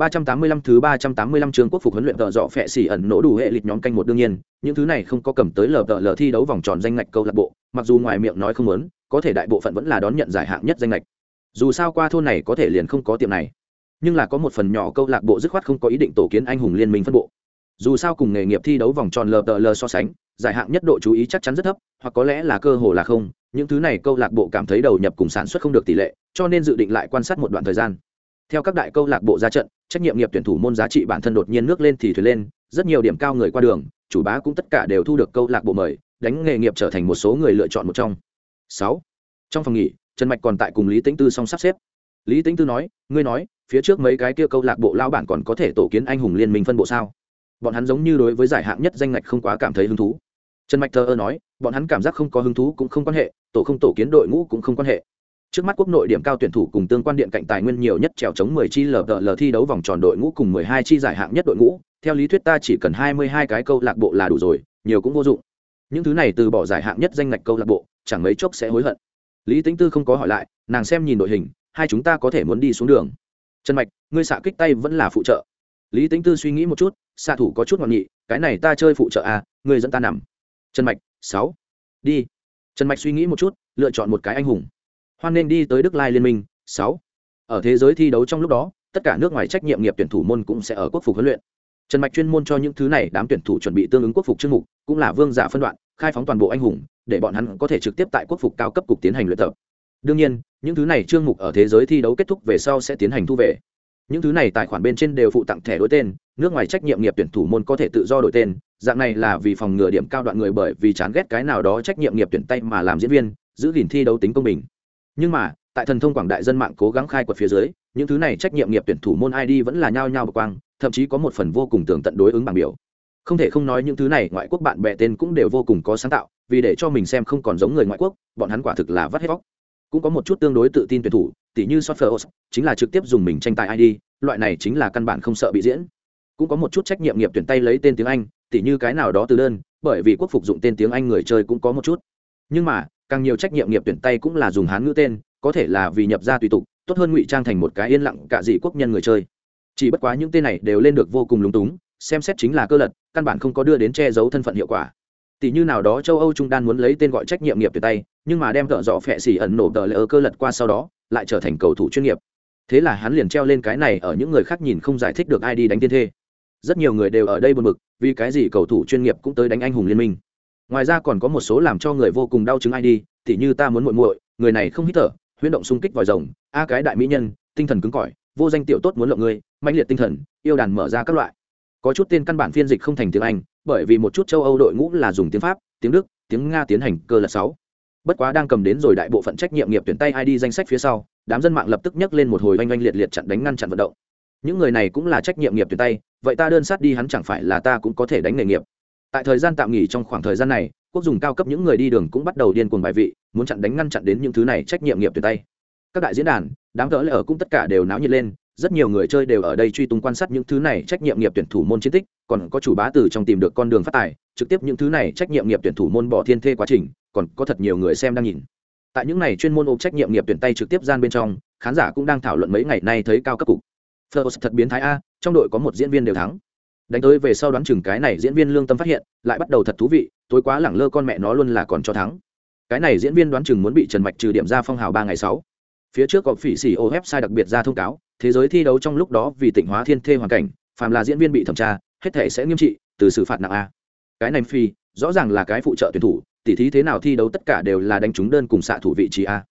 385 thứ 385 trường quốc phục huấn luyện tợ dọ phệ xỉ ẩn nổ đủ hệ lịch nhóm canh một đương nhiên, những thứ này không có cầm tới lờ tợ lờ thi đấu vòng tròn danh ngạch câu lạc bộ, mặc dù ngoài miệng nói không muốn, có thể đại bộ phận vẫn là đón nhận giải hạng nhất danh ngạch. Dù sao qua thôn này có thể liền không có tiệm này, nhưng là có một phần nhỏ câu lạc bộ dứt khoát không có ý định tổ kiến anh hùng liên minh phân bộ. Dù sao cùng nghề nghiệp thi đấu vòng tròn lờ tợ lờ so sánh, giải hạng nhất độ chú ý chắc chắn rất thấp, hoặc có lẽ là cơ hồ là không, những thứ này câu lạc bộ cảm thấy đầu nhập cùng sản xuất không được tỷ lệ, cho nên dự định lại quan sát một đoạn thời gian theo các đại câu lạc bộ ra trận, trách nhiệm nghiệp tuyển thủ môn giá trị bản thân đột nhiên nước lên thì thuyền lên, rất nhiều điểm cao người qua đường, chủ bá cũng tất cả đều thu được câu lạc bộ mời, đánh nghề nghiệp trở thành một số người lựa chọn một trong. Sáu, trong phòng nghỉ, trần mạch còn tại cùng lý tĩnh tư song sắp xếp. Lý tĩnh tư nói, ngươi nói, phía trước mấy cái kia câu lạc bộ lao bản còn có thể tổ kiến anh hùng liên minh phân bộ sao? Bọn hắn giống như đối với giải hạng nhất danh ngạch không quá cảm thấy hứng thú. Trần mạch thờ ơ nói, bọn hắn cảm giác không có hứng thú cũng không quan hệ, tổ không tổ kiến đội ngũ cũng không quan hệ trước mắt quốc nội điểm cao tuyển thủ cùng tương quan điện cạnh tài nguyên nhiều nhất trèo chống 10 chi LL thi đấu vòng tròn đội ngũ cùng 12 chi giải hạng nhất đội ngũ, theo lý thuyết ta chỉ cần 22 cái câu lạc bộ là đủ rồi, nhiều cũng vô dụng. Những thứ này từ bỏ giải hạng nhất danh ngạch câu lạc bộ, chẳng mấy chốc sẽ hối hận. Lý Tĩnh Tư không có hỏi lại, nàng xem nhìn đội hình, hai chúng ta có thể muốn đi xuống đường. Trần Mạch, ngươi xạ kích tay vẫn là phụ trợ. Lý Tĩnh Tư suy nghĩ một chút, xạ thủ có chút ngọn nghị, cái này ta chơi phụ trợ à, ngươi dẫn ta nằm. Trần Mạch, sáu Đi. Trần Mạch suy nghĩ một chút, lựa chọn một cái anh hùng hoan nên đi tới đức lai liên minh. Sáu. Ở thế giới thi đấu trong lúc đó, tất cả nước ngoài trách nhiệm nghiệp tuyển thủ môn cũng sẽ ở quốc phục huấn luyện. Trần mạch chuyên môn cho những thứ này đám tuyển thủ chuẩn bị tương ứng quốc phục chương mục, cũng là vương giả phân đoạn, khai phóng toàn bộ anh hùng, để bọn hắn có thể trực tiếp tại quốc phục cao cấp cục tiến hành luyện tập. Đương nhiên, những thứ này chương mục ở thế giới thi đấu kết thúc về sau sẽ tiến hành thu về. Những thứ này tài khoản bên trên đều phụ tặng thẻ đổi tên, nước ngoài trách nhiệm nghiệp tuyển thủ môn có thể tự do đổi tên, dạng này là vì phòng ngừa điểm cao đoạn người bởi vì chán ghét cái nào đó trách nhiệm nghiệp tuyển tay mà làm diễn viên, giữ gìn thi đấu tính công bình nhưng mà, tại thần thông quảng đại dân mạng cố gắng khai quật phía dưới, những thứ này trách nhiệm nghiệp tuyển thủ môn id vẫn là nhao nhao bậc quang, thậm chí có một phần vô cùng tường tận đối ứng bảng biểu. Không thể không nói những thứ này ngoại quốc bạn bè tên cũng đều vô cùng có sáng tạo, vì để cho mình xem không còn giống người ngoại quốc, bọn hắn quả thực là vắt hết vóc cũng có một chút tương đối tự tin tuyển thủ, tỉ như software chính là trực tiếp dùng mình tranh tài id loại này chính là căn bản không sợ bị diễn. Cũng có một chút trách nhiệm nghiệp tuyển tay lấy tên tiếng anh, tỉ như cái nào đó từ đơn, bởi vì quốc phục dụng tên tiếng anh người chơi cũng có một chút. Nhưng mà càng nhiều trách nhiệm nghiệp tuyển tay cũng là dùng hán ngữ tên, có thể là vì nhập ra tùy tục, tốt hơn ngụy trang thành một cái yên lặng cả dị quốc nhân người chơi. Chỉ bất quá những tên này đều lên được vô cùng lúng túng, xem xét chính là cơ lật, căn bản không có đưa đến che giấu thân phận hiệu quả. Tỷ như nào đó châu âu trung đan muốn lấy tên gọi trách nhiệm nghiệp tuyển tay, nhưng mà đem thợ dọ phẹ xỉ ẩn nổ tờ lỡ cơ lật qua sau đó, lại trở thành cầu thủ chuyên nghiệp. Thế là hắn liền treo lên cái này ở những người khác nhìn không giải thích được ai đi đánh tiên thê. Rất nhiều người đều ở đây buồn bực, vì cái gì cầu thủ chuyên nghiệp cũng tới đánh anh hùng liên minh ngoài ra còn có một số làm cho người vô cùng đau chứng id thì như ta muốn muội muội, người này không hít thở, huyễn động xung kích vòi rồng, a cái đại mỹ nhân, tinh thần cứng cỏi, vô danh tiểu tốt muốn lộng ngươi, mãnh liệt tinh thần, yêu đàn mở ra các loại. Có chút tên căn bản phiên dịch không thành tiếng anh, bởi vì một chút châu âu đội ngũ là dùng tiếng pháp, tiếng đức, tiếng nga tiến hành cơ là sáu. Bất quá đang cầm đến rồi đại bộ phận trách nhiệm nghiệp tuyển tay id danh sách phía sau, đám dân mạng lập tức nhấc lên một hồi oanh oanh liệt liệt chặn đánh ngăn chặn vận động. Những người này cũng là trách nhiệm nghiệp tuyển tay, vậy ta đơn sát đi hắn chẳng phải là ta cũng có thể đánh nghề nghiệp tại thời gian tạm nghỉ trong khoảng thời gian này, quốc dùng cao cấp những người đi đường cũng bắt đầu điên cuồng bài vị, muốn chặn đánh ngăn chặn đến những thứ này trách nhiệm nghiệp tuyệt tay. Các đại diễn đàn, đám cỡ lẽ ở cũng tất cả đều náo nhiệt lên, rất nhiều người chơi đều ở đây truy tung quan sát những thứ này trách nhiệm nghiệp tuyển thủ môn chiến tích, còn có chủ bá từ trong tìm được con đường phát tài, trực tiếp những thứ này trách nhiệm nghiệp tuyển thủ môn bỏ thiên thê quá trình, còn có thật nhiều người xem đang nhìn. Tại những này chuyên môn ôm trách nhiệm nghiệp tuyển tay trực tiếp gian bên trong, khán giả cũng đang thảo luận mấy ngày nay thấy cao cấp cục. First thật biến thái a, trong đội có một diễn viên đều thắng đánh tới về sau đoán chừng cái này diễn viên lương tâm phát hiện, lại bắt đầu thật thú vị, tối quá lẳng lơ con mẹ nó luôn là còn cho thắng. Cái này diễn viên đoán chừng muốn bị trần mạch trừ điểm ra phong hào ba ngày sáu. Phía trước có phỉ xỉ ô website đặc biệt ra thông cáo, thế giới thi đấu trong lúc đó vì tỉnh hóa thiên thê hoàn cảnh, phàm là diễn viên bị thẩm tra, hết thể sẽ nghiêm trị, từ xử phạt nặng a. Cái này phi, rõ ràng là cái phụ trợ tuyển thủ, tỉ thí thế nào thi đấu tất cả đều là đánh trúng đơn cùng xạ thủ vị trí a.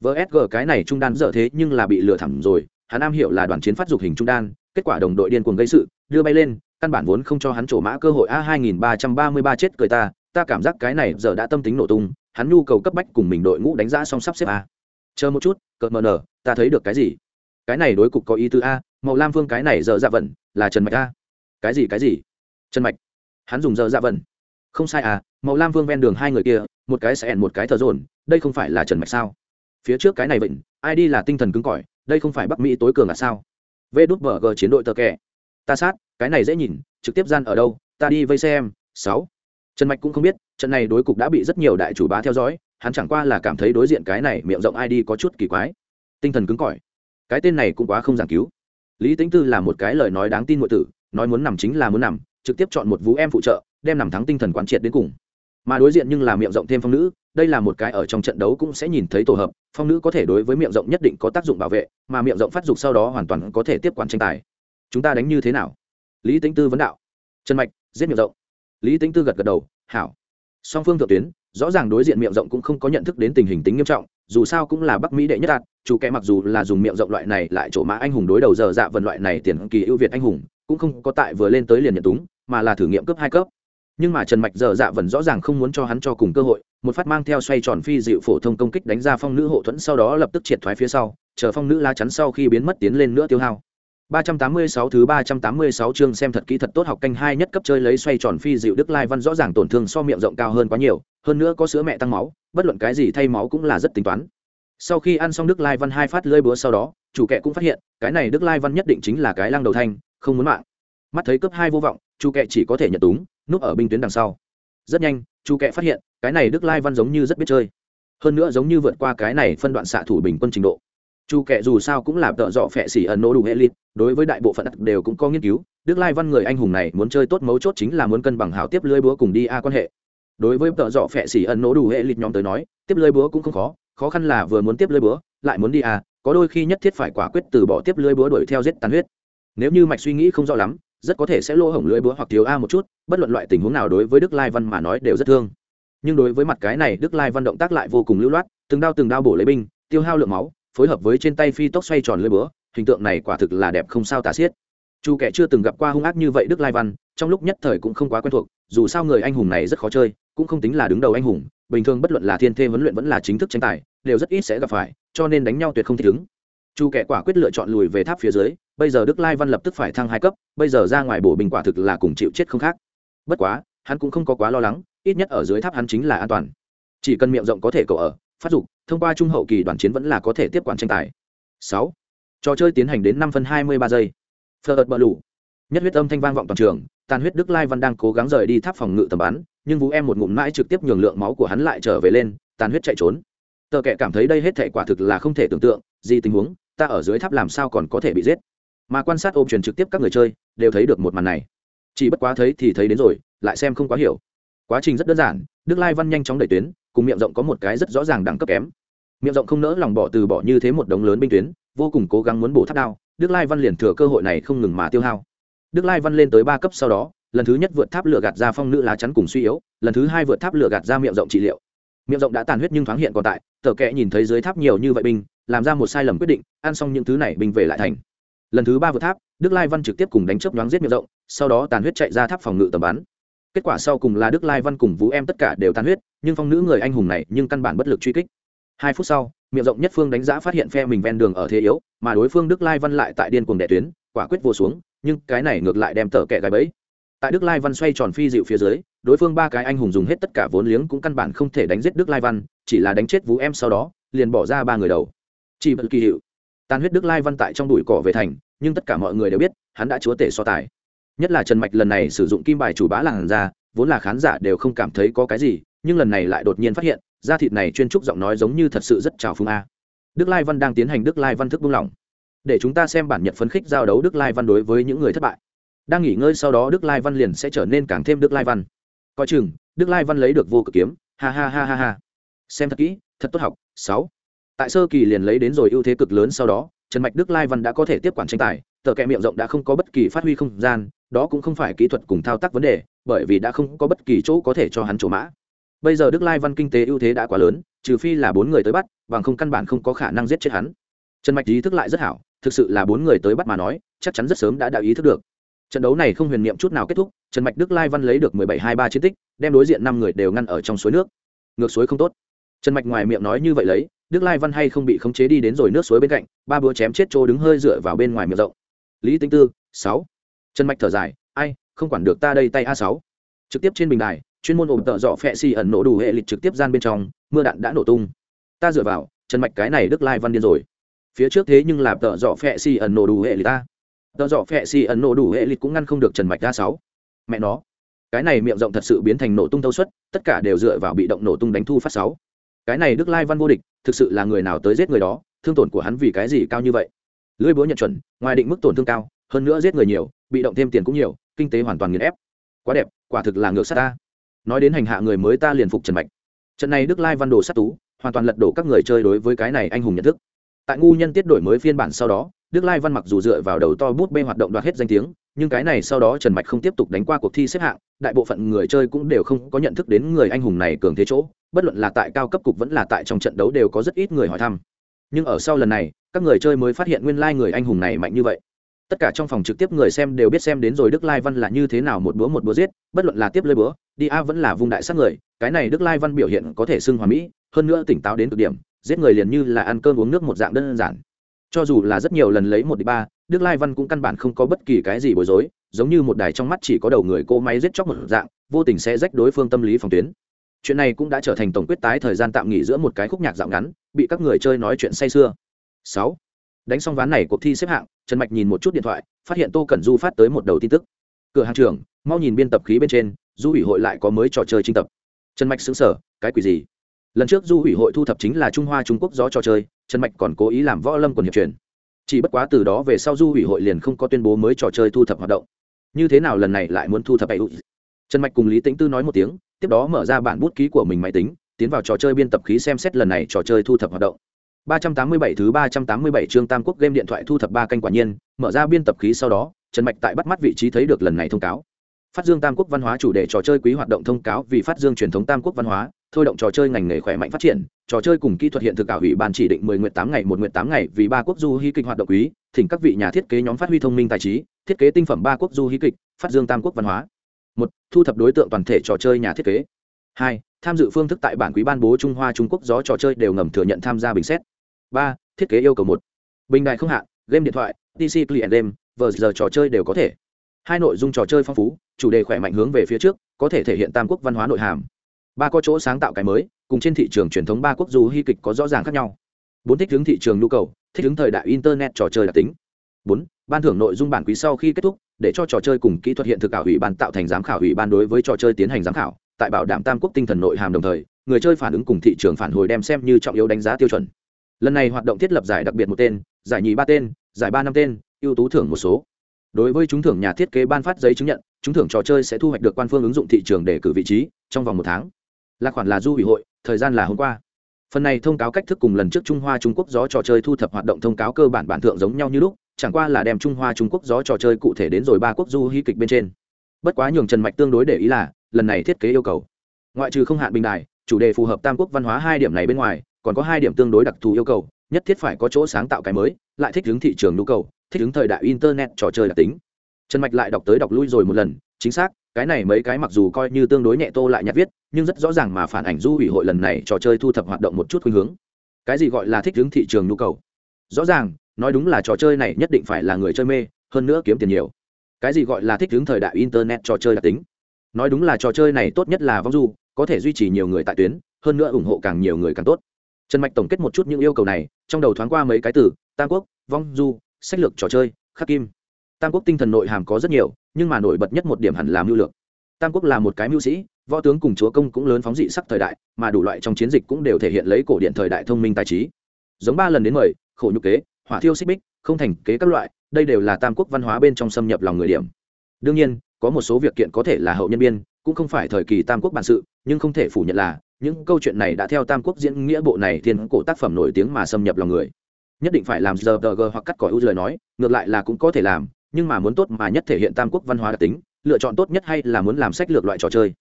Vsg cái này trung đan dở thế nhưng là bị lừa thẳm rồi, hắn am hiểu là đoàn chiến phát dục hình trung đan, kết quả đồng đội điên cuồng gây sự, đưa bay lên căn bản vốn không cho hắn trổ mã cơ hội a hai nghìn ba trăm ba mươi ba chết cười ta ta cảm giác cái này giờ đã tâm tính nổ tung, hắn nhu cầu cấp bách cùng mình đội ngũ đánh giá xong sắp xếp a. Chờ một chút, cợt mờ nở, ta thấy được cái gì? Cái này đối cục có ý tứ a, màu lam phương cái này giờ dạ vẩn, là trần mạch a. Cái gì cái gì? Trần mạch. Hắn dùng giờ dạ vẩn. Không sai à màu lam vương ven đường hai người kia, một cái sẽ ẻn một cái thờ dồn, đây không phải là trần mạch sao? Phía trước cái này vịnh, ai đi là tinh thần cứng cỏi, đây không phải bắc mỹ tối cường à sao? Vê đút bờ g chiến đội tờ kè. Ta sát cái này dễ nhìn, trực tiếp gian ở đâu, ta đi vây xem, sáu. Trần mạch cũng không biết, trận này đối cục đã bị rất nhiều đại chủ bá theo dõi, hắn chẳng qua là cảm thấy đối diện cái này miệng rộng id có chút kỳ quái. Tinh thần cứng cỏi. Cái tên này cũng quá không giảng cứu. Lý tính tư là một cái lời nói đáng tin ngụy tử, nói muốn nằm chính là muốn nằm, trực tiếp chọn một vũ em phụ trợ, đem nằm thắng tinh thần quán triệt đến cùng. Mà đối diện nhưng là miệng rộng thêm phong nữ, đây là một cái ở trong trận đấu cũng sẽ nhìn thấy tổ hợp, phong nữ có thể đối với miệng rộng nhất định có tác dụng bảo vệ, mà miệng rộng phát dục sau đó hoàn toàn có thể tiếp quản tranh tài. Chúng ta đánh như thế nào? Lý tính tư vấn đạo. Trần mạch, giết miệng rộng. Lý tính tư gật gật đầu, hảo. Song phương thượng tuyến, rõ ràng đối diện miệng rộng cũng không có nhận thức đến tình hình tính nghiêm trọng, dù sao cũng là bắc mỹ đệ nhất đạt chủ kẻ mặc dù là dùng miệng rộng loại này lại chỗ mã anh hùng đối đầu giờ dạ vần loại này tiền kỳ ưu việt anh hùng, cũng không có tại vừa lên tới liền nhận túng, mà là thử nghiệm cấp hai cấp. Nhưng mà trần mạch giờ dạ vần rõ ràng không muốn cho hắn cho cùng cơ hội, một phát mang theo xoay tròn phi dịu phổ thông công kích đánh ra phong nữ hộ thuẫn sau đó lập tức triệt thoái phía sau, chờ phong nữ la chắn sau khi biến mất tiến lên nữa tiêu hao. 386 thứ 386 chương xem thật kỹ thật tốt học canh hai nhất cấp chơi lấy xoay tròn phi dịu Đức Lai Văn rõ ràng tổn thương so miệng rộng cao hơn quá nhiều, hơn nữa có sữa mẹ tăng máu, bất luận cái gì thay máu cũng là rất tính toán. Sau khi ăn xong Đức Lai Văn hai phát lưỡi búa sau đó, chủ kệ cũng phát hiện, cái này Đức Lai Văn nhất định chính là cái lăng đầu thanh, không muốn mạng. Mắt thấy cấp hai vô vọng, chủ kệ chỉ có thể nhận túng, núp ở binh tuyến đằng sau. Rất nhanh, chủ kệ phát hiện, cái này Đức Lai Văn giống như rất biết chơi. Hơn nữa giống như vượt qua cái này phân đoạn xạ thủ bình quân trình độ chu kệ dù sao cũng là tợ dọ phệ xỉ ẩn nô đủ hệ lịt, đối với đại bộ phận đều cũng có nghiên cứu, đức lai văn người anh hùng này muốn chơi tốt mấu chốt chính là muốn cân bằng hảo tiếp lưới búa cùng đi a quan hệ. Đối với tợ dọ phệ xỉ ẩn nô đủ hệ lịt nhóm tới nói, tiếp lưới búa cũng không khó khó khăn là vừa muốn tiếp lưới búa, lại muốn đi a, có đôi khi nhất thiết phải quả quyết từ bỏ tiếp lưới búa đuổi theo giết tàn huyết. Nếu như mạch suy nghĩ không rõ lắm, rất có thể sẽ lỗ hổng lưới búa hoặc thiếu a một chút, bất luận loại tình huống nào đối với đức lai văn mà nói đều rất thương. Nhưng đối với mặt cái này, đức lai văn động tác lại vô cùng lưu loát, từng đao từng đao bổ lấy binh, tiêu hao lượng máu phối hợp với trên tay phi tốc xoay tròn lưỡi búa, hình tượng này quả thực là đẹp không sao tả xiết. Chu kẻ chưa từng gặp qua hung ác như vậy đức lai văn, trong lúc nhất thời cũng không quá quen thuộc, dù sao người anh hùng này rất khó chơi, cũng không tính là đứng đầu anh hùng, bình thường bất luận là thiên thê huấn luyện vẫn là chính thức tranh tài, đều rất ít sẽ gặp phải, cho nên đánh nhau tuyệt không thích ứng. Chu kẻ quả quyết lựa chọn lùi về tháp phía dưới, bây giờ đức lai văn lập tức phải thăng hai cấp, bây giờ ra ngoài bổ bình quả thực là cùng chịu chết không khác. Bất quá, hắn cũng không có quá lo lắng, ít nhất ở dưới tháp hắn chính là an toàn. Chỉ cần miệng rộng có thể cậu ở phát dục, thông qua trung hậu kỳ đoàn chiến vẫn là có thể tiếp quản tranh tài. Sáu, trò chơi tiến hành đến năm phân hai mươi ba giây. Phờ ợt bờ lủ nhất huyết âm thanh vang vọng toàn trường, tàn huyết đức lai văn đang cố gắng rời đi tháp phòng ngự tầm bắn, nhưng vũ em một ngụm mãi trực tiếp nhường lượng máu của hắn lại trở về lên, tàn huyết chạy trốn. Tờ kệ cảm thấy đây hết thể quả thực là không thể tưởng tượng, gì tình huống, ta ở dưới tháp làm sao còn có thể bị giết? Mà quan sát ôm truyền trực tiếp các người chơi, đều thấy được một màn này. Chỉ bất quá thấy thì thấy đến rồi, lại xem không quá hiểu quá trình rất đơn giản, đức lai văn nhanh chóng đẩy tuyến, cùng miệng rộng có một cái rất rõ ràng đẳng cấp kém. Miệng rộng không nỡ lòng bỏ từ bỏ như thế một đống lớn binh tuyến, vô cùng cố gắng muốn bổ tháp đao, đức lai văn liền thừa cơ hội này không ngừng mà tiêu hao. Đức lai văn lên tới ba cấp sau đó, lần thứ nhất vượt tháp lửa gạt ra phong nữ lá chắn cùng suy yếu, lần thứ hai vượt tháp lửa gạt ra miệng rộng trị liệu. Miệng rộng đã tàn huyết nhưng thoáng hiện còn tại, tờ kẽ nhìn thấy dưới tháp nhiều như vậy binh, làm ra một sai lầm quyết định, ăn xong những thứ này binh về lại thành. Lần thứ ba vượt tháp, đức lai văn trực tiếp cùng đánh chớp nhoáng giết miệng rộng, sau đó tàn huyết chạy ra tháp phòng ngự tầm bắn kết quả sau cùng là đức lai văn cùng vũ em tất cả đều tan huyết, nhưng phong nữ người anh hùng này nhưng căn bản bất lực truy kích. Hai phút sau, miệng rộng nhất phương đánh giá phát hiện phe mình ven đường ở thế yếu, mà đối phương đức lai văn lại tại điên cuồng đẻ tuyến, quả quyết vô xuống, nhưng cái này ngược lại đem tở kẻ gái bẫy. Tại đức lai văn xoay tròn phi dịu phía dưới, đối phương ba cái anh hùng dùng hết tất cả vốn liếng cũng căn bản không thể đánh giết đức lai văn, chỉ là đánh chết vũ em sau đó, liền bỏ ra ba người đầu. Chỉ bật kỳ hiệu. Tan huyết đức lai văn tại trong đùi cỏ về thành, nhưng tất cả mọi người đều biết, hắn đã chúa tể so tài nhất là trần mạch lần này sử dụng kim bài chủ bá làn ra, vốn là khán giả đều không cảm thấy có cái gì, nhưng lần này lại đột nhiên phát hiện, da thịt này chuyên trúc giọng nói giống như thật sự rất trào phương a. Đức lai văn đang tiến hành đức lai văn thức buông lỏng. Để chúng ta xem bản nhật phấn khích giao đấu đức lai văn đối với những người thất bại. Đang nghỉ ngơi sau đó đức lai văn liền sẽ trở nên càng thêm đức lai văn. Coi chừng, đức lai văn lấy được vô cực kiếm. Ha ha ha ha ha. Xem thật kỹ, thật tốt học. Sáu. Tại sơ kỳ liền lấy đến rồi ưu thế cực lớn sau đó, trần mạch đức lai văn đã có thể tiếp quản tranh tài, tờ kẹ miệng rộng đã không có bất kỳ phát huy không gian đó cũng không phải kỹ thuật cùng thao tác vấn đề, bởi vì đã không có bất kỳ chỗ có thể cho hắn chỗ mã. Bây giờ đức lai văn kinh tế ưu thế đã quá lớn, trừ phi là bốn người tới bắt, bằng không căn bản không có khả năng giết chết hắn. Trần mạch ý thức lại rất hảo, thực sự là bốn người tới bắt mà nói, chắc chắn rất sớm đã đạo ý thức được. Trận đấu này không huyền niệm chút nào kết thúc, trần mạch đức lai văn lấy được mười bảy hai ba chiến tích, đem đối diện năm người đều ngăn ở trong suối nước. Ngược suối không tốt. Trần mạch ngoài miệng nói như vậy lấy, đức lai văn hay không bị khống chế đi đến rồi nước suối bên cạnh, ba búa chém chết chỗ đứng hơi dựa vào bên ngoài miệng rộng. Lý tinh tư, sáu trần mạch thở dài, ai, không quản được ta đây tay a sáu. Trực tiếp trên bình đài, chuyên môn ổn tợ dọ phẹ xì ẩn nổ đủ hệ lịch trực tiếp gian bên trong, mưa đạn đã nổ tung. Ta dựa vào, trần mạch cái này đức lai văn điên rồi. Phía trước thế nhưng là tợ dọ phẹ xì ẩn nổ đủ hệ lịch ta. Tợ dọ phẹ xì ẩn nổ đủ hệ lịch cũng ngăn không được trần mạch a sáu. Mẹ nó. Cái này miệng rộng thật sự biến thành nổ tung thâu suất, tất cả đều dựa vào bị động nổ tung đánh thu phát sáu. Cái này đức lai văn vô địch, thực sự là người nào tới giết người đó, thương tổn của hắn vì cái gì cao như vậy? Lưỡi búa nhận chuẩn, ngoài định mức tổn thương cao hơn nữa giết người nhiều, bị động thêm tiền cũng nhiều, kinh tế hoàn toàn nghiền ép. Quá đẹp, quả thực là ngược sát ta. Nói đến hành hạ người mới ta liền phục trần mạch. Trận này đức lai văn đồ sát tú, hoàn toàn lật đổ các người chơi đối với cái này anh hùng nhận thức. Tại ngu nhân tiết đổi mới phiên bản sau đó, đức lai văn mặc dù dựa vào đầu to bút bê hoạt động đoạt hết danh tiếng, nhưng cái này sau đó trần mạch không tiếp tục đánh qua cuộc thi xếp hạng, đại bộ phận người chơi cũng đều không có nhận thức đến người anh hùng này cường thế chỗ, bất luận là tại cao cấp cục vẫn là tại trong trận đấu đều có rất ít người hỏi thăm. Nhưng ở sau lần này, các người chơi mới phát hiện nguyên lai người anh hùng này mạnh như vậy tất cả trong phòng trực tiếp người xem đều biết xem đến rồi đức lai văn là như thế nào một búa một búa giết, bất luận là tiếp lơi búa, đi a vẫn là vùng đại sát người, cái này đức lai văn biểu hiện có thể xưng hòa mỹ, hơn nữa tỉnh táo đến cực điểm, giết người liền như là ăn cơm uống nước một dạng đơn giản. Cho dù là rất nhiều lần lấy một đi ba, đức lai văn cũng căn bản không có bất kỳ cái gì bối rối, giống như một đài trong mắt chỉ có đầu người cô máy giết chóc một dạng, vô tình sẽ rách đối phương tâm lý phòng tuyến. Chuyện này cũng đã trở thành tổng quyết tái thời gian tạm nghỉ giữa một cái khúc nhạc dạo ngắn, bị các người chơi nói chuyện say sưa. Sáu đánh xong ván này cuộc thi xếp hạng, trần mạch nhìn một chút điện thoại, phát hiện tô cẩn du phát tới một đầu tin tức. Cửa hàng trưởng, mau nhìn biên tập khí bên trên, du ủy hội lại có mới trò chơi trinh tập. Trần mạch xứng sở cái quỷ gì? Lần trước du ủy hội thu thập chính là trung hoa trung quốc gió trò chơi, trần mạch còn cố ý làm võ lâm quần hiệp truyền. Chỉ bất quá từ đó về sau du ủy hội liền không có tuyên bố mới trò chơi thu thập hoạt động. Như thế nào lần này lại muốn thu thập ấy? Trần mạch cùng lý tĩnh tư nói một tiếng, tiếp đó mở ra bản bút ký của mình máy tính, tiến vào trò chơi biên tập khí xem xét lần này trò chơi thu thập hoạt động. 387 thứ 387 chương Tam Quốc game điện thoại thu thập ba canh quả nhiên, mở ra biên tập khí sau đó, Trần Mạch tại bắt mắt vị trí thấy được lần này thông cáo. Phát Dương Tam Quốc văn hóa chủ đề trò chơi quý hoạt động thông cáo vì phát dương truyền thống Tam Quốc văn hóa, thôi động trò chơi ngành nghề khỏe mạnh phát triển, trò chơi cùng kỹ thuật hiện thực ảo ủy ban chỉ định 10 nguyện 8 ngày, một nguyện 8 ngày vì ba quốc du hí kịch hoạt động quý, thỉnh các vị nhà thiết kế nhóm phát huy thông minh tài trí, thiết kế tinh phẩm ba quốc du hí kịch, phát dương Tam Quốc văn hóa. một Thu thập đối tượng toàn thể trò chơi nhà thiết kế. hai Tham dự phương thức tại bản quý ban bố Trung Hoa Trung Quốc gió trò chơi đều ngầm thừa nhận tham gia bình xét ba, thiết kế yêu cầu một. Bình đại không hạn, game điện thoại pc client game, vờ giờ trò chơi đều có thể. Hai nội dung trò chơi phong phú, chủ đề khỏe mạnh hướng về phía trước, có thể thể hiện tam quốc văn hóa nội hàm. Ba có chỗ sáng tạo cái mới, cùng trên thị trường truyền thống ba quốc du hy kịch có rõ ràng khác nhau. Bốn thích ứng thị trường nhu cầu, thích ứng thời đại internet trò chơi đặc tính. Bốn, ban thưởng nội dung bản quý sau khi kết thúc, để cho trò chơi cùng kỹ thuật hiện thực ảo ủy ban tạo thành giám khảo ủy ban đối với trò chơi tiến hành giám khảo, tại bảo đảm tam quốc tinh thần nội hàm đồng thời, người chơi phản ứng cùng thị trường phản hồi đem xem như trọng yếu đánh giá tiêu chuẩn lần này hoạt động thiết lập giải đặc biệt một tên, giải nhì ba tên, giải ba năm tên, ưu tú thưởng một số. Đối với chúng thưởng nhà thiết kế ban phát giấy chứng nhận chúng thưởng trò chơi sẽ thu hoạch được quan phương ứng dụng thị trường để cử vị trí trong vòng một tháng. Là khoản là du ủy hội, thời gian là hôm qua. Phần này thông cáo cách thức cùng lần trước trung hoa trung quốc gió trò chơi thu thập hoạt động thông cáo cơ bản bản thượng giống nhau như lúc, chẳng qua là đem trung hoa trung quốc gió trò chơi cụ thể đến rồi ba quốc du hy kịch bên trên. Bất quá nhường trần mạch tương đối để ý là, lần này thiết kế yêu cầu. Ngoại trừ không hạn bình đài, chủ đề phù hợp tam quốc văn hóa hai điểm này bên ngoài còn có hai điểm tương đối đặc thù yêu cầu, nhất thiết phải có chỗ sáng tạo cái mới, lại thích ứng thị trường nhu cầu, thích ứng thời đại internet trò chơi đặc tính. Trần mạch lại đọc tới đọc lui rồi một lần, chính xác, cái này mấy cái mặc dù coi như tương đối nhẹ tô lại nhạt viết, nhưng rất rõ ràng mà phản ảnh du ủy hội lần này trò chơi thu thập hoạt động một chút khuynh hướng. Cái gì gọi là thích ứng thị trường nhu cầu? Rõ ràng, nói đúng là trò chơi này nhất định phải là người chơi mê, hơn nữa kiếm tiền nhiều. Cái gì gọi là thích ứng thời đại internet trò chơi đặc tính? Nói đúng là trò chơi này tốt nhất là vong du, có thể duy trì nhiều người tại tuyến, hơn nữa ủng hộ càng nhiều người càng tốt trần mạch tổng kết một chút những yêu cầu này, trong đầu thoáng qua mấy cái từ, tam quốc, vong du, sách lược trò chơi, khắc kim. Tam quốc tinh thần nội hàm có rất nhiều, nhưng mà nổi bật nhất một điểm hẳn là mưu lược. Tam quốc là một cái mưu sĩ, võ tướng cùng chúa công cũng lớn phóng dị sắc thời đại, mà đủ loại trong chiến dịch cũng đều thể hiện lấy cổ điện thời đại thông minh tài trí. Giống ba lần đến mời, khổ nhục kế, hỏa thiêu xích bích, không thành kế các loại, đây đều là tam quốc văn hóa bên trong xâm nhập lòng người điểm. Đương nhiên, có một số việc kiện có thể là hậu nhân biên, cũng không phải thời kỳ tam quốc bản sự, nhưng không thể phủ nhận là những câu chuyện này đã theo tam quốc diễn nghĩa bộ này thiên cổ tác phẩm nổi tiếng mà xâm nhập lòng người. Nhất định phải làm giờ tờ g hoặc cắt cỏ ưu lời nói, ngược lại là cũng có thể làm, nhưng mà muốn tốt mà nhất thể hiện tam quốc văn hóa đặc tính, lựa chọn tốt nhất hay là muốn làm sách lược loại trò chơi.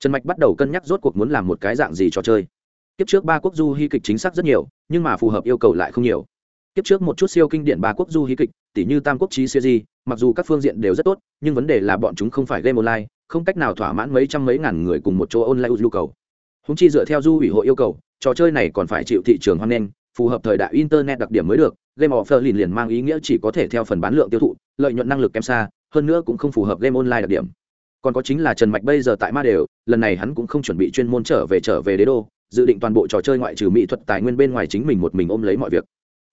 Trần mạch bắt đầu cân nhắc rốt cuộc muốn làm một cái dạng gì trò chơi. Kiếp trước ba quốc du hy kịch chính xác rất nhiều, nhưng mà phù hợp yêu cầu lại không nhiều. Kiếp trước một chút siêu kinh điển ba quốc du hy kịch tỷ như tam quốc trí siêu di, mặc dù các phương diện đều rất tốt, nhưng vấn đề là bọn chúng không phải game online, không cách nào thỏa mãn mấy trăm mấy ngàn người cùng một chỗ online nhu cầu húng chi dựa theo du ủy hội yêu cầu, trò chơi này còn phải chịu thị trường hoan nghênh, phù hợp thời đại internet đặc điểm mới được, game offer liền liền mang ý nghĩa chỉ có thể theo phần bán lượng tiêu thụ, lợi nhuận năng lực kém xa, hơn nữa cũng không phù hợp game online đặc điểm. Còn có chính là trần mạch bây giờ tại ma đều, lần này hắn cũng không chuẩn bị chuyên môn trở về trở về đế đô, dự định toàn bộ trò chơi ngoại trừ mỹ thuật tài nguyên bên ngoài chính mình một mình ôm lấy mọi việc.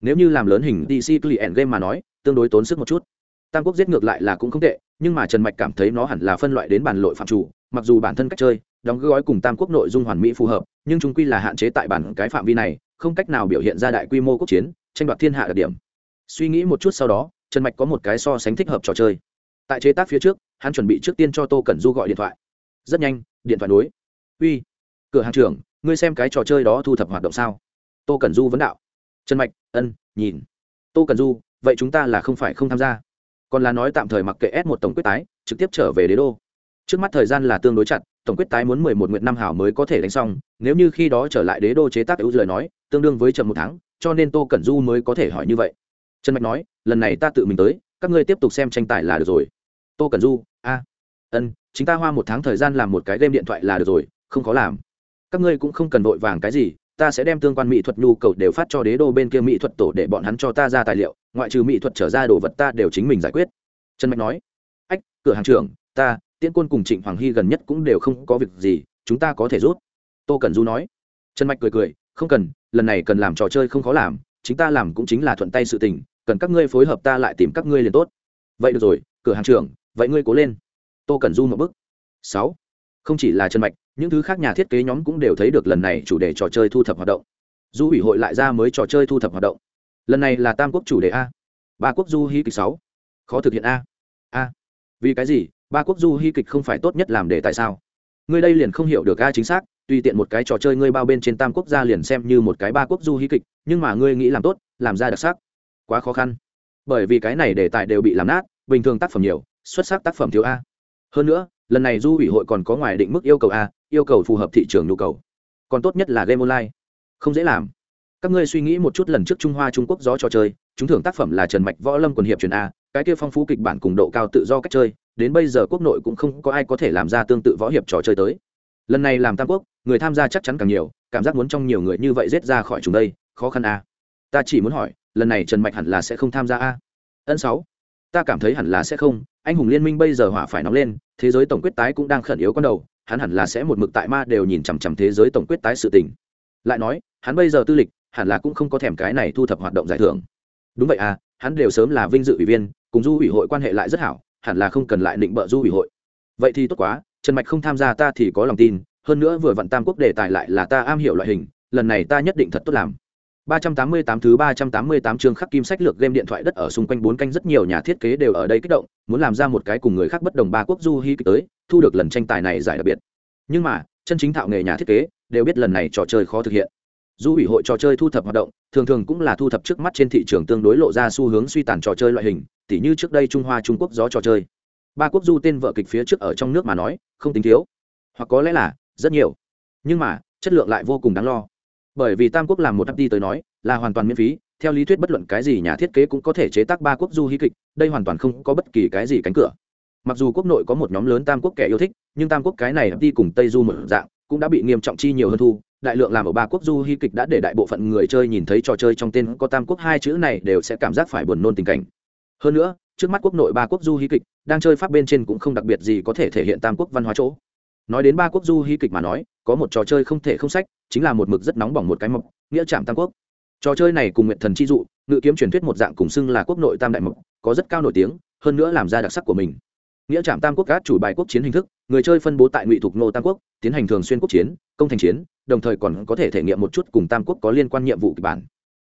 Nếu như làm lớn hình dc client game mà nói, tương đối tốn sức một chút. Tam quốc giết ngược lại là cũng không tệ, nhưng mà trần mạch cảm thấy nó hẳn là phân loại đến bản lội phạm chủ, mặc dù bản thân cách chơi đóng gói cùng tam quốc nội dung hoàn mỹ phù hợp, nhưng chúng quy là hạn chế tại bản cái phạm vi này, không cách nào biểu hiện ra đại quy mô quốc chiến, tranh đoạt thiên hạ đặc điểm. Suy nghĩ một chút sau đó, trần mạch có một cái so sánh thích hợp trò chơi. Tại chế tác phía trước, hắn chuẩn bị trước tiên cho tô cẩn du gọi điện thoại. Rất nhanh, điện thoại núi uy, cửa hàng trưởng, ngươi xem cái trò chơi đó thu thập hoạt động sao? Tô cẩn du vấn đạo. Trần mạch, ân, nhìn. Tô cẩn du, vậy chúng ta là không phải không tham gia. Còn là nói tạm thời mặc kệ s một tổng quyết tái, trực tiếp trở về đế đô. Trước mắt thời gian là tương đối chặt tổng quyết tái muốn mười một nguyện năm hảo mới có thể đánh xong, nếu như khi đó trở lại đế đô chế tác ưu lời nói, tương đương với chậm một tháng, cho nên tô cẩn du mới có thể hỏi như vậy. Trần mạch nói, lần này ta tự mình tới, các ngươi tiếp tục xem tranh tài là được rồi. Tô cẩn du, a, ân, chính ta hoa một tháng thời gian làm một cái game điện thoại là được rồi, không có làm. Các ngươi cũng không cần vội vàng cái gì, ta sẽ đem tương quan mỹ thuật nhu cầu đều phát cho đế đô bên kia mỹ thuật tổ để bọn hắn cho ta ra tài liệu, ngoại trừ mỹ thuật trở ra đồ vật ta đều chính mình giải quyết. Trần mạch nói, ách, cửa hàng trưởng, ta tiễn quân cùng trịnh hoàng hy gần nhất cũng đều không có việc gì, chúng ta có thể rút. Tô cần du nói. Trần mạch cười cười, không cần, lần này cần làm trò chơi không khó làm, chính ta làm cũng chính là thuận tay sự tình, cần các ngươi phối hợp ta lại tìm các ngươi liền tốt. Vậy được rồi, cửa hàng trưởng, vậy ngươi cố lên. Tô cần du một bức sáu. Không chỉ là trần mạch, những thứ khác nhà thiết kế nhóm cũng đều thấy được lần này chủ đề trò chơi thu thập hoạt động. Du ủy hội lại ra mới trò chơi thu thập hoạt động. Lần này là tam quốc chủ đề a. Ba quốc du hy kịch sáu. Khó thực hiện a. A. Vì cái gì? Ba quốc du hy kịch không phải tốt nhất làm để tại sao? Ngươi đây liền không hiểu được a, chính xác, tùy tiện một cái trò chơi ngươi bao bên trên tam quốc gia liền xem như một cái ba quốc du hy kịch, nhưng mà ngươi nghĩ làm tốt, làm ra đặc sắc. Quá khó khăn. Bởi vì cái này đề tài đều bị làm nát, bình thường tác phẩm nhiều, xuất sắc tác phẩm thiếu a. Hơn nữa, lần này du ủy hội còn có ngoài định mức yêu cầu a, yêu cầu phù hợp thị trường nhu cầu. Còn tốt nhất là game online. Không dễ làm. Các ngươi suy nghĩ một chút lần trước trung hoa trung quốc gió trò chơi, chúng thưởng tác phẩm là trần mạch võ lâm quần hiệp truyền a, cái kia phong phú kịch bản cùng độ cao tự do cách chơi đến bây giờ quốc nội cũng không có ai có thể làm ra tương tự võ hiệp trò chơi tới. Lần này làm tam quốc, người tham gia chắc chắn càng nhiều, cảm giác muốn trong nhiều người như vậy rết ra khỏi chúng đây, khó khăn a. Ta chỉ muốn hỏi, lần này trần mạch hẳn là sẽ không tham gia a? Ân sáu. Ta cảm thấy hẳn là sẽ không, anh hùng liên minh bây giờ hỏa phải nóng lên, thế giới tổng quyết tái cũng đang khẩn yếu con đầu, hắn hẳn là sẽ một mực tại ma đều nhìn chằm chằm thế giới tổng quyết tái sự tình. Lại nói, hắn bây giờ tư lịch, hẳn là cũng không có thèm cái này thu thập hoạt động giải thưởng. Đúng vậy à hắn đều sớm là vinh dự ủy viên, cùng du ủy hội quan hệ lại rất hảo hẳn là không cần lại định bợ du ủy hội vậy thì tốt quá trần mạch không tham gia ta thì có lòng tin hơn nữa vừa vặn tam quốc đề tài lại là ta am hiểu loại hình lần này ta nhất định thật tốt làm 388 thứ 388 chương khắc kim sách lược game điện thoại đất ở xung quanh bốn canh rất nhiều nhà thiết kế đều ở đây kích động, muốn làm ra một cái cùng người khác bất đồng ba quốc du hi tới, thu được lần tranh tài này giải đặc biệt. Nhưng mà, chân chính thạo nghề nhà thiết kế đều biết lần này trò chơi khó thực hiện. Du ủy hội trò chơi thu thập hoạt động, thường thường cũng là thu thập trước mắt trên thị trường tương đối lộ ra xu hướng suy tàn trò chơi loại hình, tỉ như trước đây Trung Hoa Trung Quốc gió trò chơi. Ba quốc du tên vợ kịch phía trước ở trong nước mà nói, không tính thiếu, hoặc có lẽ là rất nhiều. Nhưng mà, chất lượng lại vô cùng đáng lo bởi vì tam quốc làm một đi tới nói là hoàn toàn miễn phí theo lý thuyết bất luận cái gì nhà thiết kế cũng có thể chế tác ba quốc du hí kịch đây hoàn toàn không có bất kỳ cái gì cánh cửa mặc dù quốc nội có một nhóm lớn tam quốc kẻ yêu thích nhưng tam quốc cái này đi cùng tây du một dạng cũng đã bị nghiêm trọng chi nhiều hơn thu đại lượng làm ở ba quốc du hy kịch đã để đại bộ phận người chơi nhìn thấy trò chơi trong tên có tam quốc hai chữ này đều sẽ cảm giác phải buồn nôn tình cảnh. Hơn nữa, trước mắt quốc nội ba quốc du hy kịch đang chơi pháp bên trên cũng không đặc biệt gì có thể thể hiện tam quốc văn hóa chỗ. Nói đến ba quốc du hy kịch mà nói, có một trò chơi không thể không sách, chính là một mực rất nóng bỏng một cái mộc, nghĩa trạm tam quốc. Trò chơi này cùng nguyện thần chi dụ, ngự kiếm truyền thuyết một dạng cùng xưng là quốc nội tam đại mộc, có rất cao nổi tiếng, hơn nữa làm ra đặc sắc của mình nghĩa trạm tam quốc cát chủ bài quốc chiến hình thức, người chơi phân bố tại ngụy thục nô tam quốc, tiến hành thường xuyên quốc chiến, công thành chiến, đồng thời còn có thể thể nghiệm một chút cùng tam quốc có liên quan nhiệm vụ kịch bản.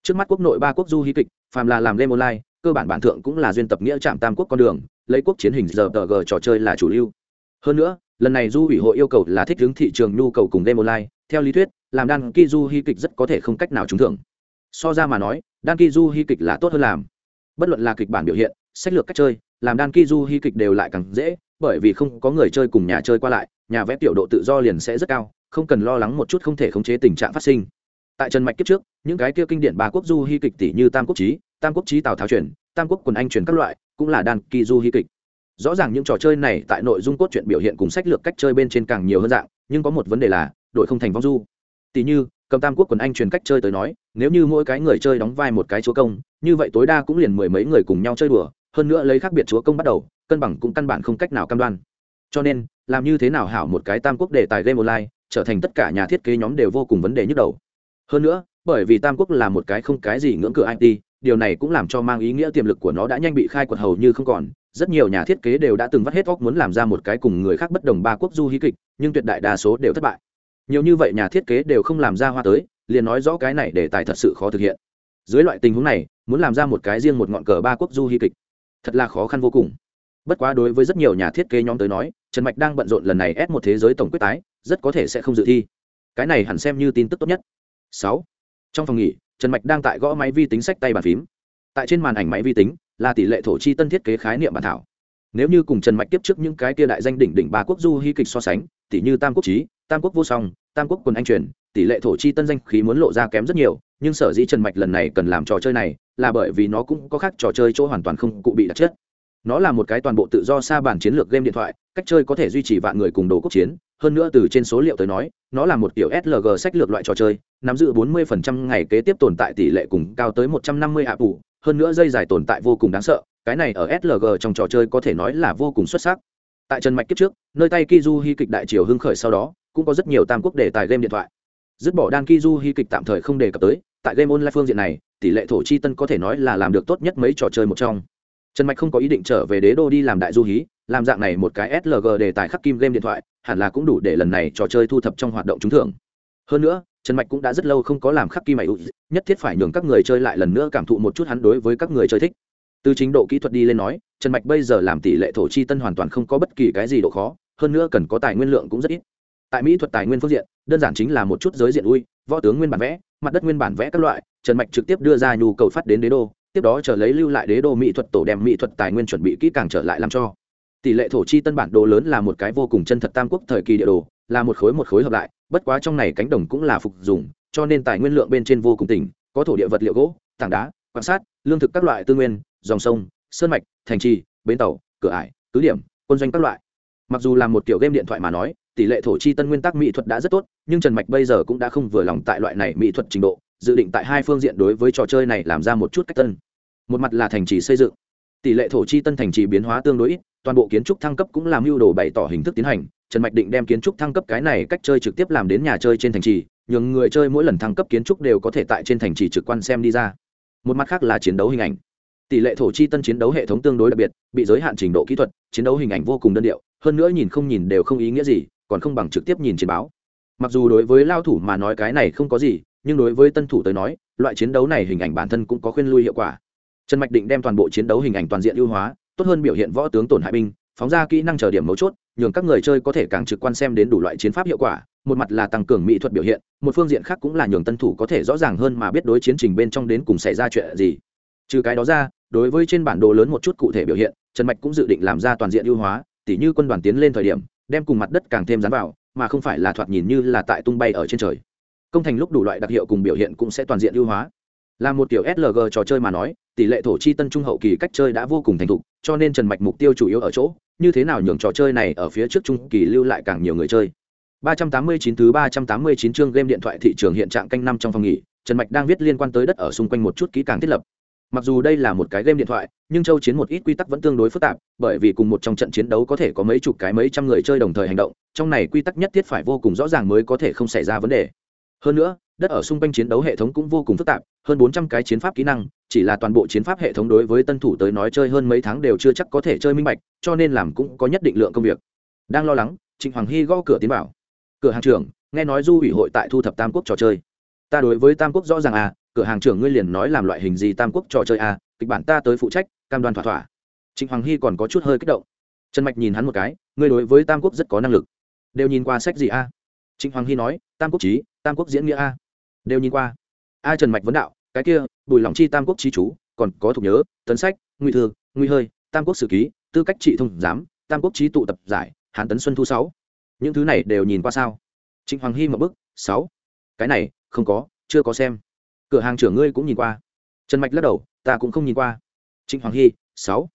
Trước mắt quốc nội ba quốc du hí kịch, phàm là làm game online, cơ bản bản thượng cũng là duyên tập nghĩa trạm tam quốc con đường, lấy quốc chiến hình giờ tờ g trò chơi là chủ lưu. Hơn nữa, lần này du ủy hội yêu cầu là thích ứng thị trường nhu cầu cùng game online, theo lý thuyết, làm đan ki du hy kịch rất có thể không cách nào trúng thưởng. So ra mà nói đan ki du hy kịch là tốt hơn làm. Bất luận là kịch bản biểu hiện, sách lược cách chơi làm đan ki du hy kịch đều lại càng dễ, bởi vì không có người chơi cùng nhà chơi qua lại, nhà vẽ tiểu độ tự do liền sẽ rất cao, không cần lo lắng một chút không thể khống chế tình trạng phát sinh. Tại trần mạch kiếp trước, những cái kia kinh điển ba quốc du hy kịch tỷ như tam quốc trí tam quốc trí tào tháo truyền, tam quốc quần anh truyền các loại, cũng là đan ki du hy kịch. Rõ ràng những trò chơi này tại nội dung cốt truyện biểu hiện cùng sách lược cách chơi bên trên càng nhiều hơn dạng, nhưng có một vấn đề là, đội không thành vong du. Tỷ như, cầm tam quốc quần anh truyền cách chơi tới nói, nếu như mỗi cái người chơi đóng vai một cái chúa công, như vậy tối đa cũng liền mười mấy người cùng nhau chơi đùa hơn nữa lấy khác biệt chúa công bắt đầu, cân bằng cũng căn bản không cách nào cam đoan. Cho nên, làm như thế nào hảo một cái tam quốc đề tài game online, trở thành tất cả nhà thiết kế nhóm đều vô cùng vấn đề nhức đầu. Hơn nữa, bởi vì tam quốc là một cái không cái gì ngưỡng cửa it điều này cũng làm cho mang ý nghĩa tiềm lực của nó đã nhanh bị khai quật hầu như không còn. Rất nhiều nhà thiết kế đều đã từng vắt hết óc muốn làm ra một cái cùng người khác bất đồng ba quốc du hí kịch, nhưng tuyệt đại đa số đều thất bại. Nhiều như vậy nhà thiết kế đều không làm ra hoa tới, liền nói rõ cái này để tài thật sự khó thực hiện. Dưới loại tình huống này, muốn làm ra một cái riêng một ngọn cờ ba quốc du hí kịch thật là khó khăn vô cùng. Bất quá đối với rất nhiều nhà thiết kế nhóm tới nói, trần mạch đang bận rộn lần này ép một thế giới tổng quyết tái, rất có thể sẽ không dự thi. Cái này hẳn xem như tin tức tốt nhất. Sáu. Trong phòng nghỉ, trần mạch đang tại gõ máy vi tính sách tay bàn phím. Tại trên màn ảnh máy vi tính, là tỷ lệ thổ chi tân thiết kế khái niệm bản thảo. Nếu như cùng trần mạch tiếp trước những cái kia đại danh đỉnh đỉnh ba quốc du hy kịch so sánh tỷ như tam quốc trí tam quốc vô song, tam quốc quần anh truyền, tỷ lệ thổ chi tân danh khí muốn lộ ra kém rất nhiều, nhưng sở dĩ trần mạch lần này cần làm trò chơi này là bởi vì nó cũng có khác trò chơi chỗ hoàn toàn không cụ bị đặc chất. Nó là một cái toàn bộ tự do xa bản chiến lược game điện thoại, cách chơi có thể duy trì vạn người cùng đồ quốc chiến. Hơn nữa từ trên số liệu tới nói, nó là một kiểu slg sách lược loại trò chơi, nắm giữ 40% ngày kế tiếp tồn tại tỷ lệ cùng cao tới 150 ạ tủ hơn nữa dây dài tồn tại vô cùng đáng sợ, cái này ở slg trong trò chơi có thể nói là vô cùng xuất sắc. Tại trần mạch kiếp trước, nơi tay kizu hy kịch đại triều hưng khởi sau đó, cũng có rất nhiều tam quốc đề tài game điện thoại. Dứt bỏ đan kizu hy kịch tạm thời không đề cập tới tại game online phương diện này, tỷ lệ thổ chi tân có thể nói là làm được tốt nhất mấy trò chơi một trong. Trần mạch không có ý định trở về đế đô đi làm đại du hí, làm dạng này một cái slg đề tài khắc kim game điện thoại, hẳn là cũng đủ để lần này trò chơi thu thập trong hoạt động trúng thưởng. Hơn nữa, trần mạch cũng đã rất lâu không có làm khắc kim mày nhất thiết phải nhường các người chơi lại lần nữa cảm thụ một chút hắn đối với các người chơi thích. Từ chính độ kỹ thuật đi lên nói, trần mạch bây giờ làm tỷ lệ thổ chi tân hoàn toàn không có bất kỳ cái gì độ khó, hơn nữa cần có tài nguyên lượng cũng rất ít tại mỹ thuật tài nguyên phương diện, đơn giản chính là một chút giới diện ui, võ tướng nguyên bản vẽ, mặt đất nguyên bản vẽ các loại, trần mạch trực tiếp đưa ra nhu cầu phát đến đế đô, tiếp đó chờ lấy lưu lại đế đô mỹ thuật tổ đem mỹ thuật tài nguyên chuẩn bị kỹ càng trở lại làm cho. Tỷ lệ thổ chi tân bản đồ lớn là một cái vô cùng chân thật tam quốc thời kỳ địa đồ, là một khối một khối hợp lại, bất quá trong này cánh đồng cũng là phục dùng, cho nên tài nguyên lượng bên trên vô cùng tỉnh, có thổ địa vật liệu gỗ, tảng đá, quan sát, lương thực các loại tư nguyên, dòng sông, sơn mạch, thành trì, bến tàu, cửa ải, cứ điểm, quân doanh các loại. Mặc dù là một kiểu game điện thoại mà nói tỷ lệ thổ chi tân nguyên tắc mỹ thuật đã rất tốt, nhưng trần mạch bây giờ cũng đã không vừa lòng tại loại này mỹ thuật trình độ, dự định tại hai phương diện đối với trò chơi này làm ra một chút cách tân. Một mặt là thành trì xây dựng, tỷ lệ thổ chi tân thành trì biến hóa tương đối ít, toàn bộ kiến trúc thăng cấp cũng làm mưu đồ bày tỏ hình thức tiến hành, trần mạch định đem kiến trúc thăng cấp cái này cách chơi trực tiếp làm đến nhà chơi trên thành trì, nhường người chơi mỗi lần thăng cấp kiến trúc đều có thể tại trên thành trì trực quan xem đi ra. Một mặt khác là chiến đấu hình ảnh, tỷ lệ thổ chi tân chiến đấu hệ thống tương đối đặc biệt, bị giới hạn trình độ kỹ thuật, chiến đấu hình ảnh vô cùng đơn điệu, hơn nữa nhìn không nhìn đều không ý nghĩa gì còn không bằng trực tiếp nhìn chiến báo. Mặc dù đối với lao thủ mà nói cái này không có gì, nhưng đối với tân thủ tới nói, loại chiến đấu này hình ảnh bản thân cũng có khuyên lui hiệu quả. Trần mạch định đem toàn bộ chiến đấu hình ảnh toàn diện ưu hóa, tốt hơn biểu hiện võ tướng tổn hại binh, phóng ra kỹ năng chờ điểm mấu chốt, nhường các người chơi có thể càng trực quan xem đến đủ loại chiến pháp hiệu quả, một mặt là tăng cường mỹ thuật biểu hiện, một phương diện khác cũng là nhường tân thủ có thể rõ ràng hơn mà biết đối chiến trình bên trong đến cùng xảy ra chuyện gì. Trừ cái đó ra, đối với trên bản đồ lớn một chút cụ thể biểu hiện, trần mạch cũng dự định làm ra toàn diện ưu hóa, tỉ như quân đoàn tiến lên thời điểm đem cùng mặt đất càng thêm dán vào, mà không phải là thoạt nhìn như là tại tung bay ở trên trời. Công thành lúc đủ loại đặc hiệu cùng biểu hiện cũng sẽ toàn diện ưu hóa. Là một kiểu slg trò chơi mà nói, tỷ lệ thổ chi tân trung hậu kỳ cách chơi đã vô cùng thành thục, cho nên trần mạch mục tiêu chủ yếu ở chỗ, như thế nào nhường trò chơi này ở phía trước trung kỳ lưu lại càng nhiều người chơi. 389 thứ 389 chương game điện thoại thị trường hiện trạng canh năm trong phòng nghỉ, trần mạch đang viết liên quan tới đất ở xung quanh một chút kỹ càng thiết lập mặc dù đây là một cái game điện thoại, nhưng châu chiến một ít quy tắc vẫn tương đối phức tạp, bởi vì cùng một trong trận chiến đấu có thể có mấy chục cái mấy trăm người chơi đồng thời hành động, trong này quy tắc nhất thiết phải vô cùng rõ ràng mới có thể không xảy ra vấn đề. Hơn nữa, đất ở xung quanh chiến đấu hệ thống cũng vô cùng phức tạp, hơn bốn trăm cái chiến pháp kỹ năng, chỉ là toàn bộ chiến pháp hệ thống đối với tân thủ tới nói chơi hơn mấy tháng đều chưa chắc có thể chơi minh bạch, cho nên làm cũng có nhất định lượng công việc. Đang lo lắng, trịnh hoàng hy gõ cửa tiến bảo. Cửa hàng trưởng, nghe nói du ủy hội tại thu thập tam quốc trò chơi. Ta đối với tam quốc rõ ràng à cửa hàng trưởng ngươi liền nói làm loại hình gì tam quốc trò chơi à kịch bản ta tới phụ trách, cam đoan thỏa thỏa. Trịnh hoàng hy còn có chút hơi kích động. Trần mạch nhìn hắn một cái, ngươi đối với tam quốc rất có năng lực. Đều nhìn qua sách gì a à? trịnh hoàng hy nói, tam quốc trí tam quốc diễn nghĩa a đều nhìn qua. A trần mạch vấn đạo, cái kia, bùi lòng chi tam quốc trí chú, còn có thuộc nhớ, tấn sách nguy thư nguy hơi, tam quốc sử ký, tư cách trị thông giám, tam quốc trí tụ tập giải, hán tấn xuân thu sáu. Những thứ này đều nhìn qua sao? Trịnh hoàng hy một bức, sáu. Cái này, không có, chưa có xem cửa hàng trưởng ngươi cũng nhìn qua. Trần mạch lắc đầu, ta cũng không nhìn qua. Trịnh hoàng hy, sáu.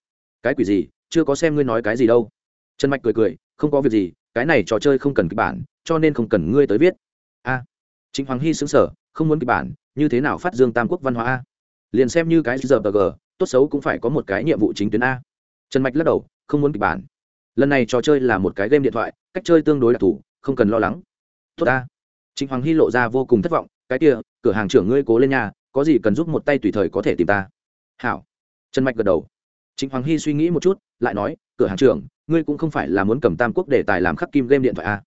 Cái quỷ gì? Chưa có xem ngươi nói cái gì đâu. Trần mạch cười cười, không có việc gì, cái này trò chơi không cần kịch bản, cho nên không cần ngươi tới viết. A. Trịnh hoàng hy xứng sở không muốn kịch bản, như thế nào phát dương tam quốc văn hóa a? Liền xem như cái giờ g, tốt xấu cũng phải có một cái nhiệm vụ chính tuyến a. Trần mạch lắc đầu, không muốn kịch bản. Lần này trò chơi là một cái game điện thoại, cách chơi tương đối đặc thù, không cần lo lắng. Tốt a. Trịnh hoàng hy lộ ra vô cùng thất vọng cái kia, cửa hàng trưởng ngươi cố lên nhà có gì cần giúp một tay tùy thời có thể tìm ta. Hảo. Trần mạch gật đầu. Chính hoàng hy suy nghĩ một chút, lại nói, cửa hàng trưởng, ngươi cũng không phải là muốn cầm tam quốc để tài làm khắc kim game điện thoại a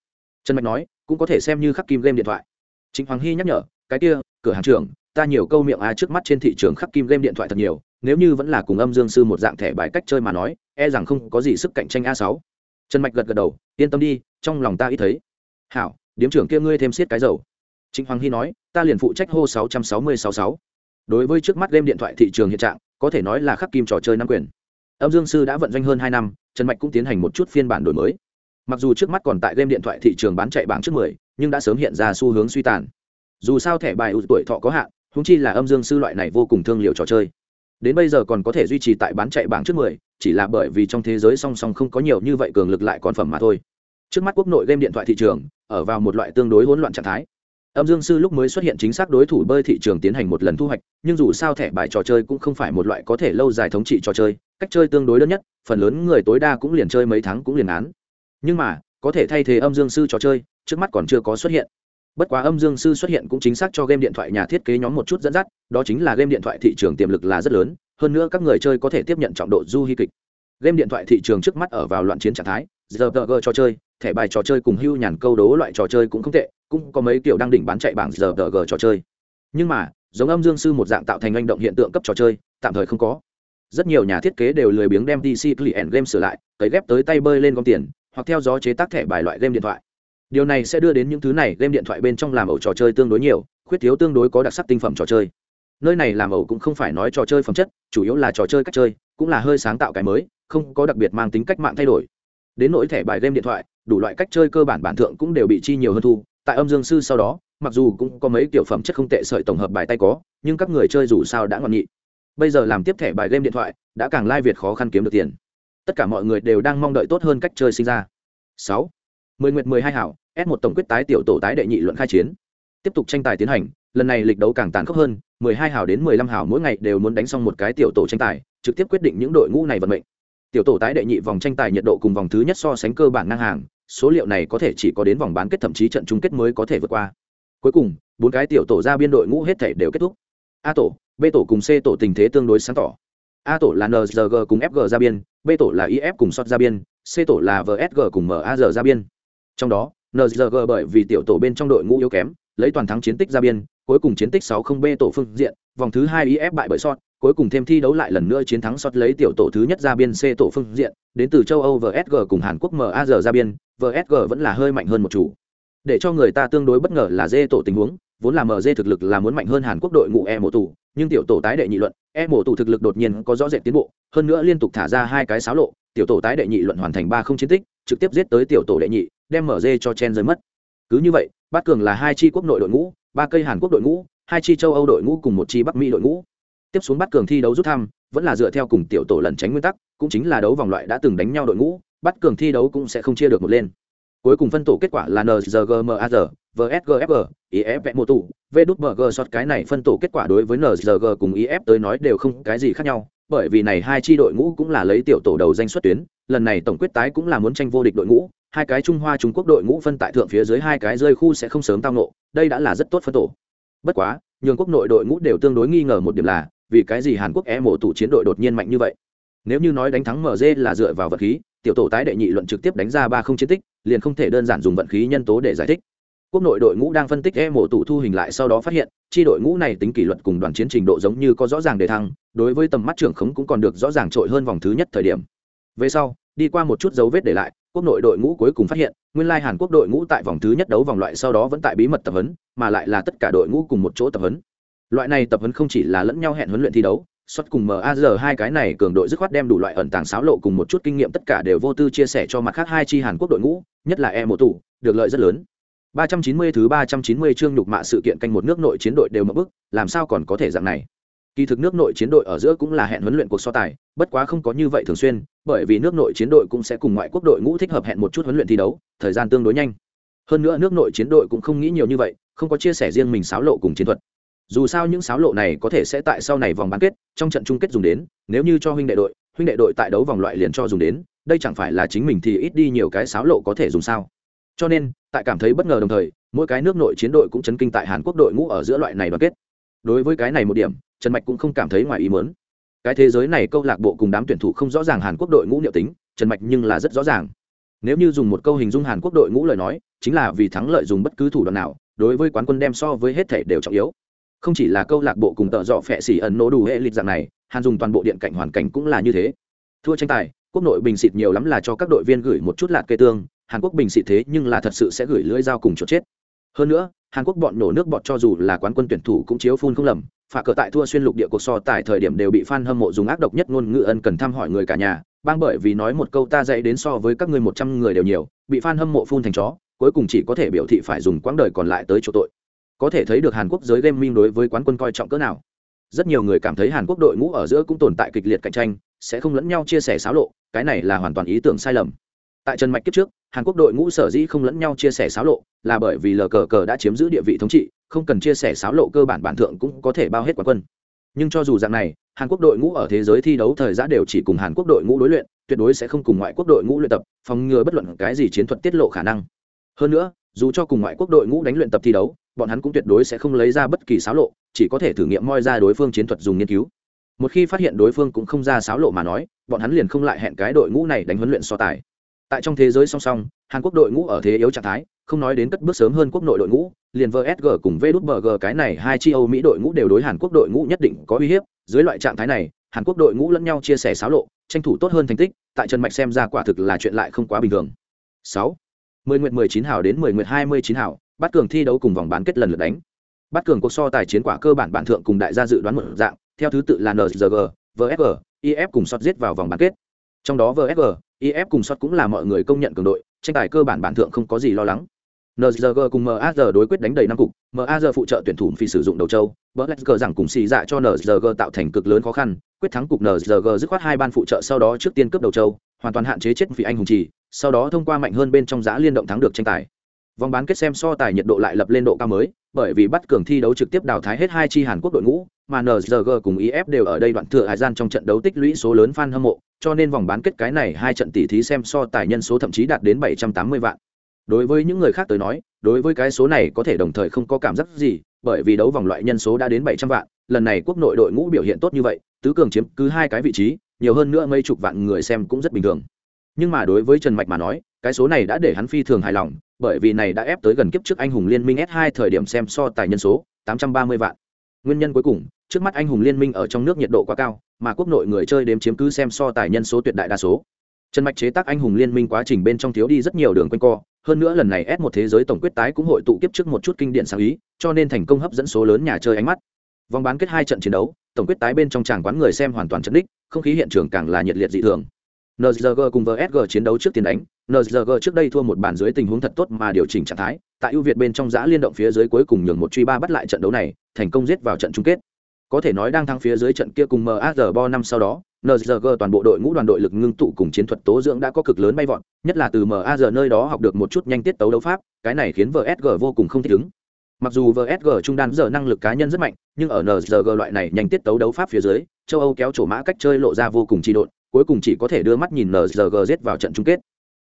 trần mạch nói, cũng có thể xem như khắc kim game điện thoại. Chính hoàng hy nhắc nhở, cái kia, cửa hàng trưởng, ta ta nhiều câu miệng a trước mắt trên thị trường khắc kim game điện thoại thật nhiều, nếu như vẫn là cùng âm dương sư một dạng thẻ bài cách chơi mà nói e rằng không có gì sức cạnh tranh a sáu. Trần mạch gật gật đầu, yên tâm đi, trong lòng ta ít thấy. Hảo, điếm trưởng kia ngươi thêm siết cái dầu trịnh hoàng hy nói, ta liền phụ trách hô sáu trăm sáu mươi sáu sáu. Đối với trước mắt game điện thoại thị trường hiện trạng, có thể nói là khắc kim trò chơi năm quyền. Âm dương sư đã vận doanh hơn hai năm, trần mạch cũng tiến hành một chút phiên bản đổi mới. Mặc dù trước mắt còn tại game điện thoại thị trường bán chạy bảng trước mười, nhưng đã sớm hiện ra xu hướng suy tàn. Dù sao thẻ bài ưu tuổi thọ có hạn, huống chi là âm dương sư loại này vô cùng thương liệu trò chơi. Đến bây giờ còn có thể duy trì tại bán chạy bảng trước mười, chỉ là bởi vì trong thế giới song song không có nhiều như vậy cường lực lại còn phẩm mà thôi. Trước mắt quốc nội game điện thoại thị trường, ở vào một loại tương đối hỗn loạn trạng thái âm dương sư lúc mới xuất hiện chính xác đối thủ bơi thị trường tiến hành một lần thu hoạch, nhưng dù sao thẻ bài trò chơi cũng không phải một loại có thể lâu dài thống trị trò chơi, cách chơi tương đối đơn nhất, phần lớn người tối đa cũng liền chơi mấy tháng cũng liền án. Nhưng mà, có thể thay thế âm dương sư trò chơi, trước mắt còn chưa có xuất hiện. Bất quá âm dương sư xuất hiện cũng chính xác cho game điện thoại nhà thiết kế nhóm một chút dẫn dắt, đó chính là game điện thoại thị trường tiềm lực là rất lớn, hơn nữa các người chơi có thể tiếp nhận trọng độ du hy kịch game điện thoại thị trường trước mắt ở vào loạn chiến trạng thái, giờ tờ gờ trò chơi, thẻ bài trò chơi cùng hưu nhàn câu đố loại trò chơi cũng không tệ, cũng có mấy kiểu đang đỉnh bán chạy bảng giờ tờ gờ trò chơi. Nhưng mà, giống âm dương sư một dạng tạo thành hành động hiện tượng cấp trò chơi, tạm thời không có. Rất nhiều nhà thiết kế đều lười biếng đem dc client game sửa lại, cấy ghép tới tay bơi lên gom tiền, hoặc theo gió chế tác thẻ bài loại game điện thoại. Điều này sẽ đưa đến những thứ này game điện thoại bên trong làm ẩu trò chơi tương đối nhiều, khuyết thiếu tương đối có đặc sắc tinh phẩm trò chơi. Nơi này làm ẩu cũng không phải nói trò chơi phẩm chất, chủ yếu là trò chơi cách chơi, cũng là hơi sáng tạo cái mới không có đặc biệt mang tính cách mạng thay đổi. Đến nỗi thẻ bài game điện thoại, đủ loại cách chơi cơ bản bản thượng cũng đều bị chi nhiều hơn thu. Tại âm dương sư sau đó, mặc dù cũng có mấy kiểu phẩm chất không tệ sợi tổng hợp bài tay có, nhưng các người chơi dù sao đã ngọn nghị bây giờ làm tiếp thẻ bài game điện thoại, đã càng lai việt khó khăn kiếm được tiền. Tất cả mọi người đều đang mong đợi tốt hơn cách chơi sinh ra. Sáu. Mười nguyệt mười hai hảo, s một tổng quyết tái tiểu tổ tái đệ nhị luận khai chiến. Tiếp tục tranh tài tiến hành, lần này lịch đấu càng tàn khốc hơn, mười hai hảo đến mười lăm hảo mỗi ngày đều muốn đánh xong một cái tiểu tổ tranh tài, trực tiếp quyết định những đội ngũ này vận mệnh tiểu tổ tái đệ nhị vòng tranh tài nhiệt độ cùng vòng thứ nhất so sánh cơ bản ngang hàng, số liệu này có thể chỉ có đến vòng bán kết thậm chí trận chung kết mới có thể vượt qua. Cuối cùng, bốn cái tiểu tổ ra biên đội ngũ hết thể đều kết thúc. A tổ, b tổ cùng c tổ tình thế tương đối sáng tỏ. A tổ là nzg cùng fg ra biên, b tổ là if cùng sot ra biên, c tổ là vsg cùng maz ra biên. Trong đó nzg bởi vì tiểu tổ bên trong đội ngũ yếu kém, lấy toàn thắng chiến tích ra biên, cuối cùng chiến tích 60 b tổ phương diện, vòng thứ hai if bại bởi sot cuối cùng thêm thi đấu lại lần nữa chiến thắng sót lấy tiểu tổ thứ nhất ra biên c tổ phương diện, đến từ châu âu vsg cùng hàn quốc maz ra biên vsg vẫn là hơi mạnh hơn một chủ. Để cho người ta tương đối bất ngờ là d tổ tình huống, vốn là MZ thực lực là muốn mạnh hơn hàn quốc đội ngũ e mộ tủ nhưng tiểu tổ tái đệ nhị luận e mộ tủ thực lực đột nhiên có rõ rệt tiến bộ, hơn nữa liên tục thả ra hai cái xáo lộ, tiểu tổ tái đệ nhị luận hoàn thành ba không chiến tích, trực tiếp giết tới tiểu tổ đệ nhị, đem MZ cho chen rơi mất. Cứ như vậy bát cường là hai chi quốc nội đội ngũ, ba cây hàn quốc đội ngũ, hai chi châu âu đội ngũ cùng một chi bắc mỹ đội ngũ tiếp xuống bắt cường thi đấu rút thăm, vẫn là dựa theo cùng tiểu tổ lần tránh nguyên tắc, cũng chính là đấu vòng loại đã từng đánh nhau đội ngũ, bắt cường thi đấu cũng sẽ không chia được một lên. Cuối cùng phân tổ kết quả là nzgmaz vsgfg if mô tụ vđbg sọt cái này phân tổ kết quả đối với nzg cùng if tới nói đều không cái gì khác nhau, bởi vì này hai chi đội ngũ cũng là lấy tiểu tổ đầu danh xuất tuyến, lần này tổng quyết tái cũng là muốn tranh vô địch đội ngũ, hai cái trung hoa trung quốc đội ngũ phân tại thượng phía dưới hai cái rơi khu sẽ không sớm tao nộ đây đã là rất tốt phân tổ. Bất quá, nhường quốc nội đội ngũ đều tương đối nghi ngờ một điểm là vì cái gì hàn quốc e mộ tụ chiến đội đột nhiên mạnh như vậy? Nếu như nói đánh thắng mg là dựa vào vật khí, tiểu tổ tái đệ nhị luận trực tiếp đánh ra ba không chiến tích, liền không thể đơn giản dùng vận khí nhân tố để giải thích. Quốc nội đội ngũ đang phân tích e mổ tủ thu hình lại sau đó phát hiện, chi đội ngũ này tính kỷ luật cùng đoàn chiến trình độ giống như có rõ ràng đề thăng, đối với tầm mắt trưởng khống cũng còn được rõ ràng trội hơn vòng thứ nhất thời điểm. Về sau, đi qua một chút dấu vết để lại, quốc nội đội ngũ cuối cùng phát hiện, nguyên lai hàn quốc đội ngũ tại vòng thứ nhất đấu vòng loại sau đó vẫn tại bí mật tập huấn, mà lại là tất cả đội ngũ cùng một chỗ tập huấn loại này tập huấn không chỉ là lẫn nhau hẹn huấn luyện thi đấu xuất cùng MAZ hai cái này cường đội dứt khoát đem đủ loại ẩn tàng xáo lộ cùng một chút kinh nghiệm tất cả đều vô tư chia sẻ cho mặt khác hai chi Hàn Quốc đội ngũ, nhất là E một tủ, được lợi rất lớn. 390 thứ 390 chương nhục mạ sự kiện canh một nước nội chiến đội đều mở bức, làm sao còn có thể dạng này. Kỳ thực nước nội chiến đội ở giữa cũng là hẹn huấn luyện cuộc so tài, bất quá không có như vậy thường xuyên, bởi vì nước nội chiến đội cũng sẽ cùng ngoại quốc đội ngũ thích hợp hẹn một chút huấn luyện thi đấu, thời gian tương đối nhanh. Hơn nữa nước nội chiến đội cũng không nghĩ nhiều như vậy, không có chia sẻ riêng mình xáo lộ cùng chiến thuật dù sao những sáo lộ này có thể sẽ tại sau này vòng bán kết, trong trận chung kết dùng đến, nếu như cho huynh đệ đội, huynh đệ đội tại đấu vòng loại liền cho dùng đến, đây chẳng phải là chính mình thì ít đi nhiều cái sáo lộ có thể dùng sao? Cho nên, tại cảm thấy bất ngờ đồng thời, mỗi cái nước nội chiến đội cũng chấn kinh tại hàn quốc đội ngũ ở giữa loại này đoàn kết. Đối với cái này một điểm, trần mạch cũng không cảm thấy ngoài ý mớn cái thế giới này câu lạc bộ cùng đám tuyển thủ không rõ ràng hàn quốc đội ngũ liệu tính, trần mạch nhưng là rất rõ ràng. Nếu như dùng một câu hình dung hàn quốc đội ngũ lời nói, chính là vì thắng lợi dùng bất cứ thủ đoạn nào, đối với quán quân đem so với hết thể đều trọng yếu không chỉ là câu lạc bộ cùng tợ dọ phẹ xỉ ẩn nổ đủ hệ lịch dạng này, hàn dùng toàn bộ điện cảnh hoàn cảnh cũng là như thế. Thua tranh tài, quốc nội bình xịt nhiều lắm là cho các đội viên gửi một chút lạt cây tương, hàn quốc bình xịt thế nhưng là thật sự sẽ gửi lưỡi dao cùng chỗ chết. Hơn nữa, hàn quốc bọn nổ nước bọt cho dù là quán quân tuyển thủ cũng chiếu phun không lầm, phả cờ tại thua xuyên lục địa cuộc so tại thời điểm đều bị fan hâm mộ dùng ác độc nhất ngôn ngữ ân cần thăm hỏi người cả nhà, bang bởi vì nói một câu ta dạy đến so với các ngươi một trăm người đều nhiều, bị fan hâm mộ phun thành chó, cuối cùng chỉ có thể biểu thị phải dùng quãng đời còn lại tới chỗ tội có thể thấy được hàn quốc giới gaming đối với quán quân coi trọng cỡ nào. Rất nhiều người cảm thấy hàn quốc đội ngũ ở giữa cũng tồn tại kịch liệt cạnh tranh, sẽ không lẫn nhau chia sẻ xáo lộ, cái này là hoàn toàn ý tưởng sai lầm. Tại trần mạch kiếp trước, hàn quốc đội ngũ sở dĩ không lẫn nhau chia sẻ xáo lộ, là bởi vì lờ cờ cờ đã chiếm giữ địa vị thống trị, không cần chia sẻ xáo lộ cơ bản bản thượng cũng có thể bao hết quán quân. Nhưng cho dù dạng này, hàn quốc đội ngũ ở thế giới thi đấu thời gian đều chỉ cùng hàn quốc đội ngũ đối luyện, tuyệt đối sẽ không cùng ngoại quốc đội ngũ luyện tập, phòng ngừa bất luận cái gì chiến thuật tiết lộ khả năng. Hơn nữa, dù cho cùng ngoại quốc đội ngũ đánh luyện tập thi đấu bọn hắn cũng tuyệt đối sẽ không lấy ra bất kỳ xáo lộ, chỉ có thể thử nghiệm moi ra đối phương chiến thuật dùng nghiên cứu. Một khi phát hiện đối phương cũng không ra xáo lộ mà nói, bọn hắn liền không lại hẹn cái đội ngũ này đánh huấn luyện so tài. Tại trong thế giới song song, hàn quốc đội ngũ ở thế yếu trạng thái, không nói đến cất bước sớm hơn quốc nội đội ngũ, liền vsg cùng vđbg cái này hai chi âu mỹ đội ngũ đều đối hàn quốc đội ngũ nhất định có uy hiếp. Dưới loại trạng thái này, hàn quốc đội ngũ lẫn nhau chia sẻ xáo lộ, tranh thủ tốt hơn thành tích, tại trần mạch xem ra quả thực là chuyện lại không quá bình thường. Sáu, mười nguyện mười chín hảo đến mười nguyện hai mươi chín hảo Bát cường thi đấu cùng vòng bán kết lần lượt đánh. Bát cường cuộc so tài chiến quả cơ bản bản thượng cùng đại gia dự đoán một dạng theo thứ tự là nzg vsg if cùng sót giết vào vòng bán kết. Trong đó vsg if cùng sót cũng là mọi người công nhận cường đội tranh tài cơ bản bản thượng không có gì lo lắng. NZG cùng MAZ đối quyết đánh đầy năm cục, MAZ phụ trợ tuyển thủ phi sử dụng đầu châu, Blackger rằng cùng xì dạ cho NZG tạo thành cực lớn khó khăn, quyết thắng cục NZG dứt khoát hai ban phụ trợ sau đó trước tiên cướp đầu châu, hoàn toàn hạn chế chết vì anh hùng trì, sau đó thông qua mạnh hơn bên trong giá liên động thắng được tranh tài. Vòng bán kết xem so tài nhiệt độ lại lập lên độ cao mới, bởi vì bắt cường thi đấu trực tiếp đào thái hết hai chi Hàn Quốc đội ngũ, mà NZG cùng IF đều ở đây đoạn thừa hải gian trong trận đấu tích lũy số lớn fan hâm mộ, cho nên vòng bán kết cái này hai trận tỷ thí xem so tài nhân số thậm chí đạt đến 780 vạn. Đối với những người khác tới nói, đối với cái số này có thể đồng thời không có cảm giác gì, bởi vì đấu vòng loại nhân số đã đến 700 vạn, lần này quốc nội đội ngũ biểu hiện tốt như vậy, tứ cường chiếm cứ hai cái vị trí, nhiều hơn nữa mấy chục vạn người xem cũng rất bình thường. Nhưng mà đối với Trần Mạch mà nói, cái số này đã để hắn phi thường hài lòng, bởi vì này đã ép tới gần kiếp trước anh hùng liên minh S2 thời điểm xem so tài nhân số, 830 vạn. Nguyên nhân cuối cùng, trước mắt anh hùng liên minh ở trong nước nhiệt độ quá cao, mà quốc nội người chơi đếm chiếm cứ xem so tài nhân số tuyệt đại đa số. Trần Mạch chế tác anh hùng liên minh quá trình bên trong thiếu đi rất nhiều đường quanh co, hơn nữa lần này S một thế giới tổng quyết tái cũng hội tụ kiếp trước một chút kinh điển sáng ý, cho nên thành công hấp dẫn số lớn nhà chơi ánh mắt. Vòng bán kết hai trận chiến đấu, tổng quyết tái bên trong tràng quán người xem hoàn toàn chấn đích, không khí hiện trường càng là nhiệt liệt dị thường. NZG cùng VSG chiến đấu trước tiền đánh, NZG trước đây thua một bàn dưới tình huống thật tốt mà điều chỉnh trạng thái, tại ưu việt bên trong giã liên động phía dưới cuối cùng nhường một truy ba bắt lại trận đấu này, thành công giết vào trận chung kết. Có thể nói đang thắng phía dưới trận kia cùng MAZ Bo năm sau đó, NZG toàn bộ đội ngũ đoàn đội lực ngưng tụ cùng chiến thuật tố dưỡng đã có cực lớn bay vọt, nhất là từ MAZ nơi đó học được một chút nhanh tiết tấu đấu pháp, cái này khiến VSG vô cùng không thích ứng. Mặc dù VSG trung đan giờ năng lực cá nhân rất mạnh, nhưng ở NZG loại này nhanh tiết tấu đấu pháp phía dưới, châu Âu kéo chỗ mã cách chơi lộ ra vô cùng chi độn, cuối cùng chỉ có thể đưa mắt nhìn NZG vào trận chung kết.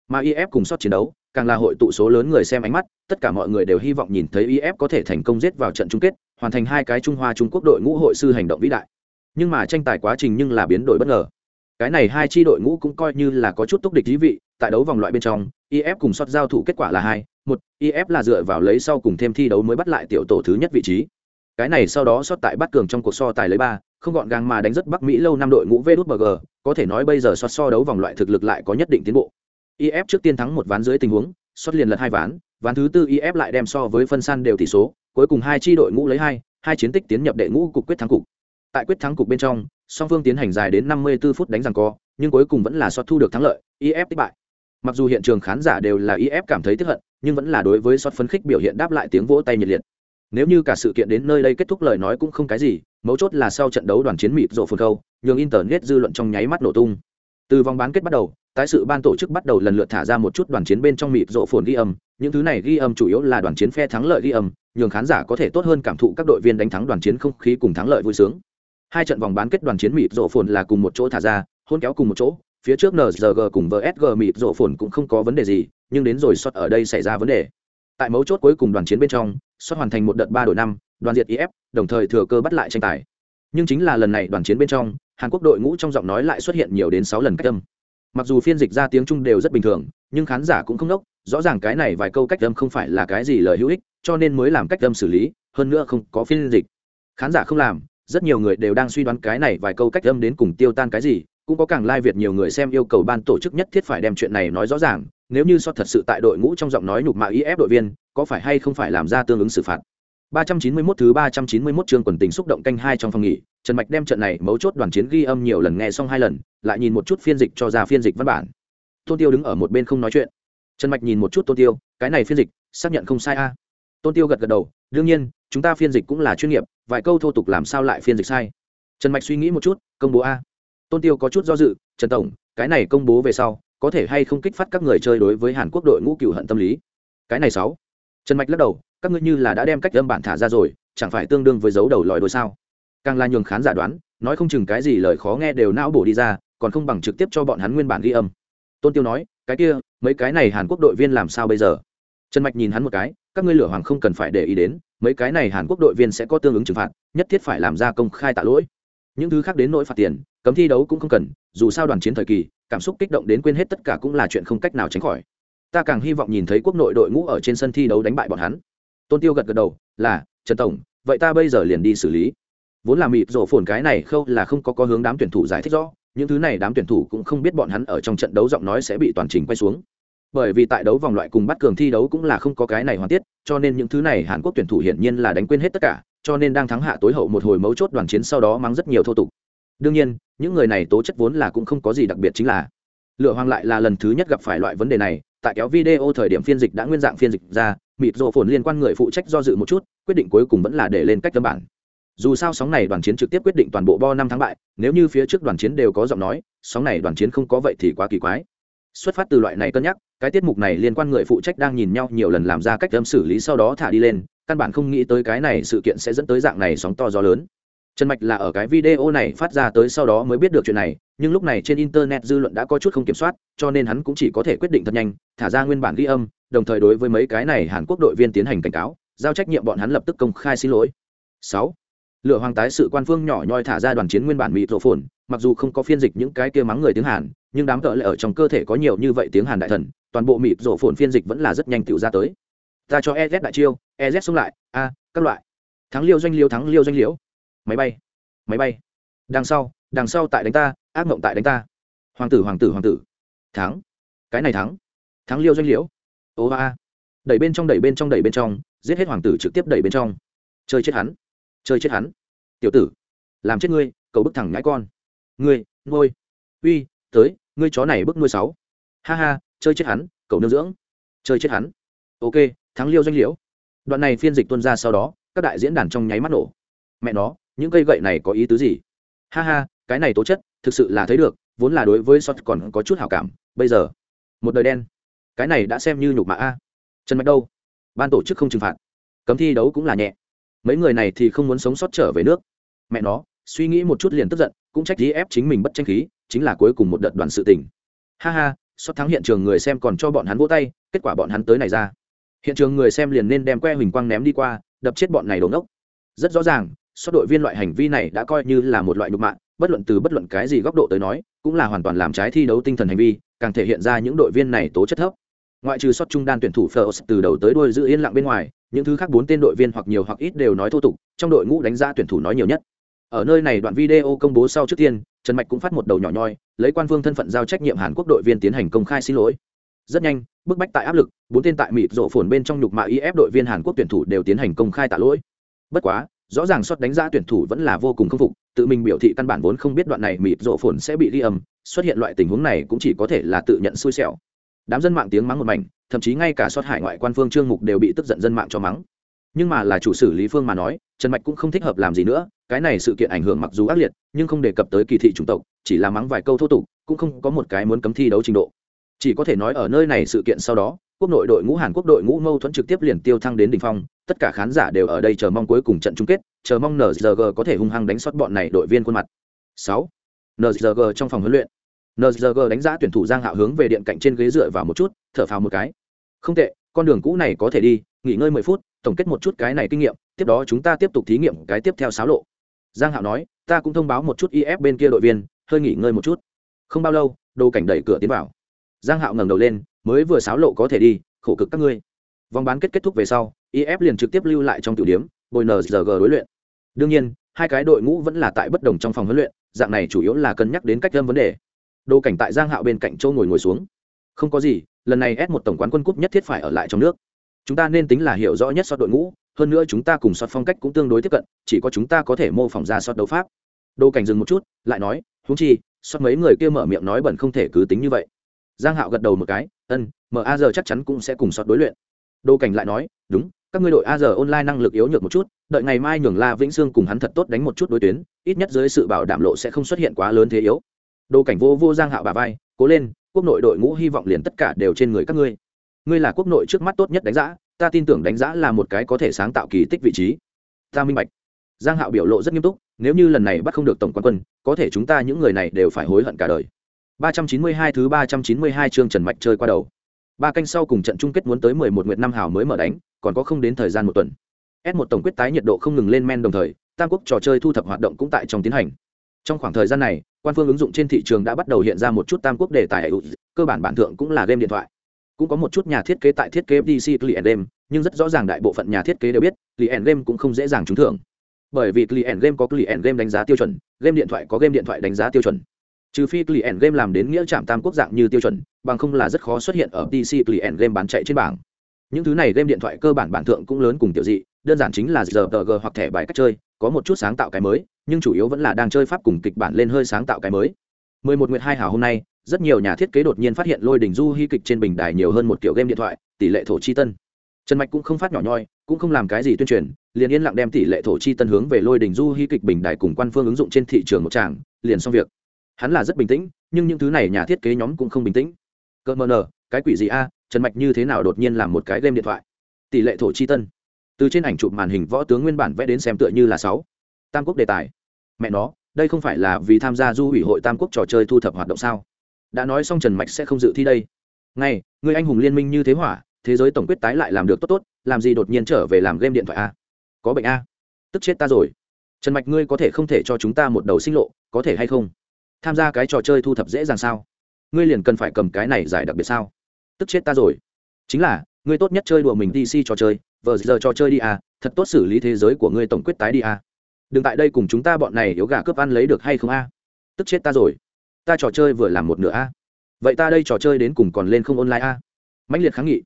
Mà IF cùng sót chiến đấu, càng là hội tụ số lớn người xem ánh mắt, tất cả mọi người đều hy vọng nhìn thấy IF có thể thành công giết vào trận chung kết, hoàn thành hai cái Trung Hoa Trung Quốc đội ngũ hội sư hành động vĩ đại. Nhưng mà tranh tài quá trình nhưng là biến đổi bất ngờ. Cái này hai chi đội ngũ cũng coi như là có chút tốc địch thí vị, tại đấu vòng loại bên trong, IF cùng sót giao thủ kết quả là hai, một, IF là dựa vào lấy sau cùng thêm thi đấu mới bắt lại tiểu tổ thứ nhất vị trí. Cái này sau đó sót tại bắt cường trong cuộc so tài lấy ba, không gọn gàng mà đánh rất Bắc Mỹ lâu năm đội ngũ VđBG, có thể nói bây giờ so so đấu vòng loại thực lực lại có nhất định tiến bộ. IF trước tiên thắng một ván dưới tình huống, xuất liền lật hai ván, ván thứ tư IF lại đem so với phân san đều tỷ số, cuối cùng hai chi đội ngũ lấy hai, hai chiến tích tiến nhập đệ ngũ cục quyết thắng cục. Tại quyết thắng cục bên trong, song phương tiến hành dài đến 54 phút đánh giằng co, nhưng cuối cùng vẫn là so thu được thắng lợi, IF thất bại. Mặc dù hiện trường khán giả đều là IF cảm thấy tức hận, nhưng vẫn là đối với sót phấn khích biểu hiện đáp lại tiếng vỗ tay nhiệt liệt. Nếu như cả sự kiện đến nơi đây kết thúc lời nói cũng không cái gì, mấu chốt là sau trận đấu đoàn chiến mịt rộ phồn khâu, nhường internet dư luận trong nháy mắt nổ tung. Từ vòng bán kết bắt đầu, tái sự ban tổ chức bắt đầu lần lượt thả ra một chút đoàn chiến bên trong mịt rộ phồn ghi âm, những thứ này ghi âm chủ yếu là đoàn chiến phe thắng lợi ghi âm, nhường khán giả có thể tốt hơn cảm thụ các đội viên đánh thắng đoàn chiến không khí cùng thắng lợi vui sướng. Hai trận vòng bán kết đoàn chiến mịt rộ phồn là cùng một chỗ thả ra, hôn kéo cùng một chỗ, phía trước NZG cùng VSG mịt rộ phồn cũng không có vấn đề gì, nhưng đến rồi sót ở đây xảy ra vấn đề. Tại mấu chốt cuối cùng đoàn chiến bên trong, xuất hoàn thành một đợt ba đội năm, đoàn diệt IF, đồng thời thừa cơ bắt lại tranh tài. Nhưng chính là lần này đoàn chiến bên trong, Hàn Quốc đội ngũ trong giọng nói lại xuất hiện nhiều đến sáu lần cách âm. Mặc dù phiên dịch ra tiếng Trung đều rất bình thường, nhưng khán giả cũng không nốc rõ ràng cái này vài câu cách âm không phải là cái gì lời hữu ích, cho nên mới làm cách âm xử lý, hơn nữa không có phiên dịch. khán giả không làm rất nhiều người đều đang suy đoán cái này vài câu cách âm đến cùng tiêu tan cái gì cũng có càng lai việt nhiều người xem yêu cầu ban tổ chức nhất thiết phải đem chuyện này nói rõ ràng nếu như so thật sự tại đội ngũ trong giọng nói nhục mạ if đội viên có phải hay không phải làm ra tương ứng xử phạt 391 thứ 391 chương quần tình xúc động canh hai trong phòng nghỉ, Trần Mạch đem trận này mấu chốt đoàn chiến ghi âm nhiều lần nghe xong hai lần, lại nhìn một chút phiên dịch cho ra phiên dịch văn bản. Tôn Tiêu đứng ở một bên không nói chuyện. Trần Mạch nhìn một chút Tôn Tiêu, cái này phiên dịch, xác nhận không sai a. Tôn Tiêu gật gật đầu, đương nhiên, chúng ta phiên dịch cũng là chuyên nghiệp, vài câu thô tục làm sao lại phiên dịch sai. Trần Mạch suy nghĩ một chút, công bố a. Tôn Tiêu có chút do dự, Trần tổng, cái này công bố về sau, có thể hay không kích phát các người chơi đối với Hàn Quốc đội ngũ cựu hận tâm lý. Cái này sáu. Trần Mạch lắc đầu, các ngươi như là đã đem cách âm bản thả ra rồi chẳng phải tương đương với dấu đầu lòi đôi sao? Càng là nhường khán giả đoán nói không chừng cái gì lời khó nghe đều não bổ đi ra còn không bằng trực tiếp cho bọn hắn nguyên bản ghi âm. Tôn tiêu nói cái kia mấy cái này hàn quốc đội viên làm sao bây giờ? Trần mạch nhìn hắn một cái các ngươi lửa hoàng không cần phải để ý đến mấy cái này hàn quốc đội viên sẽ có tương ứng trừng phạt nhất thiết phải làm ra công khai tạ lỗi. Những thứ khác đến nỗi phạt tiền cấm thi đấu cũng không cần dù sao đoàn chiến thời kỳ cảm xúc kích động đến quên hết tất cả cũng là chuyện không cách nào tránh khỏi ta càng hy vọng nhìn thấy quốc nội đội ngũ ở trên sân thi đấu đánh bại bọn hắn. Tôn tiêu gật gật đầu, là, trần tổng, vậy ta bây giờ liền đi xử lý. Vốn là mịp rổ phồn cái này khâu là không có có hướng đám tuyển thủ giải thích rõ, những thứ này đám tuyển thủ cũng không biết bọn hắn ở trong trận đấu giọng nói sẽ bị toàn trình quay xuống. Bởi vì tại đấu vòng loại cùng bắt cường thi đấu cũng là không có cái này hoàn tiết, cho nên những thứ này hàn quốc tuyển thủ hiển nhiên là đánh quên hết tất cả, cho nên đang thắng hạ tối hậu một hồi mấu chốt đoàn chiến sau đó mang rất nhiều thô tục. Đương nhiên, những người này tố chất vốn là cũng không có gì đặc biệt chính là. Lựa hoàng lại là lần thứ nhất gặp phải loại vấn đề này tại kéo video thời điểm phiên dịch đã nguyên dạng phiên dịch ra, mịt rộ phồn liên quan người phụ trách do dự một chút, quyết định cuối cùng vẫn là để lên cách cơ bản. Dù sao sóng này đoàn chiến trực tiếp quyết định toàn bộ bo năm tháng bại, nếu như phía trước đoàn chiến đều có giọng nói, sóng này đoàn chiến không có vậy thì quá kỳ quái. Xuất phát từ loại này cân nhắc, cái tiết mục này liên quan người phụ trách đang nhìn nhau nhiều lần làm ra cách âm xử lý sau đó thả đi lên, căn bản không nghĩ tới cái này sự kiện sẽ dẫn tới dạng này sóng to gió lớn. Trần mạch là ở cái video này phát ra tới sau đó mới biết được chuyện này nhưng lúc này trên internet dư luận đã có chút không kiểm soát, cho nên hắn cũng chỉ có thể quyết định thật nhanh, thả ra nguyên bản ghi âm, đồng thời đối với mấy cái này hàn quốc đội viên tiến hành cảnh cáo, giao trách nhiệm bọn hắn lập tức công khai xin lỗi. Sáu lựa hoàng tái sự quan phương nhỏ nhoi thả ra đoàn chiến nguyên bản mịt rộ phồn mặc dù không có phiên dịch những cái kia mắng người tiếng hàn, nhưng đám cỡ lại ở trong cơ thể có nhiều như vậy tiếng hàn đại thần, toàn bộ mịt rộ phồn phiên dịch vẫn là rất nhanh tựu ra tới. Ta cho ez đại chiêu ez xông lại, a, các loại. Thắng liêu doanh liêu, thắng liêu doanh liễu máy bay máy bay. Đằng sau đằng sau tại đánh ta, ác mộng tại đánh ta. Hoàng tử hoàng tử hoàng tử. Thắng. Cái này thắng. Thắng liêu doanh liễu. Ô a đẩy bên trong, đẩy bên trong, đẩy bên trong, giết hết hoàng tử trực tiếp đẩy bên trong. Chơi chết hắn. Chơi chết hắn. Tiểu tử, làm chết ngươi, cầu bức thẳng ngãi con. Ngươi ngôi uy, tới, ngươi chó này bức nuôi sáu. Ha ha, chơi chết hắn, cầu nương dưỡng. Chơi chết hắn. Ok, thắng liêu doanh liễu. Đoạn này phiên dịch tuân ra sau đó, các đại diễn đàn trong nháy mắt nổ. Mẹ nó, những cây gậy này có ý tứ gì? Ha ha cái này tố chất, thực sự là thấy được, vốn là đối với sot còn có chút hảo cảm, bây giờ, một đời đen. Cái này đã xem như nhục mạ a. Trần mạch đâu? Ban tổ chức không trừng phạt. Cấm thi đấu cũng là nhẹ. Mấy người này thì không muốn sống sót trở về nước. Mẹ nó, suy nghĩ một chút liền tức giận, cũng trách lý ép chính mình bất tranh khí, chính là cuối cùng một đợt đoàn sự tình. Ha ha sót thắng hiện trường người xem còn cho bọn hắn vỗ tay, kết quả bọn hắn tới này ra. Hiện trường người xem liền nên đem que huỳnh quang ném đi qua, đập chết bọn này đổ ngốc. Rất rõ ràng sót đội viên loại hành vi này đã coi như là một loại nhục mạ bất luận từ bất luận cái gì góc độ tới nói, cũng là hoàn toàn làm trái thi đấu tinh thần hành vi, càng thể hiện ra những đội viên này tố chất thấp. Ngoại trừ sót trung đan tuyển thủ Phlos từ đầu tới đuôi giữ yên lặng bên ngoài, những thứ khác bốn tên đội viên hoặc nhiều hoặc ít đều nói thô tục, trong đội ngũ đánh giá tuyển thủ nói nhiều nhất. Ở nơi này đoạn video công bố sau trước tiên, trần mạch cũng phát một đầu nhỏ nhoi, lấy quan vương thân phận giao trách nhiệm hàn quốc đội viên tiến hành công khai xin lỗi. Rất nhanh, bức bách tại áp lực, bốn tên tại mịt rổ phồn bên trong nhục mạ if đội viên hàn quốc tuyển thủ đều tiến hành công khai tạ lỗi. Bất quá rõ ràng sót đánh giá tuyển thủ vẫn là vô cùng k phục, tự mình biểu thị căn bản vốn không biết đoạn này mịt rộ phồn sẽ bị ghi âm, xuất hiện loại tình huống này cũng chỉ có thể là tự nhận xui xẻo. Đám dân mạng tiếng mắng một mảnh, thậm chí ngay cả sót hải ngoại quan phương trương mục đều bị tức giận dân mạng cho mắng. Nhưng mà là chủ xử lý phương mà nói, trần mạch cũng không thích hợp làm gì nữa, cái này sự kiện ảnh hưởng mặc dù ác liệt, nhưng không đề cập tới kỳ thị chủng tộc, chỉ là mắng vài câu thô tục, cũng không có một cái muốn cấm thi đấu trình độ. Chỉ có thể nói ở nơi này sự kiện sau đó quốc nội đội ngũ hàn quốc đội ngũ mâu thuẫn trực tiếp liền tiêu thăng đến đỉnh phong, tất cả khán giả đều ở đây chờ mong cuối cùng trận chung kết, chờ mong nzg có thể hung hăng đánh sót bọn này đội viên khuôn mặt. Sáu nzg trong phòng huấn luyện. Nzg đánh giá tuyển thủ giang hạo hướng về điện cạnh trên ghế dựa vào một chút, thở phào một cái. Không tệ, con đường cũ này có thể đi, nghỉ ngơi mười phút, tổng kết một chút cái này kinh nghiệm, tiếp đó chúng ta tiếp tục thí nghiệm cái tiếp theo xáo lộ. Giang hạo nói, ta cũng thông báo một chút if bên kia đội viên, hơi nghỉ ngơi một chút. Không bao lâu, đồ cảnh đẩy cửa tiến vào. Giang hạo ngẩng đầu lên mới vừa xáo lộ có thể đi, khổ cực các ngươi. Vòng bán kết kết thúc về sau if liền trực tiếp lưu lại trong tiểu điểm, bồi nzg đối luyện. Đương nhiên, hai cái đội ngũ vẫn là tại bất đồng trong phòng huấn luyện, dạng này chủ yếu là cân nhắc đến cách lâm vấn đề. Đồ cảnh tại giang hạo bên cạnh châu ngồi ngồi xuống. Không có gì, lần này s một tổng quán quân cúp nhất thiết phải ở lại trong nước. Chúng ta nên tính là hiểu rõ nhất so đội ngũ, hơn nữa chúng ta cùng sót phong cách cũng tương đối tiếp cận, chỉ có chúng ta có thể mô phỏng ra sót đấu pháp. Đồ cảnh dừng một chút, lại nói, huống chi, sót mấy người kia mở miệng nói bẩn không thể cứ tính như vậy giang hạo gật đầu một cái, ân, mở a giờ chắc chắn cũng sẽ cùng sọt đối luyện. Đô cảnh lại nói, đúng, các ngươi đội a giờ online năng lực yếu nhược một chút, đợi ngày mai nhường la vĩnh sương cùng hắn thật tốt đánh một chút đối tuyến, ít nhất dưới sự bảo đảm lộ sẽ không xuất hiện quá lớn thế yếu. Đô cảnh vô vô giang hạo bà vai, cố lên, quốc nội đội ngũ hy vọng liền tất cả đều trên người các ngươi. Ngươi là quốc nội trước mắt tốt nhất đánh giá, ta tin tưởng đánh giá là một cái có thể sáng tạo kỳ tích vị trí. Ta minh bạch. Giang hạo biểu lộ rất nghiêm túc, nếu như lần này bắt không được tổng quan quân, có thể chúng ta những người này đều phải hối hận cả đời. 392 thứ 392 chương Trần Mạch chơi qua đầu. Ba canh sau cùng trận chung kết muốn tới 11 nguyệt năm hào mới mở đánh, còn có không đến thời gian một tuần. S1 tổng quyết tái nhiệt độ không ngừng lên men đồng thời, tam quốc trò chơi thu thập hoạt động cũng tại trong tiến hành. Trong khoảng thời gian này, quan phương ứng dụng trên thị trường đã bắt đầu hiện ra một chút tam quốc đề tài cơ bản bản thượng cũng là game điện thoại cũng có một chút nhà thiết kế tại thiết kế DC client game nhưng rất rõ ràng đại bộ phận nhà thiết kế đều biết client game cũng không dễ dàng trúng thưởng bởi vì client game có client game đánh giá tiêu chuẩn game điện thoại có game điện thoại đánh giá tiêu chuẩn trừ phi client game làm đến nghĩa trạm tam quốc dạng như tiêu chuẩn, bằng không là rất khó xuất hiện ở PC client game bán chạy trên bảng. Những thứ này game điện thoại cơ bản bản thượng cũng lớn cùng tiểu dị, đơn giản chính là giờ g hoặc thẻ bài cách chơi, có một chút sáng tạo cái mới, nhưng chủ yếu vẫn là đang chơi pháp cùng kịch bản lên hơi sáng tạo cái mới. 11 nguyệt hai hào hôm nay, rất nhiều nhà thiết kế đột nhiên phát hiện lôi đỉnh du hy kịch trên bình đài nhiều hơn một kiểu game điện thoại, tỷ lệ thổ chi tân. Trần mạch cũng không phát nhỏ nhoi, cũng không làm cái gì tuyên truyền, liền yên lặng đem tỷ lệ thổ chi tân hướng về lôi đỉnh du hy kịch bình đài cùng quan phương ứng dụng trên thị trường một tràng, liền xong việc hắn là rất bình tĩnh, nhưng những thứ này nhà thiết kế nhóm cũng không bình tĩnh. Cơ mờ nờ, cái quỷ gì a, trần mạch như thế nào đột nhiên làm một cái game điện thoại? Tỷ lệ thổ chi tân. Từ trên ảnh chụp màn hình võ tướng nguyên bản vẽ đến xem tựa như là sáu. Tam quốc đề tài. Mẹ nó, đây không phải là vì tham gia du ủy hội tam quốc trò chơi thu thập hoạt động sao? Đã nói xong trần mạch sẽ không dự thi đây. Ngay, người anh hùng liên minh như thế hỏa, thế giới tổng quyết tái lại làm được tốt tốt, làm gì đột nhiên trở về làm game điện thoại a? Có bệnh a? Tức chết ta rồi. Trần mạch ngươi có thể không thể cho chúng ta một đầu sinh lộ, có thể hay không? Tham gia cái trò chơi thu thập dễ dàng sao? Ngươi liền cần phải cầm cái này giải đặc biệt sao? Tức chết ta rồi. Chính là, ngươi tốt nhất chơi đùa mình dc trò chơi, vờ giờ trò chơi đi à thật tốt xử lý thế giới của ngươi tổng quyết tái đi à. Đừng tại đây cùng chúng ta bọn này yếu gà cướp ăn lấy được hay không a? Tức chết ta rồi. Ta trò chơi vừa làm một nửa a. Vậy ta đây trò chơi đến cùng còn lên không online a? Mãnh liệt kháng nghị.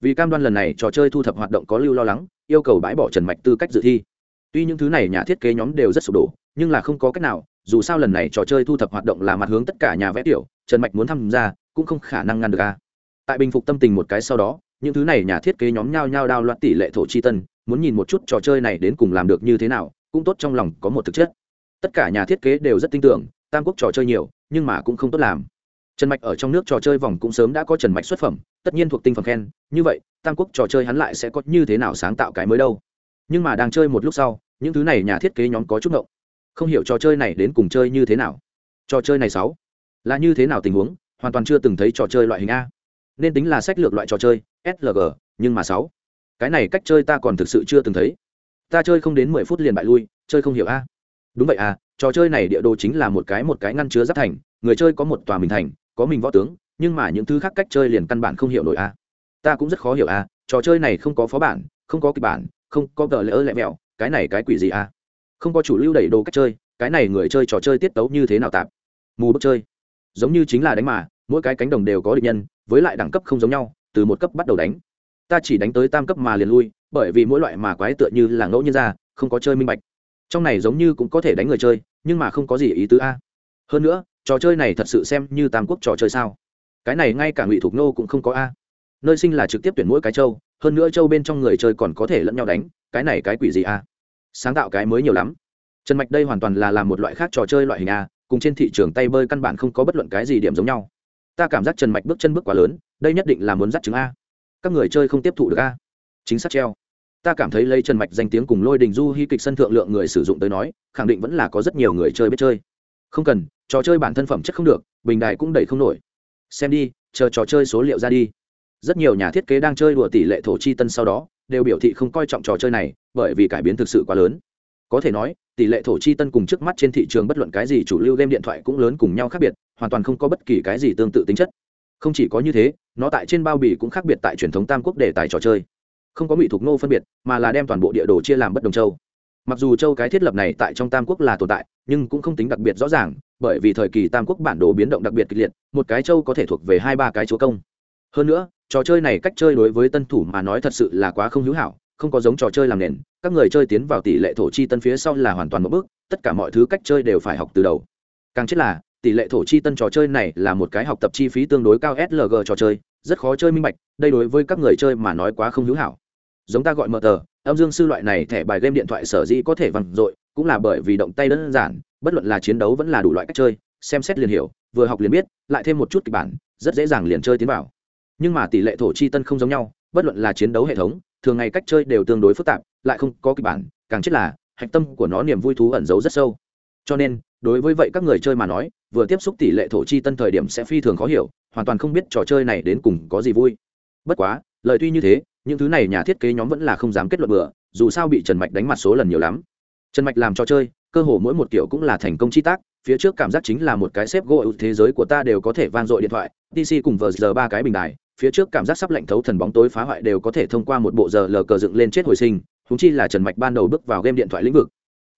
Vì cam đoan lần này trò chơi thu thập hoạt động có lưu lo lắng, yêu cầu bãi bỏ trần mạch tư cách dự thi. Tuy những thứ này nhà thiết kế nhóm đều rất sụp đổ, nhưng là không có cách nào dù sao lần này trò chơi thu thập hoạt động là mặt hướng tất cả nhà vẽ tiểu, trần mạch muốn tham gia cũng không khả năng ngăn được a. Tại bình phục tâm tình một cái sau đó, những thứ này nhà thiết kế nhóm nhao nhao đao loạn tỷ lệ thổ chi tân, muốn nhìn một chút trò chơi này đến cùng làm được như thế nào, cũng tốt trong lòng có một thực chất. Tất cả nhà thiết kế đều rất tin tưởng, tam quốc trò chơi nhiều, nhưng mà cũng không tốt làm. Trần mạch ở trong nước trò chơi vòng cũng sớm đã có trần mạch xuất phẩm, tất nhiên thuộc tinh phẩm khen, như vậy, tam quốc trò chơi hắn lại sẽ có như thế nào sáng tạo cái mới đâu. Nhưng mà đang chơi một lúc sau, những thứ này nhà thiết kế nhóm có chút ngộng không hiểu trò chơi này đến cùng chơi như thế nào. Trò chơi này sáu, là như thế nào tình huống? Hoàn toàn chưa từng thấy trò chơi loại hình a. Nên tính là sách lược loại trò chơi slg nhưng mà sáu, cái này cách chơi ta còn thực sự chưa từng thấy. Ta chơi không đến mười phút liền bại lui, chơi không hiểu a. Đúng vậy à trò chơi này địa đồ chính là một cái một cái ngăn chứa giáp thành, người chơi có một tòa mình thành, có mình võ tướng, nhưng mà những thứ khác cách chơi liền căn bản không hiểu nổi a. Ta cũng rất khó hiểu a, trò chơi này không có phó bản, không có kịch bản, không có gờ lỡ lẹ mẹo, cái này cái quỷ gì a? Không có chủ lưu đẩy đồ cách chơi, cái này người chơi trò chơi tiết tấu như thế nào tạp? Mù bức chơi. Giống như chính là đánh mà, mỗi cái cánh đồng đều có địch nhân, với lại đẳng cấp không giống nhau, từ một cấp bắt đầu đánh. Ta chỉ đánh tới tam cấp mà liền lui, bởi vì mỗi loại mà quái tựa như là ngẫu nhiên ra, không có chơi minh bạch. Trong này giống như cũng có thể đánh người chơi, nhưng mà không có gì ý tứ a. Hơn nữa, trò chơi này thật sự xem như tam quốc trò chơi sao? Cái này ngay cả ngụy thục nô cũng không có a. Nơi sinh là trực tiếp tuyển mỗi cái châu, hơn nữa châu bên trong người chơi còn có thể lẫn nhau đánh, cái này cái quỷ gì a? Sáng tạo cái mới nhiều lắm. Trần mạch đây hoàn toàn là làm một loại khác trò chơi loại hình a, cùng trên thị trường tay bơi căn bản không có bất luận cái gì điểm giống nhau. Ta cảm giác trần mạch bước chân bước quá lớn, đây nhất định là muốn dắt chứng a. Các người chơi không tiếp thụ được a. Chính xác treo. Ta cảm thấy lấy trần mạch danh tiếng cùng lôi đình du hy kịch sân thượng lượng người sử dụng tới nói, khẳng định vẫn là có rất nhiều người chơi biết chơi. Không cần, trò chơi bản thân phẩm chất không được, bình đài cũng đẩy không nổi. Xem đi, chờ trò chơi số liệu ra đi. Rất nhiều nhà thiết kế đang chơi đùa tỷ lệ thổ chi tân sau đó đều biểu thị không coi trọng trò chơi này, bởi vì cải biến thực sự quá lớn. Có thể nói, tỷ lệ thổ chi tân cùng trước mắt trên thị trường bất luận cái gì chủ lưu game điện thoại cũng lớn cùng nhau khác biệt, hoàn toàn không có bất kỳ cái gì tương tự tính chất. Không chỉ có như thế, nó tại trên bao bì cũng khác biệt tại truyền thống tam quốc đề tài trò chơi. Không có mỹ thuộc nô phân biệt, mà là đem toàn bộ địa đồ chia làm bất đồng châu. Mặc dù châu cái thiết lập này tại trong tam quốc là tồn tại, nhưng cũng không tính đặc biệt rõ ràng, bởi vì thời kỳ tam quốc bản đồ biến động đặc biệt kịch liệt, một cái châu có thể thuộc về hai ba cái chúa công. Hơn nữa trò chơi này cách chơi đối với tân thủ mà nói thật sự là quá không hữu hảo, không có giống trò chơi làm nền, các người chơi tiến vào tỷ lệ thổ chi tân phía sau là hoàn toàn một bước, tất cả mọi thứ cách chơi đều phải học từ đầu. Càng chết là, tỷ lệ thổ chi tân trò chơi này là một cái học tập chi phí tương đối cao slg trò chơi, rất khó chơi minh bạch, đây đối với các người chơi mà nói quá không hữu hảo. Giống ta gọi mờ tờ, âm dương sư loại này thẻ bài game điện thoại sở dĩ có thể vằn dội, cũng là bởi vì động tay đơn giản, bất luận là chiến đấu vẫn là đủ loại cách chơi, xem xét liền hiểu, vừa học liền biết, lại thêm một chút kịch bản, rất dễ dàng liền chơi tiến vào nhưng mà tỷ lệ thổ chi tân không giống nhau, bất luận là chiến đấu hệ thống, thường ngày cách chơi đều tương đối phức tạp, lại không có kịch bản, càng chết là, hạch tâm của nó niềm vui thú ẩn giấu rất sâu. Cho nên, đối với vậy các người chơi mà nói, vừa tiếp xúc tỷ lệ thổ chi tân thời điểm sẽ phi thường khó hiểu, hoàn toàn không biết trò chơi này đến cùng có gì vui. Bất quá, lời tuy như thế, những thứ này nhà thiết kế nhóm vẫn là không dám kết luận bừa, dù sao bị trần mạch đánh mặt số lần nhiều lắm. Trần mạch làm trò chơi, cơ hồ mỗi một kiểu cũng là thành công chi tác, phía trước cảm giác chính là một cái xếp gỗ, thế giới của ta đều có thể van dội điện thoại dc cùng vờ giờ ba cái bình đài phía trước cảm giác sắp lạnh thấu thần bóng tối phá hoại đều có thể thông qua một bộ giờ lờ cờ dựng lên chết hồi sinh húng chi là trần mạch ban đầu bước vào game điện thoại lĩnh vực.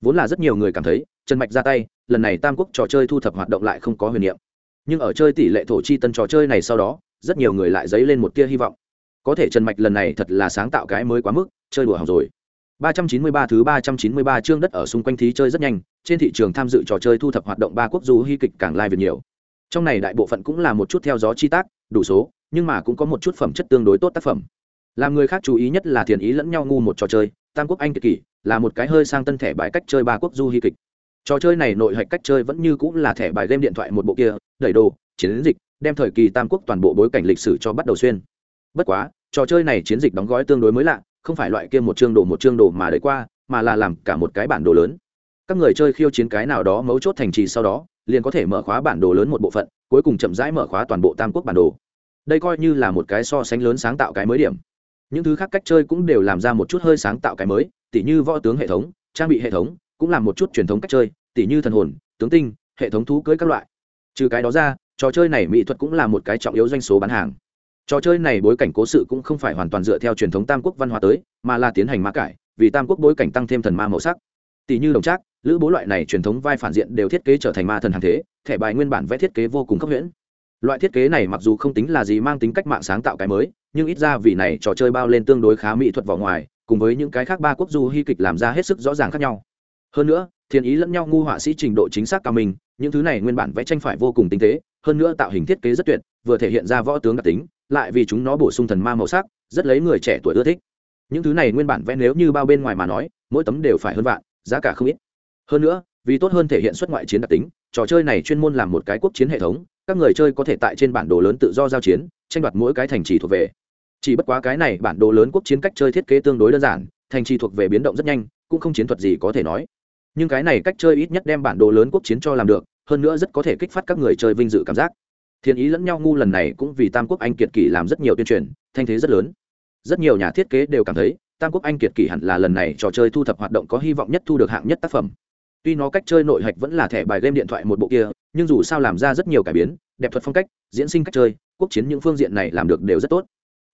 Vốn là rất nhiều người cảm thấy trần mạch ra tay lần này tam quốc trò chơi thu thập hoạt động lại không có huyền niệm. Nhưng ở chơi tỷ lệ thổ chi tân trò chơi này sau đó rất nhiều người lại dấy lên một tia hy vọng. Có thể trần mạch lần này thật là sáng tạo cái mới quá mức chơi đùa hỏng rồi. 393 thứ 393 chương đất ở xung quanh thí chơi rất nhanh, trên thị trường tham dự trò chơi thu thập hoạt động ba quốc du hy kịch càng lai like nhiều. Trong này đại bộ phận cũng là một chút theo gió chi tác, đủ số, nhưng mà cũng có một chút phẩm chất tương đối tốt tác phẩm. Làm người khác chú ý nhất là tiền ý lẫn nhau ngu một trò chơi, Tam Quốc Anh kỳ kỷ, là một cái hơi sang tân thẻ bài cách chơi ba quốc du hy kịch. Trò chơi này nội hạch cách chơi vẫn như cũng là thẻ bài game điện thoại một bộ kia, đẩy đồ, chiến dịch, đem thời kỳ Tam Quốc toàn bộ bối cảnh lịch sử cho bắt đầu xuyên. Bất quá, trò chơi này chiến dịch đóng gói tương đối mới lạ, không phải loại kia một chương đồ một chương đồ mà đợi qua mà là làm cả một cái bản đồ lớn các người chơi khiêu chiến cái nào đó mấu chốt thành trì sau đó liền có thể mở khóa bản đồ lớn một bộ phận cuối cùng chậm rãi mở khóa toàn bộ tam quốc bản đồ đây coi như là một cái so sánh lớn sáng tạo cái mới điểm. Những thứ khác cách chơi cũng đều làm ra một chút hơi sáng tạo cái mới, tỉ như võ tướng hệ thống, trang bị hệ thống, cũng làm một chút truyền thống cách chơi, tỉ như thần hồn, tướng tinh, hệ thống thú cưới các loại. Trừ cái đó ra, trò chơi này mỹ thuật cũng là một cái trọng yếu doanh số bán hàng. Trò chơi này bối cảnh cố sự cũng không phải hoàn toàn dựa theo truyền thống tam quốc văn hóa tới, mà là tiến hành ma cải, vì tam quốc bối cảnh tăng thêm thần ma màu sắc. Tỷ như đồng trác, lữ bố loại này truyền thống vai phản diện đều thiết kế trở thành ma thần hàng thế, thẻ bài nguyên bản vẽ thiết kế vô cùng cấp huyễn loại thiết kế này mặc dù không tính là gì mang tính cách mạng sáng tạo cái mới, nhưng ít ra vì này trò chơi bao lên tương đối khá mỹ thuật vào ngoài, cùng với những cái khác ba quốc du hy kịch làm ra hết sức rõ ràng khác nhau. Hơn nữa thiên ý lẫn nhau ngu họa sĩ trình độ chính xác cao mình những thứ này nguyên bản vẽ tranh phải vô cùng tinh tế, hơn nữa tạo hình thiết kế rất tuyệt, vừa thể hiện ra võ tướng đặc tính, lại vì chúng nó bổ sung thần ma màu sắc, rất lấy người trẻ tuổi ưa thích. Những thứ này nguyên bản vẽ nếu như bao bên ngoài mà nói, mỗi tấm đều phải hơn vạn, giá cả không ít. Hơn nữa, vì tốt hơn thể hiện xuất ngoại chiến đặc tính, trò chơi này chuyên môn làm một cái quốc chiến hệ thống các người chơi có thể tại trên bản đồ lớn tự do giao chiến, tranh đoạt mỗi cái thành trì thuộc về. Chỉ bất quá cái này bản đồ lớn quốc chiến cách chơi thiết kế tương đối đơn giản, thành trì thuộc về biến động rất nhanh, cũng không chiến thuật gì có thể nói. Nhưng cái này cách chơi ít nhất đem bản đồ lớn quốc chiến cho làm được, hơn nữa rất có thể kích phát các người chơi vinh dự cảm giác. Thiên ý lẫn nhau ngu lần này cũng vì tam quốc anh kiệt kỷ làm rất nhiều tuyên truyền, thanh thế rất lớn. Rất nhiều nhà thiết kế đều cảm thấy, tam quốc anh kiệt kỷ hẳn là lần này trò chơi thu thập hoạt động có hy vọng nhất thu được hạng nhất tác phẩm tuy nó cách chơi nội hạch vẫn là thẻ bài game điện thoại một bộ kia, nhưng dù sao làm ra rất nhiều cải biến, đẹp thuật phong cách, diễn sinh cách chơi, quốc chiến những phương diện này làm được đều rất tốt.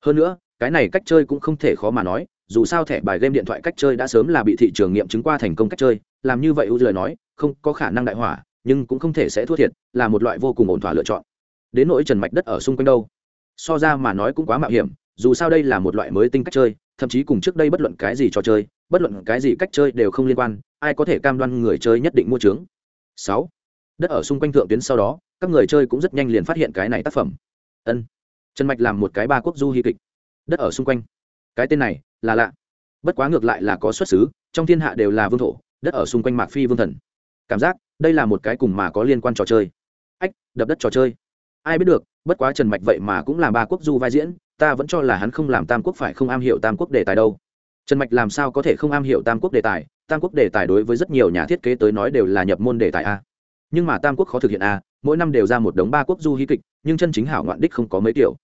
Hơn nữa, cái này cách chơi cũng không thể khó mà nói, dù sao thẻ bài game điện thoại cách chơi đã sớm là bị thị trường nghiệm chứng qua thành công cách chơi, làm như vậy ưu lời nói, không có khả năng đại hỏa, nhưng cũng không thể sẽ thua thiệt, là một loại vô cùng ổn thỏa lựa chọn. Đến nỗi trần mạch đất ở xung quanh đâu? So ra mà nói cũng quá mạo hiểm, dù sao đây là một loại mới tinh cách chơi, thậm chí cùng trước đây bất luận cái gì trò chơi, bất luận cái gì cách chơi đều không liên quan ai có thể cam đoan người chơi nhất định mua trướng? Sáu. Đất ở xung quanh thượng tuyến sau đó, các người chơi cũng rất nhanh liền phát hiện cái này tác phẩm. Ân. Trần mạch làm một cái ba quốc du hy kịch. Đất ở xung quanh. Cái tên này, là lạ. Bất quá ngược lại là có xuất xứ, trong thiên hạ đều là vương thổ, đất ở xung quanh mạc phi vương thần. Cảm giác, đây là một cái cùng mà có liên quan trò chơi. Ách, đập đất trò chơi. Ai biết được, bất quá trần mạch vậy mà cũng là ba quốc du vai diễn, ta vẫn cho là hắn không làm tam quốc phải không am hiểu tam quốc đề tài đâu. Trần mạch làm sao có thể không am hiểu tam quốc đề tài tam quốc đề tài đối với rất nhiều nhà thiết kế tới nói đều là nhập môn đề tài a. Nhưng mà tam quốc khó thực hiện a mỗi năm đều ra một đống ba quốc du hí kịch nhưng chân chính hảo ngoạn đích không có mấy kiểu.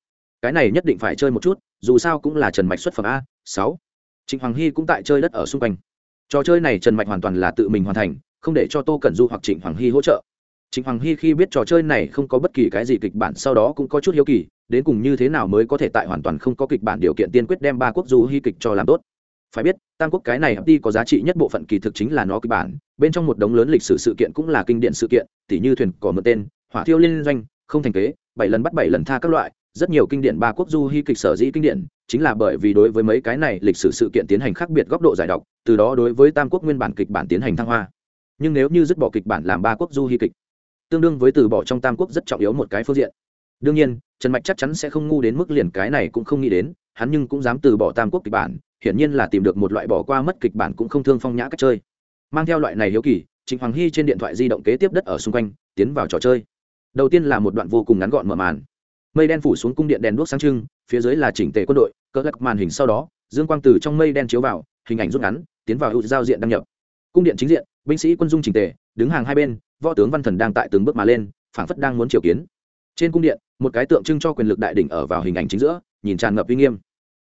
Cái này nhất định phải chơi một chút dù sao cũng là trần mạch xuất phẩm a sáu. Trịnh hoàng hy cũng tại chơi đất ở xung quanh. Trò chơi này trần mạch hoàn toàn là tự mình hoàn thành không để cho tô cẩn du hoặc trịnh hoàng hy hỗ trợ. Trịnh Hoàng Hy khi biết trò chơi này không có bất kỳ cái gì kịch bản sau đó cũng có chút hiếu kỳ, đến cùng như thế nào mới có thể tại hoàn toàn không có kịch bản điều kiện tiên quyết đem ba quốc du hy kịch cho làm tốt phải biết, tam quốc cái này đi có giá trị nhất bộ phận kỳ thực chính là nó kịch bản, bên trong một đống lớn lịch sử sự kiện cũng là kinh điển sự kiện, tỉ như thuyền cỏ mượn tên, hỏa thiêu liên doanh, không thành kế, bảy lần bắt bảy lần tha các loại, rất nhiều kinh điển ba quốc du hy kịch sở dĩ kinh điển, chính là bởi vì đối với mấy cái này lịch sử sự kiện tiến hành khác biệt góc độ giải độc, từ đó đối với tam quốc nguyên bản kịch bản tiến hành thăng hoa. Nhưng nếu như dứt bỏ kịch bản làm ba quốc du hy kịch, tương đương với từ bỏ trong tam quốc rất trọng yếu một cái phương diện. Đương nhiên, trần mạch chắc chắn sẽ không ngu đến mức liền cái này cũng không nghĩ đến, hắn nhưng cũng dám từ bỏ tam quốc kịch bản hiển nhiên là tìm được một loại bỏ qua mất kịch bản cũng không thương phong nhã cách chơi. Mang theo loại này hiếu kỳ, trịnh hoàng hy trên điện thoại di động kế tiếp đất ở xung quanh, tiến vào trò chơi. Đầu tiên là một đoạn vô cùng ngắn gọn mở màn. Mây đen phủ xuống cung điện đèn đuốc sáng trưng, phía dưới là chỉnh tề quân đội, cỡ lắc màn hình sau đó, dương quang từ trong mây đen chiếu vào, hình ảnh rút ngắn, tiến vào hữu giao diện đăng nhập. Cung điện chính diện, binh sĩ quân dung chỉnh tề, đứng hàng hai bên, võ tướng văn thần đang tại từng bước mà lên, phảng phất đang muốn triều kiến. Trên cung điện, một cái tượng trưng cho quyền lực đại đỉnh ở vào hình ảnh chính giữa, nhìn tràn ngập uy nghiêm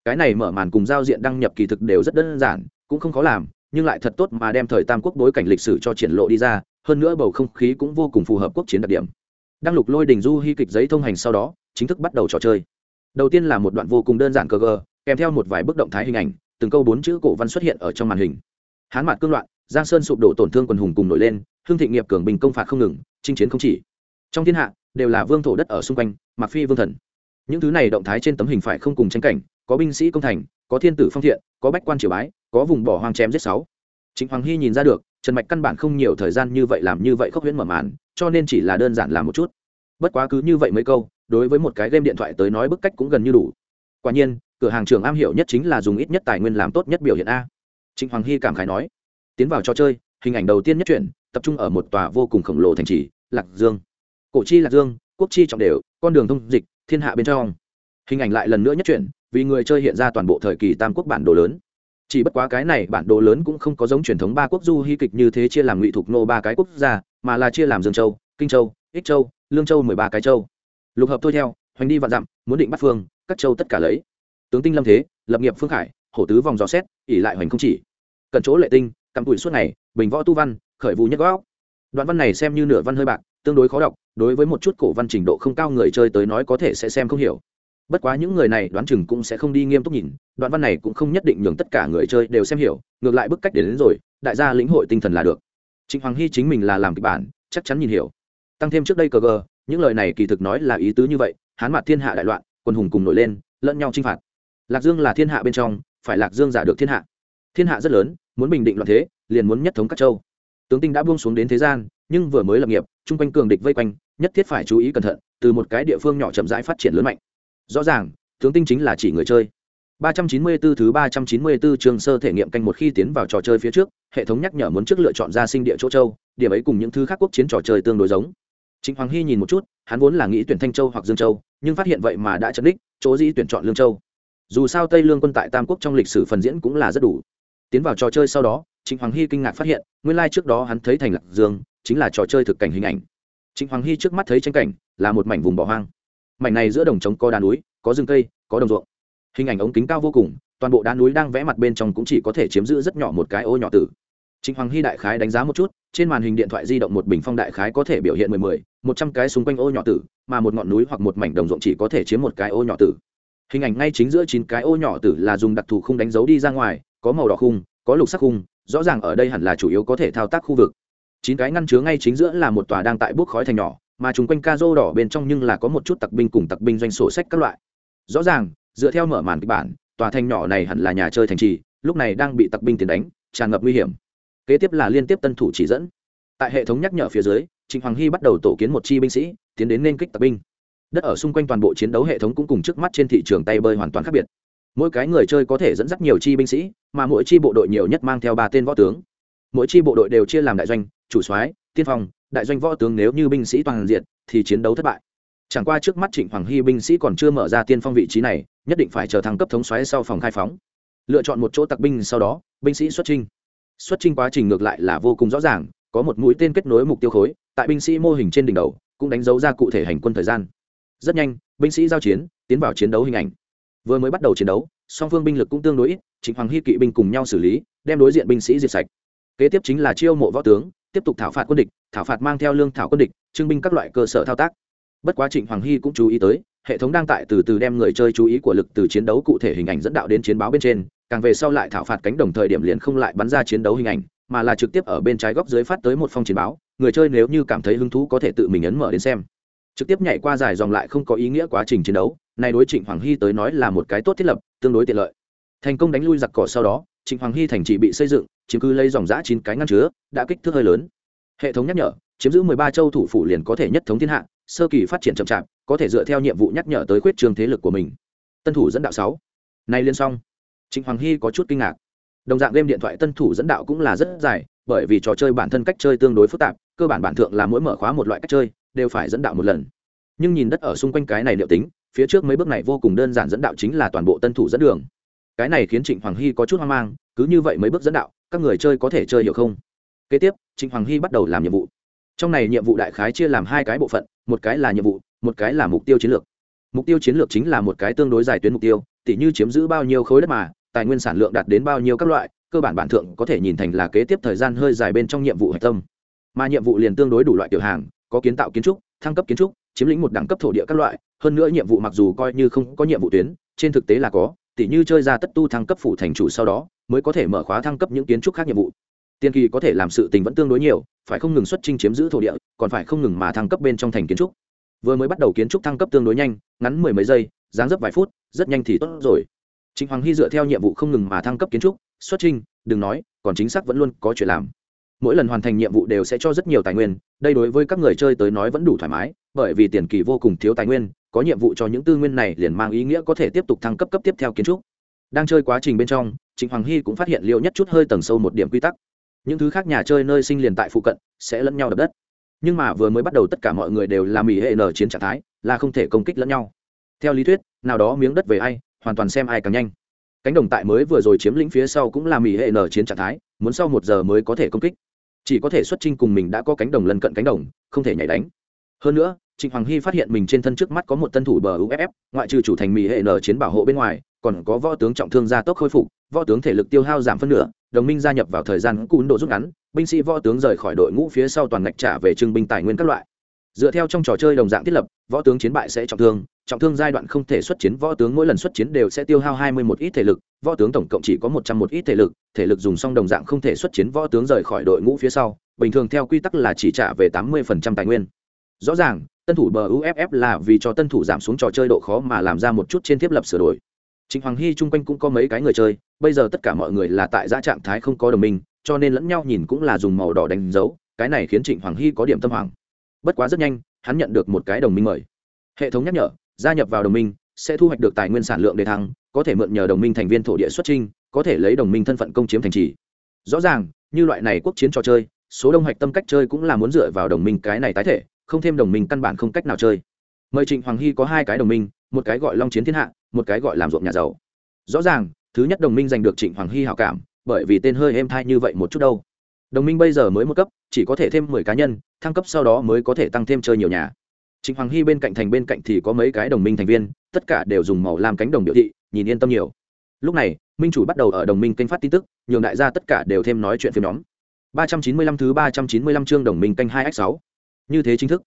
cái này mở màn cùng giao diện đăng nhập kỳ thực đều rất đơn giản, cũng không khó làm, nhưng lại thật tốt mà đem thời tam quốc bối cảnh lịch sử cho triển lộ đi ra, hơn nữa bầu không khí cũng vô cùng phù hợp quốc chiến đặc điểm. Đăng lục lôi đình du hy kịch giấy thông hành sau đó, chính thức bắt đầu trò chơi. Đầu tiên là một đoạn vô cùng đơn giản cờ gờ, kèm theo một vài bức động thái hình ảnh, từng câu bốn chữ cổ văn xuất hiện ở trong màn hình. Hán mặt cương loạn, giang sơn sụp đổ tổn thương quần hùng cùng nổi lên, hương thịnh nghiệp cường bình công phạt không ngừng, chinh chiến không chỉ. Trong thiên hạ, đều là vương thổ đất ở xung quanh mặc phi vương thần những thứ này động thái trên tấm hình phải không cùng tranh cảnh, có binh sĩ công thành, có thiên tử phong thiện, có bách quan triều bái, có vùng bỏ hoang chém giết sáu. Chính hoàng hy nhìn ra được, trần mạch căn bản không nhiều thời gian như vậy làm như vậy khốc huyễn mở màn, cho nên chỉ là đơn giản làm một chút. Bất quá cứ như vậy mấy câu, đối với một cái game điện thoại tới nói bức cách cũng gần như đủ. Quả nhiên, cửa hàng trường am hiểu nhất chính là dùng ít nhất tài nguyên làm tốt nhất biểu hiện a. Trịnh hoàng hy cảm khái nói, tiến vào trò chơi, hình ảnh đầu tiên nhất chuyển tập trung ở một tòa vô cùng khổng lồ thành trì, lạc dương. Cổ chi lạc dương, quốc chi trọng đều, con đường thông dịch thiên hạ bên trong. Hình ảnh lại lần nữa nhất chuyển, vì người chơi hiện ra toàn bộ thời kỳ tam quốc bản đồ lớn. Chỉ bất quá cái này bản đồ lớn cũng không có giống truyền thống ba quốc du hy kịch như thế chia làm ngụy thuộc nô ba cái quốc gia, mà là chia làm dương châu, kinh châu, ích châu, lương châu mười ba cái châu. Lục hợp thôi theo, hoành đi vạn dặm, muốn định bắt phương, các châu tất cả lấy. Tướng tinh lâm thế, lập nghiệp phương khải, hổ tứ vòng dò xét ỉ lại hoành không chỉ. Cần chỗ lệ tinh, cắm tuổi suốt ngày, bình võ tu văn, khởi vụ nhất góc đoạn văn này xem như nửa văn hơi bạc tương đối khó đọc đối với một chút cổ văn trình độ không cao người chơi tới nói có thể sẽ xem không hiểu. Bất quá những người này đoán chừng cũng sẽ không đi nghiêm túc nhìn đoạn văn này cũng không nhất định nhường tất cả người chơi đều xem hiểu ngược lại bức cách đến, đến rồi đại gia lĩnh hội tinh thần là được. Trịnh hoàng hy chính mình là làm kịch bản chắc chắn nhìn hiểu. Tăng thêm trước đây cờ gờ những lời này kỳ thực nói là ý tứ như vậy hán mặt thiên hạ đại loạn quân hùng cùng nổi lên lẫn nhau chinh phạt. Lạc dương là thiên hạ bên trong phải lạc dương giả được thiên hạ. Thiên hạ rất lớn muốn bình định loạn thế liền muốn nhất thống các châu tướng tinh đã buông xuống đến thế gian nhưng vừa mới lập nghiệp chung quanh cường địch vây quanh nhất thiết phải chú ý cẩn thận từ một cái địa phương nhỏ chậm rãi phát triển lớn mạnh rõ ràng tướng tinh chính là chỉ người chơi 394 thứ 394 trường sơ thể nghiệm canh một khi tiến vào trò chơi phía trước, hệ thống nhắc nhở muốn trước lựa chọn ra sinh địa chỗ châu, điểm ấy cùng những thứ khác quốc chiến trò chơi tương đối giống. Trịnh Hoàng Hy nhìn một chút, hắn vốn là nghĩ tuyển Thanh Châu hoặc Dương Châu, nhưng phát hiện vậy mà đã chấn đích, chỗ dĩ tuyển chọn Lương Châu. Dù sao Tây Lương quân tại Tam Quốc trong lịch sử phần diễn cũng là rất đủ. Tiến vào trò chơi sau đó, Trịnh Hoàng Hy kinh ngạc phát hiện, nguyên lai trước đó hắn thấy thành Lạc Dương, chính là trò chơi thực cảnh hình ảnh. Trịnh Hoàng Hy trước mắt thấy tranh cảnh, là một mảnh vùng bỏ hoang. Mảnh này giữa đồng trống có đá núi, có rừng cây, có đồng ruộng. Hình ảnh ống kính cao vô cùng, toàn bộ đá núi đang vẽ mặt bên trong cũng chỉ có thể chiếm giữ rất nhỏ một cái ô nhỏ tử. Trịnh Hoàng Hy đại khái đánh giá một chút, trên màn hình điện thoại di động một bình phong đại khái có thể biểu hiện mười mười, một trăm cái xung quanh ô nhỏ tử, mà một ngọn núi hoặc một mảnh đồng ruộng chỉ có thể chiếm một cái ô nhỏ tử. Hình ảnh ngay chính giữa chín cái ô nhỏ tử là dùng đặc thù khung đánh dấu đi ra ngoài, có màu đỏ khung, có lục sắc khung, rõ ràng ở đây hẳn là chủ yếu có thể thao tác khu vực. Chín cái ngăn chứa ngay chính giữa là một tòa đang tại bốc khói thành nhỏ, mà chúng quanh ca rô đỏ bên trong nhưng là có một chút tặc binh cùng tặc binh doanh sổ sách các loại. Rõ ràng, dựa theo mở màn kịch bản, tòa thành nhỏ này hẳn là nhà chơi thành trì, lúc này đang bị tặc binh tiến đánh, tràn ngập nguy hiểm kế tiếp là liên tiếp tân thủ chỉ dẫn tại hệ thống nhắc nhở phía dưới trịnh hoàng hy bắt đầu tổ kiến một chi binh sĩ tiến đến nên kích tặc binh đất ở xung quanh toàn bộ chiến đấu hệ thống cũng cùng trước mắt trên thị trường tay bơi hoàn toàn khác biệt mỗi cái người chơi có thể dẫn dắt nhiều chi binh sĩ mà mỗi chi bộ đội nhiều nhất mang theo ba tên võ tướng. Mỗi chi bộ đội đều chia làm đại doanh, chủ soái, tiên phong, đại doanh võ tướng nếu như binh sĩ toàn diện thì chiến đấu thất bại. Chẳng qua trước mắt trịnh hoàng hy binh sĩ còn chưa mở ra tiên phong vị trí này, nhất định phải chờ thăng cấp thống xoáy sau phòng khai phóng. Lựa chọn một chỗ tặc binh sau đó, binh sĩ xuất trinh xuất trinh quá trình ngược lại là vô cùng rõ ràng, có một mũi tên kết nối mục tiêu khối, tại binh sĩ mô hình trên đỉnh đầu, cũng đánh dấu ra cụ thể hành quân thời gian. Rất nhanh, binh sĩ giao chiến, tiến vào chiến đấu hình ảnh. Vừa mới bắt đầu chiến đấu song phương binh lực cũng tương đối ít chính hoàng hy kỵ binh cùng nhau xử lý, đem đối diện binh sĩ diệt sạch. Kế tiếp chính là chiêu mộ võ tướng, tiếp tục thảo phạt quân địch, thảo phạt mang theo lương thảo quân địch, trưng binh các loại cơ sở thao tác. Bất quá trịnh hoàng hy cũng chú ý tới, hệ thống đang tại từ từ đem người chơi chú ý của lực từ chiến đấu cụ thể hình ảnh dẫn đạo đến chiến báo bên trên, càng về sau lại thảo phạt cánh đồng thời điểm liền không lại bắn ra chiến đấu hình ảnh, mà là trực tiếp ở bên trái góc dưới phát tới một phong chiến báo, người chơi nếu như cảm thấy hứng thú có thể tự mình ấn mở đến xem trực tiếp nhảy qua dài dòng lại không có ý nghĩa quá trình chiến đấu này đối trịnh hoàng hy tới nói là một cái tốt thiết lập, tương đối tiện lợi. Thành công đánh lui giặc cỏ sau đó, trịnh hoàng hy thành trì bị xây dựng, chiếm cứ lấy dòng giã chín cái ngăn chứa, đã kích thước hơi lớn. Hệ thống nhắc nhở, chiếm giữ mười ba châu thủ phủ liền có thể nhất thống thiên hạ, sơ kỳ phát triển chậm chạp, có thể dựa theo nhiệm vụ nhắc nhở tới khuyết trường thế lực của mình. Tân thủ dẫn đạo sáu. Nay liên xong. Trịnh hoàng hy có chút kinh ngạc. Đồng dạng game điện thoại tân thủ dẫn đạo cũng là rất dài, bởi vì trò chơi bản thân cách chơi tương đối phức tạp, cơ bản bản thượng là mỗi mở khóa một loại cách chơi đều phải dẫn đạo một lần. Nhưng nhìn đất ở xung quanh cái này liệu tính, phía trước mấy bước này vô cùng đơn giản dẫn đạo chính là toàn bộ tân thủ dẫn đường. Cái này khiến trịnh hoàng hy có chút hoang mang, cứ như vậy mấy bước dẫn đạo, các người chơi có thể chơi hiểu không? Kế tiếp, trịnh hoàng hy bắt đầu làm nhiệm vụ. Trong này nhiệm vụ đại khái chia làm hai cái bộ phận, một cái là nhiệm vụ, một cái là mục tiêu chiến lược. Mục tiêu chiến lược chính là một cái tương đối dài tuyến mục tiêu, tỉ như chiếm giữ bao nhiêu khối đất mà, tài nguyên sản lượng đạt đến bao nhiêu các loại, cơ bản bản thượng có thể nhìn thành là kế tiếp thời gian hơi dài bên trong nhiệm vụ hạch tâm. Mà nhiệm vụ liền tương đối đủ loại tiểu hàng có kiến tạo kiến trúc thăng cấp kiến trúc chiếm lĩnh một đẳng cấp thổ địa các loại hơn nữa nhiệm vụ mặc dù coi như không có nhiệm vụ tuyến trên thực tế là có tỉ như chơi ra tất tu thăng cấp phủ thành chủ sau đó mới có thể mở khóa thăng cấp những kiến trúc khác nhiệm vụ. Tiên kỳ có thể làm sự tình vẫn tương đối nhiều phải không ngừng xuất trình chiếm giữ thổ địa còn phải không ngừng mà thăng cấp bên trong thành kiến trúc. Vừa mới bắt đầu kiến trúc thăng cấp tương đối nhanh ngắn mười mấy giây dáng dấp vài phút rất nhanh thì tốt rồi. Chính Hoàng Hy dựa theo nhiệm vụ không ngừng mà thăng cấp kiến trúc, xuất trình, đừng nói, còn chính xác vẫn luôn có chuyện làm. Mỗi lần hoàn thành nhiệm vụ đều sẽ cho rất nhiều tài nguyên, đây đối với các người chơi tới nói vẫn đủ thoải mái, bởi vì tiền kỳ vô cùng thiếu tài nguyên, có nhiệm vụ cho những tư nguyên này liền mang ý nghĩa có thể tiếp tục thăng cấp cấp tiếp theo kiến trúc. Đang chơi quá trình bên trong, Trịnh Hoàng Hy cũng phát hiện liệu nhất chút hơi tầng sâu một điểm quy tắc. Những thứ khác nhà chơi nơi sinh liền tại phụ cận, sẽ lẫn nhau đập đất. Nhưng mà vừa mới bắt đầu tất cả mọi người đều là mỉ hệ nở chiến trạng thái, là không thể công kích lẫn nhau. Theo lý thuyết, nào đó miếng đất về ai, hoàn toàn xem ai càng nhanh cánh đồng tại mới vừa rồi chiếm lĩnh phía sau cũng là ỉ hệ nở chiến trạng thái muốn sau một giờ mới có thể công kích chỉ có thể xuất trinh cùng mình đã có cánh đồng lân cận cánh đồng, không thể nhảy đánh. Hơn nữa, trịnh hoàng hy phát hiện mình trên thân trước mắt có một tân thủ bờ uff ngoại trừ chủ thành mỹ hệ n chiến bảo hộ bên ngoài, còn có võ tướng trọng thương gia tốc khôi phục, võ tướng thể lực tiêu hao giảm phân nửa, đồng minh gia nhập vào thời gian cún độ rút ngắn, binh sĩ võ tướng rời khỏi đội ngũ phía sau toàn ngạch trả về trưng binh tài nguyên các loại dựa theo trong trò chơi đồng dạng thiết lập võ tướng chiến bại sẽ trọng thương trọng thương giai đoạn không thể xuất chiến võ tướng mỗi lần xuất chiến đều sẽ tiêu hao hai mươi một ít thể lực võ tướng tổng cộng chỉ có một trăm một ít thể lực thể lực dùng xong đồng dạng không thể xuất chiến võ tướng rời khỏi đội ngũ phía sau bình thường theo quy tắc là chỉ trả về tám mươi tài nguyên. Rõ ràng tân thủ bờ uff là vì cho tân thủ giảm xuống trò chơi độ khó mà làm ra một chút trên thiết lập sửa đổi. Trịnh Hoàng Hy chung quanh cũng có mấy cái người chơi, bây giờ tất cả mọi người là tại giã trạng thái không có đồng minh, cho nên lẫn nhau nhìn cũng là dùng màu đỏ đánh dấu, cái này khiến Trịnh Hoàng Hy có điểm tâm hoàng bất quá rất nhanh, hắn nhận được một cái đồng minh mời. Hệ thống nhắc nhở, gia nhập vào đồng minh sẽ thu hoạch được tài nguyên sản lượng để thăng, có thể mượn nhờ đồng minh thành viên thổ địa xuất trinh có thể lấy đồng minh thân phận công chiếm thành trì. Rõ ràng, như loại này quốc chiến trò chơi, số đông hoạch tâm cách chơi cũng là muốn dựa vào đồng minh cái này tái thể, không thêm đồng minh căn bản không cách nào chơi. Mời trịnh hoàng hy có hai cái đồng minh, một cái gọi long chiến thiên hạ, một cái gọi làm ruộng nhà giàu. Rõ ràng, thứ nhất đồng minh giành được trịnh hoàng hy hảo cảm, bởi vì tên hơi êm thai như vậy một chút đâu đồng minh bây giờ mới một cấp, chỉ có thể thêm mười cá nhân, thăng cấp sau đó mới có thể tăng thêm chơi nhiều nhà. Trịnh hoàng hy bên cạnh thành bên cạnh thì có mấy cái đồng minh thành viên, tất cả đều dùng màu làm cánh đồng biểu thị, nhìn yên tâm nhiều. Lúc này, minh chủ bắt đầu ở đồng minh kênh phát tin tức, nhường đại gia tất cả đều thêm nói chuyện phim nhóm. Ba trăm chín mươi lăm thứ ba trăm chín mươi lăm chương đồng minh kênh hai x sáu. Như thế chính thức.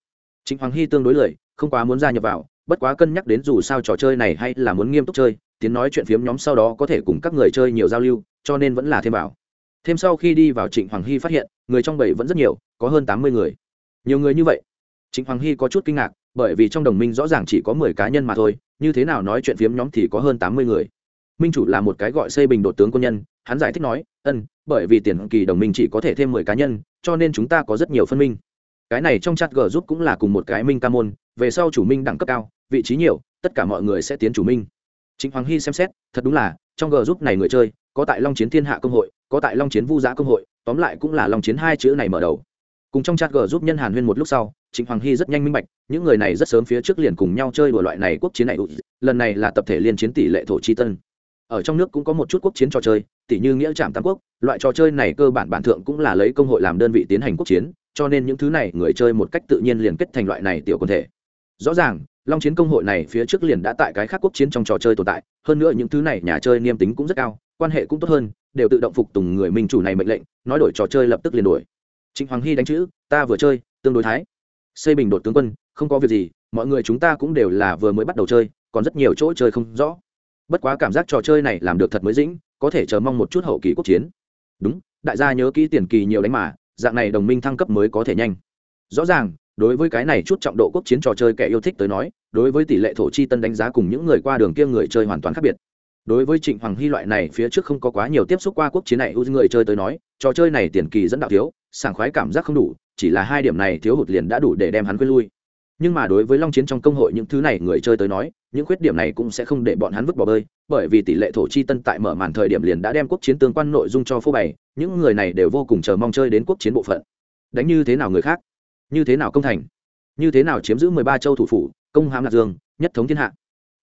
Trịnh hoàng hy tương đối lười, không quá muốn gia nhập vào, bất quá cân nhắc đến dù sao trò chơi này hay là muốn nghiêm túc chơi tiến nói chuyện phiếm nhóm sau đó có thể cùng các người chơi nhiều giao lưu, cho nên vẫn là thêm vào thêm sau khi đi vào trịnh hoàng hy phát hiện, người trong bảy vẫn rất nhiều, có hơn tám mươi người. Nhiều người như vậy? Trịnh hoàng hy có chút kinh ngạc, bởi vì trong đồng minh rõ ràng chỉ có mười cá nhân mà thôi, như thế nào nói chuyện phiếm nhóm thì có hơn tám mươi người. Minh chủ là một cái gọi xây bình đột tướng quân nhân, hắn giải thích nói, ân, bởi vì tiền kỳ đồng minh chỉ có thể thêm mười cá nhân, cho nên chúng ta có rất nhiều phân minh. Cái này trong chat g giúp cũng là cùng một cái minh ca môn, về sau chủ minh đẳng cấp cao, vị trí nhiều, tất cả mọi người sẽ tiến chủ minh. Trịnh hoàng hy xem xét, thật đúng là, trong g giúp này người chơi, có tại long chiến thiên hạ công hội có tại long chiến vu giã công hội, tóm lại cũng là long chiến hai chữ này mở đầu. Cùng trong chat g giúp nhân hàn huyên một lúc sau, trịnh hoàng hy rất nhanh minh bạch, những người này rất sớm phía trước liền cùng nhau chơi đùa loại này quốc chiến này lần này là tập thể liên chiến tỷ lệ thổ chi tân. Ở trong nước cũng có một chút quốc chiến trò chơi, tỷ như nghĩa trạm tam quốc, loại trò chơi này cơ bản bản thượng cũng là lấy công hội làm đơn vị tiến hành quốc chiến, cho nên những thứ này người chơi một cách tự nhiên liền kết thành loại này tiểu quần thể. Rõ ràng, long chiến công hội này phía trước liền đã tại cái khác quốc chiến trong trò chơi tồn tại, hơn nữa những thứ này nhà chơi niêm tính cũng rất cao, quan hệ cũng tốt hơn đều tự động phục tùng người minh chủ này mệnh lệnh, nói đổi trò chơi lập tức liền đổi trịnh hoàng hy đánh chữ, ta vừa chơi, tương đối thái. Xây bình đột tướng quân, không có việc gì, mọi người chúng ta cũng đều là vừa mới bắt đầu chơi, còn rất nhiều chỗ chơi không rõ. Bất quá cảm giác trò chơi này làm được thật mới dĩnh, có thể chờ mong một chút hậu kỳ quốc chiến. Đúng, đại gia nhớ kỹ tiền kỳ nhiều đánh mà, dạng này đồng minh thăng cấp mới có thể nhanh. Rõ ràng, đối với cái này chút trọng độ quốc chiến trò chơi kẻ yêu thích tới nói, đối với tỷ lệ thổ chi tân đánh giá cùng những người qua đường kia người chơi hoàn toàn khác biệt đối với trịnh hoàng hy loại này, phía trước không có quá nhiều tiếp xúc qua quốc chiến này ưu người chơi tới nói, trò chơi này tiền kỳ dẫn đạo thiếu, sảng khoái cảm giác không đủ, chỉ là hai điểm này thiếu hụt liền đã đủ để đem hắn quên lui. Nhưng mà đối với long chiến trong công hội những thứ này người chơi tới nói, những khuyết điểm này cũng sẽ không để bọn hắn vứt bỏ bơi, bởi vì tỷ lệ thổ chi tân tại mở màn thời điểm liền đã đem quốc chiến tương quan nội dung cho phô bày, những người này đều vô cùng chờ mong chơi đến quốc chiến bộ phận. Đánh như thế nào người khác? Như thế nào công thành? Như thế nào chiếm giữ mười ba châu thủ phủ, công hàm lạc dương, nhất thống thiên hạ?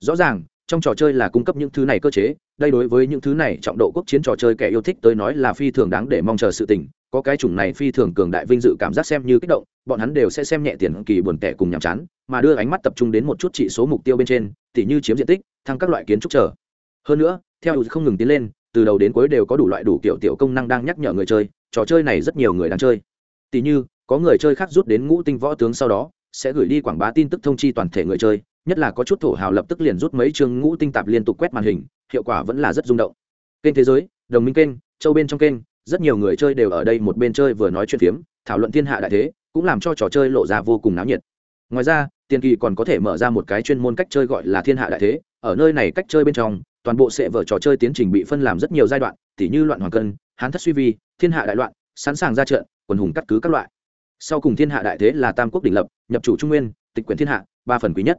Rõ ràng trong trò chơi là cung cấp những thứ này cơ chế, đây đối với những thứ này trọng độ quốc chiến trò chơi kẻ yêu thích tới nói là phi thường đáng để mong chờ sự tình, có cái chủng này phi thường cường đại vinh dự cảm giác xem như kích động, bọn hắn đều sẽ xem nhẹ tiền kỳ buồn tẻ cùng nhàm chán, mà đưa ánh mắt tập trung đến một chút chỉ số mục tiêu bên trên, tỉ như chiếm diện tích, thăng các loại kiến trúc trở hơn nữa, theo không ngừng tiến lên, từ đầu đến cuối đều có đủ loại đủ kiểu tiểu công năng đang nhắc nhở người chơi, trò chơi này rất nhiều người đang chơi. Tỉ như, có người chơi khác rút đến ngũ tinh võ tướng sau đó, sẽ gửi đi quảng bá tin tức thông chi toàn thể người chơi nhất là có chút thổ hào lập tức liền rút mấy chương ngũ tinh tạp liên tục quét màn hình, hiệu quả vẫn là rất rung động. Kênh thế giới, đồng minh kênh, châu bên trong kênh, rất nhiều người chơi đều ở đây một bên chơi vừa nói chuyện phiếm, thảo luận thiên hạ đại thế, cũng làm cho trò chơi lộ ra vô cùng náo nhiệt. Ngoài ra, tiền kỳ còn có thể mở ra một cái chuyên môn cách chơi gọi là thiên hạ đại thế, ở nơi này cách chơi bên trong, toàn bộ sẽ vở trò chơi tiến trình bị phân làm rất nhiều giai đoạn, tỉ như loạn hoàng cân, hán thất suy vi, thiên hạ đại loạn, sẵn sàng ra trận, quần hùng cắt cứ các loại. Sau cùng thiên hạ đại thế là tam quốc đỉnh lập, nhập chủ trung nguyên, tịch quyền thiên hạ, ba phần quý nhất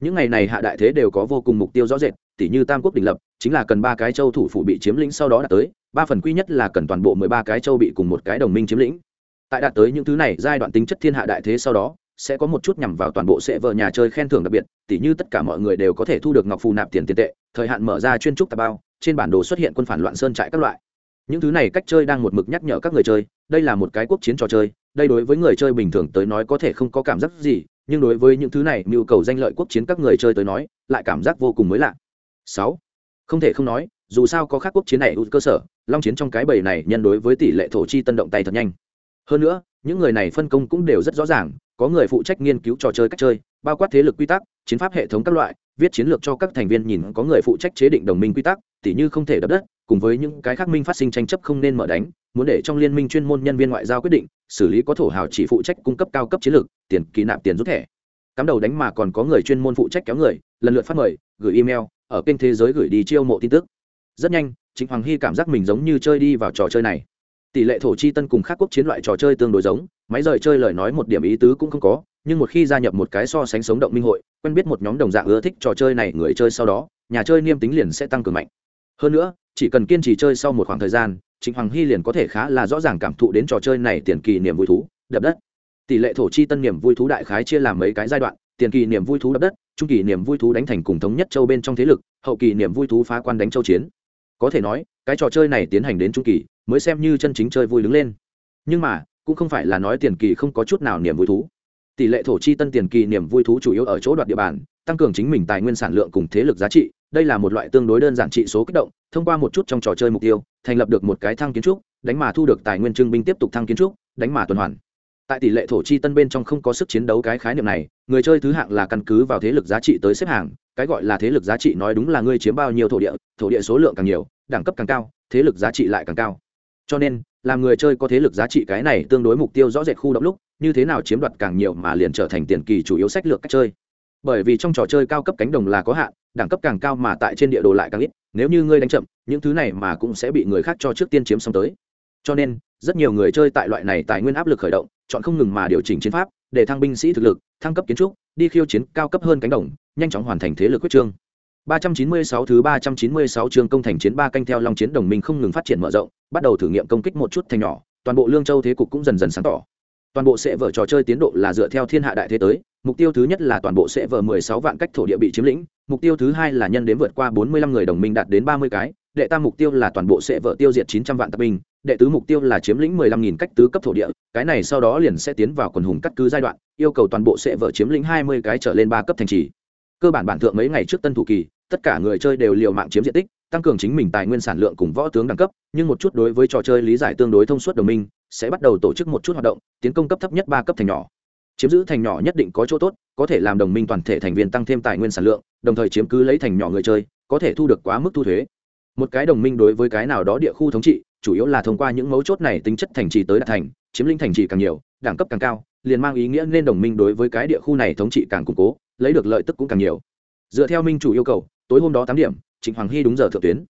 những ngày này hạ đại thế đều có vô cùng mục tiêu rõ rệt, tỉ như tam quốc đình lập, chính là cần ba cái châu thủ phủ bị chiếm lĩnh sau đó đạt tới, ba phần quy nhất là cần toàn bộ mười ba cái châu bị cùng một cái đồng minh chiếm lĩnh. Tại đạt tới những thứ này, giai đoạn tính chất thiên hạ đại thế sau đó, sẽ có một chút nhằm vào toàn bộ sẽ vợ nhà chơi khen thưởng đặc biệt, tỉ như tất cả mọi người đều có thể thu được ngọc phù nạp tiền tiền tệ, thời hạn mở ra chuyên trúc tà bao, trên bản đồ xuất hiện quân phản loạn sơn trại các loại. Những thứ này cách chơi đang một mực nhắc nhở các người chơi, đây là một cái quốc chiến trò chơi, đây đối với người chơi bình thường tới nói có thể không có cảm giác gì nhưng đối với những thứ này, nhu cầu danh lợi quốc chiến các người chơi tới nói, lại cảm giác vô cùng mới lạ. Sáu, không thể không nói, dù sao có khác quốc chiến này ưu cơ sở, long chiến trong cái bầy này nhân đối với tỷ lệ thổ chi tân động tay thật nhanh. Hơn nữa, những người này phân công cũng đều rất rõ ràng, có người phụ trách nghiên cứu trò chơi cách chơi, bao quát thế lực quy tắc, chiến pháp hệ thống các loại, viết chiến lược cho các thành viên nhìn có người phụ trách chế định đồng minh quy tắc, tỉ như không thể đập đất, cùng với những cái khác minh phát sinh tranh chấp không nên mở đánh muốn để trong liên minh chuyên môn nhân viên ngoại giao quyết định, xử lý có thổ hào chỉ phụ trách cung cấp cao cấp chiến lược, tiền kỳ nạp tiền rút thẻ. Cắm đầu đánh mà còn có người chuyên môn phụ trách kéo người, lần lượt phát mời, gửi email, ở kênh thế giới gửi đi chiêu mộ tin tức. Rất nhanh chính hoàng hy cảm giác mình giống như chơi đi vào trò chơi này. Tỷ lệ thổ chi tân cùng khác quốc chiến loại trò chơi tương đối giống, máy rời chơi lời nói một điểm ý tứ cũng không có, nhưng một khi gia nhập một cái so sánh sống động minh hội, quen biết một nhóm đồng dạng ưa thích trò chơi này người chơi sau đó, nhà chơi niêm tính liền sẽ tăng cường mạnh hơn nữa, chỉ cần kiên trì chơi sau một khoảng thời gian, trịnh hoàng hy liền có thể khá là rõ ràng cảm thụ đến trò chơi này tiền kỳ niềm vui thú, đập đất. Tỷ lệ thổ chi tân niềm vui thú đại khái chia làm mấy cái giai đoạn, tiền kỳ niềm vui thú đập đất, trung kỳ niềm vui thú đánh thành cùng thống nhất châu bên trong thế lực, hậu kỳ niềm vui thú phá quan đánh châu chiến. Có thể nói, cái trò chơi này tiến hành đến trung kỳ, mới xem như chân chính chơi vui đứng lên. Nhưng mà, cũng không phải là nói tiền kỳ không có chút nào niềm vui thú. Tỷ lệ thổ chi tân tiền kỳ niềm vui thú chủ yếu ở chỗ đoạt địa bàn, tăng cường chính mình tài nguyên sản lượng cùng thế lực giá trị đây là một loại tương đối đơn giản trị số kích động, thông qua một chút trong trò chơi mục tiêu, thành lập được một cái thăng kiến trúc, đánh mà thu được tài nguyên trưng binh tiếp tục thăng kiến trúc, đánh mà tuần hoàn. Tại tỷ lệ thổ chi tân bên trong không có sức chiến đấu cái khái niệm này, người chơi thứ hạng là căn cứ vào thế lực giá trị tới xếp hàng, cái gọi là thế lực giá trị nói đúng là ngươi chiếm bao nhiêu thổ địa thổ địa số lượng càng nhiều, đẳng cấp càng cao, thế lực giá trị lại càng cao. Cho nên, làm người chơi có thế lực giá trị cái này tương đối mục tiêu rõ rệt khu động lúc, như thế nào chiếm đoạt càng nhiều mà liền trở thành tiền kỳ chủ yếu sách lược cách chơi. Bởi vì trong trò chơi cao cấp cánh đồng là có hạn đẳng cấp càng cao mà tại trên địa đồ lại càng ít nếu như ngươi đánh chậm những thứ này mà cũng sẽ bị người khác cho trước tiên chiếm xong tới cho nên rất nhiều người chơi tại loại này tài nguyên áp lực khởi động chọn không ngừng mà điều chỉnh chiến pháp để thăng binh sĩ thực lực thăng cấp kiến trúc đi khiêu chiến cao cấp hơn cánh đồng nhanh chóng hoàn thành thế lực quyết trương 396 thứ 396 chương công thành chiến ba canh theo Long chiến đồng minh không ngừng phát triển mở rộng, bắt đầu thử nghiệm công kích một chút thành nhỏ, toàn bộ Lương Châu thế cục cũng dần dần sáng tỏ. Toàn bộ sẽ vở trò chơi tiến độ là dựa theo thiên hạ đại thế tới, mục tiêu thứ nhất là toàn bộ sẽ vở 16 vạn cách thổ địa bị chiếm lĩnh, mục tiêu thứ hai là nhân đến vượt qua 45 người đồng minh đạt đến 30 cái, đệ tam mục tiêu là toàn bộ sẽ vợ tiêu diệt 900 vạn tập binh, đệ tứ mục tiêu là chiếm lĩnh 15.000 cách tứ cấp thổ địa, cái này sau đó liền sẽ tiến vào quần hùng cắt cứ giai đoạn, yêu cầu toàn bộ sẽ vợ chiếm lĩnh 20 cái trở lên ba cấp thành trì. Cơ bản bản thượng mấy ngày trước tân thủ kỳ, tất cả người chơi đều liều mạng chiếm diện tích tăng cường chính mình tài nguyên sản lượng cùng võ tướng đẳng cấp nhưng một chút đối với trò chơi lý giải tương đối thông suốt đồng minh sẽ bắt đầu tổ chức một chút hoạt động tiến công cấp thấp nhất ba cấp thành nhỏ chiếm giữ thành nhỏ nhất định có chỗ tốt, có thể làm đồng minh toàn thể thành viên tăng thêm tài nguyên sản lượng, đồng thời chiếm cứ lấy thành nhỏ người chơi, có thể thu được quá mức thu thuế. Một cái đồng minh đối với cái nào đó địa khu thống trị, chủ yếu là thông qua những mấu chốt này tính chất thành trì tới đạt thành, chiếm lĩnh thành trì càng nhiều, đẳng cấp càng cao, liền mang ý nghĩa nên đồng minh đối với cái địa khu này thống trị càng củng cố, lấy được lợi tức cũng càng nhiều. Dựa theo minh chủ yêu cầu, tối hôm đó tám điểm, trịnh hoàng hy đúng giờ thượng tuyến.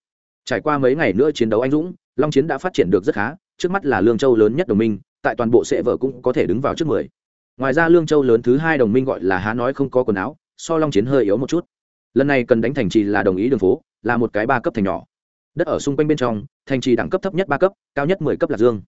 Trải qua mấy ngày nữa chiến đấu anh dũng, long chiến đã phát triển được rất khá, trước mắt là lương châu lớn nhất đồng minh, tại toàn bộ sệ vợ cũng có thể đứng vào trước mười ngoài ra lương châu lớn thứ hai đồng minh gọi là há nói không có quần áo, so long chiến hơi yếu một chút. Lần này cần đánh thành trì là đồng ý đường phố, là một cái ba cấp thành nhỏ. Đất ở xung quanh bên trong, thành trì đẳng cấp thấp nhất ba cấp, cao nhất mười cấp lạc dương.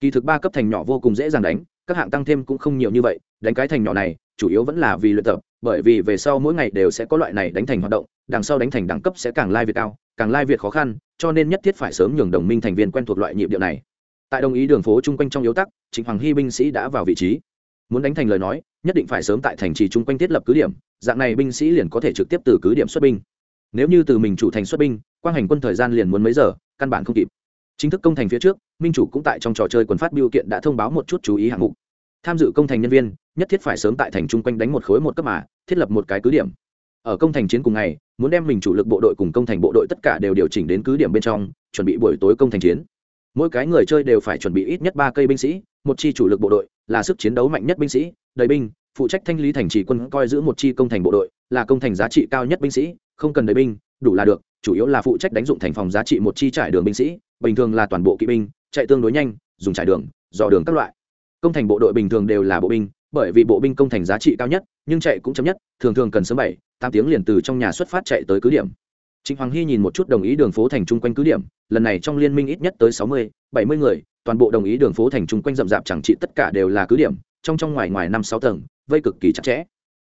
Kỳ thực ba cấp thành nhỏ vô cùng dễ dàng đánh, các hạng tăng thêm cũng không nhiều như vậy, đánh cái thành nhỏ này, chủ yếu vẫn là vì luyện tập, bởi vì về sau mỗi ngày đều sẽ có loại này đánh thành hoạt động, đằng sau đánh thành đẳng cấp sẽ càng lai việt cao, càng lai việt khó khăn, cho nên nhất thiết phải sớm nhường đồng minh thành viên quen thuộc loại nhịp điệu này. Tại đồng ý đường phố chung quanh trong yếu tắc, trịnh hoàng hy binh sĩ đã vào vị trí muốn đánh thành lời nói, nhất định phải sớm tại thành trì chung quanh thiết lập cứ điểm, dạng này binh sĩ liền có thể trực tiếp từ cứ điểm xuất binh. Nếu như từ mình chủ thành xuất binh, quang hành quân thời gian liền muốn mấy giờ, căn bản không kịp. Chính thức công thành phía trước, minh chủ cũng tại trong trò chơi quần phát biểu kiện đã thông báo một chút chú ý hạng mục. Tham dự công thành nhân viên, nhất thiết phải sớm tại thành chung quanh đánh một khối một cấp mà, thiết lập một cái cứ điểm. Ở công thành chiến cùng ngày, muốn đem mình chủ lực bộ đội cùng công thành bộ đội tất cả đều điều chỉnh đến cứ điểm bên trong, chuẩn bị buổi tối công thành chiến. Mỗi cái người chơi đều phải chuẩn bị ít nhất ba cây binh sĩ, một chi chủ lực bộ đội là sức chiến đấu mạnh nhất binh sĩ đầy binh phụ trách thanh lý thành trì quân coi giữ một chi công thành bộ đội là công thành giá trị cao nhất binh sĩ không cần đầy binh đủ là được chủ yếu là phụ trách đánh dụng thành phòng giá trị một chi trải đường binh sĩ bình thường là toàn bộ kỵ binh chạy tương đối nhanh dùng trải đường dò đường các loại. Công thành bộ đội bình thường đều là bộ binh bởi vì bộ binh công thành giá trị cao nhất nhưng chạy cũng chấm nhất thường thường cần sớm bảy tám tiếng liền từ trong nhà xuất phát chạy tới cứ điểm. Trịnh Hoàng Hy nhìn một chút đồng ý đường phố thành trung quanh cứ điểm, lần này trong liên minh ít nhất tới sáu mươi, bảy mươi người, toàn bộ đồng ý đường phố thành trung quanh rậm rạp chẳng trị tất cả đều là cứ điểm, trong trong ngoài ngoài năm sáu tầng, vây cực kỳ chặt chẽ.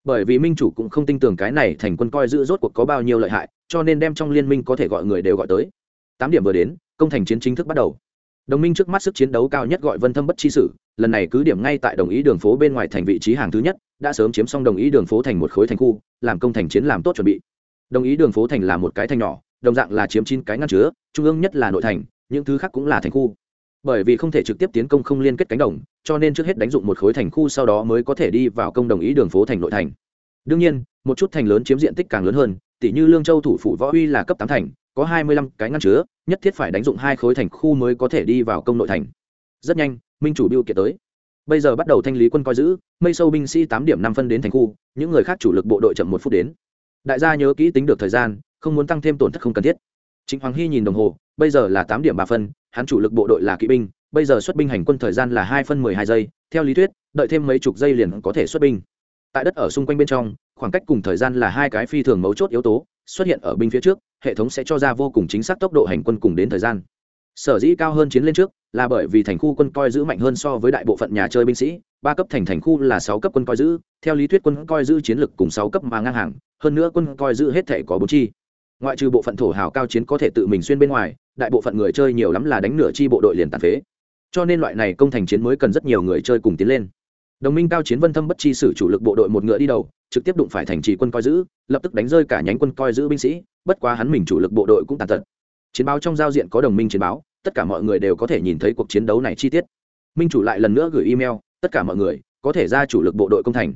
Bởi vì minh chủ cũng không tin tưởng cái này thành quân coi giữ rốt cuộc có bao nhiêu lợi hại, cho nên đem trong liên minh có thể gọi người đều gọi tới. Tám điểm vừa đến, công thành chiến chính thức bắt đầu. Đồng minh trước mắt sức chiến đấu cao nhất gọi Vân Thâm bất chi sử, lần này cứ điểm ngay tại đồng ý đường phố bên ngoài thành vị trí hàng thứ nhất, đã sớm chiếm xong đồng ý đường phố thành một khối thành khu, làm công thành chiến làm tốt chuẩn bị đồng ý đường phố thành là một cái thành nhỏ đồng dạng là chiếm chín cái ngăn chứa trung ương nhất là nội thành những thứ khác cũng là thành khu bởi vì không thể trực tiếp tiến công không liên kết cánh đồng, cho nên trước hết đánh dụng một khối thành khu sau đó mới có thể đi vào công đồng ý đường phố thành nội thành. Đương nhiên, một chút thành lớn chiếm diện tích càng lớn hơn tỷ như lương châu thủ phủ võ uy là cấp tám thành, có hai mươi lăm cái ngăn chứa, nhất thiết phải đánh dụng hai khối thành khu mới có thể đi vào công nội thành. Rất nhanh, minh chủ biêu kiệt tới. Bây giờ bắt đầu thanh lý quân coi giữ, mây sâu binh sĩ tám điểm năm phân đến thành khu, những người khác chủ lực bộ đội chậm một phút đến. Đại gia nhớ kỹ tính được thời gian, không muốn tăng thêm tổn thất không cần thiết. Chính hoàng hy nhìn đồng hồ bây giờ là tám điểm ba phân, hắn chủ lực bộ đội là kỵ binh, bây giờ xuất binh hành quân thời gian là hai phân mười hai giây, theo lý thuyết, đợi thêm mấy chục giây liền có thể xuất binh. Tại đất ở xung quanh bên trong, khoảng cách cùng thời gian là hai cái phi thường mấu chốt yếu tố, xuất hiện ở binh phía trước, hệ thống sẽ cho ra vô cùng chính xác tốc độ hành quân cùng đến thời gian. Sở dĩ cao hơn chiến lên trước, là bởi vì thành khu quân coi giữ mạnh hơn so với đại bộ phận nhà chơi binh sĩ, ba cấp thành thành khu là sáu cấp quân coi giữ, theo lý thuyết quân coi giữ chiến lực cùng sáu cấp mà ngang hàng, hơn nữa quân coi giữ hết thể có bốn chi ngoại trừ bộ phận thổ hào cao chiến có thể tự mình xuyên bên ngoài, đại bộ phận người chơi nhiều lắm là đánh nửa chi bộ đội liền tàn phế. Cho nên loại này công thành chiến mới cần rất nhiều người chơi cùng tiến lên. Đồng minh cao chiến vân thâm bất chi sử chủ lực bộ đội một ngựa đi đầu, trực tiếp đụng phải thành trì quân coi giữ, lập tức đánh rơi cả nhánh quân coi giữ binh sĩ, bất quá hắn mình chủ lực bộ đội cũng tàn tật. Chiến báo trong giao diện có đồng minh chiến báo, tất cả mọi người đều có thể nhìn thấy cuộc chiến đấu này chi tiết. Minh chủ lại lần nữa gửi email, tất cả mọi người, có thể ra chủ lực bộ đội công thành.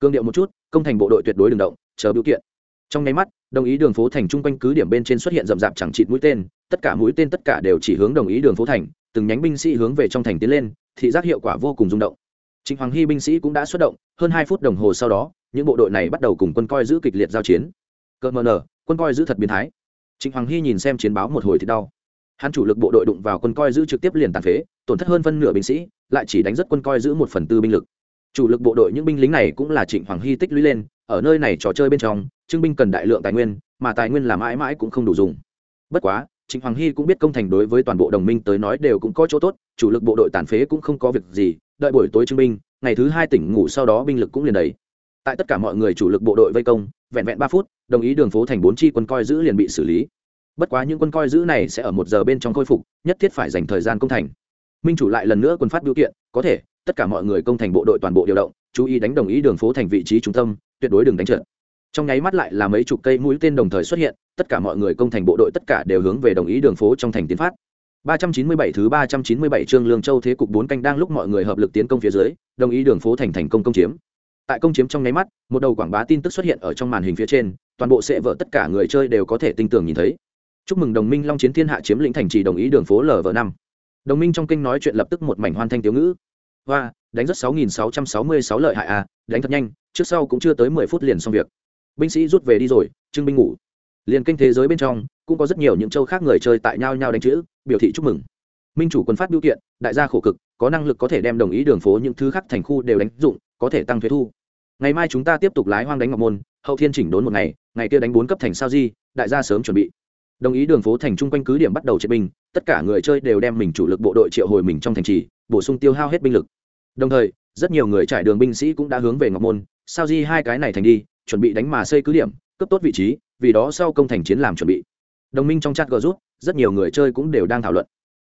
Cương điệu một chút, công thành bộ đội tuyệt đối đường động, chờ biểu kiện. Trong nháy mắt đồng ý đường phố thành chung quanh cứ điểm bên trên xuất hiện rậm rạp chẳng chịt mũi tên, tất cả mũi tên tất cả đều chỉ hướng đồng ý đường phố thành, từng nhánh binh sĩ hướng về trong thành tiến lên, thị giác hiệu quả vô cùng rung động. Chính hoàng hy binh sĩ cũng đã xuất động, hơn hai phút đồng hồ sau đó, những bộ đội này bắt đầu cùng quân coi giữ kịch liệt giao chiến. Cờ mờ nở, quân coi giữ thật biến thái. Chính hoàng hy nhìn xem chiến báo một hồi thì đau. Hắn chủ lực bộ đội đụng vào quân coi giữ trực tiếp liền tàn phế, tổn thất hơn phân nửa binh sĩ, lại chỉ đánh rất quân coi giữ một phần tư binh lực. Chủ lực bộ đội những binh lính này cũng là trịnh hoàng hy tích lũy lên ở nơi này trò chơi bên trong trưng binh cần đại lượng tài nguyên, mà tài nguyên là mãi mãi cũng không đủ dùng. Bất quá, trịnh hoàng hy cũng biết công thành đối với toàn bộ đồng minh tới nói đều cũng có chỗ tốt, chủ lực bộ đội tàn phế cũng không có việc gì, đợi buổi tối trưng binh ngày thứ hai tỉnh ngủ sau đó binh lực cũng liền đầy. Tại tất cả mọi người chủ lực bộ đội vây công, vẹn vẹn ba phút, đồng ý đường phố thành bốn chi quân coi giữ liền bị xử lý. Bất quá những quân coi giữ này sẽ ở một giờ bên trong khôi phục, nhất thiết phải dành thời gian công thành. Minh chủ lại lần nữa quân phát biểu kiện, có thể, tất cả mọi người công thành bộ đội toàn bộ điều động chú ý đánh đồng ý đường phố thành vị trí trung tâm tuyệt đối đừng đánh trượt. Trong nháy mắt lại là mấy chục cây mũi tên đồng thời xuất hiện tất cả mọi người công thành bộ đội tất cả đều hướng về đồng ý đường phố trong thành tiến phát. 397 thứ 397 chương Lương Châu thế cục bốn canh đang lúc mọi người hợp lực tiến công phía dưới, đồng ý đường phố thành thành công công chiếm. Tại công chiếm trong nháy mắt, một đầu quảng bá tin tức xuất hiện ở trong màn hình phía trên, toàn bộ sẽ vợ tất cả người chơi đều có thể tinh tường nhìn thấy. Chúc mừng đồng minh long chiến thiên hạ chiếm lĩnh thành trì đồng ý đường phố lv năm. Đồng minh trong kinh nói chuyện lập tức một mảnh hoan thanh tiếu ngữ hoa, đánh rất sáu nghìn sáu trăm sáu mươi sáu lợi hại à đánh thật nhanh, trước sau cũng chưa tới mười phút liền xong việc. Binh sĩ rút về đi rồi trưng binh ngủ. Liền kinh thế giới bên trong, cũng có rất nhiều những châu khác người chơi tại nhau nhau đánh chữ, biểu thị chúc mừng. Minh chủ quân phát biểu kiện, đại gia khổ cực, có năng lực có thể đem đồng ý đường phố những thứ khác thành khu đều đánh dụng, có thể tăng thuế thu. Ngày mai chúng ta tiếp tục lái hoang đánh ngọc môn, hậu thiên chỉnh đốn một ngày ngày kia đánh bốn cấp thành sao di, đại gia sớm chuẩn bị. Đồng ý đường phố thành trung quanh cứ điểm bắt đầu chế binh tất cả người chơi đều đem mình chủ lực bộ đội triệu hồi mình trong thành trì bổ sung tiêu hao hết binh lực. Đồng thời, rất nhiều người trải đường binh sĩ cũng đã hướng về ngọc môn, sao di hai cái này thành đi, chuẩn bị đánh mà xây cứ điểm, cấp tốt vị trí, vì đó sau công thành chiến làm chuẩn bị. Đồng minh trong chat g rút, rất nhiều người chơi cũng đều đang thảo luận.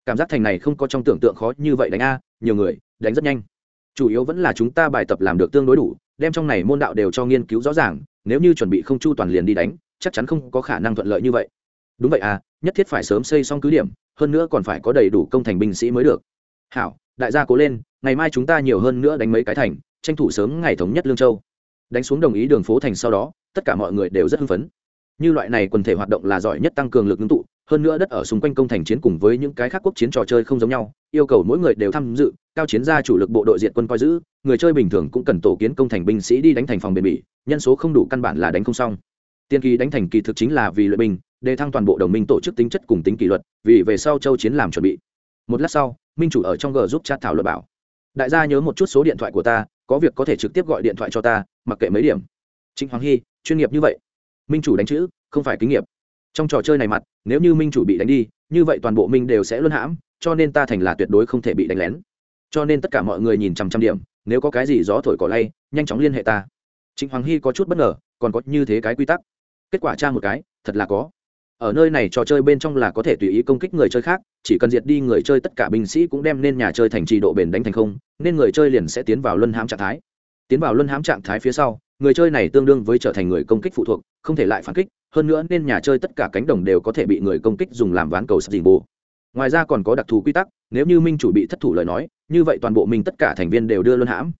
Cảm giác thành này không có trong tưởng tượng khó như vậy đánh a, nhiều người, đánh rất nhanh. Chủ yếu vẫn là chúng ta bài tập làm được tương đối đủ, đem trong này môn đạo đều cho nghiên cứu rõ ràng, nếu như chuẩn bị không chu toàn liền đi đánh, chắc chắn không có khả năng thuận lợi như vậy. Đúng vậy à nhất thiết phải sớm xây xong cứ điểm, hơn nữa còn phải có đầy đủ công thành binh sĩ mới được hảo, đại gia cố lên, ngày mai chúng ta nhiều hơn nữa đánh mấy cái thành, tranh thủ sớm ngày thống nhất lương châu. Đánh xuống đồng ý đường phố thành sau đó, tất cả mọi người đều rất hưng phấn. Như loại này quần thể hoạt động là giỏi nhất tăng cường lực ngưng tụ, hơn nữa đất ở xung quanh công thành chiến cùng với những cái khác quốc chiến trò chơi không giống nhau, yêu cầu mỗi người đều tham dự, cao chiến gia chủ lực bộ đội diện quân coi giữ, người chơi bình thường cũng cần tổ kiến công thành binh sĩ đi đánh thành phòng bền bỉ, nhân số không đủ căn bản là đánh không xong. Tiên kỳ đánh thành kỳ thực chính là vì luyện binh đề thăng toàn bộ đồng minh tổ chức tính chất cùng tính kỷ luật, vì về sau châu chiến làm chuẩn bị một lát sau, minh chủ ở trong g giúp chat thảo luận bảo. Đại gia nhớ một chút số điện thoại của ta, có việc có thể trực tiếp gọi điện thoại cho ta, mặc kệ mấy điểm. Trịnh hoàng hy, chuyên nghiệp như vậy. Minh chủ đánh chữ, không phải kinh nghiệm. trong trò chơi này mặt, nếu như minh chủ bị đánh đi, như vậy toàn bộ minh đều sẽ luân hãm, cho nên ta thành là tuyệt đối không thể bị đánh lén. Cho nên tất cả mọi người nhìn chằm chằm điểm, nếu có cái gì gió thổi cỏ lay, nhanh chóng liên hệ ta. Trịnh hoàng hy có chút bất ngờ, còn có như thế cái quy tắc. Kết quả tra một cái, thật là có ở nơi này trò chơi bên trong là có thể tùy ý công kích người chơi khác, chỉ cần diệt đi người chơi tất cả binh sĩ cũng đem nên nhà chơi thành trì độ bền đánh thành không, nên người chơi liền sẽ tiến vào luân hãm trạng thái. Tiến vào luân hãm trạng thái phía sau, người chơi này tương đương với trở thành người công kích phụ thuộc, không thể lại phản kích, hơn nữa nên nhà chơi tất cả cánh đồng đều có thể bị người công kích dùng làm ván cầu sập dình bồ. Ngoài ra còn có đặc thù quy tắc, nếu như minh chủ bị thất thủ lời nói, như vậy toàn bộ mình tất cả thành viên đều đưa luân hãm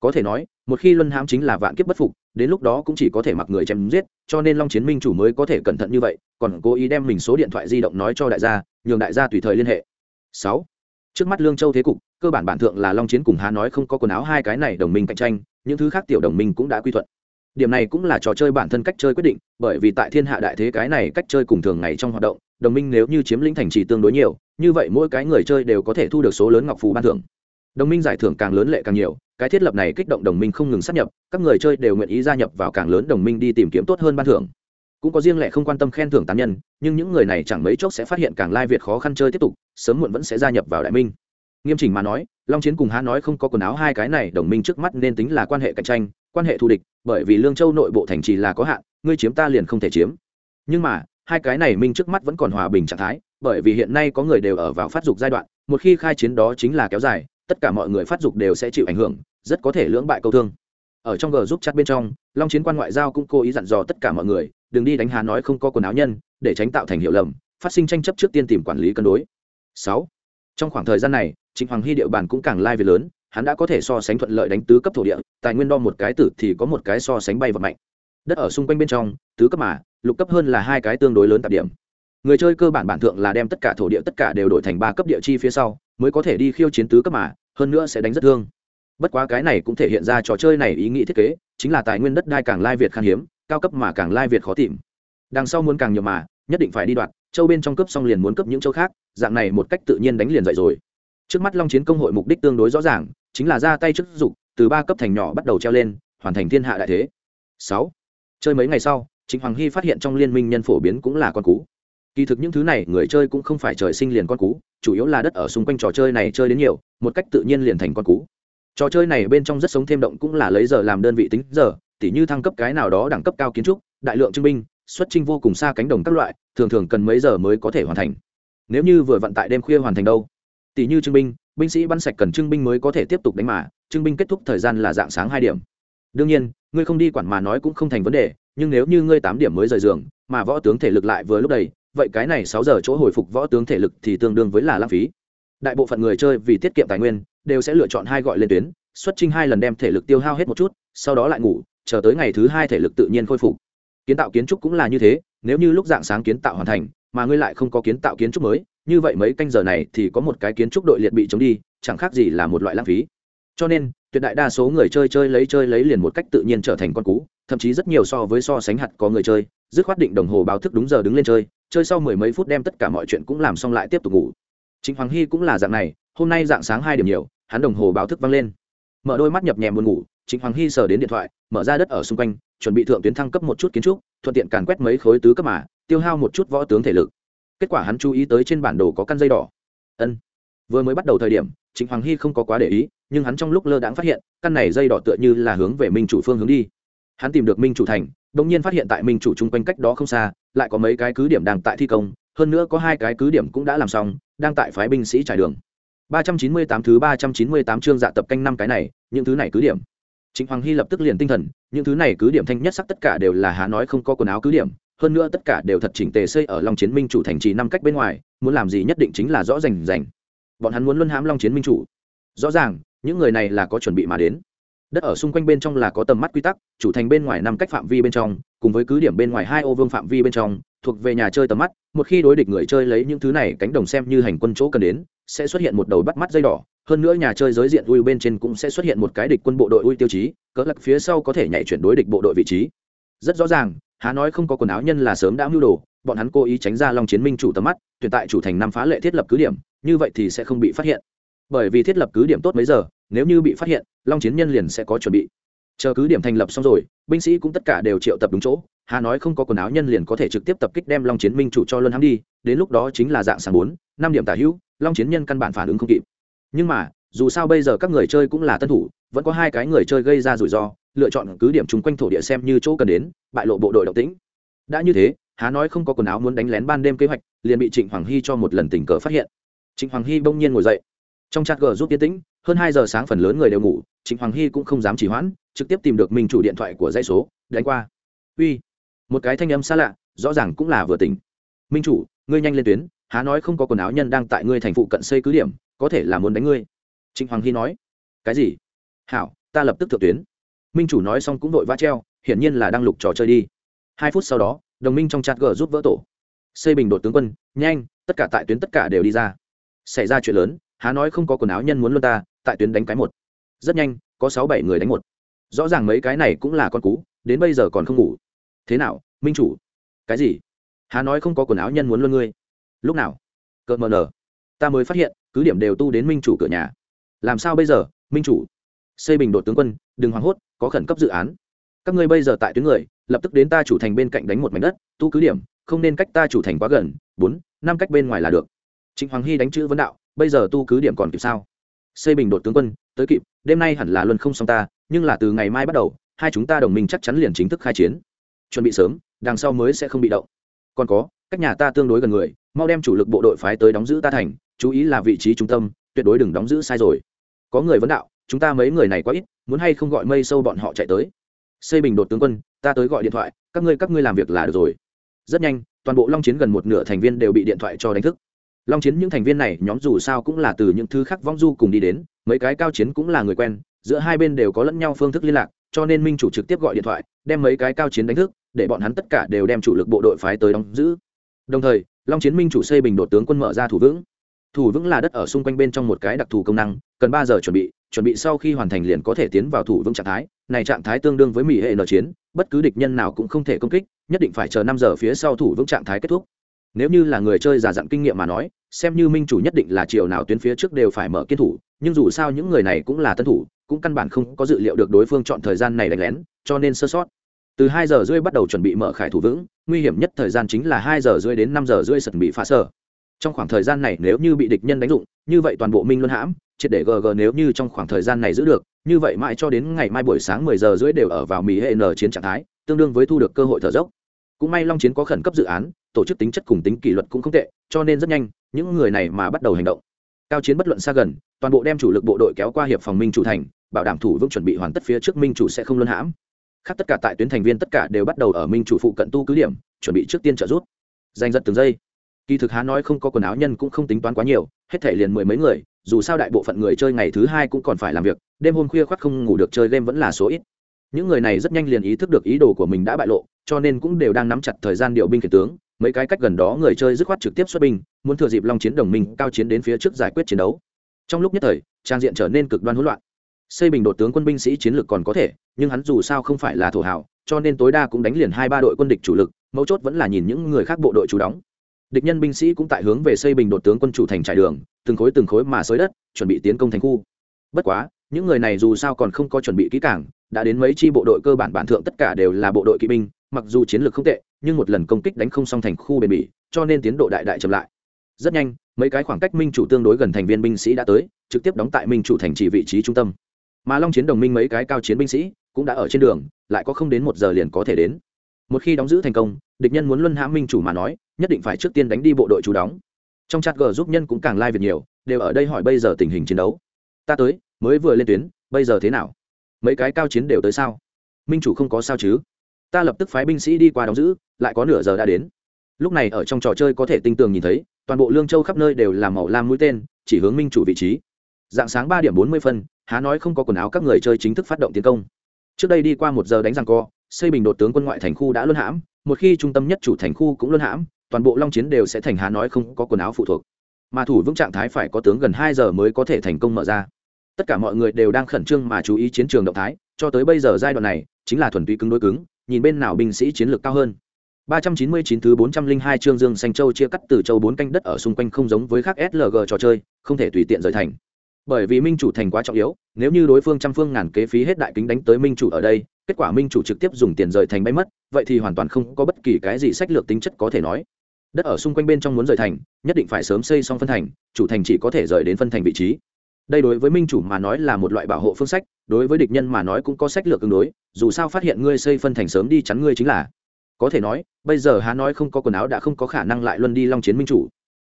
có thể nói, một khi luân hãm chính là vạn kiếp bất phục, đến lúc đó cũng chỉ có thể mặc người chém giết, cho nên long chiến minh chủ mới có thể cẩn thận như vậy, còn cố ý đem mình số điện thoại di động nói cho đại gia, nhường đại gia tùy thời liên hệ. Sáu. Trước mắt lương châu thế cục, cơ bản bản thượng là long chiến cùng há nói không có quần áo hai cái này đồng minh cạnh tranh, những thứ khác tiểu đồng minh cũng đã quy thuận. Điểm này cũng là trò chơi bản thân cách chơi quyết định, bởi vì tại thiên hạ đại thế cái này cách chơi cùng thường ngày trong hoạt động, đồng minh nếu như chiếm lĩnh thành trì tương đối nhiều, như vậy mỗi cái người chơi đều có thể thu được số lớn ngọc phù ban thưởng. Đồng minh giải thưởng càng lớn lệ càng nhiều cái thiết lập này kích động đồng minh không ngừng sát nhập, các người chơi đều nguyện ý gia nhập vào càng lớn đồng minh đi tìm kiếm tốt hơn ban thưởng. Cũng có riêng lẻ không quan tâm khen thưởng tán nhân, nhưng những người này chẳng mấy chốc sẽ phát hiện càng lai việt khó khăn chơi tiếp tục, sớm muộn vẫn sẽ gia nhập vào đại minh. Nghiêm chỉnh mà nói, long chiến cùng há nói không có quần áo hai cái này, đồng minh trước mắt nên tính là quan hệ cạnh tranh, quan hệ thù địch, bởi vì lương châu nội bộ thành trì là có hạn, ngươi chiếm ta liền không thể chiếm. Nhưng mà, hai cái này minh trước mắt vẫn còn hòa bình trạng thái, bởi vì hiện nay có người đều ở vào phát dục giai đoạn, một khi khai chiến đó chính là kéo dài, tất cả mọi người phát dục đều sẽ chịu ảnh hưởng rất có thể lưỡng bại câu thương. Ở trong g giúp chặt bên trong, long chiến quan ngoại giao cũng cố ý dặn dò tất cả mọi người, đừng đi đánh hà nói không có quần áo nhân, để tránh tạo thành hiệu lầm, phát sinh tranh chấp trước tiên tìm quản lý cân đối. Sáu. Trong khoảng thời gian này, trịnh hoàng hy địa bàn cũng càng lai về lớn, hắn đã có thể so sánh thuận lợi đánh tứ cấp thổ địa, tài nguyên đo một cái tử thì có một cái so sánh bay vật mạnh. Đất ở xung quanh bên trong, tứ cấp mà, lục cấp hơn là hai cái tương đối lớn tạp điểm. Người chơi cơ bản bản thượng là đem tất cả thổ địa tất cả đều đổi thành ba cấp địa chi phía sau, mới có thể đi khiêu chiến tứ cấp mà, hơn nữa sẽ đánh rất thương bất quá cái này cũng thể hiện ra trò chơi này ý nghĩ thiết kế, chính là tài nguyên đất đai càng lai việt khan hiếm, cao cấp mà càng lai việt khó tìm. Đằng sau muốn càng nhiều mà, nhất định phải đi đoạt, châu bên trong cấp xong liền muốn cấp những châu khác, dạng này một cách tự nhiên đánh liền dậy rồi. Trước mắt long chiến công hội mục đích tương đối rõ ràng, chính là ra tay trước dục, từ ba cấp thành nhỏ bắt đầu treo lên, hoàn thành thiên hạ đại thế. Sáu. Chơi mấy ngày sau chính hoàng hy phát hiện trong liên minh nhân phổ biến cũng là con cú. Kỳ thực những thứ này, người chơi cũng không phải trời sinh liền con cú, chủ yếu là đất ở xung quanh trò chơi này chơi đến nhiều, một cách tự nhiên liền thành con cú trò chơi này bên trong rất sống thêm động cũng là lấy giờ làm đơn vị tính giờ, tỉ như thăng cấp cái nào đó đẳng cấp cao kiến trúc, đại lượng trưng binh xuất trinh vô cùng xa cánh đồng các loại, thường thường cần mấy giờ mới có thể hoàn thành. Nếu như vừa vận tại đêm khuya hoàn thành đâu tỷ như trưng binh binh sĩ bắn sạch cần trưng binh mới có thể tiếp tục đánh mà trưng binh kết thúc thời gian là dạng sáng hai điểm. Đương nhiên, ngươi không đi quản mà nói cũng không thành vấn đề, nhưng nếu như ngươi tám điểm mới rời giường, mà võ tướng thể lực lại vừa lúc đầy, vậy cái này sáu giờ chỗ hồi phục võ tướng thể lực thì tương đương với là lãng phí. Đại bộ phận người chơi vì tiết kiệm tài nguyên đều sẽ lựa chọn hai gọi lên tuyến, xuất trình hai lần đem thể lực tiêu hao hết một chút, sau đó lại ngủ, chờ tới ngày thứ hai thể lực tự nhiên khôi phục. Kiến tạo kiến trúc cũng là như thế, nếu như lúc dạng sáng kiến tạo hoàn thành, mà ngươi lại không có kiến tạo kiến trúc mới, như vậy mấy canh giờ này thì có một cái kiến trúc đội liệt bị chống đi, chẳng khác gì là một loại lãng phí. Cho nên, tuyệt đại đa số người chơi chơi lấy chơi lấy liền một cách tự nhiên trở thành con cú, thậm chí rất nhiều so với so sánh hạt có người chơi, dứt khoát định đồng hồ báo thức đúng giờ đứng lên chơi chơi sau mười mấy phút đem tất cả mọi chuyện cũng làm xong lại tiếp tục ngủ chính hoàng hy cũng là dạng này, hôm nay dạng sáng hai điểm nhiều, hắn đồng hồ báo thức văng lên. Mở đôi mắt nhập nhèm buồn ngủ, chính hoàng hy sờ đến điện thoại, mở ra đất ở xung quanh, chuẩn bị thượng tuyến thăng cấp một chút kiến trúc, thuận tiện càn quét mấy khối tứ cấp mà, tiêu hao một chút võ tướng thể lực. Kết quả hắn chú ý tới trên bản đồ có căn dây đỏ. Ân. Vừa mới bắt đầu thời điểm, chính hoàng hy không có quá để ý, nhưng hắn trong lúc lơ đãng phát hiện, căn này dây đỏ tựa như là hướng về minh chủ phương hướng đi. Hắn tìm được minh chủ thành đ ỗ n g nhiên phát hiện tại minh chủ chung quanh cách đó không xa, lại có mấy cái cứ điểm đang tại thi công hơn nữa có hai cái cứ điểm cũng đã làm xong, đang tại phái binh sĩ trải đường. ba trăm chín mươi tám thứ ba trăm chín mươi tám chương dạ tập canh năm cái này, những thứ này cứ điểm. Chính hoàng hy lập tức liền tinh thần, những thứ này cứ điểm thanh nhất sắc tất cả đều là há nói không có quần áo cứ điểm, hơn nữa tất cả đều thật chỉnh tề xây ở long chiến minh chủ thành trì năm cách bên ngoài, muốn làm gì nhất định chính là rõ rành rành. Bọn hắn muốn luân hãm long chiến minh chủ. Rõ ràng, những người này là có chuẩn bị mà đến. Đất ở xung quanh bên trong là có tầm mắt quy tắc, chủ thành bên ngoài năm cách phạm vi bên trong, cùng với cứ điểm bên ngoài hai ô vương phạm vi bên trong thuộc về nhà chơi tầm mắt, một khi đối địch người chơi lấy những thứ này cánh đồng xem như hành quân chỗ cần đến, sẽ xuất hiện một đầu bắt mắt dây đỏ. Hơn nữa nhà chơi giới diện ui bên trên cũng sẽ xuất hiện một cái địch quân bộ đội ui tiêu chí, cỡ lặc phía sau có thể nhảy chuyển đối địch bộ đội vị trí. Rất rõ ràng, há nói không có quần áo nhân là sớm đã mưu đồ, bọn hắn cố ý tránh ra long chiến minh chủ tầm mắt, tuyển tại chủ thành năm phá lệ thiết lập cứ điểm, như vậy thì sẽ không bị phát hiện. Bởi vì thiết lập cứ điểm tốt mấy giờ, nếu như bị phát hiện, long chiến nhân liền sẽ có chuẩn bị. Chờ cứ điểm thành lập xong rồi, binh sĩ cũng tất cả đều triệu tập đúng chỗ hà nói không có quần áo nhân liền có thể trực tiếp tập kích đem long chiến minh chủ cho luân hãm đi, đến lúc đó chính là dạng sáng bốn, năm điểm tả hữu, long chiến nhân căn bản phản ứng không kịp. Nhưng mà, dù sao bây giờ các người chơi cũng là tân thủ, vẫn có hai cái người chơi gây ra rủi ro, lựa chọn cứ điểm chung quanh thổ địa xem như chỗ cần đến, bại lộ bộ đội động tĩnh. Đã như thế há nói không có quần áo muốn đánh lén ban đêm kế hoạch, liền bị trịnh hoàng hy cho một lần tình cờ phát hiện. Trịnh hoàng hy bỗng nhiên ngồi dậy. Trong chat g giúp tiến tĩnh, hơn hai giờ sáng phần lớn người đều ngủ, trịnh hoàng hy cũng không dám chỉ hoãn, trực tiếp tìm được minh chủ điện thoại của dãy số, đánh qua. Uy một cái thanh âm xa lạ, rõ ràng cũng là vừa tỉnh. Minh chủ, ngươi nhanh lên tuyến, há nói không có quần áo nhân đang tại ngươi thành phụ cận xây cứ điểm, có thể là muốn đánh ngươi. Trịnh hoàng hy nói. Cái gì? Hảo, ta lập tức thượng tuyến. Minh chủ nói xong cũng vội vã treo, hiển nhiên là đang lục trò chơi đi. Hai phút sau đó, đồng minh trong chat g giúp vỡ tổ. Xây bình đột tướng quân, nhanh, tất cả tại tuyến tất cả đều đi ra. Xảy ra chuyện lớn, há nói không có quần áo nhân muốn luôn ta, tại tuyến đánh cái một. Rất nhanh, có sáu bảy người đánh một. Rõ ràng mấy cái này cũng là con cú, đến bây giờ còn không ngủ thế nào, minh chủ? Cái gì? Hà nói không có quần áo nhân muốn luôn ngươi? Lúc nào? Cợt mờ nở ta mới phát hiện, cứ điểm đều tu đến minh chủ cửa nhà. Làm sao bây giờ, minh chủ? Xây bình đột tướng quân, đừng hoảng hốt, có khẩn cấp dự án. Các ngươi bây giờ tại tuyến người, lập tức đến ta chủ thành bên cạnh đánh một mảnh đất, tu cứ điểm, không nên cách ta chủ thành quá gần, bốn, năm cách bên ngoài là được. Trịnh hoàng hy đánh chữ vấn đạo, bây giờ tu cứ điểm còn kịp sao? Xây bình đột tướng quân, tới kịp, đêm nay hẳn là luân không xong ta, nhưng là từ ngày mai bắt đầu, hai chúng ta đồng minh chắc chắn liền chính thức khai chiến chuẩn bị sớm, đằng sau mới sẽ không bị động. Còn có, cách nhà ta tương đối gần người, mau đem chủ lực bộ đội phái tới đóng giữ ta thành, chú ý là vị trí trung tâm, tuyệt đối đừng đóng giữ sai rồi. Có người vấn đạo, chúng ta mấy người này quá ít, muốn hay không gọi mây sâu bọn họ chạy tới? Xây bình đột tướng quân, ta tới gọi điện thoại, các ngươi các ngươi làm việc là được rồi. Rất nhanh, toàn bộ long chiến gần một nửa thành viên đều bị điện thoại cho đánh thức. Long chiến những thành viên này, nhóm dù sao cũng là từ những thứ khác vong du cùng đi đến, mấy cái cao chiến cũng là người quen, giữa hai bên đều có lẫn nhau phương thức liên lạc, cho nên minh chủ trực tiếp gọi điện thoại, đem mấy cái cao chiến đánh thức để bọn hắn tất cả đều đem chủ lực bộ đội phái tới đóng giữ. Đồng thời, long chiến minh chủ xây bình đột tướng quân mở ra thủ vững. Thủ vững là đất ở xung quanh bên trong một cái đặc thù công năng, cần ba giờ chuẩn bị chuẩn bị sau khi hoàn thành liền có thể tiến vào thủ vững trạng thái. Này trạng thái tương đương với mỹ hệ n chiến, bất cứ địch nhân nào cũng không thể công kích, nhất định phải chờ năm giờ phía sau thủ vững trạng thái kết thúc. Nếu như là người chơi giả dặn kinh nghiệm mà nói, xem như minh chủ nhất định là chiều nào tuyến phía trước đều phải mở kiên thủ, nhưng dù sao những người này cũng là tân thủ, cũng căn bản không có dự liệu được đối phương chọn thời gian này đánh lén, cho nên sơ sót từ hai giờ rưỡi bắt đầu chuẩn bị mở khải thủ vững, nguy hiểm nhất thời gian chính là hai giờ rưỡi đến năm giờ rưỡi sật bị phá sở. Trong khoảng thời gian này nếu như bị địch nhân đánh dụng, như vậy toàn bộ minh luân hãm, triệt để gg nếu như trong khoảng thời gian này giữ được, như vậy mãi cho đến ngày mai buổi sáng mười giờ rưỡi đều ở vào mỹ hệ n chiến trạng thái, tương đương với thu được cơ hội thở dốc. Cũng may long chiến có khẩn cấp dự án, tổ chức tính chất cùng tính kỷ luật cũng không tệ, cho nên rất nhanh, những người này mà bắt đầu hành động. Cao chiến bất luận xa gần, toàn bộ đem chủ lực bộ đội kéo qua hiệp phòng minh chủ thành, bảo đảm thủ vững chuẩn bị hoàn tất phía trước minh chủ sẽ không luân hãm khác tất cả tại tuyến thành viên tất cả đều bắt đầu ở minh chủ phụ cận tu cứ điểm, chuẩn bị trước tiên trợ rút giành giật từng giây. Kỳ thực há nói không có quần áo nhân cũng không tính toán quá nhiều, hết thể liền mười mấy người, dù sao đại bộ phận người chơi ngày thứ hai cũng còn phải làm việc, đêm hôm khuya khoác không ngủ được chơi game vẫn là số ít. Những người này rất nhanh liền ý thức được ý đồ của mình đã bại lộ, cho nên cũng đều đang nắm chặt thời gian điều binh khiển tướng, mấy cái cách gần đó người chơi dứt khoát trực tiếp xuất binh, muốn thừa dịp long chiến đồng minh cao chiến đến phía trước giải quyết chiến đấu. Trong lúc nhất thời, trang diện trở nên cực đoan hỗn loạn xây bình đột tướng quân binh sĩ chiến lược còn có thể, nhưng hắn dù sao không phải là thổ hảo cho nên tối đa cũng đánh liền hai ba đội quân địch chủ lực, mấu chốt vẫn là nhìn những người khác bộ đội chủ đóng. Địch nhân binh sĩ cũng tại hướng về xây bình đột tướng quân chủ thành trải đường, từng khối từng khối mà xới đất, chuẩn bị tiến công thành khu. Bất quá, những người này dù sao còn không có chuẩn bị kỹ cảng đã đến mấy chi bộ đội cơ bản bản thượng tất cả đều là bộ đội kỵ binh, mặc dù chiến lược không tệ, nhưng một lần công kích đánh không xong thành khu bền bỉ, cho nên tiến độ đại đại chậm lại. Rất nhanh, mấy cái khoảng cách minh chủ tương đối gần thành viên binh sĩ đã tới, trực tiếp đóng tại minh chủ thành trì vị trí trung tâm mà long chiến đồng minh mấy cái cao chiến binh sĩ cũng đã ở trên đường, lại có không đến một giờ liền có thể đến. Một khi đóng giữ thành công, địch nhân muốn luân hãm minh chủ mà nói, nhất định phải trước tiên đánh đi bộ đội chủ đóng. Trong chat g giúp nhân cũng càng lai、like、việc nhiều, đều ở đây hỏi bây giờ tình hình chiến đấu. Ta tới, mới vừa lên tuyến, bây giờ thế nào? Mấy cái cao chiến đều tới sao? Minh chủ không có sao chứ? Ta lập tức phái binh sĩ đi qua đóng giữ, lại có nửa giờ đã đến. Lúc này ở trong trò chơi có thể tinh tường nhìn thấy, toàn bộ lương châu khắp nơi đều là màu lam mũi tên, chỉ hướng minh chủ vị trí dạng sáng ba điểm bốn mươi phân há nói không có quần áo các người chơi chính thức phát động tiến công. Trước đây đi qua một giờ đánh răng co xây bình đột tướng quân ngoại thành khu đã luân hãm một khi trung tâm nhất chủ thành khu cũng luân hãm toàn bộ long chiến đều sẽ thành há nói không có quần áo phụ thuộc. Mà thủ vững trạng thái phải có tướng gần hai giờ mới có thể thành công mở ra. Tất cả mọi người đều đang khẩn trương mà chú ý chiến trường động thái cho tới bây giờ giai đoạn này chính là thuần túy cứng đối cứng nhìn bên nào binh sĩ chiến lược cao hơn. 399 thứ 402 chương Dương Xanh Châu chia cắt từ châu bốn canh đất ở xung quanh không giống với khác SLG trò chơi, không thể tùy tiện rời thành. Bởi vì minh chủ thành quá trọng yếu, nếu như đối phương trăm phương ngàn kế phí hết đại kính đánh tới minh chủ ở đây, kết quả minh chủ trực tiếp dùng tiền rời thành bay mất, vậy thì hoàn toàn không có bất kỳ cái gì sách lược tính chất có thể nói. Đất ở xung quanh bên trong muốn rời thành, nhất định phải sớm xây xong phân thành, chủ thành chỉ có thể rời đến phân thành vị trí. Đây đối với minh chủ mà nói là một loại bảo hộ phương sách, đối với địch nhân mà nói cũng có sách lược tương đối, dù sao phát hiện ngươi xây phân thành sớm đi chắn ngươi chính là có thể nói bây giờ há nói không có quần áo đã không có khả năng lại luân đi long chiến minh chủ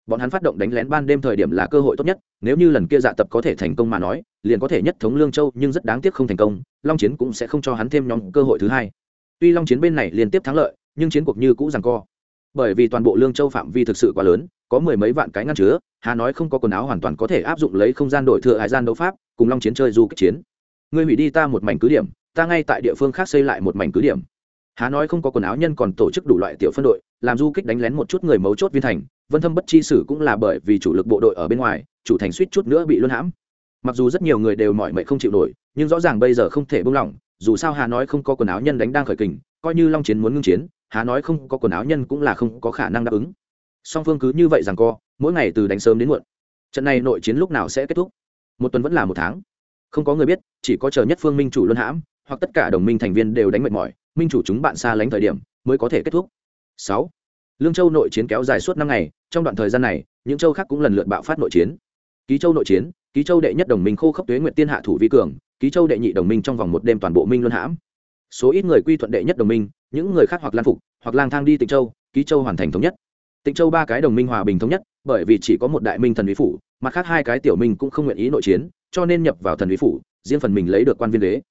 bọn hắn phát động đánh lén ban đêm thời điểm là cơ hội tốt nhất, nếu như lần kia dạ tập có thể thành công mà nói, liền có thể nhất thống lương châu, nhưng rất đáng tiếc không thành công, long chiến cũng sẽ không cho hắn thêm nhóm cơ hội thứ hai. Tuy long chiến bên này liên tiếp thắng lợi, nhưng chiến cuộc như cũ rằng co. Bởi vì toàn bộ lương châu phạm vi thực sự quá lớn, có mười mấy vạn cái ngăn chứa, hà nói không có quần áo hoàn toàn có thể áp dụng lấy không gian đổi thừa hải gian đấu pháp, cùng long chiến chơi du kích chiến. Ngươi hủy đi ta một mảnh cứ điểm, ta ngay tại địa phương khác xây lại một mảnh cứ điểm. Hà nói không có quần áo nhân còn tổ chức đủ loại tiểu phân đội, làm du kích đánh lén một chút người mấu chốt viên thành vân thâm bất chi sử cũng là bởi vì chủ lực bộ đội ở bên ngoài, chủ thành suýt chút nữa bị luân hãm. Mặc dù rất nhiều người đều mỏi mệt không chịu nổi, nhưng rõ ràng bây giờ không thể buông lỏng, dù sao hà nói không có quần áo nhân đánh đang khởi kình, coi như long chiến muốn ngưng chiến, hà nói không có quần áo nhân cũng là không có khả năng đáp ứng. Song phương cứ như vậy rằng co, mỗi ngày từ đánh sớm đến muộn. Trận này nội chiến lúc nào sẽ kết thúc? Một tuần vẫn là một tháng. Không có người biết, chỉ có chờ nhất phương minh chủ luân hãm, hoặc tất cả đồng minh thành viên đều đánh mệt mỏi, minh chủ chúng bạn xa lánh thời điểm mới có thể kết thúc. Sáu lương châu nội chiến kéo dài suốt năm ngày, trong đoạn thời gian này, những châu khác cũng lần lượt bạo phát nội chiến. Ký châu nội chiến, ký châu đệ nhất đồng minh khô khốc tuế nguyện tiên hạ thủ vi cường, ký châu đệ nhị đồng minh trong vòng một đêm toàn bộ minh luân hãm. Số ít người quy thuận đệ nhất đồng minh, những người khác hoặc lan phục, hoặc lang thang đi tịnh châu, ký châu hoàn thành thống nhất. Tịnh châu ba cái đồng minh hòa bình thống nhất, bởi vì chỉ có một đại minh thần lý phủ, mặt khác hai cái tiểu minh cũng không nguyện ý nội chiến, cho nên nhập vào thần lý phủ, riêng phần mình lấy được quan viên đế.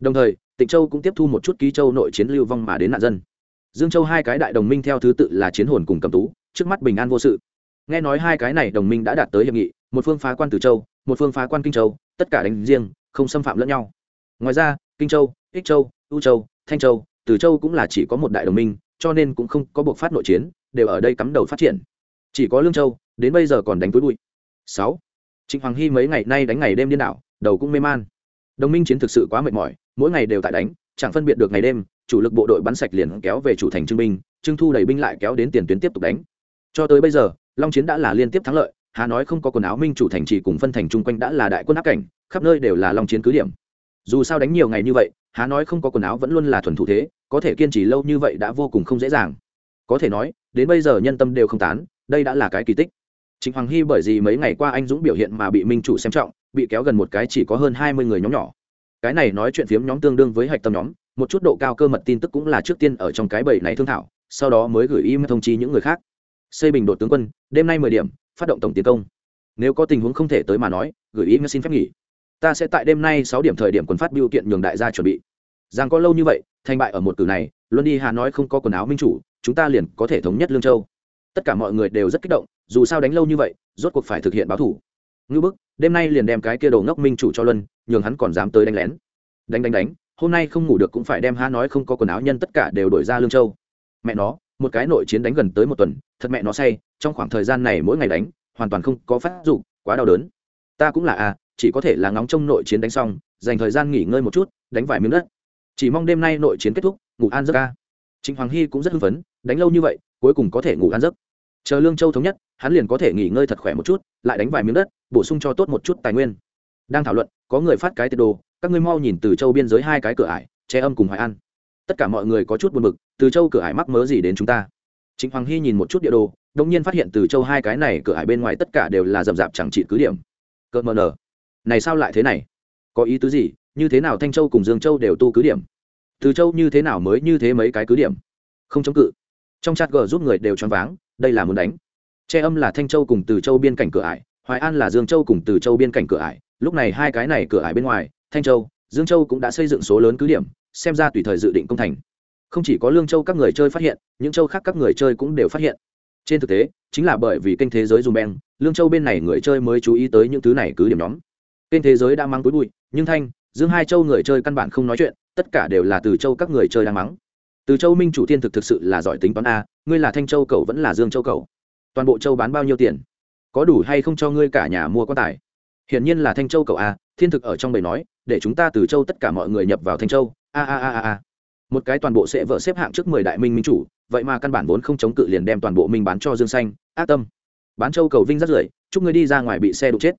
Đồng thời, tịnh châu cũng tiếp thu một chút ký châu nội chiến lưu vong mà đến nạn dân dương châu hai cái đại đồng minh theo thứ tự là chiến hồn cùng cầm tú, trước mắt bình an vô sự. Nghe nói hai cái này đồng minh đã đạt tới hiệp nghị, một phương phá quan từ châu, một phương phá quan kinh châu, tất cả đánh riêng, không xâm phạm lẫn nhau. Ngoài ra, kinh châu, ích châu, u châu, thanh châu, từ châu cũng là chỉ có một đại đồng minh, cho nên cũng không có buộc phát nội chiến, đều ở đây cắm đầu phát triển. Chỉ có lương châu, đến bây giờ còn đánh túi bụi. Sáu, trịnh hoàng hy mấy ngày nay đánh ngày đêm điên đảo, đầu cũng mê man. Đồng minh chiến thực sự quá mệt mỏi, mỗi ngày đều tại đánh, chẳng phân biệt được ngày đêm chủ lực bộ đội bắn sạch liền kéo về chủ thành trưng binh trưng thu đầy binh lại kéo đến tiền tuyến tiếp tục đánh. Cho tới bây giờ long chiến đã là liên tiếp thắng lợi hà nói không có quần áo minh chủ thành chỉ cùng phân thành chung quanh đã là đại quân áp cảnh khắp nơi đều là long chiến cứ điểm. Dù sao đánh nhiều ngày như vậy hà nói không có quần áo vẫn luôn là thuần thủ thế có thể kiên trì lâu như vậy đã vô cùng không dễ dàng. Có thể nói đến bây giờ nhân tâm đều không tán đây đã là cái kỳ tích. Trịnh Hoàng Hy bởi vì mấy ngày qua anh Dũng biểu hiện mà bị minh chủ xem trọng, bị kéo gần một cái chỉ có hơn hai mươi người nhóm nhỏ. Cái này nói chuyện phiếm nhóm tương đương với hạch tâm nhóm một chút độ cao cơ mật tin tức cũng là trước tiên ở trong cái bầy này thương thảo, sau đó mới gửi email thông chi những người khác. Xây bình đột tướng quân, đêm nay mười điểm, phát động tổng tiến công. Nếu có tình huống không thể tới mà nói, gửi email xin phép nghỉ. Ta sẽ tại đêm nay sáu điểm thời điểm quân phát biểu kiện nhường đại gia chuẩn bị. Rằng có lâu như vậy, thành bại ở một cử này luân đi hà nói không có quần áo minh chủ, chúng ta liền có thể thống nhất lương châu. Tất cả mọi người đều rất kích động, dù sao đánh lâu như vậy, rốt cuộc phải thực hiện báo thủ. Ngư bức, đêm nay liền đem cái kia đồ ngốc minh chủ cho luân, nhường hắn còn dám tới đánh lén. Đánh đánh đánh hôm nay không ngủ được cũng phải đem há nói không có quần áo nhân tất cả đều đổi ra lương châu. Mẹ nó một cái nội chiến đánh gần tới một tuần thật mẹ nó say trong khoảng thời gian này mỗi ngày đánh hoàn toàn không có phát dụng quá đau đớn. Ta cũng là à, chỉ có thể là ngóng trông nội chiến đánh xong dành thời gian nghỉ ngơi một chút đánh vài miếng đất. Chỉ mong đêm nay nội chiến kết thúc ngủ an giấc ca. Trịnh hoàng hy cũng rất hưng phấn đánh lâu như vậy cuối cùng có thể ngủ an giấc. Chờ lương châu thống nhất hắn liền có thể nghỉ ngơi thật khỏe một chút lại đánh vài miếng đất bổ sung cho tốt một chút tài nguyên. Đang thảo luận có người phát cái tiệt đồ các ngươi mau nhìn từ châu biên giới hai cái cửa ải, che âm cùng hoài an. Tất cả mọi người có chút buồn bực, từ châu cửa ải mắc mớ gì đến chúng ta? Chính hoàng hy nhìn một chút địa đồ đông nhiên phát hiện từ châu hai cái này cửa ải bên ngoài tất cả đều là rậm rạp chẳng trị cứ điểm. Cỡ mờ nở này sao lại thế này? Có ý tứ gì? Như thế nào thanh châu cùng dương châu đều tu cứ điểm? Từ châu như thế nào mới như thế mấy cái cứ điểm? Không chống cự. Trong chat g giúp người đều choáng váng, đây là muốn đánh. Che âm là thanh châu cùng từ châu biên cảnh cửa ải, hoài an là dương châu cùng từ châu biên cảnh cửa ải. Lúc này hai cái này cửa ải bên ngoài thanh châu, dương châu cũng đã xây dựng số lớn cứ điểm, xem ra tùy thời dự định công thành. Không chỉ có lương châu các người chơi phát hiện, những châu khác các người chơi cũng đều phát hiện. Trên thực tế, chính là bởi vì kênh thế giới dùng beng, lương châu bên này người chơi mới chú ý tới những thứ này cứ điểm nhóm. Kênh thế giới đã mang túi bụi, nhưng thanh, dương hai châu người chơi căn bản không nói chuyện, tất cả đều là từ châu các người chơi đang mắng. Từ châu minh chủ thiên thực thực sự là giỏi tính toán a, ngươi là thanh châu cầu vẫn là dương châu cầu toàn bộ châu bán bao nhiêu tiền? Có đủ hay không cho ngươi cả nhà mua quan tài? Hiển nhiên là thanh châu cầu a à, thiên thực ở trong bầy nói, để chúng ta từ châu tất cả mọi người nhập vào thanh châu. A a a a a. Một cái toàn bộ sẽ vợ xếp hạng trước mười đại minh minh chủ, vậy mà căn bản vốn không chống cự liền đem toàn bộ minh bán cho dương xanh, ác tâm. Bán châu cầu vinh rất rưởi chúc ngươi đi ra ngoài bị xe đụng chết.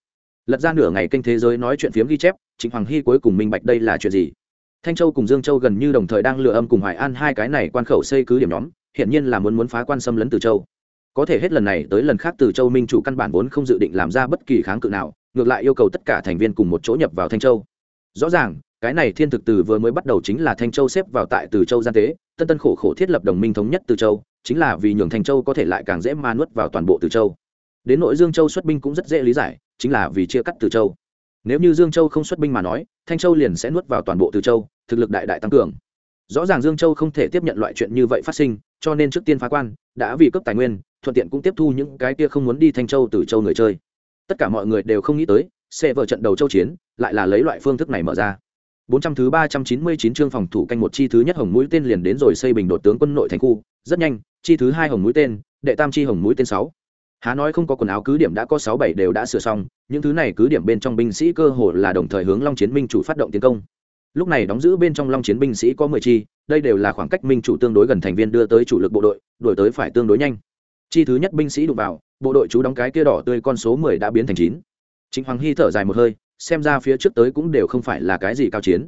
Lật ra nửa ngày kênh thế giới nói chuyện phiếm ghi chép, trịnh hoàng hy cuối cùng minh bạch đây là chuyện gì. Thanh châu cùng dương châu gần như đồng thời đang lừa âm cùng hoài an hai cái này quan khẩu xây cứ điểm nhóm hiện nhiên là muốn muốn phá quan xâm lấn từ châu. Có thể hết lần này tới lần khác từ châu minh chủ căn bản vốn không dự định làm ra bất kỳ kháng cự nào ngược lại yêu cầu tất cả thành viên cùng một chỗ nhập vào thanh châu. Rõ ràng, cái này thiên thực từ vừa mới bắt đầu chính là thanh châu xếp vào tại từ châu gian tế, tân tân khổ khổ thiết lập đồng minh thống nhất từ châu, chính là vì nhường thanh châu có thể lại càng dễ ma nuốt vào toàn bộ từ châu. Đến nội dương châu xuất binh cũng rất dễ lý giải, chính là vì chia cắt từ châu. Nếu như dương châu không xuất binh mà nói, thanh châu liền sẽ nuốt vào toàn bộ từ châu, thực lực đại đại tăng cường. Rõ ràng dương châu không thể tiếp nhận loại chuyện như vậy phát sinh, cho nên trước tiên phá quan, đã vì cấp tài nguyên, thuận tiện cũng tiếp thu những cái kia không muốn đi thanh châu từ châu người chơi tất cả mọi người đều không nghĩ tới sẽ vợ trận đầu châu chiến lại là lấy loại phương thức này mở ra 400 thứ 399 chương phòng thủ canh một chi thứ nhất hồng mũi tên liền đến rồi xây bình đột tướng quân nội thành khu, rất nhanh, chi thứ hai hồng mũi tên, đệ tam chi hồng mũi tên 6. Há nói không có quần áo cứ điểm đã có 6 7 đều đã sửa xong, những thứ này cứ điểm bên trong binh sĩ cơ hồ là đồng thời hướng Long Chiến Minh chủ phát động tiến công. Lúc này đóng giữ bên trong Long Chiến binh sĩ có 10 chi, đây đều là khoảng cách Minh chủ tương đối gần thành viên đưa tới chủ lực bộ đội, đuổi tới phải tương đối nhanh. Chi thứ nhất binh sĩ đụng vào, bộ đội chú đóng cái kia đỏ tươi con số 10 đã biến thành 9. Trịnh Hoàng Hy thở dài một hơi, xem ra phía trước tới cũng đều không phải là cái gì cao chiến.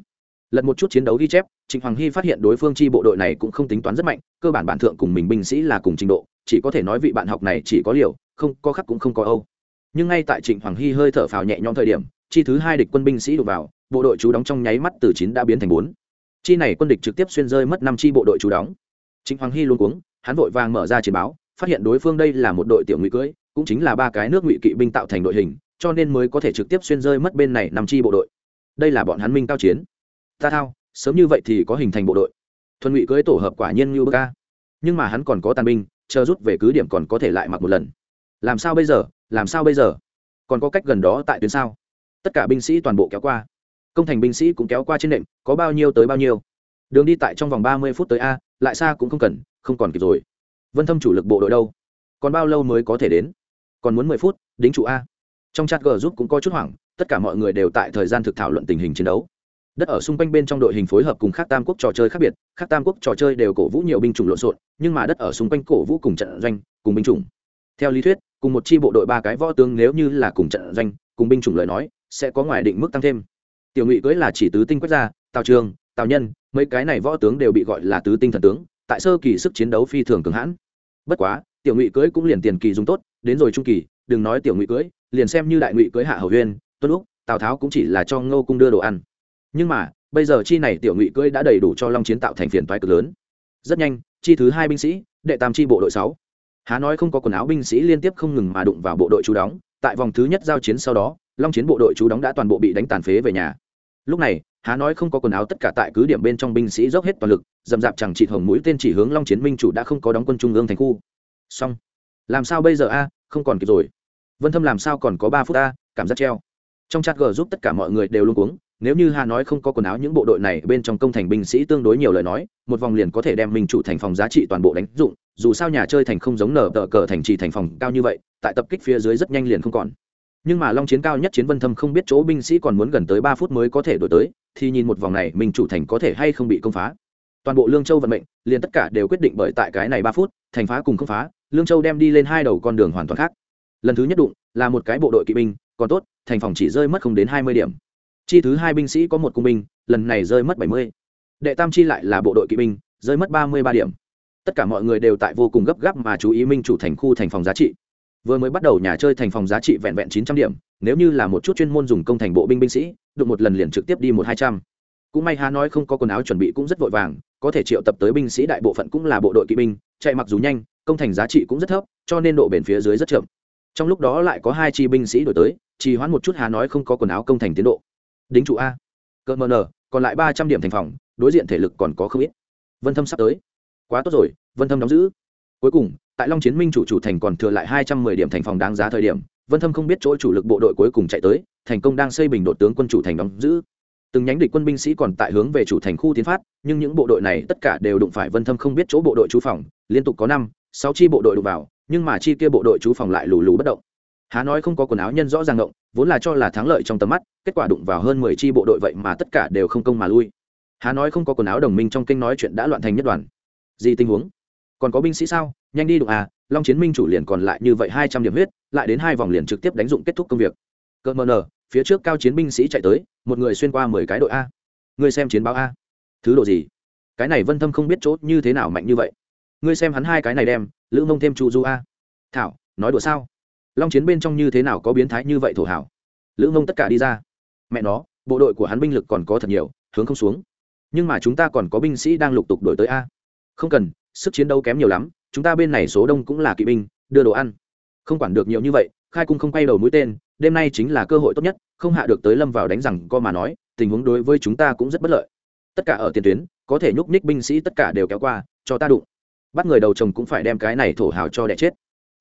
Lật một chút chiến đấu ghi chép trịnh hoàng hy phát hiện đối phương chi bộ đội này cũng không tính toán rất mạnh cơ bản bản thượng cùng mình binh sĩ là cùng trình độ chỉ có thể nói vị bạn học này chỉ có liều không có khắc cũng không có âu. Nhưng ngay tại trịnh hoàng hy hơi thở phào nhẹ nhõm thời điểm chi thứ hai địch quân binh sĩ đụng vào bộ đội chú đóng trong nháy mắt từ chín đã biến thành bốn. Chi này quân địch trực tiếp xuyên rơi mất năm chi bộ đội chú đóng. Trịnh hoàng hy luôn cuống hắn vội vàng mở ra chiến báo phát hiện đối phương đây là một đội tiểu ngụy cưỡi cũng chính là ba cái nước ngụy kỵ binh tạo thành đội hình, cho nên mới có thể trực tiếp xuyên rơi mất bên này năm chi bộ đội. Đây là bọn hắn minh cao chiến. Ta thao, sớm như vậy thì có hình thành bộ đội. Thuần ngụy cưới tổ hợp quả nhiên như bơ ca nhưng mà hắn còn có tàn binh, chờ rút về cứ điểm còn có thể lại mặc một lần. Làm sao bây giờ, làm sao bây giờ? Còn có cách gần đó tại tuyến sao? Tất cả binh sĩ toàn bộ kéo qua. Công thành binh sĩ cũng kéo qua trên nệm, có bao nhiêu tới bao nhiêu. Đường đi tại trong vòng ba mươi phút tới a, lại xa cũng không cần, không còn kịp rồi vân thâm chủ lực bộ đội đâu? Còn bao lâu mới có thể đến? Còn muốn mười phút, đính chủ a. Trong chat g giúp cũng có chút hoảng, tất cả mọi người đều tại thời gian thực thảo luận tình hình chiến đấu. Đất ở xung quanh bên trong đội hình phối hợp cùng khác tam quốc trò chơi khác biệt, khác tam quốc trò chơi đều cổ vũ nhiều binh chủng lộn xộn, nhưng mà đất ở xung quanh cổ vũ cùng trận doanh, cùng binh chủng. Theo lý thuyết, cùng một chi bộ đội ba cái võ tướng nếu như là cùng trận doanh, cùng binh chủng lời nói, sẽ có ngoài định mức tăng thêm. Tiểu ngụy cưới là chỉ tứ tinh quét ra tào trường, tào nhân, mấy cái này võ tướng đều bị gọi là tứ tinh thần tướng tại sơ kỳ sức chiến đấu phi thường cường hãn. Bất quá, tiểu ngụy cưới cũng liền tiền kỳ dùng tốt, đến rồi trung kỳ, đừng nói tiểu ngụy cưới, liền xem như đại ngụy cưới hạ hầu huyên, tuân lúc tào tháo cũng chỉ là cho ngô cung đưa đồ ăn. Nhưng mà, bây giờ chi này tiểu ngụy cưỡi đã đầy đủ cho long chiến tạo thành phiền toái cực lớn. Rất nhanh, chi thứ hai binh sĩ, đệ tam chi bộ đội sáu. Há nói không có quần áo binh sĩ liên tiếp không ngừng mà đụng vào bộ đội chú đóng, tại vòng thứ nhất giao chiến sau đó, long chiến bộ đội chú đóng đã toàn bộ bị đánh tàn phế về nhà. Lúc này, há nói không có quần áo tất cả tại cứ điểm bên trong binh sĩ dốc hết toàn lực dầm dạp chẳng trị hồng mũi tên chỉ hướng long chiến minh chủ đã không có đóng quân trung ương thành khu. Xong. Làm sao bây giờ a? Không còn kịp rồi. Vân thâm làm sao còn có ba phút a? Cảm giác treo. Trong chat g giúp tất cả mọi người đều luôn cuống. Nếu như hà nói không có quần áo, những bộ đội này bên trong công thành binh sĩ tương đối nhiều lời nói, một vòng liền có thể đem minh chủ thành phòng giá trị toàn bộ đánh dụng. Dù sao nhà chơi thành không giống nở tờ cờ thành trì thành phòng cao như vậy, tại tập kích phía dưới rất nhanh liền không còn. Nhưng mà long chiến cao nhất chiến vân thâm không biết chỗ binh sĩ còn muốn gần tới ba phút mới có thể đổi tới, thì nhìn một vòng này minh chủ thành có thể hay không bị công phá toàn bộ lương châu vận mệnh, liền tất cả đều quyết định bởi tại cái này ba phút, thành phá cùng không phá, lương châu đem đi lên hai đầu con đường hoàn toàn khác. Lần thứ nhất đụng, là một cái bộ đội kỵ binh, còn tốt, thành phòng chỉ rơi mất không đến hai mươi điểm. Chi thứ hai binh sĩ có một cung binh, lần này rơi mất bảy mươi. Đệ tam chi lại là bộ đội kỵ binh, rơi mất ba mươi ba điểm. Tất cả mọi người đều tại vô cùng gấp gáp mà chú ý minh chủ thành khu thành phòng giá trị. Vừa mới bắt đầu nhà chơi thành phòng giá trị vẹn vẹn chín trăm điểm, nếu như là một chút chuyên môn dùng công thành bộ binh binh sĩ được một lần liền trực tiếp đi một hai trăm. Cũng may há nói không có quần áo chuẩn bị cũng rất vội vàng có thể triệu tập tới binh sĩ đại bộ phận cũng là bộ đội kỵ binh, chạy mặc dù nhanh, công thành giá trị cũng rất thấp, cho nên độ bền phía dưới rất chậm. Trong lúc đó lại có hai chi binh sĩ đổi tới, trì hoãn một chút hà nói không có quần áo công thành tiến độ. Đính trụ a. Cỡ mờ nờ, còn lại ba trăm điểm thành phòng, đối diện thể lực còn có không ít. Vân thâm sắp tới. Quá tốt rồi, vân thâm đóng giữ. Cuối cùng, tại long chiến minh chủ chủ thành còn thừa lại hai trăm mười điểm thành phòng đáng giá thời điểm, vân thâm không biết chỗ chủ lực bộ đội cuối cùng chạy tới, thành công đang xây bình đội tướng quân chủ thành đóng giữ từng nhánh địch quân binh sĩ còn tại hướng về chủ thành khu tiến phát nhưng những bộ đội này tất cả đều đụng phải vân thâm không biết chỗ bộ đội chú phòng liên tục có năm sáu chi bộ đội đụng vào nhưng mà chi kia bộ đội chú phòng lại lù lù bất động. Há nói không có quần áo nhân rõ ràng động, vốn là cho là thắng lợi trong tầm mắt kết quả đụng vào hơn mười chi bộ đội vậy mà tất cả đều không công mà lui. Há nói không có quần áo đồng minh trong kinh nói chuyện đã loạn thành nhất đoàn. Gì tình huống? Còn có binh sĩ sao? Nhanh đi đụng à long chiến minh chủ liền còn lại như vậy hai trăm điểm huyết lại đến hai vòng liền trực tiếp đánh dụng kết thúc công việc. Cơn mờ nờ phía trước cao chiến binh sĩ chạy tới, một người xuyên qua mười cái đội a. Ngươi xem chiến báo a. Thứ độ gì? Cái này vân thâm không biết chốt như thế nào mạnh như vậy. Ngươi xem hắn hai cái này đem, lữ mông thêm chu du a. Thảo, nói đùa sao? Long chiến bên trong như thế nào có biến thái như vậy thổ hảo? Lữ mông tất cả đi ra. Mẹ nó, bộ đội của hắn binh lực còn có thật nhiều, hướng không xuống. Nhưng mà chúng ta còn có binh sĩ đang lục tục đổi tới a. Không cần, sức chiến đấu kém nhiều lắm, chúng ta bên này số đông cũng là kỵ binh, đưa đồ ăn. Không quản được nhiều như vậy khai cung không quay đầu mũi tên, đêm nay chính là cơ hội tốt nhất, không hạ được tới lâm vào đánh rằng co mà nói, tình huống đối với chúng ta cũng rất bất lợi. Tất cả ở tiền tuyến, có thể nhúc ních binh sĩ tất cả đều kéo qua, cho ta đụng. Bắt người đầu chồng cũng phải đem cái này thổ hào cho đẻ chết.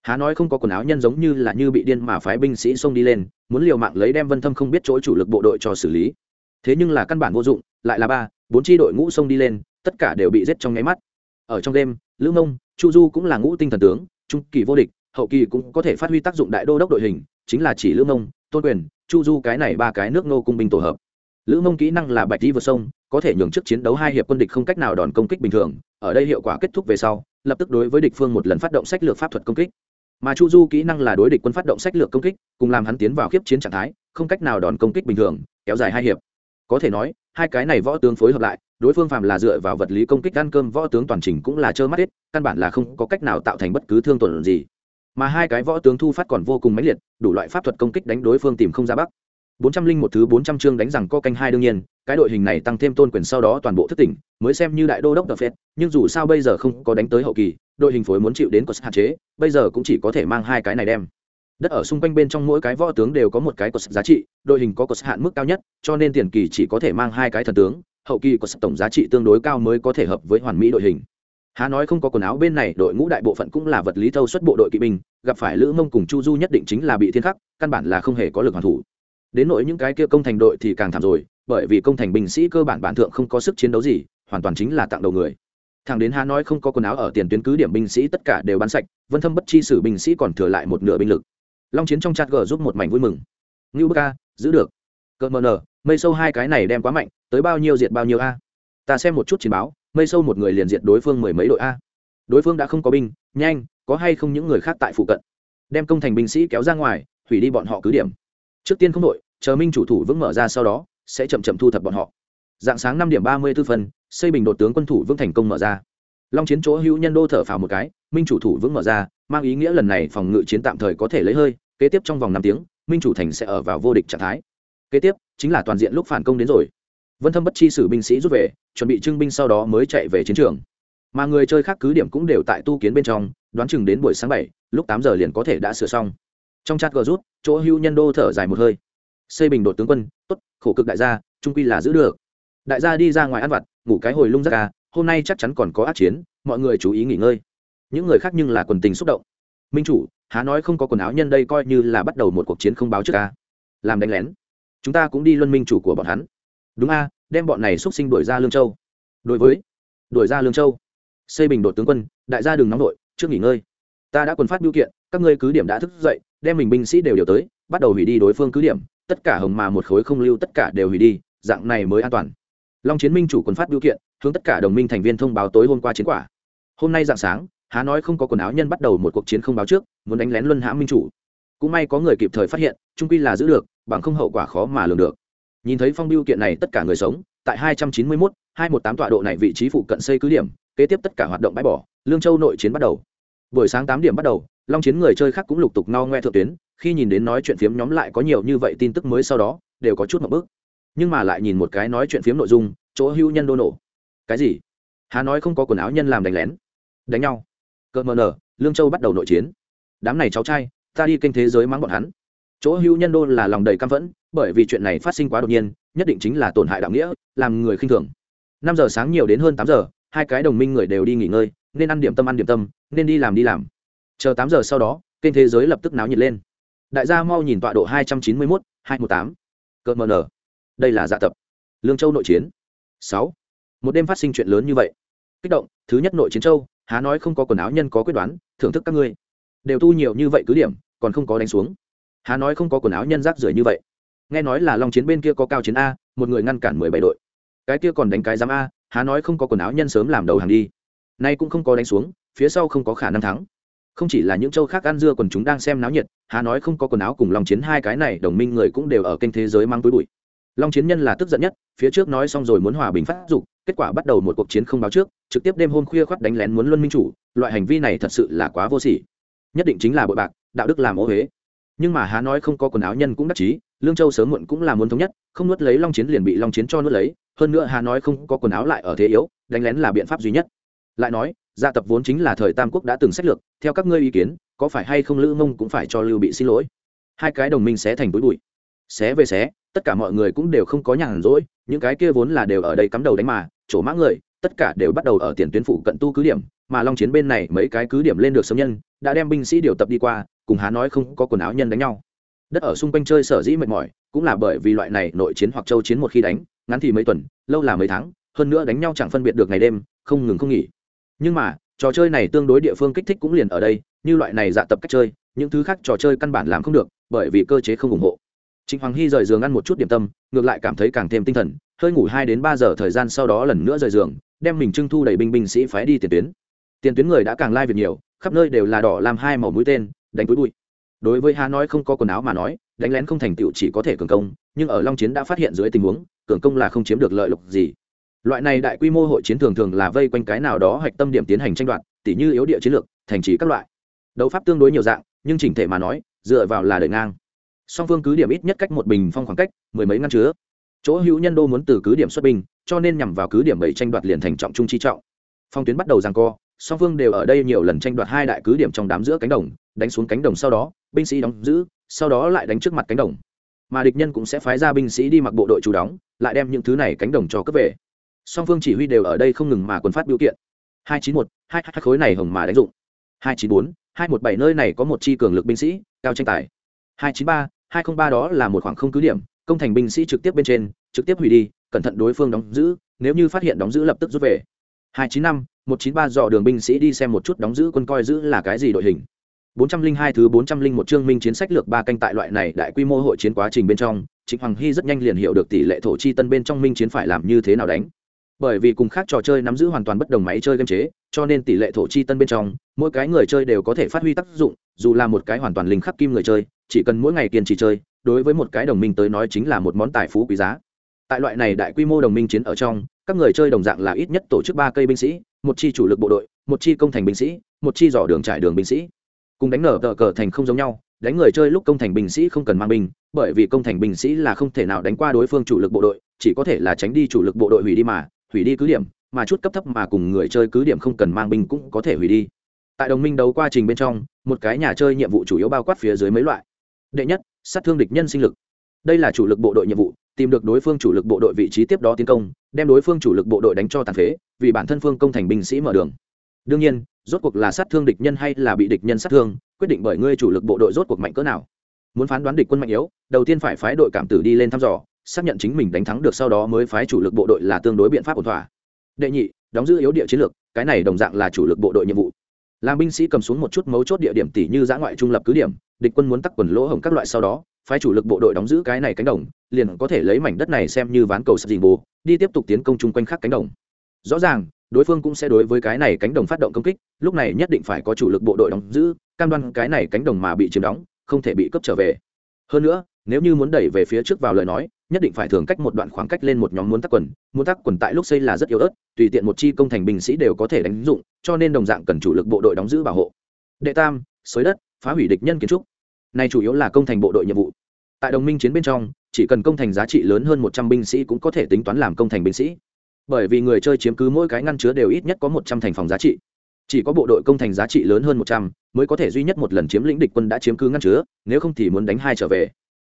Há nói không có quần áo nhân giống như là như bị điên mà phái binh sĩ xông đi lên, muốn liều mạng lấy đem vân thâm không biết chỗ chủ lực bộ đội cho xử lý. Thế nhưng là căn bản vô dụng, lại là ba, bốn tri đội ngũ xông đi lên, tất cả đều bị giết trong nháy mắt. Ở trong đêm, lữ mông, chu du cũng là ngũ tinh thần tướng, trung kỳ vô địch hậu kỳ cũng có thể phát huy tác dụng đại đô đốc đội hình, chính là chỉ lữ mông, tôn quyền, chu du cái này ba cái nước nô cung binh tổ hợp. Lữ mông kỹ năng là bạch đi vượt sông, có thể nhường trước chiến đấu hai hiệp quân địch không cách nào đòn công kích bình thường, ở đây hiệu quả kết thúc về sau, lập tức đối với địch phương một lần phát động sách lược pháp thuật công kích. Mà chu du kỹ năng là đối địch quân phát động sách lược công kích, cùng làm hắn tiến vào khiếp chiến trạng thái, không cách nào đòn công kích bình thường, kéo dài hai hiệp. Có thể nói, hai cái này võ tướng phối hợp lại, đối phương phạm là dựa vào vật lý công kích ăn cơm võ tướng toàn trình cũng là trơ mắt hết, căn bản là không có cách nào tạo thành bất cứ thương tổn gì mà hai cái võ tướng thu phát còn vô cùng mãnh liệt, đủ loại pháp thuật công kích đánh đối phương tìm không ra bắc. Bốn trăm linh một thứ bốn trăm chương đánh rằng co canh hai đương nhiên, cái đội hình này tăng thêm tôn quyền sau đó toàn bộ thất tỉnh, mới xem như đại đô đốc đập phết, nhưng dù sao bây giờ không có đánh tới hậu kỳ, đội hình phối muốn chịu đến cột hạn chế, bây giờ cũng chỉ có thể mang hai cái này đem. Đất ở xung quanh bên trong mỗi cái võ tướng đều có một cái cột giá trị, đội hình có cột hạn mức cao nhất, cho nên tiền kỳ chỉ có thể mang hai cái thần tướng, hậu kỳ có tổng giá trị tương đối cao mới có thể hợp với hoàn mỹ đội hình há nói không có quần áo, bên này đội ngũ đại bộ phận cũng là vật lý thâu xuất bộ đội kỵ binh, gặp phải lữ mông cùng chu du nhất định chính là bị thiên khắc, căn bản là không hề có lực hoàn thủ. Đến nỗi những cái kia công thành đội thì càng thảm rồi, bởi vì công thành binh sĩ cơ bản bản thượng không có sức chiến đấu gì, hoàn toàn chính là tặng đầu người. Thằng đến há nói không có quần áo ở tiền tuyến cứ điểm binh sĩ tất cả đều bắn sạch, vân thâm bất chi sử binh sĩ còn thừa lại một nửa binh lực. Long chiến trong chat g giúp một mảnh vui mừng. Ngưu bức ca giữ được. Cợt mờ nờ, mây sâu hai cái này đem quá mạnh, tới bao nhiêu diệt bao nhiêu a? Ta xem một chút chiến báo mây sâu một người liền diệt đối phương mười mấy đội a. Đối phương đã không có binh, nhanh, có hay không những người khác tại phụ cận. Đem công thành binh sĩ kéo ra ngoài, hủy đi bọn họ cứ điểm. Trước tiên không đội, chờ minh chủ thủ vững mở ra sau đó, sẽ chậm chậm thu thập bọn họ. Dạng sáng năm điểm ba mươi b ố phân, xây bình đột tướng quân thủ vững thành công mở ra. Long chiến chỗ hữu nhân đô thở phào một cái, minh chủ thủ vững mở ra, mang ý nghĩa lần này phòng ngự chiến tạm thời có thể lấy hơi, kế tiếp trong vòng năm tiếng, minh chủ thành sẽ ở vào vô địch trạng thái. Kế tiếp, chính là toàn diện lúc phản công đến rồi vân thâm bất chi sử binh sĩ rút về, chuẩn bị trưng binh sau đó mới chạy về chiến trường. Mà người chơi khác cứ điểm cũng đều tại tu kiến bên trong, đoán chừng đến buổi sáng bảy, lúc tám giờ liền có thể đã sửa xong. Trong chat gờ rút, chỗ hưu nhân đô thở dài một hơi. Xây bình đột tướng quân, tốt, khổ cực đại gia, trung quy là giữ được. Đại gia đi ra ngoài ăn vặt, ngủ cái hồi lung rất ca hôm nay chắc chắn còn có át chiến, mọi người chú ý nghỉ ngơi. Những người khác nhưng là quần tình xúc động. Minh chủ, há nói không có quần áo nhân đây coi như là bắt đầu một cuộc chiến không báo trước ca làm đánh lén. Chúng ta cũng đi luân minh chủ của bọn hắn đúng a, đem bọn này x sinh đuổi ra lương châu. Đối với, đuổi ra lương châu. Xây bình đột tướng quân, đại gia đường nóng đội trước nghỉ ngơi. Ta đã quân phát biểu kiện, các ngươi cứ điểm đã thức dậy, đem mình binh sĩ đều điều tới, bắt đầu hủy đi đối phương cứ điểm, tất cả hồng mà một khối không lưu tất cả đều hủy đi, dạng này mới an toàn. Long chiến minh chủ quân phát biểu kiện, hướng tất cả đồng minh thành viên thông báo tối hôm qua chiến quả. Hôm nay dạng sáng, há nói không có quần áo nhân bắt đầu một cuộc chiến không báo trước, muốn đánh lén luân hãm minh chủ. Cũng may có người kịp thời phát hiện, trung quy là giữ được, bằng không hậu quả khó mà lường được nhìn thấy phong biêu kiện này tất cả người sống tại 291, 218 tọa độ này vị trí phụ cận xây cứ điểm kế tiếp tất cả hoạt động bãi bỏ lương châu nội chiến bắt đầu. Buổi sáng tám điểm bắt đầu long chiến người chơi khác cũng lục tục no ngoe thượng tuyến khi nhìn đến nói chuyện phiếm nhóm lại có nhiều như vậy tin tức mới sau đó đều có chút một bước nhưng mà lại nhìn một cái nói chuyện phiếm nội dung chỗ hưu nhân đô nổ. Cái gì? Hà nói không có quần áo nhân làm đánh lén? Đánh nhau. Cợt mờ nở lương châu bắt đầu nội chiến. Đám này cháu trai ta đi kênh thế giới mắng bọn hắn. Chỗ hưu nhân đô là lòng đầy căm phẫn bởi vì chuyện này phát sinh quá đột nhiên, nhất định chính là tổn hại đạo nghĩa, làm người khinh thường. Năm giờ sáng nhiều đến hơn tám giờ, hai cái đồng minh người đều đi nghỉ ngơi, nên ăn điểm tâm, ăn điểm tâm, nên đi làm đi làm. Chờ tám giờ sau đó, kênh thế giới lập tức náo nhiệt lên. Đại gia mau nhìn tọa độ hai trăm chín mươi mốt, hai một tám. Cợt mờ nở. Đây là dạ tập. Lương châu nội chiến. Sáu. Một đêm phát sinh chuyện lớn như vậy. Kích động, thứ nhất nội chiến châu, há nói không có quần áo nhân có quyết đoán, thưởng thức các ngươi. Đều tu nhiều như vậy cứ điểm, còn không có đánh xuống. Há nói không có quần áo nhân rác rưởi như vậy nghe nói là long chiến bên kia có cao chiến a, một người ngăn cản mười bảy đội. Cái kia còn đánh cái giám a, há nói không có quần áo nhân sớm làm đầu hàng đi. Nay cũng không có đánh xuống, phía sau không có khả năng thắng. Không chỉ là những châu khác ăn dưa còn chúng đang xem náo nhiệt, há nói không có quần áo cùng long chiến hai cái này đồng minh người cũng đều ở kênh thế giới mang túi bụi. Long chiến nhân là tức giận nhất, phía trước nói xong rồi muốn hòa bình phát dục, kết quả bắt đầu một cuộc chiến không báo trước, trực tiếp đêm hôm khuya khoắt đánh lén muốn luân minh chủ, loại hành vi này thật sự là quá vô sỉ. Nhất định chính là bội bạc, đạo đức làm ô huế nhưng mà há nói không có quần áo nhân cũng đắc chí, lương châu sớm muộn cũng là muốn thống nhất, không nuốt lấy long chiến liền bị long chiến cho nuốt lấy, hơn nữa hà nói không có quần áo lại ở thế yếu, đánh lén là biện pháp duy nhất. Lại nói, gia tập vốn chính là thời tam quốc đã từng sách lược, theo các ngươi ý kiến, có phải hay không lữ mông cũng phải cho lưu bị xin lỗi? Hai cái đồng minh xé thành túi bụi. Xé về xé, tất cả mọi người cũng đều không có nhàn rỗi, những cái kia vốn là đều ở đây cắm đầu đánh mà, chỗ mã người, tất cả đều bắt đầu ở tiền tuyến phủ cận tu cứ điểm, mà long chiến bên này mấy cái cứ điểm lên được sớm nhân, đã đem binh sĩ điều tập đi qua cùng há nói không có quần áo nhân đánh nhau. Đất ở xung quanh chơi sở dĩ mệt mỏi, cũng là bởi vì loại này nội chiến hoặc châu chiến một khi đánh, ngắn thì mấy tuần, lâu là mấy tháng, hơn nữa đánh nhau chẳng phân biệt được ngày đêm, không ngừng không nghỉ. Nhưng mà, trò chơi này tương đối địa phương kích thích cũng liền ở đây, như loại này dạ tập cách chơi, những thứ khác trò chơi căn bản làm không được, bởi vì cơ chế không ủng hộ. Trịnh hoàng hy rời giường ăn một chút điểm tâm, ngược lại cảm thấy càng thêm tinh thần, hơi ngủ hai đến ba giờ thời gian sau đó lần nữa rời giường, đem mình trưng thu đầy binh binh sĩ phái đi tiền tuyến. Tiền tuyến người đã càng lai việc nhiều, khắp nơi đều là đỏ làm hai màu mũi tên đánh túi bụi. Đối với há nói không có quần áo mà nói, đánh lén không thành tựu chỉ có thể cường công, nhưng ở long chiến đã phát hiện dưới tình huống, cường công là không chiếm được lợi lộc gì. Loại này đại quy mô hội chiến thường thường là vây quanh cái nào đó hạch tâm điểm tiến hành tranh đoạt, tỉ như yếu địa chiến lược, thành trì các loại. Đấu pháp tương đối nhiều dạng, nhưng chỉnh thể mà nói, dựa vào là đợi ngang. Song phương cứ điểm ít nhất cách một bình phong khoảng cách, mười mấy ngăn chứa. Chỗ hữu nhân đô muốn từ cứ điểm xuất binh, cho nên nhằm vào cứ điểm bảy tranh đoạt liền thành trọng trung chi trọng. Phong tuyến bắt đầu giằng co song phương đều ở đây nhiều lần tranh đoạt hai đại cứ điểm trong đám giữa cánh đồng, đánh xuống cánh đồng sau đó, binh sĩ đóng giữ, sau đó lại đánh trước mặt cánh đồng. Mà địch nhân cũng sẽ phái ra binh sĩ đi mặc bộ đội chủ đóng, lại đem những thứ này cánh đồng cho cấp về. Song phương chỉ huy đều ở đây không ngừng mà quân phát biểu kiện. Hai chín một, hai hai khối này hồng mà đánh dụng. Hai chín bốn, hai một bảy nơi này có một chi cường lực binh sĩ, cao tranh tài. Hai chín ba, hai không ba đó là một khoảng không cứ điểm, công thành binh sĩ trực tiếp bên trên, trực tiếp hủy đi, cẩn thận đối phương đóng giữ, nếu như phát hiện đóng giữ lập tức rút về. Hai chín năm một chín ba dò đường binh sĩ đi xem một chút đóng giữ quân coi giữ là cái gì đội hình. bốn trăm linh hai thứ bốn trăm linh một chương minh chiến sách lược ba canh tại loại này đại quy mô hội chiến quá trình bên trong, trịnh hoàng hy rất nhanh liền hiểu được tỷ lệ thổ chi tân bên trong minh chiến phải làm như thế nào đánh. Bởi vì cùng khác trò chơi nắm giữ hoàn toàn bất đồng máy chơi game chế, cho nên tỷ lệ thổ chi tân bên trong, mỗi cái người chơi đều có thể phát huy tác dụng, dù là một cái hoàn toàn linh khắc kim người chơi, chỉ cần mỗi ngày kiên trì chơi, đối với một cái đồng minh tới nói chính là một món tài phú quý giá. Tại loại này đại quy mô đồng minh chiến ở trong, các người chơi đồng dạng là ít nhất tổ chức ba cây binh sĩ một chi chủ lực bộ đội, một chi công thành binh sĩ, một chi dò đường trải đường binh sĩ. Cùng đánh nở tờ cờ thành không giống nhau, đánh người chơi lúc công thành binh sĩ không cần mang binh, bởi vì công thành binh sĩ là không thể nào đánh qua đối phương chủ lực bộ đội, chỉ có thể là tránh đi chủ lực bộ đội hủy đi mà, hủy đi cứ điểm, mà chút cấp thấp mà cùng người chơi cứ điểm không cần mang binh cũng có thể hủy đi. Tại đồng minh đấu quá trình bên trong, một cái nhà chơi nhiệm vụ chủ yếu bao quát phía dưới mấy loại. Đệ nhất, sát thương địch nhân sinh lực. Đây là chủ lực bộ đội nhiệm vụ tìm được đối phương chủ lực bộ đội vị trí tiếp đó tiến công, đem đối phương chủ lực bộ đội đánh cho tàn phế, vì bản thân phương công thành binh sĩ mở đường. Đương nhiên, rốt cuộc là sát thương địch nhân hay là bị địch nhân sát thương, quyết định bởi ngươi chủ lực bộ đội rốt cuộc mạnh cỡ nào. Muốn phán đoán địch quân mạnh yếu, đầu tiên phải phái đội cảm tử đi lên thăm dò, xác nhận chính mình đánh thắng được sau đó mới phái chủ lực bộ đội là tương đối biện pháp ổn thỏa. Đệ nhị, đóng giữ yếu địa chiến lược, cái này đồng dạng là chủ lực bộ đội nhiệm vụ. Làm binh sĩ cầm xuống một chút mấu chốt địa điểm tỷ như giã ngoại trung lập cứ điểm, địch quân muốn tắc quần lỗ hổng các loại sau đó phái chủ lực bộ đội đóng giữ cái này cánh đồng, liền có thể lấy mảnh đất này xem như ván cầu sập dình bồ, đi tiếp tục tiến công chung quanh khắc cánh đồng. Rõ ràng, đối phương cũng sẽ đối với cái này cánh đồng phát động công kích, lúc này nhất định phải có chủ lực bộ đội đóng giữ, cam đoan cái này cánh đồng mà bị chiếm đóng, không thể bị cấp trở về. Hơn nữa, nếu như muốn đẩy về phía trước vào lời nói, nhất định phải thường cách một đoạn khoảng cách lên một nhóm muốn tắc quần, muốn tắc quần tại lúc xây là rất yếu ớt, tùy tiện một chi công thành binh sĩ đều có thể đánh dụng, cho nên đồng dạng cần chủ lực bộ đội đóng giữ bảo hộ. Đệ tam xới đất, phá hủy địch nhân kiến trúc này chủ yếu là công thành bộ đội nhiệm vụ. Tại đồng minh chiến bên trong, chỉ cần công thành giá trị lớn hơn một trăm binh sĩ cũng có thể tính toán làm công thành binh sĩ. Bởi vì người chơi chiếm cứ mỗi cái ngăn chứa đều ít nhất có một trăm thành phòng giá trị. Chỉ có bộ đội công thành giá trị lớn hơn một trăm mới có thể duy nhất một lần chiếm lĩnh địch quân đã chiếm cứ ngăn chứa, nếu không thì muốn đánh hai trở về.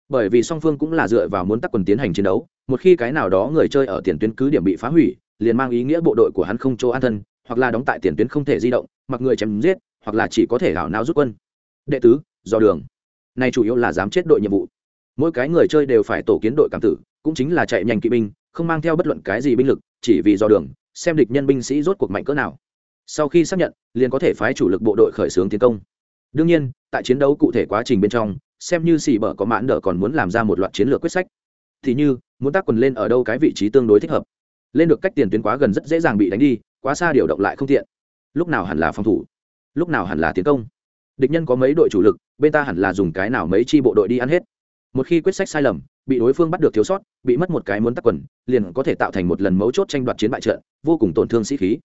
Bởi vì song phương cũng là dựa vào muốn tắc quần tiến hành chiến đấu, một khi cái nào đó người chơi ở tiền tuyến cứ điểm bị phá hủy, liền mang ý nghĩa bộ đội của hắn không chỗ an thân, hoặc là đóng tại tiền tuyến không thể di động, mặc người chém giết, hoặc là chỉ có thể hảo não rút quân. Đệ tứ do đường này chủ yếu là dám chết đội nhiệm vụ. Mỗi cái người chơi đều phải tổ kiến đội cảm tử, cũng chính là chạy nhanh kỵ binh, không mang theo bất luận cái gì binh lực, chỉ vì do đường, xem địch nhân binh sĩ rốt cuộc mạnh cỡ nào. Sau khi xác nhận, liền có thể phái chủ lực bộ đội khởi xướng tiến công. Đương nhiên, tại chiến đấu cụ thể quá trình bên trong, xem như xì bở có mãn đỡ còn muốn làm ra một loạt chiến lược quyết sách. Thì như, muốn tác quần lên ở đâu cái vị trí tương đối thích hợp. Lên được cách tiền tuyến quá gần rất dễ dàng bị đánh đi, quá xa điều động lại không tiện. Lúc nào hẳn là phòng thủ? Lúc nào hẳn là tiến công? Địch nhân có mấy đội chủ lực, bên ta hẳn là dùng cái nào mấy chi bộ đội đi ăn hết. Một khi quyết sách sai lầm, bị đối phương bắt được thiếu sót, bị mất một cái muốn tắc quần, liền có thể tạo thành một lần mấu chốt tranh đoạt chiến bại trận, vô cùng tổn thương sĩ khí.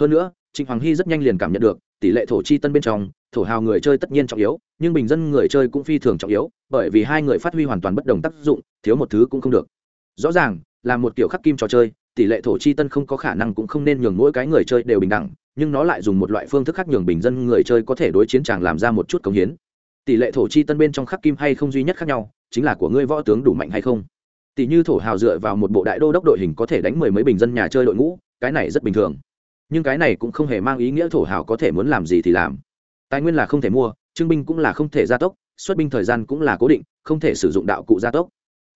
Hơn nữa, trịnh hoàng hy rất nhanh liền cảm nhận được, tỷ lệ thổ chi tân bên trong, thổ hào người chơi tất nhiên trọng yếu, nhưng bình dân người chơi cũng phi thường trọng yếu, bởi vì hai người phát huy hoàn toàn bất đồng tác dụng, thiếu một thứ cũng không được. Rõ ràng, là một kiểu khắc kim trò chơi tỷ lệ thổ chi tân không có khả năng cũng không nên nhường mỗi cái người chơi đều bình đẳng, nhưng nó lại dùng một loại phương thức khác nhường bình dân người chơi có thể đối chiến tràng làm ra một chút công hiến. Tỷ lệ thổ chi tân bên trong khắc kim hay không duy nhất khác nhau, chính là của ngươi võ tướng đủ mạnh hay không. Tỷ như thổ hào dựa vào một bộ đại đô đốc đội hình có thể đánh mười mấy bình dân nhà chơi đội ngũ, cái này rất bình thường. Nhưng cái này cũng không hề mang ý nghĩa thổ hào có thể muốn làm gì thì làm. Tài nguyên là không thể mua trưng binh cũng là không thể gia tốc, xuất binh thời gian cũng là cố định, không thể sử dụng đạo cụ gia tốc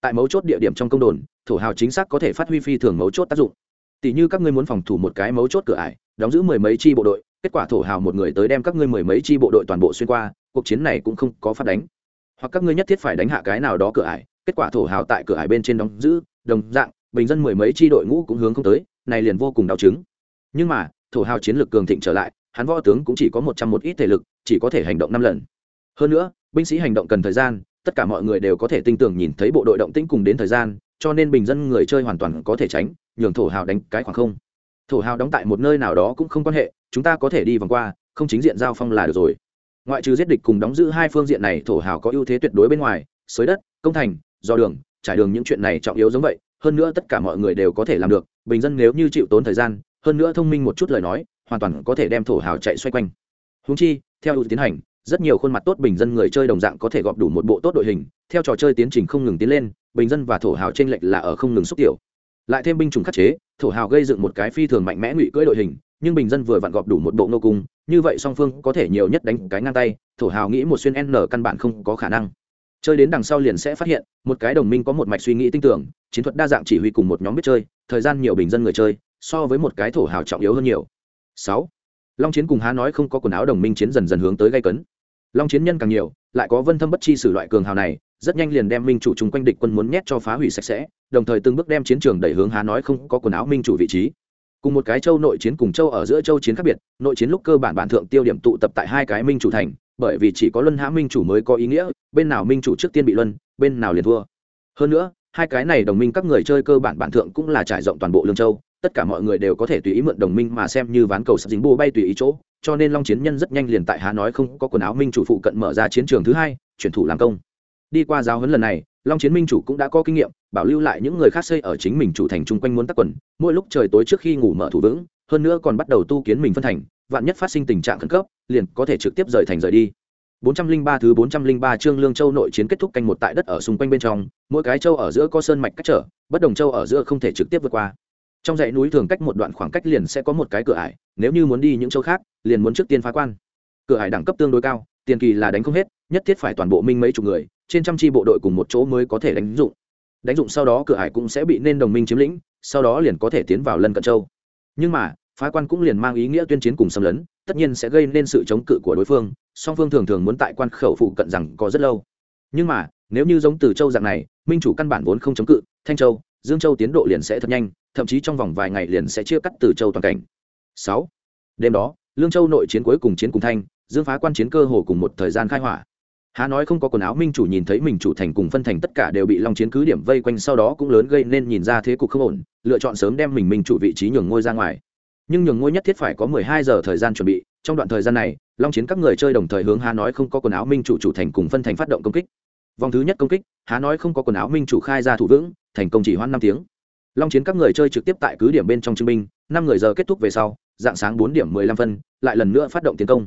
tại mấu chốt địa điểm trong công đồn, thổ hào chính xác có thể phát huy phi thường mấu chốt tác dụng. Tỷ như các ngươi muốn phòng thủ một cái mấu chốt cửa ải, đóng giữ mười mấy chi bộ đội, kết quả thổ hào một người tới đem các ngươi mười mấy chi bộ đội toàn bộ xuyên qua, cuộc chiến này cũng không có phát đánh. Hoặc các ngươi nhất thiết phải đánh hạ cái nào đó cửa ải, kết quả thổ hào tại cửa ải bên trên đóng giữ, đồng dạng, bình dân mười mấy chi đội ngũ cũng hướng không tới, này liền vô cùng đau chứng. Nhưng mà, thổ hào chiến lược cường thịnh trở lại, hắn võ tướng cũng chỉ có một trăm một ít thể lực, chỉ có thể hành động năm lần. Hơn nữa, binh sĩ hành động cần thời gian tất cả mọi người đều có thể tin tưởng nhìn thấy bộ đội động tĩnh cùng đến thời gian, cho nên bình dân người chơi hoàn toàn có thể tránh, nhường thổ hào đánh cái khoảng không. Thổ hào đóng tại một nơi nào đó cũng không quan hệ, chúng ta có thể đi vòng qua, không chính diện giao phong là được rồi. Ngoại trừ giết địch cùng đóng giữ hai phương diện này, thổ hào có ưu thế tuyệt đối bên ngoài xới đất, công thành, do đường, trải đường những chuyện này trọng yếu giống vậy, hơn nữa tất cả mọi người đều có thể làm được, bình dân nếu như chịu tốn thời gian, hơn nữa thông minh một chút lời nói, hoàn toàn có thể đem thổ hào chạy xoay quanh. Húng chi, theo ưu tiến hành rất nhiều khuôn mặt tốt bình dân người chơi đồng dạng có thể gọp đủ một bộ tốt đội hình, theo trò chơi tiến trình không ngừng tiến lên, bình dân và thổ hào t r ê n lệch là ở không ngừng xúc tiểu. Lại thêm binh chủng khắc chế, thổ hào gây dựng một cái phi thường mạnh mẽ ngụy cưỡi đội hình, nhưng bình dân vừa vặn gọp đủ một bộ nô cung, như vậy song phương có thể nhiều nhất đánh cái ngang tay, thổ hào nghĩ một xuyên n căn bản không có khả năng. Chơi đến đằng sau liền sẽ phát hiện, một cái đồng minh có một mạch suy nghĩ tinh tưởng chiến thuật đa dạng chỉ huy cùng một nhóm biết chơi, thời gian nhiều bình dân người chơi, so với một cái thổ hào trọng yếu hơn nhiều. Sáu, long chiến cùng há nói không có quần áo đồng minh chiến dần dần hướng tới gây cấn long chiến nhân càng nhiều, lại có vân thâm bất chi sử loại cường hào này, rất nhanh liền đem minh chủ chung quanh địch quân muốn nhét cho phá hủy sạch sẽ, đồng thời từng bước đem chiến trường đẩy hướng há nói không có quần áo minh chủ vị trí. Cùng một cái châu nội chiến cùng châu ở giữa châu chiến khác biệt, nội chiến lúc cơ bản bản thượng tiêu điểm tụ tập tại hai cái minh chủ thành, bởi vì chỉ có luân hãm minh chủ mới có ý nghĩa, bên nào minh chủ trước tiên bị luân, bên nào liền thua. Hơn nữa, hai cái này đồng minh các người chơi cơ bản bản thượng cũng là trải rộng toàn bộ lương châu, tất cả mọi người đều có thể tùy ý mượn đồng minh mà xem như ván cầu sắp dính bô bay tùy ý chỗ cho nên long chiến nhân rất nhanh liền tại há nói không có quần áo minh chủ phụ cận mở ra chiến trường thứ hai chuyển thủ làm công. Đi qua giáo huấn lần này long chiến minh chủ cũng đã có kinh nghiệm bảo lưu lại những người khác xây ở chính mình chủ thành chung quanh muốn tắc quần. Mỗi lúc trời tối trước khi ngủ mở thủ vững hơn nữa còn bắt đầu tu kiến mình phân thành vạn nhất phát sinh tình trạng khẩn cấp liền có thể trực tiếp rời thành rời đi. 403 thứ 403 chương Lương Châu nội chiến kết thúc canh một tại đất ở xung quanh bên trong, mỗi cái châu ở giữa có sơn mạch cách trở, bất đồng châu ở giữa không thể trực tiếp vượt qua trong dãy núi thường cách một đoạn khoảng cách liền sẽ có một cái cửa ải, nếu như muốn đi những châu khác, liền muốn trước tiên phá quan. Cửa ải đẳng cấp tương đối cao, tiền kỳ là đánh không hết, nhất thiết phải toàn bộ minh mấy chục người, trên trăm chi bộ đội cùng một chỗ mới có thể đánh dụng. Đánh dụng sau đó cửa hải cũng sẽ bị nên đồng minh chiếm lĩnh, sau đó liền có thể tiến vào lân cận châu. Nhưng mà, phá quan cũng liền mang ý nghĩa tuyên chiến cùng xâm lấn, tất nhiên sẽ gây nên sự chống cự của đối phương, song phương thường thường muốn tại quan khẩu phụ cận rằng có rất lâu. Nhưng mà, nếu như giống từ châu dạng này, minh chủ căn bản vốn không chống cự, thanh châu, dương châu tiến độ liền sẽ thật nhanh thậm chí trong vòng vài ngày liền sẽ chia cắt từ châu toàn cảnh. Sáu. Đêm đó, lương châu nội chiến cuối cùng chiến cùng thanh, dương phá quan chiến cơ hồ cùng một thời gian khai hỏa. Há nói không có quần áo minh chủ nhìn thấy mình chủ thành cùng phân thành tất cả đều bị long chiến cứ điểm vây quanh sau đó cũng lớn gây nên nhìn ra thế cục không ổn, lựa chọn sớm đem mình minh chủ vị trí nhường ngôi ra ngoài. Nhưng nhường ngôi nhất thiết phải có mười hai giờ thời gian chuẩn bị, trong đoạn thời gian này, long chiến các người chơi đồng thời hướng há nói không có quần áo minh chủ chủ thành cùng phân thành phát động công kích. Vòng thứ nhất công kích, há nói không có quần áo minh chủ khai ra thủ vững, thành công chỉ hoãn năm tiếng long chiến các người chơi trực tiếp tại cứ điểm bên trong chứng minh năm người giờ kết thúc về sau, dạng sáng bốn điểm mười lăm phân, lại lần nữa phát động tiến công.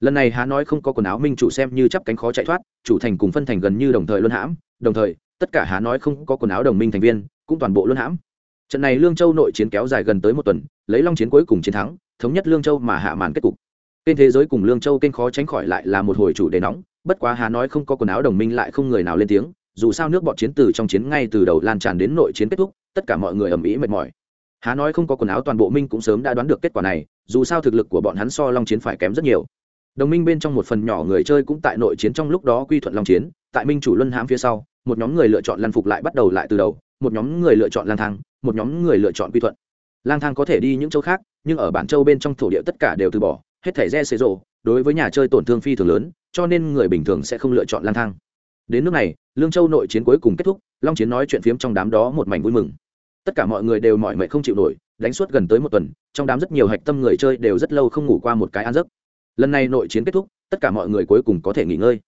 Lần này há nói không có quần áo minh chủ xem như chắp cánh khó chạy thoát, chủ thành cùng phân thành gần như đồng thời luân hãm, đồng thời, tất cả há nói không có quần áo đồng minh thành viên, cũng toàn bộ luân hãm. Trận này lương châu nội chiến kéo dài gần tới một tuần, lấy long chiến cuối cùng chiến thắng, thống nhất lương châu mà hạ màn kết cục. Kênh thế giới cùng lương châu kênh khó tránh khỏi lại là một hồi chủ đề nóng, bất quá há nói không có quần áo đồng minh lại không người nào lên tiếng dù sao nước bọn chiến từ trong chiến ngay từ đầu lan tràn đến nội chiến kết thúc, tất cả mọi người ầm ĩ mệt mỏi. Há nói không có quần áo toàn bộ minh cũng sớm đã đoán được kết quả này, dù sao thực lực của bọn hắn so long chiến phải kém rất nhiều. Đồng minh bên trong một phần nhỏ người chơi cũng tại nội chiến trong lúc đó quy thuận long chiến, tại minh chủ luân hãm phía sau, một nhóm người lựa chọn lăn phục lại bắt đầu lại từ đầu, một nhóm người lựa chọn lang thang, một nhóm người lựa chọn quy thuận. Lang thang có thể đi những châu khác, nhưng ở bản châu bên trong thổ địa tất cả đều từ bỏ, hết thẻ re xế rộ đối với nhà chơi tổn thương phi thường lớn, cho nên người bình thường sẽ không lựa chọn lang thang đến nước này, lương châu nội chiến cuối cùng kết thúc, long chiến nói chuyện phiếm trong đám đó một mảnh vui mừng. Tất cả mọi người đều mỏi mệt không chịu nổi, đánh suốt gần tới một tuần, trong đám rất nhiều hạch tâm người chơi đều rất lâu không ngủ qua một cái ăn giấc. Lần này nội chiến kết thúc, tất cả mọi người cuối cùng có thể nghỉ ngơi.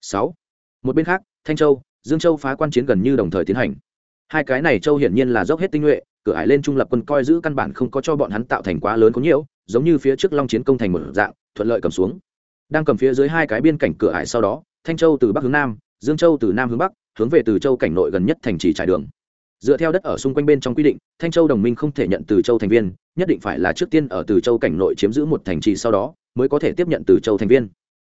Sáu. Một bên khác, thanh châu, dương châu phá quan chiến gần như đồng thời tiến hành. Hai cái này châu hiển nhiên là dốc hết tinh nhuệ, cửa ải lên trung lập quân coi giữ căn bản không có cho bọn hắn tạo thành quá lớn có nhiễu, giống như phía trước long chiến công thành một dạng, thuận lợi cầm xuống. Đang cầm phía dưới hai cái biên cảnh cửa ải sau đó, thanh châu từ bắc hướng nam dương châu từ nam hướng bắc, hướng về từ châu cảnh nội gần nhất thành trì trải đường. Dựa theo đất ở xung quanh bên trong quy định, thanh châu đồng minh không thể nhận từ châu thành viên, nhất định phải là trước tiên ở từ châu cảnh nội chiếm giữ một thành trì sau đó, mới có thể tiếp nhận từ châu thành viên.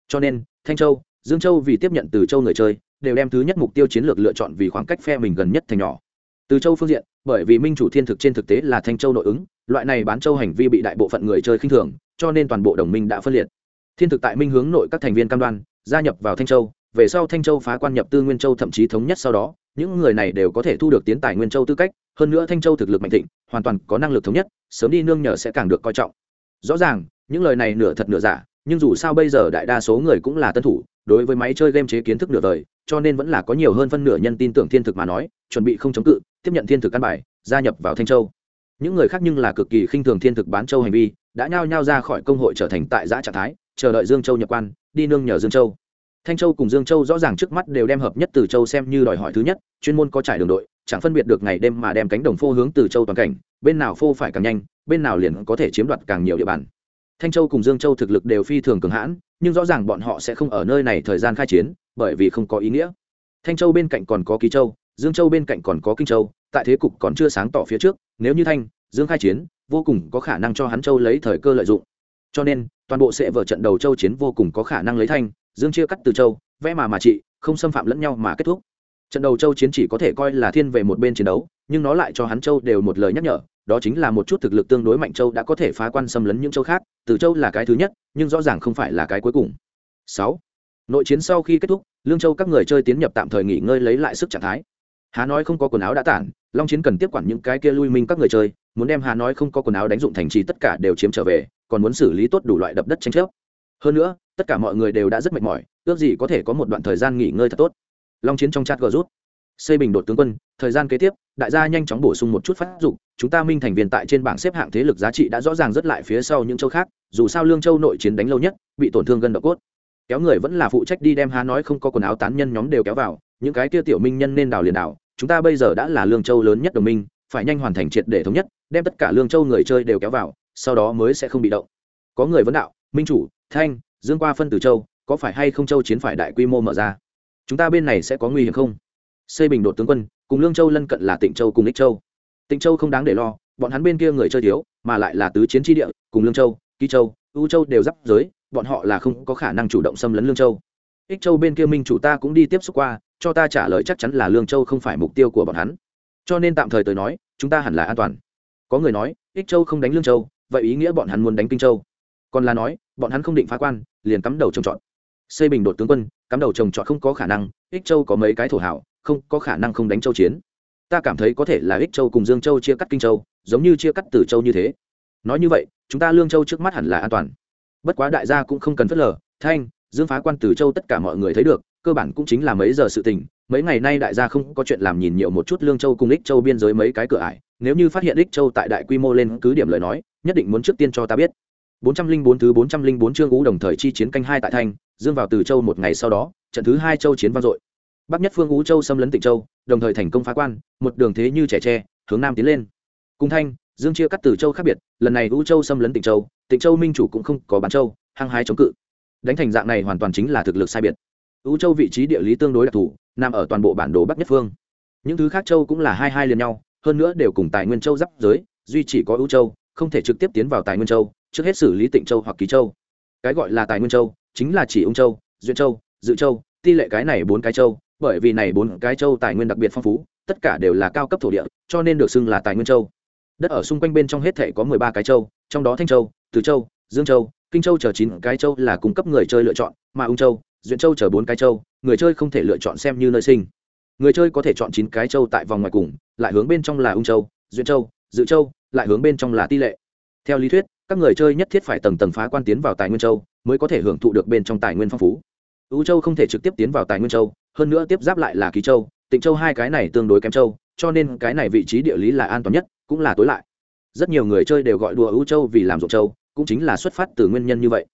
Cho nên, thanh châu, dương châu vì tiếp nhận từ châu người chơi, đều đem thứ nhất mục tiêu chiến lược lựa chọn vì khoảng cách phe mình gần nhất thành nhỏ. Từ châu phương diện, bởi vì minh chủ thiên thực trên thực tế là thanh châu nội ứng, loại này bán châu hành vi bị đại bộ phận người chơi khinh thường, cho nên toàn bộ đồng minh đã phân liệt. Thiên thực tại minh hướng nội các thành viên cam đoan, gia nhập vào thanh châu về sau thanh châu phá quan nhập tư nguyên châu thậm chí thống nhất sau đó, những người này đều có thể thu được tiến tài nguyên châu tư cách, hơn nữa thanh châu thực lực mạnh thịnh, hoàn toàn có năng lực thống nhất, sớm đi nương nhờ sẽ càng được coi trọng. Rõ ràng, những lời này nửa thật nửa giả, nhưng dù sao bây giờ đại đa số người cũng là tân thủ, đối với máy chơi game chế kiến thức nửa đời, cho nên vẫn là có nhiều hơn phân nửa nhân tin tưởng thiên thực mà nói, chuẩn bị không chống cự, tiếp nhận thiên thực căn bài, gia nhập vào thanh châu. Những người khác nhưng là cực kỳ khinh thường thiên thực bán châu hành vi, đã nhao nhao ra khỏi công hội trở thành tại giã trạng thái, chờ đợi dương châu nhập quan, đi nương nhờ dương châu thanh châu cùng dương châu rõ ràng trước mắt đều đem hợp nhất từ châu xem như đòi hỏi thứ nhất, chuyên môn có trải đường đội, chẳng phân biệt được ngày đêm mà đem cánh đồng phô hướng từ châu toàn cảnh, bên nào phô phải càng nhanh, bên nào liền có thể chiếm đoạt càng nhiều địa bàn. Thanh châu cùng dương châu thực lực đều phi thường cường hãn, nhưng rõ ràng bọn họ sẽ không ở nơi này thời gian khai chiến, bởi vì không có ý nghĩa. Thanh châu bên cạnh còn có ký châu, dương châu bên cạnh còn có kinh châu, tại thế cục còn chưa sáng tỏ phía trước, nếu như thanh, dương khai chiến, vô cùng có khả năng cho hắn châu lấy thời cơ lợi dụng. Cho nên, toàn bộ sẽ vở trận đầu châu chiến vô cùng có khả năng lấy thanh dương chia cắt từ châu, vẽ mà mà trị, không xâm phạm lẫn nhau mà kết thúc. Trận đầu châu chiến chỉ có thể coi là thiên về một bên chiến đấu, nhưng nó lại cho hắn châu đều một lời nhắc nhở, đó chính là một chút thực lực tương đối mạnh châu đã có thể phá quan xâm lấn những châu khác, từ châu là cái thứ nhất, nhưng rõ ràng không phải là cái cuối cùng. Sáu, nội chiến sau khi kết thúc, lương châu các người chơi tiến nhập tạm thời nghỉ ngơi lấy lại sức trạng thái. Hà nói không có quần áo đã tản, long chiến cần tiếp quản những cái kia lui minh các người chơi, muốn đem hà nói không có quần áo đánh dụng thành trì tất cả đều chiếm trở về, còn muốn xử lý tốt đủ loại đập đất tranh chấp hơn nữa, tất cả mọi người đều đã rất mệt mỏi, ước gì có thể có một đoạn thời gian nghỉ ngơi thật tốt. Long chiến trong chat gờ rút. Xây bình đột tướng quân, thời gian kế tiếp, đại gia nhanh chóng bổ sung một chút phát dụng chúng ta minh thành viên tại trên bảng xếp hạng thế lực giá trị đã rõ ràng rất lại phía sau những châu khác, dù sao lương châu nội chiến đánh lâu nhất, bị tổn thương gần độc cốt. Kéo người vẫn là phụ trách đi đem há nói không có quần áo tán nhân nhóm đều kéo vào, những cái kia tiểu minh nhân nên đào liền đào, chúng ta bây giờ đã là lương châu lớn nhất đồng minh, phải nhanh hoàn thành triệt để thống nhất, đem tất cả lương châu người chơi đều kéo vào, sau đó mới sẽ không bị động. Có người vấn đạo minh chủ, thanh, dương qua phân từ châu, có phải hay không châu chiến phải đại quy mô mở ra? Chúng ta bên này sẽ có nguy hiểm không? Xây bình đột tướng quân, cùng lương châu lân cận là tịnh châu cùng ích châu. Tịnh châu không đáng để lo, bọn hắn bên kia người chơi thiếu, mà lại là tứ chiến tri địa, cùng lương châu kỳ châu ưu châu đều giáp giới, bọn họ là không có khả năng chủ động xâm lấn lương châu. Ích châu bên kia minh chủ ta cũng đi tiếp xúc qua, cho ta trả lời chắc chắn là lương châu không phải mục tiêu của bọn hắn. Cho nên tạm thời tới nói, chúng ta hẳn là an toàn. Có người nói, ích châu không đánh lương châu, vậy ý nghĩa bọn hắn muốn đánh kinh châu còn là nói, bọn hắn không định phá quan, liền cắm đầu trồng trọt. Xây bình đột tướng quân, cắm đầu trồng trọt không có khả năng, ích châu có mấy cái thổ hảo, không có khả năng không đánh châu chiến. Ta cảm thấy có thể là ích châu cùng dương châu chia cắt kinh châu, giống như chia cắt từ châu như thế. Nói như vậy, chúng ta lương châu trước mắt hẳn là an toàn. Bất quá đại gia cũng không cần phớt lờ, thanh, dương phá quan từ châu tất cả mọi người thấy được, cơ bản cũng chính là mấy giờ sự tình. Mấy ngày nay đại gia không có chuyện làm nhìn nhiều một chút lương châu cùng ích châu biên giới mấy cái cửa ải. Nếu như phát hiện ích châu tại đại quy mô lên cứ điểm lời nói, nhất định muốn trước tiên cho ta biết. 404 thứ 404 chương ú đồng thời chi chiến canh hai tại thanh, dương vào từ châu một ngày sau đó, trận thứ hai châu chiến vang dội. Bắc nhất phương ú châu xâm lấn tịnh châu, đồng thời thành công phá quan, một đường thế như trẻ tre, hướng nam tiến lên. Cùng thanh, dương chia cắt từ châu khác biệt, lần này ú châu xâm lấn tịnh châu tịnh châu minh chủ cũng không có bán châu, hăng hái chống cự. Đánh thành dạng này hoàn toàn chính là thực lực sai biệt. Ú châu vị trí địa lý tương đối đặc thù, nằm ở toàn bộ bản đồ bắc nhất phương. Những thứ khác châu cũng là hai hai liền nhau, hơn nữa đều cùng tài nguyên châu giáp giới, duy chỉ có Ú châu, không thể trực tiếp tiến vào tài nguyên châu trước hết xử lý tịnh châu hoặc ký châu. Cái gọi là tài nguyên châu chính là chỉ ung châu duyên châu, dự châu, ti lệ cái này bốn cái châu, bởi vì này bốn cái châu tài nguyên đặc biệt phong phú, tất cả đều là cao cấp thổ địa, cho nên được xưng là tài nguyên châu. Đất ở xung quanh bên trong hết thể có mười ba cái châu, trong đó thanh châu, từ châu, dương châu, kinh châu chờ chín cái châu là cung cấp người chơi lựa chọn, mà ung châu, duyện châu chờ bốn cái châu, người chơi không thể lựa chọn xem như nơi sinh. Người chơi có thể chọn chín cái châu tại vòng ngoài cùng, lại hướng bên trong là ung châu, duyện châu, dự châu, lại hướng bên trong là ti lệ. Theo lý thuyết các người chơi nhất thiết phải tầng tầng phá quan tiến vào tài nguyên châu, mới có thể hưởng thụ được bên trong tài nguyên phong phú. U châu không thể trực tiếp tiến vào tài nguyên châu, hơn nữa tiếp giáp lại là ký châu, tịnh châu hai cái này tương đối kém châu, cho nên cái này vị trí địa lý là an toàn nhất, cũng là tối lại. Rất nhiều người chơi đều gọi đùa u châu vì làm ruộng châu, cũng chính là xuất phát từ nguyên nhân như vậy.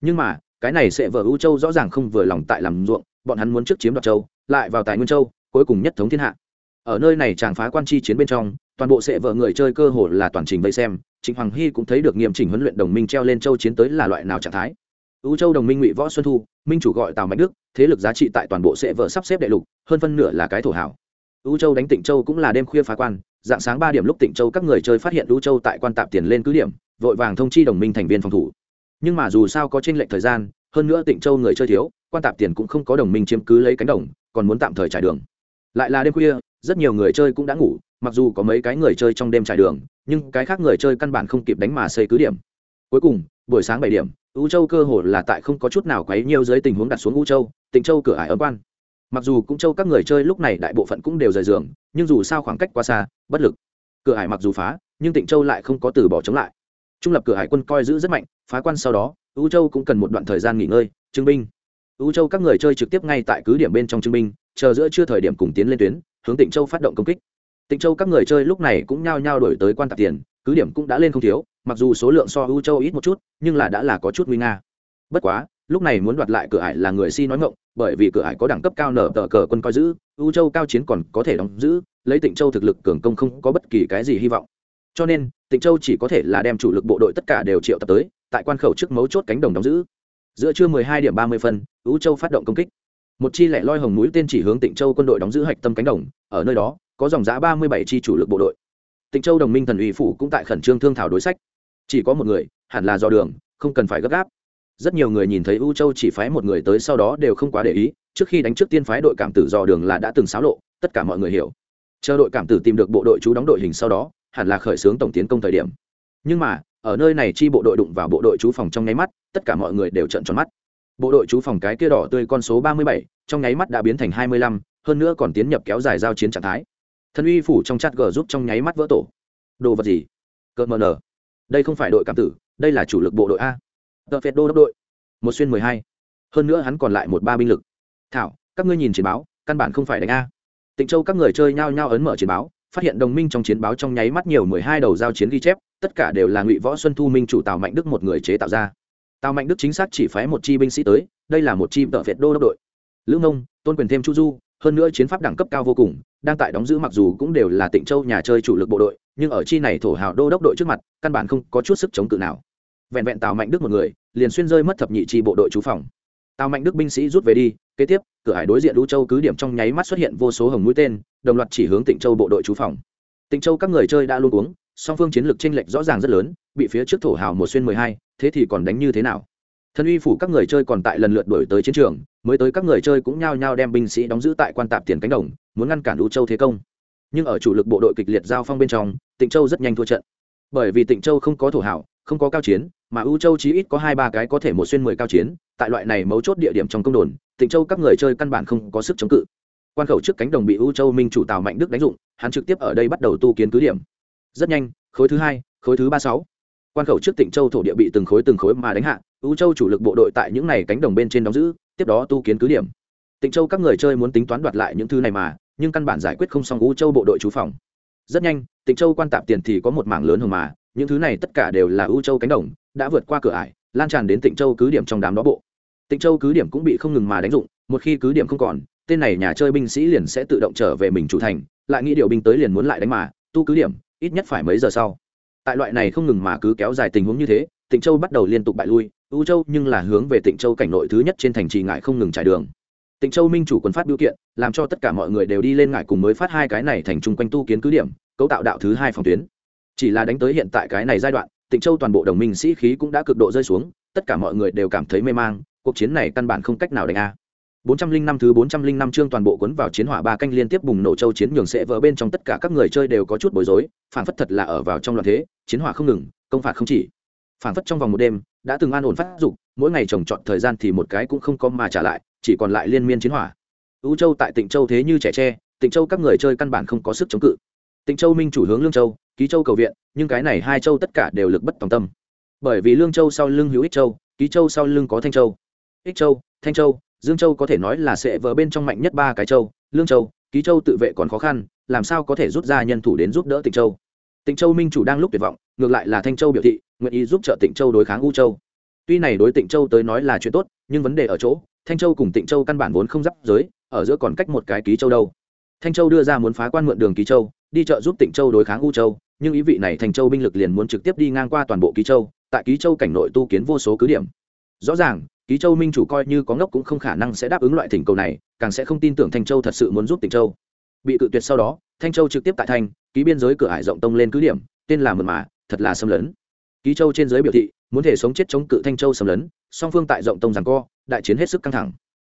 Nhưng mà, cái này sẽ vợ u châu rõ ràng không vừa lòng tại làm ruộng, bọn hắn muốn trước chiếm đoạt châu, lại vào tài nguyên châu, cuối cùng nhất thống thiên hạ. Ở nơi này chàng phá quan chi chiến bên trong toàn bộ sẽ vợ người chơi cơ hồ là toàn trình vây xem, trịnh hoàng hy cũng thấy được nghiêm chỉnh huấn luyện đồng minh treo lên châu chiến tới là loại nào trạng thái. Ưu châu đồng minh ngụy võ xuân thu, minh chủ gọi tào mạnh đức, thế lực giá trị tại toàn bộ sẽ vợ sắp xếp đại lục, hơn phân nửa là cái thổ hảo. Ưu châu đánh tịnh châu cũng là đêm khuya phá quan, dạng sáng ba điểm lúc tịnh châu các người chơi phát hiện ưu châu tại quan tạp tiền lên cứ điểm, vội vàng thông chi đồng minh thành viên phòng thủ. Nhưng mà dù sao có tranh lệch thời gian, hơn nữa tịnh châu người chơi thiếu, quan tạp tiền cũng không có đồng minh chiếm cứ lấy cánh đồng, còn muốn tạm thời trải đường. Lại là đêm khuya rất nhiều người chơi cũng đã ngủ, mặc dù có mấy cái người chơi trong đêm trải đường, nhưng cái khác người chơi căn bản không kịp đánh mà xây cứ điểm. Cuối cùng, buổi sáng bảy điểm u châu cơ hồ là tại không có chút nào quấy nhiều dưới tình huống đặt xuống u châu, tịnh châu cửa ải ấm quan. Mặc dù cũng châu các người chơi lúc này đại bộ phận cũng đều rời giường, nhưng dù sao khoảng cách quá xa, bất lực. Cửa ải mặc dù phá, nhưng tịnh châu lại không có từ bỏ chống lại. Trung lập cửa hải quân coi giữ rất mạnh, phá quan sau đó u châu cũng cần một đoạn thời gian nghỉ ngơi chứng binh. U châu các người chơi trực tiếp ngay tại cứ điểm bên trong chứng binh, chờ giữa chưa thời điểm cùng tiến lên tuyến hướng tịnh châu phát động công kích. Tịnh châu các người chơi lúc này cũng nhao nhao đổi tới quan tạp tiền, cứ điểm cũng đã lên không thiếu, mặc dù số lượng so u châu ít một chút, nhưng là đã là có chút nguy nga. Bất quá, lúc này muốn đoạt lại cửa ải là người si nói ngộng bởi vì cửa ải có đẳng cấp cao nở tờ cờ quân coi giữ u châu cao chiến còn có thể đóng giữ, lấy tịnh châu thực lực cường công không có bất kỳ cái gì hy vọng. Cho nên, tịnh châu chỉ có thể là đem chủ lực bộ đội tất cả đều triệu tập tới, tại quan khẩu trước mấu chốt cánh đồng đóng giữ. Giữa trưa 12 điểm 30 phân u châu phát động công kích một chi lẻ loi hồng mũi tên chỉ hướng tịnh châu quân đội đóng giữ hạch tâm cánh đồng, ở nơi đó, có dòng giã 37 chi chủ lực bộ đội. Tịnh châu đồng minh thần ủy phủ cũng tại khẩn trương thương thảo đối sách. Chỉ có một người, hẳn là do đường, không cần phải gấp gáp. Rất nhiều người nhìn thấy u châu chỉ phái một người tới sau đó đều không quá để ý, trước khi đánh trước tiên phái đội cảm tử dò đường là đã từng xáo lộ, tất cả mọi người hiểu. Chờ đội cảm tử tìm được bộ đội chú đóng đội hình sau đó, hẳn là khởi xướng tổng tiến công thời điểm. Nhưng mà, ở nơi này chi bộ đội đụng vào bộ đội chú phòng trong nháy mắt, tất cả mọi người đều trợn tròn mắt bộ đội chú phòng cái kia đỏ tươi con số ba mươi bảy, trong nháy mắt đã biến thành hai mươi lăm, hơn nữa còn tiến nhập kéo dài giao chiến trạng thái. Thân uy phủ trong chat g giúp trong nháy mắt vỡ tổ. Đồ vật gì? Cợt mờ nở. Đây không phải đội cảm tử, đây là chủ lực bộ đội a. Tờ phệt đô đốc đội. Một xuyên mười hai. Hơn nữa hắn còn lại một ba binh lực. Thảo, các ngươi nhìn chiến báo, căn bản không phải đánh a. Tịnh châu các người chơi nhao nhao ấn mở chiến báo, phát hiện đồng minh trong chiến báo trong nháy mắt nhiều mười hai đầu giao chiến ghi chép, tất cả đều là ngụy võ xuân thu minh chủ tào mạnh đức một người chế tạo ra tào mạnh đức chính xác chỉ phái một chi binh sĩ tới, đây là một chi tợ việt đô đốc đội. Lữ mông tôn quyền thêm chu du, hơn nữa chiến pháp đẳng cấp cao vô cùng, đang tại đóng giữ mặc dù cũng đều là tịnh châu nhà chơi chủ lực bộ đội, nhưng ở chi này thổ hào đô đốc đội trước mặt, căn bản không có chút sức chống cự nào. Vẹn vẹn tào mạnh đức một người, liền xuyên rơi mất thập nhị chi bộ đội trú phòng. Tào mạnh đức binh sĩ rút về đi, kế tiếp, cửa hải đối diện lũ châu cứ điểm trong nháy mắt xuất hiện vô số hồng mũi tên, đồng loạt chỉ hướng tịnh châu bộ đội trú phòng. Tịnh châu các người chơi đã luôn uống song phương chiến lược chênh lệch rõ ràng rất lớn, bị phía trước thổ hào một xuyên mười hai thế thì còn đánh như thế nào? Thân uy phủ các người chơi còn tại lần lượt đổi tới chiến trường, mới tới các người chơi cũng nhao nhao đem binh sĩ đóng giữ tại quan tạp tiền cánh đồng, muốn ngăn cản u châu thế công. Nhưng ở chủ lực bộ đội kịch liệt giao phong bên trong, tịnh châu rất nhanh thua trận. Bởi vì tịnh châu không có thổ hảo, không có cao chiến, mà u châu chí ít có hai ba cái có thể một xuyên mười cao chiến, tại loại này mấu chốt địa điểm trong công đồn, tịnh châu các người chơi căn bản không có sức chống cự. Quan khẩu trước cánh đồng bị u châu minh chủ tào mạnh đức đánh dụng, hắn trực tiếp ở đây bắt đầu tu kiến cứ điểm. Rất nhanh, khối thứ hai, khối thứ ba sáu quan khẩu trước tịnh châu thổ địa bị từng khối từng khối mà đánh hạ, u châu chủ lực bộ đội tại những này cánh đồng bên trên đóng giữ, tiếp đó tu kiến cứ điểm. Tịnh châu các người chơi muốn tính toán đoạt lại những thứ này mà, nhưng căn bản giải quyết không xong u châu bộ đội trú phòng. Rất nhanh, tịnh châu quan tạp tiền thì có một mảng lớn hồng mà, những thứ này tất cả đều là u châu cánh đồng, đã vượt qua cửa ải, lan tràn đến tịnh châu cứ điểm trong đám đó bộ. Tịnh châu cứ điểm cũng bị không ngừng mà đánh dụng, một khi cứ điểm không còn, tên này nhà chơi binh sĩ liền sẽ tự động trở về mình chủ thành, lại nghĩ điều binh tới liền muốn lại đánh mà, tu cứ điểm, ít nhất phải mấy giờ sau tại loại này không ngừng mà cứ kéo dài tình huống như thế, tịnh châu bắt đầu liên tục bại lui ưu châu nhưng là hướng về tịnh châu cảnh nội thứ nhất trên thành trì ngại không ngừng trải đường. Tịnh châu minh chủ quân phát biểu kiện, làm cho tất cả mọi người đều đi lên ngại cùng mới phát hai cái này thành chung quanh tu kiến cứ điểm, cấu tạo đạo thứ hai phòng tuyến. Chỉ là đánh tới hiện tại cái này giai đoạn, tịnh châu toàn bộ đồng minh sĩ khí cũng đã cực độ rơi xuống, tất cả mọi người đều cảm thấy mê mang, cuộc chiến này căn bản không cách nào đánh a. 405 thứ 405 chương toàn bộ cuốn vào chiến hỏa ba canh liên tiếp bùng nổ châu chiến nhường sẽ vỡ bên trong tất cả các người chơi đều có chút bối rối, phản phất thật là ở vào trong loạn thế, chiến hỏa không ngừng, công phạt không chỉ. Phản phất trong vòng một đêm, đã từng an ổn phát dục, mỗi ngày trồng trọt thời gian thì một cái cũng không có mà trả lại, chỉ còn lại liên miên chiến hỏa. Vũ Châu tại Tịnh Châu thế như trẻ tre, Tịnh Châu các người chơi căn bản không có sức chống cự. Tịnh Châu minh chủ hướng Lương Châu, Ký Châu cầu viện, nhưng cái này hai châu tất cả đều lực bất tòng tâm. Bởi vì Lương Châu sau lưng hữu Ích Châu, Ký Châu sau lưng có Thanh Châu. Ích Châu, Thanh Châu, dương châu có thể nói là sẽ vờ bên trong mạnh nhất ba cái châu, lương châu, ký châu tự vệ còn khó khăn, làm sao có thể rút ra nhân thủ đến giúp đỡ tịnh châu? Tịnh châu minh chủ đang lúc tuyệt vọng, ngược lại là thanh châu biểu thị, nguyện ý giúp trợ tịnh châu đối kháng u châu. Tuy này đối tịnh châu tới nói là chuyện tốt, nhưng vấn đề ở chỗ, thanh châu cùng tịnh châu căn bản vốn không giáp giới, ở giữa còn cách một cái ký châu đâu. Thanh châu đưa ra muốn phá quan mượn đường ký châu, đi trợ giúp tịnh châu đối kháng u châu, nhưng ý vị này thanh châu binh lực liền muốn trực tiếp đi ngang qua toàn bộ ký châu, tại ký châu cảnh nội tu kiến vô số cứ điểm. Rõ ràng ký châu minh chủ coi như có ngốc cũng không khả năng sẽ đáp ứng loại thỉnh cầu này càng sẽ không tin tưởng thanh châu thật sự muốn giúp tịnh châu. Bị cự tuyệt sau đó thanh châu trực tiếp tại thanh ký biên giới cửa hải rộng tông lên cứ điểm tên là mật mà, thật là xâm lấn. Ký châu trên giới biểu thị muốn thể sống chết chống cự thanh châu xâm lấn song phương tại rộng tông rằng co đại chiến hết sức căng thẳng.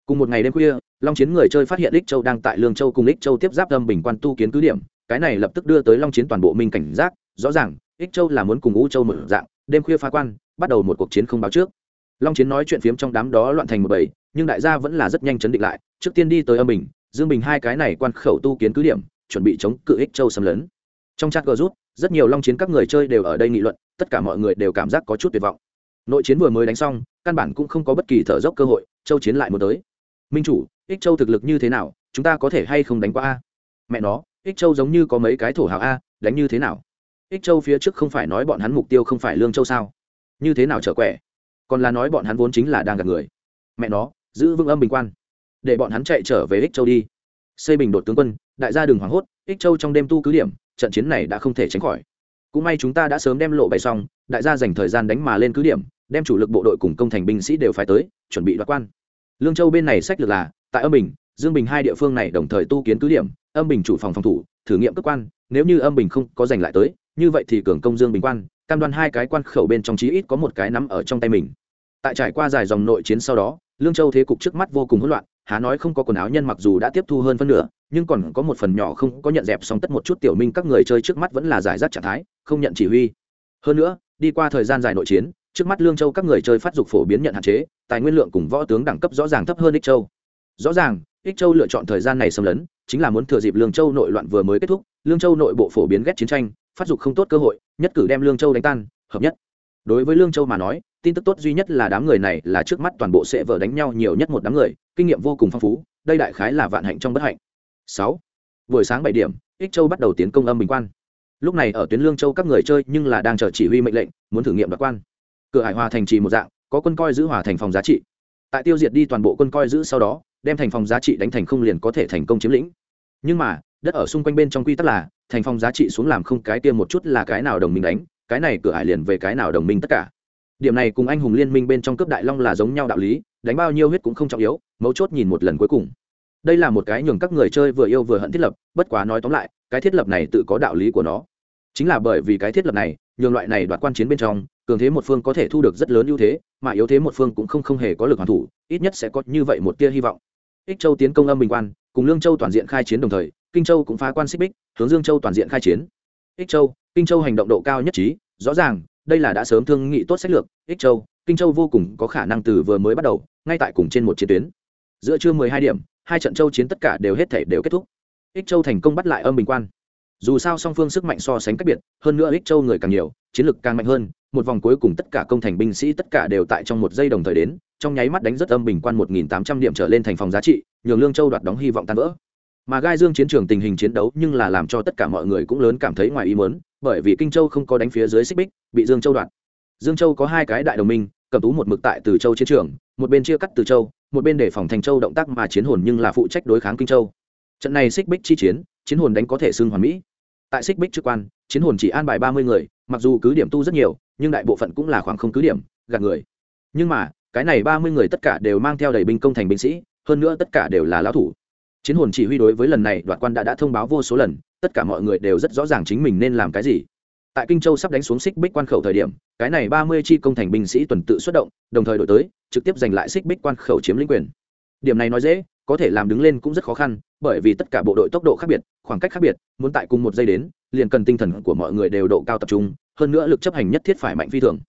Cùng một ngày đêm khuya long chiến người chơi phát hiện lích châu đang tại lương châu cùng lích châu tiếp giáp âm bình quan tu kiến cứ điểm cái này lập tức đưa tới long chiến toàn bộ minh cảnh giác rõ ràng ích châu là muốn cùng u châu mở dạng đêm khuya phá quan bắt đầu một cuộc chiến không báo trước long chiến nói chuyện phiếm trong đám đó loạn thành một bầy, nhưng đại gia vẫn là rất nhanh chấn định lại, trước tiên đi tới âm bình, dương bình hai cái này quan khẩu tu kiến cứ điểm, chuẩn bị chống cự ích châu xâm lấn. Trong chat gờ rút, rất nhiều long chiến các người chơi đều ở đây nghị luận, tất cả mọi người đều cảm giác có chút tuyệt vọng. Nội chiến vừa mới đánh xong, căn bản cũng không có bất kỳ thở dốc cơ hội, châu chiến lại một tới. Minh chủ, ích châu thực lực như thế nào, chúng ta có thể hay không đánh qua a? Mẹ nó, ích châu giống như có mấy cái thổ hào a, đánh như thế nào? Ích châu phía trước không phải nói bọn hắn mục tiêu không phải lương châu sao? Như thế nào trở quẻ? Còn là nói bọn hắn vốn chính là đang gặp người. Mẹ nó, giữ vững âm bình quan. Để bọn hắn chạy trở về ích châu đi. Xây bình đột tướng quân, đại gia đường hoảng hốt, ích châu trong đêm tu cứ điểm, trận chiến này đã không thể tránh khỏi. Cũng may chúng ta đã sớm đem lộ bày xong, đại gia dành thời gian đánh mà lên cứ điểm, đem chủ lực bộ đội cùng công thành binh sĩ đều phải tới, chuẩn bị đoạt quan. Lương châu bên này sách lược là, tại âm bình, dương bình hai địa phương này đồng thời tu kiến cứ điểm, âm bình chủ phòng phòng thủ, thử nghiệm cơ quan, nếu như âm bình không có giành lại tới, như vậy thì cường công dương bình quan cam đoan hai cái quan khẩu bên trong chí ít có một cái nắm ở trong tay mình. Tại trải qua dài dòng nội chiến sau đó, lương châu thế cục trước mắt vô cùng hỗn loạn, há nói không có quần áo nhân mặc dù đã tiếp thu hơn phân nửa, nhưng còn có một phần nhỏ không có nhận dẹp xong tất một chút tiểu minh các người chơi trước mắt vẫn là giải rác trạng thái, không nhận chỉ huy. Hơn nữa, đi qua thời gian dài nội chiến, trước mắt lương châu các người chơi phát dục phổ biến nhận hạn chế, tài nguyên lượng cùng võ tướng đẳng cấp rõ ràng thấp hơn ích châu. Rõ ràng, ích châu lựa chọn thời gian này xâm lấn, chính là muốn thừa dịp lương châu nội loạn vừa mới kết thúc, lương châu nội bộ phổ biến ghét chiến tranh phát dục không tốt cơ hội, nhất cử đem lương châu đánh tan, hợp nhất. Đối với lương châu mà nói, tin tức tốt duy nhất là đám người này là trước mắt toàn bộ sẽ vợ đánh nhau nhiều nhất một đám người, kinh nghiệm vô cùng phong phú, đây đại khái là vạn hạnh trong bất hạnh. Sáu. Buổi sáng bảy điểm, ích châu bắt đầu tiến công âm bình quan. Lúc này ở tuyến lương châu các người chơi nhưng là đang chờ chỉ huy mệnh lệnh, muốn thử nghiệm đoạt quan. Cửa hải hòa thành trì một dạng, có quân coi giữ hòa thành phòng giá trị. Tại tiêu diệt đi toàn bộ quân coi giữ sau đó, đem thành phòng giá trị đánh thành không liền có thể thành công chiếm lĩnh. Nhưng mà, đất ở xung quanh bên trong quy tắc là thành phong giá trị xuống làm không cái tiêm một chút là cái nào đồng minh đánh, cái này cửa ải liền về cái nào đồng minh tất cả. Điểm này cùng anh hùng liên minh bên trong cướp đại long là giống nhau đạo lý, đánh bao nhiêu huyết cũng không trọng yếu, mấu chốt nhìn một lần cuối cùng. Đây là một cái nhường các người chơi vừa yêu vừa hận thiết lập, bất quá nói tóm lại, cái thiết lập này tự có đạo lý của nó. Chính là bởi vì cái thiết lập này, nhường loại này đoạt quan chiến bên trong, cường thế một phương có thể thu được rất lớn ưu thế, mà yếu thế một phương cũng không không hề có lực hoàn thủ, ít nhất sẽ có như vậy một tia hy vọng. Ích châu tiến công âm bình quan, cùng lương châu toàn diện khai chiến đồng thời kinh châu cũng phá quan xích bích, hướng dương châu toàn diện khai chiến. Ích châu, kinh châu hành động độ cao nhất trí, rõ ràng, đây là đã sớm thương nghị tốt sách lược. Ích châu, kinh châu vô cùng có khả năng từ vừa mới bắt đầu, ngay tại cùng trên một chiến tuyến. Giữa trưa mười hai điểm, hai trận châu chiến tất cả đều hết thể đều kết thúc. Ích châu thành công bắt lại âm bình quan. Dù sao song phương sức mạnh so sánh cách biệt, hơn nữa ích châu người càng nhiều, chiến lực càng mạnh hơn, một vòng cuối cùng tất cả công thành binh sĩ tất cả đều tại trong một giây đồng thời đến, trong nháy mắt đánh rất âm bình quan một nghìn tám trăm điểm trở lên thành phòng giá trị, nhường lương châu đoạt đóng hy vọng tan vỡ mà gai dương chiến trường tình hình chiến đấu nhưng là làm cho tất cả mọi người cũng lớn cảm thấy ngoài ý muốn, bởi vì kinh châu không có đánh phía dưới xích bích, bị dương châu đoạt. Dương châu có hai cái đại đồng minh, cầm tú một mực tại từ châu chiến trường, một bên chia cắt từ châu, một bên để phòng thành châu động tác mà chiến hồn nhưng là phụ trách đối kháng kinh châu. Trận này xích bích chi chiến chiến hồn đánh có thể xưng hoàn mỹ. Tại xích bích trực quan, chiến hồn chỉ an bài ba mươi người, mặc dù cứ điểm tu rất nhiều, nhưng đại bộ phận cũng là khoảng không cứ điểm, gạt người. Nhưng mà, cái này ba mươi người tất cả đều mang theo đầy binh công thành binh sĩ, hơn nữa tất cả đều là lão thủ chiến hồn chỉ huy đối với lần này đoạt quan đã đã thông báo vô số lần, tất cả mọi người đều rất rõ ràng chính mình nên làm cái gì. Tại kinh châu sắp đánh xuống xích bích quan khẩu thời điểm, cái này ba mươi chi công thành binh sĩ tuần tự xuất động, đồng thời đổi tới, trực tiếp giành lại xích bích quan khẩu chiếm lĩnh quyền. Điểm này nói dễ, có thể làm đứng lên cũng rất khó khăn, bởi vì tất cả bộ đội tốc độ khác biệt, khoảng cách khác biệt, muốn tại cùng một giây đến, liền cần tinh thần của mọi người đều độ cao tập trung, hơn nữa lực chấp hành nhất thiết phải mạnh phi thường.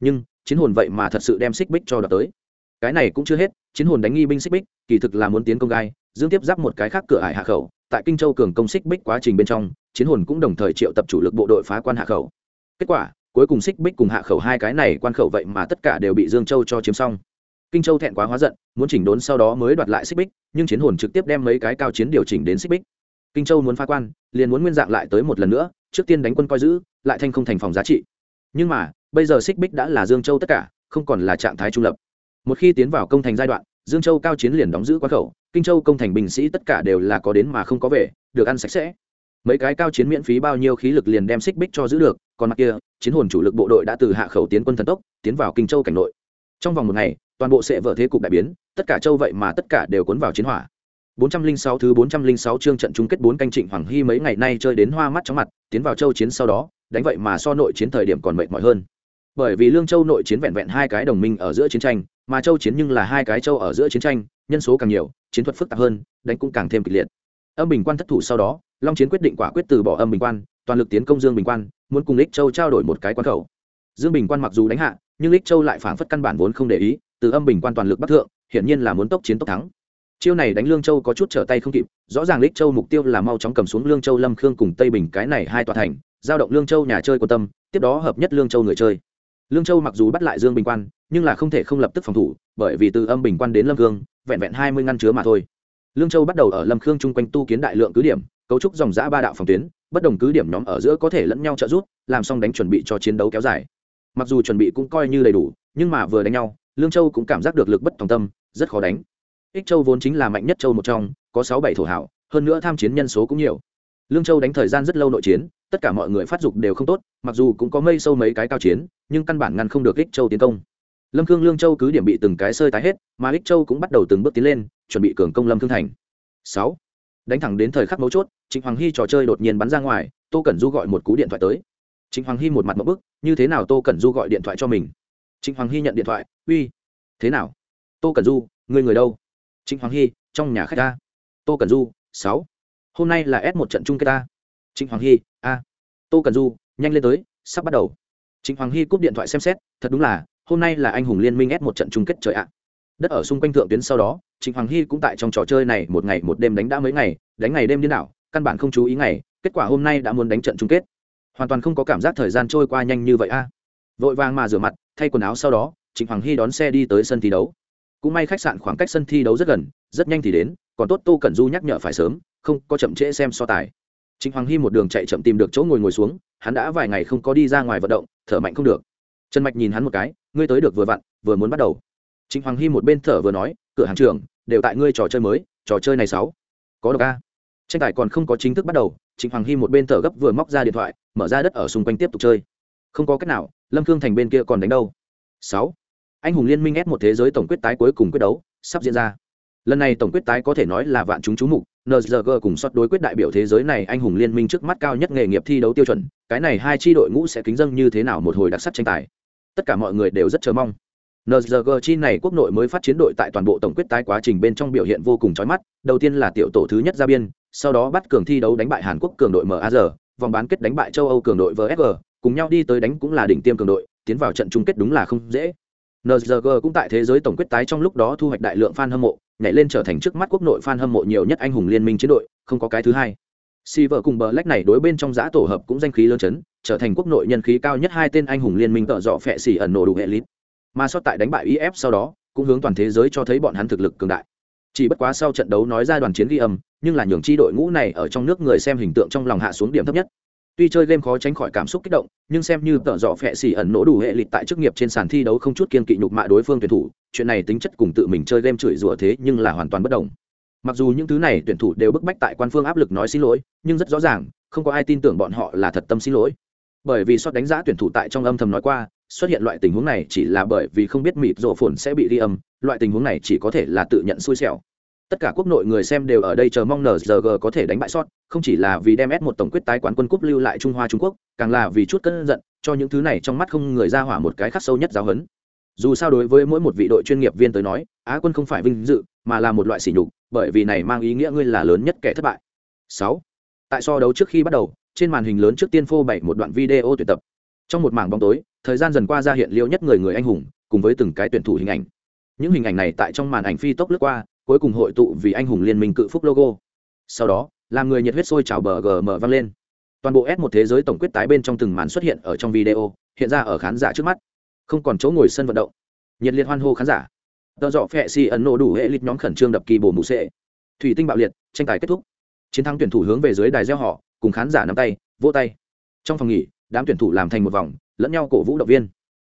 Nhưng, chiến hồn vậy mà thật sự đem xích bích cho đợt tới. Cái này cũng chưa hết, chiến hồn đánh nghi binh xích bích, kỳ thực là muốn tiến công gai dương tiếp giáp một cái khác cửa hải hạ khẩu, tại kinh châu cường công xích bích quá trình bên trong, chiến hồn cũng đồng thời triệu tập chủ lực bộ đội phá quan hạ khẩu. Kết quả, cuối cùng xích bích cùng hạ khẩu hai cái này quan khẩu vậy mà tất cả đều bị dương châu cho chiếm xong. Kinh châu thẹn quá hóa giận, muốn chỉnh đốn sau đó mới đoạt lại xích bích, nhưng chiến hồn trực tiếp đem mấy cái cao chiến điều chỉnh đến xích bích. Kinh châu muốn phá quan, liền muốn nguyên dạng lại tới một lần nữa, trước tiên đánh quân coi giữ, lại thanh không thành phòng giá trị. Nhưng mà, bây giờ xích bích đã là dương châu tất cả, không còn là trạng thái trung lập. Một khi tiến vào công thành giai đoạn, dương châu cao chiến liền đóng giữ quan khẩu kinh châu công thành binh sĩ tất cả đều là có đến mà không có về được ăn sạch sẽ. Mấy cái cao chiến miễn phí bao nhiêu khí lực liền đem xích bích cho giữ được còn mặt kia chiến hồn chủ lực bộ đội đã từ hạ khẩu tiến quân thần tốc tiến vào kinh châu cảnh nội. Trong vòng một ngày toàn bộ sẽ vỡ thế cục đại biến tất cả châu vậy mà tất cả đều cuốn vào chiến hỏa. 406 thứ 406 chương trận chung kết bốn canh Trịnh Hoàng Hy mấy ngày nay chơi đến hoa mắt chóng mặt, tiến vào châu chiến sau đó, đánh vậy mà so nội chiến thời điểm còn mệt mỏi hơn. Bởi vì Lương Châu nội chiến vẹn vẹn hai cái đồng minh ở giữa chiến tranh, mà châu chiến nhưng là hai cái châu ở giữa chiến tranh, nhân số càng nhiều, chiến thuật phức tạp hơn, đánh cũng càng thêm kịch liệt. Âm Bình Quan thất thủ sau đó, Long Chiến quyết định quả quyết từ bỏ Âm Bình Quan, toàn lực tiến công Dương Bình Quan, muốn cùng Lích Châu trao đổi một cái quan khẩu. Dương Bình Quan mặc dù đánh hạ, nhưng Lích Châu lại phản phất căn bản vốn không để ý, từ Âm Bình Quan toàn lực bắt thượng, hiển nhiên là muốn tốc chiến tốc thắng chiêu này đánh lương châu có chút trở tay không kịp rõ ràng lích châu mục tiêu là mau chóng cầm xuống lương châu lâm khương cùng tây bình cái này hai tòa thành giao động lương châu nhà chơi quan tâm tiếp đó hợp nhất lương châu người chơi lương châu mặc dù bắt lại dương bình quan nhưng là không thể không lập tức phòng thủ bởi vì từ âm bình quan đến lâm khương vẹn vẹn hai mươi ngăn chứa mà thôi. Lương châu bắt đầu ở lâm khương chung quanh tu kiến đại lượng cứ điểm, cấu trúc dòng giã ba đạo phòng tuyến, bất đồng cứ điểm nhóm ở giữa có thể lẫn nhau trợ giúp, làm xong đánh chuẩn bị cho chiến đấu kéo dài. Mặc dù chuẩn bị cũng coi như đầy đủ, nhưng mà vừa đánh nhau, lương châu cũng cảm giác được lực bất tòng tâm, rất khó đánh. Ích châu vốn chính là mạnh nhất châu một trong, có sáu bảy thổ hảo, hơn nữa tham chiến nhân số cũng nhiều. Lương châu đánh thời gian rất lâu nội chiến, tất cả mọi người phát dục đều không tốt, mặc dù cũng có mây sâu mấy cái cao chiến, nhưng căn bản ngăn không được ích châu tiến công lâm khương lương châu cứ điểm bị từng cái sơi tái hết, mà ích châu cũng bắt đầu từng bước tiến lên, chuẩn bị cường công lâm khương thành. Sáu. Đánh thẳng đến thời khắc mấu chốt, trịnh hoàng hy trò chơi đột nhiên bắn ra ngoài, tô cẩn du gọi một cú điện thoại tới. Trịnh hoàng hy một mặt một bức, như thế nào tô cẩn du gọi điện thoại cho mình? Trịnh hoàng hy nhận điện thoại, uy, thế nào? Tô cẩn du người người đâu? Trịnh hoàng hy, trong nhà khách ta. Tô Cẩn du, sáu. Hôm nay là s một trận chung kết ta. Trịnh hoàng hy, a. Tô Cẩn du, nhanh lên tới, sắp bắt đầu. Trịnh hoàng hy cúp điện thoại xem xét, thật đúng là hôm nay là anh hùng liên minh ép một trận chung kết trời ạ. Đất ở xung quanh thượng tuyến sau đó, trịnh hoàng hy cũng tại trong trò chơi này một ngày một đêm đánh đã mấy ngày, đánh ngày đêm điên đảo, căn bản không chú ý ngày, kết quả hôm nay đã muốn đánh trận chung kết. Hoàn toàn không có cảm giác thời gian trôi qua nhanh như vậy a vội vàng mà rửa mặt, thay quần áo sau đó, trịnh hoàng hy đón xe đi tới sân thi đấu. Cũng may khách sạn khoảng cách sân thi đấu rất gần, rất nhanh thì đến, còn tốt tô cẩn du nhắc nhở phải sớm, không có chậm trễ xem so tài. Trịnh hoàng hy một đường chạy chậm tìm được chỗ ngồi ngồi xuống, hắn đã vài ngày không có đi ra ngoài vận động, thở mạnh không được. Trần mạch nhìn hắn một cái ngươi tới được vừa vặn vừa muốn bắt đầu. Chính hoàng hy một bên thở vừa nói cửa hàng trường đều tại ngươi trò chơi mới trò chơi này sáu. Có độc a. Tranh tài còn không có chính thức bắt đầu chính hoàng hy một bên thở gấp vừa móc ra điện thoại mở ra đất ở xung quanh tiếp tục chơi. Không có cách nào lâm khương thành bên kia còn đánh đâu. Sáu. Anh hùng liên minh ép một thế giới tổng quyết tái cuối cùng quyết đấu sắp diễn ra. Lần này tổng quyết tái có thể nói là vạn chúng chú mục NZG cùng sót đối quyết đại biểu thế giới này anh hùng liên minh trước mắt cao nhất nghề nghiệp thi đấu tiêu chuẩn, cái này hai tri đội ngũ sẽ kính dâng như thế nào một hồi đặc sắc tranh tài. Tất cả mọi người đều rất chờ mong. NZG chi này quốc nội mới phát chiến đội tại toàn bộ tổng quyết tái quá trình bên trong biểu hiện vô cùng chói mắt, đầu tiên là tiểu tổ thứ nhất ra biên, sau đó bắt cường thi đấu đánh bại Hàn Quốc cường đội MAZ, vòng bán kết đánh bại châu Âu cường đội VSG, cùng nhau đi tới đánh cũng là đỉnh tiêm cường đội, tiến vào trận chung kết đúng là không dễ. NZG cũng tại thế giới tổng quyết tái trong lúc đó thu hoạch đại lượng fan hâm mộ, nhảy lên trở thành trước mắt quốc nội fan hâm mộ nhiều nhất anh hùng liên minh chiến đội, không có cái thứ hai. Si vợ cùng Black này đối bên trong giã tổ hợp cũng danh khí lớn chấn, trở thành quốc nội nhân khí cao nhất hai tên anh hùng liên minh tợ dọ phệ xỉ ẩn nổ đủ hệ lít. Mà sót tại đánh bại IF sau đó, cũng hướng toàn thế giới cho thấy bọn hắn thực lực cường đại. Chỉ bất quá sau trận đấu nói ra đoàn chiến ghi âm, nhưng là nhường chi đội ngũ này ở trong nước người xem hình tượng trong lòng hạ xuống điểm thấp nhất, Tuy chơi game khó tránh khỏi cảm xúc kích động, nhưng xem như tợ dọ phệ xỉ ẩn nổ đủ hệ lịch tại chức nghiệp trên sàn thi đấu không chút kiên kỵ nhục mạ đối phương tuyển thủ, chuyện này tính chất cùng tự mình chơi game chửi rủa thế nhưng là hoàn toàn bất đồng. Mặc dù những thứ này tuyển thủ đều bức bách tại quan phương áp lực nói xin lỗi, nhưng rất rõ ràng, không có ai tin tưởng bọn họ là thật tâm xin lỗi. Bởi vì sót đánh giá tuyển thủ tại trong âm thầm nói qua, xuất hiện loại tình huống này chỉ là bởi vì không biết mịt rộ phồn sẽ bị ghi âm, loại tình huống này chỉ có thể là tự nhận xui xẻo tất cả quốc nội người xem đều ở đây chờ mong nrg có thể đánh bại sót không chỉ là vì đem s một tổng quyết tái quán quân cúp lưu lại trung hoa trung quốc càng là vì chút cân giận cho những thứ này trong mắt không người ra hỏa một cái khắc sâu nhất giáo hấn dù sao đối với mỗi một vị đội chuyên nghiệp viên tới nói, á quân không phải vinh dự, mà là một loại sỉ nhục, bởi vì này mang ý nghĩa ngươi là lớn nhất kẻ thất bại. Sáu. Tại so đấu trước khi bắt đầu, trên màn hình lớn trước tiên phô bày một đoạn video tuyển tập. Trong một mảng bóng tối, thời gian dần qua ra hiện liêu nhất người người anh hùng, cùng với từng cái tuyển thủ hình ảnh. Những hình ảnh này tại trong màn ảnh phi tốc lướt qua, cuối cùng hội tụ vì anh hùng liên minh cự phúc logo. Sau đó, làm người nhiệt huyết sôi trào bờ gm vang lên. Toàn bộ s một thế giới tổng quyết tái bên trong từng màn xuất hiện ở trong video, hiện ra ở khán giả trước mắt không còn chỗ ngồi sân vận động. Nhiệt liệt hoan hô khán giả. Tờ dọ phẹ xì ấn nổ đủ hệ lịch nhóm khẩn trương đập kỳ bổ mù sệ. Thủy tinh bạo liệt, tranh tài kết thúc. Chiến thắng tuyển thủ hướng về dưới đài gieo họ, cùng khán giả nắm tay, vỗ tay. Trong phòng nghỉ, đám tuyển thủ làm thành một vòng, lẫn nhau cổ vũ động viên.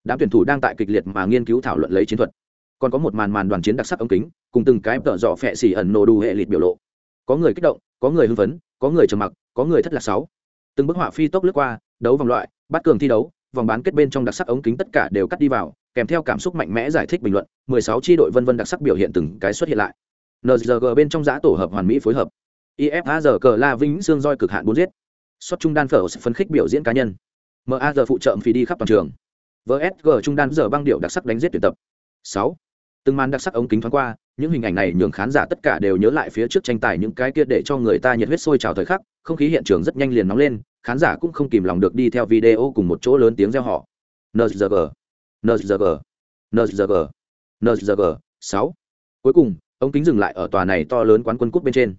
Đám tuyển thủ đang tại kịch liệt mà nghiên cứu thảo luận lấy chiến thuật. Còn có một màn màn đoàn chiến đặc sắc ống kính, cùng từng cái tợ dọ phẹ xỉ ẩn nổ đủ hệ liệt biểu lộ. Có người kích động, có người hưng phấn, có người trầm mặc, có người thất lạc sáu. Từng bức họa phi tốc lướt qua, đấu vòng loại, bắt cường thi đấu vòng bán kết bên trong đặc sắc ống kính tất cả đều cắt đi vào, kèm theo cảm xúc mạnh mẽ giải thích bình luận 16 chi đội vân vân đặc sắc biểu hiện từng cái xuất hiện lại. Nzg bên trong giá tổ hợp hoàn mỹ phối hợp. Ifazg cờ la vĩnh xương roi cực hạn bốn giết. Xuất trung đan phở phấn khích biểu diễn cá nhân. Maz phụ trợ phí đi khắp toàn trường. Vsg trung đan giờ băng điệu đặc sắc đánh giết tuyển tập. 6 từng màn đặc sắc ống kính thoáng qua, những hình ảnh này nhường khán giả tất cả đều nhớ lại phía trước tranh tài những cái kia để cho người ta nhiệt huyết sôi trào thời khắc, không khí hiện trường rất nhanh liền nóng lên khán giả cũng không kìm lòng được đi theo video cùng một chỗ lớn tiếng reo họ nzg nzg nzg nzg sáu. Cuối cùng ống kính dừng lại ở tòa này to lớn quán quân cúp bên trên.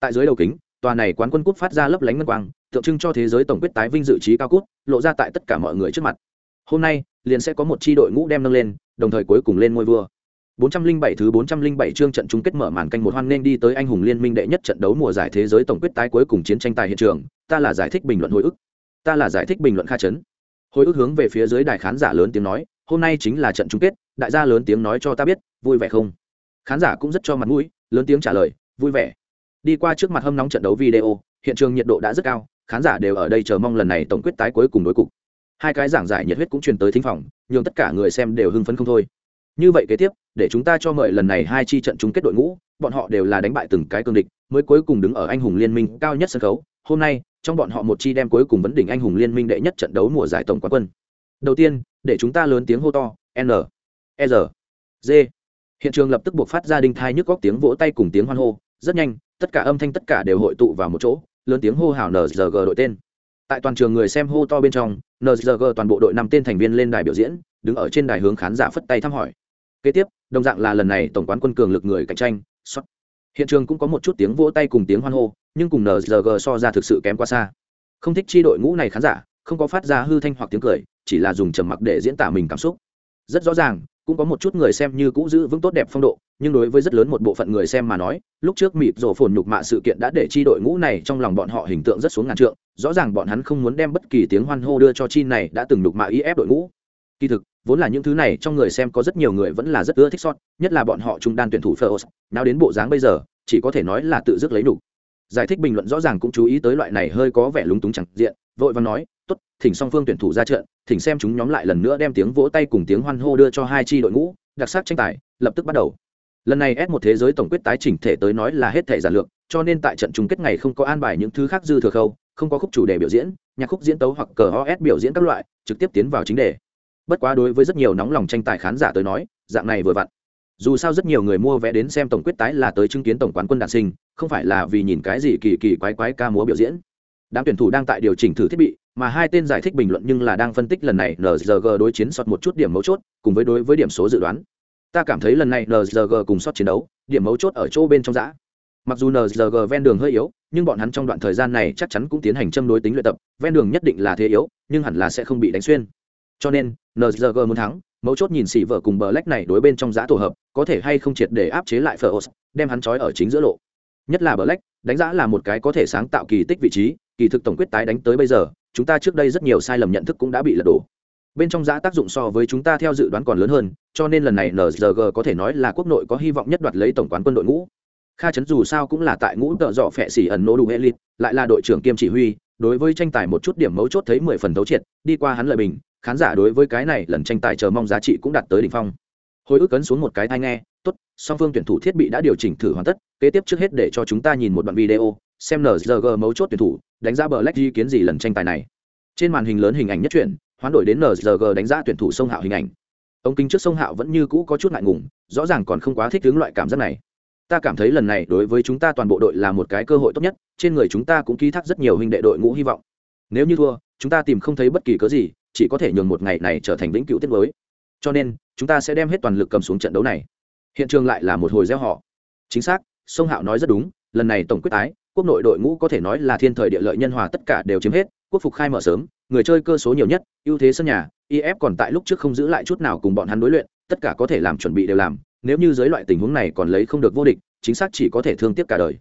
Tại dưới đầu kính, tòa này quán quân cúp phát ra lấp lánh ngân quang, tượng trưng cho thế giới tổng quyết tái vinh dự trí cao cúp, lộ ra tại tất cả mọi người trước mặt. Hôm nay, liền sẽ có một chi đội ngũ đem nâng lên, đồng thời cuối cùng lên ngôi vua. 407 thứ 407 chương trận chung kết mở màn canh một hoan nên đi tới anh hùng liên minh đệ nhất trận đấu mùa giải thế giới tổng quyết tái cuối cùng chiến tranh tài hiện trường, ta là giải thích bình luận hồi ức. Ta là giải thích bình luận kha chấn. Hồi ức hướng về phía dưới đài khán giả lớn tiếng nói, hôm nay chính là trận chung kết, đại gia lớn tiếng nói cho ta biết, vui vẻ không? Khán giả cũng rất cho mặt mũi, lớn tiếng trả lời, vui vẻ. Đi qua trước mặt hâm nóng trận đấu video, hiện trường nhiệt độ đã rất cao, khán giả đều ở đây chờ mong lần này tổng quyết tái cuối cùng đối cục. Hai cái giảng giải nhiệt huyết cũng truyền tới thính phòng, nhưng tất cả người xem đều hưng phấn không thôi như vậy kế tiếp, để chúng ta cho mời lần này hai chi trận chung kết đội ngũ, bọn họ đều là đánh bại từng cái cương địch, mới cuối cùng đứng ở anh hùng liên minh cao nhất sân khấu. Hôm nay, trong bọn họ một chi đem cuối cùng vấn đỉnh anh hùng liên minh đệ nhất trận đấu mùa giải tổng quán quân. Đầu tiên, để chúng ta lớn tiếng hô to, n e r g. Hiện trường lập tức buộc phát ra đinh thai nhức góc tiếng vỗ tay cùng tiếng hoan hô. Rất nhanh, tất cả âm thanh tất cả đều hội tụ vào một chỗ, lớn tiếng hô hào nzg đội tên. Tại toàn trường người xem hô to bên trong nzg toàn bộ đội năm tên thành viên lên đài biểu diễn, đứng ở trên đài hướng khán giả phất tay thăm hỏi kế tiếp, đồng dạng là lần này tổng quán quân cường lực người cạnh tranh xuất hiện trường cũng có một chút tiếng vỗ tay cùng tiếng hoan hô, nhưng cùng nzg so ra thực sự kém quá xa. Không thích chi đội ngũ này khán giả, không có phát ra hư thanh hoặc tiếng cười, chỉ là dùng trầm mặc để diễn tả mình cảm xúc. Rất rõ ràng, cũng có một chút người xem như cũ giữ vững tốt đẹp phong độ, nhưng đối với rất lớn một bộ phận người xem mà nói, lúc trước mịp rổ phồn nhục mạ sự kiện đã để chi đội ngũ này trong lòng bọn họ hình tượng rất xuống ngàn trượng, rõ ràng bọn hắn không muốn đem bất kỳ tiếng hoan hô đưa cho chi này đã từng nhục mạ y ép đội ngũ kỳ thực vốn là những thứ này trong người xem có rất nhiều người vẫn là rất ưa thích sót nhất là bọn họ trung đan tuyển thủ Phlos, nào đến bộ dáng bây giờ chỉ có thể nói là tự dứt lấy đủ. giải thích bình luận rõ ràng cũng chú ý tới loại này hơi có vẻ lúng túng chẳng diện vội vàng nói tốt thỉnh song phương tuyển thủ ra trận thỉnh xem chúng nhóm lại lần nữa đem tiếng vỗ tay cùng tiếng hoan hô đưa cho hai chi đội ngũ đặc sắc tranh tài lập tức bắt đầu. Lần này s một thế giới tổng quyết tái chỉnh thể tới nói là hết thể giản lược cho nên tại trận chung kết ngày không có an bài những thứ khác dư thừa khâu không có khúc chủ đề biểu diễn nhạc khúc diễn tấu hoặc cờ os biểu diễn các loại trực tiếp tiến vào chính đề bất quá đối với rất nhiều nóng lòng tranh tài khán giả tới nói, dạng này vừa vặn. Dù sao rất nhiều người mua vé đến xem tổng quyết tái là tới chứng kiến tổng quán quân đạn sinh, không phải là vì nhìn cái gì kỳ kỳ quái quái ca múa biểu diễn. Đám tuyển thủ đang tại điều chỉnh thử thiết bị, mà hai tên giải thích bình luận nhưng là đang phân tích lần này nzg đối chiến sọt một chút điểm mấu chốt, cùng với đối với điểm số dự đoán. Ta cảm thấy lần này nzg cùng sọt chiến đấu, điểm mấu chốt ở chỗ bên trong giã mặc dù nzg ven đường hơi yếu, nhưng bọn hắn trong đoạn thời gian này chắc chắn cũng tiến hành châm đối tính luyện tập, ven đường nhất định là thế yếu, nhưng hẳn là sẽ không bị đánh xuyên. Cho nên nzg muốn thắng, mấu chốt nhìn xỉ vợ cùng bờ lách này đối bên trong giã tổ hợp, có thể hay không triệt để áp chế lại phở đem hắn trói ở chính giữa lộ. Nhất là bờ lách, đánh giá là một cái có thể sáng tạo kỳ tích vị trí, kỳ thực tổng quyết tái đánh tới bây giờ, chúng ta trước đây rất nhiều sai lầm nhận thức cũng đã bị lật đổ. Bên trong giã tác dụng so với chúng ta theo dự đoán còn lớn hơn, cho nên lần này nzg có thể nói là quốc nội có hy vọng nhất đoạt lấy tổng quán quân đội ngũ. Kha chấn dù sao cũng là tại ngũ tợ dọ phẹ xỉ ẩn nỗ đủ elite lại là đội trưởng kiêm chỉ huy, đối với tranh tài một chút điểm mấu chốt thấy mười phần thấu triệt, đi qua hắn lợi bình khán giả đối với cái này lần tranh tài chờ mong giá trị cũng đạt tới đỉnh phong. Hồi ức cấn xuống một cái thai nghe, tốt, song phương tuyển thủ thiết bị đã điều chỉnh thử hoàn tất, kế tiếp trước hết để cho chúng ta nhìn một đoạn video, xem nzg mấu chốt tuyển thủ đánh giá bờ lách ý kiến gì lần tranh tài này. Trên màn hình lớn hình ảnh nhất truyện, hoán đổi đến nzg đánh giá tuyển thủ sông hạo hình ảnh. Ông kính trước sông hạo vẫn như cũ có chút ngại ngùng, rõ ràng còn không quá thích hướng loại cảm giác này. Ta cảm thấy lần này đối với chúng ta toàn bộ đội là một cái cơ hội tốt nhất, trên người chúng ta cũng ký thác rất nhiều huynh đệ đội ngũ hy vọng. Nếu như thua, chúng ta tìm không thấy bất kỳ cớ gì chỉ có thể nhường một ngày này trở thành vĩnh cửu tiết mới. Cho nên, chúng ta sẽ đem hết toàn lực cầm xuống trận đấu này. Hiện trường lại là một hồi gieo họ. Chính xác, sông hạo nói rất đúng, lần này tổng quyết tái quốc nội đội ngũ có thể nói là thiên thời địa lợi nhân hòa tất cả đều chiếm hết, quốc phục khai mở sớm, người chơi cơ số nhiều nhất, ưu thế sân nhà if còn tại lúc trước không giữ lại chút nào cùng bọn hắn đối luyện, tất cả có thể làm chuẩn bị đều làm, nếu như dưới loại tình huống này còn lấy không được vô địch, chính xác chỉ có thể thương tiếc cả đời.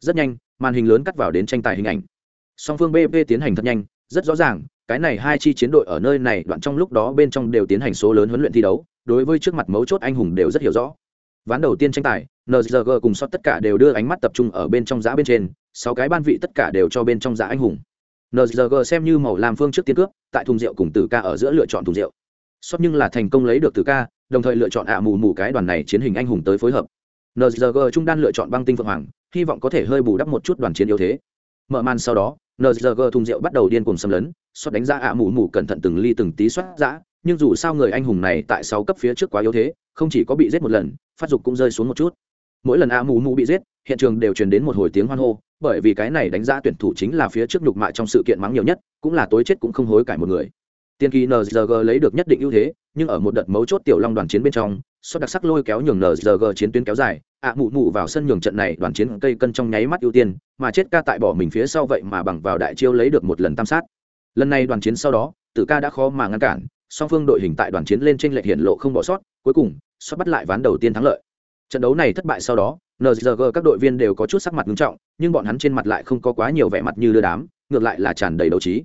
Rất nhanh, màn hình lớn cắt vào đến tranh tài hình ảnh. Song phương bp tiến hành thật nhanh, rất rõ ràng cái này hai chi chiến đội ở nơi này đoạn trong lúc đó bên trong đều tiến hành số lớn huấn luyện thi đấu, đối với trước mặt mấu chốt anh hùng đều rất hiểu rõ. Ván đầu tiên tranh tài nzg cùng sót tất cả đều đưa ánh mắt tập trung ở bên trong giã bên trên, sáu cái ban vị tất cả đều cho bên trong giã anh hùng. Nzg xem như màu làm phương trước tiên cướp, tại thùng rượu cùng tử ca ở giữa lựa chọn thùng rượu. Sót nhưng là thành công lấy được tử ca, đồng thời lựa chọn ạ mù mù cái đoàn này chiến hình anh hùng tới phối hợp. Nzg trung đan lựa chọn băng tinh phượng hoàng, hy vọng có thể hơi bù đắp một chút đoàn chiến yếu thế. Mở màn sau đó nzg thùng rượu bắt đầu điên cuồng xâm lấn xoát đánh ra ạ mù mù cẩn thận từng ly từng tí xoát giã, nhưng dù sao người anh hùng này tại sáu cấp phía trước quá yếu thế, không chỉ có bị giết một lần, phát dục cũng rơi xuống một chút. Mỗi lần ạ mù mù bị giết, hiện trường đều truyền đến một hồi tiếng hoan hô, bởi vì cái này đánh giá tuyển thủ chính là phía trước nhục mạ trong sự kiện mắng nhiều nhất, cũng là tối chết cũng không hối cải một người. Tiên kỳ nzg lấy được nhất định ưu thế, nhưng ở một đợt mấu chốt tiểu long đoàn chiến bên trong xuất đặc sắc lôi kéo nhường nzg chiến tuyến kéo dài ạ à, mụ mụ vào sân nhường trận này đoàn chiến cây cân trong nháy mắt ưu tiên mà chết ca tại bỏ mình phía sau vậy mà bằng vào đại chiêu lấy được một lần tam sát. Lần này đoàn chiến sau đó tử ca đã khó mà ngăn cản song phương đội hình tại đoàn chiến lên trên lệch hiện lộ không bỏ sót cuối cùng sót bắt lại ván đầu tiên thắng lợi. Trận đấu này thất bại sau đó nzg các đội viên đều có chút sắc mặt nghiêm trọng nhưng bọn hắn trên mặt lại không có quá nhiều vẻ mặt như đưa đám ngược lại là tràn đầy đấu trí.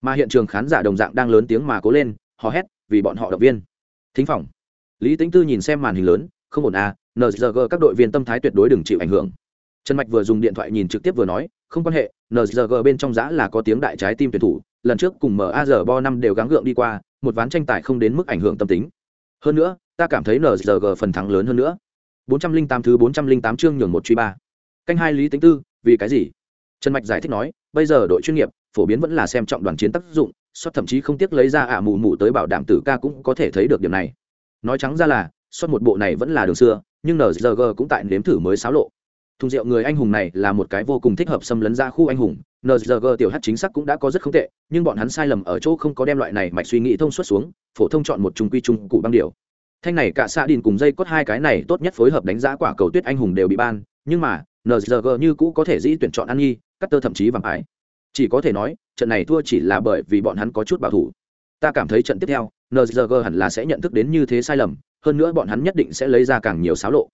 Mà hiện trường khán giả đồng dạng đang lớn tiếng mà cố lên hò hét vì bọn họ động viên. Thính phòng. Lý tính tư nhìn xem màn hình lớn không ổn à nzg các đội viên tâm thái tuyệt đối đừng chịu ảnh hưởng. Trần mạch vừa dùng điện thoại nhìn trực tiếp vừa nói, không quan hệ nzg bên trong giã là có tiếng đại trái tim tuyển thủ, lần trước cùng maz bo năm đều gắng gượng đi qua, một ván tranh tài không đến mức ảnh hưởng tâm tính. Hơn nữa, ta cảm thấy nzg phần thắng lớn hơn nữa. 408 thứ 408 chương nhường một truy ba. Canh hai lý tính tư, vì cái gì? Trần mạch giải thích nói, bây giờ đội chuyên nghiệp, phổ biến vẫn là xem trọng đoàn chiến tác dụng, sót thậm chí không tiếc lấy ra ả mù mù tới bảo đảm tử ca cũng có thể thấy được điểm này. Nói trắng ra là xuất một bộ này vẫn là đường xưa, nhưng nzg cũng tại nếm thử mới xáo lộ. Thùng rượu người anh hùng này là một cái vô cùng thích hợp xâm lấn ra khu anh hùng. Nzg tiểu hát chính xác cũng đã có rất không tệ, nhưng bọn hắn sai lầm ở chỗ không có đem loại này mạch suy nghĩ thông suốt xuống, phổ thông chọn một trung quy trung cụ băng điều. Thanh này cả xạ đình cùng dây cốt hai cái này tốt nhất phối hợp đánh giá quả cầu tuyết anh hùng đều bị ban, nhưng mà nzg như cũ có thể dĩ tuyển chọn ăn nhi cắt tơ thậm chí vàng ái. Chỉ có thể nói, trận này thua chỉ là bởi vì bọn hắn có chút bảo thủ. Ta cảm thấy trận tiếp theo nzg hẳn là sẽ nhận thức đến như thế sai lầm hơn nữa bọn hắn nhất định sẽ lấy ra càng nhiều xáo lộ.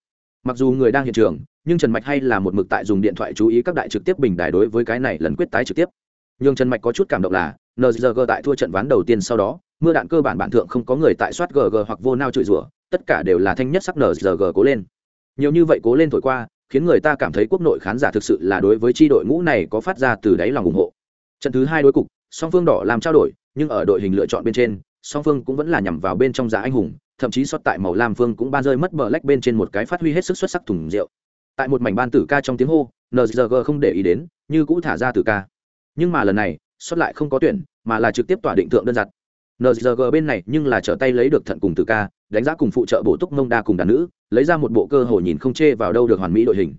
Mặc dù người đang hiện trường, nhưng trần mạch hay là một mực tại dùng điện thoại chú ý các đại trực tiếp bình đài đối với cái này lần quyết tái trực tiếp. Nhưng trần mạch có chút cảm động là nzg tại thua trận ván đầu tiên sau đó, mưa đạn cơ bản bản thượng không có người tại soát gg hoặc vô nao chửi rủa, tất cả đều là thanh nhất sắc nzg cố lên. Nhiều như vậy cố lên thổi qua, khiến người ta cảm thấy quốc nội khán giả thực sự là đối với tri đội ngũ này có phát ra từ đáy lòng ủng hộ. Trận thứ hai đối cục, song phương đỏ làm trao đổi, nhưng ở đội hình lựa chọn bên trên, song phương cũng vẫn là nhằm vào bên trong giá anh hùng thậm chí xuất tại màu lam phương cũng ban rơi mất bờ lách bên trên một cái phát huy hết sức xuất sắc thùng rượu. Tại một mảnh ban tử ca trong tiếng hô nzg không để ý đến, như cũ thả ra tử ca. Nhưng mà lần này xuất lại không có tuyển, mà là trực tiếp tỏa định thượng đơn giản nzg bên này nhưng là trở tay lấy được thận cùng tử ca, đánh giá cùng phụ trợ bổ túc mông đa cùng đàn nữ, lấy ra một bộ cơ hội nhìn không chê vào đâu được hoàn mỹ đội hình.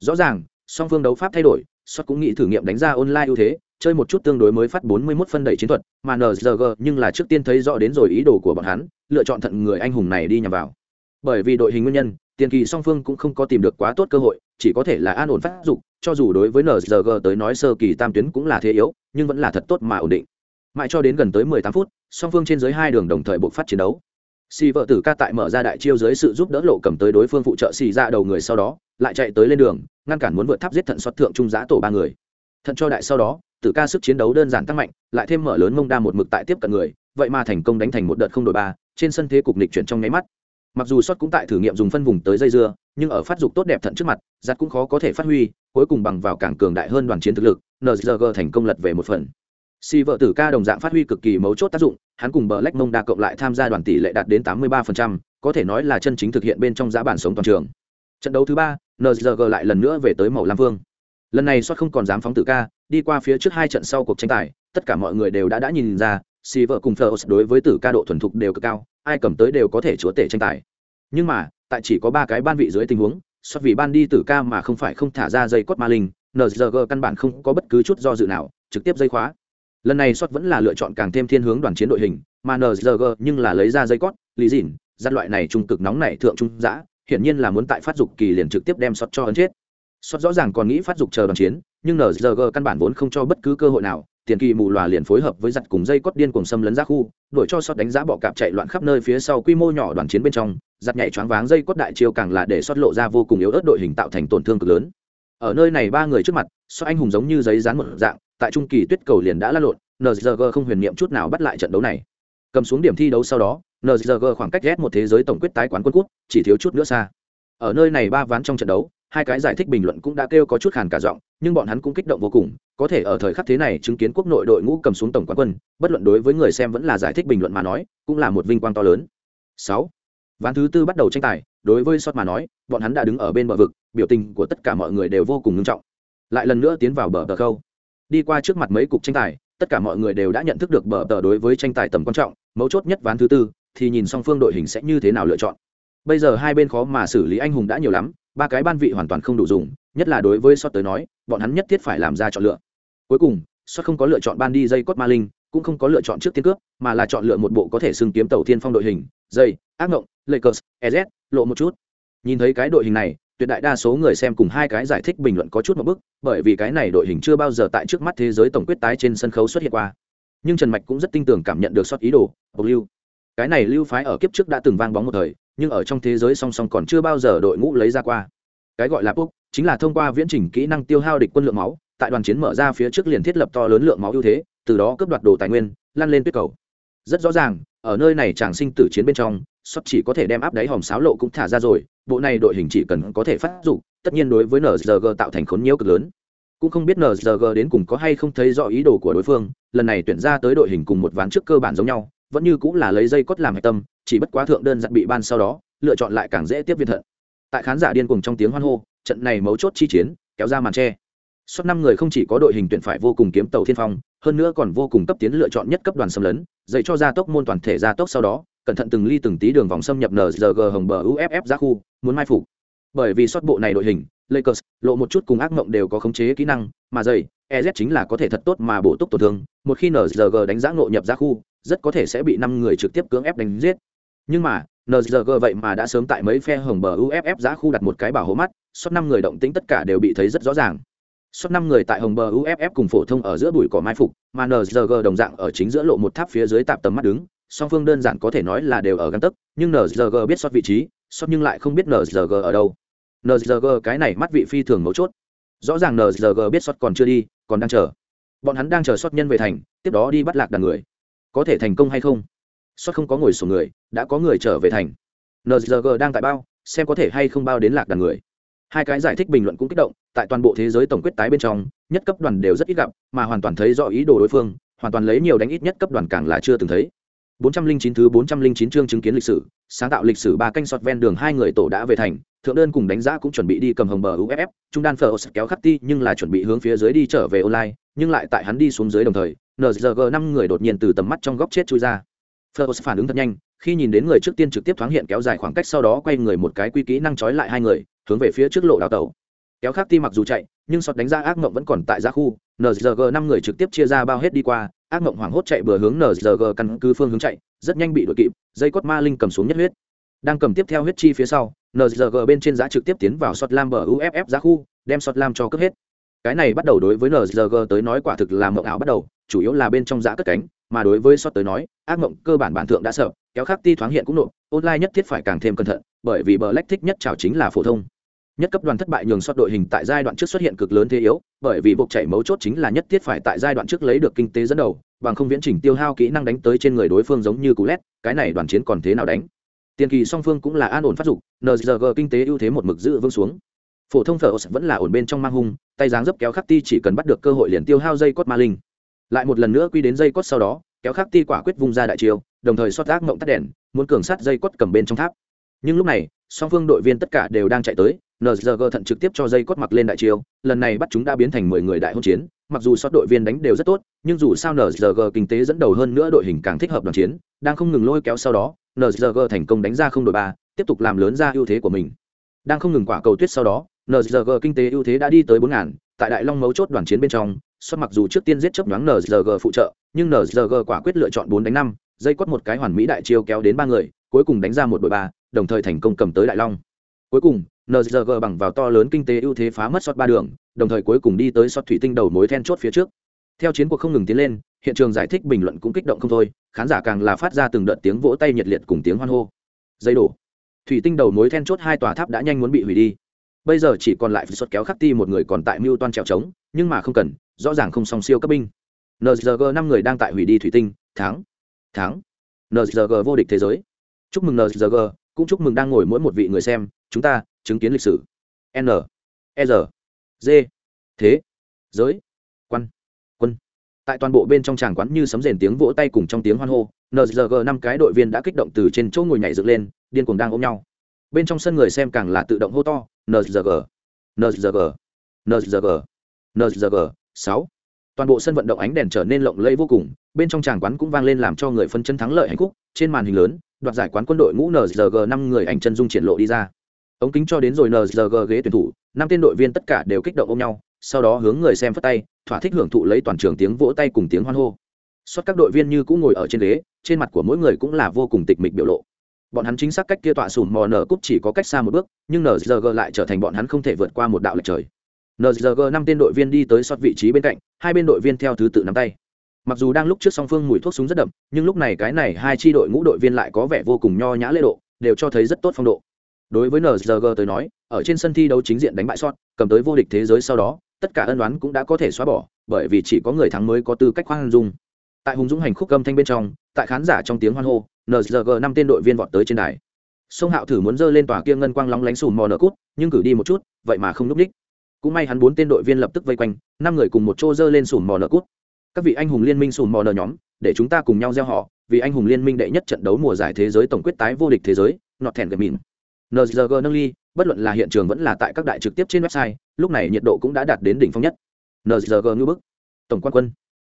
Rõ ràng, song phương đấu pháp thay đổi xuất cũng nghĩ thử nghiệm đánh ra online ưu thế chơi một chút tương đối mới phát 41 phân đẩy chiến thuật, mà nzg nhưng là trước tiên thấy rõ đến rồi ý đồ của bọn hắn, lựa chọn thận người anh hùng này đi nhằm vào. Bởi vì đội hình nguyên nhân, tiền kỳ song phương cũng không có tìm được quá tốt cơ hội, chỉ có thể là an ổn phát dục, cho dù đối với nzg tới nói sơ kỳ tam tuyến cũng là thế yếu, nhưng vẫn là thật tốt mà ổn định. Mãi cho đến gần tới 18 phút, song phương trên dưới hai đường đồng thời buộc phát chiến đấu. Xì vợ tử ca tại mở ra đại chiêu dưới sự giúp đỡ lộ cầm tới đối phương phụ trợ xì ra đầu người sau đó, lại chạy tới lên đường, ngăn cản muốn vượt tháp giết thận xuất thượng trung giã tổ ba người thận cho đại sau đó tử ca sức chiến đấu đơn giản tăng mạnh lại thêm mở lớn mông đa một mực tại tiếp cận người vậy mà thành công đánh thành một đợt không đổi ba trên sân thế cục nịch chuyển trong nháy mắt. Mặc dù sót cũng tại thử nghiệm dùng phân vùng tới dây dưa nhưng ở phát dục tốt đẹp thận trước mặt giặt cũng khó có thể phát huy cuối cùng bằng vào càng cường đại hơn đoàn chiến thực lực nzg thành công lật về một phần. Si vợ tử ca đồng dạng phát huy cực kỳ mấu chốt tác dụng hắn cùng bờ lách mông đa cộng lại tham gia đoàn tỷ lệ đạt đến tám mươi 83%, có thể nói là chân chính thực hiện bên trong giá bản sống toàn trường. Trận đấu thứ ba nzg lại lần nữa về tới màu lam vương lần này sót không còn dám phóng tử ca, đi qua phía trước hai trận sau cuộc tranh tài, tất cả mọi người đều đã đã nhìn ra si vợ cùng Fleurs đối với tử ca độ thuần thục đều cực cao, ai cầm tới đều có thể chúa tể tranh tài. Nhưng mà, tại chỉ có ba cái ban vị dưới tình huống sót vì ban đi tử ca mà không phải không thả ra dây cốt ma linh nzg căn bản không có bất cứ chút do dự nào, trực tiếp dây khóa. Lần này sót vẫn là lựa chọn càng thêm thiên hướng đoàn chiến đội hình, mà nzg nhưng là lấy ra dây cót lý dỉn giai loại này trung cực nóng này thượng trung giã, hiển nhiên là muốn tại phát dục kỳ liền trực tiếp đem sót cho ấn chết sót rõ ràng còn nghĩ phát dục chờ đoàn chiến, nhưng nzg căn bản vốn không cho bất cứ cơ hội nào, tiền kỳ mù lòa liền phối hợp với giặt cùng dây cốt điên cùng xâm lấn ra khu đổi cho sót đánh giá bọ cạp chạy loạn khắp nơi phía sau quy mô nhỏ đoàn chiến bên trong, giặt nhảy choáng váng dây cốt đại chiêu càng là để sót lộ ra vô cùng yếu ớt đội hình tạo thành tổn thương cực lớn. Ở nơi này ba người trước mặt sót anh hùng giống như giấy dán một dạng, tại trung kỳ tuyết cầu liền đã lăn lộn nzg không huyền niệm chút nào bắt lại trận đấu này. Cầm xuống điểm thi đấu sau đó nzg khoảng cách ghét một thế giới tổng quyết tái quán quân quốc chỉ thiếu chút nữa xa. Ở nơi này ba ván trong trận đấu hai cái giải thích bình luận cũng đã kêu có chút khàn cả giọng, nhưng bọn hắn cũng kích động vô cùng, có thể ở thời khắc thế này chứng kiến quốc nội đội ngũ cầm xuống tổng quán quân, bất luận đối với người xem vẫn là giải thích bình luận mà nói, cũng là một vinh quang to lớn. Sáu, ván thứ tư bắt đầu tranh tài, đối với sót mà nói, bọn hắn đã đứng ở bên bờ vực, biểu tình của tất cả mọi người đều vô cùng nghiêm trọng. Lại lần nữa tiến vào bờ tờ khâu. Đi qua trước mặt mấy cục tranh tài, tất cả mọi người đều đã nhận thức được bờ tờ đối với tranh tài tầm quan trọng, mấu chốt nhất ván thứ tư, thì nhìn song phương đội hình sẽ như thế nào lựa chọn. Bây giờ hai bên khó mà xử lý anh hùng đã nhiều lắm ba cái ban vị hoàn toàn không đủ dùng, nhất là đối với sót tới nói, bọn hắn nhất thiết phải làm ra chọn lựa. Cuối cùng sót không có lựa chọn ban đi dây cốt ma linh, cũng không có lựa chọn trước tiên cướp, mà là chọn lựa một bộ có thể xưng kiếm tàu thiên phong đội hình, dây, ác ngộng, lakers ez lộ một chút. Nhìn thấy cái đội hình này, tuyệt đại đa số người xem cùng hai cái giải thích bình luận có chút một bức, bởi vì cái này đội hình chưa bao giờ tại trước mắt thế giới tổng quyết tái trên sân khấu xuất hiện qua. Nhưng trần mạch cũng rất tin tưởng cảm nhận được sót ý đồ, bộc lưu. Cái này lưu phái ở kiếp trước đã từng vang bóng một thời nhưng ở trong thế giới song song còn chưa bao giờ đội ngũ lấy ra qua. Cái gọi là pop chính là thông qua viễn trình kỹ năng tiêu hao địch quân lượng máu, tại đoàn chiến mở ra phía trước liền thiết lập to lớn lượng máu ưu thế, từ đó cướp đoạt đồ tài nguyên, lăn lên tuyết cầu. Rất rõ ràng, ở nơi này chàng sinh tử chiến bên trong, sót chỉ có thể đem áp đáy hòm sáo lộ cũng thả ra rồi, bộ này đội hình chỉ cần có thể phát dụng tất nhiên đối với nzg tạo thành khốn nhiễu cực lớn. Cũng không biết nzg đến cùng có hay không thấy rõ ý đồ của đối phương, lần này tuyển ra tới đội hình cùng một ván trước cơ bản giống nhau, vẫn như cũng là lấy dây cốt làm hạch tâm chỉ bất quá thượng đơn giản bị ban sau đó, lựa chọn lại càng dễ tiếp viên thận. Tại khán giả điên cùng trong tiếng hoan hô, trận này mấu chốt chi chiến, kéo ra màn tre suốt năm người không chỉ có đội hình tuyển phải vô cùng kiếm tàu thiên phong, hơn nữa còn vô cùng cấp tiến lựa chọn nhất cấp đoàn xâm lấn, dạy cho gia tốc môn toàn thể gia tốc sau đó, cẩn thận từng ly từng tí đường vòng xâm nhập nzg hồng bờ uff ra khu, muốn mai phục. Bởi vì xuất bộ này đội hình, lakers, lộ một chút cùng ác mộng đều có khống chế kỹ năng, mà dày ez chính là có thể thật tốt mà bổ túc tổn thương, một khi nzg đánh giá ngộ nhập ra khu, rất có thể sẽ bị năm người trực tiếp cưỡng ép đánh giết nhưng mà nzg vậy mà đã sớm tại mấy phe hồng bờ uff giá khu đặt một cái bảo hộ mắt, suốt năm người động tĩnh tất cả đều bị thấy rất rõ ràng. Suốt năm người tại hồng bờ uff cùng phổ thông ở giữa bụi cỏ mai phục, mà nzg đồng dạng ở chính giữa lộ một tháp phía dưới tạp tầm mắt đứng, song phương đơn giản có thể nói là đều ở găng tấc, nhưng nzg biết sót vị trí, sót nhưng lại không biết nzg ở đâu. Nzg cái này mắt vị phi thường mấu chốt. Rõ ràng nzg biết sót còn chưa đi, còn đang chờ. Bọn hắn đang chờ sót nhân về thành, tiếp đó đi bắt lạc đàn người. Có thể thành công hay không? Xót không có ngồi sổ người, đã có người trở về thành. Nzg đang tại bao, xem có thể hay không bao đến lạc đàn người. Hai cái giải thích bình luận cũng kích động, tại toàn bộ thế giới tổng quyết tái bên trong, nhất cấp đoàn đều rất ít gặp, mà hoàn toàn thấy rõ ý đồ đối phương, hoàn toàn lấy nhiều đánh ít nhất cấp đoàn càng là chưa từng thấy. 409 thứ 409 chương chứng kiến lịch sử, sáng tạo lịch sử ba canh sọt ven đường hai người tổ đã về thành, thượng đơn cùng đánh giá cũng chuẩn bị đi cầm hồng bờ uff trung đan phở kéo khắc ti, nhưng là chuẩn bị hướng phía dưới đi trở về online, nhưng lại tại hắn đi xuống dưới đồng thời nzg năm người đột nhiên từ tầm mắt trong góc chết chui ra phở phản ứng thật nhanh, khi nhìn đến người trước tiên trực tiếp thoáng hiện kéo dài khoảng cách sau đó quay người một cái quy kỹ năng trói lại hai người, hướng về phía trước lộ đào tẩu. Kéo khác ti mặc dù chạy, nhưng sọt đánh ra ác mộng vẫn còn tại giá khu nzg năm người trực tiếp chia ra bao hết đi qua, ác mộng hoảng hốt chạy bừa hướng nzg căn cứ phương hướng chạy, rất nhanh bị đuổi kịp, dây cốt ma linh cầm xuống nhất huyết. Đang cầm tiếp theo huyết chi phía sau nzg bên trên giá trực tiếp tiến vào sọt lam bờ uff giá khu, đem sọt lam cho cướp hết. Cái này bắt đầu đối với nzg tới nói quả thực là mộng ảo bắt đầu, chủ yếu là bên trong giá cất cánh mà đối với sót tới nói, ác mộng cơ bản bản thượng đã sợ, kéo khắc ti thoáng hiện cũng nộp, online nhất thiết phải càng thêm cẩn thận, bởi vì bờ lách thích nhất trào chính là phổ thông. Nhất cấp đoàn thất bại nhường sót đội hình tại giai đoạn trước xuất hiện cực lớn thế yếu, bởi vì buộc chạy mấu chốt chính là nhất thiết phải tại giai đoạn trước lấy được kinh tế dẫn đầu, bằng không viễn trình tiêu hao kỹ năng đánh tới trên người đối phương giống như cú lét, cái này đoàn chiến còn thế nào đánh? Tiền kỳ song phương cũng là an ổn phát dục nzg kinh tế ưu thế một mực giữ vương xuống. Phổ thông thờ vẫn là ổn bên trong mang hung, tay dáng dấp kéo khắc ti chỉ cần bắt được cơ hội liền tiêu hao dây cốt ma linh lại một lần nữa quy đến dây cốt sau đó, kéo khắc ti quả quyết vung ra đại chiều đồng thời xót gác mộng tắt đèn, muốn cường sát dây cốt cầm bên trong tháp. Nhưng lúc này, song phương đội viên tất cả đều đang chạy tới nzg thận trực tiếp cho dây cốt mặc lên đại chiều lần này bắt chúng đã biến thành mười người đại hỗn chiến, mặc dù sót đội viên đánh đều rất tốt, nhưng dù sao nzg kinh tế dẫn đầu hơn nữa đội hình càng thích hợp đoàn chiến, đang không ngừng lôi kéo sau đó nzg thành công đánh ra không đội ba, tiếp tục làm lớn ra ưu thế của mình. Đang không ngừng quả cầu tuyết sau đó nzg kinh tế ưu thế đã đi tới bốn ngàn, tại đại long mấu chốt đoàn chiến bên trong xuất mặc dù trước tiên giết chấp nhoáng nzg phụ trợ, nhưng nzg quả quyết lựa chọn bốn đánh năm, dây quất một cái hoàn mỹ đại chiêu kéo đến ba người, cuối cùng đánh ra một đội ba, đồng thời thành công cầm tới đại long. Cuối cùng nzg bằng vào to lớn kinh tế ưu thế phá mất sót ba đường, đồng thời cuối cùng đi tới sót thủy tinh đầu mối then chốt phía trước. Theo chiến cuộc không ngừng tiến lên, hiện trường giải thích bình luận cũng kích động không thôi, khán giả càng là phát ra từng đợt tiếng vỗ tay nhiệt liệt cùng tiếng hoan hô. Dây đổ. Thủy tinh đầu mối then chốt hai tòa tháp đã nhanh muốn bị hủy đi bây giờ chỉ còn lại phải xuất kéo khắc ti một người còn tại mưu toan trèo trống, nhưng mà không cần, rõ ràng không song siêu cấp binh. Nzg năm người đang tại hủy đi thủy tinh. Thắng. Thắng. Nzg vô địch thế giới. Chúc mừng nzg cũng chúc mừng đang ngồi mỗi một vị người xem, chúng ta chứng kiến lịch sử. N e r g. Thế. Giới. Quan. Quân. Tại toàn bộ bên trong tràng quán như sấm rền tiếng vỗ tay cùng trong tiếng hoan hô nzg năm cái đội viên đã kích động từ trên chỗ ngồi nhảy dựng lên, điên cuồng đang ôm nhau bên trong sân người xem càng là tự động hô to nzg nzg nzg nzg sáu. Toàn bộ sân vận động ánh đèn trở nên lộng lẫy vô cùng, bên trong tràng quán cũng vang lên làm cho người phân chân thắng lợi hạnh phúc, trên màn hình lớn, đoạt giải quán quân đội ngũ nzg năm người ảnh chân dung triển lộ đi ra. Ống kính cho đến rồi nzg ghế tuyển thủ, năm tên đội viên tất cả đều kích động ôm nhau, sau đó hướng người xem phất tay, thỏa thích hưởng thụ lấy toàn trường tiếng vỗ tay cùng tiếng hoan hô. Suốt các đội viên như cũng ngồi ở trên ghế, trên mặt của mỗi người cũng là vô cùng tịch mịch biểu lộ bọn hắn chính xác cách kia tọa sùn mò nở cúp chỉ có cách xa một bước, nhưng nzg lại trở thành bọn hắn không thể vượt qua một đạo lệch trời. Nzg năm tên đội viên đi tới xót vị trí bên cạnh, hai bên đội viên theo thứ tự nắm tay. Mặc dù đang lúc trước song phương mùi thuốc súng rất đậm, nhưng lúc này cái này hai tri đội ngũ đội viên lại có vẻ vô cùng nho nhã lễ độ, đều cho thấy rất tốt phong độ. Đối với nzg tới nói, ở trên sân thi đấu chính diện đánh bại sót, cầm tới vô địch thế giới sau đó, tất cả ân đoán cũng đã có thể xóa bỏ, bởi vì chỉ có người thắng mới có tư cách khoan dung. Tại hùng dũng hành khúc âm thanh bên trong, tại khán giả trong tiếng hoan hô nzg năm tên đội viên vọt tới trên đài. Sông hạo thử muốn dơ lên tòa kia ngân quang lóng lánh sùm mò nở cút, nhưng cử đi một chút, vậy mà không núp ních cũng may hắn bốn tên đội viên lập tức vây quanh, năm người cùng một chỗ dơ lên sùm mò nở cút. Các vị anh hùng liên minh sùm mò nở nhóm, để chúng ta cùng nhau gieo họ, vì anh hùng liên minh đệ nhất trận đấu mùa giải thế giới tổng quyết tái vô địch thế giới, nọt thèn gầm mìn. Nzg nâng ly, bất luận là hiện trường vẫn là tại các đại trực tiếp trên website, lúc này nhiệt độ cũng đã đạt đến đỉnh phong nhất. Nzg ngư bức. Tổng quan quân.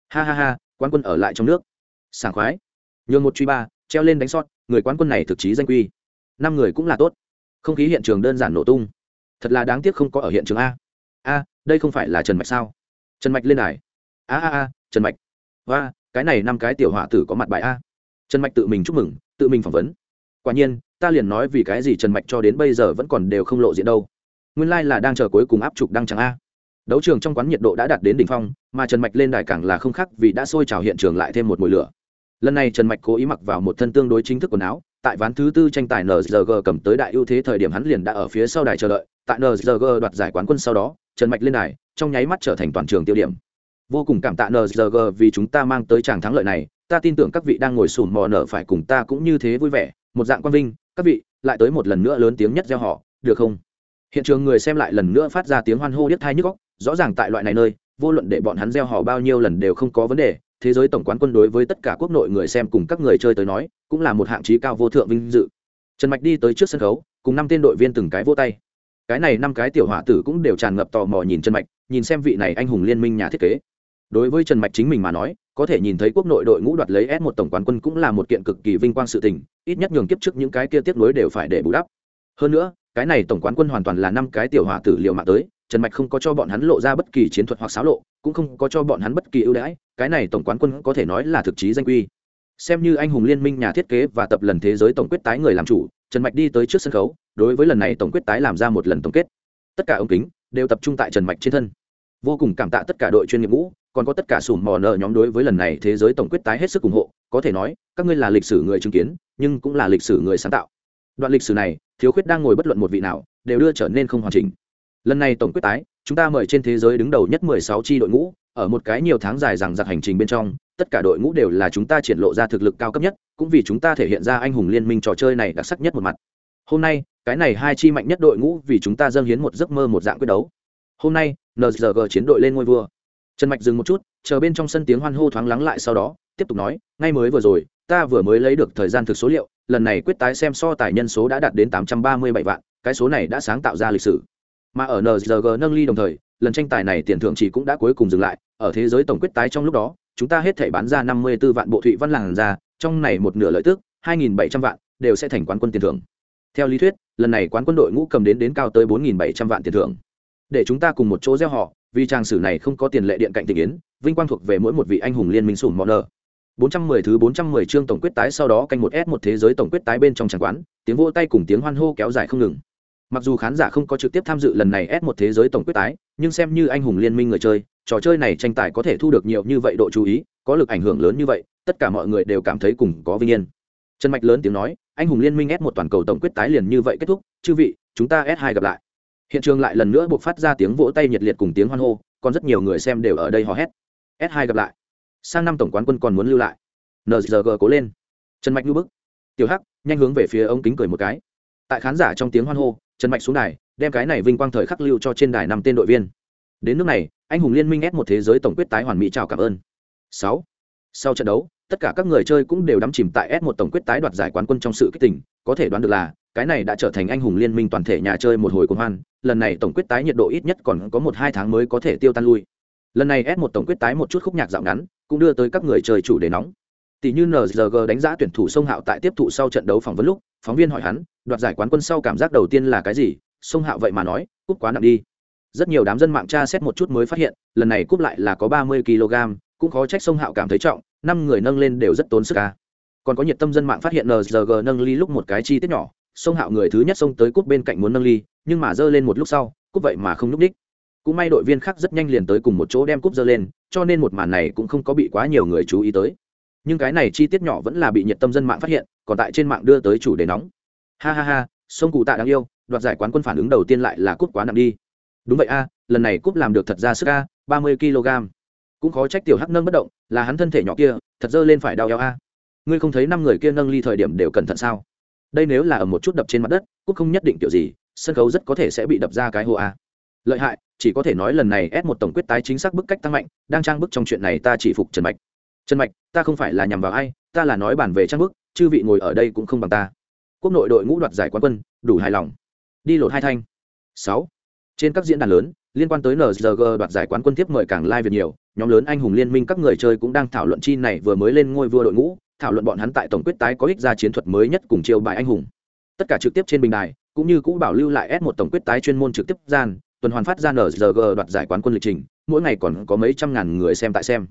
Ha ha ha, quan quân ở lại trong nước. Sảng khoái. Nhường một truy ba treo lên đánh sót, người quan quân này thực chí danh quy. Năm người cũng là tốt. Không khí hiện trường đơn giản nổ tung. Thật là đáng tiếc không có ở hiện trường a. A, đây không phải là trần mạch sao? Trần mạch lên đài. A a a, trần mạch. Và cái này năm cái tiểu họa tử có mặt bài a. Trần mạch tự mình chúc mừng, tự mình phỏng vấn. Quả nhiên, ta liền nói vì cái gì trần mạch cho đến bây giờ vẫn còn đều không lộ diện đâu. Nguyên lai、like、là đang chờ cuối cùng áp trục đăng chẳng a. Đấu trường trong quán nhiệt độ đã đạt đến đỉnh phong, mà trần mạch lên đài càng là không khác vì đã sôi trào hiện trường lại thêm một mùi lửa lần này trần mạch cố ý mặc vào một thân tương đối chính thức quần áo, tại ván thứ tư tranh tài nzg cầm tới đại ưu thế thời điểm hắn liền đã ở phía sau đài chờ đợi, tại nzg đoạt giải quán quân sau đó, trần mạch lên đài, trong nháy mắt trở thành toàn trường tiêu điểm. Vô cùng cảm tạ nzg vì chúng ta mang tới tràng thắng lợi này, ta tin tưởng các vị đang ngồi sùm mò nở phải cùng ta cũng như thế vui vẻ, một dạng quang vinh, các vị, lại tới một lần nữa lớn tiếng nhất gieo họ, được không? Hiện trường người xem lại lần nữa phát ra tiếng hoan hô điếc thai nhức góc rõ ràng tại loại này nơi, vô luận để bọn hắn gieo họ bao nhiêu lần đều không có vấn đề thế giới tổng quán quân đối với tất cả quốc nội người xem cùng các người chơi tới nói, cũng là một hạng trí cao vô thượng vinh dự. Trần mạch đi tới trước sân khấu, cùng năm tên đội viên từng cái vô tay. Cái này năm cái tiểu hỏa tử cũng đều tràn ngập tò mò nhìn trần mạch, nhìn xem vị này anh hùng liên minh nhà thiết kế. Đối với trần mạch chính mình mà nói, có thể nhìn thấy quốc nội đội ngũ đoạt lấy s một tổng quán quân cũng là một kiện cực kỳ vinh quang sự tình, ít nhất nhường kiếp trước những cái kia tiếp nối đều phải để bù đắp. Hơn nữa, cái này tổng quán quân hoàn toàn là năm cái tiểu hỏa tử liệu mạng tới trần mạch không có cho bọn hắn lộ ra bất kỳ chiến thuật hoặc xáo lộ, cũng không có cho bọn hắn bất kỳ ưu đãi, cái này tổng quán quân có thể nói là thực chí danh quy. Xem như anh hùng liên minh nhà thiết kế và tập lần thế giới tổng quyết tái người làm chủ, trần mạch đi tới trước sân khấu, đối với lần này tổng quyết tái làm ra một lần tổng kết. Tất cả ống kính đều tập trung tại trần mạch trên thân. Vô cùng cảm tạ tất cả đội chuyên nghiệp ngũ, còn có tất cả sủm mò nợ nhóm đối với lần này thế giới tổng quyết tái hết sức ủng hộ, có thể nói, các ngươi là lịch sử người chứng kiến, nhưng cũng là lịch sử người sáng tạo. Đoạn lịch sử này, thiếu khuyết đang ngồi bất luận một vị nào, đều đưa trở nên không hoàn chỉnh lần này tổng quyết tái, chúng ta mời trên thế giới đứng đầu nhất mười sáu đội ngũ, ở một cái nhiều tháng dài rằng giặc hành trình bên trong, tất cả đội ngũ đều là chúng ta triển lộ ra thực lực cao cấp nhất, cũng vì chúng ta thể hiện ra anh hùng liên minh trò chơi này đặc sắc nhất một mặt. Hôm nay, cái này hai chi mạnh nhất đội ngũ vì chúng ta dâng hiến một giấc mơ một dạng quyết đấu. Hôm nay nzg chiến đội lên ngôi vua. Trần mạch dừng một chút, chờ bên trong sân tiếng hoan hô thoáng lắng lại sau đó, tiếp tục nói, ngay mới vừa rồi, ta vừa mới lấy được thời gian thực số liệu, lần này quyết tái xem so tài nhân số đã đạt đến tám trăm ba mươi bảy vạn, cái số này đã sáng tạo ra lịch sử mà ở nzg nâng ly đồng thời lần tranh tài này tiền thưởng chỉ cũng đã cuối cùng dừng lại. Ở thế giới tổng quyết tái trong lúc đó chúng ta hết thể bán ra năm mươi 54 vạn bộ thụy văn làng ra trong này một nửa lợi tức hai nghìn bảy trăm vạn đều sẽ thành quán quân tiền thưởng. Theo lý thuyết lần này quán quân đội ngũ cầm đến đến cao tới bốn nghìn bảy trăm vạn tiền thưởng. Để chúng ta cùng một chỗ gieo họ vì trang sử này không có tiền lệ điện cạnh tình yến vinh quang thuộc về mỗi một vị anh hùng liên minh sủng mòn nợ. 410 thứ 410 chương tổng quyết tái sau đó canh một S một thế giới tổng quyết tái bên trong tràng quán, tiếng vỗ tay cùng tiếng hoan hô kéo dài không ngừng. Mặc dù khán giả không có trực tiếp tham dự lần này S một thế giới tổng quyết tái, nhưng xem như anh hùng liên minh người chơi, trò chơi này tranh tài có thể thu được nhiều như vậy độ chú ý, có lực ảnh hưởng lớn như vậy, tất cả mọi người đều cảm thấy cùng có vinh yên. Trần Mạch lớn tiếng nói, anh hùng liên minh S một toàn cầu tổng quyết tái liền như vậy kết thúc, chư vị, chúng ta S2 gặp lại. Hiện trường lại lần nữa buộc phát ra tiếng vỗ tay nhiệt liệt cùng tiếng hoan hô, còn rất nhiều người xem đều ở đây hò hét. S2 gặp lại. Sang năm tổng quán quân còn muốn lưu lại nzg cố lên trần mạch ngư bức tiểu hắc nhanh hướng về phía ông kính cười một cái tại khán giả trong tiếng hoan hô trần mạch xuống đài đem cái này vinh quang thời khắc lưu cho trên đài năm tên đội viên. Đến nước này anh hùng liên minh ép một thế giới tổng quyết tái hoàn mỹ chào cảm ơn. Sáu. Sau trận đấu tất cả các người chơi cũng đều đắm chìm tại s một tổng quyết tái đoạt giải quán quân trong sự kích tỉnh có thể đoán được là cái này đã trở thành anh hùng liên minh toàn thể nhà chơi một hồi cuồng hoan lần này tổng quyết tái nhiệt độ ít nhất còn có một hai tháng mới có thể tiêu tan lui. Lần này s một tổng quyết tái một chút khúc nhạc dạo ngắn cũng đưa tới các người chơi chủ đề nóng. Tỷ như NZG đánh giá tuyển thủ sông Hạo tại tiếp thụ sau trận đấu phỏng vấn lúc, phóng viên hỏi hắn, đoạt giải quán quân sau cảm giác đầu tiên là cái gì? Sông Hạo vậy mà nói, cúp quá nặng đi. Rất nhiều đám dân mạng tra xét một chút mới phát hiện, lần này cúp lại là có 30 kg, cũng khó trách sông Hạo cảm thấy trọng, năm người nâng lên đều rất tốn sức ca Còn có nhiệt tâm dân mạng phát hiện NZG nâng ly lúc một cái chi tiết nhỏ, sông Hạo người thứ nhất xông tới cúp bên cạnh muốn nâng ly, nhưng mà giơ lên một lúc sau, cúp vậy mà không lúc đích. Cũng may đội viên khác rất nhanh liền tới cùng một chỗ đem cúp giơ lên, cho nên một màn này cũng không có bị quá nhiều người chú ý tới nhưng cái này chi tiết nhỏ vẫn là bị nhiệt tâm dân mạng phát hiện còn tại trên mạng đưa tới chủ đề nóng ha ha ha, sông cụ tạ đáng yêu, đoạt giải quán quân phản ứng đầu tiên lại là cúp quá nặng đi. Đúng vậy a, lần này cúp làm được thật ra sức a, ba mươi kg. Cũng khó trách tiểu hắc nâng bất động, là hắn thân thể nhỏ kia, thật dơ lên phải đau eo a. Ngươi không thấy năm người kia nâng ly thời điểm đều cẩn thận sao? Đây nếu là ở một chút đập trên mặt đất, cúp không nhất định kiểu gì, sân khấu rất có thể sẽ bị đập ra cái hồ a. Lợi hại, chỉ có thể nói lần này ép một tổng quyết tái chính xác bức cách tăng mạnh, đang trang bức trong chuyện này ta chỉ phục trần mạch. Trần mạch, ta không phải là nhằm vào ai, ta là nói bản về trang bức, chư vị ngồi ở đây cũng không bằng ta quốc nội đội ngũ đoạt giải quán quân, đủ hài lòng. Đi lột hai thanh. Sáu. Trên các diễn đàn lớn, liên quan tới nzg đoạt giải quán quân tiếp mời càng lai、like、việc nhiều, nhóm lớn anh hùng liên minh các người chơi cũng đang thảo luận chi này vừa mới lên ngôi vua đội ngũ, thảo luận bọn hắn tại tổng quyết tái có ích ra chiến thuật mới nhất cùng chiêu bài anh hùng. Tất cả trực tiếp trên bình đài, cũng như cũ bảo lưu lại s một tổng quyết tái chuyên môn trực tiếp gian, tuần hoàn phát ra nzg đoạt giải quán quân lịch trình, mỗi ngày còn có mấy trăm ngàn người xem tại xem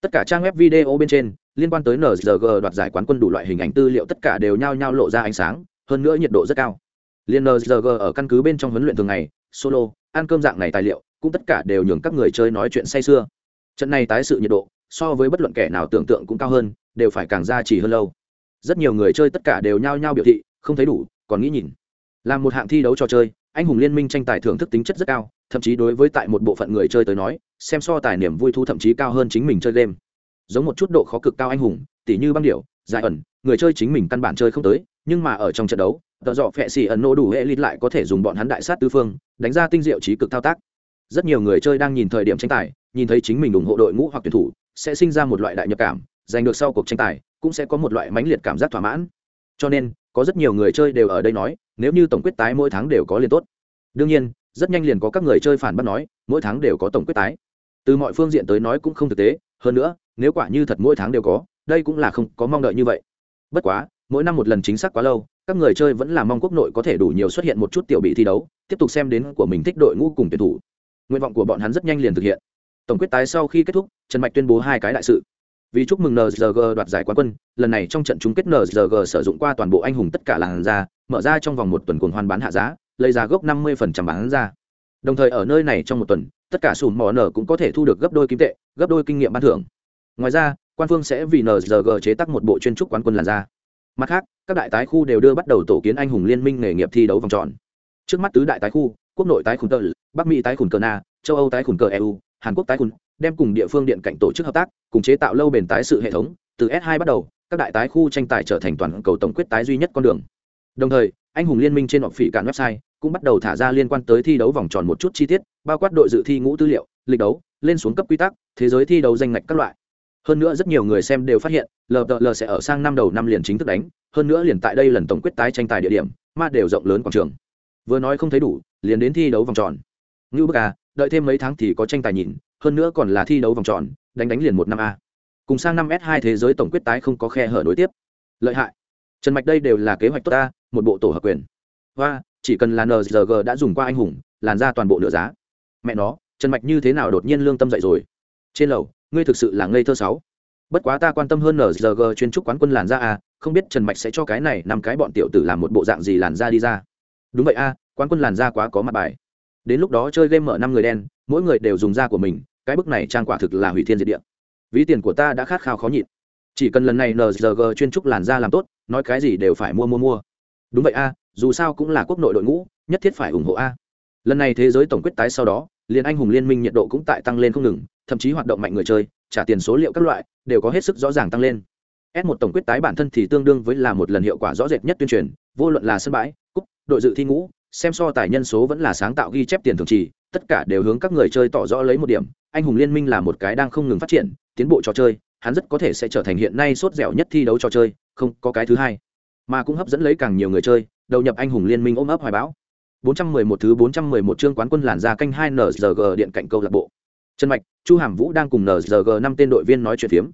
tất cả trang web video bên trên, liên quan tới nzg đoạt giải quán quân đủ loại hình ảnh tư liệu tất cả đều nhao nhao lộ ra ánh sáng, hơn nữa nhiệt độ rất cao. Liên nzg ở căn cứ bên trong huấn luyện thường ngày, solo, ăn cơm dạng này tài liệu, cũng tất cả đều nhường các người chơi nói chuyện say sưa. Trận này tái sự nhiệt độ, so với bất luận kẻ nào tưởng tượng cũng cao hơn, đều phải càng ra chỉ hơn lâu. Rất nhiều người chơi tất cả đều nhao nhao biểu thị, không thấy đủ, còn nghĩ nhìn. Làm một hạng thi đấu trò chơi anh hùng liên minh tranh tài thưởng thức tính chất rất cao, thậm chí đối với tại một bộ phận người chơi tới nói, xem so tài niềm vui thu thậm chí cao hơn chính mình chơi game. Giống một chút độ khó cực cao anh hùng, tỉ như băng điệu dài ẩn, người chơi chính mình căn bản chơi không tới, nhưng mà ở trong trận đấu, tợ dọ phẹ xì ẩn nô đủ hệ lít lại có thể dùng bọn hắn đại sát tư phương, đánh ra tinh diệu trí cực thao tác. Rất nhiều người chơi đang nhìn thời điểm tranh tài, nhìn thấy chính mình ủng hộ đội ngũ hoặc tuyển thủ, sẽ sinh ra một loại đại nhập cảm, giành được sau cuộc tranh tài, cũng sẽ có một loại mãnh liệt cảm giác thỏa mãn cho nên, có rất nhiều người chơi đều ở đây nói, nếu như tổng quyết tái mỗi tháng đều có liền tốt. Đương nhiên, rất nhanh liền có các người chơi phản bác nói, mỗi tháng đều có tổng quyết tái. Từ mọi phương diện tới nói cũng không thực tế, hơn nữa, nếu quả như thật mỗi tháng đều có, đây cũng là không có mong đợi như vậy. Bất quá, mỗi năm một lần chính xác quá lâu, các người chơi vẫn là mong quốc nội có thể đủ nhiều xuất hiện một chút tiểu bị thi đấu, tiếp tục xem đến của mình thích đội ngũ cùng tuyển thủ. Nguyện vọng của bọn hắn rất nhanh liền thực hiện. Tổng quyết tái sau khi kết thúc, trần mạch tuyên bố hai cái đại sự vì chúc mừng nzg đoạt giải quán quân lần này trong trận chung kết nzg sử dụng qua toàn bộ anh hùng tất cả làn ra mở ra trong vòng một tuần cuồng hoan bán hạ giá lấy giá gốc năm mươi bán ra. Đồng thời ở nơi này trong một tuần tất cả sùm mỏ nở cũng có thể thu được gấp đôi kim tệ gấp đôi kinh nghiệm ban thưởng. Ngoài ra quan phương sẽ vì nzg chế tác một bộ chuyên trúc quán quân làn ra mặt khác các đại tái khu đều đưa bắt đầu tổ kiến anh hùng liên minh nghề nghiệp thi đấu vòng tròn. Trước mắt tứ đại tái khu quốc nội tái khủng cờ, bắc mỹ tái khủng cờ na châu âu tái khủng cờ eu hàn quốc tái khủng đem cùng địa phương điện cạnh tổ chức hợp tác, cùng chế tạo lâu bền tái sự hệ thống, từ s 2 bắt đầu, các đại tái khu tranh tài trở thành toàn cầu tổng quyết tái duy nhất con đường. Đồng thời, anh hùng liên minh trên họp phỉ cản website cũng bắt đầu thả ra liên quan tới thi đấu vòng tròn một chút chi tiết, bao quát đội dự thi ngũ tư liệu, lịch đấu, lên xuống cấp quy tắc, thế giới thi đấu danh ngạch các loại. Hơn nữa rất nhiều người xem đều phát hiện ltl sẽ ở sang năm đầu năm liền chính thức đánh, hơn nữa liền tại đây lần tổng quyết tái tranh tài địa điểm, mà đều rộng lớn quảng trường. Vừa nói không thấy đủ, liền đến thi đấu vòng tròn. Ngưu bức à đợi thêm mấy tháng thì có tranh tài nhìn hơn nữa còn là thi đấu vòng tròn, đánh đánh liền một năm a. Cùng sang năm s hai thế giới tổng quyết tái không có khe hở nối tiếp. Lợi hại. Trần mạch đây đều là kế hoạch tốt ta một bộ tổ hợp quyền. Và chỉ cần là nzg đã dùng qua anh hùng, làn ra toàn bộ nửa giá. Mẹ nó, trần mạch như thế nào đột nhiên lương tâm dậy rồi? Trên lầu, ngươi thực sự là ngây thơ sáu. Bất quá ta quan tâm hơn nzg chuyên trúc quán quân làn ra à không biết trần mạch sẽ cho cái này năm cái bọn tiểu tử làm một bộ dạng gì làn ra đi ra. Đúng vậy a, quán quân làn ra quá có mặt bài. Đến lúc đó chơi game mở năm người đen, mỗi người đều dùng da của mình cái bức này trang quả thực là hủy thiên diệt địa. Ví tiền của ta đã khát khao khó nhịn. Chỉ cần lần này nzg chuyên trúc làn da làm tốt, nói cái gì đều phải mua mua mua. Đúng vậy a, dù sao cũng là quốc nội đội ngũ, nhất thiết phải ủng hộ a. Lần này thế giới tổng quyết tái sau đó, liền anh hùng liên minh nhiệt độ cũng tại tăng lên không ngừng, thậm chí hoạt động mạnh người chơi, trả tiền số liệu các loại, đều có hết sức rõ ràng tăng lên. S 1 tổng quyết tái bản thân thì tương đương với là một lần hiệu quả rõ rệt nhất tuyên truyền, vô luận là sân bãi, cúp, đội dự thi ngũ, xem so tài nhân số vẫn là sáng tạo ghi chép tiền thường trì tất cả đều hướng các người chơi tỏ rõ lấy một điểm anh hùng liên minh là một cái đang không ngừng phát triển tiến bộ trò chơi hắn rất có thể sẽ trở thành hiện nay sốt dẻo nhất thi đấu trò chơi không có cái thứ hai mà cũng hấp dẫn lấy càng nhiều người chơi đầu nhập anh hùng liên minh ôm ấp hoài bão 411 thứ 411 chương quán quân làn ra canh 2 NZG điện cạnh câu lạc bộ. Trần Mạch, Chu Hàm Vũ đang cùng NZG năm tên đội viên nói chuyện phiếm.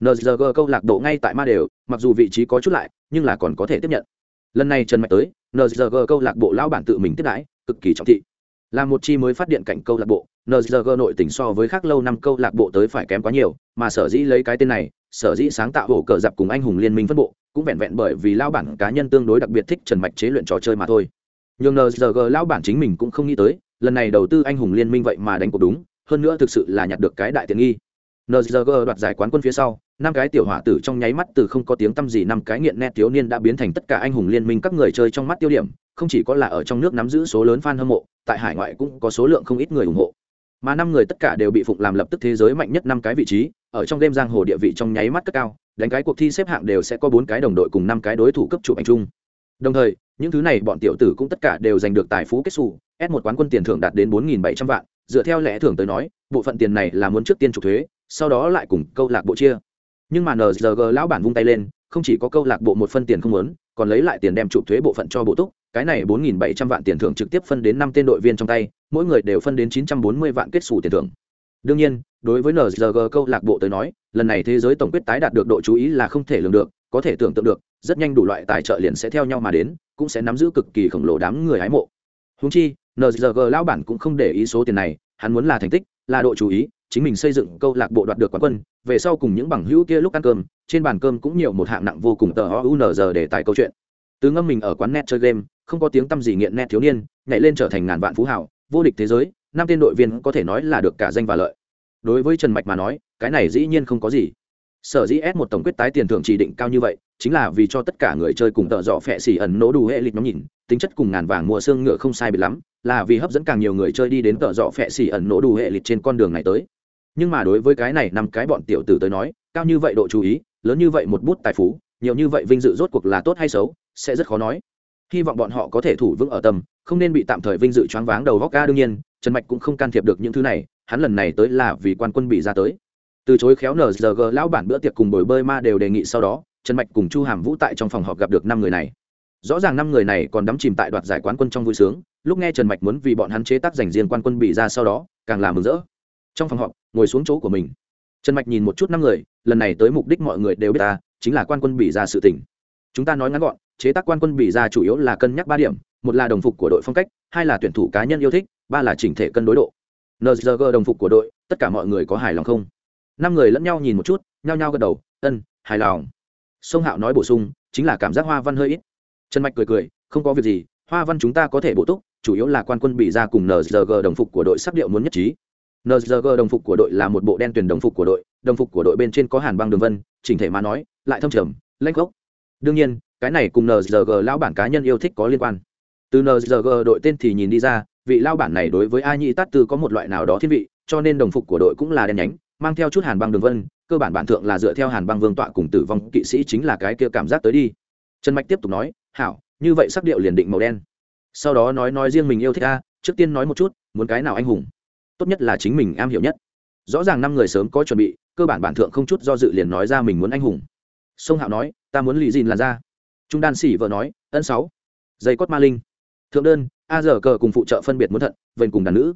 NZG câu lạc bộ ngay tại Ma đều, mặc dù vị trí có chút lại, nhưng là còn có thể tiếp nhận. Lần này Trần Mạch tới, NZG câu lạc bộ lão bản tự mình tiếp đãi, cực kỳ trọng thị. Là một chi mới phát điện cạnh câu lạc bộ, NZG nội tỉnh so với khác lâu năm câu lạc bộ tới phải kém quá nhiều, mà sở dĩ lấy cái tên này, sở dĩ sáng tạo hổ cờ dạp cùng anh hùng liên minh phân bộ, cũng vẹn vẹn bởi vì lao bản cá nhân tương đối đặc biệt thích Trần Mạch chế luyện trò chơi mà thôi. Nhưng NZG lao bản chính mình cũng không nghĩ tới, lần này đầu tư anh hùng liên minh vậy mà đánh cuộc đúng, hơn nữa thực sự là nhặt được cái đại tiện nghi. NZG đoạt giải quán quân phía sau, năm cái tiểu hỏa tử trong nháy mắt từ không có tiếng tăm gì năm cái nghiện nét thiếu niên đã biến thành tất cả anh hùng liên minh các người chơi trong mắt tiêu điểm, không chỉ có là ở trong nước nắm giữ số lớn fan hâm mộ, tại hải ngoại cũng có số lượng không ít người ủng hộ. Mà năm người tất cả đều bị phụng làm lập tức thế giới mạnh nhất năm cái vị trí, ở trong game giang hồ địa vị trong nháy mắt cất cao, đánh cái cuộc thi xếp hạng đều sẽ có bốn cái đồng đội cùng năm cái đối thủ cấp chụp ảnh chung. Đồng thời, những thứ này bọn tiểu tử cũng tất cả đều giành được tài phú kết xu, S một quán quân tiền thưởng đạt đến 4700 vạn, dựa theo lẽ thưởng tới nói, bộ phận tiền này là muốn trước tiên trục thuế, sau đó lại cùng câu lạc bộ chia nhưng mà nzg lão bản vung tay lên không chỉ có câu lạc bộ một phân tiền không muốn, còn lấy lại tiền đem chụp thuế bộ phận cho bộ túc cái này bốn nghìn bảy trăm vạn tiền thưởng trực tiếp phân đến năm tên đội viên trong tay, mỗi người đều phân đến chín trăm bốn mươi vạn kết sủ tiền thưởng. Đương nhiên, đối với NRG câu lạc bộ tới nói, lần này thế giới tổng quyết tái đạt được độ chú ý là không thể lường được, có thể tưởng tượng được, rất nhanh đủ loại tài trợ liền sẽ theo nhau mà đến, cũng sẽ nắm giữ cực kỳ khổng lồ đám người hái mộ. Huống chi NRG lão bản cũng không để ý số tiền này, hắn muốn là thành tích, là độ chú ý, chính mình xây dựng câu lạc bộ đoạt được quán quân, về sau cùng những bằng hữu kia lúc ăn cơm, trên bàn cơm cũng nhiều một hạng nặng vô cùng tờ o để tài câu chuyện từ ngâm mình ở quán net chơi game, không có tiếng tăm gì nghiện net thiếu niên, nhảy lên trở thành ngàn vạn phú hảo vô địch thế giới năm tên đội viên có thể nói là được cả danh và lợi. Đối với trần mạch mà nói, cái này dĩ nhiên không có gì. Sở dĩ s một tổng quyết tái tiền thưởng chỉ định cao như vậy, chính là vì cho tất cả người chơi cùng tợ dọ phẹ xỉ ẩn nỗ đủ hệ lịch nhóm nhìn, tính chất cùng ngàn vàng mùa xương ngựa không sai biệt lắm, là vì hấp dẫn càng nhiều người chơi đi đến tợ dọ phẹ xỉ ẩn nỗ đủ hệ lịch trên con đường này tới. Nhưng mà đối với cái này năm cái bọn tiểu tử tới nói, cao như vậy độ chú ý, lớn như vậy một bút tài phú, nhiều như vậy vinh dự rốt cuộc là tốt hay xấu sẽ rất khó nói. Hy vọng bọn họ có thể thủ vững ở tầm, không nên bị tạm thời vinh dự choáng váng đầu góc ca đương nhiên, trần mạch cũng không can thiệp được những thứ này, hắn lần này tới là vì quan quân bị ra tới. Từ chối khéo nở giờ lão bản bữa tiệc cùng bồi bơi ma đều đề nghị sau đó, trần mạch cùng chu hàm vũ tại trong phòng họp gặp được năm người này. Rõ ràng năm người này còn đắm chìm tại đoạt giải quán quân trong vui sướng, lúc nghe trần mạch muốn vì bọn hắn chế tác dành riêng quan quân bị ra sau đó, càng làm mừng rỡ. Trong phòng họp, ngồi xuống chỗ của mình. Trần mạch nhìn một chút năm người, lần này tới mục đích mọi người đều biết ta, chính là quan quân bị ra sự tỉnh chúng ta nói ngắn gọn chế tác quan quân bị ra chủ yếu là cân nhắc ba điểm, một là đồng phục của đội phong cách, hai là tuyển thủ cá nhân yêu thích, ba là chỉnh thể cân đối độ. Nzg đồng phục của đội, tất cả mọi người có hài lòng không? Năm người lẫn nhau nhìn một chút, nhao nhao gật đầu, ân, hài lòng. Sông hạo nói bổ sung, chính là cảm giác hoa văn hơi ít. Trần mạch cười cười, không có việc gì, hoa văn chúng ta có thể bổ túc, chủ yếu là quan quân bị ra cùng nzg đồng phục của đội sắc điệu muốn nhất trí. Nzg đồng phục của đội là một bộ đen tuyển đồng phục của đội, đồng phục của đội bên trên có hàn băng đường vân, chỉnh thể mà nói, lại thâm trầm lanh gốc đương nhiên cái này cùng nzg lão bản cá nhân yêu thích có liên quan. Từ nzg đội tên thì nhìn đi ra, vị lao bản này đối với a nhĩ tát tư có một loại nào đó thiên vị, cho nên đồng phục của đội cũng là đen nhánh, mang theo chút hàn băng đường vân, cơ bản bản thượng là dựa theo hàn băng vương tọa cùng tử vong kỵ sĩ chính là cái kia cảm giác tới đi. Trần mạch tiếp tục nói, hảo, như vậy sắc điệu liền định màu đen. Sau đó nói nói riêng mình yêu thích a, trước tiên nói một chút, muốn cái nào anh hùng? Tốt nhất là chính mình am hiểu nhất. Rõ ràng năm người sớm có chuẩn bị, cơ bản bản thượng không chút do dự liền nói ra mình muốn anh hùng. Sông hạo nói, ta muốn lì dìn là ra trung đan xỉ vợ nói, ân sáu dây cốt ma linh, thượng đơn, a giờ cờ cùng phụ trợ phân biệt muốn thận vệnh cùng đàn nữ.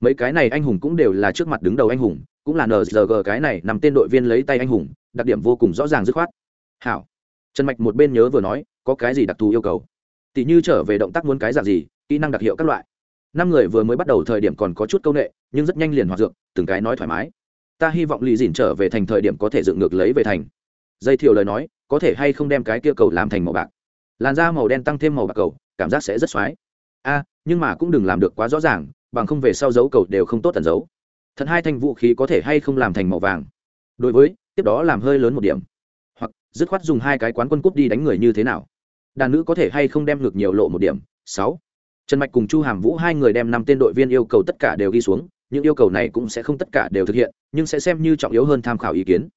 Mấy cái này anh hùng cũng đều là trước mặt đứng đầu anh hùng, cũng là nzg cái này nằm tên đội viên lấy tay anh hùng, đặc điểm vô cùng rõ ràng dứt khoát. Hảo. Trần mạch một bên nhớ vừa nói, có cái gì đặc thù yêu cầu? Tỷ như trở về động tác muốn cái dạng gì, kỹ năng đặc hiệu các loại. Năm người vừa mới bắt đầu thời điểm còn có chút công nghệ nhưng rất nhanh liền hoạt dược, từng cái nói thoải mái. Ta hy vọng lì dìn trở về thành thời điểm có thể dựng ngược lấy về thành. Dây thiểu lời nói có thể hay không đem cái kia cầu làm thành màu bạc. Làn da màu đen tăng thêm màu bạc cầu, cảm giác sẽ rất x o á i a, nhưng mà cũng đừng làm được quá rõ ràng, bằng không về sau dấu cầu đều không tốt tẩn giấu thật hai thanh vũ khí có thể hay không làm thành màu vàng. Đối với, tiếp đó làm hơi lớn một điểm. Hoặc, dứt khoát dùng hai cái quán quân cúp đi đánh người như thế nào. Đàn nữ có thể hay không đem ngược nhiều lộ một điểm. Sáu. Trần mạch cùng chu hàm vũ hai người đem năm tên đội viên yêu cầu tất cả đều ghi xuống, những yêu cầu này cũng sẽ không tất cả đều thực hiện, nhưng sẽ xem như trọng yếu hơn tham khảo ý kiến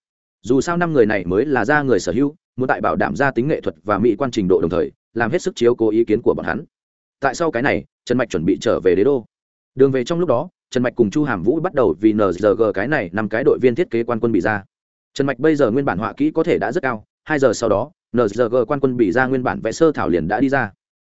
dù sao năm người này mới là ra người sở hữu, muốn tại bảo đảm ra tính nghệ thuật và mỹ quan trình độ đồng thời, làm hết sức chiếu cố ý kiến của bọn hắn. Tại sau cái này, trần mạch chuẩn bị trở về đế đô. Đường về trong lúc đó, trần mạch cùng chu hàm vũ bắt đầu vì nzg cái này năm cái đội viên thiết kế quan quân bị ra. Trần mạch bây giờ nguyên bản họa kỹ có thể đã rất cao, hai giờ sau đó nzg quan quân bị ra nguyên bản vẽ sơ thảo liền đã đi ra.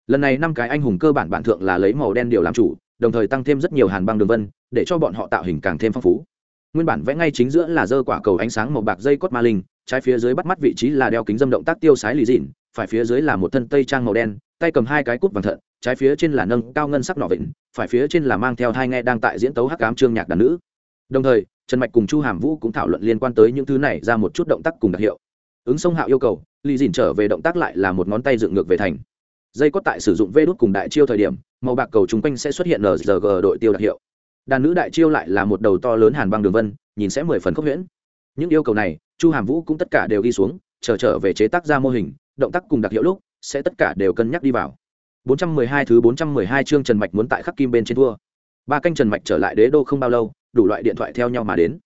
Lần này năm cái anh hùng cơ bản bản thượng là lấy màu đen điều làm chủ, đồng thời tăng thêm rất nhiều hàn băng đường vân, để cho bọn họ tạo hình càng thêm phong phú nguyên bản vẽ ngay chính giữa là dơ quả cầu ánh sáng màu bạc dây cốt ma linh, trái phía dưới bắt mắt vị trí là đeo kính dâm động tác tiêu sái lì dịn, phải phía dưới là một thân tây trang màu đen, tay cầm hai cái cút vàng thận, trái phía trên là nâng cao ngân sắc nọ vịnh phải phía trên là mang theo hai nghe đang tại diễn tấu hắc ám trương nhạc đàn nữ. Đồng thời, trần mạch cùng chu hàm vũ cũng thảo luận liên quan tới những thứ này ra một chút động tác cùng đặc hiệu. Ứng sông hạo yêu cầu, lì dìn trở về động tác lại là một ngón tay dựng ngược về thành. Dây cốt tại sử dụng vê đốt cùng đại chiêu thời điểm, màu bạc cầu chung quanh sẽ xuất hiện nrg đội tiêu đặc hiệu đàn nữ đại chiêu lại là một đầu to lớn hàn băng đường vân nhìn sẽ mười phần khốc huyễn những yêu cầu này chu hàm vũ cũng tất cả đều ghi xuống chờ trở về chế tác ra mô hình động tác cùng đặc hiệu lúc sẽ tất cả đều cân nhắc đi vào 412 thứ 412 chương Trần Mạch muốn tại khắc kim bên trên thua. Ba canh Trần Mạch trở lại đế đô không bao lâu, đủ loại điện thoại theo nhau mà đến.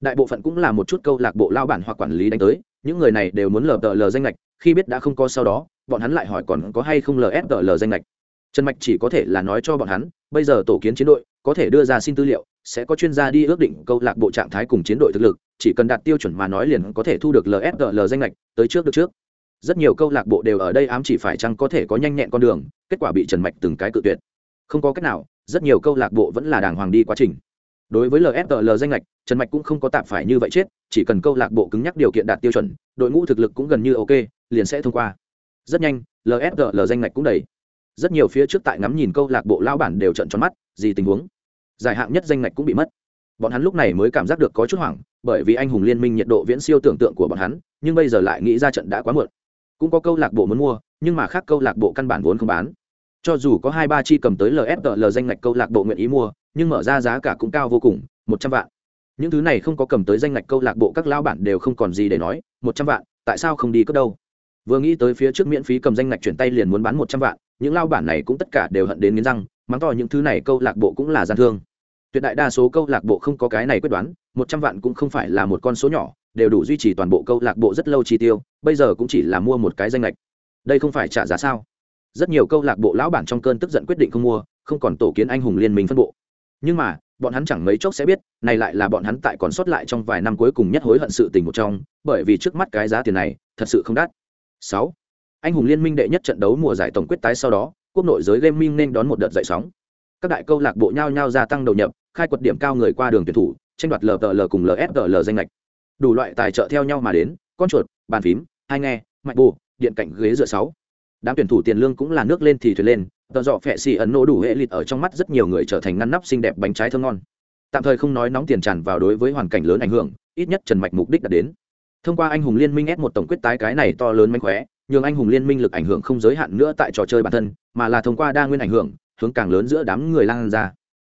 Đại bộ phận cũng là một chút câu lạc bộ lao bản hoặc quản lý đánh tới, những người này đều muốn lờ tờ lờ danh lệch, khi biết đã không có sau đó, bọn hắn lại hỏi còn có hay không lờ lờ danh lệch. Trần Mạch chỉ có thể là nói cho bọn hắn, bây giờ tổ kiến chiến đội, có thể đưa ra xin tư liệu, sẽ có chuyên gia đi ước định câu lạc bộ trạng thái cùng chiến đội thực lực, chỉ cần đạt tiêu chuẩn mà nói liền có thể thu được LSL danh lệch, tới trước được trước. Rất nhiều câu lạc bộ đều ở đây ám chỉ phải chăng có thể có nhanh nhẹn con đường kết quả bị trần mạch từng cái cự tuyệt. Không có cách nào rất nhiều câu lạc bộ vẫn là đàng hoàng đi quá trình. Đối với lsl danh lệch trần mạch cũng không có tạm phải như vậy chết chỉ cần câu lạc bộ cứng nhắc điều kiện đạt tiêu chuẩn đội ngũ thực lực cũng gần như ok liền sẽ thông qua. Rất nhanh lsl danh lệch cũng đầy rất nhiều phía trước tại ngắm nhìn câu lạc bộ lao bản đều trận tròn mắt, gì tình huống? Giải hạng nhất danh ngạch cũng bị mất. Bọn hắn lúc này mới cảm giác được có chút hoảng, bởi vì anh hùng liên minh nhiệt độ viễn siêu tưởng tượng của bọn hắn, nhưng bây giờ lại nghĩ ra trận đã quá muộn. Cũng có câu lạc bộ muốn mua, nhưng mà khác câu lạc bộ căn bản vốn không bán. Cho dù có hai ba chi cầm tới lfl danh ngạch câu lạc bộ nguyện ý mua, nhưng mở ra giá cả cũng cao vô cùng, một trăm vạn. Những thứ này không có cầm tới danh ngạch câu lạc bộ các lao bản đều không còn gì để nói, một trăm vạn, tại sao không đi cất đâu? Vừa nghĩ tới phía trước miễn phí cầm danh ngạch chuyển tay liền muốn bán một trăm vạn những lao bản này cũng tất cả đều hận đến nghiến răng, mắng to những thứ này câu lạc bộ cũng là gian thương. Tuyệt đại đa số câu lạc bộ không có cái này quyết đoán, một trăm vạn cũng không phải là một con số nhỏ, đều đủ duy trì toàn bộ câu lạc bộ rất lâu chi tiêu, bây giờ cũng chỉ là mua một cái danh lệch. Đây không phải trả giá sao? Rất nhiều câu lạc bộ lão bản trong cơn tức giận quyết định không mua, không còn tổ kiến anh hùng liên minh phân bộ. Nhưng mà, bọn hắn chẳng mấy chốc sẽ biết, này lại là bọn hắn tại còn sót lại trong vài năm cuối cùng nhất hối hận sự tình một trong, bởi vì trước mắt cái giá tiền này, thật sự không đắt. Sáu anh hùng liên minh đệ nhất trận đấu mùa giải tổng quyết tái sau đó, quốc nội giới gaming nên đón một đợt dậy sóng. Các đại câu lạc bộ nhau nhau gia tăng đầu nhập, khai quật điểm cao người qua đường tuyển thủ, tranh đoạt lờ lờ cùng lfgl danh lệch. Đủ loại tài trợ theo nhau mà đến, con chuột, bàn phím, hai nghe, mạch bù, điện cạnh ghế dựa sáu. Đám tuyển thủ tiền lương cũng là nước lên thì thuyền lên tờ dọ phẹ xì ấn nổ đủ hệ lịt ở trong mắt rất nhiều người trở thành ngăn nắp xinh đẹp bánh trái thơm ngon. Tạm thời không nói nóng tiền tràn vào đối với hoàn cảnh lớn ảnh hưởng, ít nhất trần mạch mục đích đã đến. Thông qua anh hùng liên minh s một tổng quyết tái cái này to lớn mánh khóe nhường anh hùng liên minh lực ảnh hưởng không giới hạn nữa tại trò chơi bản thân, mà là thông qua đa nguyên ảnh hưởng, hướng càng lớn giữa đám người lan ra.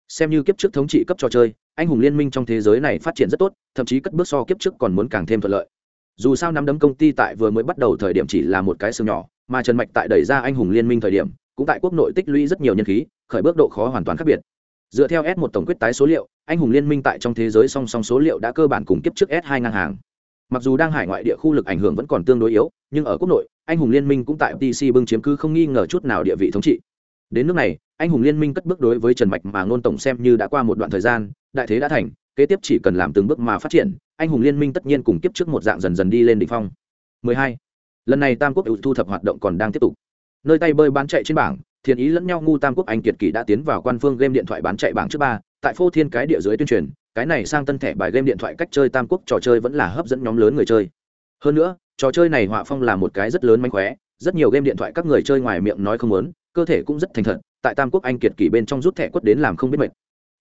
Xem như kiếp trước thống trị cấp trò chơi, anh hùng liên minh trong thế giới này phát triển rất tốt, thậm chí cất bước so kiếp trước còn muốn càng thêm thuận lợi. Dù sao nắm đấm công ty tại vừa mới bắt đầu thời điểm chỉ là một cái xương nhỏ, mà trần mạch tại đẩy ra anh hùng liên minh thời điểm, cũng tại quốc nội tích lũy rất nhiều nhân khí, khởi bước độ khó hoàn toàn khác biệt. Dựa theo s một tổng quyết tái số liệu, anh hùng liên minh tại trong thế giới song song số liệu đã cơ bản cùng kiếp trước s hai ngang hàng. Mặc dù đang hải ngoại địa khu lực ảnh hưởng vẫn còn tương đối yếu, nhưng ở quốc nội anh hùng liên minh cũng tại tc bưng chiếm cứ không nghi ngờ chút nào địa vị thống trị. Đến nước này, anh hùng liên minh cất bước đối với trần mạch mà ngôn tổng xem như đã qua một đoạn thời gian, đại thế đã thành, kế tiếp chỉ cần làm từng bước mà phát triển, anh hùng liên minh tất nhiên cùng kiếp trước một dạng dần dần đi lên đ ỉ n h phong 12. lần này tam quốc ưu thu thập hoạt động còn đang tiếp tục. Nơi tay bơi bán chạy trên bảng Thiên ý lẫn nhau ngu tam quốc anh kiệt kỳ đã tiến vào quan phương game điện thoại bán chạy bảng trước ba, tại phô thiên cái địa dưới tuyên truyền, cái này sang tân thẻ bài game điện thoại cách chơi tam quốc trò chơi vẫn là hấp dẫn nhóm lớn người chơi. Hơn nữa trò chơi này họa phong là một cái rất lớn mánh khóe, rất nhiều game điện thoại các người chơi ngoài miệng nói không muốn, cơ thể cũng rất thành thật, tại tam quốc anh kiệt kỳ bên trong rút thẻ quất đến làm không biết mệt.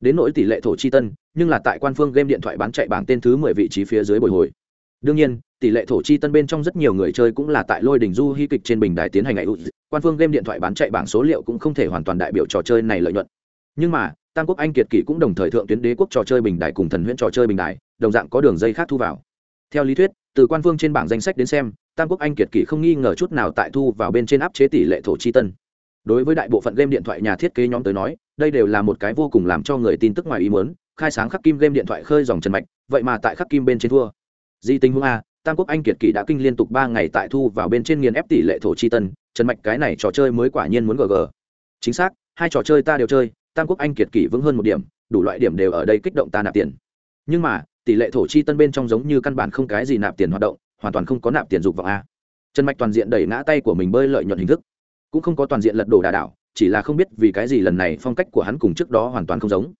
Đến nỗi tỷ lệ thổ chi tân, nhưng là tại quan phương game điện thoại bán chạy bảng tên thứ mười vị trí phía dưới bồi hồi. Đương nhiên, tỷ lệ thổ chi tân bên trong rất nhiều người chơi cũng là tại lôi đình du hy kịch trên bình đài tiến hành ngày quan phương game điện thoại bán chạy bảng số liệu cũng không thể hoàn toàn đại biểu trò chơi này lợi nhuận. Nhưng mà, tam quốc anh kiệt kỷ cũng đồng thời thượng tuyến đế quốc trò chơi bình đài cùng thần huyễn trò chơi bình đài, đồng dạng có đường dây khác thu vào. Theo lý thuyết từ quan vương trên bảng danh sách đến xem, tam quốc anh kiệt kỷ không nghi ngờ chút nào tại thu vào bên trên áp chế tỷ lệ thổ chi tân. Đối với đại bộ phận game điện thoại nhà thiết kế nhóm tới nói, đây đều là một cái vô cùng làm cho người tin tức ngoài ý muốn, khai sáng khắc kim game điện thoại khơi dòng trần mạch, vậy mà tại khắc kim bên trên thua. Di tình huống a, tam quốc anh kiệt kỷ đã kinh liên tục ba ngày tại thu vào bên trên nghiền ép tỷ lệ thổ chi tân, trần mạch cái này trò chơi mới quả nhiên muốn gg chính xác, hai trò chơi ta đều chơi, tam quốc anh kiệt kỷ vững hơn một điểm, đủ loại điểm đều ở đây kích động ta nạp tiền. Nhưng mà tỷ lệ thổ chi tân bên trong giống như căn bản không cái gì nạp tiền hoạt động, hoàn toàn không có nạp tiền dục vào a. Trần mạch toàn diện đẩy ngã tay của mình bơi lợi nhuận hình thức. Cũng không có toàn diện lật đổ đà đảo, chỉ là không biết vì cái gì lần này phong cách của hắn cùng trước đó hoàn toàn không giống.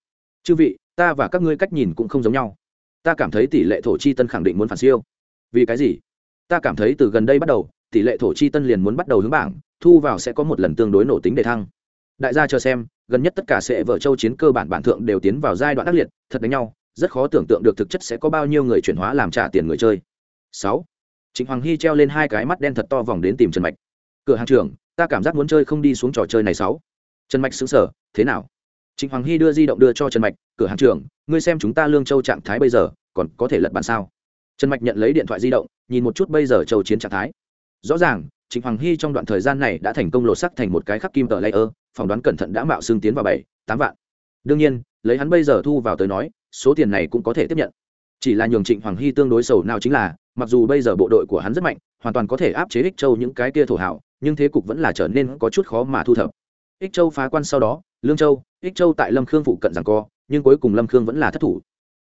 Chư vị, ta và các ngươi cách nhìn cũng không giống nhau. Ta cảm thấy tỷ lệ thổ chi tân khẳng định muốn phản siêu. Vì cái gì? Ta cảm thấy từ gần đây bắt đầu, tỷ lệ thổ chi tân liền muốn bắt đầu hướng bảng, thu vào sẽ có một lần tương đối nổ tính để thăng. Đại gia chờ xem, gần nhất tất cả sẽ vợ châu chiến cơ bản bản thượng đều tiến vào giai đoạn ác liệt, thật đánh nhau rất khó tưởng tượng được thực chất sẽ có bao nhiêu người chuyển hóa làm trả tiền người chơi. Sáu, trịnh hoàng hy treo lên hai cái mắt đen thật to vòng đến tìm trần mạch. Cửa hàng trưởng, ta cảm giác muốn chơi không đi xuống trò chơi này sáu. Trần mạch xứng sở thế nào? Trịnh hoàng hy đưa di động đưa cho trần mạch, cửa hàng trưởng, ngươi xem chúng ta lương châu trạng thái bây giờ, còn có thể lật bàn sao? Trần mạch nhận lấy điện thoại di động, nhìn một chút bây giờ châu chiến trạng thái. Rõ ràng, trịnh hoàng hy trong đoạn thời gian này đã thành công lột sắc thành một cái khắc kim tờ layer, phỏng đoán cẩn thận đã mạo xương tiến vào bảy, tám vạn. Đương nhiên lấy hắn bây giờ thu vào tới nói, số tiền này cũng có thể tiếp nhận. Chỉ là nhường trịnh hoàng hy tương đối sầu nào chính là, mặc dù bây giờ bộ đội của hắn rất mạnh, hoàn toàn có thể áp chế ích châu những cái kia thổ hảo nhưng thế cục vẫn là trở nên có chút khó mà thu thập. Ích châu phá quan sau đó, lương châu, ích châu tại lâm khương phụ cận rằng co, nhưng cuối cùng lâm khương vẫn là thất thủ.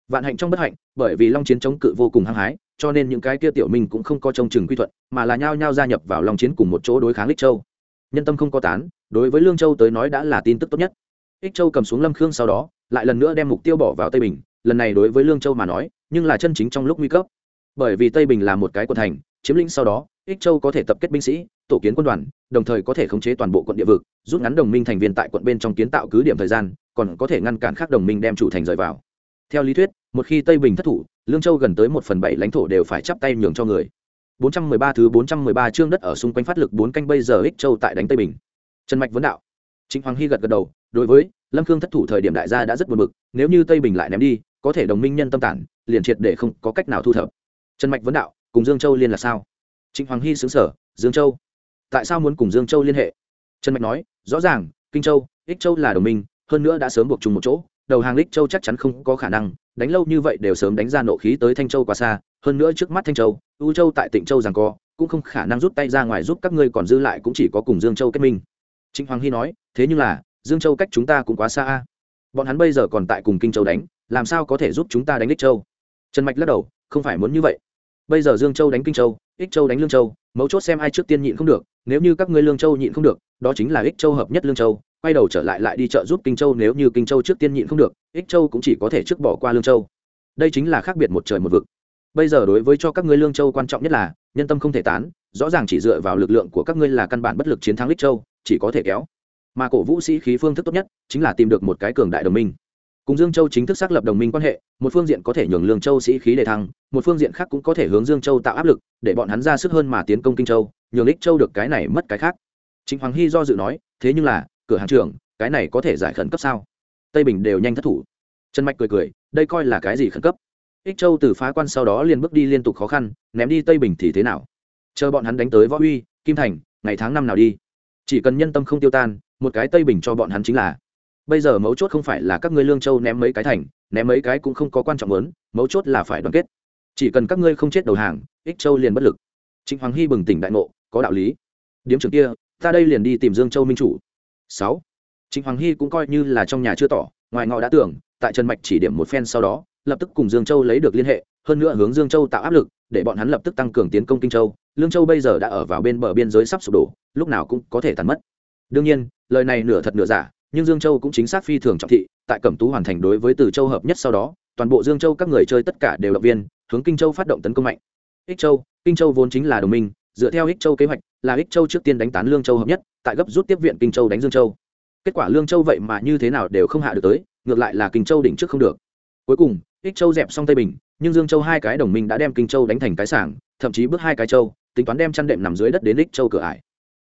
Vạn hạnh trong bất hạnh, bởi vì long chiến chống cự vô cùng hăng hái, cho nên những cái kia tiểu minh cũng không có trông chừng quy thuận, mà là nhao nhao gia nhập vào long chiến cùng một chỗ đối kháng ích châu. Nhân tâm không có tán, đối với lương châu tới nói đã là tin tức tốt nhất. Ích châu cầm xuống lâm khương sau đó lại lần nữa đem mục tiêu bỏ vào tây bình. Lần này đối với lương châu mà nói, nhưng là chân chính trong lúc nguy cấp. Bởi vì tây bình là một cái quận thành, chiếm lĩnh sau đó, ích châu có thể tập kết binh sĩ, tổ kiến quân đoàn, đồng thời có thể khống chế toàn bộ quận địa vực, rút ngắn đồng minh thành viên tại quận bên trong kiến tạo cứ điểm thời gian, còn có thể ngăn cản các đồng minh đem chủ thành rời vào. Theo lý thuyết, một khi tây bình thất thủ, lương châu gần tới một phần bảy lãnh thổ đều phải chắp tay nhường cho người. 413 thứ 413 chương đất ở xung quanh phát lực bốn canh bây giờ ích châu tại đánh tây bình. Trần mạch vấn đạo. Chính hoàng hy gật gật đầu, đối với lâm khương thất thủ thời điểm đại gia đã rất buồn bực, nếu như tây bình lại ném đi, có thể đồng minh nhân tâm tản, liền triệt để không có cách nào thu thập. Trần mạch vấn đạo, cùng dương châu liên là sao? Trịnh hoàng hy xứng sở, dương châu. Tại sao muốn cùng dương châu liên hệ? Trần mạch nói, rõ ràng, kinh châu, ích châu là đồng minh, hơn nữa đã sớm buộc chung một chỗ, đầu hàng ích châu chắc chắn không có khả năng, đánh lâu như vậy đều sớm đánh ra nộ khí tới thanh châu quá xa, hơn nữa trước mắt thanh châu ưu châu tại tỉnh châu rằng co, cũng không khả năng rút tay ra ngoài giúp các ngươi còn dư lại cũng chỉ có cùng dương châu kết minh. Trịnh hoàng hy nói, thế nhưng là dương châu cách chúng ta cũng quá xa bọn hắn bây giờ còn tại cùng kinh châu đánh, làm sao có thể giúp chúng ta đánh ích châu? Trần mạch lắc đầu, không phải muốn như vậy. Bây giờ dương châu đánh kinh châu, ích châu đánh lương châu, mấu chốt xem ai trước tiên nhịn không được, nếu như các ngươi lương châu nhịn không được, đó chính là ích châu hợp nhất lương châu, quay đầu trở lại lại đi chợ giúp kinh châu nếu như kinh châu trước tiên nhịn không được, ích châu cũng chỉ có thể trước bỏ qua lương châu. Đây chính là khác biệt một trời một vực. Bây giờ đối với cho các ngươi lương châu quan trọng nhất là, nhân tâm không thể tán, rõ ràng chỉ dựa vào lực lượng của các ngươi là căn bản bất lực chiến thắng ích châu, chỉ có thể kéo mà cổ vũ sĩ khí phương thức tốt nhất chính là tìm được một cái cường đại đồng minh. Cùng dương châu chính thức xác lập đồng minh quan hệ, một phương diện có thể nhường lương châu sĩ khí đề thăng, một phương diện khác cũng có thể hướng dương châu tạo áp lực, để bọn hắn ra sức hơn mà tiến công kinh châu, nhường ích châu được cái này mất cái khác. Chính hoàng hy do dự nói, thế nhưng là, cửa hàng trưởng, cái này có thể giải khẩn cấp sao? Tây bình đều nhanh thất thủ. Trần mạch cười cười, đây coi là cái gì khẩn cấp? Ích châu từ phá quan sau đó liền bước đi liên tục khó khăn, ném đi tây bình thì thế nào? Chờ bọn hắn đánh tới võ uy kim thành, ngày tháng năm nào đi? Chỉ cần nhân tâm không tiêu tan một cái tây bình cho bọn hắn chính là. Bây giờ mấu chốt không phải là các ngươi lương châu ném mấy cái thành, ném mấy cái cũng không có quan trọng lớn, mấu chốt là phải đoàn kết. Chỉ cần các ngươi không chết đầu hàng, ích châu liền bất lực. Trịnh hoàng hy bừng tỉnh đại ngộ, có đạo lý. Điếm trưởng kia, ta đây liền đi tìm dương châu minh chủ. Sáu. Trịnh hoàng hy cũng coi như là trong nhà chưa tỏ, ngoài ngọ đã tưởng, tại trần mạch chỉ điểm một phen sau đó, lập tức cùng dương châu lấy được liên hệ, hơn nữa hướng dương châu tạo áp lực, để bọn hắn lập tức tăng cường tiến công kinh châu. Lương châu bây giờ đã ở vào bên bờ biên giới sắp sụp đổ, lúc nào cũng có thể tàn mất. Đương nhiên lời này nửa thật nửa giả, nhưng dương châu cũng chính xác phi thường trọng thị, tại cẩm tú hoàn thành đối với từ châu hợp nhất sau đó, toàn bộ dương châu các người chơi tất cả đều động viên, hướng kinh châu phát động tấn công mạnh. Ích châu, kinh châu vốn chính là đồng minh, dựa theo ích châu kế hoạch, là ích châu trước tiên đánh tán lương châu hợp nhất, tại gấp rút tiếp viện kinh châu đánh dương châu. Kết quả lương châu vậy mà như thế nào đều không hạ được tới, ngược lại là kinh châu đỉnh trước không được. Cuối cùng, ích châu dẹp xong tây bình, nhưng dương châu hai cái đồng minh đã đem kinh châu đánh thành cái sảng, thậm chí bước hai cái châu, tính toán đem chăn đệm nằm dưới đất đến ích châu cửa ải.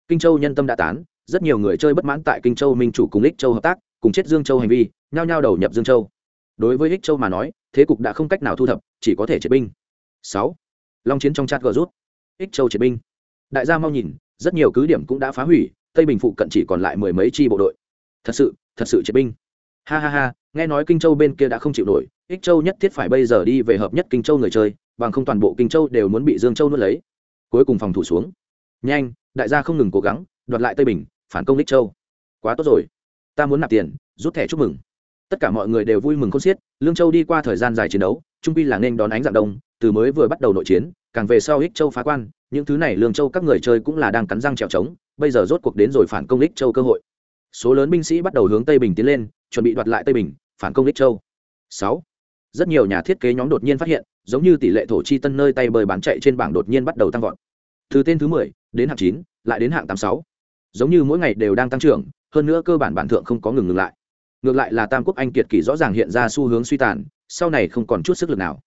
Kinh châu nhân tâm đã tán rất nhiều người chơi bất mãn tại kinh châu minh chủ cùng ích châu hợp tác, cùng chết dương châu hành vi, nhao nhao đầu nhập dương châu. Đối với ích châu mà nói, thế cục đã không cách nào thu thập, chỉ có thể triệt binh. Sáu, long chiến trong chat gờ rút. Ích châu triệt binh. Đại gia mau nhìn, rất nhiều cứ điểm cũng đã phá hủy, tây bình phụ cận chỉ còn lại mười mấy chi bộ đội. Thật sự thật sự triệt binh. Ha ha ha, nghe nói kinh châu bên kia đã không chịu nổi ích châu nhất thiết phải bây giờ đi về hợp nhất kinh châu người chơi, bằng không toàn bộ kinh châu đều muốn bị dương châu nuốt lấy. Cuối cùng phòng thủ xuống. Nhanh, đại gia không ngừng cố gắng, đoạt lại tây bình phản công đích châu. Quá tốt rồi. Ta muốn nạp tiền, rút thẻ chúc mừng. Tất cả mọi người đều vui mừng khôn xiết, lương châu đi qua thời gian dài chiến đấu, trung pi là nên đón ánh dạng đông, từ mới vừa bắt đầu nội chiến, càng về sau ích châu phá quan, những thứ này lương châu các người chơi cũng là đang cắn răng trèo trống, bây giờ rốt cuộc đến rồi phản công ích châu cơ hội. Số lớn binh sĩ bắt đầu hướng tây bình tiến lên, chuẩn bị đoạt lại tây bình, phản công ích châu. Sáu. Rất nhiều nhà thiết kế nhóm đột nhiên phát hiện, giống như tỷ lệ thổ chi tân nơi tay bơi bán chạy trên bảng đột nhiên bắt đầu tăng vọt. Từ tên thứ mười đến hạng chín, lại đến hạng tám sáu giống như mỗi ngày đều đang tăng trưởng, hơn nữa cơ bản bản thượng không có ngừng ngừng lại. Ngược lại là tam quốc anh kiệt kỷ rõ ràng hiện ra xu hướng suy tàn, sau này không còn chút sức lực nào.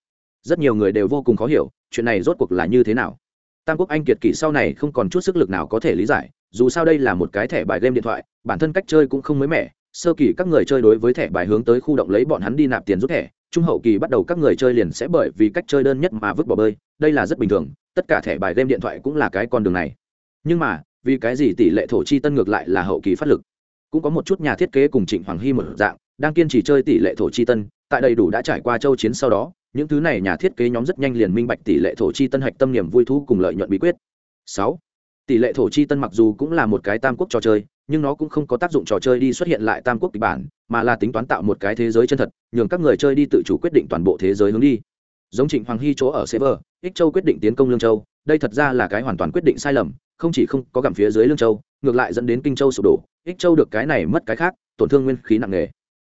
Rất nhiều người đều vô cùng khó hiểu, chuyện này rốt cuộc là như thế nào? Tam quốc anh kiệt kỷ sau này không còn chút sức lực nào có thể lý giải, dù sao đây là một cái thẻ bài game điện thoại, bản thân cách chơi cũng không mới mẻ, sơ kỳ các người chơi đối với thẻ bài hướng tới khu động lấy bọn hắn đi nạp tiền rút thẻ, trung hậu kỳ bắt đầu các người chơi liền sẽ bởi vì cách chơi đơn nhất mà vứt bỏ bơi, đây là rất bình thường, tất cả thẻ bài game điện thoại cũng là cái con đường này. Nhưng mà vì cái gì tỷ lệ thổ chi tân ngược lại là hậu kỳ phát lực? Cũng có một chút nhà thiết kế cùng trịnh hoàng hy một dạng, đang kiên trì chơi tỷ lệ thổ chi tân, tại đầy đủ đã trải qua châu chiến sau đó, những thứ này nhà thiết kế nhóm rất nhanh liền minh bạch tỷ lệ thổ chi tân hạch tâm niềm vui thú cùng lợi nhuận bí quyết. Sáu, tỷ lệ thổ chi tân mặc dù cũng là một cái tam quốc trò chơi, nhưng nó cũng không có tác dụng trò chơi đi xuất hiện lại tam quốc kịch bản, mà là tính toán tạo một cái thế giới chân thật, nhường các người chơi đi tự chủ quyết định toàn bộ thế giới hướng đi. Giống trịnh hoàng hy chỗ ở sever, ích châu quyết định tiến công lương châu, đây thật ra là cái hoàn toàn quyết định sai lầm không chỉ không có gặm phía dưới lương châu, ngược lại dẫn đến kinh châu sụp đổ, ích châu được cái này mất cái khác, tổn thương nguyên khí nặng nề.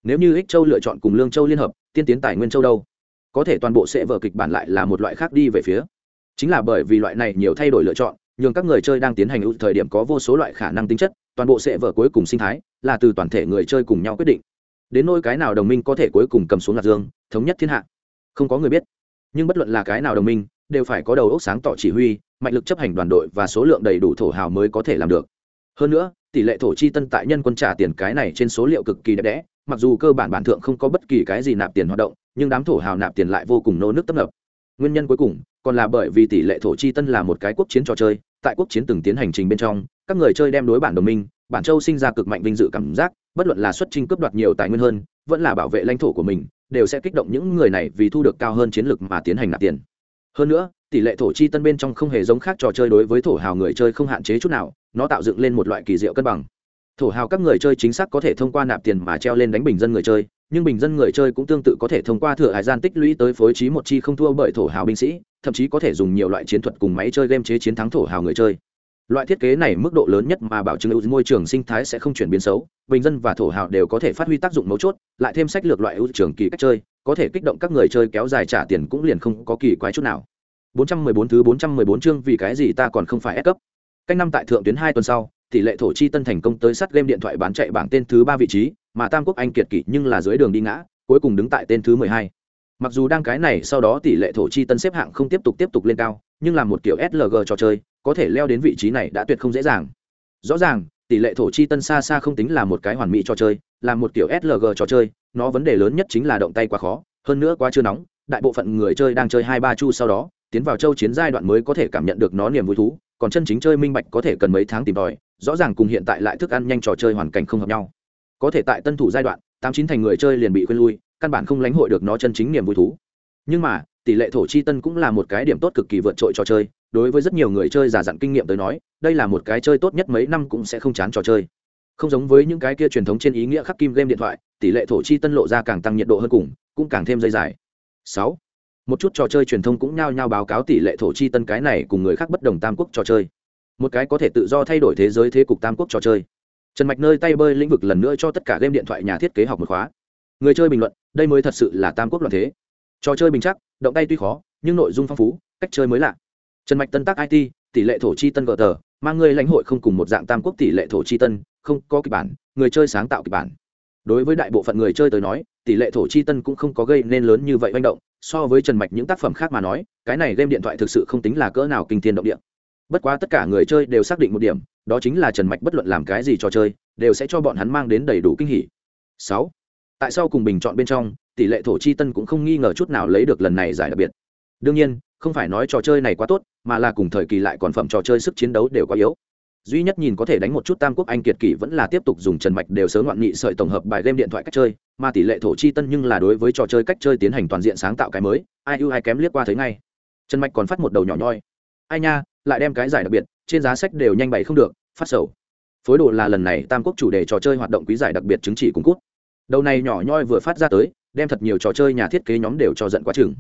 Nếu như ích châu lựa chọn cùng lương châu liên hợp, tiên tiến tài nguyên châu đâu? Có thể toàn bộ sẽ vở kịch bản lại là một loại khác đi về phía. Chính là bởi vì loại này nhiều thay đổi lựa chọn, nhường các người chơi đang tiến hành ưu thời điểm có vô số loại khả năng tính chất, toàn bộ sẽ vở cuối cùng sinh thái là từ toàn thể người chơi cùng nhau quyết định. Đến nôi cái nào đồng minh có thể cuối cùng cầm xuống lạc dương, thống nhất thiên hạ? Không có người biết. Nhưng bất luận là cái nào đồng minh, đều phải có đầu óc sáng tỏ chỉ huy mạnh lực chấp hành đoàn đội và số lượng đầy đủ thổ hào mới có thể làm được. Hơn nữa, tỷ lệ thổ chi tân tại nhân quân trả tiền cái này trên số liệu cực kỳ đẹp đẽ, mặc dù cơ bản bản thượng không có bất kỳ cái gì nạp tiền hoạt động, nhưng đám thổ hào nạp tiền lại vô cùng nô nước tấp nập. Nguyên nhân cuối cùng còn là bởi vì tỷ lệ thổ chi tân là một cái quốc chiến trò chơi, tại quốc chiến từng tiến hành trình bên trong, các người chơi đem đối bản đồng minh, bản châu sinh ra cực mạnh vinh dự cảm giác, bất luận là xuất trình cướp đoạt nhiều tài nguyên hơn, vẫn là bảo vệ lãnh thổ của mình, đều sẽ kích động những người này vì thu được cao hơn chiến lược mà tiến hành nạp tiền. Hơn nữa tỷ lệ thổ chi tân bên trong không hề giống khác trò chơi đối với thổ hào người chơi không hạn chế chút nào, nó tạo dựng lên một loại kỳ diệu cân bằng. Thổ hào các người chơi chính xác có thể thông qua nạp tiền mà treo lên đánh bình dân người chơi, nhưng bình dân người chơi cũng tương tự có thể thông qua thừa hải gian tích lũy tới phối trí một chi không thua bởi thổ hào binh sĩ, thậm chí có thể dùng nhiều loại chiến thuật cùng máy chơi game chế chiến thắng thổ hào người chơi. Loại thiết kế này mức độ lớn nhất mà bảo chứng ưu môi trường sinh thái sẽ không chuyển biến xấu, bình dân và thổ hào đều có thể phát huy tác dụng mấu chốt, lại thêm sách lược loại ưu trường kỳ cách chơi, có thể kích động các người chơi kéo dài trả tiền cũng liền không có kỳ quái chút nào. 414 thứ 414 chương vì cái gì ta còn không phải ép cấp? Cách năm tại thượng tuyến hai tuần sau, tỷ lệ thổ chi tân thành công tới sát game điện thoại bán chạy bảng tên thứ ba vị trí, mà tam quốc anh kiệt kỵ nhưng là dưới đường đi ngã, cuối cùng đứng tại tên thứ mười hai. Mặc dù đang cái này, sau đó tỷ lệ thổ chi tân xếp hạng không tiếp tục tiếp tục lên cao, nhưng là một kiểu slg trò chơi, có thể leo đến vị trí này đã tuyệt không dễ dàng. Rõ ràng, tỷ lệ thổ chi tân xa xa không tính là một cái hoàn mỹ trò chơi, là một kiểu slg trò chơi, nó vấn đề lớn nhất chính là động tay quá khó, hơn nữa quá chưa nóng, đại bộ phận người chơi đang chơi hai ba chu sau đó tiến vào châu chiến giai đoạn mới có thể cảm nhận được nó niềm vui thú, còn chân chính chơi minh bạch có thể cần mấy tháng tìm tòi, rõ ràng cùng hiện tại lại thức ăn nhanh trò chơi hoàn cảnh không hợp nhau. Có thể tại tân thủ giai đoạn, tám chín thành người chơi liền bị khuyên lui, căn bản không lãnh hội được nó chân chính niềm vui thú. Nhưng mà, tỷ lệ thổ chi tân cũng là một cái điểm tốt cực kỳ vượt trội trò chơi, đối với rất nhiều người chơi giả dặn kinh nghiệm tới nói, đây là một cái chơi tốt nhất mấy năm cũng sẽ không chán trò chơi. Không giống với những cái kia truyền thống trên ý nghĩa khắc kim game điện thoại, tỷ lệ thổ chi tân lộ ra càng tăng nhiệt độ hơn cùng, cũng càng thêm dây dài. Sáu một chút trò chơi truyền thông cũng nhao nhao báo cáo tỷ lệ thổ chi tân cái này cùng người khác bất đồng tam quốc trò chơi. Một cái có thể tự do thay đổi thế giới thế cục tam quốc trò chơi. Trần mạch nơi tay bơi lĩnh vực lần nữa cho tất cả game điện thoại nhà thiết kế học một khóa. Người chơi bình luận, đây mới thật sự là tam quốc loạn thế. Trò chơi bình chắc, động tay tuy khó, nhưng nội dung phong phú, cách chơi mới lạ. Trần mạch tân tác it tỷ lệ thổ chi tân gờ tờ, mang người lãnh hội không cùng một dạng tam quốc tỷ lệ thổ chi tân, không có kịch bản, người chơi sáng tạo kịch bản đối với đại bộ phận người chơi tới nói, tỷ lệ thổ chi tân cũng không có gây nên lớn như vậy manh động, so với trần mạch những tác phẩm khác mà nói, cái này game điện thoại thực sự không tính là cỡ nào kinh thiên động địa. Bất quá tất cả người chơi đều xác định một điểm, đó chính là trần mạch bất luận làm cái gì trò chơi, đều sẽ cho bọn hắn mang đến đầy đủ kinh hỉ. Sáu, tại sao cùng bình chọn bên trong, tỷ lệ thổ chi tân cũng không nghi ngờ chút nào lấy được lần này giải đặc biệt? Đương nhiên, không phải nói trò chơi này quá tốt, mà là cùng thời kỳ lại còn phẩm trò chơi sức chiến đấu đều quá yếu duy nhất nhìn có thể đánh một chút tam quốc anh kiệt kỷ vẫn là tiếp tục dùng trần mạch đều sớm ngoạn nghị sợi tổng hợp bài game điện thoại cách chơi, mà tỷ lệ thổ chi tân nhưng là đối với trò chơi cách chơi tiến hành toàn diện sáng tạo cái mới, ai ưu ai kém liếc qua thấy ngay. Trần mạch còn phát một đầu nhỏ nhoi. Ai nha, lại đem cái giải đặc biệt, trên giá sách đều nhanh bày không được, phát sầu. Phối đồ là lần này tam quốc chủ đề trò chơi hoạt động quý giải đặc biệt chứng chỉ cung cút. Đầu này nhỏ nhoi vừa phát ra tới, đem thật nhiều trò chơi nhà thiết kế nhóm đều cho giận quá chừng.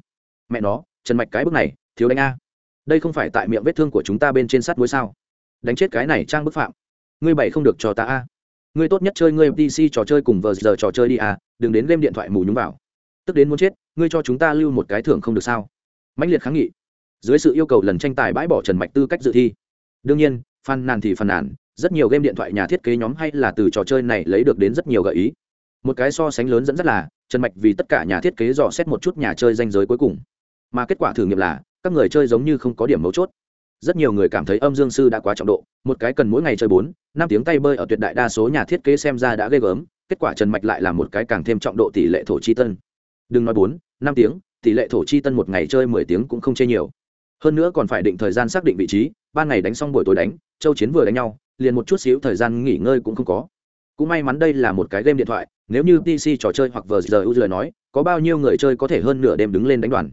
Mẹ nó, trần mạch cái bước này, thiếu đánh a. Đây không phải tại miệng vết thương của chúng ta bên trên sắt muối sao? Đánh chết cái này trang bức phạm. Ngươi bày không được cho ta a. Ngươi tốt nhất chơi ngươi pc trò chơi cùng vờ giờ trò chơi đi a đừng đến game điện thoại mù nhúng vào. Tức đến muốn chết, ngươi cho chúng ta lưu một cái thưởng không được sao? Mãnh liệt kháng nghị. Dưới sự yêu cầu lần tranh tài bãi bỏ trần mạch tư cách dự thi. Đương nhiên, phàn nàn thì phàn nàn, rất nhiều game điện thoại nhà thiết kế nhóm hay là từ trò chơi này lấy được đến rất nhiều gợi ý. Một cái so sánh lớn dẫn rất là, trần mạch vì tất cả nhà thiết kế dò xét một chút nhà chơi danh giới cuối cùng. Mà kết quả thử nghiệm là, các người chơi giống như không có điểm mấu chốt rất nhiều người cảm thấy âm dương sư đã quá trọng độ, một cái cần mỗi ngày chơi bốn, năm tiếng tay bơi ở tuyệt đại đa số nhà thiết kế xem ra đã ghê gớm, kết quả trần mạch lại là một cái càng thêm trọng độ tỷ lệ thổ chi tân. Đừng nói bốn, năm tiếng, tỷ lệ thổ chi tân một ngày chơi mười tiếng cũng không chê nhiều. Hơn nữa còn phải định thời gian xác định vị trí, ban ngày đánh xong buổi tối đánh, châu chiến vừa đánh nhau, liền một chút xíu thời gian nghỉ ngơi cũng không có. Cũng may mắn đây là một cái game điện thoại, nếu như pc trò chơi hoặc vờ giờ ưu lời nói, có bao nhiêu người chơi có thể hơn nửa đêm đứng lên đánh đoàn.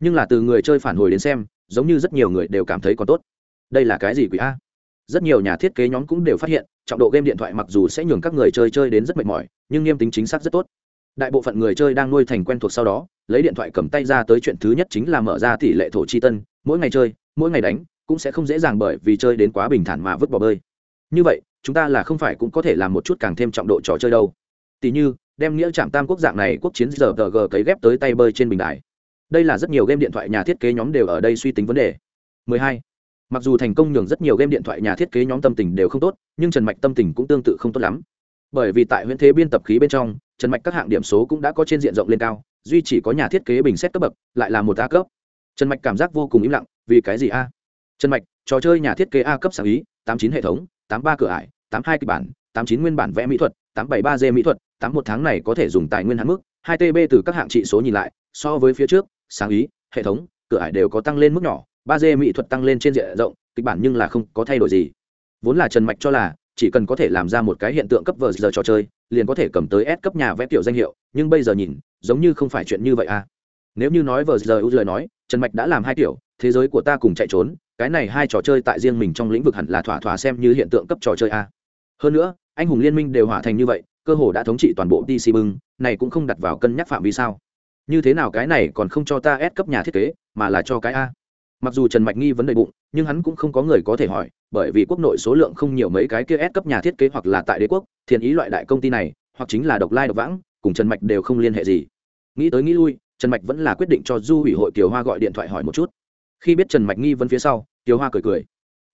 Nhưng là từ người chơi phản hồi đến xem giống như rất nhiều người đều cảm thấy còn tốt. Đây là cái gì quỷ a? Rất nhiều nhà thiết kế nhóm cũng đều phát hiện, trọng độ game điện thoại mặc dù sẽ nhường các người chơi chơi đến rất mệt mỏi, nhưng nghiêm tính chính xác rất tốt. Đại bộ phận người chơi đang nuôi thành quen thuộc sau đó, lấy điện thoại cầm tay ra tới chuyện thứ nhất chính là mở ra tỷ lệ thổ chi tân, mỗi ngày chơi, mỗi ngày đánh, cũng sẽ không dễ dàng bởi vì chơi đến quá bình thản mà vứt bỏ bơi. Như vậy, chúng ta là không phải cũng có thể làm một chút càng thêm trọng độ trò chơi đâu. Tỷ như, đem nghĩa trạm tam quốc dạng này quốc chiến giờ gờ g cấy ghép tới tay bơi trên bình đài đây là rất nhiều game điện thoại nhà thiết kế nhóm đều ở đây suy tính vấn đề. 12. mặc dù thành công nhường rất nhiều game điện thoại nhà thiết kế nhóm tâm tình đều không tốt, nhưng trần mạch tâm tình cũng tương tự không tốt lắm. Bởi vì tại huyện thế biên tập khí bên trong, trần mạch các hạng điểm số cũng đã có trên diện rộng lên cao, duy chỉ có nhà thiết kế bình xét cấp bậc, lại là một a cấp. Trần mạch cảm giác vô cùng im lặng, vì cái gì a? Trần mạch, trò chơi nhà thiết kế a cấp sáng ý, tám chín hệ thống, tám ba cửa ải, tám hai kịch bản, tám chín nguyên bản vẽ mỹ thuật, tám bảy ba d mỹ thuật, tám một tháng này có thể dùng tài nguyên hạn mức, hai tb từ các hạng trị số nhìn lại, so với phía trước sáng ý, hệ thống, cửa ải đều có tăng lên mức nhỏ, ba d mỹ thuật tăng lên trên diện rộng, kịch bản nhưng là không có thay đổi gì. Vốn là trần mạch cho là, chỉ cần có thể làm ra một cái hiện tượng cấp vờ giờ trò chơi, liền có thể cầm tới S cấp nhà vẽ tiểu danh hiệu, nhưng bây giờ nhìn, giống như không phải chuyện như vậy à. Nếu như nói vờ giờ ưu lời nói, trần mạch đã làm hai kiểu, thế giới của ta cùng chạy trốn, cái này hai trò chơi tại riêng mình trong lĩnh vực hẳn là thỏa thỏa xem như hiện tượng cấp trò chơi a hơn nữa, anh hùng liên minh đều hỏa thành như vậy, cơ hồ đã thống trị toàn bộ dc bưng, này cũng không đặt vào cân nhắc phạm vi sao như thế nào cái này còn không cho ta ép cấp nhà thiết kế, mà là cho cái a. Mặc dù trần mạch nghi vấn đầy bụng, nhưng hắn cũng không có người có thể hỏi, bởi vì quốc nội số lượng không nhiều mấy cái kia ép cấp nhà thiết kế hoặc là tại đế quốc thiền ý loại đại công ty này, hoặc chính là độc lai độc vãng, cùng trần mạch đều không liên hệ gì. Nghĩ tới nghĩ lui, trần mạch vẫn là quyết định cho du ủy hội kiều hoa gọi điện thoại hỏi một chút. Khi biết trần mạch nghi vấn phía sau, kiều hoa cười cười.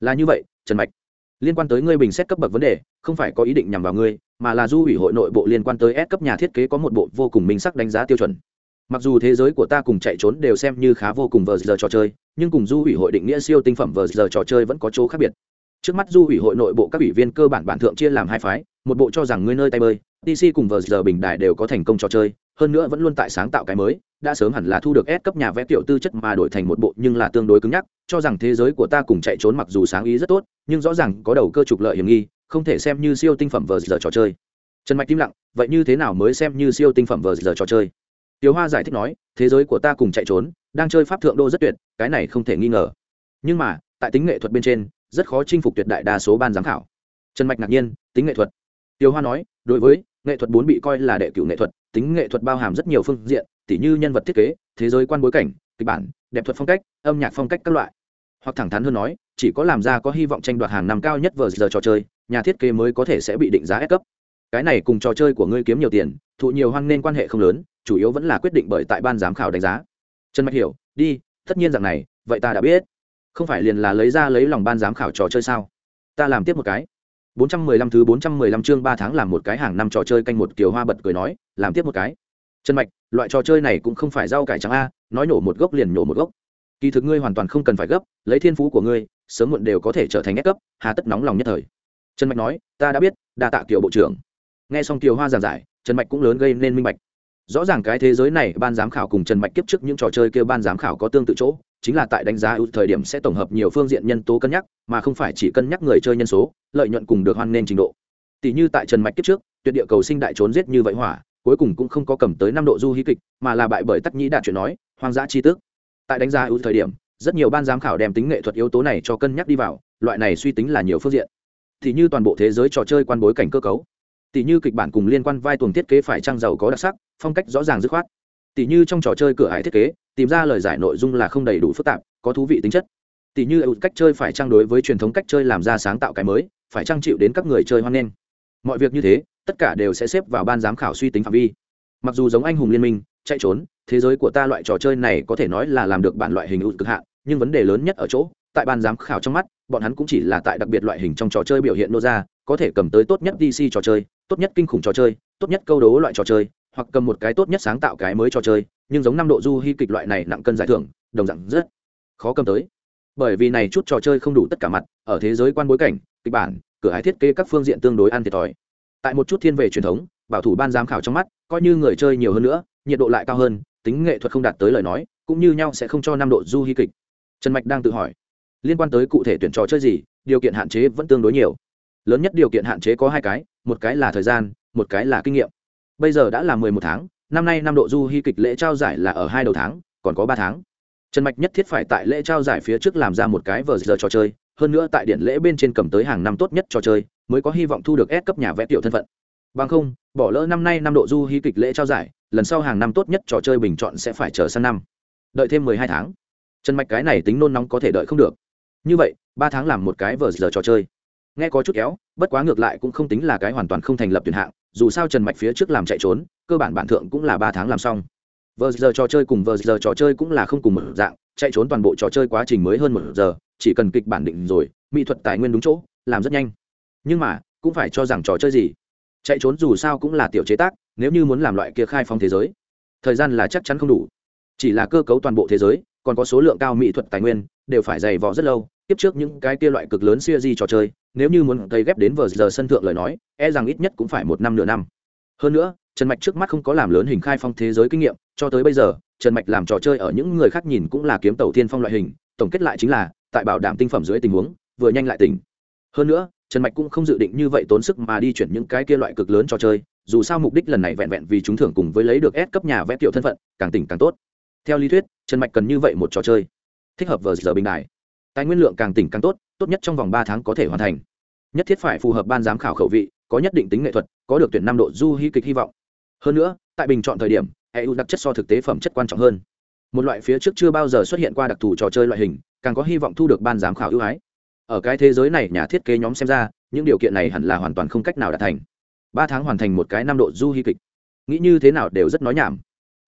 Là như vậy, trần mạch, liên quan tới ngươi bình xét cấp bậc vấn đề, không phải có ý định nhằm vào ngươi, mà là du ủy hội nội bộ liên quan tới S cấp nhà thiết kế có một bộ vô cùng minh sắc đánh giá tiêu chuẩn mặc dù thế giới của ta cùng chạy trốn đều xem như khá vô cùng vờ giờ trò chơi, nhưng cùng du ủy hội định nghĩa siêu tinh phẩm vờ giờ trò chơi vẫn có chỗ khác biệt. Trước mắt du ủy hội nội bộ các ủy viên cơ bản bản thượng chia làm hai phái, một bộ cho rằng ngươi nơi tay bơi dc cùng vờ giờ bình đại đều có thành công trò chơi, hơn nữa vẫn luôn tại sáng tạo cái mới, đã sớm hẳn là thu được S cấp nhà vẽ tiểu tư chất mà đổi thành một bộ nhưng là tương đối cứng nhắc, cho rằng thế giới của ta cùng chạy trốn mặc dù sáng ý rất tốt, nhưng rõ ràng có đầu cơ trục lợi hiểm nghi, không thể xem như siêu tinh phẩm vờ giờ trò chơi. Trần mạch im lặng, vậy như thế nào mới xem như siêu tinh phẩm vờ giờ trò chơi? Tiểu Hoa giải thích nói, thế giới của ta cùng chạy trốn, đang chơi pháp thượng đô rất tuyệt, cái này không thể nghi ngờ. Nhưng mà, tại tính nghệ thuật bên trên, rất khó chinh phục tuyệt đại đa số ban giám khảo. Trần Mạch ngạc nhiên, tính nghệ thuật. Tiểu Hoa nói, đối với nghệ thuật bốn bị coi là đệ cửu nghệ thuật, tính nghệ thuật bao hàm rất nhiều phương diện, tỉ như nhân vật thiết kế, thế giới quan bối cảnh, kịch bản, đẹp thuật phong cách, âm nhạc phong cách các loại. Hoặc thẳng thắn hơn nói, chỉ có làm ra có hy vọng tranh đoạt hàng năm cao nhất vừa giờ trò chơi, nhà thiết kế mới có thể sẽ bị định giá S cấp. Cái này cùng trò chơi của ngươi kiếm nhiều tiền, thụ nhiều hoan nên quan hệ không lớn, chủ yếu vẫn là quyết định bởi tại ban giám khảo đánh giá trần mạch hiểu đi tất nhiên rằng này vậy ta đã biết không phải liền là lấy ra lấy lòng ban giám khảo trò chơi sao ta làm tiếp một cái 415 thứ 415 chương 3 tháng làm một cái hàng năm trò chơi canh một kiều hoa bật cười nói, làm tiếp một cái. Trần Mạch, loại trò chơi này cũng không phải rau cải trắng a, nói nổ một gốc liền nổ một gốc. Kỳ thực ngươi hoàn toàn không cần phải gấp, lấy thiên phú của ngươi, sớm muộn đều có thể trở thành ép cấp, hà tất nóng lòng nhất thời. Trần Mạch nói, ta đã biết, đa tạ Kiều bộ trưởng. Nghe xong Kiều Hoa giảng giải, Trần Mạch cũng lớn gây nên minh bạch rõ ràng cái thế giới này, ban giám khảo cùng trần mạch kiếp trước những trò chơi kêu ban giám khảo có tương tự chỗ, chính là tại đánh giá ưu thời điểm sẽ tổng hợp nhiều phương diện nhân tố cân nhắc, mà không phải chỉ cân nhắc người chơi nhân số, lợi nhuận cùng được hoan nên trình độ. Tỷ như tại trần mạch kiếp trước, tuyệt địa cầu sinh đại trốn giết như vậy hỏa, cuối cùng cũng không có cầm tới năm độ du hí kịch, mà là bại bởi tắc nhĩ đạt chuyện nói, hoang dã chi tước. Tại đánh giá ưu thời điểm, rất nhiều ban giám khảo đem tính nghệ thuật yếu tố này cho cân nhắc đi vào, loại này suy tính là nhiều phương diện. Thì như toàn bộ thế giới trò chơi quan bối cảnh cơ cấu. Tỷ như kịch bản cùng liên quan vai tuồng thiết kế phải trang giàu có đặc sắc phong cách rõ ràng dứt khoát. Tỷ như trong trò chơi cửa hải thiết kế, tìm ra lời giải nội dung là không đầy đủ phức tạp, có thú vị tính chất. Tỷ như cách chơi phải trang đối với truyền thống cách chơi làm ra sáng tạo cái mới, phải trang chịu đến các người chơi hoan nghênh. Mọi việc như thế, tất cả đều sẽ xếp vào ban giám khảo suy tính phạm vi. Mặc dù giống anh hùng liên minh, chạy trốn, thế giới của ta loại trò chơi này có thể nói là làm được bản loại hình ưu cực hạn, nhưng vấn đề lớn nhất ở chỗ, tại ban giám khảo trong mắt, bọn hắn cũng chỉ là tại đặc biệt loại hình trong trò chơi biểu hiện nô ra, có thể cầm tới tốt nhất dc trò chơi, tốt nhất kinh khủng trò chơi, tốt nhất câu đố loại trò chơi hoặc cầm một cái tốt nhất sáng tạo cái mới cho chơi, nhưng giống năm độ du hy kịch loại này nặng cân giải thưởng, đồng dạng rất khó cầm tới. Bởi vì này chút trò chơi không đủ tất cả mặt, ở thế giới quan bối cảnh, kịch bản, cửa hải thiết kế các phương diện tương đối ăn thiệt thòi. Tại một chút thiên về truyền thống, bảo thủ ban giám khảo trong mắt, coi như người chơi nhiều hơn nữa, nhiệt độ lại cao hơn, tính nghệ thuật không đạt tới lời nói, cũng như nhau sẽ không cho năm độ du hy kịch. Trần mạch đang tự hỏi, liên quan tới cụ thể tuyển trò chơi gì, điều kiện hạn chế vẫn tương đối nhiều. Lớn nhất điều kiện hạn chế có hai cái, một cái là thời gian, một cái là kinh nghiệm bây giờ đã là mười một tháng, năm nay năm độ du hy kịch lễ trao giải là ở hai đầu tháng, còn có ba tháng. Trần mạch nhất thiết phải tại lễ trao giải phía trước làm ra một cái vờ giờ trò chơi, hơn nữa tại điện lễ bên trên cầm tới hàng năm tốt nhất trò chơi, mới có hy vọng thu được S cấp nhà vẽ tiểu thân phận. Bằng không, bỏ lỡ năm nay năm độ du hy kịch lễ trao giải, lần sau hàng năm tốt nhất trò chơi bình chọn sẽ phải chờ sang năm. Đợi thêm mười hai tháng. Trần mạch cái này tính nôn nóng có thể đợi không được. Như vậy, ba tháng làm một cái vờ giờ trò chơi. Nghe có chút kéo, bất quá ngược lại cũng không tính là cái hoàn toàn không thành lập tuyển hạng dù sao trần mạch phía trước làm chạy trốn, cơ bản bản thượng cũng là ba tháng làm xong. Vờ giờ trò chơi cùng vờ giờ trò chơi cũng là không cùng một dạng, chạy trốn toàn bộ trò chơi quá trình mới hơn một giờ, chỉ cần kịch bản định rồi, mỹ thuật tài nguyên đúng chỗ, làm rất nhanh. Nhưng mà, cũng phải cho rằng trò chơi gì? Chạy trốn dù sao cũng là tiểu chế tác, nếu như muốn làm loại kia khai phong thế giới, thời gian là chắc chắn không đủ. Chỉ là cơ cấu toàn bộ thế giới, còn có số lượng cao mỹ thuật tài nguyên, đều phải dày vò rất lâu tiếp trước những cái kia loại cực lớn siêu di trò chơi, nếu như muốn gây ghép đến vờ giờ sân thượng lời nói e rằng ít nhất cũng phải một năm nửa năm. Hơn nữa, trần mạch trước mắt không có làm lớn hình khai phong thế giới kinh nghiệm, cho tới bây giờ, trần mạch làm trò chơi ở những người khác nhìn cũng là kiếm tàu thiên phong loại hình, tổng kết lại chính là, tại bảo đảm tinh phẩm dưới tình huống, vừa nhanh lại tỉnh. Hơn nữa, trần mạch cũng không dự định như vậy tốn sức mà đi chuyển những cái kia loại cực lớn trò chơi, dù sao mục đích lần này vẹn vẹn vì chúng thưởng cùng với lấy được S cấp nhà vẽ kiểu thân phận, càng tỉnh càng tốt. Theo lý thuyết, trần mạch cần như vậy một trò chơi. Thích hợp vờ giờ bình đại tài nguyên lượng càng tỉnh càng tốt tốt nhất trong vòng ba tháng có thể hoàn thành. Nhất thiết phải phù hợp ban giám khảo khẩu vị, có nhất định tính nghệ thuật, có được tuyển năm độ du hy kịch hy vọng. Hơn nữa, tại bình chọn thời điểm hệ ưu đặc chất so thực tế phẩm chất quan trọng hơn. Một loại phía trước chưa bao giờ xuất hiện qua đặc thù trò chơi loại hình, càng có hy vọng thu được ban giám khảo ưu ái. Ở cái thế giới này nhà thiết kế nhóm xem ra, những điều kiện này hẳn là hoàn toàn không cách nào đạt thành. Ba tháng hoàn thành một cái năm độ du hy kịch. Nghĩ như thế nào đều rất nói nhảm.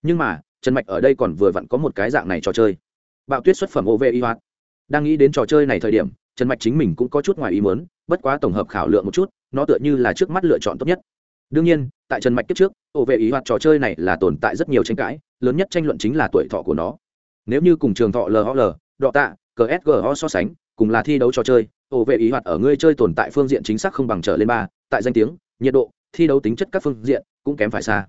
Nhưng mà, trần mạch ở đây còn vừa vặn có một cái dạng này trò chơi. Bạo tuyết xuất phẩm ov y hoạt đang nghĩ đến trò chơi này thời điểm, trần mạch chính mình cũng có chút ngoài ý mớn bất quá tổng hợp khảo lượng một chút, nó tựa như là trước mắt lựa chọn tốt nhất. Đương nhiên, tại trần mạch kiếp trước, ổ vệ ý hoạt trò chơi này là tồn tại rất nhiều tranh cãi, lớn nhất tranh luận chính là tuổi thọ của nó. Nếu như cùng trường thọ lhl đọ tạ csgo so sánh, cùng là thi đấu trò chơi, ổ vệ ý hoạt ở ngươi chơi tồn tại phương diện chính xác không bằng trở lên ba, tại danh tiếng, nhiệt độ, thi đấu tính chất các phương diện cũng kém phải xa.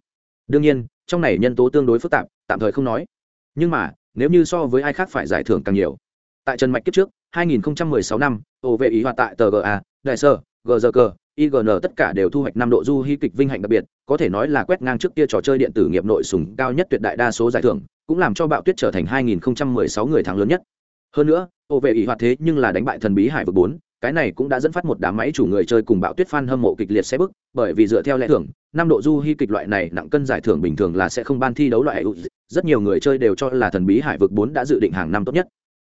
Đương nhiên, trong này nhân tố tương đối phức tạp, tạm thời không nói. Nhưng mà, nếu như so với ai khác phải giải thưởng càng nhiều tại trần mạch kiếp trước 2016 năm ô vệ ý hoạt tại TGA, đại sơ gzg ign tất cả đều thu hoạch năm độ du hy kịch vinh hạnh đặc biệt có thể nói là quét ngang trước kia trò chơi điện tử nghiệp nội sùng cao nhất tuyệt đại đa số giải thưởng cũng làm cho bạo tuyết trở thành 2016 người thắng lớn nhất. Hơn nữa ô vệ ý hoạt thế nhưng là đánh bại thần bí hải vực bốn cái này cũng đã dẫn phát một đám máy chủ người chơi cùng bạo tuyết fan hâm mộ kịch liệt xe bức bởi vì dựa theo lẽ thưởng năm độ du hy kịch loại này nặng cân giải thưởng bình thường là sẽ không ban thi đấu loại rất nhiều người chơi đều cho là thần bí hải vực bốn đã dự định hàng năm tốt nhất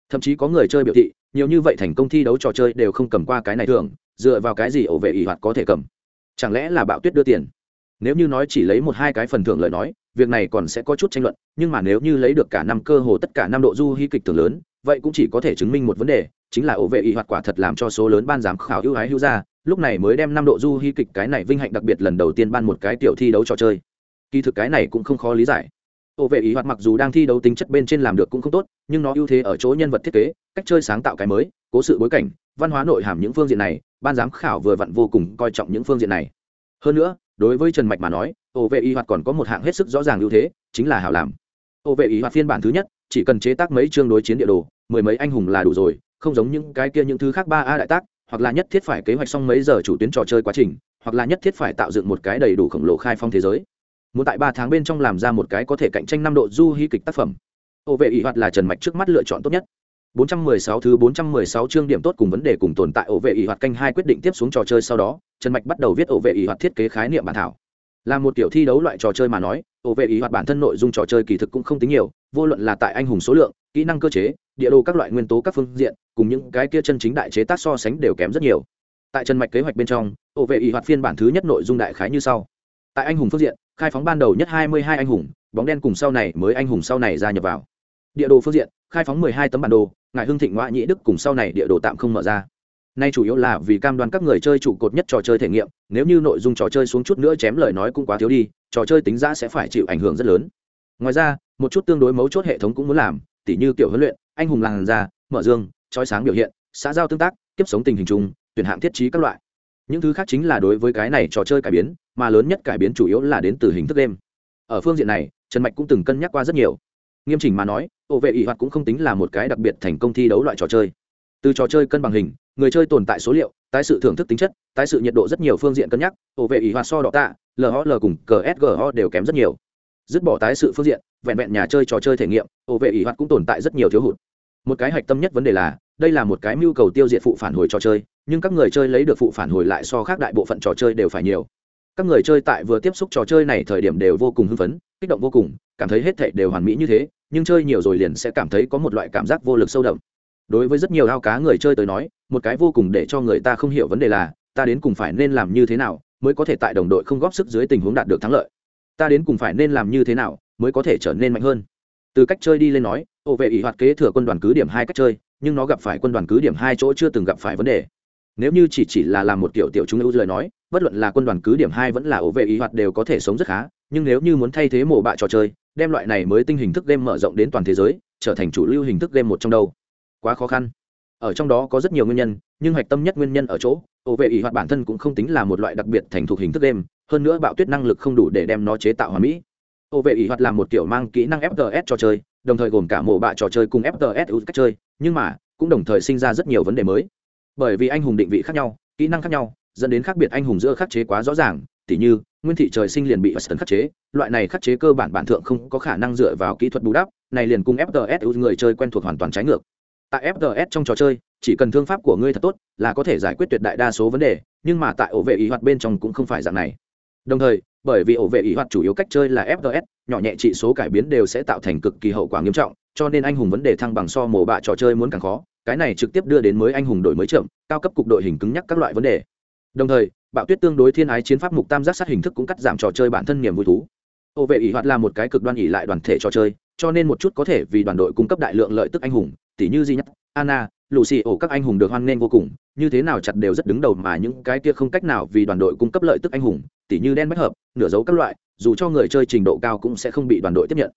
thậm chí có người chơi biểu thị, nhiều như vậy thành công thi đấu trò chơi đều không cầm qua cái này thường, dựa vào cái gì ổ vệ ỷ hoạt có thể cầm? Chẳng lẽ là bạo tuyết đưa tiền? Nếu như nói chỉ lấy một hai cái phần thưởng lời nói, việc này còn sẽ có chút tranh luận, nhưng mà nếu như lấy được cả năm cơ hồ tất cả năm độ du hy kịch thường lớn, vậy cũng chỉ có thể chứng minh một vấn đề, chính là ổ vệ ỷ hoạt quả thật làm cho số lớn ban giám khảo ưu ái hữu ra lúc này mới đem năm độ du hy kịch cái này vinh hạnh đặc biệt lần đầu tiên ban một cái tiểu thi đấu trò chơi. Kỳ thực cái này cũng không khó lý giải. Ô vệ ý hoạt mặc dù đang thi đấu tính chất bên trên làm được cũng không tốt, nhưng nó ưu thế ở chỗ nhân vật thiết kế, cách chơi sáng tạo cái mới, cố sự bối cảnh, văn hóa nội hàm những phương diện này, ban giám khảo vừa vặn vô cùng coi trọng những phương diện này. Hơn nữa, đối với trần mạch mà nói Ô vệ ý hoạt còn có một hạng hết sức rõ ràng ưu thế, chính là hảo làm. Ô vệ ý hoạt phiên bản thứ nhất, chỉ cần chế tác mấy chương đối chiến địa đồ, mười mấy anh hùng là đủ rồi, không giống những cái kia những thứ khác ba a đại tác, hoặc là nhất thiết phải kế hoạch xong mấy giờ chủ tuyến trò chơi quá trình, hoặc là nhất thiết phải tạo dựng một cái đầy đủ khổng lồ khai phong thế giới muốn tại ba tháng bên trong làm ra một cái có thể cạnh tranh năm độ du hí kịch tác phẩm. Ô vệ ý hoạt là trần mạch trước mắt lựa chọn tốt nhất. 416 thứ 416 chương điểm tốt cùng vấn đề cùng tồn tại ổ vệ ý hoạt canh hai quyết định tiếp xuống trò chơi sau đó, trần mạch bắt đầu viết ổ vệ ý hoạt thiết kế khái niệm bản thảo. Là một kiểu thi đấu loại trò chơi mà nói ổ vệ ý hoạt bản thân nội dung trò chơi kỳ thực cũng không tính nhiều, vô luận là tại anh hùng số lượng, kỹ năng cơ chế, địa đồ các loại nguyên tố các phương diện, cùng những cái kia chân chính đại chế tác so sánh đều kém rất nhiều. Tại trần mạch kế hoạch bên trong ổ vệ ý hoạt phiên bản thứ nhất nội dung đại khái như sau. Tại anh hùng phương diện khai phóng ban đầu nhất hai mươi hai anh hùng bóng đen cùng sau này mới anh hùng sau này gia nhập vào. Địa đồ phương diện khai phóng mười hai tấm bản đồ ngài hưng thịnh ngoại nhĩ đức cùng sau này địa đồ tạm không mở ra. Nay chủ yếu là vì cam đoan các người chơi trụ cột nhất trò chơi thể nghiệm nếu như nội dung trò chơi xuống chút nữa chém lời nói cũng quá thiếu đi trò chơi tính giá sẽ phải chịu ảnh hưởng rất lớn. Ngoài ra một chút tương đối mấu chốt hệ thống cũng muốn làm tỉ như kiểu huấn luyện anh hùng làng ra, mở dương chói sáng biểu hiện xã giao tương tác tiếp sống tình hình chung tuyển hạng thiết trí các loại. Những thứ khác chính là đối với cái này trò chơi cải biến mà lớn nhất cải biến chủ yếu là đến từ hình thức đêm. Ở phương diện này, trần mạch cũng từng cân nhắc qua rất nhiều. Nghiêm chỉnh mà nói ổ vệ ỷ hoạt cũng không tính là một cái đặc biệt thành công thi đấu loại trò chơi. Từ trò chơi cân bằng hình, người chơi tồn tại số liệu, tái sự thưởng thức tính chất, tái sự nhiệt độ rất nhiều phương diện cân nhắc ổ vệ ỷ hoạt so đỏ tạ lhl cùng gsgo đều kém rất nhiều. Dứt bỏ tái sự phương diện, vẹn vẹn nhà chơi trò chơi thể nghiệm ổ vệ ỷ hoạt cũng tồn tại rất nhiều thiếu hụt. Một cái hạch tâm nhất vấn đề là, đây là một cái mưu cầu tiêu diệt phụ phản hồi trò chơi, nhưng các người chơi lấy được phụ phản hồi lại so khác đại bộ phận trò chơi đều phải nhiều các người chơi tại vừa tiếp xúc trò chơi này thời điểm đều vô cùng hưng phấn, kích động vô cùng, cảm thấy hết thảy đều hoàn mỹ như thế, nhưng chơi nhiều rồi liền sẽ cảm thấy có một loại cảm giác vô lực sâu đậm. Đối với rất nhiều ao cá người chơi tới nói, một cái vô cùng để cho người ta không hiểu vấn đề là, ta đến cùng phải nên làm như thế nào mới có thể tại đồng đội không góp sức dưới tình huống đạt được thắng lợi? Ta đến cùng phải nên làm như thế nào mới có thể trở nên mạnh hơn? Từ cách chơi đi lên nói ổ vệ ỷ hoạt kế thừa quân đoàn cứ điểm hai cách chơi, nhưng nó gặp phải quân đoàn cứ điểm hai chỗ chưa từng gặp phải vấn đề. Nếu như chỉ chỉ là làm một kiểu tiểu chúng ưu lời nói bất luận là quân đoàn cứ điểm hai vẫn là ổ vệ ý hoạt đều có thể sống rất khá, nhưng nếu như muốn thay thế mổ bạ trò chơi, đem loại này mới tinh hình thức game mở rộng đến toàn thế giới, trở thành chủ lưu hình thức game một trong đâu. Quá khó khăn. Ở trong đó có rất nhiều nguyên nhân, nhưng hạch tâm nhất nguyên nhân ở chỗ, ổ vệ ý hoạt bản thân cũng không tính là một loại đặc biệt thành thuộc hình thức game, hơn nữa bạo tuyết năng lực không đủ để đem nó chế tạo hoàn mỹ. Ổ vệ ý hoạt là một kiểu mang kỹ năng fts trò chơi, đồng thời gồm cả mổ bạ trò chơi cùng fts cách chơi, nhưng mà, cũng đồng thời sinh ra rất nhiều vấn đề mới. Bởi vì anh hùng định vị khác nhau, kỹ năng khác nhau dẫn đến khác biệt anh hùng giữa khắc chế quá rõ ràng tỉ như nguyên thị trời sinh liền bị Western khắc chế, loại này khắc chế cơ bản bản thượng không có khả năng dựa vào kỹ thuật bù đắp, này liền cùng FTS người chơi quen thuộc hoàn toàn trái ngược. Tại FTS trong trò chơi, chỉ cần thương pháp của ngươi thật tốt, là có thể giải quyết tuyệt đại đa số vấn đề, nhưng mà tại ổ vệ ý hoạt bên trong cũng không phải dạng này. Đồng thời bởi vì ổ vệ ý hoạt chủ yếu cách chơi là fts nhỏ nhẹ trị số cải biến đều sẽ tạo thành cực kỳ hậu quả nghiêm trọng cho nên anh hùng vấn đề thăng bằng so mổ bạ trò chơi muốn càng khó. Cái này trực tiếp đưa đến mới anh hùng đổi mới chậm cao cấp cục đội hình cứng nhắc các loại vấn đề đồng thời, bạo tuyết tương đối thiên ái chiến pháp mục tam giác sát hình thức cũng cắt giảm trò chơi bản thân niềm vui thú. Ổ vệ ỷ hoạt là một cái cực đoan ỷ lại đoàn thể trò chơi, cho nên một chút có thể vì đoàn đội cung cấp đại lượng lợi tức anh hùng tỷ như di nhất anna lù xì ổ các anh hùng được hoan nghênh vô cùng, như thế nào chặt đều rất đứng đầu mà những cái kia không cách nào vì đoàn đội cung cấp lợi tức anh hùng tỷ như đen bách hợp, nửa dấu các loại, dù cho người chơi trình độ cao cũng sẽ không bị đoàn đội tiếp nhận.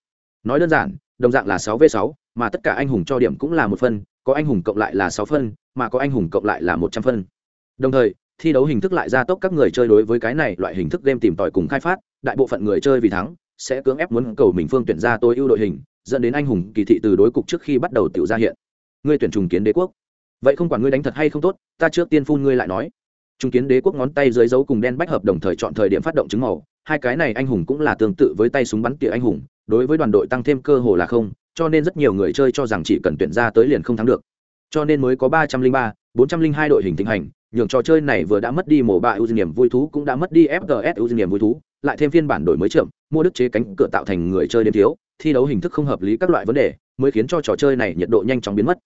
Nói đơn giản, đồng dạng là sáu v sáu, mà tất cả anh hùng cho điểm cũng là một phân, có anh hùng cộng lại là sáu phân, mà có anh hùng cộng lại là một trăm phân. Đồng thời thi đấu hình thức lại gia tốc các người chơi đối với cái này loại hình thức game tìm tòi cùng khai phát, đại bộ phận người chơi vì thắng, sẽ cưỡng ép muốn cầu mình phương tuyển ra tối ưu đội hình, dẫn đến anh hùng kỳ thị từ đối cục trước khi bắt đầu tự ra hiện. Ngươi tuyển trùng kiến đế quốc. Vậy không quản ngươi đánh thật hay không tốt, ta trước tiên phun ngươi lại nói. Trùng kiến đế quốc ngón tay dưới dấu cùng đen bách hợp đồng thời chọn thời điểm phát động chứng màu, hai cái này anh hùng cũng là tương tự với tay súng bắn tỉa anh hùng, đối với đoàn đội tăng thêm cơ hồ là không, cho nên rất nhiều người chơi cho rằng chỉ cần tuyển ra tới liền không thắng được. Cho nên mới có ba trăm linh ba, bốn trăm linh hai đội hình thịnh hành nhường trò chơi này vừa đã mất đi mổ bạ ưu niềm vui thú cũng đã mất đi fgs ưu niềm vui thú, lại thêm phiên bản đổi mới chậm, mua đức chế cánh cửa tạo thành người chơi đêm thiếu, thi đấu hình thức không hợp lý các loại vấn đề, mới khiến cho trò chơi này nhiệt độ nhanh chóng biến mất.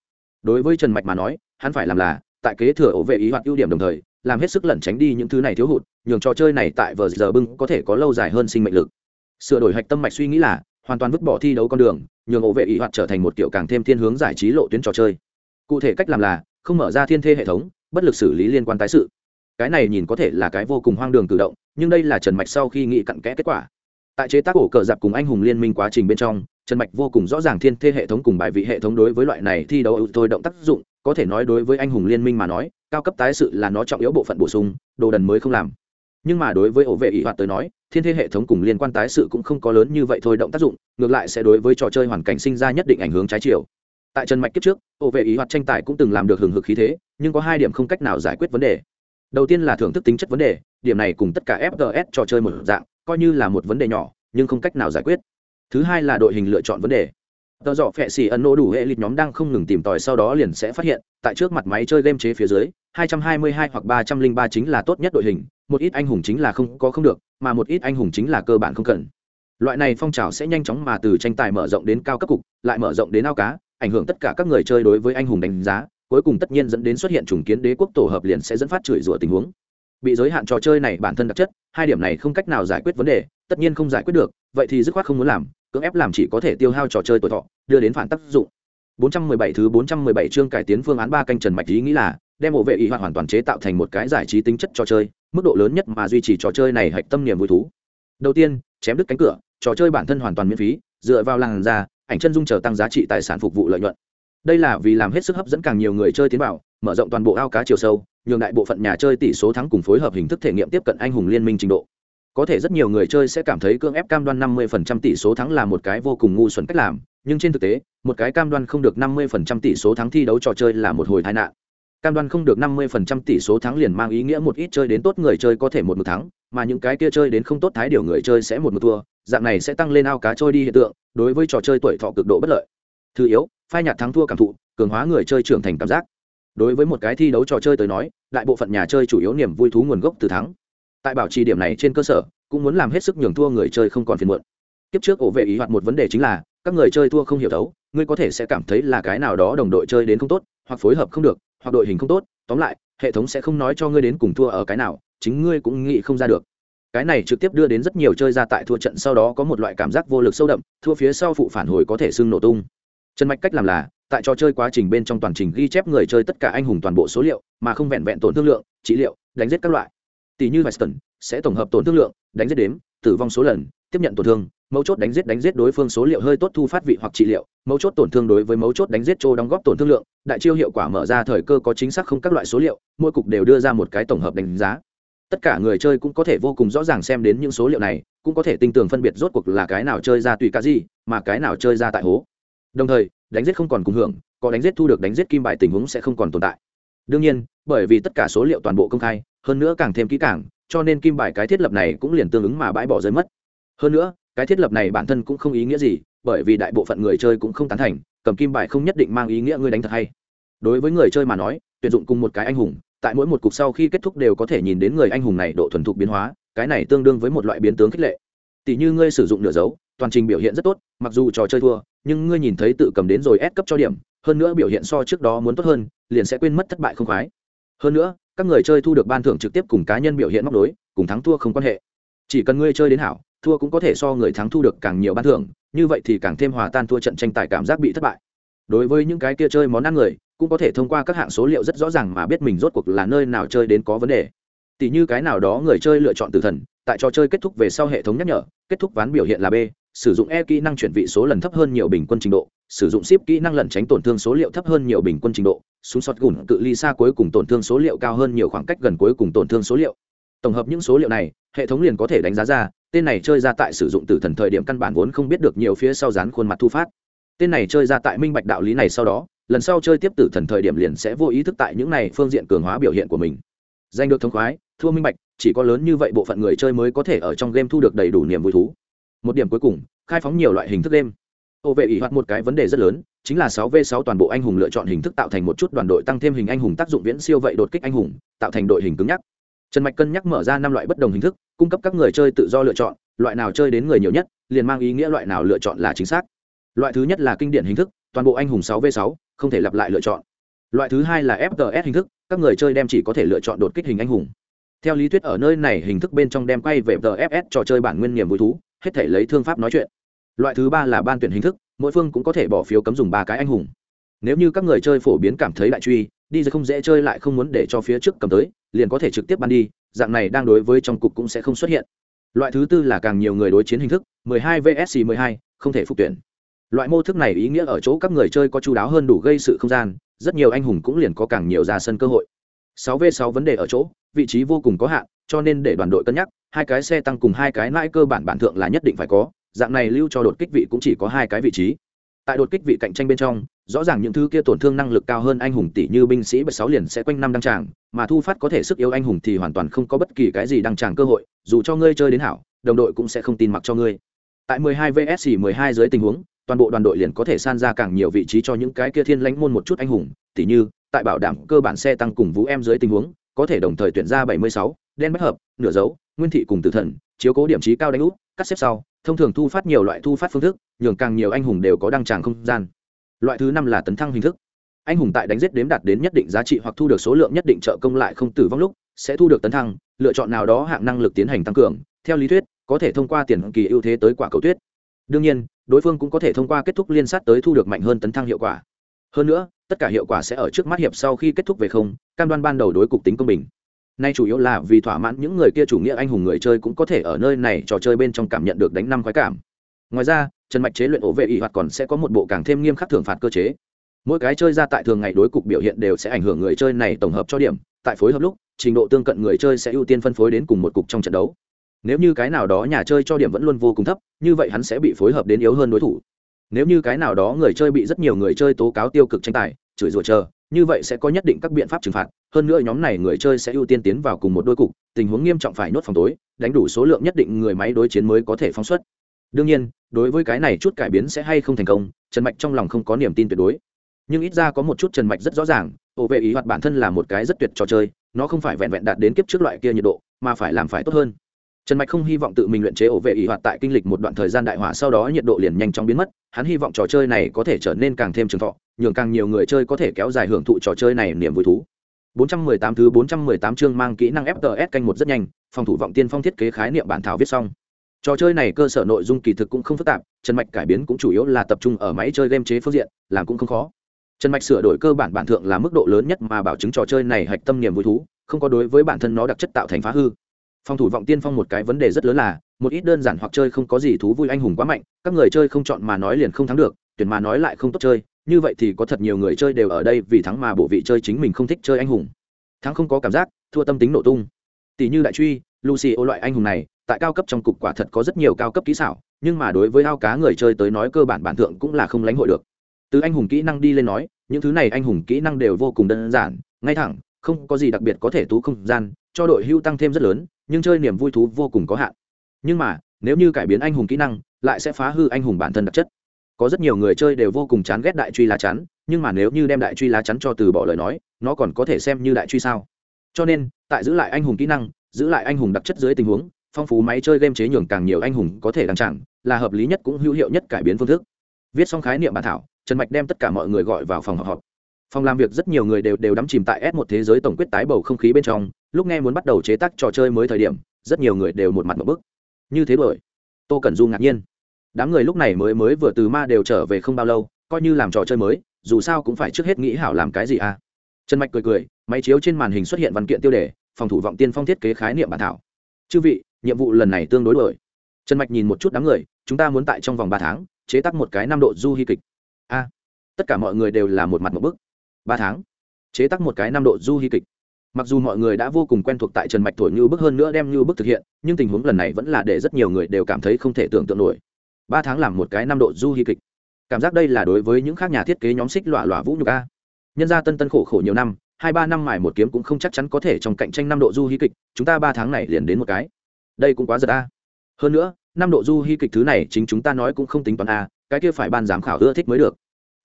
Đối với trần mạch mà nói, hắn phải làm là, tại kế thừa ổ vệ ý hoặc ưu điểm đồng thời, làm hết sức lẩn tránh đi những thứ này thiếu hụt, nhường trò chơi này tại vờ giờ bưng có thể có lâu dài hơn sinh mệnh lực. Sửa đổi hạch tâm mạch suy nghĩ là, hoàn toàn vứt bỏ thi đấu con đường, nhường ổ vệ ý hoạt trở thành một kiểu càng thêm thiên hướng giải trí lộ tuyến trò chơi. Cụ thể cách làm là, không mở ra thiên thê hệ thống bất lực xử lý liên quan tái sự. Cái này nhìn có thể là cái vô cùng hoang đường cử động, nhưng đây là trần mạch sau khi nghĩ cặn kẽ kết quả. Tại chế tác ổ cờ dạp cùng anh hùng liên minh quá trình bên trong, trần mạch vô cùng rõ ràng thiên thê hệ thống cùng bài vị hệ thống đối với loại này thi đấu tôi động tác dụng, có thể nói đối với anh hùng liên minh mà nói, cao cấp tái sự là nó trọng yếu bộ phận bổ sung, đồ đần mới không làm. Nhưng mà đối với ổ vệ ỷ hoạt tới nói, thiên thê hệ thống cùng liên quan tái sự cũng không có lớn như vậy thôi động tác dụng, ngược lại sẽ đối với trò chơi hoàn cảnh sinh ra nhất định ảnh hưởng trái chiều tại trần mạch kiếp trước ổ vệ ý hoạt tranh tài cũng từng làm được hừng hực khí thế, nhưng có hai điểm không cách nào giải quyết vấn đề. Đầu tiên là thưởng thức tính chất vấn đề, điểm này cùng tất cả fgs trò chơi một dạng, coi như là một vấn đề nhỏ, nhưng không cách nào giải quyết. Thứ hai là đội hình lựa chọn vấn đề. Tờ dọ phẹ xì ấn nô đủ hệ lịch nhóm đang không ngừng tìm tòi sau đó liền sẽ phát hiện, tại trước mặt máy chơi game chế phía dưới 222 hoặc 303 chính là tốt nhất đội hình, một ít anh hùng chính là không có không được, mà một ít anh hùng chính là cơ bản không cần. Loại này phong trào sẽ nhanh chóng mà từ tranh tài mở rộng đến cao cấp cục, lại mở rộng đến ao cá ảnh hưởng tất cả các người chơi đối với anh hùng đánh giá, cuối cùng tất nhiên dẫn đến xuất hiện trùng kiến đế quốc tổ hợp liền sẽ dẫn phát chửi rủa tình huống. Bị giới hạn trò chơi này bản thân đặc chất, hai điểm này không cách nào giải quyết vấn đề, tất nhiên không giải quyết được, vậy thì dứt khoát không muốn làm, cưỡng ép làm chỉ có thể tiêu hao trò chơi tuổi thọ, đưa đến phản tác dụng. 417 thứ 417 chương cải tiến phương án ba canh trần mạch ý nghĩ là, đem ổ vệ ý hoạt hoàn toàn chế tạo thành một cái giải trí tính chất trò chơi, mức độ lớn nhất mà duy trì trò chơi này hạch tâm niềm vui thú. Đầu tiên, chém đứt cánh cửa, trò chơi bản thân hoàn toàn miễn phí, dựa vào làng ra ảnh chân dung chờ tăng giá trị tài sản phục vụ lợi nhuận. Đây là vì làm hết sức hấp dẫn càng nhiều người chơi tiến vào, mở rộng toàn bộ ao cá chiều sâu, nhường đại bộ phận nhà chơi tỷ số thắng cùng phối hợp hình thức thể nghiệm tiếp cận anh hùng liên minh trình độ. Có thể rất nhiều người chơi sẽ cảm thấy cưỡng ép cam đoan 50% tỷ số thắng là một cái vô cùng ngu xuẩn cách làm, nhưng trên thực tế, một cái cam đoan không được 50% tỷ số thắng thi đấu trò chơi là một hồi tai nạn cam đoan không được 50% tỷ số thắng liền mang ý nghĩa một ít chơi đến tốt người chơi có thể một mực thắng, mà những cái kia chơi đến không tốt thái điều người chơi sẽ một mực thua, dạng này sẽ tăng lên ao cá trôi đi hiện tượng, đối với trò chơi tuổi thọ cực độ bất lợi. Thứ yếu, phai nhạt thắng thua cảm thụ, cường hóa người chơi trưởng thành cảm giác. Đối với một cái thi đấu trò chơi tới nói, đại bộ phận nhà chơi chủ yếu niềm vui thú nguồn gốc từ thắng. Tại bảo trì điểm này trên cơ sở, cũng muốn làm hết sức nhường thua người chơi không còn phiền muộn. Kiếp trước ổ vệ ý hoạt một vấn đề chính là, các người chơi thua không hiểu thấu, ngươi có thể sẽ cảm thấy là cái nào đó đồng đội chơi đến không tốt, hoặc phối hợp không được hoặc đội hình không tốt, tóm lại, hệ thống sẽ không nói cho ngươi đến cùng thua ở cái nào, chính ngươi cũng nghĩ không ra được. Cái này trực tiếp đưa đến rất nhiều chơi ra tại thua trận sau đó có một loại cảm giác vô lực sâu đậm, thua phía sau phụ phản hồi có thể sưng nổ tung. Trần mạch cách làm là, tại trò chơi quá trình bên trong toàn trình ghi chép người chơi tất cả anh hùng toàn bộ số liệu, mà không vẹn vẹn tổn thương lượng, trị liệu, đánh giết các loại. Tỷ như weston sẽ tổng hợp tổn thương lượng, đánh giết đếm, tử vong số lần, tiếp nhận tổn thương, mấu chốt đánh giết đánh giết đối phương số liệu hơi tốt thu phát vị hoặc trị liệu, mấu chốt tổn thương đối với mấu chốt đánh giết chỗ đóng góp tổn thương lượng đại chiêu hiệu quả mở ra thời cơ có chính xác không các loại số liệu, mỗi cục đều đưa ra một cái tổng hợp đánh giá. Tất cả người chơi cũng có thể vô cùng rõ ràng xem đến những số liệu này, cũng có thể tinh tường phân biệt rốt cuộc là cái nào chơi ra tùy cá gì, mà cái nào chơi ra tại hố. Đồng thời, đánh giết không còn cùng hưởng, có đánh giết thu được đánh giết kim bài tình huống sẽ không còn tồn tại. Đương nhiên, bởi vì tất cả số liệu toàn bộ công khai, hơn nữa càng thêm kỹ càng, cho nên kim bài cái thiết lập này cũng liền tương ứng mà bãi bỏ rơi mất. Hơn nữa, cái thiết lập này bản thân cũng không ý nghĩa gì, bởi vì đại bộ phận người chơi cũng không tán thành cầm kim bài không nhất định mang ý nghĩa ngươi đánh thật hay. Đối với người chơi mà nói, tuyển dụng cùng một cái anh hùng, tại mỗi một cục sau khi kết thúc đều có thể nhìn đến người anh hùng này độ thuần thục biến hóa, cái này tương đương với một loại biến tướng khích lệ. Tỷ như ngươi sử dụng nửa dấu, toàn trình biểu hiện rất tốt, mặc dù trò chơi thua, nhưng ngươi nhìn thấy tự cầm đến rồi ép cấp cho điểm, hơn nữa biểu hiện so trước đó muốn tốt hơn, liền sẽ quên mất thất bại không khoái. Hơn nữa, các người chơi thu được ban thưởng trực tiếp cùng cá nhân biểu hiện móc đối, cùng thắng thua không quan hệ. Chỉ cần ngươi chơi đến hảo thua cũng có thể so người thắng thu được càng nhiều ban thưởng, như vậy thì càng thêm hòa tan thua trận tranh tài cảm giác bị thất bại. Đối với những cái kia chơi món ăn người, cũng có thể thông qua các hạng số liệu rất rõ ràng mà biết mình rốt cuộc là nơi nào chơi đến có vấn đề. Tỷ như cái nào đó người chơi lựa chọn tử thần, tại trò chơi kết thúc về sau hệ thống nhắc nhở, kết thúc ván biểu hiện là b, sử dụng e kỹ năng chuyển vị số lần thấp hơn nhiều bình quân trình độ, sử dụng ship kỹ năng lần tránh tổn thương số liệu thấp hơn nhiều bình quân trình độ súng sọt gùn cự ly xa cuối cùng tổn thương số liệu cao hơn nhiều khoảng cách gần cuối cùng tổn thương số liệu tổng hợp những số liệu này, hệ thống liền có thể đánh giá ra, tên này chơi ra tại sử dụng tử thần thời điểm căn bản vốn không biết được nhiều phía sau dán khuôn mặt thu phát. Tên này chơi ra tại minh bạch đạo lý này sau đó, lần sau chơi tiếp tử thần thời điểm liền sẽ vô ý thức tại những này phương diện cường hóa biểu hiện của mình. Giành được thống khoái, thua minh bạch, chỉ có lớn như vậy bộ phận người chơi mới có thể ở trong game thu được đầy đủ niềm vui thú. Một điểm cuối cùng, khai phóng nhiều loại hình thức game. Ô vệ ỷ hoạt một cái vấn đề rất lớn, chính là 6 v 6 toàn bộ anh hùng lựa chọn hình thức tạo thành một chút đoàn đội tăng thêm hình anh hùng tác dụng viễn siêu vậy đột kích anh hùng, tạo thành đội hình cứng nhắc trần mạch cân nhắc mở ra năm loại bất đồng hình thức, cung cấp các người chơi tự do lựa chọn, loại nào chơi đến người nhiều nhất, liền mang ý nghĩa loại nào lựa chọn là chính xác. Loại thứ nhất là kinh điển hình thức, toàn bộ anh hùng 6 v 6 không thể lặp lại lựa chọn. Loại thứ hai là fts hình thức, các người chơi đem chỉ có thể lựa chọn đột kích hình anh hùng. Theo lý thuyết ở nơi này hình thức bên trong đem quay về tfs trò chơi bản nguyên niềm vui thú, hết thể lấy thương pháp nói chuyện. Loại thứ ba là ban tuyển hình thức, mỗi phương cũng có thể bỏ phiếu cấm dùng ba cái anh hùng. Nếu như các người chơi phổ biến cảm thấy đại truy đi rồi không dễ chơi lại không muốn để cho phía trước cầm tới liền có thể trực tiếp ban đi dạng này đang đối với trong cục cũng sẽ không xuất hiện. Loại thứ tư là càng nhiều người đối chiến hình thức 12 vs 12, không thể phục tuyển. Loại mô thức này ý nghĩa ở chỗ các người chơi có chú đáo hơn đủ gây sự không gian rất nhiều anh hùng cũng liền có càng nhiều ra sân cơ hội. 6 v 6 vấn đề ở chỗ vị trí vô cùng có hạn cho nên để đoàn đội cân nhắc hai cái xe tăng cùng hai cái mãi cơ bản bản thượng là nhất định phải có dạng này lưu cho đột kích vị cũng chỉ có hai cái vị trí. Tại đột kích vị cạnh tranh bên trong rõ ràng những thứ kia tổn thương năng lực cao hơn anh hùng tỷ như binh sĩ bảy sáu liền sẽ quanh năm đăng tràng mà thu phát có thể sức yếu anh hùng thì hoàn toàn không có bất kỳ cái gì đăng tràng cơ hội dù cho ngươi chơi đến hảo đồng đội cũng sẽ không tin mặc cho ngươi. Tại 12 vs 12 dưới tình huống toàn bộ đoàn đội liền có thể san ra càng nhiều vị trí cho những cái kia thiên lãnh môn một chút anh hùng tỷ như tại bảo đảm cơ bản xe tăng cùng vũ em dưới tình huống có thể đồng thời tuyển ra 76, đen bách hợp nửa dấu nguyên thị cùng tử thần chiếu cố điểm trí cao đánh út cắt xếp sau thông thường thu phát nhiều loại thu phát phương thức nhường càng nhiều anh hùng đều có đăng tràng không gian loại thứ năm là tấn thăng hình thức. Anh hùng tại đánh giết đếm đạt đến nhất định giá trị hoặc thu được số lượng nhất định trợ công lại không tử vong lúc, sẽ thu được tấn thăng, lựa chọn nào đó hạng năng lực tiến hành tăng cường, theo lý thuyết, có thể thông qua tiền kỳ ưu thế tới quả cầu tuyết. Đương nhiên, đối phương cũng có thể thông qua kết thúc liên sát tới thu được mạnh hơn tấn thăng hiệu quả. Hơn nữa, tất cả hiệu quả sẽ ở trước mắt hiệp sau khi kết thúc về không, cam đoan ban đầu đối cục tính công bình. Nay chủ yếu là vì thỏa mãn những người kia chủ nghĩa anh hùng người chơi cũng có thể ở nơi này trò chơi bên trong cảm nhận được đánh năm khoái cảm. Ngoài ra trần mạch chế luyện ổ vệ y hoạt còn sẽ có một bộ càng thêm nghiêm khắc thưởng phạt cơ chế. Mỗi cái chơi ra tại thường ngày đối cục biểu hiện đều sẽ ảnh hưởng người chơi này tổng hợp cho điểm. Tại phối hợp lúc, trình độ tương cận người chơi sẽ ưu tiên phân phối đến cùng một cục trong trận đấu. Nếu như cái nào đó nhà chơi cho điểm vẫn luôn vô cùng thấp, như vậy hắn sẽ bị phối hợp đến yếu hơn đối thủ. Nếu như cái nào đó người chơi bị rất nhiều người chơi tố cáo tiêu cực tranh tài, chửi rủa chờ, như vậy sẽ có nhất định các biện pháp trừng phạt. Hơn nữa nhóm này người chơi sẽ ưu tiên tiến vào cùng một đôi cục, tình huống nghiêm trọng phải nuốt phòng tối, đánh đủ số lượng nhất định người máy đối chiến mới có thể phóng xuất đương nhiên đối với cái này chút cải biến sẽ hay không thành công trần mạch trong lòng không có niềm tin tuyệt đối. Nhưng ít ra có một chút trần mạch rất rõ ràng ổ vệ ý hoạt bản thân là một cái rất tuyệt trò chơi nó không phải vẹn vẹn đạt đến kiếp trước loại kia nhiệt độ mà phải làm phải tốt hơn. Trần mạch không hy vọng tự mình luyện chế ổ vệ ý hoạt tại kinh lịch một đoạn thời gian đại hỏa sau đó nhiệt độ liền nhanh chóng biến mất hắn hy vọng trò chơi này có thể trở nên càng thêm trường thọ nhường càng nhiều người chơi có thể kéo dài hưởng thụ trò chơi này niềm vui thú. 418 thứ 418 chương mang kỹ năng FTS canh một rất nhanh, phòng thủ vọng tiên phong thiết kế khái niệm bản thảo viết xong. Trò chơi này cơ sở nội dung kỳ thực cũng không phức tạp, Trần Mạch cải biến cũng chủ yếu là tập trung ở máy chơi game chế phương diện, làm cũng không khó. Trần Mạch sửa đổi cơ bản bản thượng là mức độ lớn nhất mà bảo chứng trò chơi này hạch tâm niềm vui thú, không có đối với bản thân nó đặc chất tạo thành phá hư. Phòng thủ vọng tiên phong một cái vấn đề rất lớn là, một ít đơn giản hoặc chơi không có gì thú vui anh hùng quá mạnh, các người chơi không chọn mà nói liền không thắng được, tuyển mà nói lại không tốt chơi, như vậy thì có thật nhiều người chơi đều ở đây vì thắng mà bộ vị chơi chính mình không thích chơi anh hùng thắng không có cảm giác thua tâm tính nổ tung tỷ như đại truy lucy ô loại anh hùng này tại cao cấp trong cục quả thật có rất nhiều cao cấp kỹ xảo, nhưng mà đối với ao cá người chơi tới nói cơ bản bản thượng cũng là không lãnh hội được. Từ anh hùng kỹ năng đi lên nói, những thứ này anh hùng kỹ năng đều vô cùng đơn giản, ngay thẳng, không có gì đặc biệt có thể tú không gian, cho đội hưu tăng thêm rất lớn, nhưng chơi niềm vui thú vô cùng có hạn. Nhưng mà, nếu như cải biến anh hùng kỹ năng, lại sẽ phá hư anh hùng bản thân đặc chất. Có rất nhiều người chơi đều vô cùng chán ghét đại truy lá chắn, nhưng mà nếu như đem đại truy lá chắn cho từ bỏ lời nói, nó còn có thể xem như đại truy sao? Cho nên, tại giữ lại anh hùng kỹ năng, giữ lại anh hùng đặc chất dưới tình huống phong phú máy chơi game chế nhường càng nhiều anh hùng có thể đăng trạng là hợp lý nhất cũng hữu hiệu nhất cải biến phương thức. Viết xong khái niệm bản thảo, trần mạch đem tất cả mọi người gọi vào phòng họp họp. Phòng làm việc rất nhiều người đều đều đắm chìm tại s một thế giới tổng quyết tái bầu không khí bên trong, lúc nghe muốn bắt đầu chế tác trò chơi mới thời điểm, rất nhiều người đều một mặt một bức. Như thế bởi, tô cẩn du ngạc nhiên. Đám người lúc này mới mới vừa từ ma đều trở về không bao lâu, coi như làm trò chơi mới, dù sao cũng phải trước hết nghĩ hảo làm cái gì à. Trần mạch cười cười, máy chiếu trên màn hình xuất hiện văn kiện tiêu đề, phòng thủ vọng tiên phong thiết kế khái niệm bản thảo. Chư vị nhiệm vụ lần này tương đối đổi trần mạch nhìn một chút đám người, chúng ta muốn tại trong vòng ba tháng, chế tác một cái năm độ du hy kịch. A, tất cả mọi người đều là một mặt một bức. Ba tháng, chế tác một cái năm độ du hy kịch. Mặc dù mọi người đã vô cùng quen thuộc tại trần mạch thổi như bức hơn nữa đem như bức thực hiện, nhưng tình huống lần này vẫn là để rất nhiều người đều cảm thấy không thể tưởng tượng nổi. Ba tháng làm một cái năm độ du hy kịch. Cảm giác đây là đối với những khác nhà thiết kế nhóm xích lọa lọa vũ nhục a. Nhân gia tân tân khổ khổ nhiều năm, hai ba năm mài một kiếm cũng không chắc chắn có thể trong cạnh tranh năm độ du hy kịch, chúng ta ba tháng này liền đến một cái đây cũng quá giật a. Hơn nữa, năm độ du hy kịch thứ này chính chúng ta nói cũng không tính toán a, cái kia phải ban giám khảo ưa thích mới được.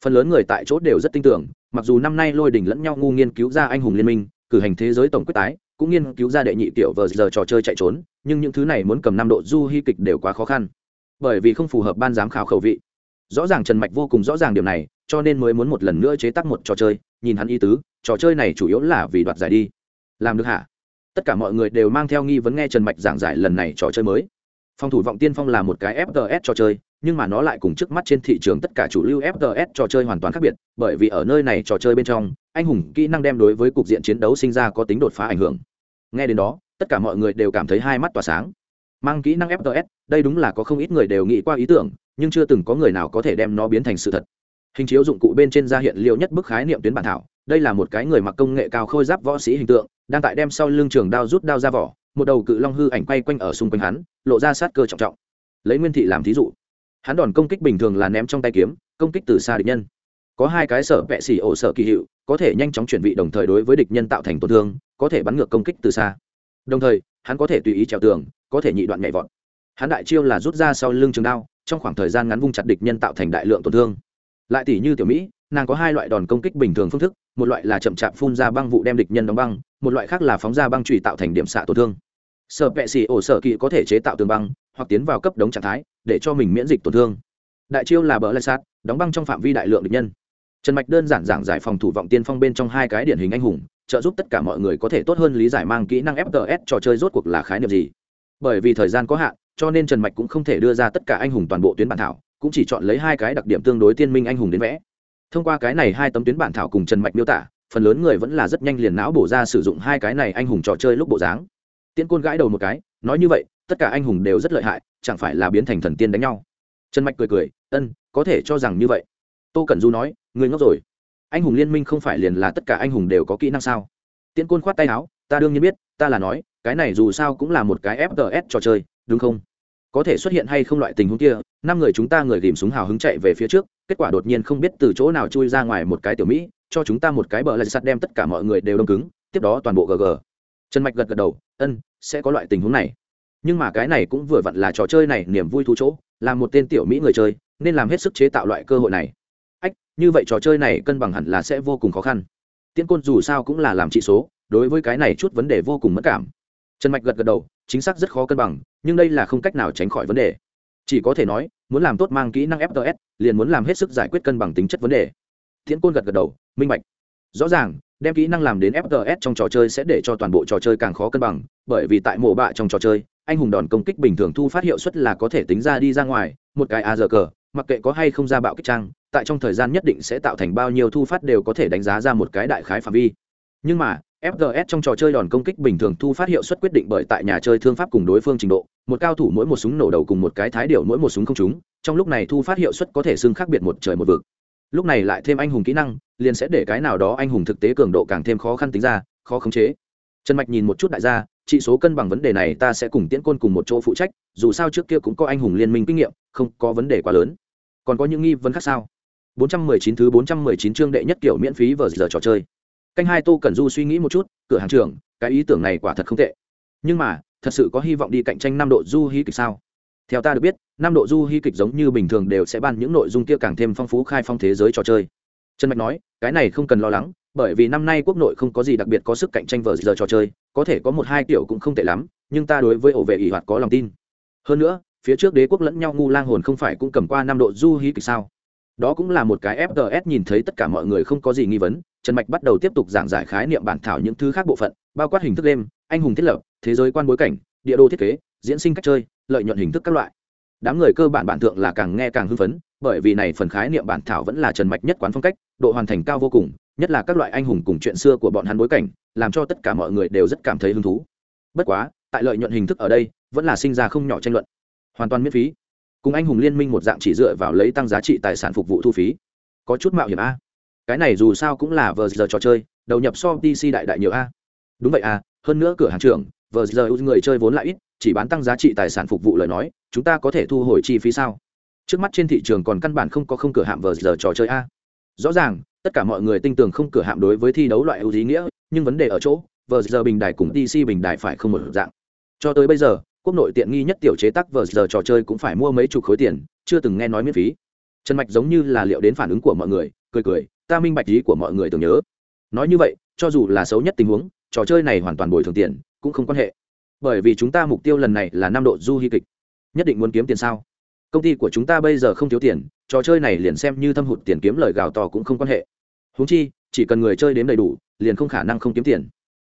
Phần lớn người tại chỗ đều rất tin tưởng, mặc dù năm nay lôi đỉnh lẫn nhau ngu nghiên cứu ra anh hùng liên minh, cử hành thế giới tổng quyết tái, cũng nghiên cứu ra đệ nhị tiểu vờ giờ trò chơi chạy trốn, nhưng những thứ này muốn cầm năm độ du hy kịch đều quá khó khăn. Bởi vì không phù hợp ban giám khảo khẩu vị. Rõ ràng trần mạch vô cùng rõ ràng điều này, cho nên mới muốn một lần nữa chế tác một trò chơi, nhìn hắn y tứ, trò chơi này chủ yếu là vì đoạt giải đi. Làm được hả? Tất cả mọi người đều mang theo nghi vấn nghe trần mạch giảng giải lần này trò chơi mới. Phòng thủ vọng tiên phong là một cái fts trò chơi, nhưng mà nó lại cùng trước mắt trên thị trường tất cả chủ lưu fts trò chơi hoàn toàn khác biệt, bởi vì ở nơi này trò chơi bên trong, anh hùng kỹ năng đem đối với cục diện chiến đấu sinh ra có tính đột phá ảnh hưởng. Nghe đến đó, tất cả mọi người đều cảm thấy hai mắt tỏa sáng. Mang kỹ năng fts đây đúng là có không ít người đều nghĩ qua ý tưởng, nhưng chưa từng có người nào có thể đem nó biến thành sự thật. Hình chiếu dụng cụ bên trên ra hiện liệu nhất bức khái niệm tuyến bản thảo đây là một cái người mặc công nghệ cao khôi giáp võ sĩ hình tượng, đang tại đem sau lưng trường đao rút đao ra vỏ, một đầu cự long hư ảnh quay quanh ở xung quanh hắn, lộ ra sát cơ trọng trọng. Lấy nguyên thị làm thí dụ. Hắn đòn công kích bình thường là ném trong tay kiếm, công kích từ xa địch nhân. Có hai cái sở vẹ xỉ ổ sở kỳ hiệu, có thể nhanh chóng chuyển vị đồng thời đối với địch nhân tạo thành tổn thương, có thể bắn ngược công kích từ xa. Đồng thời, hắn có thể tùy ý trèo tường, có thể nhị đoạn nhảy vọt. Hắn đại chiêu là rút ra sau lưng trường đao, trong khoảng thời gian ngắn vung chặt địch nhân tạo thành đại lượng tổn thương. Lại tỷ như tiểu mỹ nàng có hai loại đòn công kích bình thường phương thức, một loại là chậm chạp phun ra băng vụ đem địch nhân đóng băng, một loại khác là phóng ra băng trụy tạo thành điểm xạ tổn thương. Sở vệ xì ổ sở kỵ có thể chế tạo tường băng, hoặc tiến vào cấp đống trạng thái, để cho mình miễn dịch tổn thương. Đại chiêu là bờ lai sát, đóng băng trong phạm vi đại lượng địch nhân. Trần mạch đơn giản giảng giải phòng thủ vọng tiên phong bên trong hai cái điển hình anh hùng, trợ giúp tất cả mọi người có thể tốt hơn lý giải mang kỹ năng fts trò chơi rốt cuộc là khái niệm gì. Bởi vì thời gian có hạn, cho nên trần mạch cũng không thể đưa ra tất cả anh hùng toàn bộ tuyến bản thảo, cũng chỉ chọn lấy hai cái đặc điểm tương đối tiên minh anh hùng đến vẽ thông qua cái này hai tấm tuyến bản thảo cùng trần mạch miêu tả, phần lớn người vẫn là rất nhanh liền não bổ ra sử dụng hai cái này anh hùng trò chơi lúc bộ dáng. Tiễn côn gãi đầu một cái, nói như vậy, tất cả anh hùng đều rất lợi hại, chẳng phải là biến thành thần tiên đánh nhau. Trần mạch cười cười, ân, có thể cho rằng như vậy. Tô cẩn du nói người ngốc rồi. Anh hùng liên minh không phải liền là tất cả anh hùng đều có kỹ năng sao? Tiễn côn khoát tay áo, ta đương nhiên biết, ta là nói, cái này dù sao cũng là một cái fts trò chơi, đúng không? Có thể xuất hiện hay không loại tình huống kia, năm người chúng ta người tìm súng hào hứng chạy về phía trước, kết quả đột nhiên không biết từ chỗ nào chui ra ngoài một cái tiểu mỹ, cho chúng ta một cái bờ lại sắt đem tất cả mọi người đều đông cứng, tiếp đó toàn bộ gg trần mạch gật gật đầu, ân, sẽ có loại tình huống này. Nhưng mà cái này cũng vừa vặn là trò chơi này niềm vui thú chỗ, là một tên tiểu mỹ người chơi, nên làm hết sức chế tạo loại cơ hội này. Ách, như vậy trò chơi này cân bằng hẳn là sẽ vô cùng khó khăn. Tiễn côn dù sao cũng là làm trị số, đối với cái này chút vấn đề vô cùng mất cảm. Trần mạch gật gật đầu, chính xác rất khó cân bằng nhưng đây là không cách nào tránh khỏi vấn đề. Chỉ có thể nói, muốn làm tốt mang kỹ năng fts liền muốn làm hết sức giải quyết cân bằng tính chất vấn đề. Tiễn côn gật gật đầu, minh bạch. Rõ ràng, đem kỹ năng làm đến fts trong trò chơi sẽ để cho toàn bộ trò chơi càng khó cân bằng, bởi vì tại mộ bạ trong trò chơi, anh hùng đòn công kích bình thường thu phát hiệu suất là có thể tính ra đi ra ngoài, một cái a giờ cờ mặc kệ có hay không ra bạo kích trang, tại trong thời gian nhất định sẽ tạo thành bao nhiêu thu phát đều có thể đánh giá ra một cái đại khái phạm vi. Nhưng mà fgs trong trò chơi đòn công kích bình thường thu phát hiệu suất quyết định bởi tại nhà chơi thương pháp cùng đối phương trình độ. Một cao thủ mỗi một súng nổ đầu cùng một cái thái điệu mỗi một súng không trúng, trong lúc này thu phát hiệu suất có thể xưng khác biệt một trời một vực. Lúc này lại thêm anh hùng kỹ năng, liền sẽ để cái nào đó anh hùng thực tế cường độ càng thêm khó khăn tính ra, khó khống chế. Trần mạch nhìn một chút đại gia chỉ số cân bằng vấn đề này ta sẽ cùng tiễn côn cùng một chỗ phụ trách, dù sao trước kia cũng có anh hùng liên minh kinh nghiệm, không có vấn đề quá lớn. Còn có những nghi vấn khác sao? 419 thứ 419 chương đệ nhất kiểu miễn phí vở giờ trò chơi canh hai tô cần du suy nghĩ một chút, cửa hàng trưởng, cái ý tưởng này quả thật không tệ. Nhưng mà, thật sự có hy vọng đi cạnh tranh năm độ du hí kịch sao? Theo ta được biết, năm độ du hí kịch giống như bình thường đều sẽ ban những nội dung kia càng thêm phong phú khai phong thế giới trò chơi. Trần mạch nói, cái này không cần lo lắng, bởi vì năm nay quốc nội không có gì đặc biệt có sức cạnh tranh vờ giờ trò chơi, có thể có một hai kiểu cũng không tệ lắm, nhưng ta đối với ổ vệ ỷ hoạt có lòng tin. Hơn nữa, phía trước đế quốc lẫn nhau ngu lang hồn không phải cũng cầm qua năm độ du hí kịch sao? Đó cũng là một cái fts nhìn thấy tất cả mọi người không có gì nghi vấn trần mạch bắt đầu tiếp tục giảng giải khái niệm bản thảo những thứ khác bộ phận, bao quát hình thức đêm anh hùng thiết lập, thế giới quan bối cảnh, địa đô thiết kế, diễn sinh cách chơi, lợi nhuận hình thức các loại. Đám người cơ bản bản thượng là càng nghe càng hưng phấn, bởi vì này phần khái niệm bản thảo vẫn là trần mạch nhất quán phong cách, độ hoàn thành cao vô cùng, nhất là các loại anh hùng cùng chuyện xưa của bọn hắn bối cảnh, làm cho tất cả mọi người đều rất cảm thấy hứng thú. Bất quá, tại lợi nhuận hình thức ở đây, vẫn là sinh ra không nhỏ tranh luận. Hoàn toàn miễn phí. Cùng anh hùng liên minh một dạng chỉ dựa vào lấy tăng giá trị tài sản phục vụ thu phí. Có chút mạo hiểm a cái này dù sao cũng là vờ giờ trò chơi, đầu nhập so pc đại đại nhiều a. Đúng vậy a hơn nữa cửa hàng trưởng, vờ giờ người chơi vốn lại ít, chỉ bán tăng giá trị tài sản phục vụ lời nói, chúng ta có thể thu hồi chi phí sao? Trước mắt trên thị trường còn căn bản không có không cửa hạm vờ giờ trò chơi a. Rõ ràng, tất cả mọi người tin tưởng không cửa hạm đối với thi đấu loại ưu ý nghĩa, nhưng vấn đề ở chỗ, vờ giờ bình đài cùng dc bình đài phải không một dạng. Cho tới bây giờ, quốc nội tiện nghi nhất tiểu chế tác vờ giờ trò chơi cũng phải mua mấy chục khối tiền, chưa từng nghe nói miễn phí. Trần mạch giống như là liệu đến phản ứng của mọi người, cười cười ta minh bạch ý của mọi người tưởng nhớ. Nói như vậy, cho dù là xấu nhất tình huống, trò chơi này hoàn toàn bồi thường tiền, cũng không quan hệ. Bởi vì chúng ta mục tiêu lần này là năm độ du hy kịch. Nhất định muốn kiếm tiền sao? Công ty của chúng ta bây giờ không thiếu tiền, trò chơi này liền xem như thâm hụt tiền kiếm lời gào to cũng không quan hệ. Húng chi, chỉ cần người chơi đến đầy đủ, liền không khả năng không kiếm tiền.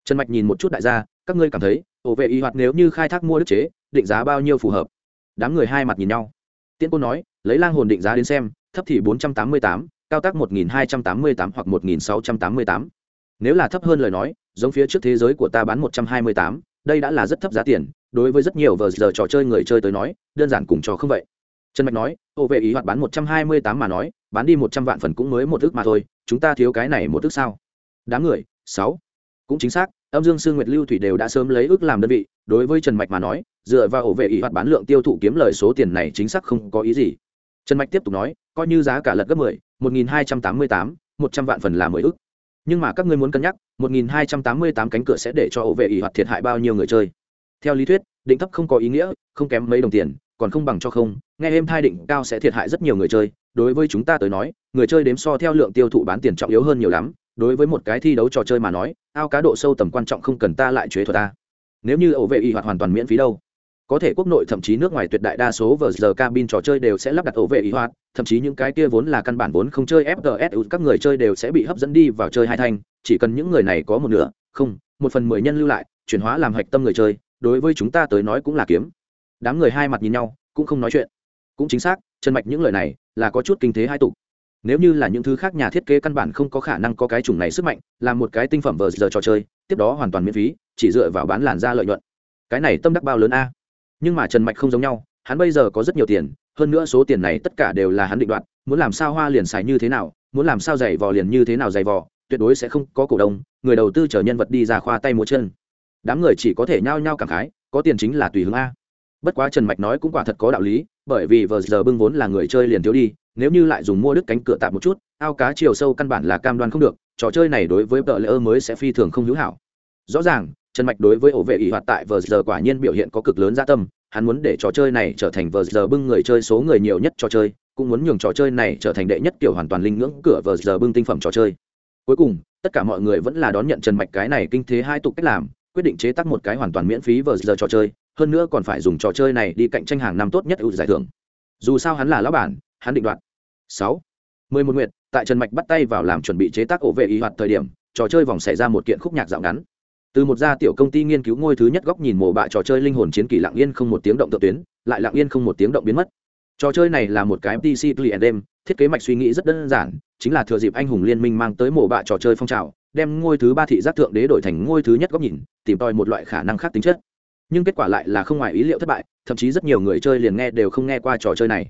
Trần mạch nhìn một chút đại gia, các ngươi cảm thấy, ổ vệ y hoạt nếu như khai thác mua đức chế, định giá bao nhiêu phù hợp? Đám người hai mặt nhìn nhau. Tiên cô nói, lấy lang hồn định giá đến xem, thấp thì bốn trăm tám mươi tám cao tác một nghìn hai trăm tám mươi tám hoặc một nghìn sáu trăm tám mươi tám. Nếu là thấp hơn lời nói, giống phía trước thế giới của ta bán một trăm hai mươi tám, đây đã là rất thấp giá tiền. Đối với rất nhiều vở giờ trò chơi người chơi tới nói, đơn giản cùng trò không vậy. Trần mạch nói, ô vệ ý hoạt bán một trăm hai mươi tám mà nói, bán đi một trăm vạn phần cũng mới một ức mà thôi, chúng ta thiếu cái này một ức sao? Đám người, sáu. Cũng chính xác, âm dương sư nguyệt lưu thủy đều đã sớm lấy ước làm đơn vị. Đối với trần mạch mà nói, dựa vào ổ vệ ý hoạt bán lượng tiêu thụ kiếm lời số tiền này chính xác không có ý gì. Trần mạch tiếp tục nói, coi như giá cả lật gấp mười một nghìn hai trăm tám mươi tám, một trăm vạn phần là mười ước nhưng mà các ngươi muốn cân nhắc, một nghìn hai trăm tám mươi tám cánh cửa sẽ để cho ổ vệ ỷ hoạt thiệt hại bao nhiêu người chơi? Theo lý thuyết, định thấp không có ý nghĩa, không kém mấy đồng tiền, còn không bằng cho không. Nghe êm thai định cao sẽ thiệt hại rất nhiều người chơi. Đối với chúng ta tới nói, người chơi đếm so theo lượng tiêu thụ bán tiền trọng yếu hơn nhiều lắm. Đối với một cái thi đấu trò chơi mà nói, ao cá độ sâu tầm quan trọng không cần ta lại chế thuật ta. Nếu như ổ vệ y hoạt hoàn toàn miễn phí đâu có thể quốc nội thậm chí nước ngoài tuyệt đại đa số vờ giờ cabin trò chơi đều sẽ lắp đặt ổ vệ ý hoạt, thậm chí những cái kia vốn là căn bản vốn không chơi fts các người chơi đều sẽ bị hấp dẫn đi vào chơi hai thanh, chỉ cần những người này có một nửa, không, một phần mười nhân lưu lại, chuyển hóa làm hạch tâm người chơi, đối với chúng ta tới nói cũng là kiếm. Đám người hai mặt nhìn nhau, cũng không nói chuyện. Cũng chính xác chân mạch những lời này là có chút kinh thế hai tục. Nếu như là những thứ khác nhà thiết kế căn bản không có khả năng có cái chủng này sức mạnh là một cái tinh phẩm vờ giờ trò chơi, tiếp đó hoàn toàn miễn phí, chỉ dựa vào bán làn ra lợi nhuận. Cái này tâm đắc bao lớn a? Nhưng mà trần mạch không giống nhau, hắn bây giờ có rất nhiều tiền, hơn nữa số tiền này tất cả đều là hắn định đoạt, muốn làm sao hoa liền xài như thế nào, muốn làm sao giày vò liền như thế nào giày vò, tuyệt đối sẽ không có cổ đông, người đầu tư chờ nhân vật đi ra khoa tay múa chân. Đám người chỉ có thể nhao nhao cảm khái, có tiền chính là tùy hướng a. Bất quá trần mạch nói cũng quả thật có đạo lý, bởi vì vờ giờ bưng vốn là người chơi liền thiếu đi, nếu như lại dùng mua đứt cánh cửa tạm một chút, ao cá chiều sâu căn bản là cam đoan không được, trò chơi này đối với vợ lỡ mới sẽ phi thường không hữu hảo. Rõ ràng trần mạch đối với ổ vệ ỷ hoạt tại vờ giờ quả nhiên biểu hiện có cực lớn gia tâm, hắn muốn để trò chơi này trở thành vờ giờ bưng người chơi số người nhiều nhất trò chơi, cũng muốn nhường trò chơi này trở thành đệ nhất kiểu hoàn toàn linh ngưỡng cửa vờ giờ bưng tinh phẩm trò chơi. Cuối cùng, tất cả mọi người vẫn là đón nhận trần mạch cái này kinh thế hai tục cách làm, quyết định chế tác một cái hoàn toàn miễn phí vờ giờ trò chơi, hơn nữa còn phải dùng trò chơi này đi cạnh tranh hàng năm tốt nhất ưu giải thưởng. Dù sao hắn là lão bản, hắn định đoạt. Sáu. Mười một nguyệt, tại trần mạch bắt tay vào làm chuẩn bị chế tác ổ vệ y hoạt thời điểm, trò chơi vòng xảy ra một kiện khúc nhạc dạo ngắn từ một gia tiểu công ty nghiên cứu ngôi thứ nhất góc nhìn mổ bạ trò chơi linh hồn chiến kỳ lặng yên không một tiếng động tự tuyến, lại lặng yên không một tiếng động biến mất. Trò chơi này là một cái MTC play and thiết kế mạch suy nghĩ rất đơn giản, chính là thừa dịp anh hùng liên minh mang tới mổ bạ trò chơi phong trào, đem ngôi thứ ba thị giác thượng đế đổi thành ngôi thứ nhất góc nhìn, tìm tòi một loại khả năng khác tính chất. Nhưng kết quả lại là không ngoài ý liệu thất bại, thậm chí rất nhiều người chơi liền nghe đều không nghe qua trò chơi này.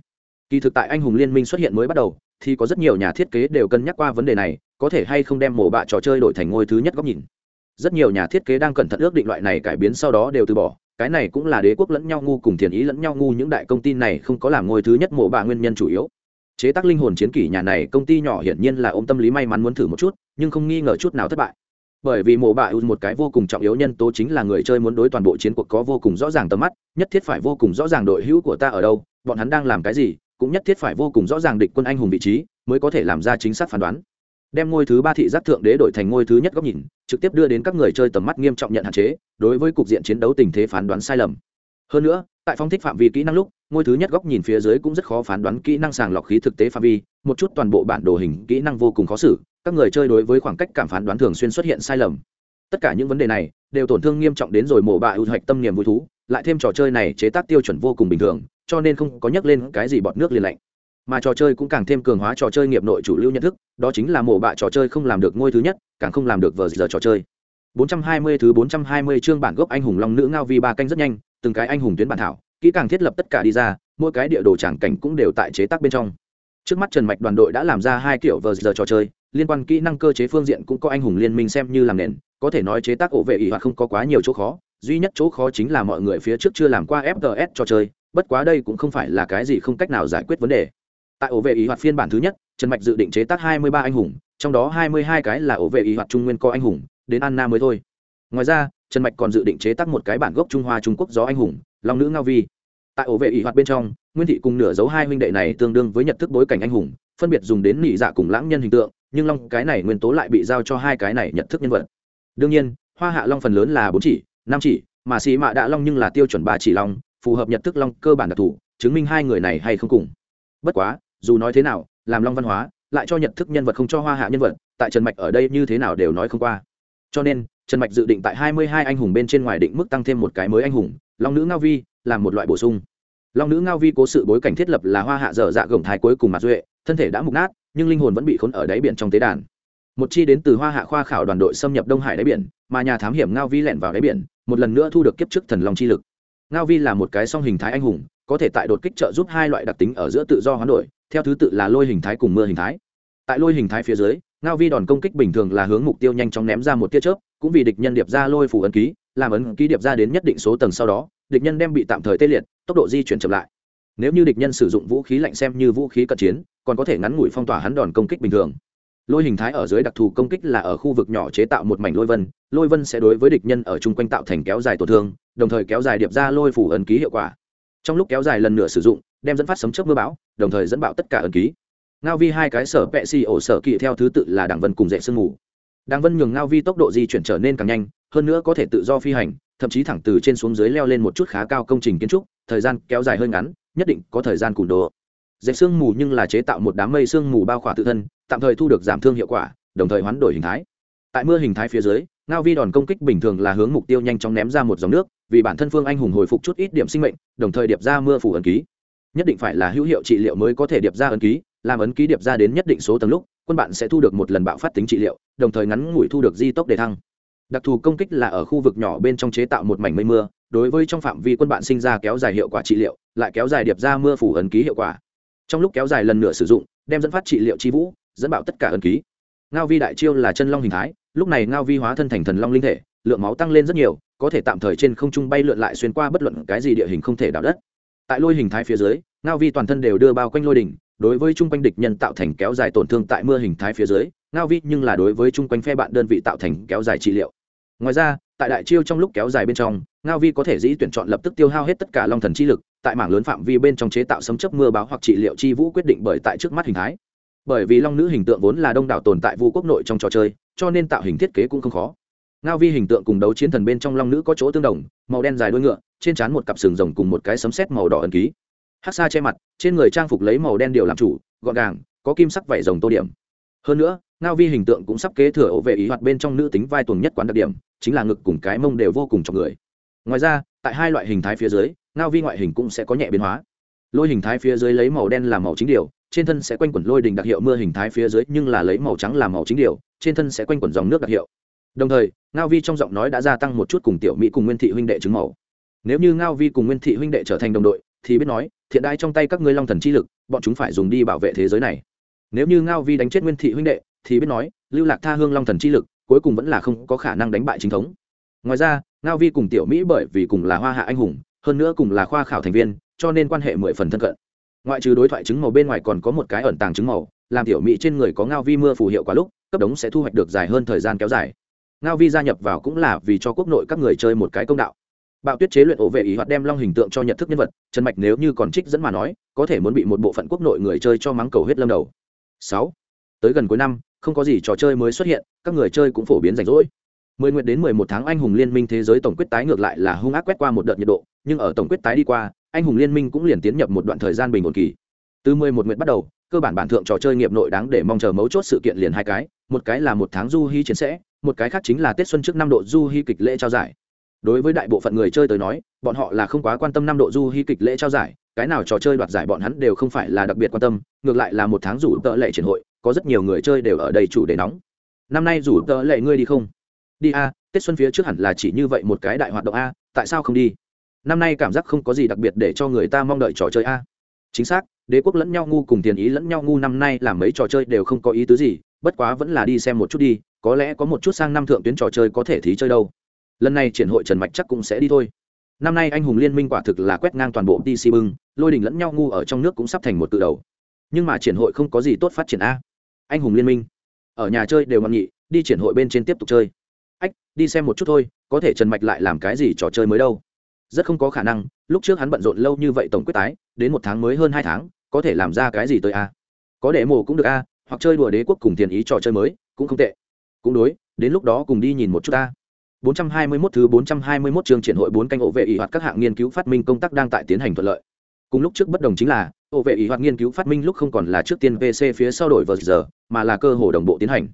Kỳ thực tại anh hùng liên minh xuất hiện mới bắt đầu, thì có rất nhiều nhà thiết kế đều cân nhắc qua vấn đề này, có thể hay không đem mổ bạ trò chơi đổi thành ngôi thứ nhất góc nhìn rất nhiều nhà thiết kế đang cẩn thận ước định loại này cải biến sau đó đều từ bỏ. Cái này cũng là đế quốc lẫn nhau ngu cùng thiền ý lẫn nhau ngu, những đại công ty này không có làm ngôi thứ nhất mổ bà nguyên nhân chủ yếu. Chế tác linh hồn chiến kỷ nhà này, công ty nhỏ hiển nhiên là ôm tâm lý may mắn muốn thử một chút, nhưng không nghi ngờ chút nào thất bại. Bởi vì mổ bạ ưu một cái vô cùng trọng yếu nhân tố chính là người chơi muốn đối toàn bộ chiến cuộc có vô cùng rõ ràng tầm mắt, nhất thiết phải vô cùng rõ ràng đội hữu của ta ở đâu, bọn hắn đang làm cái gì, cũng nhất thiết phải vô cùng rõ ràng địch quân anh hùng vị trí, mới có thể làm ra chính xác phán đoán đem ngôi thứ ba thị giác thượng đế đổi thành ngôi thứ nhất góc nhìn, trực tiếp đưa đến các người chơi tầm mắt nghiêm trọng nhận hạn chế, đối với cục diện chiến đấu tình thế phán đoán sai lầm. Hơn nữa, tại phong thích phạm vi kỹ năng lúc, ngôi thứ nhất góc nhìn phía dưới cũng rất khó phán đoán kỹ năng sàng lọc khí thực tế phạm vi, một chút toàn bộ bản đồ hình kỹ năng vô cùng khó xử, các người chơi đối với khoảng cách cảm phán đoán thường xuyên xuất hiện sai lầm. Tất cả những vấn đề này đều tổn thương nghiêm trọng đến rồi mổ bạ ưu hoạch tâm niềm vui thú, lại thêm trò chơi này chế tác tiêu chuẩn vô cùng bình thường, cho nên không có nhắc lên cái gì bọt nước liền lạnh mà trò chơi cũng càng thêm cường hóa trò chơi nghiệp nội chủ lưu nhận thức, đó chính là mổ bạ trò chơi không làm được ngôi thứ nhất, càng không làm được vờ giờ trò chơi. 420 thứ 420 chương bản gốc anh hùng long nữ ngao vi ba canh rất nhanh, từng cái anh hùng tuyến bản thảo, kỹ càng thiết lập tất cả đi ra, mỗi cái địa đồ tràng cảnh cũng đều tại chế tác bên trong. Trước mắt trần mạch đoàn đội đã làm ra hai kiểu vờ giờ trò chơi, liên quan kỹ năng cơ chế phương diện cũng có anh hùng liên minh xem như làm nền, có thể nói chế tác ổ vệ ỷ hoặc không có quá nhiều chỗ khó, duy nhất chỗ khó chính là mọi người phía trước chưa làm qua fts trò chơi, bất quá đây cũng không phải là cái gì không cách nào giải quyết vấn đề tại ổ vệ ý hoạt phiên bản thứ nhất, trần mạch dự định chế tác hai mươi ba anh hùng, trong đó hai mươi hai cái là ổ vệ ý hoạt trung nguyên co anh hùng, đến anna mới thôi. Ngoài ra, trần mạch còn dự định chế tác một cái bản gốc trung hoa trung quốc gió anh hùng, long nữ ngao vi. Tại ổ vệ ý hoạt bên trong, nguyên thị cùng nửa dấu hai huynh đệ này tương đương với nhận thức bối cảnh anh hùng, phân biệt dùng đến nỉ dạ cùng lãng nhân hình tượng, nhưng long cái này nguyên tố lại bị giao cho hai cái này nhận thức nhân vật. Đương nhiên, hoa hạ long phần lớn là bốn chỉ, năm chỉ, mà xì mạ đạ long nhưng là tiêu chuẩn ba chỉ long, phù hợp nhận thức long cơ bản đặc thù, chứng minh hai người này hay không cùng. Bất quá dù nói thế nào, làm long văn hóa, lại cho nhận thức nhân vật không cho hoa hạ nhân vật, tại trần mạch ở đây như thế nào đều nói không qua. Cho nên, trần mạch dự định tại hai mươi hai anh hùng bên trên ngoài định mức tăng thêm một cái mới anh hùng, long nữ ngao vi, làm một loại bổ sung. Long nữ ngao vi cố sự bối cảnh thiết lập là hoa hạ dở dạ gồng thái cuối cùng mặt duệ, thân thể đã mục nát, nhưng linh hồn vẫn bị khốn ở đáy biển trong tế đàn. Một chi đến từ hoa hạ khoa khảo đoàn đội xâm nhập đông hải đáy biển, mà nhà thám hiểm ngao vi lẻn vào đáy biển, một lần nữa thu được kiếp trước thần long chi lực. Ngao vi là một cái song hình thái anh hùng có thể tại đột kích trợ giúp hai loại đặc tính ở giữa tự do hoán đổi, theo thứ tự là lôi hình thái cùng mưa hình thái. Tại lôi hình thái phía dưới, ngao vi đòn công kích bình thường là hướng mục tiêu nhanh chóng ném ra một tia chớp, cũng vì địch nhân điệp ra lôi phủ ấn ký, làm ấn ký điệp ra đến nhất định số tầng sau đó, địch nhân đem bị tạm thời tê liệt, tốc độ di chuyển chậm lại. Nếu như địch nhân sử dụng vũ khí lạnh xem như vũ khí cận chiến, còn có thể ngắn ngủi phong tỏa hắn đòn công kích bình thường. Lôi hình thái ở dưới đặc thù công kích là ở khu vực nhỏ chế tạo một mảnh lôi vân lôi vân sẽ đối với địch nhân ở chung quanh tạo thành kéo dài tổn thương, đồng thời kéo dài điệp ra lôi phủ ấn ký hiệu quả trong lúc kéo dài lần nửa sử dụng, đem dẫn phát sấm chớp mưa bão, đồng thời dẫn bạo tất cả ẩn ký. Ngao vi hai cái sở pẹ xì ổ sở kỵ theo thứ tự là đảng vân cùng dậy sương mù. Đảng vân nhường ngao vi tốc độ di chuyển trở nên càng nhanh, hơn nữa có thể tự do phi hành, thậm chí thẳng từ trên xuống dưới leo lên một chút khá cao công trình kiến trúc, thời gian kéo dài hơi ngắn, nhất định có thời gian cùn đồ. Dẹp sương mù nhưng là chế tạo một đám mây sương mù bao khỏa tự thân, tạm thời thu được giảm thương hiệu quả, đồng thời hoán đổi hình thái. Tại mưa hình thái phía dưới ngao vi đòn công kích bình thường là hướng mục tiêu nhanh chóng ném ra một dòng nước, vì bản thân phương anh hùng hồi phục chút ít điểm sinh mệnh, đồng thời điệp ra mưa phủ ấn ký. Nhất định phải là hữu hiệu trị liệu mới có thể điệp ra ấn ký, làm ấn ký điệp ra đến nhất định số tầng lúc, quân bạn sẽ thu được một lần bạo phát tính trị liệu, đồng thời ngắn ngủi thu được di tốc đề thăng. Đặc thù công kích là ở khu vực nhỏ bên trong chế tạo một mảnh mây mưa, đối với trong phạm vi quân bạn sinh ra kéo dài hiệu quả trị liệu, lại kéo dài điệp ra mưa phủ ấn ký hiệu quả. Trong lúc kéo dài lần nữa sử dụng, đem dẫn phát trị liệu chi vũ, dẫn bạo tất cả ấn ký. Ngao vi đại chiêu là chân long hình thái lúc này ngao vi hóa thân thành thần long linh thể, lượng máu tăng lên rất nhiều, có thể tạm thời trên không trung bay lượn lại xuyên qua bất luận cái gì địa hình không thể đảo đất. Tại lôi hình thái phía dưới, ngao vi toàn thân đều đưa bao quanh lôi đỉnh, đối với chung quanh địch nhân tạo thành kéo dài tổn thương tại mưa hình thái phía dưới, ngao vi nhưng là đối với chung quanh phe bạn đơn vị tạo thành kéo dài trị liệu. Ngoài ra, tại đại chiêu trong lúc kéo dài bên trong, ngao vi có thể dĩ tuyển chọn lập tức tiêu hao hết tất cả long thần chi lực, tại mảng lớn phạm vi bên trong chế tạo sấm chấp mưa báo hoặc trị liệu chi vũ quyết định bởi tại trước mắt hình thái. Bởi vì long nữ hình tượng vốn là đông đảo tồn tại vu quốc nội trong trò chơi cho nên tạo hình thiết kế cũng không khó. Ngao vi hình tượng cùng đấu chiến thần bên trong long nữ có chỗ tương đồng, màu đen dài đuôi ngựa, trên trán một cặp sừng rồng cùng một cái sấm sét màu đỏ ẩn ký. Hát xa che mặt, trên người trang phục lấy màu đen điều làm chủ, gọn gàng, có kim sắc vảy rồng tô điểm. Hơn nữa, ngao vi hình tượng cũng sắp kế thừa ổ vệ ý hoạt bên trong nữ tính vai tuồng nhất quán đặc điểm, chính là ngực cùng cái mông đều vô cùng trong người. Ngoài ra, tại hai loại hình thái phía dưới, ngao vi ngoại hình cũng sẽ có nhẹ biến hóa. Lôi hình thái phía dưới lấy màu đen làm màu chính điều trên thân sẽ quanh quẩn lôi đình đặc hiệu mưa hình thái phía dưới, nhưng là lấy màu trắng làm màu chính điều, trên thân sẽ quanh quẩn dòng nước đặc hiệu. Đồng thời, ngao vi trong giọng nói đã gia tăng một chút cùng tiểu mỹ cùng nguyên thị huynh đệ chứng màu. Nếu như ngao vi cùng nguyên thị huynh đệ trở thành đồng đội, thì biết nói, thiện đai trong tay các ngươi long thần chi lực, bọn chúng phải dùng đi bảo vệ thế giới này. Nếu như ngao vi đánh chết nguyên thị huynh đệ, thì biết nói, lưu lạc tha hương long thần chi lực, cuối cùng vẫn là không có khả năng đánh bại chính thống. Ngoài ra, ngao vi cùng tiểu mỹ bởi vì cùng là hoa hạ anh hùng, hơn nữa cùng là khoa khảo thành viên, cho nên quan hệ mười phần thân cận ngoại trừ đối thoại chứng màu bên ngoài còn có một cái ẩn tàng chứng màu, làm tiểu mỹ trên người có ngao vi mưa phù hiệu quá lúc, cấp đống sẽ thu hoạch được dài hơn thời gian kéo dài. Ngao vi gia nhập vào cũng là vì cho quốc nội các người chơi một cái công đạo. Bạo tuyết chế luyện ổ vệ ý hoạt đem long hình tượng cho nhận thức nhân vật, trần mạch nếu như còn trích dẫn mà nói, có thể muốn bị một bộ phận quốc nội người chơi cho mắng cầu hết lâm đầu. Sáu. Tới gần cuối năm, không có gì trò chơi mới xuất hiện, các người chơi cũng phổ biến rảnh rỗi. Mười nguyện đến mười một tháng anh hùng liên minh thế giới tổng quyết tái ngược lại là hung ác quét qua một đợt nhiệt độ, nhưng ở tổng quyết tái đi qua anh hùng liên minh cũng liền tiến nhập một đoạn thời gian bình ổn kỳ. Từ mười một nguyện bắt đầu, cơ bản bản thượng trò chơi nghiệp nội đáng để mong chờ mấu chốt sự kiện liền hai cái, một cái là một tháng du hy chiến sẽ, một cái khác chính là tết xuân trước năm độ du hy kịch lễ trao giải. Đối với đại bộ phận người chơi tới nói, bọn họ là không quá quan tâm năm độ du hy kịch lễ trao giải, cái nào trò chơi đoạt giải bọn hắn đều không phải là đặc biệt quan tâm, ngược lại là một tháng rủ tợ lệ triển hội, có rất nhiều người chơi đều ở đây chủ đề nóng. Năm nay rủ tợ lệ ngươi đi không? Đi a, tết xuân phía trước hẳn là chỉ như vậy một cái đại hoạt động a, tại sao không đi? Năm nay cảm giác không có gì đặc biệt để cho người ta mong đợi trò chơi a. Chính xác, đế quốc lẫn nhau ngu cùng tiền ý lẫn nhau ngu năm nay làm mấy trò chơi đều không có ý tứ gì, bất quá vẫn là đi xem một chút đi, có lẽ có một chút sang năm thượng tuyến trò chơi có thể thí chơi đâu. Lần này triển hội trần mạch chắc cũng sẽ đi thôi. Năm nay anh hùng liên minh quả thực là quét ngang toàn bộ dc bưng, lôi đình lẫn nhau ngu ở trong nước cũng sắp thành một cự đầu. Nhưng mà triển hội không có gì tốt phát triển a. Anh hùng liên minh, ở nhà chơi đều ngậm nhị đi triển hội bên trên tiếp tục chơi. Ách, đi xem một chút thôi, có thể trần mạch lại làm cái gì trò chơi mới đâu? Rất không có khả năng lúc trước hắn bận rộn lâu như vậy tổng quyết tái đến một tháng mới hơn hai tháng có thể làm ra cái gì tới a có để mổ cũng được a hoặc chơi đùa đế quốc cùng tiền ý trò chơi mới cũng không tệ cũng đối đến lúc đó cùng đi nhìn một chút ta 421 thứ 421 trường triển hội bốn canh ổ vệ ý hoạt các hạng nghiên cứu phát minh công tác đang tại tiến hành thuận lợi. Cùng lúc trước bất đồng chính là, ổ vệ ý hoạt nghiên cứu phát minh lúc không còn là trước tiên PC phía sau đổi vào giờ, mà là cơ hồ đồng bộ tiến hành.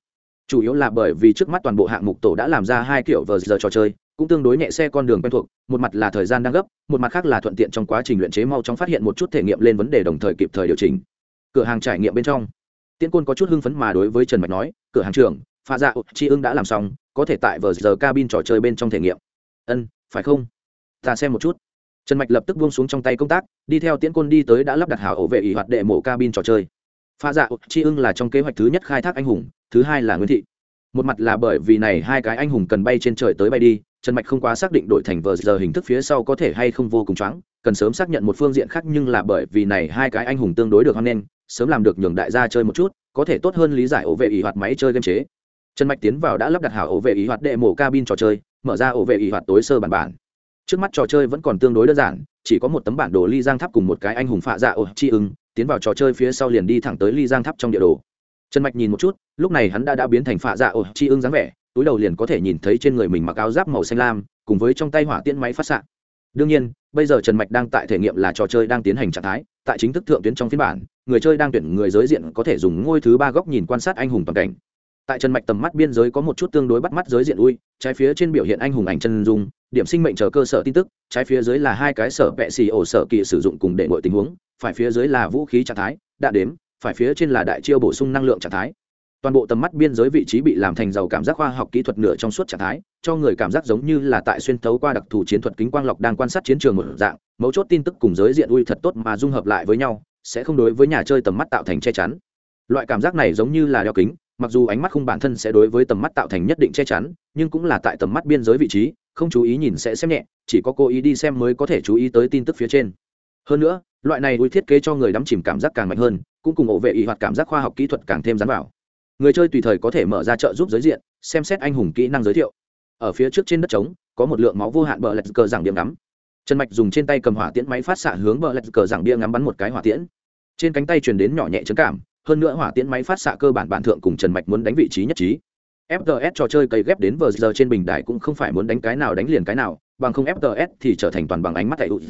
Chủ yếu là bởi vì trước mắt toàn bộ hạng mục tổ đã làm ra hai kiểu vờ giờ trò chơi, cũng tương đối nhẹ xe con đường quen thuộc, một mặt là thời gian đang gấp, một mặt khác là thuận tiện trong quá trình luyện chế mau chóng phát hiện một chút thể nghiệm lên vấn đề đồng thời kịp thời điều chỉnh. Cửa hàng trải nghiệm bên trong, Tiễn Côn có chút hưng phấn mà đối với Trần Mạch nói, "Cửa hàng trưởng, pha dạ chi ưng đã làm xong có thể tại vờ giờ cabin trò chơi bên trong thể nghiệm. Ân phải không? Ta xem một chút. Trần mạch lập tức buông xuống trong tay công tác đi theo tiễn côn đi tới đã lắp đặt hảo ổ vệ ỷ hoạt đệ mổ cabin trò chơi. Pha dạ chi ưng là trong kế hoạch thứ nhất khai thác anh hùng thứ hai là nguyễn thị một mặt là bởi vì này hai cái anh hùng cần bay trên trời tới bay đi, trần mạch không quá xác định đổi thành vờ giờ hình thức phía sau có thể hay không vô cùng choáng, cần sớm xác nhận một phương diện khác nhưng là bởi vì này hai cái anh hùng tương đối được hoan nghênh, sớm làm được nhường đại gia chơi một chút, có thể tốt hơn lý giải ổ vệ ý hoạt máy chơi game chế. Trần mạch tiến vào đã lắp đặt hảo ổ vệ ý hoạt đệ mổ cabin trò chơi, mở ra ổ vệ ý hoạt tối sơ bản bản. Trước mắt trò chơi vẫn còn tương đối đơn giản, chỉ có một tấm bản đồ ly giang tháp cùng một cái anh hùng phạ dạ ổ chi ứng tiến vào trò chơi phía sau liền đi thẳng tới ly giang tháp trong địa đồ trần mạch nhìn một chút, lúc này hắn đã đã biến thành phạ dạ ổ chi ưng dáng vẻ, túi đầu liền có thể nhìn thấy trên người mình mặc áo giáp màu xanh lam, cùng với trong tay hỏa tiễn máy phát xạ. Đương nhiên, bây giờ trần mạch đang tại thể nghiệm là trò chơi đang tiến hành trạng thái, tại chính thức thượng tuyến trong phiên bản, người chơi đang tuyển người giới diện có thể dùng ngôi thứ ba góc nhìn quan sát anh hùng toàn cảnh. Tại trần mạch tầm mắt biên giới có một chút tương đối bắt mắt giới diện ui, trái phía trên biểu hiện anh hùng ảnh chân dung, điểm sinh mệnh chờ cơ sở tin tức, trái phía dưới là hai cái sở vẹ xì ổ sở kỳ sử dụng cùng để ngội tình huống, phải phía dưới là vũ khí trạng thái, đạn đếm phải phía trên là đại chiêu bổ sung năng lượng trạng thái. Toàn bộ tầm mắt biên giới vị trí bị làm thành giàu cảm giác khoa học kỹ thuật nửa trong suốt trạng thái, cho người cảm giác giống như là tại xuyên thấu qua đặc thù chiến thuật kính quang lọc đang quan sát chiến trường một dạng, mấu chốt tin tức cùng giới diện ui thật tốt mà dung hợp lại với nhau, sẽ không đối với nhà chơi tầm mắt tạo thành che chắn. Loại cảm giác này giống như là đeo kính, mặc dù ánh mắt không bản thân sẽ đối với tầm mắt tạo thành nhất định che chắn, nhưng cũng là tại tầm mắt biên giới vị trí, không chú ý nhìn sẽ xem nhẹ, chỉ có cố ý đi xem mới có thể chú ý tới tin tức phía trên. Hơn nữa, loại này uy thiết kế cho người đắm chìm cảm giác càng mạnh hơn cũng cùng ổ vệ ý hoạt cảm giác khoa học kỹ thuật càng thêm dán vào. Người chơi tùy thời có thể mở ra trợ giúp giới diện, xem xét anh hùng kỹ năng giới thiệu. Ở phía trước trên đất trống, có một lượng máu vô hạn bờ lạch cờ giảng điểm ngắm. Trần mạch dùng trên tay cầm hỏa tiễn máy phát xạ hướng bờ lạch cờ giảng bia ngắm bắn một cái hỏa tiễn. Trên cánh tay truyền đến nhỏ nhẹ trấn cảm, hơn nữa hỏa tiễn máy phát xạ cơ bản bản thượng cùng trần mạch muốn đánh vị trí nhất trí. Fts trò chơi cày ghép đến vờ giờ trên bình đài cũng không phải muốn đánh cái nào đánh liền cái nào, bằng không fts thì trở thành toàn bằng ánh mắt tại ụt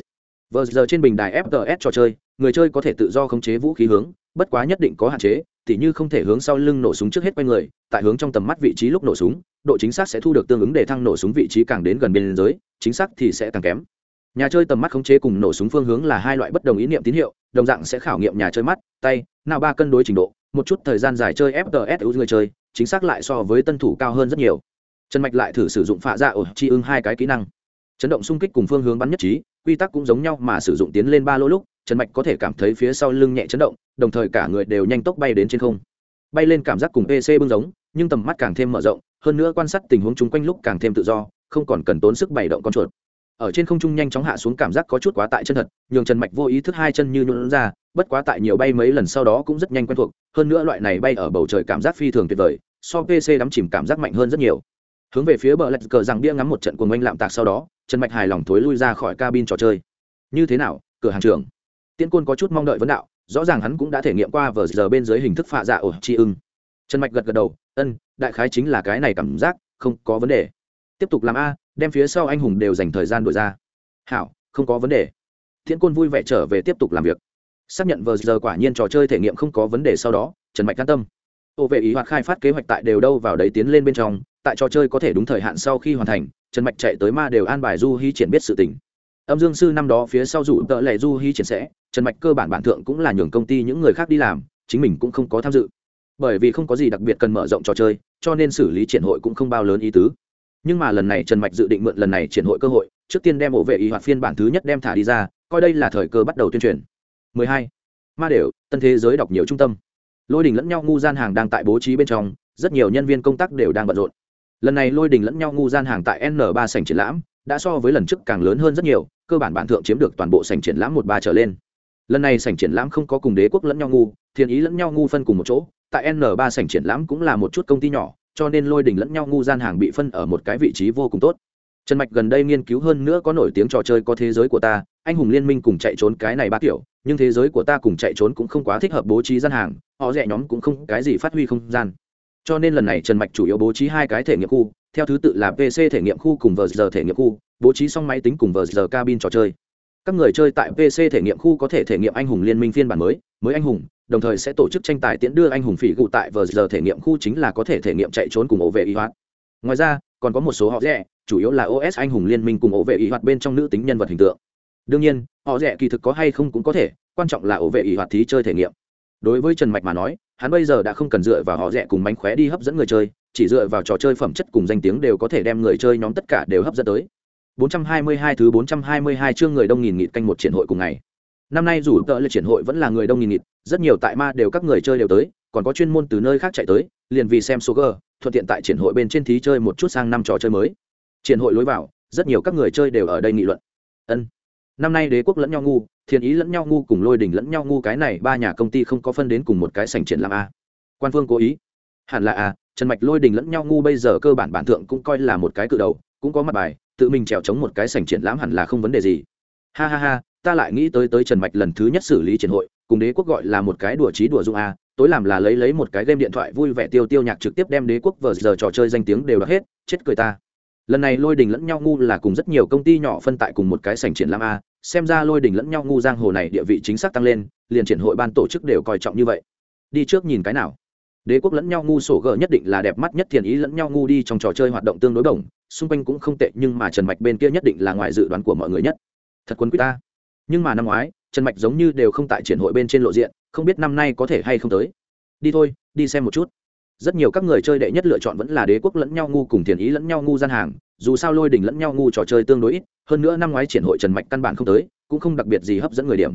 vờ giờ trên bình đài fts trò chơi, người chơi có thể tự do khống chế vũ khí hướng, bất quá nhất định có hạn chế, tỉ như không thể hướng sau lưng nổ súng trước hết quay người, tại hướng trong tầm mắt vị trí lúc nổ súng, độ chính xác sẽ thu được tương ứng để thăng nổ súng vị trí càng đến gần biên giới, chính xác thì sẽ càng kém. Nhà chơi tầm mắt khống chế cùng nổ súng phương hướng là hai loại bất đồng ý niệm tín hiệu, đồng dạng sẽ khảo nghiệm nhà chơi mắt, tay, nào ba cân đối trình độ, một chút thời gian dài chơi fts người chơi, chính xác lại so với tân thủ cao hơn rất nhiều. Trần mạch lại thử sử dụng phạ ra ổ chi ưng hai cái kỹ năng. Chấn động xung kích cùng phương hướng bắn nhất trí quy tắc cũng giống nhau mà sử dụng tiến lên ba lô lúc, trần mạch có thể cảm thấy phía sau lưng nhẹ chấn động, đồng thời cả người đều nhanh tốc bay đến trên không. Bay lên cảm giác cùng pc bưng giống, nhưng tầm mắt càng thêm mở rộng, hơn nữa quan sát tình huống chung quanh lúc càng thêm tự do, không còn cần tốn sức bày động con chuột. Ở trên không trung nhanh chóng hạ xuống cảm giác có chút quá tại chân thật, nhường trần mạch vô ý thức hai chân như nhuận ra, bất quá tại nhiều bay mấy lần sau đó cũng rất nhanh quen thuộc, hơn nữa loại này bay ở bầu trời cảm giác phi thường tuyệt vời, so pc đắm chìm cảm giác mạnh hơn rất nhiều hướng về phía bờ lạch cờ rằng bia ngắm một trận cuồng oanh lạm tạc sau đó, trần mạch hài lòng thối lui ra khỏi cabin trò chơi. Như thế nào, cửa hàng trưởng? Tiễn côn có chút mong đợi vấn đạo, rõ ràng hắn cũng đã thể nghiệm qua vờ giờ bên dưới hình thức phạ dạ ổ chi ưng. Trần mạch gật gật đầu, ân, đại khái chính là cái này cảm giác, không có vấn đề. Tiếp tục làm a, đem phía sau anh hùng đều dành thời gian đổi ra. Hảo, không có vấn đề. Thiện côn vui vẻ trở về tiếp tục làm việc. Xác nhận vờ giờ quả nhiên trò chơi thể nghiệm không có vấn đề sau đó, trần mạch can tâm. Ô vệ ý hoạt khai phát kế hoạch tại đều đâu vào đấy tiến lên bên trong tại trò chơi có thể đúng thời hạn sau khi hoàn thành, trần mạch chạy tới ma đều an bài du hy triển biết sự tình. Âm dương sư năm đó phía sau dụ tợ lệ du hy triển sẽ, trần mạch cơ bản bản thượng cũng là nhường công ty những người khác đi làm, chính mình cũng không có tham dự. Bởi vì không có gì đặc biệt cần mở rộng trò chơi, cho nên xử lý triển hội cũng không bao lớn ý tứ. Nhưng mà lần này trần mạch dự định mượn lần này triển hội cơ hội, trước tiên đem ổ vệ ý hoạt phiên bản thứ nhất đem thả đi ra, coi đây là thời cơ bắt đầu tuyên truyền. 12. ma đều, tân thế giới đọc nhiều trung tâm. Lôi đình lẫn nhau ngu gian hàng đang tại bố trí bên trong, rất nhiều nhân viên công tác đều đang bận rộn lần này lôi đình lẫn nhau ngu gian hàng tại n 3 sảnh triển lãm, đã so với lần trước càng lớn hơn rất nhiều, cơ bản bản thượng chiếm được toàn bộ sảnh triển lãm một ba trở lên. Lần này sảnh triển lãm không có cùng đế quốc lẫn nhau ngu thiên ý lẫn nhau ngu phân cùng một chỗ, tại n 3 sảnh triển lãm cũng là một chút công ty nhỏ, cho nên lôi đình lẫn nhau ngu gian hàng bị phân ở một cái vị trí vô cùng tốt. Trần mạch gần đây nghiên cứu hơn nữa có nổi tiếng trò chơi có thế giới của ta, anh hùng liên minh cùng chạy trốn cái này ba kiểu, nhưng thế giới của ta cùng chạy trốn cũng không quá thích hợp bố trí gian hàng, họ rẻ nhóm cũng không, cái gì phát huy không gian cho nên lần này trần mạch chủ yếu bố trí hai cái thể nghiệm khu, theo thứ tự là pc thể nghiệm khu cùng vờ giờ thể nghiệm khu, bố trí xong máy tính cùng vờ giờ cabin trò chơi. Các người chơi tại pc thể nghiệm khu có thể thể nghiệm anh hùng liên minh phiên bản mới mới anh hùng, đồng thời sẽ tổ chức tranh tài tiễn đưa anh hùng phỉ gụ tại vờ giờ thể nghiệm khu chính là có thể thể nghiệm chạy trốn cùng ổ vệ y hoạt. Ngoài ra, còn có một số họ rẻ, chủ yếu là os anh hùng liên minh cùng ổ vệ y hoạt bên trong nữ tính nhân vật hình tượng. Đương nhiên, họ rẻ kỳ thực có hay không cũng có thể, quan trọng là ổ vệ y hoạt thí chơi thể nghiệm đối với trần mạch mà nói, hắn bây giờ đã không cần dựa vào họ rẻ cùng mánh khóe đi hấp dẫn người chơi, chỉ dựa vào trò chơi phẩm chất cùng danh tiếng đều có thể đem người chơi nhóm tất cả đều hấp dẫn tới. 422 thứ 422 chương người đông nghìn nghịt canh một triển hội cùng ngày. Năm nay dù tợ lệ triển hội vẫn là người đông nghìn nghịt, rất nhiều tại ma đều các người chơi đều tới, còn có chuyên môn từ nơi khác chạy tới, liền vì xem số g thuận tiện tại triển hội bên trên thí chơi một chút sang năm trò chơi mới. Triển hội lối vào, rất nhiều các người chơi đều ở đây nghị luận. Ân. Năm nay đế quốc lẫn nhau ngu thiên ý lẫn nhau ngu cùng lôi Đình lẫn nhau ngu, cái này ba nhà công ty không có phân đến cùng một cái sành triển làm a. Quan phương cố ý. Hẳn là a trần mạch lôi đình lẫn nhau ngu bây giờ cơ bản bản thượng cũng coi là một cái cự đầu, cũng có mặt bài, tự mình trèo chống một cái sành triển lãm hẳn là không vấn đề gì. Ha ha ha, ta lại nghĩ tới tới trần mạch lần thứ nhất xử lý triển hội, cùng đế quốc gọi là một cái đùa trí đùa dung a, tối làm là lấy lấy một cái game điện thoại vui vẻ tiêu tiêu nhạc trực tiếp đem đế quốc vờ giờ trò chơi danh tiếng đều đã hết, chết cười ta. Lần này lôi đình lẫn nhau ngu là cùng rất nhiều công ty nhỏ phân tại cùng một cái sành triển lãm a xem ra lôi đỉnh lẫn nhau ngu giang hồ này địa vị chính xác tăng lên, liền triển hội ban tổ chức đều coi trọng như vậy. Đi trước nhìn cái nào. Đế quốc lẫn nhau ngu sổ gờ nhất định là đẹp mắt nhất thiền ý lẫn nhau ngu đi trong trò chơi hoạt động tương đối đồng, xung quanh cũng không tệ, nhưng mà trần mạch bên kia nhất định là ngoài dự đoán của mọi người nhất. Thật quấn quý ta. Nhưng mà năm ngoái, trần mạch giống như đều không tại triển hội bên trên lộ diện, không biết năm nay có thể hay không tới. Đi thôi, đi xem một chút rất nhiều các người chơi đệ nhất lựa chọn vẫn là đế quốc lẫn nhau ngu cùng thiền ý lẫn nhau ngu gian hàng, dù sao lôi đỉnh lẫn nhau ngu trò chơi tương đối ít, hơn nữa năm ngoái triển hội trần mạch căn bản không tới, cũng không đặc biệt gì hấp dẫn người điểm.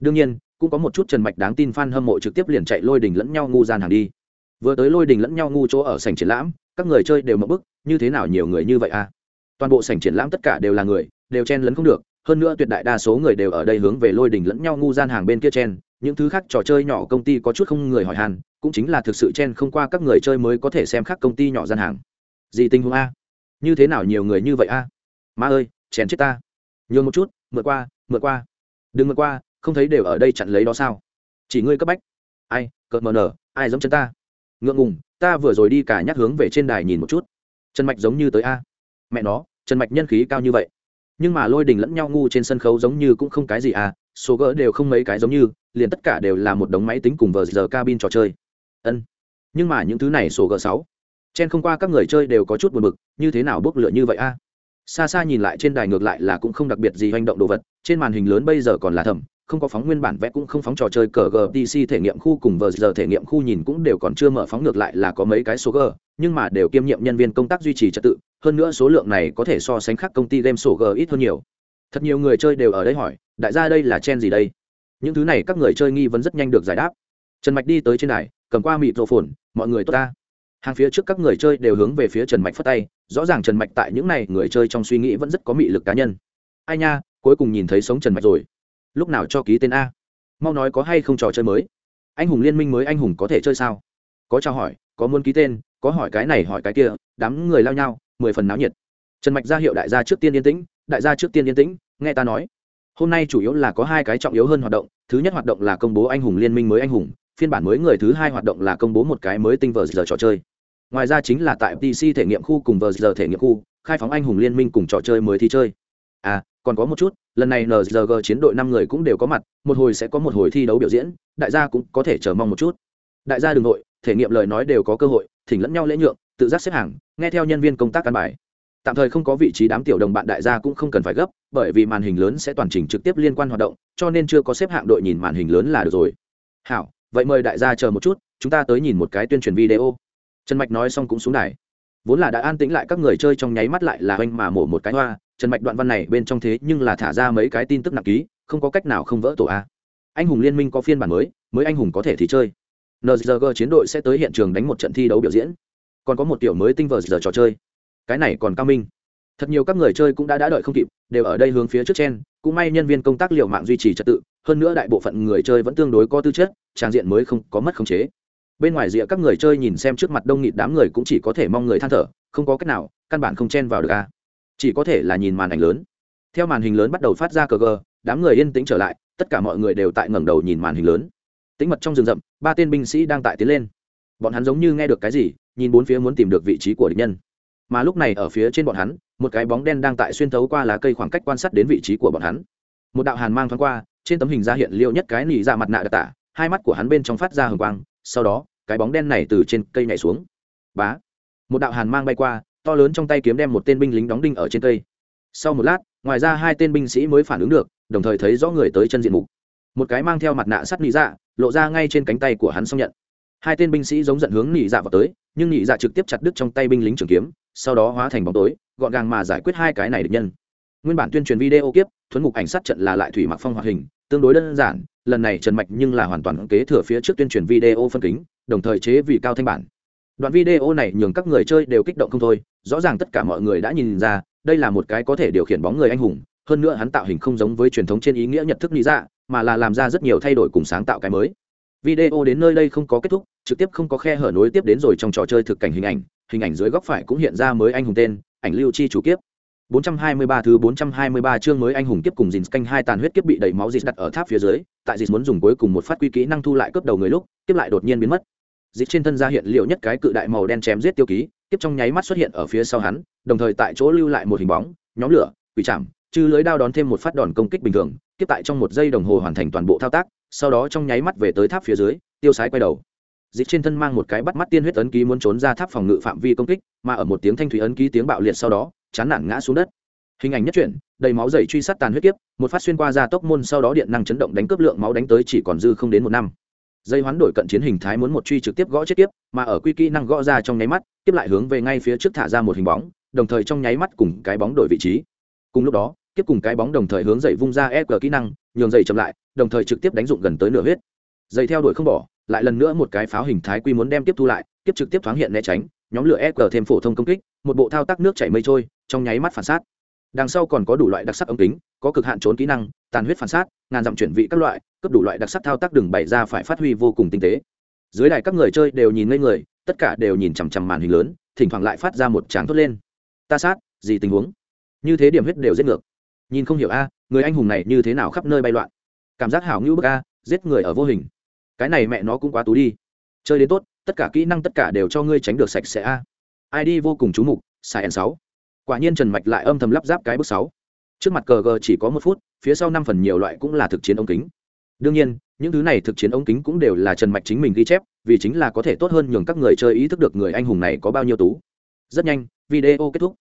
Đương nhiên, cũng có một chút trần mạch đáng tin f a n hâm mộ trực tiếp liền chạy lôi đỉnh lẫn nhau ngu gian hàng đi. Vừa tới lôi đỉnh lẫn nhau ngu chỗ ở sảnh triển lãm, các người chơi đều mập bức, như thế nào nhiều người như vậy à? Toàn bộ sảnh triển lãm tất cả đều là người, đều chen lấn không được, hơn nữa tuyệt đại đa số người đều ở đây hướng về lôi đỉnh lẫn nhau ngu gian hàng bên kia chen những thứ khác trò chơi nhỏ công ty có chút không người hỏi hàn, cũng chính là thực sự chen không qua các người chơi mới có thể xem khác công ty nhỏ gian hàng. Gì tình huống a? Như thế nào nhiều người như vậy a? Ma ơi, chèn chết ta. Nhường một chút, mượn qua mượn qua. Đừng mượn qua, không thấy đều ở đây chặn lấy đó sao? Chỉ ngươi cấp bách. Ai, cợt mờ nở, ai giống chân ta? Ngượng ngùng, ta vừa rồi đi cả nhắc hướng về trên đài nhìn một chút. Trần mạch giống như tới a. Mẹ nó, trần mạch nhân khí cao như vậy. Nhưng mà lôi đình lẫn nhau ngu trên sân khấu giống như cũng không cái gì à số gỡ đều không mấy cái giống như liền tất cả đều là một đống máy tính cùng vờ giờ cabin trò chơi. Ân, nhưng mà những thứ này sổ g sáu chen không qua các người chơi đều có chút buồn bực, như thế nào bốc lửa như vậy a? Xa xa nhìn lại trên đài ngược lại là cũng không đặc biệt gì hành động đồ vật, trên màn hình lớn bây giờ còn là thầm không có phóng nguyên bản vẽ cũng không phóng trò chơi, cờ gtc thể nghiệm khu cùng vờ giờ thể nghiệm khu nhìn cũng đều còn chưa mở phóng ngược lại là có mấy cái số g nhưng mà đều kiêm nhiệm nhân viên công tác duy trì trật tự, hơn nữa số lượng này có thể so sánh khác công ty game sổ g ít hơn nhiều. Thật nhiều người chơi đều ở đây hỏi, đại gia đây là chen gì đây? Những thứ này các người chơi nghi vấn rất nhanh được giải đáp. Trần mạch đi tới trên đài, cầm qua mịt rộ phồn, mọi người tốt ta. Hàng phía trước các người chơi đều hướng về phía trần mạch phất tay, rõ ràng trần mạch tại những này người chơi trong suy nghĩ vẫn rất có mị lực cá nhân. Ai nha, cuối cùng nhìn thấy sống trần mạch rồi. Lúc nào cho ký tên a? Mau nói có hay không trò chơi mới? Anh hùng liên minh mới anh hùng có thể chơi sao? Có trao hỏi, có muốn ký tên, có hỏi cái này hỏi cái kia, đám người lao nhau, mười phần náo nhiệt. Trần mạch ra hiệu đại gia trước tiên yên tĩnh, đại gia trước tiên yên tĩnh, nghe ta nói hôm nay chủ yếu là có hai cái trọng yếu hơn hoạt động, thứ nhất hoạt động là công bố anh hùng liên minh mới anh hùng, phiên bản mới người thứ hai hoạt động là công bố một cái mới tinh vờ giờ trò chơi. Ngoài ra chính là tại pc thể nghiệm khu cùng vờ giờ thể nghiệm khu, khai phóng anh hùng liên minh cùng trò chơi mới thi chơi. À còn có một chút, lần này nzg chiến đội năm người cũng đều có mặt, một hồi sẽ có một hồi thi đấu biểu diễn, đại gia cũng có thể chờ mong một chút. Đại gia đ ừ n g nội thể nghiệm lời nói đều có cơ hội, thỉnh lẫn nhau lễ nhượng, tự giác xếp hàng, nghe theo nhân viên công tác căn bài. Tạm thời không có vị trí đám tiểu đồng bạn đại gia cũng không cần phải gấp bởi vì màn hình lớn sẽ toàn trình trực tiếp liên quan hoạt động, cho nên chưa có xếp hạng đội nhìn màn hình lớn là được rồi. Hảo, vậy mời đại gia chờ một chút, chúng ta tới nhìn một cái tuyên truyền video. Trần mạch nói xong cũng xuống đài. Vốn là đã an tĩnh lại các người chơi trong nháy mắt lại là oanh mà mổ một cái hoa. Trần mạch đoạn văn này bên trong thế nhưng là thả ra mấy cái tin tức nặng ký, không có cách nào không vỡ tổ a. Anh hùng liên minh có phiên bản mới mới anh hùng có thể thì chơi. Nzg chiến đội sẽ tới hiện trường đánh một trận thi đấu biểu diễn. Còn có một tiểu mới tinh vờ giờ trò chơi. Cái này còn cao minh thật nhiều các người chơi cũng đã đã đợi không kịp, đều ở đây hướng phía trước trên cũng may nhân viên công tác liệu mạng duy trì trật tự, hơn nữa đại bộ phận người chơi vẫn tương đối có tư chất, trang diện mới không có mất khống chế. Bên ngoài rìa các người chơi nhìn xem trước mặt đông nghịt đám người cũng chỉ có thể mong người than thở, không có cách nào, căn bản không chen vào được a chỉ có thể là nhìn màn ảnh lớn. Theo màn hình lớn bắt đầu phát ra cờ gờ, đám người yên tĩnh trở lại, tất cả mọi người đều tại ngẩng đầu nhìn màn hình lớn. Tĩnh mật trong rừng rậm, ba tên binh sĩ đang tại tiến lên. Bọn hắn giống như nghe được cái gì, nhìn bốn phía muốn tìm được vị trí của địch nhân. Mà lúc này ở phía trên bọn hắn một cái bóng đen đang tại xuyên thấu qua lá cây khoảng cách quan sát đến vị trí của bọn hắn. Một đạo hàn mang thoáng qua, trên tấm hình ra hiện liệu nhất cái nỉ ra mặt nạ đặc tả, hai mắt của hắn bên trong phát ra hồng quang, sau đó, cái bóng đen này từ trên cây nhảy xuống. Bá! Một đạo hàn mang bay qua, to lớn trong tay kiếm đem một tên binh lính đóng đinh ở trên cây. Sau một lát, ngoài ra hai tên binh sĩ mới phản ứng được, đồng thời thấy rõ người tới chân diện mục. Một cái mang theo mặt nạ sắt nỉ dạ lộ ra ngay trên cánh tay của hắn xong nhận. Hai tên binh sĩ giống giận hướng nỉ dạ vào tới, nhưng nỉ dạ trực tiếp chặt đứt trong tay binh lính trường kiếm sau đó hóa thành bóng tối, gọn gàng mà giải quyết hai cái này được nhân. Nguyên bản tuyên truyền video kiếp thuấn mục ảnh sát trận là lại thủy mặc phong hoạt hình, tương đối đơn giản, lần này trần mạch nhưng là hoàn toàn kế thừa phía trước tuyên truyền video phân kính, đồng thời chế vì cao thanh bản. Đoạn video này nhường các người chơi đều kích động không thôi, rõ ràng tất cả mọi người đã nhìn ra, đây là một cái có thể điều khiển bóng người anh hùng, hơn nữa hắn tạo hình không giống với truyền thống trên ý nghĩa nhận thức lý dạ mà là làm ra rất nhiều thay đổi cùng sáng tạo cái mới. Video đến nơi đây không có kết thúc, trực tiếp không có khe hở nối tiếp đến rồi trong trò chơi thực cảnh hình ảnh hình ảnh dưới góc phải cũng hiện ra mới anh hùng tên ảnh lưu chi chủ kiếp 423 thứ 423 chương mới anh hùng kiếp cùng dìn canh hai tàn huyết kiếp bị đẩy máu dịt đặt ở tháp phía dưới, tại dịt muốn dùng cuối cùng một phát quy kỹ năng thu lại cướp đầu người lúc, kiếp lại đột nhiên biến mất. Dịt trên thân ra hiện liệu nhất cái cự đại màu đen chém giết tiêu ký, kiếp trong nháy mắt xuất hiện ở phía sau hắn, đồng thời tại chỗ lưu lại một hình bóng, nhóm lửa, quỷ chạm, trừ lưới đao đón thêm một phát đòn công kích bình thường, kiếp tại trong một giây đồng hồ hoàn thành toàn bộ thao tác, sau đó trong nháy mắt về tới tháp phía dưới, tiêu sái quay đầu dịch trên thân mang một cái bắt mắt tiên huyết ấn ký muốn trốn ra tháp phòng ngự phạm vi công kích, mà ở một tiếng thanh thủy ấn ký tiếng bạo liệt sau đó, chán nản ngã xuống đất. Hình ảnh nhất chuyển đầy máu dày truy sát tàn huyết kiếp, một phát xuyên qua ra tốc môn sau đó điện năng chấn động đánh cướp lượng máu đánh tới chỉ còn dư không đến một năm. Dây hoán đổi cận chiến hình thái muốn một truy trực tiếp gõ chết kiếp, mà ở quy kỹ năng gõ ra trong nháy mắt tiếp lại hướng về ngay phía trước thả ra một hình bóng, đồng thời trong nháy mắt cùng cái bóng đổi vị trí. Cùng lúc đó, kiếp cùng cái bóng đồng thời hướng dậy vung ra e kỹ năng, nhường dậy chậm lại, đồng thời trực tiếp đánh dụng gần tới nửa huyết. Dây theo đuổi không bỏ lại lần nữa một cái pháo hình thái quy muốn đem tiếp thu lại, tiếp trực tiếp thoáng hiện né tránh, nhóm lửa e thêm phổ thông công kích, một bộ thao tác nước chảy mây trôi, trong nháy mắt phản sát. Đằng sau còn có đủ loại đặc sắc ống kính, có cực hạn trốn kỹ năng, tàn huyết phản sát, ngàn dặm chuyển vị các loại, cấp đủ loại đặc sắc thao tác đường bày ra phải phát huy vô cùng tinh tế. Dưới đài các người chơi đều nhìn ngây người, tất cả đều nhìn chằm chằm màn hình lớn, thỉnh thoảng lại phát ra một tràng thốt lên. Ta sát, gì tình huống? Như thế điểm huyết đều giết ngược. Nhìn không hiểu a, người anh hùng này như thế nào khắp nơi bay loạn. Cảm giác hảo ngữ bức a, giết người ở vô hình cái này mẹ nó cũng quá tú đi. Chơi đến tốt, tất cả kỹ năng tất cả đều cho ngươi tránh được sạch sẽ a. Ai đi vô cùng chú mục sai n sáu. Quả nhiên trần mạch lại âm thầm lắp ráp cái bước sáu. Trước mặt cờ g chỉ có một phút, phía sau năm phần nhiều loại cũng là thực chiến ống kính. Đương nhiên, những thứ này thực chiến ống kính cũng đều là trần mạch chính mình ghi chép, vì chính là có thể tốt hơn nhường các người chơi ý thức được người anh hùng này có bao nhiêu tú. Rất nhanh, video kết thúc.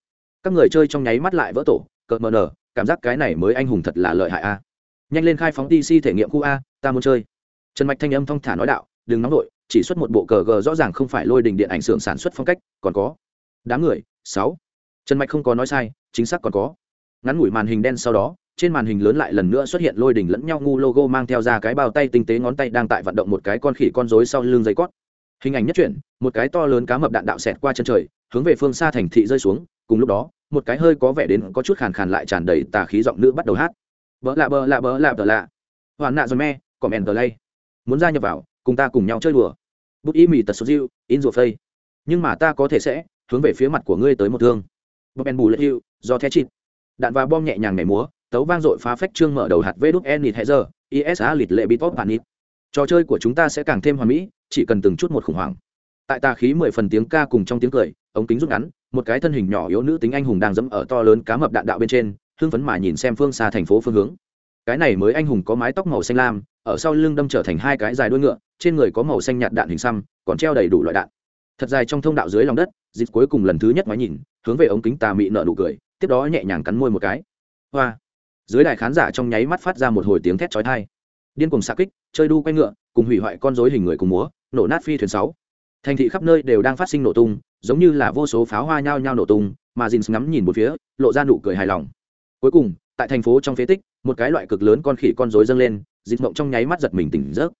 Các người chơi trong nháy mắt lại vỡ tổ, cợt mờ nở, cảm giác cái này mới anh hùng thật là lợi hại a. Nhanh lên khai phóng dc thể nghiệm khu a, ta muốn chơi trần mạch thanh âm thong thả nói đạo, đừng nóng nổi chỉ xuất một bộ cờ gờ rõ ràng không phải lôi đình điện ảnh xưởng sản xuất phong cách, còn có. Đám người, sáu. Trần mạch không có nói sai, chính xác còn có. Ngắn ngủi màn hình đen sau đó, trên màn hình lớn lại lần nữa xuất hiện lôi đỉnh lẫn nhau ngu logo mang theo ra cái bao tay tinh tế ngón tay đang tại vận động một cái con khỉ con rối sau lưng dây cót. Hình ảnh nhất chuyển, một cái to lớn cá mập đạn đạo xẹt qua chân trời, hướng về phương xa thành thị rơi xuống, cùng lúc đó, một cái hơi có vẻ đến có chút khàn khàn lại tràn đầy tà khí giọng nữ bắt đầu hát. Bỡ lạ bỡ lạ bỡ lạ bỡ lạ. Hoàn nạ rồi me, comment lay muốn gia nhập vào, cùng ta cùng nhau chơi đùa. Bút y mì tật số diệu in rùa phây. Nhưng mà ta có thể sẽ hướng về phía mặt của ngươi tới một thương. Bọc bèn bù lệ hiệu, do thét chịt. Đạn và bom nhẹ nhàng nhảy múa, tấu vang dội phá phách trương mở đầu hạt vê đúc en nịt hẹ giờ isa lịt lệ bít pop nịt. Trò chơi của chúng ta sẽ càng thêm hoàn mỹ, chỉ cần từng chút một khủng hoảng. Tại tà khí mười phần tiếng ca cùng trong tiếng cười, ống kính rút ngắn, một cái thân hình nhỏ yếu nữ tính anh hùng đang dẫm ở to lớn cá mập đạn đạo bên trên, hưng phấn mà nhìn xem phương xa thành phố phương hướng. Cái này mới anh hùng có mái tóc màu xanh lam ở sau lưng đâm trở thành hai cái dài đuôi ngựa, trên người có màu xanh nhạt đạn hình xăm, còn treo đầy đủ loại đạn. Thật dài trong thông đạo dưới lòng đất, dịp cuối cùng lần thứ nhất ngoái nhìn, hướng về ống kính tà mị nợ nụ cười, tiếp đó nhẹ nhàng cắn môi một cái. Hoa! Dưới đài khán giả trong nháy mắt phát ra một hồi tiếng thét chói tai. Điên cùng xạ kích, chơi đu quay ngựa, cùng hủy hoại con rối hình người cùng múa, nổ nát phi thuyền sáu. Thành thị khắp nơi đều đang phát sinh nổ tung, giống như là vô số pháo hoa nhao nhao nổ tung, mà Jin ngắm nhìn một phía, lộ ra nụ cười hài lòng. Cuối cùng, tại thành phố trong phế tích, một cái loại cực lớn con khỉ con rối dâng lên dịch mộng trong nháy mắt giật mình tỉnh giấc.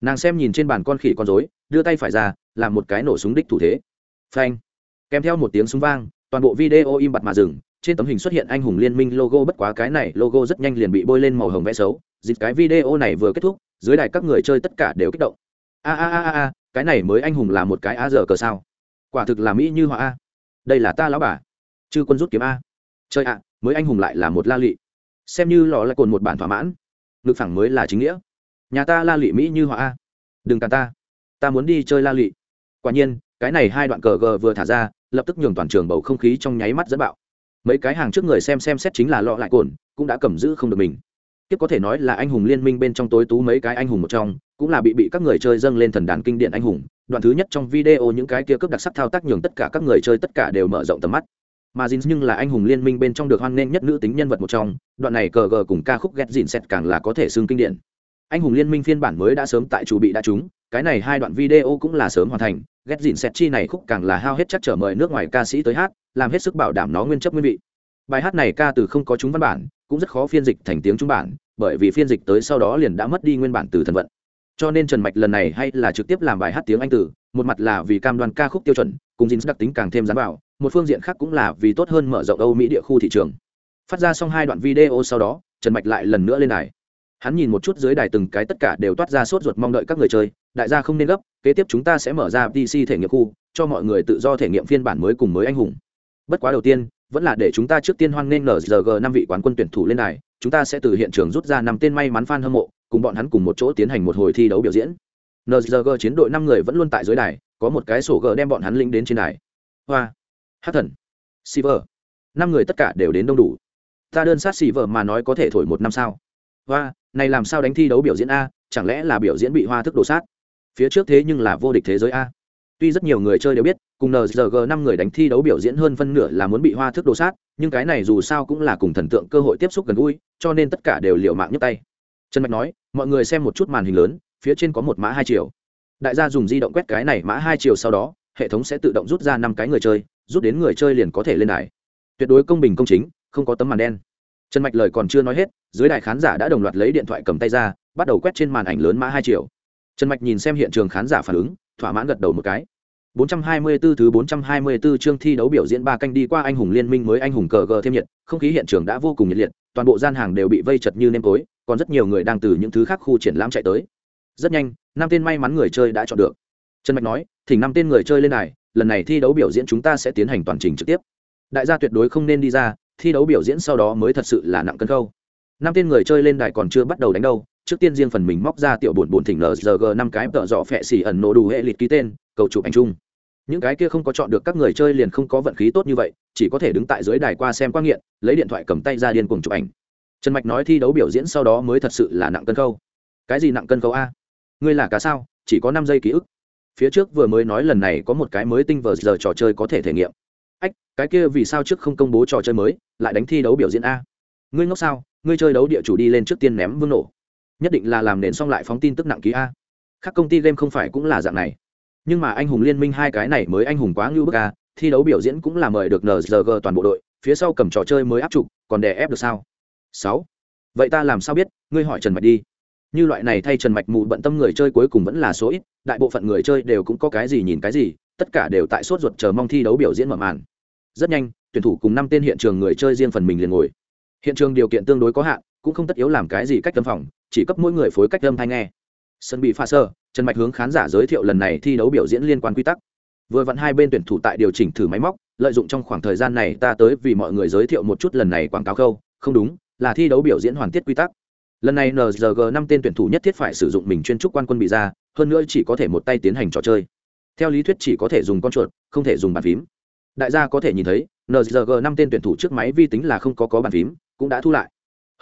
Nàng xem nhìn trên bàn con khỉ con rối, đưa tay phải ra, làm một cái nổ súng đích thủ thế. Phanh. Kèm theo một tiếng súng vang, toàn bộ video im bặt mà dừng. Trên tấm hình xuất hiện anh hùng liên minh logo bất quá cái này logo rất nhanh liền bị bôi lên màu hồng vẽ xấu. Dịp cái video này vừa kết thúc, dưới đài các người chơi tất cả đều kích động. A a a a cái này mới anh hùng là một cái a giờ cờ sao? Quả thực là mỹ như họa a. Đây là ta lão bà. Chư quân rút kiếm a. Chơi ạ, mới anh hùng lại là một la lị. Xem như lò lại cồn một bản thỏa mãn ngực phẳng mới là chính nghĩa. Nhà ta la lị mỹ như họa a. Đừng cả ta. Ta muốn đi chơi la lị. Quả nhiên, cái này hai đoạn cờ gờ vừa thả ra, lập tức nhường toàn trường bầu không khí trong nháy mắt dẫn bạo. Mấy cái hàng trước người xem xem xét chính là lọ lại cồn, cũng đã cầm giữ không được mình. Tiếp có thể nói là anh hùng liên minh bên trong tối tú mấy cái anh hùng một trong, cũng là bị bị các người chơi dâng lên thần đàn kinh điện anh hùng. Đoạn thứ nhất trong video những cái kia cướp đặc sắc thao tác nhường tất cả các người chơi tất cả đều mở rộng tầm mắt mà Jin nhưng là anh hùng liên minh bên trong được hoan nghênh nhất nữ tính nhân vật một trong, đoạn này cờ gờ cùng ca khúc ghét dịn sẹt càng là có thể xương kinh điển. Anh hùng liên minh phiên bản mới đã sớm tại chủ bị đã trúng, cái này hai đoạn video cũng là sớm hoàn thành ghét dịn sẹt chi này khúc càng là hao hết chắc trở mời nước ngoài ca sĩ tới hát, làm hết sức bảo đảm nó nguyên chất nguyên vị. Bài hát này ca từ không có chúng văn bản, cũng rất khó phiên dịch thành tiếng trung bản, bởi vì phiên dịch tới sau đó liền đã mất đi nguyên bản từ thần vận. Cho nên trần mạch lần này hay là trực tiếp làm bài hát tiếng anh từ, một mặt là vì cam đoan ca khúc tiêu chuẩn, cùng dính đặc tính càng thêm dán vào một phương diện khác cũng là vì tốt hơn mở rộng âu mỹ địa khu thị trường. Phát ra xong hai đoạn video sau đó, trần mạch lại lần nữa lên đài. Hắn nhìn một chút dưới đài từng cái tất cả đều toát ra sốt ruột mong đợi các người chơi, đại gia không nên gấp, kế tiếp chúng ta sẽ mở ra pc thể nghiệm khu, cho mọi người tự do thể nghiệm phiên bản mới cùng mới anh hùng. Bất quá đầu tiên, vẫn là để chúng ta trước tiên hoan nghênh NRG năm vị quán quân tuyển thủ lên đài, chúng ta sẽ từ hiện trường rút ra năm tên may mắn fan hâm mộ, cùng bọn hắn cùng một chỗ tiến hành một hồi thi đấu biểu diễn. NRG chiến đội năm người vẫn luôn tại dưới đài, có một cái sổ g đem bọn hắn lĩnh đến trên đài. Hoa hát thần. Silver. năm người tất cả đều đến đông đủ. Ta đơn sát Silver mà nói có thể thổi một năm sao? Hoa, này làm sao đánh thi đấu biểu diễn a, chẳng lẽ là biểu diễn bị hoa thức đổ sát? Phía trước thế nhưng là vô địch thế giới a. Tuy rất nhiều người chơi đều biết, cùng nzg năm người đánh thi đấu biểu diễn hơn phân nửa là muốn bị hoa thức đổ sát, nhưng cái này dù sao cũng là cùng thần tượng cơ hội tiếp xúc gần gũi, cho nên tất cả đều liều mạng nhấc tay. Trần mạch nói, mọi người xem một chút màn hình lớn, phía trên có một mã hai chiều. Đại gia dùng di động quét cái này mã hai chiều sau đó, hệ thống sẽ tự động rút ra năm cái người chơi rút đến người chơi liền có thể lên đài tuyệt đối công bình công chính không có tấm màn đen trần mạch lời còn chưa nói hết dưới đài khán giả đã đồng loạt lấy điện thoại cầm tay ra bắt đầu quét trên màn ảnh lớn mã hai triệu. trần mạch nhìn xem hiện trường khán giả phản ứng thỏa mãn gật đầu một cái 424 thứ 424 chương thi đấu biểu diễn ba canh đi qua anh hùng liên minh mới anh hùng cờ gờ thêm nhiệt, không khí hiện trường đã vô cùng nhiệt liệt, toàn bộ gian hàng đều bị vây chật như nêm tối, còn rất nhiều người đang từ những thứ khác khu triển lãm chạy tới. Rất nhanh, năm tên may mắn người chơi đã chọn được. Trần Mạch nói, thỉnh năm tên người chơi lên này, lần này thi đấu biểu diễn chúng ta sẽ tiến hành toàn trình trực tiếp. Đại gia tuyệt đối không nên đi ra, thi đấu biểu diễn sau đó mới thật sự là nặng cân câu. Năm tên người chơi lên đài còn chưa bắt đầu đánh đâu, trước tiên riêng phần mình móc ra tiểu buồn buồn thỉnh lg năm cái tợ dọ phệ xỉ ẩn nổ đủ hệ liệt ký tên, cầu chụp ảnh chung. Những cái kia không có chọn được các người chơi liền không có vận khí tốt như vậy chỉ có thể đứng tại dưới đài qua xem quang nghiện lấy điện thoại cầm tay ra điên cùng chụp ảnh. Trần mạch nói thi đấu biểu diễn sau đó mới thật sự là nặng cân câu cái gì nặng cân câu a? Ngươi là cá sao? Chỉ có năm giây ký ức phía trước vừa mới nói lần này có một cái mới tinh vờ giờ trò chơi có thể thể nghiệm. Ách, cái kia vì sao trước không công bố trò chơi mới, lại đánh thi đấu biểu diễn a? Ngươi ngốc sao, ngươi chơi đấu địa chủ đi lên trước tiên ném vương nổ. Nhất định là làm nền xong lại phóng tin tức nặng ký a. Các công ty game không phải cũng là dạng này. Nhưng mà anh hùng liên minh hai cái này mới anh hùng quá ngưu bức a, thi đấu biểu diễn cũng là mời được nzg toàn bộ đội, phía sau cầm trò chơi mới áp trục còn đè ép được sao? Sáu. Vậy ta làm sao biết? Ngươi hỏi trần mạch đi. Như loại này thay trần mạch mù bận tâm người chơi cuối cùng vẫn là số ít đại bộ phận người chơi đều cũng có cái gì nhìn cái gì, tất cả đều tại sốt ruột chờ mong thi đấu biểu diễn mở màn. Rất nhanh, tuyển thủ cùng năm tên hiện trường người chơi riêng phần mình liền ngồi. Hiện trường điều kiện tương đối có hạn, cũng không tất yếu làm cái gì cách tâm phòng, chỉ cấp mỗi người phối cách âm thanh nghe. Sân bị pha sơ, trần mạch hướng khán giả giới thiệu lần này thi đấu biểu diễn liên quan quy tắc. Vừa vặn hai bên tuyển thủ tại điều chỉnh thử máy móc, lợi dụng trong khoảng thời gian này ta tới vì mọi người giới thiệu một chút lần này quảng cáo khâu. Không đúng, là thi đấu biểu diễn hoàn tiết quy tắc lần này NRG năm tên tuyển thủ nhất thiết phải sử dụng mình chuyên trúc quan quân bị ra, hơn nữa chỉ có thể một tay tiến hành trò chơi. Theo lý thuyết chỉ có thể dùng con chuột, không thể dùng bàn phím. Đại gia có thể nhìn thấy NRG năm tên tuyển thủ trước máy vi tính là không có có bàn phím, cũng đã thu lại.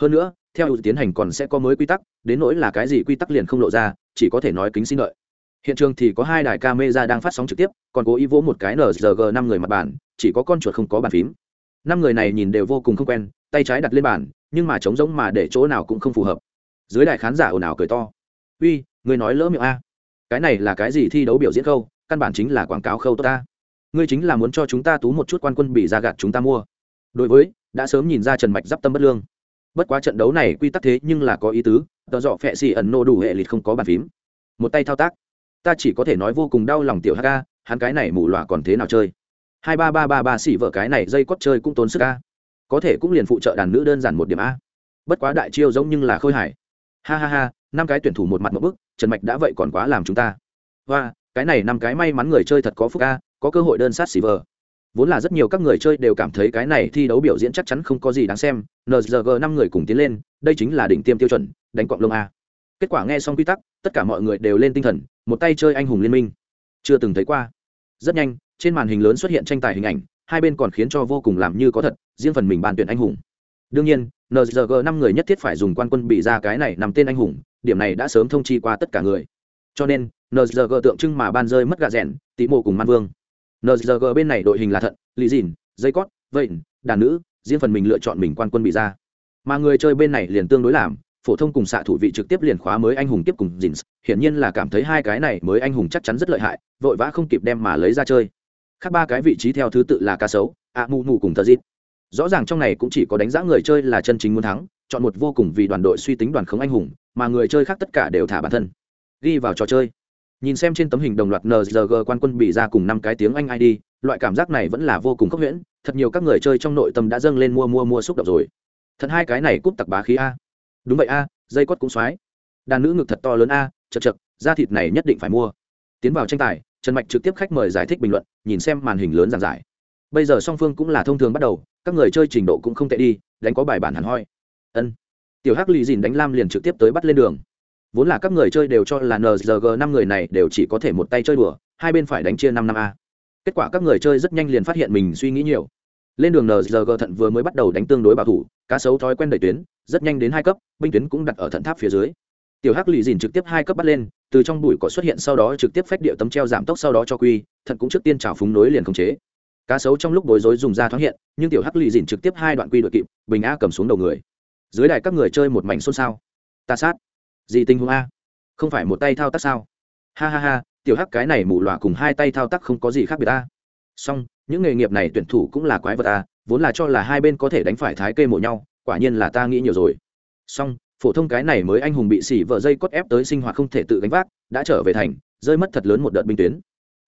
Hơn nữa, theo tiến hành còn sẽ có mới quy tắc, đến nỗi là cái gì quy tắc liền không lộ ra, chỉ có thể nói kính xin lợi hiện trường thì có hai đài camera đang phát sóng trực tiếp, còn cố ý vỗ một cái NRG năm người mặt bàn, chỉ có con chuột không có bàn phím. Năm người này nhìn đều vô cùng không quen, tay trái đặt lên bàn nhưng mà trống rỗng mà để chỗ nào cũng không phù hợp. Dưới đại khán giả ồn ào cười to. Uy, người nói lỡ miệng a. Cái này là cái gì thi đấu biểu diễn khâu? Căn bản chính là quảng cáo khâu tốt ta. Ngươi chính là muốn cho chúng ta tú một chút quan quân bị ra gạt chúng ta mua. Đối với, đã sớm nhìn ra trần mạch d i p tâm bất lương. Bất quá trận đấu này quy tắc thế nhưng là có ý tứ tờ dọ phẹ xì ẩn nô đủ hệ lịt không có bàn phím. Một tay thao tác. Ta chỉ có thể nói vô cùng đau lòng tiểu hk hắn cái này mù loà còn thế nào chơi? Hai ba ba ba ba xỉ vợ cái này dây cót chơi cũng tốn sức a có thể cũng liền phụ trợ đàn nữ đơn giản một điểm a. Bất quá đại chiêu giống nhưng là khôi hải ha ha ha, năm cái tuyển thủ một mặt một bức, trần mạch đã vậy còn quá làm chúng ta. Và, cái này năm cái may mắn người chơi thật có phúc a, có cơ hội đơn sát xì vờ. Vốn là rất nhiều các người chơi đều cảm thấy cái này thi đấu biểu diễn chắc chắn không có gì đáng xem nzg năm người cùng tiến lên, đây chính là đỉnh tiêm tiêu chuẩn, đánh quạng lông a. Kết quả nghe xong quy tắc, tất cả mọi người đều lên tinh thần, một tay chơi anh hùng liên minh. Chưa từng thấy qua. Rất nhanh, trên màn hình lớn xuất hiện tranh tài hình ảnh hai bên còn khiến cho vô cùng làm như có thật, riêng phần mình bàn tuyển anh hùng. Đương nhiên nzg năm người nhất thiết phải dùng quan quân bị ra cái này nằm tên anh hùng, điểm này đã sớm thông chi qua tất cả người. Cho nên nzg tượng trưng mà ban rơi mất gà rẽn tị mộ cùng man vương. Nzg bên này đội hình là thận lì dìn, dây cót vậy đàn nữ, riêng phần mình lựa chọn mình quan quân bị ra. Mà người chơi bên này liền tương đối làm, phổ thông cùng xạ thủ vị trực tiếp liền khóa mới anh hùng tiếp cùng dìn, hiển nhiên là cảm thấy hai cái này mới anh hùng chắc chắn rất lợi hại, vội vã không kịp đem mà lấy ra chơi khác ba cái vị trí theo thứ tự là cá sấu, ạ mù mù cùng tờ dít rõ ràng trong này cũng chỉ có đánh giá người chơi là chân chính muốn thắng, chọn một vô cùng vì đoàn đội suy tính đoàn khống anh hùng, mà người chơi khác tất cả đều thả bản thân. Ghi vào trò chơi. Nhìn xem trên tấm hình đồng loạt nzg quan quân bị ra cùng năm cái tiếng anh id loại cảm giác này vẫn là vô cùng khốc nhuyễn thật nhiều các người chơi trong nội tâm đã dâng lên mua mua mua xúc động rồi. Thật hai cái này cúp tặc bá khí a. Đúng vậy a, dây quất cũng xoái. Đàn nữ ngực thật to lớn a, chật chật, da thịt này nhất định phải mua. Tiến vào tranh tài trần mạch trực tiếp khách mời giải thích bình luận, nhìn xem màn hình lớn giảng giải. Bây giờ song phương cũng là thông thường bắt đầu, các người chơi trình độ cũng không tệ đi, đánh có bài bản hẳn hoi. Ân. Tiểu hắc lì dìn đánh lam liền trực tiếp tới bắt lên đường. Vốn là các người chơi đều cho là nzg năm người này đều chỉ có thể một tay chơi đùa, hai bên phải đánh chia năm năm a. Kết quả các người chơi rất nhanh liền phát hiện mình suy nghĩ nhiều. Lên đường nzg thận vừa mới bắt đầu đánh tương đối bảo thủ, cá sấu thói quen đẩy tuyến, rất nhanh đến hai cấp, binh tuyến cũng đặt ở thận tháp phía dưới tiểu hắc lì dìn trực tiếp hai cấp bắt lên, từ trong bụi cỏ xuất hiện sau đó trực tiếp phách điệu tấm treo giảm tốc sau đó cho quy, thật cũng trước tiên trào phúng nối liền khống chế. Cá sấu trong lúc bối rối dùng ra thoáng hiện, nhưng tiểu hắc lì dìn trực tiếp hai đoạn quy đội kịp, bình a cầm xuống đầu người. Dưới đài các người chơi một mảnh xôn xao. Ta sát. Gì tình huống a? Không phải một tay thao tác sao? Ha ha ha, tiểu hắc cái này mù loà cùng hai tay thao tác không có gì khác biệt a. Song những nghề nghiệp này tuyển thủ cũng là quái vật a, vốn là cho là hai bên có thể đánh phải thái kê mổ nhau, quả nhiên là ta nghĩ nhiều rồi. Song phổ thông cái này mới anh hùng bị xỉ vợ dây cốt ép tới sinh hoạt không thể tự gánh vác, đã trở về thành, rơi mất thật lớn một đợt binh tuyến.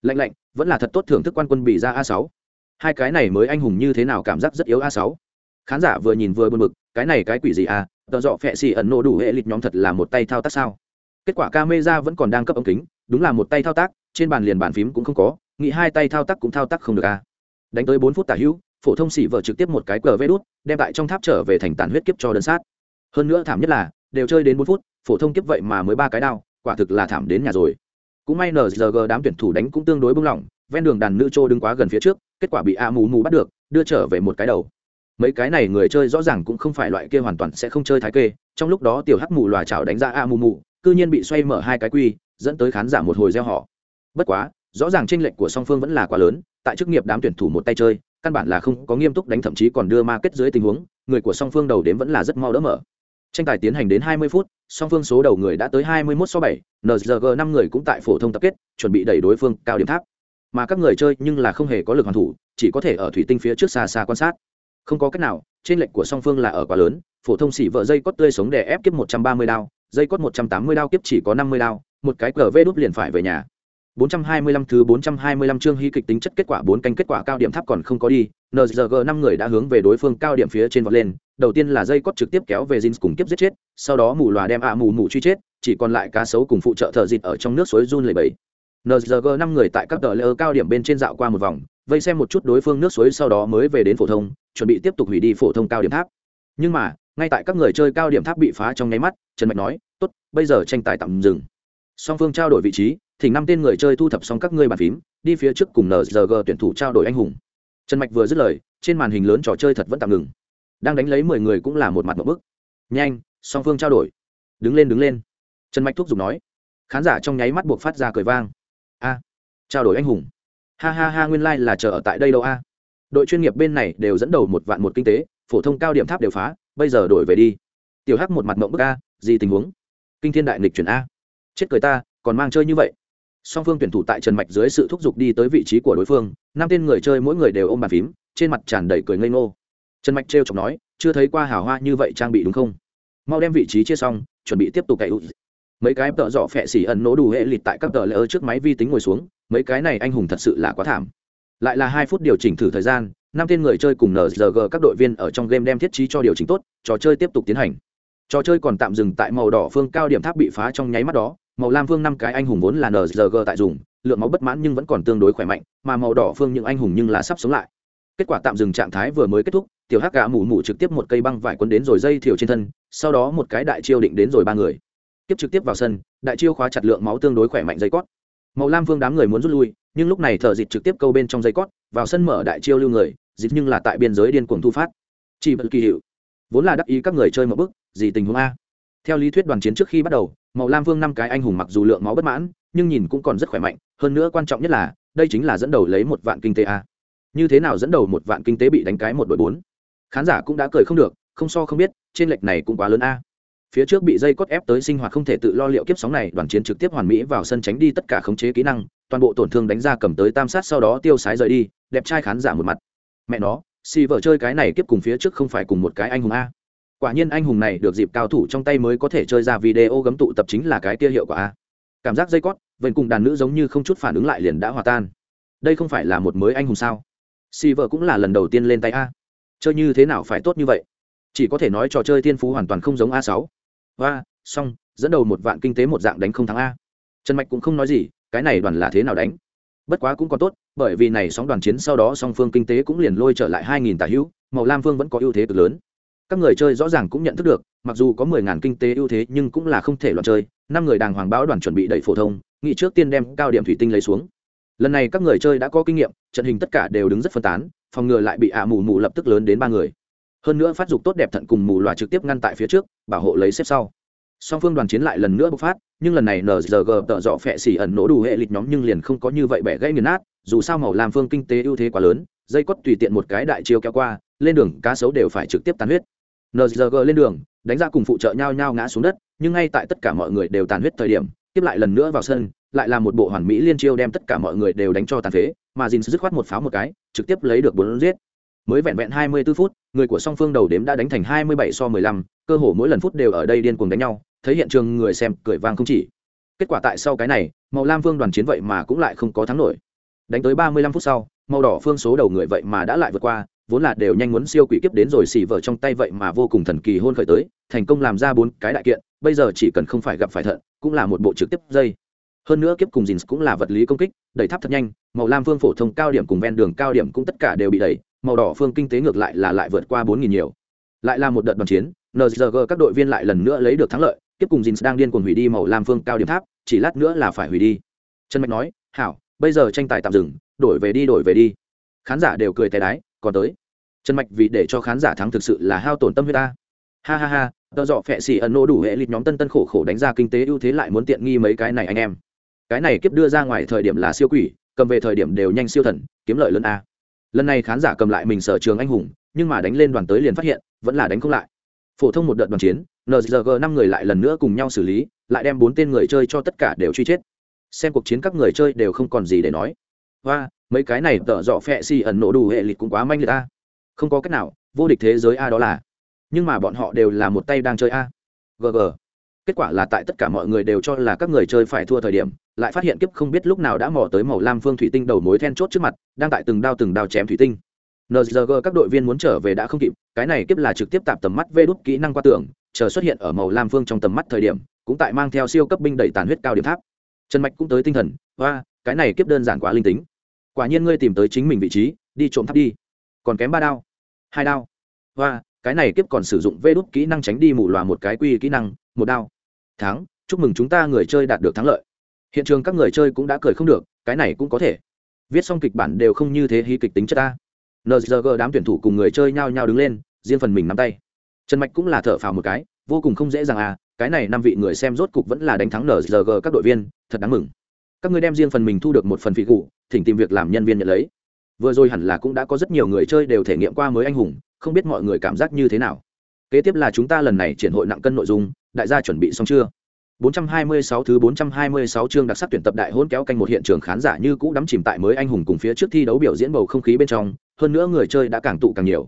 Lạnh lạnh, vẫn là thật tốt thưởng thức quan quân bị ra a sáu. Hai cái này mới anh hùng như thế nào cảm giác rất yếu a sáu. Khán giả vừa nhìn vừa buồn bực, cái này cái quỷ gì a tờ dọ phẹ xì ẩn nổ đủ hệ lịch nhóm thật là một tay thao tác sao? Kết quả camera vẫn còn đang cấp ống kính, đúng là một tay thao tác, trên bàn liền bàn phím cũng không có, nghĩ hai tay thao tác cũng thao tác không được a đánh tới bốn phút tả hữu, phổ thông xỉ vợ trực tiếp một cái cờ vê đút, đem tại trong tháp trở về thành tàn huyết kiếp cho đơn sát hơn nữa thảm nhất là, đều chơi đến bốn phút, phổ thông kiếp vậy mà mới ba cái đao, quả thực là thảm đến nhà rồi. Cũng may nzg đám tuyển thủ đánh cũng tương đối bung lỏng, ven đường đàn nữ trô đứng quá gần phía trước, kết quả bị a mù mù bắt được, đưa trở về một cái đầu. Mấy cái này người chơi rõ ràng cũng không phải loại kia hoàn toàn sẽ không chơi thái kê, trong lúc đó tiểu hắc mù lòa chảo đánh ra a mù mù, cư nhiên bị xoay mở hai cái quy, dẫn tới khán giả một hồi gieo họ bất quá, rõ ràng tranh lệch của song phương vẫn là quá lớn, tại chức nghiệp đám tuyển thủ một tay chơi, căn bản là không có nghiêm túc đánh, thậm chí còn đưa ma kết dưới tình huống, người của song phương đầu đến vẫn là rất mau đỡ mở tranh tài tiến hành đến 20 phút song phương số đầu người đã tới 21 so 7, nzg năm người cũng tại phổ thông tập kết chuẩn bị đẩy đối phương cao điểm tháp. Mà các người chơi nhưng là không hề có lực hoàn thủ chỉ có thể ở thủy tinh phía trước xa xa quan sát. Không có cách nào trên lệnh của song phương là ở quá lớn phổ thông xỉ vợ dây cốt tươi sống để ép kiếp 130 đao dây cốt 180 đao kiếp chỉ có 50 đao một cái cờ vê đút liền phải về nhà. 425 thứ 425 chương hy kịch tính chất kết quả 4 canh kết quả cao điểm tháp còn không có đi, NZG 5 người đã hướng về đối phương cao điểm phía trên vọt lên, đầu tiên là dây cốt trực tiếp kéo về Jin cùng tiếp giết chết, sau đó mù lòa đem ạ mù mù truy chết, chỉ còn lại cá sấu cùng phụ trợ thợ dịt ở trong nước suối run lẩy bẩy. NZG 5 người tại các tờ layer cao điểm bên trên dạo qua một vòng, vây xem một chút đối phương nước suối sau đó mới về đến phổ thông, chuẩn bị tiếp tục hủy đi phổ thông cao điểm tháp. Nhưng mà, ngay tại các người chơi cao điểm tháp bị phá trong nháy mắt trần mạch nói tốt bây giờ tranh tài tạm dừng song phương trao đổi vị trí thỉnh năm tên người chơi thu thập xong các ngươi bàn phím đi phía trước cùng nzg tuyển thủ trao đổi anh hùng trần mạch vừa dứt lời trên màn hình lớn trò chơi thật vẫn tạm ngừng đang đánh lấy mười người cũng là một mặt một bức. Nhanh, song phương trao đổi. Đứng lên đứng lên. Trần mạch thúc giục nói. Khán giả trong nháy mắt buộc phát ra cười vang. A, trao đổi anh hùng. Ha ha ha, nguyên lai、like、là chờ ở tại đây đâu a. Đội chuyên nghiệp bên này đều dẫn đầu một vạn một kinh tế, phổ thông cao điểm tháp đều phá, bây giờ đổi về đi. Tiểu hắc một mặt mộng bức a, gì tình huống? Kinh thiên đại nghịch chuyển a. Chết cười ta, còn mang chơi như vậy. Song phương tuyển thủ tại trần mạch dưới sự thúc giục đi tới vị trí của đối phương, năm tên người chơi mỗi người đều ôm bàn phím, trên mặt tràn đầy cười ngây ngô trần mạch trêu chọc nói, chưa thấy qua hào hoa như vậy trang bị đúng không? Mau đem vị trí chia xong, chuẩn bị tiếp tục cậy mấy cái tợ dọ phẹ xỉ ẩn nổ đủ hệ lịt tại các tờ lỡ trước máy vi tính ngồi xuống, mấy cái này anh hùng thật sự là quá thảm. Lại là hai phút điều chỉnh thử thời gian, năm tên người chơi cùng nrg các đội viên ở trong game đem thiết trí cho điều chỉnh tốt, trò chơi tiếp tục tiến hành. Trò chơi còn tạm dừng tại màu đỏ phương cao điểm tháp bị phá trong nháy mắt đó, màu lam phương năm cái anh hùng vốn là nrg tại dùng, lượng máu bất mãn nhưng vẫn còn tương đối khỏe mạnh, mà màu đỏ phương những anh hùng nhưng là sắp sống lại. Kết quả tạm dừng trạng thái vừa mới kết thúc tiểu hắc gà mù mù trực tiếp một cây băng vải quấn đến rồi dây thiểu trên thân, sau đó một cái đại chiêu định đến rồi ba người. Tiếp trực tiếp vào sân, đại chiêu khóa chặt lượng máu tương đối khỏe mạnh dây cót. Màu lam Vương đám người muốn rút lui, nhưng lúc này thợ dịt trực tiếp câu bên trong dây cót, vào sân mở đại chiêu lưu người, dịt nhưng là tại biên giới điên cuồng thu phát. Chỉ bật kỳ hiệu. Vốn là đắc ý các người chơi một bức gì tình huống a? Theo lý thuyết đoàn chiến trước khi bắt đầu, màu lam vương năm cái anh hùng mặc dù lượng máu bất mãn, nhưng nhìn cũng còn rất khỏe mạnh, hơn nữa quan trọng nhất là, đây chính là dẫn đầu lấy một vạn kinh tế a. Như thế nào dẫn đầu một vạn kinh tế bị đánh cái một đội bốn? Khán giả cũng đã cười không được, không so không biết, trên lệch này cũng quá lớn a. Phía trước bị dây cốt ép tới sinh hoạt không thể tự lo liệu kiếp sóng này, đoàn chiến trực tiếp hoàn mỹ vào sân tránh đi tất cả khống chế kỹ năng, toàn bộ tổn thương đánh ra cầm tới tam sát sau đó tiêu sái rời đi, đẹp trai khán giả một mặt. Mẹ nó si vợ chơi cái này kiếp cùng phía trước không phải cùng một cái anh hùng a. Quả nhiên anh hùng này được dịp cao thủ trong tay mới có thể chơi ra video gấm tụ tập chính là cái kia hiệu quả a. Cảm giác dây cót vẫn cùng đàn nữ giống như không chút phản ứng lại liền đã hòa tan. Đây không phải là một mới anh hùng sao? Si vợ cũng là lần đầu tiên lên tay a chơi như thế nào phải tốt như vậy? Chỉ có thể nói trò chơi thiên phú hoàn toàn không giống a sáu. Và, xong, dẫn đầu một vạn kinh tế một dạng đánh không thắng a. Trần mạch cũng không nói gì, cái này đoàn là thế nào đánh? Bất quá cũng còn tốt, bởi vì này sóng đoàn chiến sau đó song phương kinh tế cũng liền lôi trở lại hai nghìn tà hữu, màu lam phương vẫn có ưu thế cực lớn. Các người chơi rõ ràng cũng nhận thức được, mặc dù có mười ngàn kinh tế ưu thế nhưng cũng là không thể loạn chơi, năm người đàng hoàng báo đoàn chuẩn bị đẩy phổ thông, nghị trước tiên đem cao điểm thủy tinh lấy xuống. Lần này các người chơi đã có kinh nghiệm, trận hình tất cả đều đứng rất phân tán phòng ngừa lại bị ạ mù mù lập tức lớn đến ba người. Hơn nữa phát dục tốt đẹp thận cùng mù loà trực tiếp ngăn tại phía trước, bảo hộ lấy xếp sau. Song phương đoàn chiến lại lần nữa bộc phát, nhưng lần này nzg tợ dọ phẹ xỉ ẩn nổ đủ hệ lịch nhóm nhưng liền không có như vậy bẻ gãy nghiền nát, dù sao màu làm phương kinh tế ưu thế quá lớn, dây quất tùy tiện một cái đại chiêu kéo qua, lên đường cá sấu đều phải trực tiếp tàn huyết. Nzg lên đường, đánh ra cùng phụ trợ nhau nhau ngã xuống đất, nhưng ngay tại tất cả mọi người đều tàn huyết thời điểm, tiếp lại lần nữa vào sân, lại là một bộ hoàn mỹ liên chiêu đem tất cả mọi người đều đánh cho tàn phế, mà dìn dứt khoát một pháo một cái trực tiếp lấy được bốn giết. Mới vẹn vẹn hai mươi 24 phút, người của song phương đầu đếm đã đánh thành hai mươi bảy so mười lăm, cơ hồ mỗi lần phút đều ở đây điên cuồng đánh nhau, thấy hiện trường người xem cười vang không chỉ. Kết quả tại sau cái này, màu lam phương đoàn chiến vậy mà cũng lại không có thắng nổi. Đánh tới ba mươi lăm phút sau, màu đỏ phương số đầu người vậy mà đã lại vượt qua, vốn là đều nhanh muốn siêu quỷ kiếp đến rồi xỉ vợ trong tay vậy mà vô cùng thần kỳ hôn khởi tới, thành công làm ra bốn cái đại kiện, bây giờ chỉ cần không phải gặp phải thận, cũng là một bộ trực tiếp dây hơn nữa kiếp cùng dìn cũng là vật lý công kích, đẩy tháp thật nhanh, màu lam phương phổ thông cao điểm cùng ven đường cao điểm cũng tất cả đều bị đẩy, màu đỏ phương kinh tế ngược lại là lại vượt qua bốn nghìn nhiều. Lại là một đợt đoàn chiến nzg các đội viên lại lần nữa lấy được thắng lợi, kiếp cùng dìn đang điên cuồng hủy đi màu lam phương cao điểm tháp, chỉ lát nữa là phải hủy đi. Trần mạch nói, hảo, bây giờ tranh tài tạm dừng, đổi về đi, đổi về đi. Khán giả đều cười tay đái, còn tới. Trần mạch vì để cho khán giả thắng thực sự là hao tổn tâm huyết ta. Ha ha ha tợ dọ phẹ xỉ ẩn nô đủ hệ lịch nhóm tân tân khổ khổ đánh ra kinh tế ưu thế lại muốn tiện nghi mấy cái này anh em cái này kiếp đưa ra ngoài thời điểm là siêu quỷ, cầm về thời điểm đều nhanh siêu thần, kiếm lợi lớn a. Lần này khán giả cầm lại mình sở trường anh hùng, nhưng mà đánh lên đoàn tới liền phát hiện, vẫn là đánh không lại. Phổ thông một đợt đoàn chiến nzg năm người lại lần nữa cùng nhau xử lý, lại đem bốn tên người chơi cho tất cả đều truy chết. Xem cuộc chiến các người chơi đều không còn gì để nói. Và mấy cái này tợ dọ phẹ xì ẩn nổ đủ hệ lịch cũng quá manh liệt a. Không có cách nào, vô địch thế giới a đó là. Nhưng mà bọn họ đều là một tay đang chơi a. Gg kết quả là tại tất cả mọi người đều cho là các người chơi phải thua thời điểm, lại phát hiện kiếp không biết lúc nào đã mò tới màu lam phương thủy tinh đầu mối then chốt trước mặt, đang tại từng đao từng đao chém thủy tinh. Nzg các đội viên muốn trở về đã không kịp, cái này kiếp là trực tiếp tạp tầm mắt vê đút kỹ năng qua tường, chờ xuất hiện ở màu lam phương trong tầm mắt thời điểm, cũng tại mang theo siêu cấp binh đẩy tàn huyết cao điểm tháp. Trần mạch cũng tới tinh thần và cái này kiếp đơn giản quá linh tính. Quả nhiên ngươi tìm tới chính mình vị trí, đi trộm tháp đi. Còn kém ba đao, hai đao. Và cái này kiếp còn sử dụng vê đút kỹ năng tránh đi mù loà một cái quy kỹ năng, một đao thắng, chúc mừng chúng ta người chơi đạt được thắng lợi. Hiện trường các người chơi cũng đã cười không được, cái này cũng có thể. Viết xong kịch bản đều không như thế hí kịch tính chất ta. Nzg đám tuyển thủ cùng người chơi nhao nhao đứng lên, riêng phần mình nắm tay. Trần mạch cũng là thở phào một cái, vô cùng không dễ dàng à cái này năm vị người xem rốt cục vẫn là đánh thắng nzg các đội viên, thật đáng mừng. Các ngươi đem riêng phần mình thu được một phần vị cụ thỉnh tìm việc làm nhân viên nhận lấy. Vừa rồi hẳn là cũng đã có rất nhiều người chơi đều thể nghiệm qua mới anh hùng, không biết mọi người cảm giác như thế nào. Kế tiếp là chúng ta lần này triển hội nặng cân nội dung đại gia chuẩn bị xong chưa 426 thứ 426 chương đặc sắc tuyển tập đại hôn kéo canh một hiện trường khán giả như cũ đắm chìm tại mới anh hùng cùng phía trước thi đấu biểu diễn bầu không khí bên trong, hơn nữa người chơi đã càng tụ càng nhiều.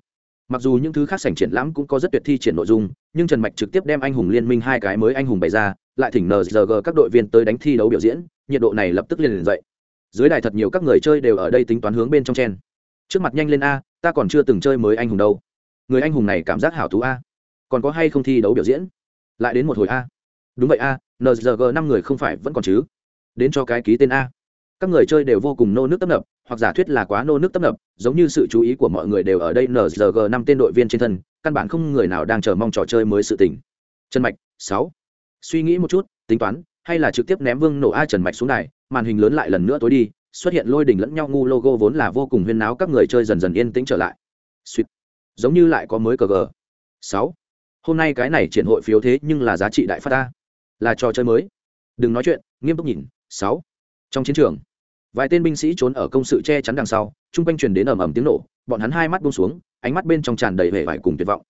Mặc dù những thứ khác sảnh triển lãm cũng có rất tuyệt thi triển nội dung, nhưng Trần Mạch trực tiếp đem anh hùng liên minh hai cái mới anh hùng bày ra, lại thỉnh NZG các đội viên tới đánh thi đấu biểu diễn, nhiệt độ này lập tức liền liền dậy. Dưới đài thật nhiều các người chơi đều ở đây tính toán hướng bên trong chen. Trước mặt nhanh lên a, ta còn chưa từng chơi mới anh hùng đâu. Người anh hùng này cảm giác hảo thú a. Còn có hay không thi đấu biểu diễn? Lại đến một hồi a. Đúng vậy a nzg năm người không phải vẫn còn chứ? Đến cho cái ký tên a. Các người chơi đều vô cùng nô nước tấp nập, hoặc giả thuyết là quá nô nước tấp nập, giống như sự chú ý của mọi người đều ở đây nzg năm tên đội viên trên thân, căn bản không người nào đang chờ mong trò chơi mới sự tỉnh trần mạch, sáu. Suy nghĩ một chút, tính toán, hay là trực tiếp ném vương nổ a trần mạch xuống này màn hình lớn lại lần nữa tối đi, xuất hiện lôi đỉnh lẫn nhau ngu logo vốn là vô cùng huyên náo các người chơi dần dần yên tĩnh trở lại. Suýt. Giống như lại có mới cờ gờ. Sáu hôm nay cái này triển hội phiếu thế nhưng là giá trị đại phát ta, là trò chơi mới. Đừng nói chuyện, nghiêm túc nhìn. Sáu. Trong chiến trường, vài tên binh sĩ trốn ở công sự che chắn đằng sau, chung quanh truyền đến ầm ầm tiếng nổ, bọn hắn hai mắt buông xuống, ánh mắt bên trong tràn đầy vẻ vải cùng tuyệt vọng.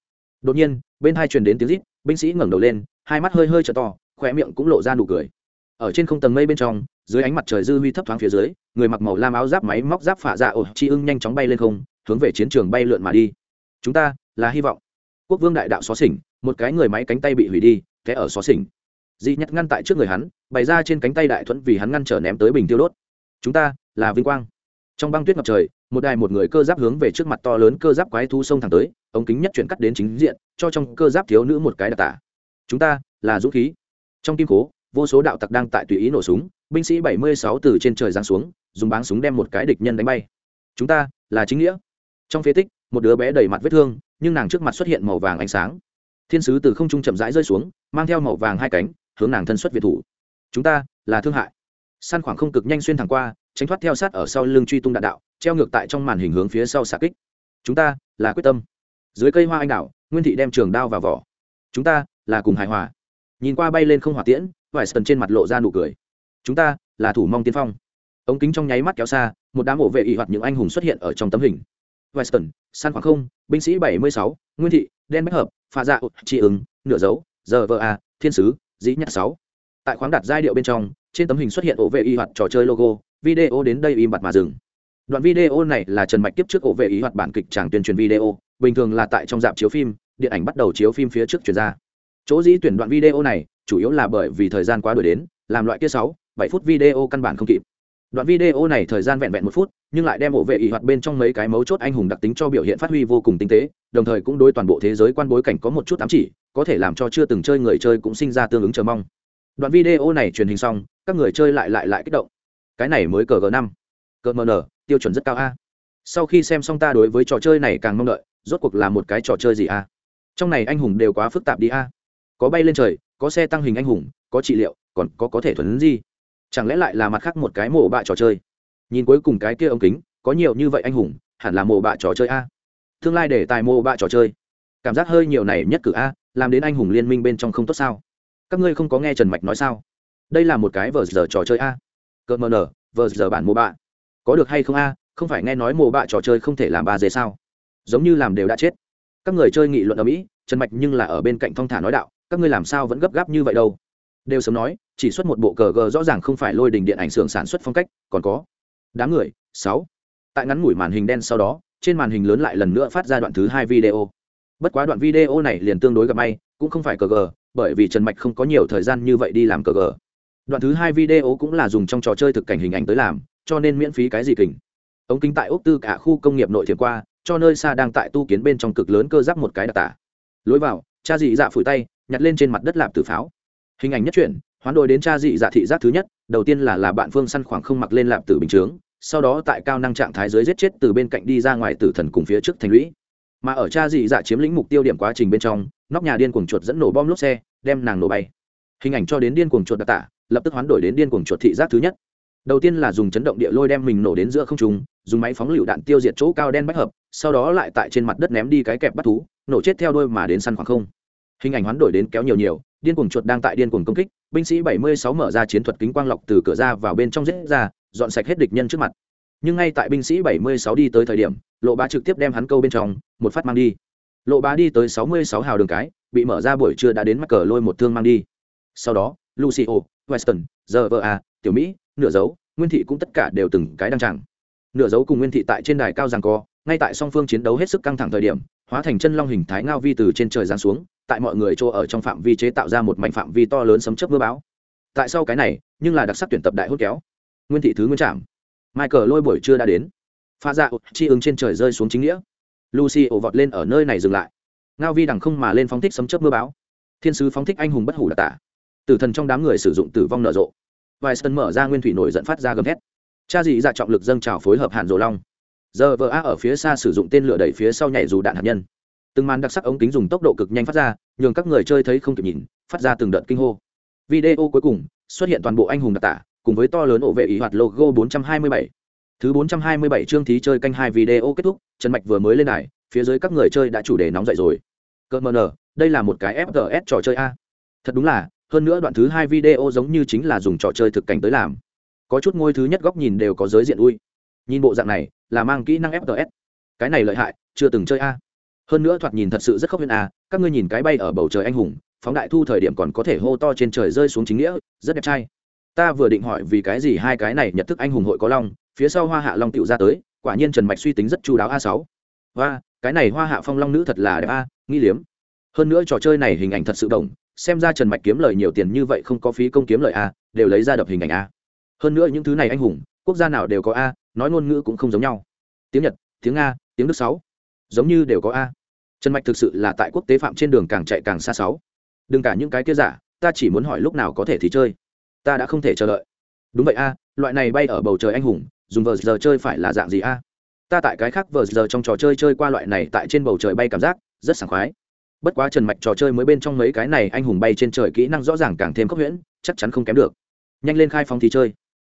Đột nhiên, bên hai truyền đến tiếng rít, binh sĩ ngẩng đầu lên, hai mắt hơi hơi trở to khỏe miệng cũng lộ ra nụ cười. Ở trên không tầng mây bên trong, dưới ánh mặt trời dư huy thấp thoáng phía dưới, người mặc màu lam áo giáp máy móc giáp phả dạ ổ chi ưng nhanh chóng bay lên không, hướng về chiến trường bay lượn mà đi. Chúng ta là hy vọng quốc vương đại đạo xó xỉnh, một cái người máy cánh tay bị hủy đi thế ở xó xỉnh. Dị nhặt ngăn tại trước người hắn, bày ra trên cánh tay đại thuẫn vì hắn ngăn trở ném tới bình tiêu đốt. Chúng ta là vinh quang. Trong băng tuyết ngập trời, một đài một người cơ giáp hướng về trước mặt to lớn cơ giáp quái thu sông thẳng tới, ống kính nhất chuyển cắt đến chính diện, cho trong cơ giáp thiếu nữ một cái đặc tả. Chúng ta là dũng khí. Trong kim cố, vô số đạo tặc đang tại tùy ý nổ súng, binh sĩ bảy mươi sáu từ trên trời giáng xuống, dùng báng súng đem một cái địch nhân đánh bay. Chúng ta là chính nghĩa. Trong phế tích, một đứa bé đầy mặt vết thương nhưng nàng trước mặt xuất hiện màu vàng ánh sáng. Thiên sứ từ không trung chậm rãi rơi xuống, mang theo màu vàng hai cánh, hướng nàng thân xuất việt thủ. Chúng ta là thương hại. Săn khoảng không cực nhanh xuyên thẳng qua, tránh thoát theo sát ở sau lưng truy tung đạn đạo, treo ngược tại trong màn hình hướng phía sau xạ kích. Chúng ta là quyết tâm. Dưới cây hoa anh đào, nguyên thị đem trường đao vào vỏ. Chúng ta là cùng hài hòa. Nhìn qua bay lên không hỏa tiễn vải sần trên mặt lộ ra nụ cười. Chúng ta là thủ mong tiên phong. Ống kính trong nháy mắt kéo xa, một đám ổ vệ ỵ hoạt những anh hùng xuất hiện ở trong tấm hình. Weston, san khoảng không, binh sĩ 76, Nguyên thị, đen bách hợp, pha dạ, trị ứng, nửa dấu, giờ vợ a, thiên sứ, dĩ nhạc 6. Tại khoáng đặt giai điệu bên trong, trên tấm hình xuất hiện ổ vệ y hoạt trò chơi logo, video đến đây im bặt mà dừng. Đoạn video này là Trần Mạch tiếp trước ổ vệ y hoạt bản kịch chàng tuyên truyền video, bình thường là tại trong dạp chiếu phim, điện ảnh bắt đầu chiếu phim phía trước truyền ra. Chỗ dĩ tuyển đoạn video này, chủ yếu là bởi vì thời gian quá đuổi đến, làm loại kia 6, 7 phút video căn bản không kịp đoạn video này thời gian vẹn vẹn một phút, nhưng lại đem ổ vệ ỷ hoạt bên trong mấy cái mấu chốt anh hùng đặc tính cho biểu hiện phát huy vô cùng tinh tế, đồng thời cũng đối toàn bộ thế giới quan bối cảnh có một chút ám chỉ, có thể làm cho chưa từng chơi người chơi cũng sinh ra tương ứng chờ mong. Đoạn video này truyền hình xong, các người chơi lại lại lại kích động. Cái này mới cờ g năm. Cờ mn tiêu chuẩn rất cao a. Sau khi xem xong ta đối với trò chơi này càng mong đợi, rốt cuộc là một cái trò chơi gì a? Trong này anh hùng đều quá phức tạp đi a. Có bay lên trời, có xe tăng hình anh hùng, có trị liệu, còn có có thể thuần gì? Chẳng lẽ lại là mặt khác một cái mổ bạ trò chơi? Nhìn cuối cùng cái kia ống kính, có nhiều như vậy anh hùng, hẳn là mổ bạ trò chơi a. Tương lai để tài mổ bạ trò chơi. Cảm giác hơi nhiều này nhất cử a, làm đến anh hùng liên minh bên trong không tốt sao? Các ngươi không có nghe trần mạch nói sao? Đây là một cái vờ giờ trò chơi a. Cỡ mờ nở vờ giờ bản mổ bạ. Có được hay không a? Không phải nghe nói mổ bạ trò chơi không thể làm ba dê sao? Giống như làm đều đã chết. Các người chơi nghị luận ở mỹ, trần mạch nhưng là ở bên cạnh thong thả nói đạo, các ngươi làm sao vẫn gấp gáp như vậy đâu? Đều sớm nói, chỉ xuất một bộ cờ gờ rõ ràng không phải lôi đình điện ảnh xưởng sản xuất phong cách, còn có đám người, sáu. Tại ngắn ngủi màn hình đen sau đó, trên màn hình lớn lại lần nữa phát ra đoạn thứ hai video. Bất quá đoạn video này liền tương đối gặp may, cũng không phải cờ gờ, bởi vì trần mạch không có nhiều thời gian như vậy đi làm cờ gờ. Đoạn thứ hai video cũng là dùng trong trò chơi thực cảnh hình ảnh tới làm, cho nên miễn phí cái gì kình. Ống kính tại úc tư cả khu công nghiệp nội thiểm qua, cho nơi xa đang tại tu kiến bên trong cực lớn cơ giáp một cái đặc tả. Lối vào, cha dị dạ phủi tay, nhặt lên trên mặt đất lạp tử pháo hình ảnh nhất truyện hoán đổi đến cha dị dạ thị giác thứ nhất, đầu tiên là là bạn phương săn khoảng không mặc lên lạp tử bình chướng, sau đó tại cao năng trạng thái dưới giết chết từ bên cạnh đi ra ngoài tử thần cùng phía trước thành lũy. Mà ở cha dị dạ chiếm lĩnh mục tiêu điểm quá trình bên trong, nóc nhà điên cuồng chuột dẫn nổ bom lốp xe, đem nàng nổ bay. Hình ảnh cho đến điên cuồng chuột đặc tả, lập tức hoán đổi đến điên cuồng chuột thị giác thứ nhất. Đầu tiên là dùng chấn động địa lôi đem mình nổ đến giữa không trung, dùng máy phóng lựu đạn tiêu diệt chỗ cao đen bách hợp, sau đó lại tại trên mặt đất ném đi cái kẹp bắt thú, nổ chết theo đôi mà đến săn khoảng không. Hình ảnh hoán đổi đến kéo nhiều nhiều điên cuồng chuột đang tại điên cuồng công kích, binh sĩ 76 mở ra chiến thuật kính quang lọc từ cửa ra vào bên trong giết ra, dọn sạch hết địch nhân trước mặt. Nhưng ngay tại binh sĩ 76 đi tới thời điểm, lộ bá trực tiếp đem hắn câu bên trong, một phát mang đi. Lộ bá đi tới 66 hào đường cái, bị mở ra buổi trưa đã đến mắc cờ lôi một thương mang đi. Sau đó, lucio, weston giờ vợ tiểu mỹ, nửa dấu, nguyên thị cũng tất cả đều từng cái đăng tràng. Nửa dấu cùng nguyên thị tại trên đài cao rằng co ngay tại song phương chiến đấu hết sức căng thẳng thời điểm, hóa thành chân long hình thái ngao vi từ trên trời giáng xuống, tại mọi người chỗ ở trong phạm vi chế tạo ra một mảnh phạm vi to lớn sấm chớp mưa bão. Tại sau cái này, nhưng là đặc sắc tuyển tập đại hốt kéo. Nguyên thị thứ nguyên trạm michael lôi buổi trưa đã đến. Pha dạ chi ứng trên trời rơi xuống chính nghĩa. Lucy ổ vọt lên ở nơi này dừng lại. Ngao vi đằng không mà lên phóng thích sấm chớp mưa bão. Thiên sứ phóng thích anh hùng bất hủ đặc tả tử thần trong đám người sử dụng tử vong nở rộ. Vài sân mở ra nguyên thủy nổi dẫn phát ra gầm thét. Cha dị dạ trọng lực dâng trào phối hợp hạn rồ long giờ vợ a ở phía xa sử dụng tên lửa đẩy phía sau nhảy dù đạn hạt nhân. Từng màn đặc sắc ống kính dùng tốc độ cực nhanh phát ra, nhường các người chơi thấy không kịp nhìn, phát ra từng đợt kinh hô. Video cuối cùng, xuất hiện toàn bộ anh hùng đặc tả, cùng với to lớn ổ vệ ý hoạt logo 427. thứ 427 chương thí chơi canh hai video kết thúc, trần mạch vừa mới lên này phía dưới các người chơi đã chủ đề nóng dậy rồi. Cơ mờ nờ, đây là một cái fts trò chơi a. Thật đúng là, hơn nữa đoạn thứ hai video giống như chính là dùng trò chơi thực cảnh tới làm. Có chút ngôi thứ nhất góc nhìn đều có giới diện ui. Nhìn bộ dạng này là mang kỹ năng fts cái này lợi hại, chưa từng chơi a. Hơn nữa thoạt nhìn thật sự rất khốc viên a, các ngươi nhìn cái bay ở bầu trời anh hùng, phóng đại thu thời điểm còn có thể hô to trên trời rơi xuống chính nghĩa, rất đẹp trai. Ta vừa định hỏi vì cái gì hai cái này nhận thức anh hùng hội có long, phía sau hoa hạ long tựu ra tới, quả nhiên trần mạch suy tính rất chú đáo a sáu. Và, cái này hoa hạ phong long nữ thật là đẹp a, nghi liếm. Hơn nữa trò chơi này hình ảnh thật sự đồng, xem ra trần mạch kiếm lời nhiều tiền như vậy không có phí công kiếm lời a, đều lấy ra đập hình ảnh a. Hơn nữa những thứ này anh hùng, quốc gia nào đều có a nói ngôn ngữ cũng không giống nhau. Tiếng nhật, tiếng nga, tiếng đức sáu. Giống như đều có a. Trần mạch thực sự là tại quốc tế phạm trên đường càng chạy càng xa sáu. Đừng cả những cái kia giả, ta chỉ muốn hỏi lúc nào có thể thì chơi. Ta đã không thể chờ đợi. Đúng vậy a, loại này bay ở bầu trời anh hùng, dùng vờ giờ chơi phải là dạng gì a? Ta tại cái khác vờ giờ trong trò chơi chơi qua loại này tại trên bầu trời bay cảm giác, rất sảng khoái. Bất quá trần mạch trò chơi mới bên trong mấy cái này anh hùng bay trên trời kỹ năng rõ ràng càng thêm khốc huyễn chắc chắn không kém được. Nhanh lên khai phóng thì chơi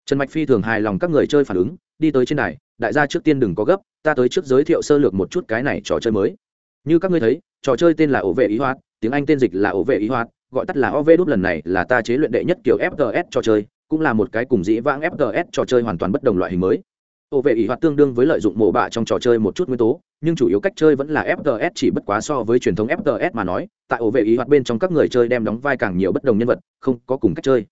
trần mạch phi thường hài lòng các người chơi phản ứng, đi tới trên đài, đại gia trước tiên đừng có gấp, ta tới trước giới thiệu sơ lược một chút cái này trò chơi mới. Như các ngươi thấy, trò chơi tên là ổ vệ ý hoạt, tiếng anh tên dịch là ổ vệ ý hoạt, gọi tắt là ov đúc lần này là ta chế luyện đệ nhất kiểu fts trò chơi, cũng là một cái cùng dĩ vãng fts trò chơi hoàn toàn bất đồng loại hình mới. Ổ vệ ý hoạt tương đương với lợi dụng mổ bạ trong trò chơi một chút nguyên tố, nhưng chủ yếu cách chơi vẫn là fts chỉ bất quá so với truyền thống fts mà nói, tại ổ vệ ý hoạt bên trong các người chơi đem đóng vai càng nhiều bất đồng nhân vật, không có cùng cách chơi.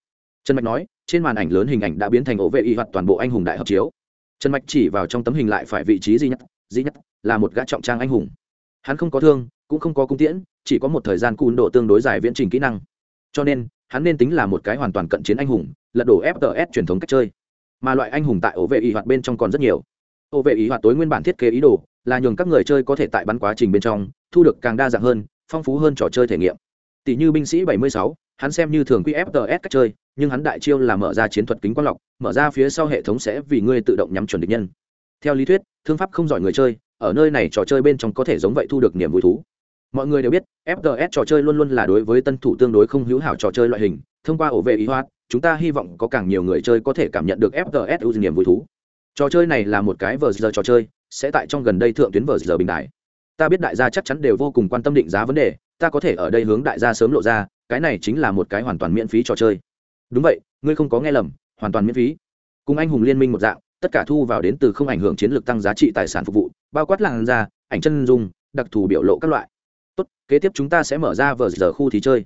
Trần mạch nói trên màn ảnh lớn hình ảnh đã biến thành ổ vệ y hoạt toàn bộ anh hùng đại hợp chiếu. Trần mạch chỉ vào trong tấm hình lại phải vị trí duy nhất duy nhất là một gã trọng trang anh hùng. Hắn không có thương cũng không có cung tiễn chỉ có một thời gian cún độ tương đối dài viễn trình kỹ năng. Cho nên hắn nên tính là một cái hoàn toàn cận chiến anh hùng lật đổ fts truyền thống cách chơi. Mà loại anh hùng tại ổ vệ y hoạt bên trong còn rất nhiều. Ổ vệ y hoạt tối nguyên bản thiết kế ý đồ là nhường các người chơi có thể tại bắn quá trình bên trong thu được càng đa dạng hơn phong phú hơn trò chơi thể nghiệm. Tỷ như binh sĩ 76, hắn xem như thường quy fts cách chơi nhưng hắn đại chiêu là mở ra chiến thuật kính quang lọc, mở ra phía sau hệ thống sẽ vì ngươi tự động nhắm chuẩn địch nhân. Theo lý thuyết, thương pháp không giỏi người chơi, ở nơi này trò chơi bên trong có thể giống vậy thu được niềm vui thú. Mọi người đều biết fts trò chơi luôn luôn là đối với tân thủ tương đối không hữu hảo trò chơi loại hình, thông qua ổ vệ ý hoạt, chúng ta hy vọng có càng nhiều người chơi có thể cảm nhận được fts ưu niềm vui thú. Trò chơi này là một cái vờ giờ trò chơi, sẽ tại trong gần đây thượng tuyến vờ giờ bình đại. Ta biết đại gia chắc chắn đều vô cùng quan tâm định giá vấn đề, ta có thể ở đây hướng đại gia sớm lộ ra, cái này chính là một cái hoàn toàn miễn phí trò chơi đúng vậy, ngươi không có nghe lầm, hoàn toàn miễn phí. Cùng anh hùng liên minh một dạng, tất cả thu vào đến từ không ảnh hưởng chiến lược tăng giá trị tài sản phục vụ, bao quát làn da, ảnh chân dung, đặc thù biểu lộ các loại. Tốt, kế tiếp chúng ta sẽ mở ra vờ giờ khu thí chơi.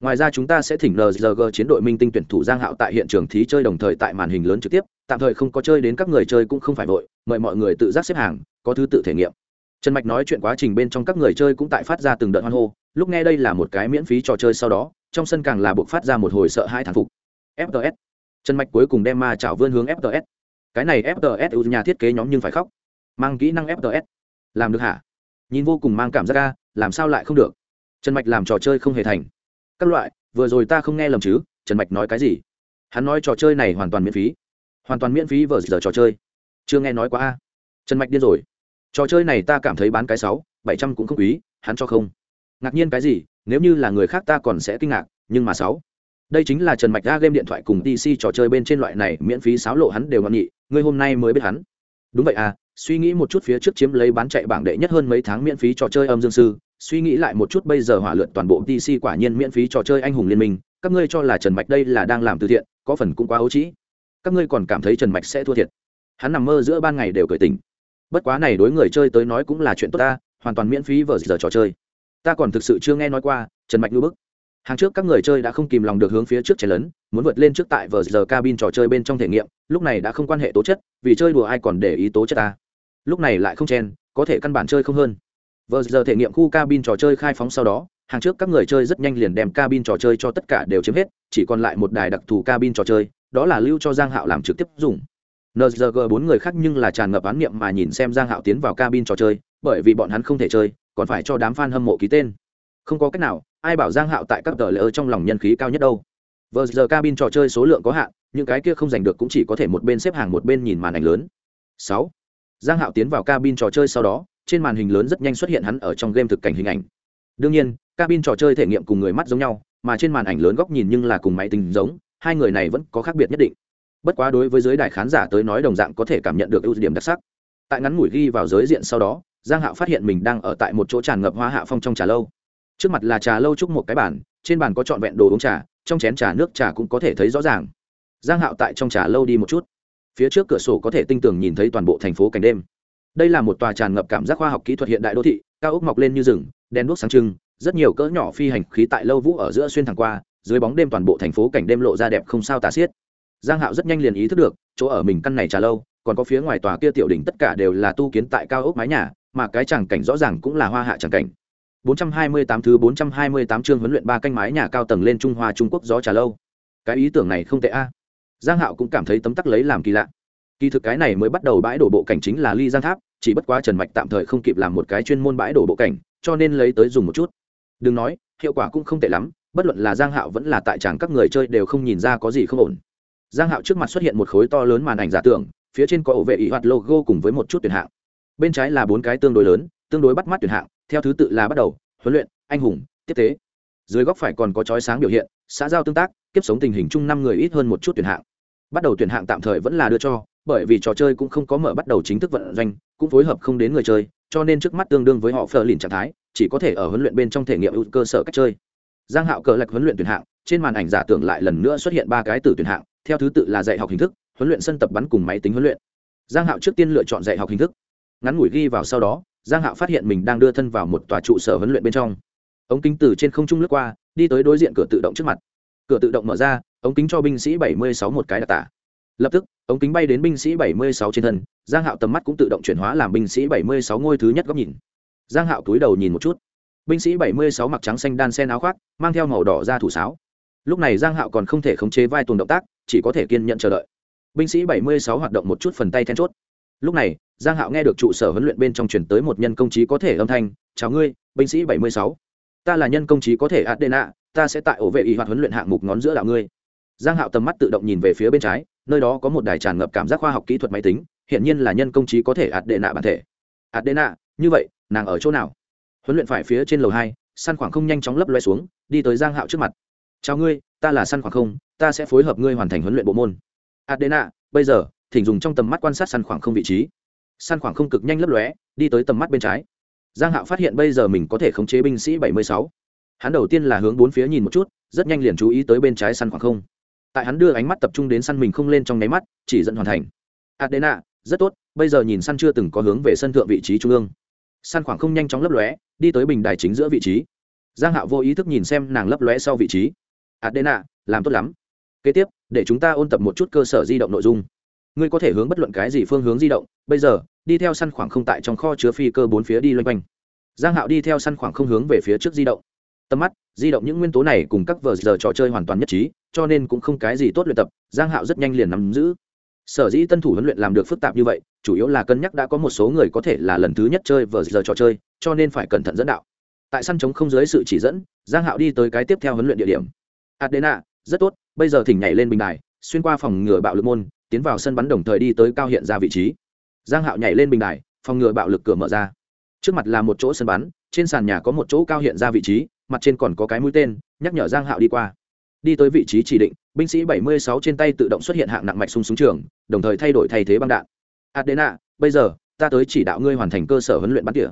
Ngoài ra chúng ta sẽ thỉnh lg chiến đội minh tinh tuyển thủ giang hạo tại hiện trường thí chơi đồng thời tại màn hình lớn trực tiếp, tạm thời không có chơi đến các người chơi cũng không phải vội, mời mọi người tự giác xếp hàng, có thứ tự thể nghiệm. Trần mạch nói chuyện quá trình bên trong các người chơi cũng tại phát ra từng đợt hoan hô, lúc nghe đây là một cái miễn phí trò chơi sau đó, trong sân càng là buộc phát ra một hồi sợ hai thán phục fts trần mạch cuối cùng đem ma chảo vươn hướng fts cái này fts ưu nhà thiết kế nhóm nhưng phải khóc. Mang kỹ năng fts làm được hả? Nhìn vô cùng mang cảm giác ra làm sao lại không được? Trần mạch làm trò chơi không hề thành. Các loại, vừa rồi ta không nghe lầm chứ, trần mạch nói cái gì? Hắn nói trò chơi này hoàn toàn miễn phí. Hoàn toàn miễn phí vờ giờ trò chơi. Chưa nghe nói quá a. Trần mạch điên rồi. Trò chơi này ta cảm thấy bán cái sáu, bảy trăm cũng không quý, hắn cho không. Ngạc nhiên cái gì, nếu như là người khác ta còn sẽ kinh ngạc, nhưng mà sáu đây chính là trần mạch ra game điện thoại cùng dc trò chơi bên trên loại này, miễn phí sáo lộ hắn đều ngọn nghị ngươi hôm nay mới biết hắn. Đúng vậy à suy nghĩ một chút phía trước chiếm lấy bán chạy bảng đệ nhất hơn mấy tháng miễn phí trò chơi âm dương sư, suy nghĩ lại một chút bây giờ hỏa lượn toàn bộ dc quả nhiên miễn phí trò chơi anh hùng liên minh, các ngươi cho là trần mạch đây là đang làm từ thiện, có phần cũng quá ấu trĩ. Các ngươi còn cảm thấy trần mạch sẽ thua thiệt. Hắn nằm mơ giữa ban ngày đều cởi tình bất quá này đối người chơi tới nói cũng là chuyện tốt ta, hoàn toàn miễn phí vờ giờ trò chơi. Ta còn thực sự chưa nghe nói qua, trần mạch ngư bức hàng trước các người chơi đã không kìm lòng được hướng phía trước chén lớn muốn vượt lên trước tại vờ giờ cabin trò chơi bên trong thể nghiệm, lúc này đã không quan hệ tố chất, vì chơi đùa ai còn để ý tố chất ta. Lúc này lại không chen, có thể căn bản chơi không hơn. Vờ giờ thể nghiệm khu cabin trò chơi khai phóng sau đó, hàng trước các người chơi rất nhanh liền đem cabin trò chơi cho tất cả đều chiếm hết, chỉ còn lại một đài đặc thù cabin trò chơi, đó là lưu cho giang hạo làm trực tiếp dùng. Nzg bốn người khác nhưng là tràn ngập án niệm mà nhìn xem giang hạo tiến vào cabin trò chơi, bởi vì bọn hắn không thể chơi, còn phải cho đám fan hâm mộ ký tên. Không có cách nào ai bảo giang hạo tại các tờ lỡ trong lòng nhân khí cao nhất đâu? Vờ giờ cabin trò chơi số lượng có hạn, những cái kia không giành được cũng chỉ có thể một bên xếp hàng một bên nhìn màn ảnh lớn. Sáu. Giang hạo tiến vào cabin trò chơi sau đó, trên màn hình lớn rất nhanh xuất hiện hắn ở trong game thực cảnh hình ảnh. Đương nhiên, cabin trò chơi thể nghiệm cùng người mắt giống nhau, mà trên màn ảnh lớn góc nhìn nhưng là cùng máy tính giống, hai người này vẫn có khác biệt nhất định. Bất quá đối với giới đại khán giả tới nói đồng dạng có thể cảm nhận được ưu điểm đặc sắc. Tại ngắn ngủi ghi vào giới diện sau đó, giang hạo phát hiện mình đang ở tại một chỗ tràn ngập hoa hạ phong trong trà lâu trước mặt là trà lâu chúc một cái bàn, trên bàn có trọn vẹn đồ uống trà, trong chén trà nước trà cũng có thể thấy rõ ràng. Giang hạo tại trong trà lâu đi một chút. Phía trước cửa sổ có thể tinh tường nhìn thấy toàn bộ thành phố cảnh đêm. Đây là một tòa tràn ngập cảm giác khoa học kỹ thuật hiện đại đô thị, cao ốc mọc lên như rừng, đèn đuốc sáng trưng, rất nhiều cỡ nhỏ phi hành khí tại lâu vũ ở giữa xuyên thẳng qua, dưới bóng đêm toàn bộ thành phố cảnh đêm lộ ra đẹp không sao tả xiết. Giang hạo rất nhanh liền ý thức được, chỗ ở mình căn này trà lâu, còn có phía ngoài tòa kia tiểu đỉnh tất cả đều là tu kiến tại cao ốc mái nhà, mà cái tràng cảnh rõ ràng cũng là hoa hạ tràng cảnh. 428 thứ 428 chương huấn luyện ba canh mái nhà cao tầng lên Trung Hoa Trung Quốc gió trà lâu. Cái ý tưởng này không tệ a. Giang Hạo cũng cảm thấy tấm tắc lấy làm kỳ lạ. Kỳ thực cái này mới bắt đầu bãi đổ bộ cảnh chính là Ly Giang Tháp, chỉ bất quá Trần Mạch tạm thời không kịp làm một cái chuyên môn bãi đổ bộ cảnh, cho nên lấy tới dùng một chút. Đừng nói, hiệu quả cũng không tệ lắm, bất luận là Giang Hạo vẫn là tại tràng các người chơi đều không nhìn ra có gì không ổn. Giang Hạo trước mặt xuất hiện một khối to lớn màn ảnh giả tưởng, phía trên có ổ vệ ý hoạt logo cùng với một chút tuyển hạng. Bên trái là bốn cái tương đối lớn, tương đối bắt mắt tuyển hạng, theo thứ tự là bắt đầu, huấn luyện anh hùng tiếp tế. Dưới góc phải còn có chói sáng biểu hiện xã giao tương tác kiếp sống tình hình chung năm người ít hơn một chút tuyển hạng. Bắt đầu tuyển hạng tạm thời vẫn là đưa cho bởi vì trò chơi cũng không có mở bắt đầu chính thức vận doanh cũng phối hợp không đến người chơi cho nên trước mắt tương đương với họ phờ lìn trạng thái chỉ có thể ở huấn luyện bên trong thể nghiệm ưu cơ sở cách chơi. Giang hạo cờ lạch huấn luyện tuyển hạng trên màn ảnh giả tưởng lại lần nữa xuất hiện ba cái từ tuyển hạng theo thứ tự là dạy học hình thức huấn luyện sân tập bắn cùng máy tính huấn luyện. Giang hạo trước tiên lựa chọn dạy học hình thức. Ngắn ngủi ghi vào sau đó giang hạo phát hiện mình đang đưa thân vào một tòa trụ sở huấn luyện bên trong. Ống kính từ trên không trung lướt qua, đi tới đối diện cửa tự động trước mặt. Cửa tự động mở ra, ống kính cho binh sĩ 76 một cái đặc tả. Lập tức, ống kính bay đến binh sĩ 76 trên thân, giang hạo tầm mắt cũng tự động chuyển hóa làm binh sĩ 76 ngôi thứ nhất góc nhìn. Giang hạo túi đầu nhìn một chút. Binh sĩ 76 mặc trắng xanh đan sen áo khoác, mang theo màu đỏ ra thủ sáo. Lúc này giang hạo còn không thể khống chế vai tuần động tác, chỉ có thể kiên nhẫn chờ đợi. Binh sĩ 76 hoạt động một chút phần tay then chốt lúc này, giang hạo nghe được trụ sở huấn luyện bên trong truyền tới một nhân công trí có thể âm thanh, chào ngươi, binh sĩ 76 ta là nhân công trí có thể adena, ta sẽ tại ổ vệ y hoạt huấn luyện hạng mục ngón giữa đạo ngươi. Giang hạo tầm mắt tự động nhìn về phía bên trái, nơi đó có một đài tràn ngập cảm giác khoa học kỹ thuật máy tính hiện nhiên là nhân công trí có thể adena bản thể. Adena, như vậy, nàng ở chỗ nào? Huấn luyện phải phía trên lầu hai, săn khoảng không nhanh chóng lấp loe xuống, đi tới giang hạo trước mặt. Chào ngươi, ta là săn khoảng không, ta sẽ phối hợp ngươi hoàn thành huấn luyện bộ môn. Adena, bây giờ thỉnh dùng trong tầm mắt quan sát săn khoảng không vị trí. Săn khoảng không cực nhanh lấp lóe, đi tới tầm mắt bên trái. Giang hạo phát hiện bây giờ mình có thể khống chế binh sĩ 76. hắn đầu tiên là hướng bốn phía nhìn một chút, rất nhanh liền chú ý tới bên trái săn khoảng không. Tại hắn đưa ánh mắt tập trung đến săn mình không lên trong nháy mắt, chỉ dẫn hoàn thành. Adena, rất tốt, bây giờ nhìn săn chưa từng có hướng về sân thượng vị trí trung ương. Săn khoảng không nhanh chóng lấp lóe, đi tới bình đài chính giữa vị trí. Giang hạo vô ý thức nhìn xem nàng lấp lóe sau vị trí. Adena, làm tốt lắm. Kế tiếp, để chúng ta ôn tập một chút cơ sở di động nội dung ngươi có thể hướng bất luận cái gì phương hướng di động, bây giờ, đi theo săn khoảng không tại trong kho chứa phi cơ bốn phía đi loanh quanh. Giang hạo đi theo săn khoảng không hướng về phía trước di động. Tầm mắt, di động những nguyên tố này cùng các vờ giờ trò chơi hoàn toàn nhất trí, cho nên cũng không cái gì tốt luyện tập, giang hạo rất nhanh liền nắm giữ. Sở dĩ tân thủ huấn luyện làm được phức tạp như vậy, chủ yếu là cân nhắc đã có một số người có thể là lần thứ nhất chơi vờ giờ trò chơi, cho nên phải cẩn thận dẫn đạo. Tại săn chống không dưới sự chỉ dẫn, giang hạo đi tới cái tiếp theo huấn luyện địa điểm. Adena, rất tốt, bây giờ thỉnh nhảy lên bình đài, xuyên qua phòng ngừa bạo lực môn tiến vào sân bắn đồng thời đi tới cao hiện ra vị trí. Giang hạo nhảy lên bình đài, phòng ngừa bạo lực cửa mở ra. Trước mặt là một chỗ sân bắn, trên sàn nhà có một chỗ cao hiện ra vị trí, mặt trên còn có cái mũi tên, nhắc nhở giang hạo đi qua. Đi tới vị trí chỉ định, binh sĩ 76 trên tay tự động xuất hiện hạng nặng mạch súng súng trường, đồng thời thay đổi thay thế băng đạn. Adena, bây giờ, ta tới chỉ đạo ngươi hoàn thành cơ sở huấn luyện bắn tỉa.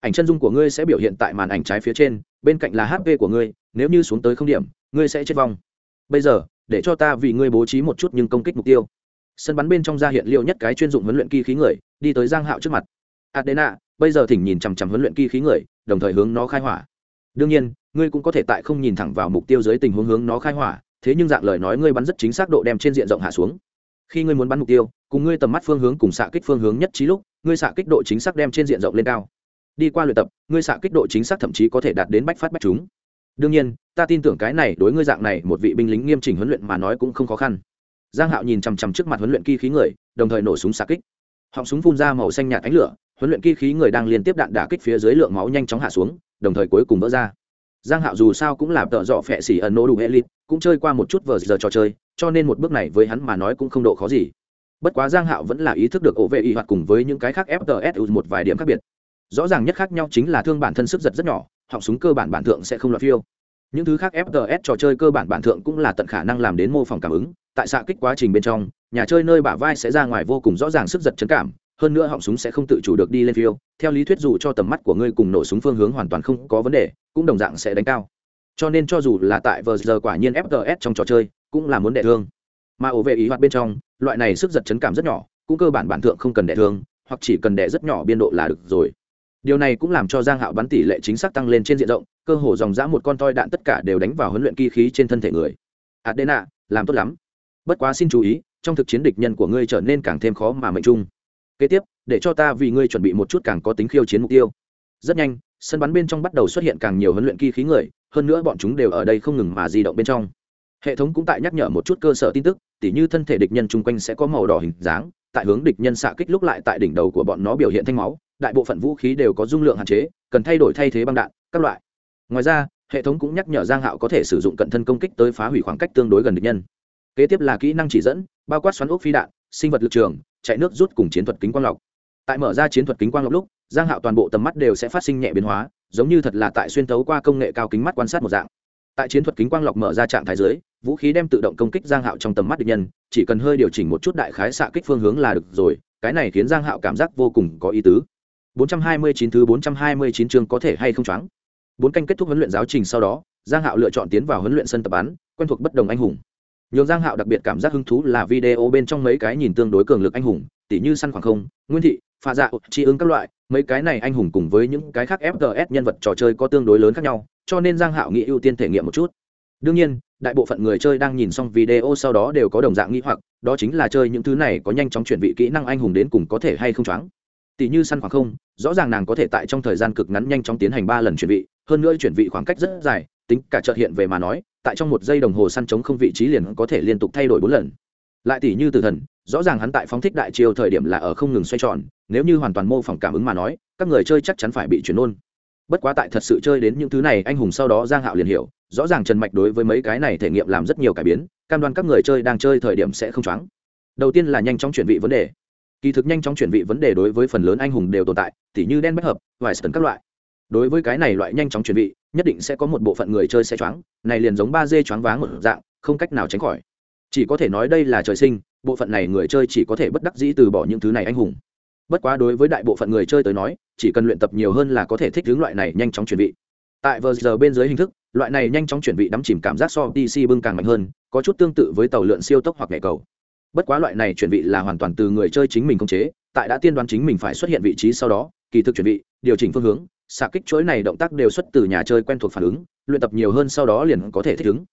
Ảnh chân dung của ngươi sẽ biểu hiện tại màn ảnh trái phía trên, bên cạnh là hp của ngươi, nếu như xuống tới không điểm, ngươi sẽ chết vong. Bây giờ, để cho ta vì ngươi bố trí một chút nhưng công kích mục tiêu sân bắn bên trong ra hiện liệu nhất cái chuyên dụng huấn luyện kỳ khí người, đi tới giang hạo trước mặt. Adena, bây giờ thỉnh nhìn chằm chằm huấn luyện kỳ khí người, đồng thời hướng nó khai hỏa. Đương nhiên, ngươi cũng có thể tại không nhìn thẳng vào mục tiêu dưới tình huống hướng nó khai hỏa, thế nhưng dạng lời nói ngươi bắn rất chính xác độ đem trên diện rộng hạ xuống. Khi ngươi muốn bắn mục tiêu, cùng ngươi tầm mắt phương hướng cùng xạ kích phương hướng nhất trí lúc, ngươi xạ kích độ chính xác đem trên diện rộng lên cao. Đi qua luyện tập, ngươi xạ kích độ chính xác thậm chí có thể đạt đến bách phát bách chúng đương nhiên, ta tin tưởng cái này đối ngươi dạng này một vị binh lính nghiêm chỉnh huấn luyện mà nói cũng không khó khăn giang hạo nhìn chằm chằm trước mặt huấn luyện kỳ khí người, đồng thời nổ súng xạ kích. Họng súng phun ra màu xanh nhạt ánh lửa, huấn luyện kỳ khí người đang liên tiếp đạn đả kích phía dưới lượng máu nhanh chóng hạ xuống, đồng thời cuối cùng vỡ ra. Giang hạo dù sao cũng là tợ dọ phệ xỉ ẩn nô đủ elite cũng chơi qua một chút vờ giờ trò chơi, cho nên một bước này với hắn mà nói cũng không độ khó gì. Bất quá giang hạo vẫn là ý thức được ổ vệ y hoạt cùng với những cái khác fts một vài điểm khác biệt. Rõ ràng nhất khác nhau chính là thương bản thân sức giật rất nhỏ, họng súng cơ bản bản thượng sẽ không loại phiêu. Những thứ khác fts trò chơi cơ bản bản thượng cũng là tận khả năng làm đến mô phỏng cảm ứng tại xạ kích quá trình bên trong, nhà chơi nơi bả vai sẽ ra ngoài vô cùng rõ ràng sức giật chấn cảm, hơn nữa họng súng sẽ không tự chủ được đi lên phiêu. Theo lý thuyết dù cho tầm mắt của ngươi cùng nổ súng phương hướng hoàn toàn không có vấn đề, cũng đồng dạng sẽ đánh cao. Cho nên cho dù là tại vờ giờ quả nhiên fts trong trò chơi, cũng là muốn đẻ thương. Mà ổ vệ ý hoạt bên trong, loại này sức giật chấn cảm rất nhỏ, cũng cơ bản bản thượng không cần đẻ thương, hoặc chỉ cần đẻ rất nhỏ biên độ là được rồi. Điều này cũng làm cho giang hạo bắn tỷ lệ chính xác tăng lên trên diện rộng, cơ hồ dòng dã một con toi đạn tất cả đều đánh vào huấn luyện kỳ khí trên thân thể người. Adena, làm tốt lắm bất quá xin chú ý, trong thực chiến địch nhân của ngươi trở nên càng thêm khó mà mệnh trung. Kế tiếp, để cho ta vì ngươi chuẩn bị một chút càng có tính khiêu chiến mục tiêu. Rất nhanh, sân bắn bên trong bắt đầu xuất hiện càng nhiều huấn luyện kỳ khí người, hơn nữa bọn chúng đều ở đây không ngừng mà di động bên trong. Hệ thống cũng tại nhắc nhở một chút cơ sở tin tức, tỉ như thân thể địch nhân chung quanh sẽ có màu đỏ hình dáng, tại hướng địch nhân xạ kích lúc lại tại đỉnh đầu của bọn nó biểu hiện thanh máu, đại bộ phận vũ khí đều có dung lượng hạn chế, cần thay đổi thay thế băng đạn, các loại. Ngoài ra, hệ thống cũng nhắc nhở giang hạo có thể sử dụng cận thân công kích tới phá hủy khoảng cách tương đối gần địch nhân kế tiếp là kỹ năng chỉ dẫn, bao quát xoắn ốc phi đạn, sinh vật lực trường, chạy nước rút cùng chiến thuật kính quang lọc. Tại mở ra chiến thuật kính quang lọc lúc, giang hạo toàn bộ tầm mắt đều sẽ phát sinh nhẹ biến hóa, giống như thật là tại xuyên thấu qua công nghệ cao kính mắt quan sát một dạng. Tại chiến thuật kính quang lọc mở ra trạng thái dưới, vũ khí đem tự động công kích giang hạo trong tầm mắt địch nhân, chỉ cần hơi điều chỉnh một chút đại khái xạ kích phương hướng là được rồi, cái này khiến giang hạo cảm giác vô cùng có ý tứ. 429 thứ 429 chương có thể hay không choáng. Bốn canh kết thúc huấn luyện giáo trình sau đó, giang hạo lựa chọn tiến vào huấn luyện sân tập bắn, quen thuộc bất đồng anh hùng nhường giang hạo đặc biệt cảm giác hứng thú là video bên trong mấy cái nhìn tương đối cường lực anh hùng, tỉ như săn khoảng không, nguyên thị pha dạ chi ứng các loại, mấy cái này anh hùng cùng với những cái khác fts nhân vật trò chơi có tương đối lớn khác nhau, cho nên giang hạo nghĩ ưu tiên thể nghiệm một chút. Đương nhiên, đại bộ phận người chơi đang nhìn xong video sau đó đều có đồng dạng nghĩ hoặc, đó chính là chơi những thứ này có nhanh chóng chuyển vị kỹ năng anh hùng đến cùng có thể hay không choáng. Tỷ như săn khoảng không, rõ ràng nàng có thể tại trong thời gian cực ngắn nhanh chóng tiến hành ba lần chuyển vị, hơn nữa chuyển vị khoảng cách rất dài, tính cả trợ hiện về mà nói tại trong một giây đồng hồ săn chống không vị trí liền có thể liên tục thay đổi bốn lần. Lại tỷ như từ thần, rõ ràng hắn tại phóng thích đại chiêu thời điểm là ở không ngừng xoay tròn, nếu như hoàn toàn mô phỏng cảm ứng mà nói, các người chơi chắc chắn phải bị chuyển nôn bất quá tại thật sự chơi đến những thứ này, anh hùng sau đó giang hạo liền hiểu, rõ ràng trần mạch đối với mấy cái này thể nghiệm làm rất nhiều cải biến, cam đoan các người chơi đang chơi thời điểm sẽ không choáng. Đầu tiên là nhanh chóng chuyển vị vấn đề. Kỳ thực nhanh chóng chuyển vị vấn đề đối với phần lớn anh hùng đều tồn tại, tỉ như đen bất hợp vài sân các loại. Đối với cái này loại nhanh chóng chuyển vị nhất định sẽ có một bộ phận người chơi sẽ choáng, này liền giống ba d choáng váng một dạng, không cách nào tránh khỏi. Chỉ có thể nói đây là trời sinh, bộ phận này người chơi chỉ có thể bất đắc dĩ từ bỏ những thứ này anh hùng. Bất quá đối với đại bộ phận người chơi tới nói, chỉ cần luyện tập nhiều hơn là có thể thích hướng loại này nhanh chóng chuyển vị. Tại vờ giờ bên dưới hình thức, loại này nhanh chóng chuyển vị đắm chìm cảm giác so dc bưng càng mạnh hơn, có chút tương tự với tàu lượn siêu tốc hoặc nhảy cầu. Bất quá loại này chuyển vị là hoàn toàn từ người chơi chính mình công chế, tại đã tiên đoán chính mình phải xuất hiện vị trí sau đó, kỳ thực chuyển vị, điều chỉnh phương hướng xạ kích chuỗi này động tác đều xuất từ nhà chơi quen thuộc phản ứng, luyện tập nhiều hơn sau đó liền có thể thích ứng.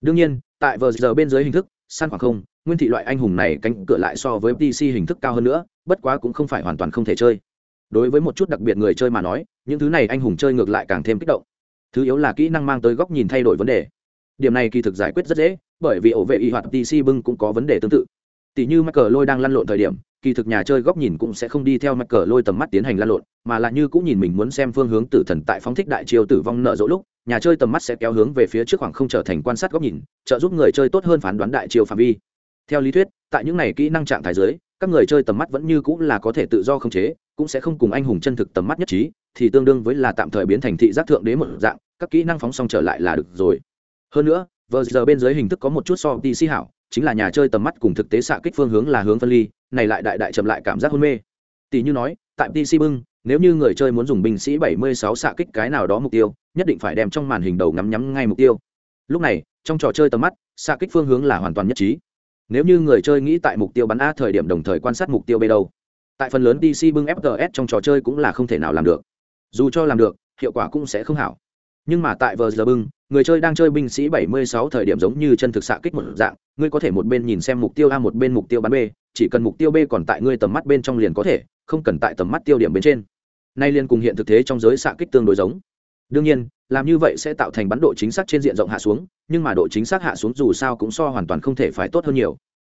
Đương nhiên, tại vờ giờ bên dưới hình thức săn khoảng không, nguyên thị loại anh hùng này cánh cửa lại so với pc hình thức cao hơn nữa, bất quá cũng không phải hoàn toàn không thể chơi. Đối với một chút đặc biệt người chơi mà nói, những thứ này anh hùng chơi ngược lại càng thêm kích động. Thứ yếu là kỹ năng mang tới góc nhìn thay đổi vấn đề. Điểm này kỳ thực giải quyết rất dễ, bởi vì ổ vệ y hoạt pc bưng cũng có vấn đề tương tự tỷ như mắc cờ lôi đang lăn lộn thời điểm, kỳ thực nhà chơi góc nhìn cũng sẽ không đi theo mắc cờ lôi tầm mắt tiến hành lăn lộn, mà là như cũng nhìn mình muốn xem phương hướng tử thần tại phóng thích đại chiêu tử vong nợ dỗ lúc, nhà chơi tầm mắt sẽ kéo hướng về phía trước khoảng không trở thành quan sát góc nhìn, trợ giúp người chơi tốt hơn phán đoán đại chiêu phạm vi. Theo lý thuyết, tại những này kỹ năng trạng thái dưới, các người chơi tầm mắt vẫn như cũng là có thể tự do khống chế, cũng sẽ không cùng anh hùng chân thực tầm mắt nhất trí, thì tương đương với là tạm thời biến thành thị giác thượng đế một dạng, các kỹ năng phóng xong trở lại là được rồi. Hơn nữa vờ giờ bên dưới hình thức có một chút so tc hảo, chính là nhà chơi tầm mắt cùng thực tế xạ kích phương hướng là hướng phân ly, này lại đại đại chậm lại cảm giác hôn mê. Tỷ như nói, tại tc bưng, nếu như người chơi muốn dùng binh sĩ 76 xạ kích cái nào đó mục tiêu, nhất định phải đem trong màn hình đầu ngắm nhắm ngay mục tiêu. Lúc này, trong trò chơi tầm mắt, xạ kích phương hướng là hoàn toàn nhất trí. Nếu như người chơi nghĩ tại mục tiêu bắn a thời điểm đồng thời quan sát mục tiêu b đâu, tại phần lớn dc bưng fts trong trò chơi cũng là không thể nào làm được. Dù cho làm được, hiệu quả cũng sẽ không hảo. Nhưng mà tại vờ giờ bưng người chơi đang chơi binh sĩ 76 thời điểm giống như chân thực xạ kích một dạng, ngươi có thể một bên nhìn xem mục tiêu a, một bên mục tiêu bắn b, chỉ cần mục tiêu b còn tại ngươi tầm mắt bên trong liền có thể, không cần tại tầm mắt tiêu điểm bên trên. Nay liên cùng hiện thực thế trong giới xạ kích tương đối giống. Đương nhiên, làm như vậy sẽ tạo thành bắn độ chính xác trên diện rộng hạ xuống, nhưng mà độ chính xác hạ xuống dù sao cũng so hoàn toàn không thể phải tốt hơn nhiều.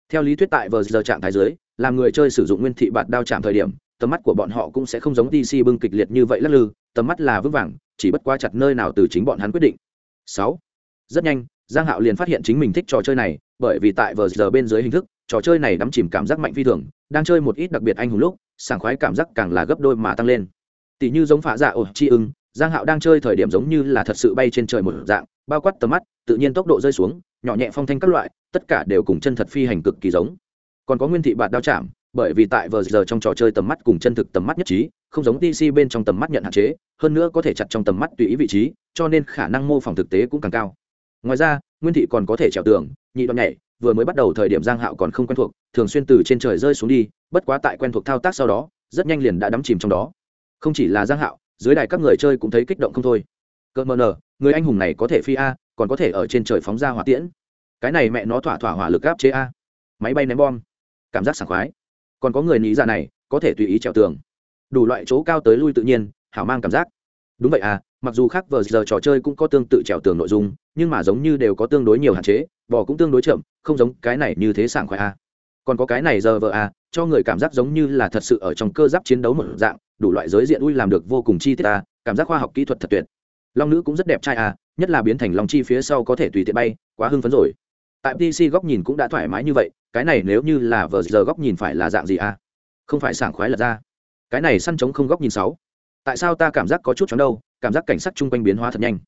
Theo lý thuyết tại vờ giờ trạng thái dưới, làm người chơi sử dụng nguyên thị bạt đao chạm thời điểm, tầm mắt của bọn họ cũng sẽ không giống dc bưng kịch liệt như vậy lắc lư, tầm mắt là vững vàng, chỉ bất quá chặt nơi nào từ chính bọn hắn quyết định sáu. Rất nhanh, giang hạo liền phát hiện chính mình thích trò chơi này, bởi vì tại vờ giờ bên dưới hình thức, trò chơi này đắm chìm cảm giác mạnh phi thường, đang chơi một ít đặc biệt anh hùng lúc, sảng khoái cảm giác càng là gấp đôi mà tăng lên. Tỷ như giống phá dạ ổ chi ưng, giang hạo đang chơi thời điểm giống như là thật sự bay trên trời một dạng, bao quát tầm mắt, tự nhiên tốc độ rơi xuống, nhỏ nhẹ phong thanh các loại, tất cả đều cùng chân thật phi hành cực kỳ giống. Còn có nguyên thị bạt đao chạm bởi vì tại vờ giờ trong trò chơi tầm mắt cùng chân thực tầm mắt nhất trí, không giống dc bên trong tầm mắt nhận hạn chế, hơn nữa có thể chặt trong tầm mắt tùy ý vị trí, cho nên khả năng mô phỏng thực tế cũng càng cao. Ngoài ra, nguyên thị còn có thể trèo tường, nhị đoạn nhảy, vừa mới bắt đầu thời điểm giang hạo còn không quen thuộc, thường xuyên từ trên trời rơi xuống đi, bất quá tại quen thuộc thao tác sau đó, rất nhanh liền đã đắm chìm trong đó. Không chỉ là giang hạo, dưới đài các người chơi cũng thấy kích động không thôi. Cỡ mờ nờ, người anh hùng này có thể phi a, còn có thể ở trên trời phóng ra hỏa tiễn. Cái này mẹ nó thỏa thỏa hỏa lực áp chế a. Máy bay ném bom. Cảm giác sảng khoái còn có người nghĩ ra dạ này, có thể tùy ý trèo tường. Đủ loại chỗ cao tới lui tự nhiên, hảo mang cảm giác. Đúng vậy à mặc dù khác vờ giờ trò chơi cũng có tương tự trèo tường nội dung, nhưng mà giống như đều có tương đối nhiều hạn chế, bò cũng tương đối chậm, không giống cái này như thế sảng khoái à. Còn có cái này giờ vờ à cho người cảm giác giống như là thật sự ở trong cơ giáp chiến đấu một dạng, đủ loại giới diện ui làm được vô cùng chi tiết à cảm giác khoa học kỹ thuật thật tuyệt. Long nữ cũng rất đẹp trai à nhất là biến thành long chi phía sau có thể tùy tiện bay, quá hưng phấn rồi tại pc góc nhìn cũng đã thoải mái như vậy, cái này nếu như là vờ giờ góc nhìn phải là dạng gì à? không phải sảng khoái lật ra. Cái này săn trống không góc nhìn sáu. Tại sao ta cảm giác có chút chóng đâu, cảm giác cảnh sắc chung quanh biến hóa thật nhanh.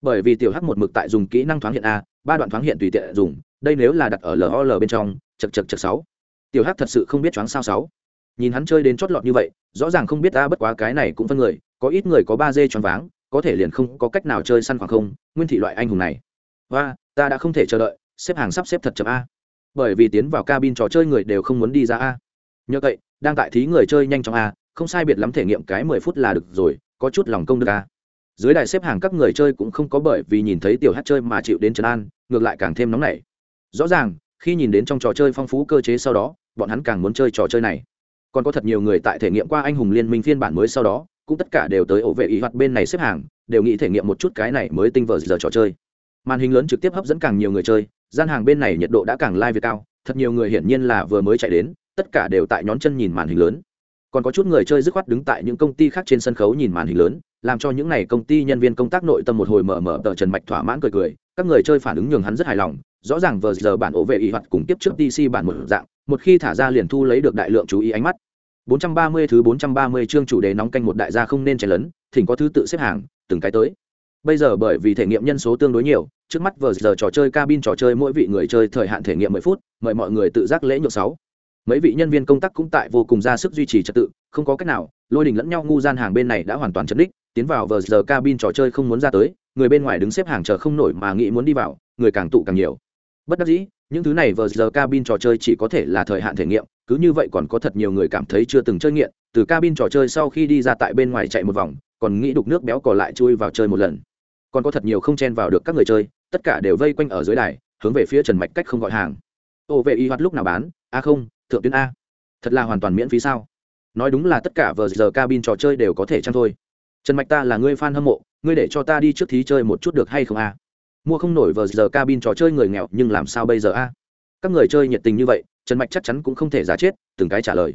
Bởi vì tiểu hắc một mực tại dùng kỹ năng thoáng hiện a, ba đoạn thoáng hiện tùy tiện dùng, đây nếu là đặt ở lol bên trong chật chật chật sáu. Tiểu hắc thật sự không biết choáng sao sáu. Nhìn hắn chơi đến chót lọt như vậy, rõ ràng không biết ta bất quá cái này cũng phân người, có ít người có ba dê choáng váng, có thể liền không có cách nào chơi săn khoảng không, nguyên thị loại anh hùng này. Và ta đã không thể chờ đợi xếp hàng sắp xếp thật chậm a. Bởi vì tiến vào cabin trò chơi người đều không muốn đi ra a. Nhờ vậy, đang tại thí người chơi nhanh chóng a, không sai biệt lắm thể nghiệm cái mười phút là được rồi, có chút lòng công được a. Dưới đài xếp hàng các người chơi cũng không có bởi vì nhìn thấy tiểu hát chơi mà chịu đến trấn an, ngược lại càng thêm nóng nảy. Rõ ràng, khi nhìn đến trong trò chơi phong phú cơ chế sau đó, bọn hắn càng muốn chơi trò chơi này. Còn có thật nhiều người tại thể nghiệm qua anh hùng liên minh phiên bản mới sau đó, cũng tất cả đều tới ổ vệ ý hoạt bên này xếp hàng, đều nghĩ thể nghiệm một chút cái này mới tinh vờ giờ trò chơi. Màn hình lớn trực tiếp hấp dẫn càng nhiều người chơi gian hàng bên này nhiệt độ đã càng lai lai、like、việt cao, thật nhiều người hiển nhiên là vừa mới chạy đến, tất cả đều tại nhón chân nhìn màn hình lớn. Còn có chút người chơi dứt khoát đứng tại những công ty khác trên sân khấu nhìn màn hình lớn, làm cho những n à y công ty nhân viên công tác nội tâm một hồi mở mở tờ trần mạch thỏa mãn cười cười, các người chơi phản ứng nhường hắn rất hài lòng, rõ ràng vờ giờ bản ổ vệ ý hoạt cùng tiếp trước dc bản một dạng, một khi thả ra liền thu lấy được đại lượng chú ý ánh mắt. 430 thứ 430 chương chủ đề nóng canh một đại gia không nên chen lấn, thỉnh có thứ tự xếp hàng, từng cái tới bây giờ bởi vì thể nghiệm nhân số tương đối nhiều, trước mắt vờ giờ trò chơi cabin trò chơi mỗi vị người chơi thời hạn thể nghiệm 10 phút, mời mọi người tự giác lễ nhượng sáu. Mấy vị nhân viên công tác cũng tại vô cùng ra sức duy trì trật tự, không có cách nào, lôi đình lẫn nhau ngu gian hàng bên này đã hoàn toàn chấn đích tiến vào vờ giờ cabin trò chơi không muốn ra tới, người bên ngoài đứng xếp hàng chờ không nổi mà nghĩ muốn đi vào, người càng tụ càng nhiều. Bất đắc dĩ, những thứ này vờ giờ cabin trò chơi chỉ có thể là thời hạn thể nghiệm, cứ như vậy còn có thật nhiều người cảm thấy chưa từng chơi nghiện, từ cabin trò chơi sau khi đi ra tại bên ngoài chạy một vòng, còn nghĩ đục nước béo còn lại chui vào chơi một lần còn có thật nhiều không chen vào được các người chơi, tất cả đều vây quanh ở dưới đài, hướng về phía trần mạch cách không gọi hàng. Ô vệ y hoạt lúc nào bán? A không, thượng tuyến a. Thật là hoàn toàn miễn phí sao? Nói đúng là tất cả vờ giờ cabin trò chơi đều có thể chăng thôi. Trần mạch ta là người fan hâm mộ, ngươi để cho ta đi trước thí chơi một chút được hay không a? Mua không nổi vờ giờ cabin trò chơi người nghèo, nhưng làm sao bây giờ a? Các người chơi nhiệt tình như vậy, trần mạch chắc chắn cũng không thể giả chết, từng cái trả lời.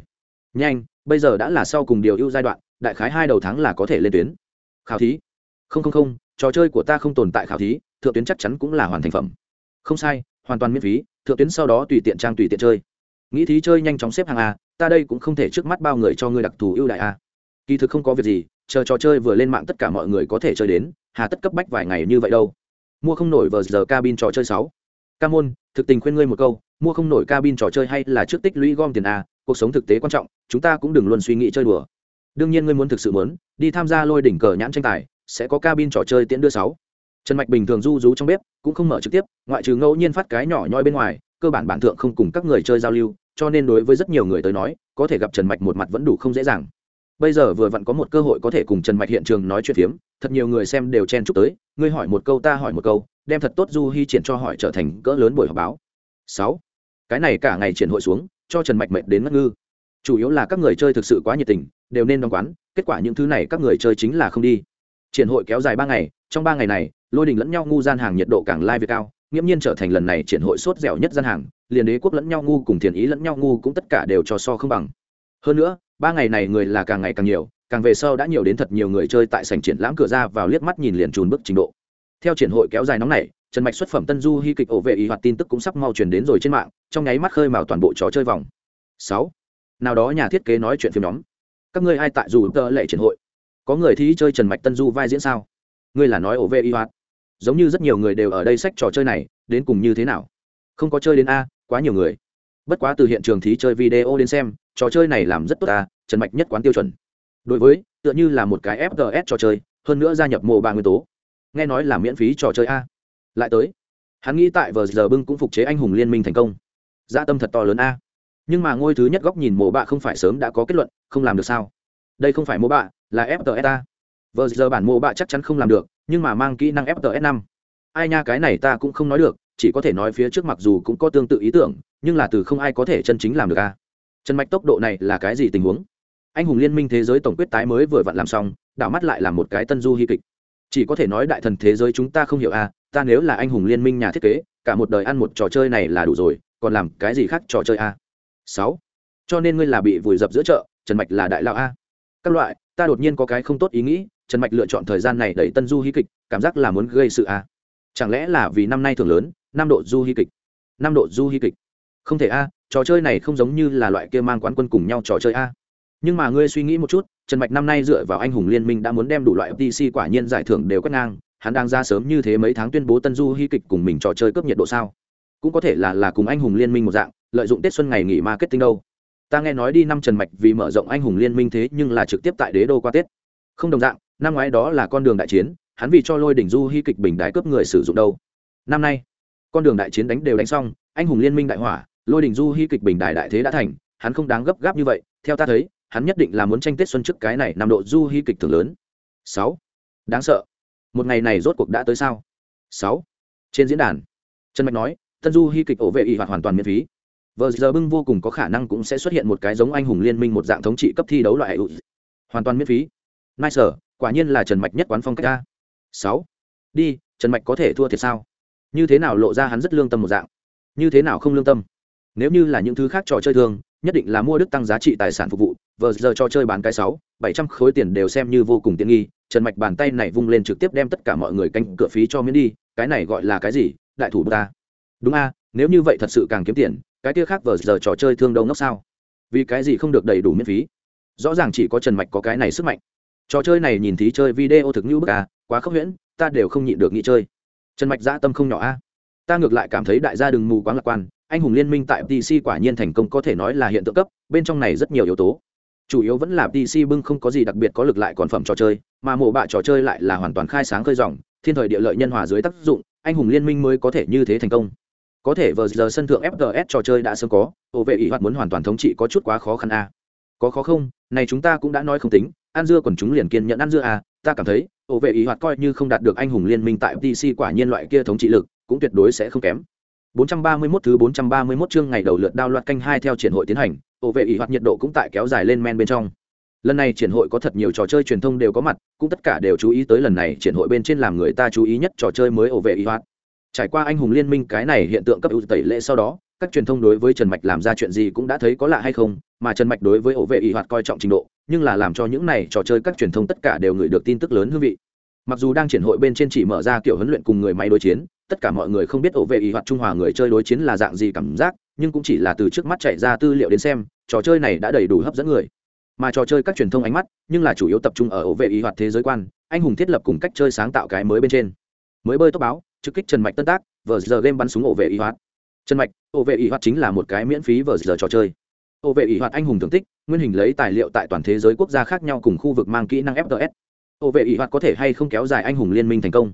Nhanh, bây giờ đã là sau cùng điều ưu giai đoạn, đại khái hai đầu tháng là có thể lên tuyến. Khảo thí không không không, trò chơi của ta không tồn tại khảo thí, thượng tuyến chắc chắn cũng là hoàn thành phẩm. Không sai, hoàn toàn miễn phí, thượng tuyến sau đó tùy tiện trang tùy tiện chơi. Nghĩ thí chơi nhanh chóng xếp hàng a, ta đây cũng không thể trước mắt bao người cho ngươi đặc thù ưu đại a. Kỳ thực không có việc gì, chờ trò chơi vừa lên mạng tất cả mọi người có thể chơi đến, hà tất cấp bách vài ngày như vậy đâu. Mua không nổi vờ giờ cabin trò chơi sáu. Ca môn thực tình khuyên ngươi một câu, mua không nổi cabin trò chơi hay là trước tích lũy gom tiền a, cuộc sống thực tế quan trọng, chúng ta cũng đừng luôn suy nghĩ chơi đùa. Đương nhiên ngươi muốn thực sự muốn, đi tham gia lôi đỉnh cờ nhãn tranh tài sẽ có cabin trò chơi tiễn đưa sáu. Trần mạch bình thường du rú trong bếp, cũng không mở trực tiếp, ngoại trừ ngẫu nhiên phát cái nhỏ nhoi bên ngoài, cơ bản bản thượng không cùng các người chơi giao lưu, cho nên đối với rất nhiều người tới nói, có thể gặp trần mạch một mặt vẫn đủ không dễ dàng. Bây giờ vừa vặn có một cơ hội có thể cùng trần mạch hiện trường nói chuyện phiếm, thật nhiều người xem đều chen chúc tới, ngươi hỏi một câu ta hỏi một câu, đem thật tốt du hy triển cho hỏi trở thành cỡ lớn buổi họp báo. Sáu. Cái này cả ngày triển hội xuống, cho trần mạch mệt đến ngất ngư. Chủ yếu là các người chơi thực sự quá nhiệt tình, đều nên đóng quán, kết quả những thứ này các người chơi chính là không đi triển hội kéo dài ba ngày, trong ba ngày này, lôi đình lẫn nhau ngu gian hàng nhiệt độ càng lai việt cao, nghiễm nhiên trở thành lần này triển hội sốt dẻo nhất gian hàng, liền đế quốc lẫn nhau ngu cùng thiền ý lẫn nhau ngu cũng tất cả đều cho so không bằng. Hơn nữa, ba ngày này người là càng ngày càng nhiều, càng về sau đã nhiều đến thật nhiều người chơi tại sảnh triển lãm cửa ra vào liếc mắt nhìn liền trùn bức trình độ. Theo triển hội kéo dài nóng này, trần mạch xuất phẩm tân du hy kịch ổ vệ ý hoạt tin tức cũng sắp mau truyền đến rồi trên mạng, trong nháy mắt khơi mào toàn bộ trò chơi vòng. Sáu. Nào đó nhà thiết kế nói chuyện phim nhóm. Các ngươi ai tại dù tờ lệ triển hội? Có người thi chơi trần mạch tân du vai diễn sao? Ngươi là nói ổ vệ y hoạt. Giống như rất nhiều người đều ở đây sách trò chơi này, đến cùng như thế nào? Không có chơi đến a, quá nhiều người. Bất quá từ hiện trường thí chơi video đến xem, trò chơi này làm rất tốt ta trần mạch nhất quán tiêu chuẩn. Đối với, tựa như là một cái fts trò chơi, hơn nữa gia nhập mộ ba nguyên tố. Nghe nói là miễn phí trò chơi a. Lại tới. Hắn nghĩ tại vờ giờ bưng cũng phục chế anh hùng liên minh thành công. Gia tâm thật to lớn a. Nhưng mà ngôi thứ nhất góc nhìn mộ bạ không phải sớm đã có kết luận, không làm được sao? Đây không phải mộ bạ là fts ta. vờ giờ bản mô bạ chắc chắn không làm được, nhưng mà mang kỹ năng fts năm. Ai nha, cái này ta cũng không nói được, chỉ có thể nói phía trước mặc dù cũng có tương tự ý tưởng, nhưng là từ không ai có thể chân chính làm được a trần mạch tốc độ này là cái gì tình huống? Anh hùng liên minh thế giới tổng quyết tái mới vừa vặn làm xong, đảo mắt lại là một cái tân du hy kịch. Chỉ có thể nói đại thần thế giới chúng ta không hiểu a ta nếu là anh hùng liên minh nhà thiết kế, cả một đời ăn một trò chơi này là đủ rồi, còn làm cái gì khác trò chơi a sáu. Cho nên ngươi là bị vùi dập giữa chợ, trần mạch là đại lao a các loại ta đột nhiên có cái không tốt ý nghĩ, trần mạch lựa chọn thời gian này đẩy tân du hy kịch, cảm giác là muốn gây sự à? chẳng lẽ là vì năm nay thường lớn, năm độ du hy kịch? Năm độ du hy kịch? Không thể a trò chơi này không giống như là loại kia mang quán quân cùng nhau trò chơi a nhưng mà ngươi suy nghĩ một chút, trần mạch năm nay dựa vào anh hùng liên minh đã muốn đem đủ loại ftc quả nhiên giải thưởng đều quét ngang, hắn đang ra sớm như thế mấy tháng tuyên bố tân du hy kịch cùng mình trò chơi cấp nhiệt độ sao? Cũng có thể là là cùng anh hùng liên minh một dạng, lợi dụng tết xuân ngày nghỉ marketing đâu ta nghe nói đi năm trần mạch vì mở rộng anh hùng liên minh thế nhưng là trực tiếp tại đế đô qua tết. Không đồng dạng, năm ngoái đó là con đường đại chiến, hắn vì cho lôi đỉnh du hy kịch bình đái cướp người sử dụng đâu. Năm nay, con đường đại chiến đánh đều đánh xong, anh hùng liên minh đại hỏa, lôi đỉnh du hy kịch bình đài đại thế đã thành, hắn không đáng gấp gáp như vậy. Theo ta thấy, hắn nhất định là muốn tranh tết xuân trước cái này nằm độ du hy kịch thường lớn. Sáu, đáng sợ. Một ngày này rốt cuộc đã tới sao? Sáu, trên diễn đàn, trần mạch nói, tân du hy kịch ổ vệ y hoạt hoàn toàn miễn phí vờ giờ bưng vô cùng có khả năng cũng sẽ xuất hiện một cái giống anh hùng liên minh một dạng thống trị cấp thi đấu loại hoàn toàn miễn phí. Nice quả nhiên là trần mạch nhất quán phong cách a. Sáu. Đi, trần mạch có thể thua thiệt sao? Như thế nào lộ ra hắn rất lương tâm một dạng? Như thế nào không lương tâm? Nếu như là những thứ khác trò chơi thường, nhất định là mua đức tăng giá trị tài sản phục vụ. Vờ giờ cho chơi bán cái sáu, bảy trăm khối tiền đều xem như vô cùng tiện nghi. Trần mạch bàn tay này vung lên trực tiếp đem tất cả mọi người canh cửa phí cho miễn đi. Cái này gọi là cái gì? Đại thủ ta đúng a, nếu như vậy thật sự càng kiếm tiền cái kia khác vờ giờ trò chơi thương đâu ngốc sao? Vì cái gì không được đầy đủ miễn phí? Rõ ràng chỉ có trần mạch có cái này sức mạnh. Trò chơi này nhìn thí chơi video thực như bức à quá khốc huyễn, ta đều không nhịn được nghĩ chơi. Trần mạch dã tâm không nhỏ a ta ngược lại cảm thấy đại gia đừng mù quáng lạc quan, anh hùng liên minh tại pc quả nhiên thành công có thể nói là hiện tượng cấp, bên trong này rất nhiều yếu tố. Chủ yếu vẫn là pc bưng không có gì đặc biệt có lực lại còn phẩm trò chơi, mà mộ bạ trò chơi lại là hoàn toàn khai sáng khơi dòng, thiên thời địa lợi nhân hòa dưới tác dụng, anh hùng liên minh mới có thể như thế thành công có thể vờ giờ sân thượng fgs trò chơi đã sớm có ổ vệ ỷ hoạt muốn hoàn toàn thống trị có chút quá khó khăn a à. có khó không này chúng ta cũng đã nói không tính ăn dưa còn chúng liền kiên nhận ăn dưa à ta cảm thấy ổ vệ ỷ hoạt coi như không đạt được anh hùng liên minh tại pc quả nhiên loại kia thống trị lực cũng tuyệt đối sẽ không kém 431 thứ 431 chương ngày đầu lượt đao loạt canh hai theo triển hội tiến hành, ổ vệ ỷ hoạt nhiệt độ cũng tại kéo dài lên men bên trong. Lần này triển hội có thật nhiều trò chơi truyền thông đều có mặt, cũng tất cả đều chú ý tới lần này triển hội bên trên làm người ta chú ý nhất trò chơi mới ổ vệ ỷ hoạt. Trải qua anh hùng liên minh cái này hiện tượng cấp ưu tẩy lệ sau đó, các truyền thông đối với Trần Mạch làm ra chuyện gì cũng đã thấy có lạ hay không, mà Trần Mạch đối với ổ vệ ỷ hoạt coi trọng trình độ, nhưng là làm cho những này trò chơi các truyền thông tất cả đều gửi được tin tức lớn hương vị. Mặc dù đang triển hội bên trên chỉ mở ra kiểu huấn luyện cùng người máy đối chiến, tất cả mọi người không biết ổ vệ ý hoạt trung hòa người chơi đối chiến là dạng gì cảm giác nhưng cũng chỉ là từ trước mắt chạy ra tư liệu đến xem trò chơi này đã đầy đủ hấp dẫn người mà trò chơi các truyền thông ánh mắt nhưng là chủ yếu tập trung ở ổ vệ ý hoạt thế giới quan anh hùng thiết lập cùng cách chơi sáng tạo cái mới bên trên mới bơi tốc báo trực kích trần mạch tân tác, vờ giờ game bắn súng ổ vệ ý hoạt trần mạch, ổ vệ ý hoạt chính là một cái miễn phí vờ giờ trò chơi. Ổ vệ ý hoạt anh hùng thưởng tích, nguyên hình lấy tài liệu tại toàn thế giới quốc gia khác nhau cùng khu vực mang kỹ năng fts ổ vệ ý hoạt có thể hay không kéo dài anh hùng liên minh thành công.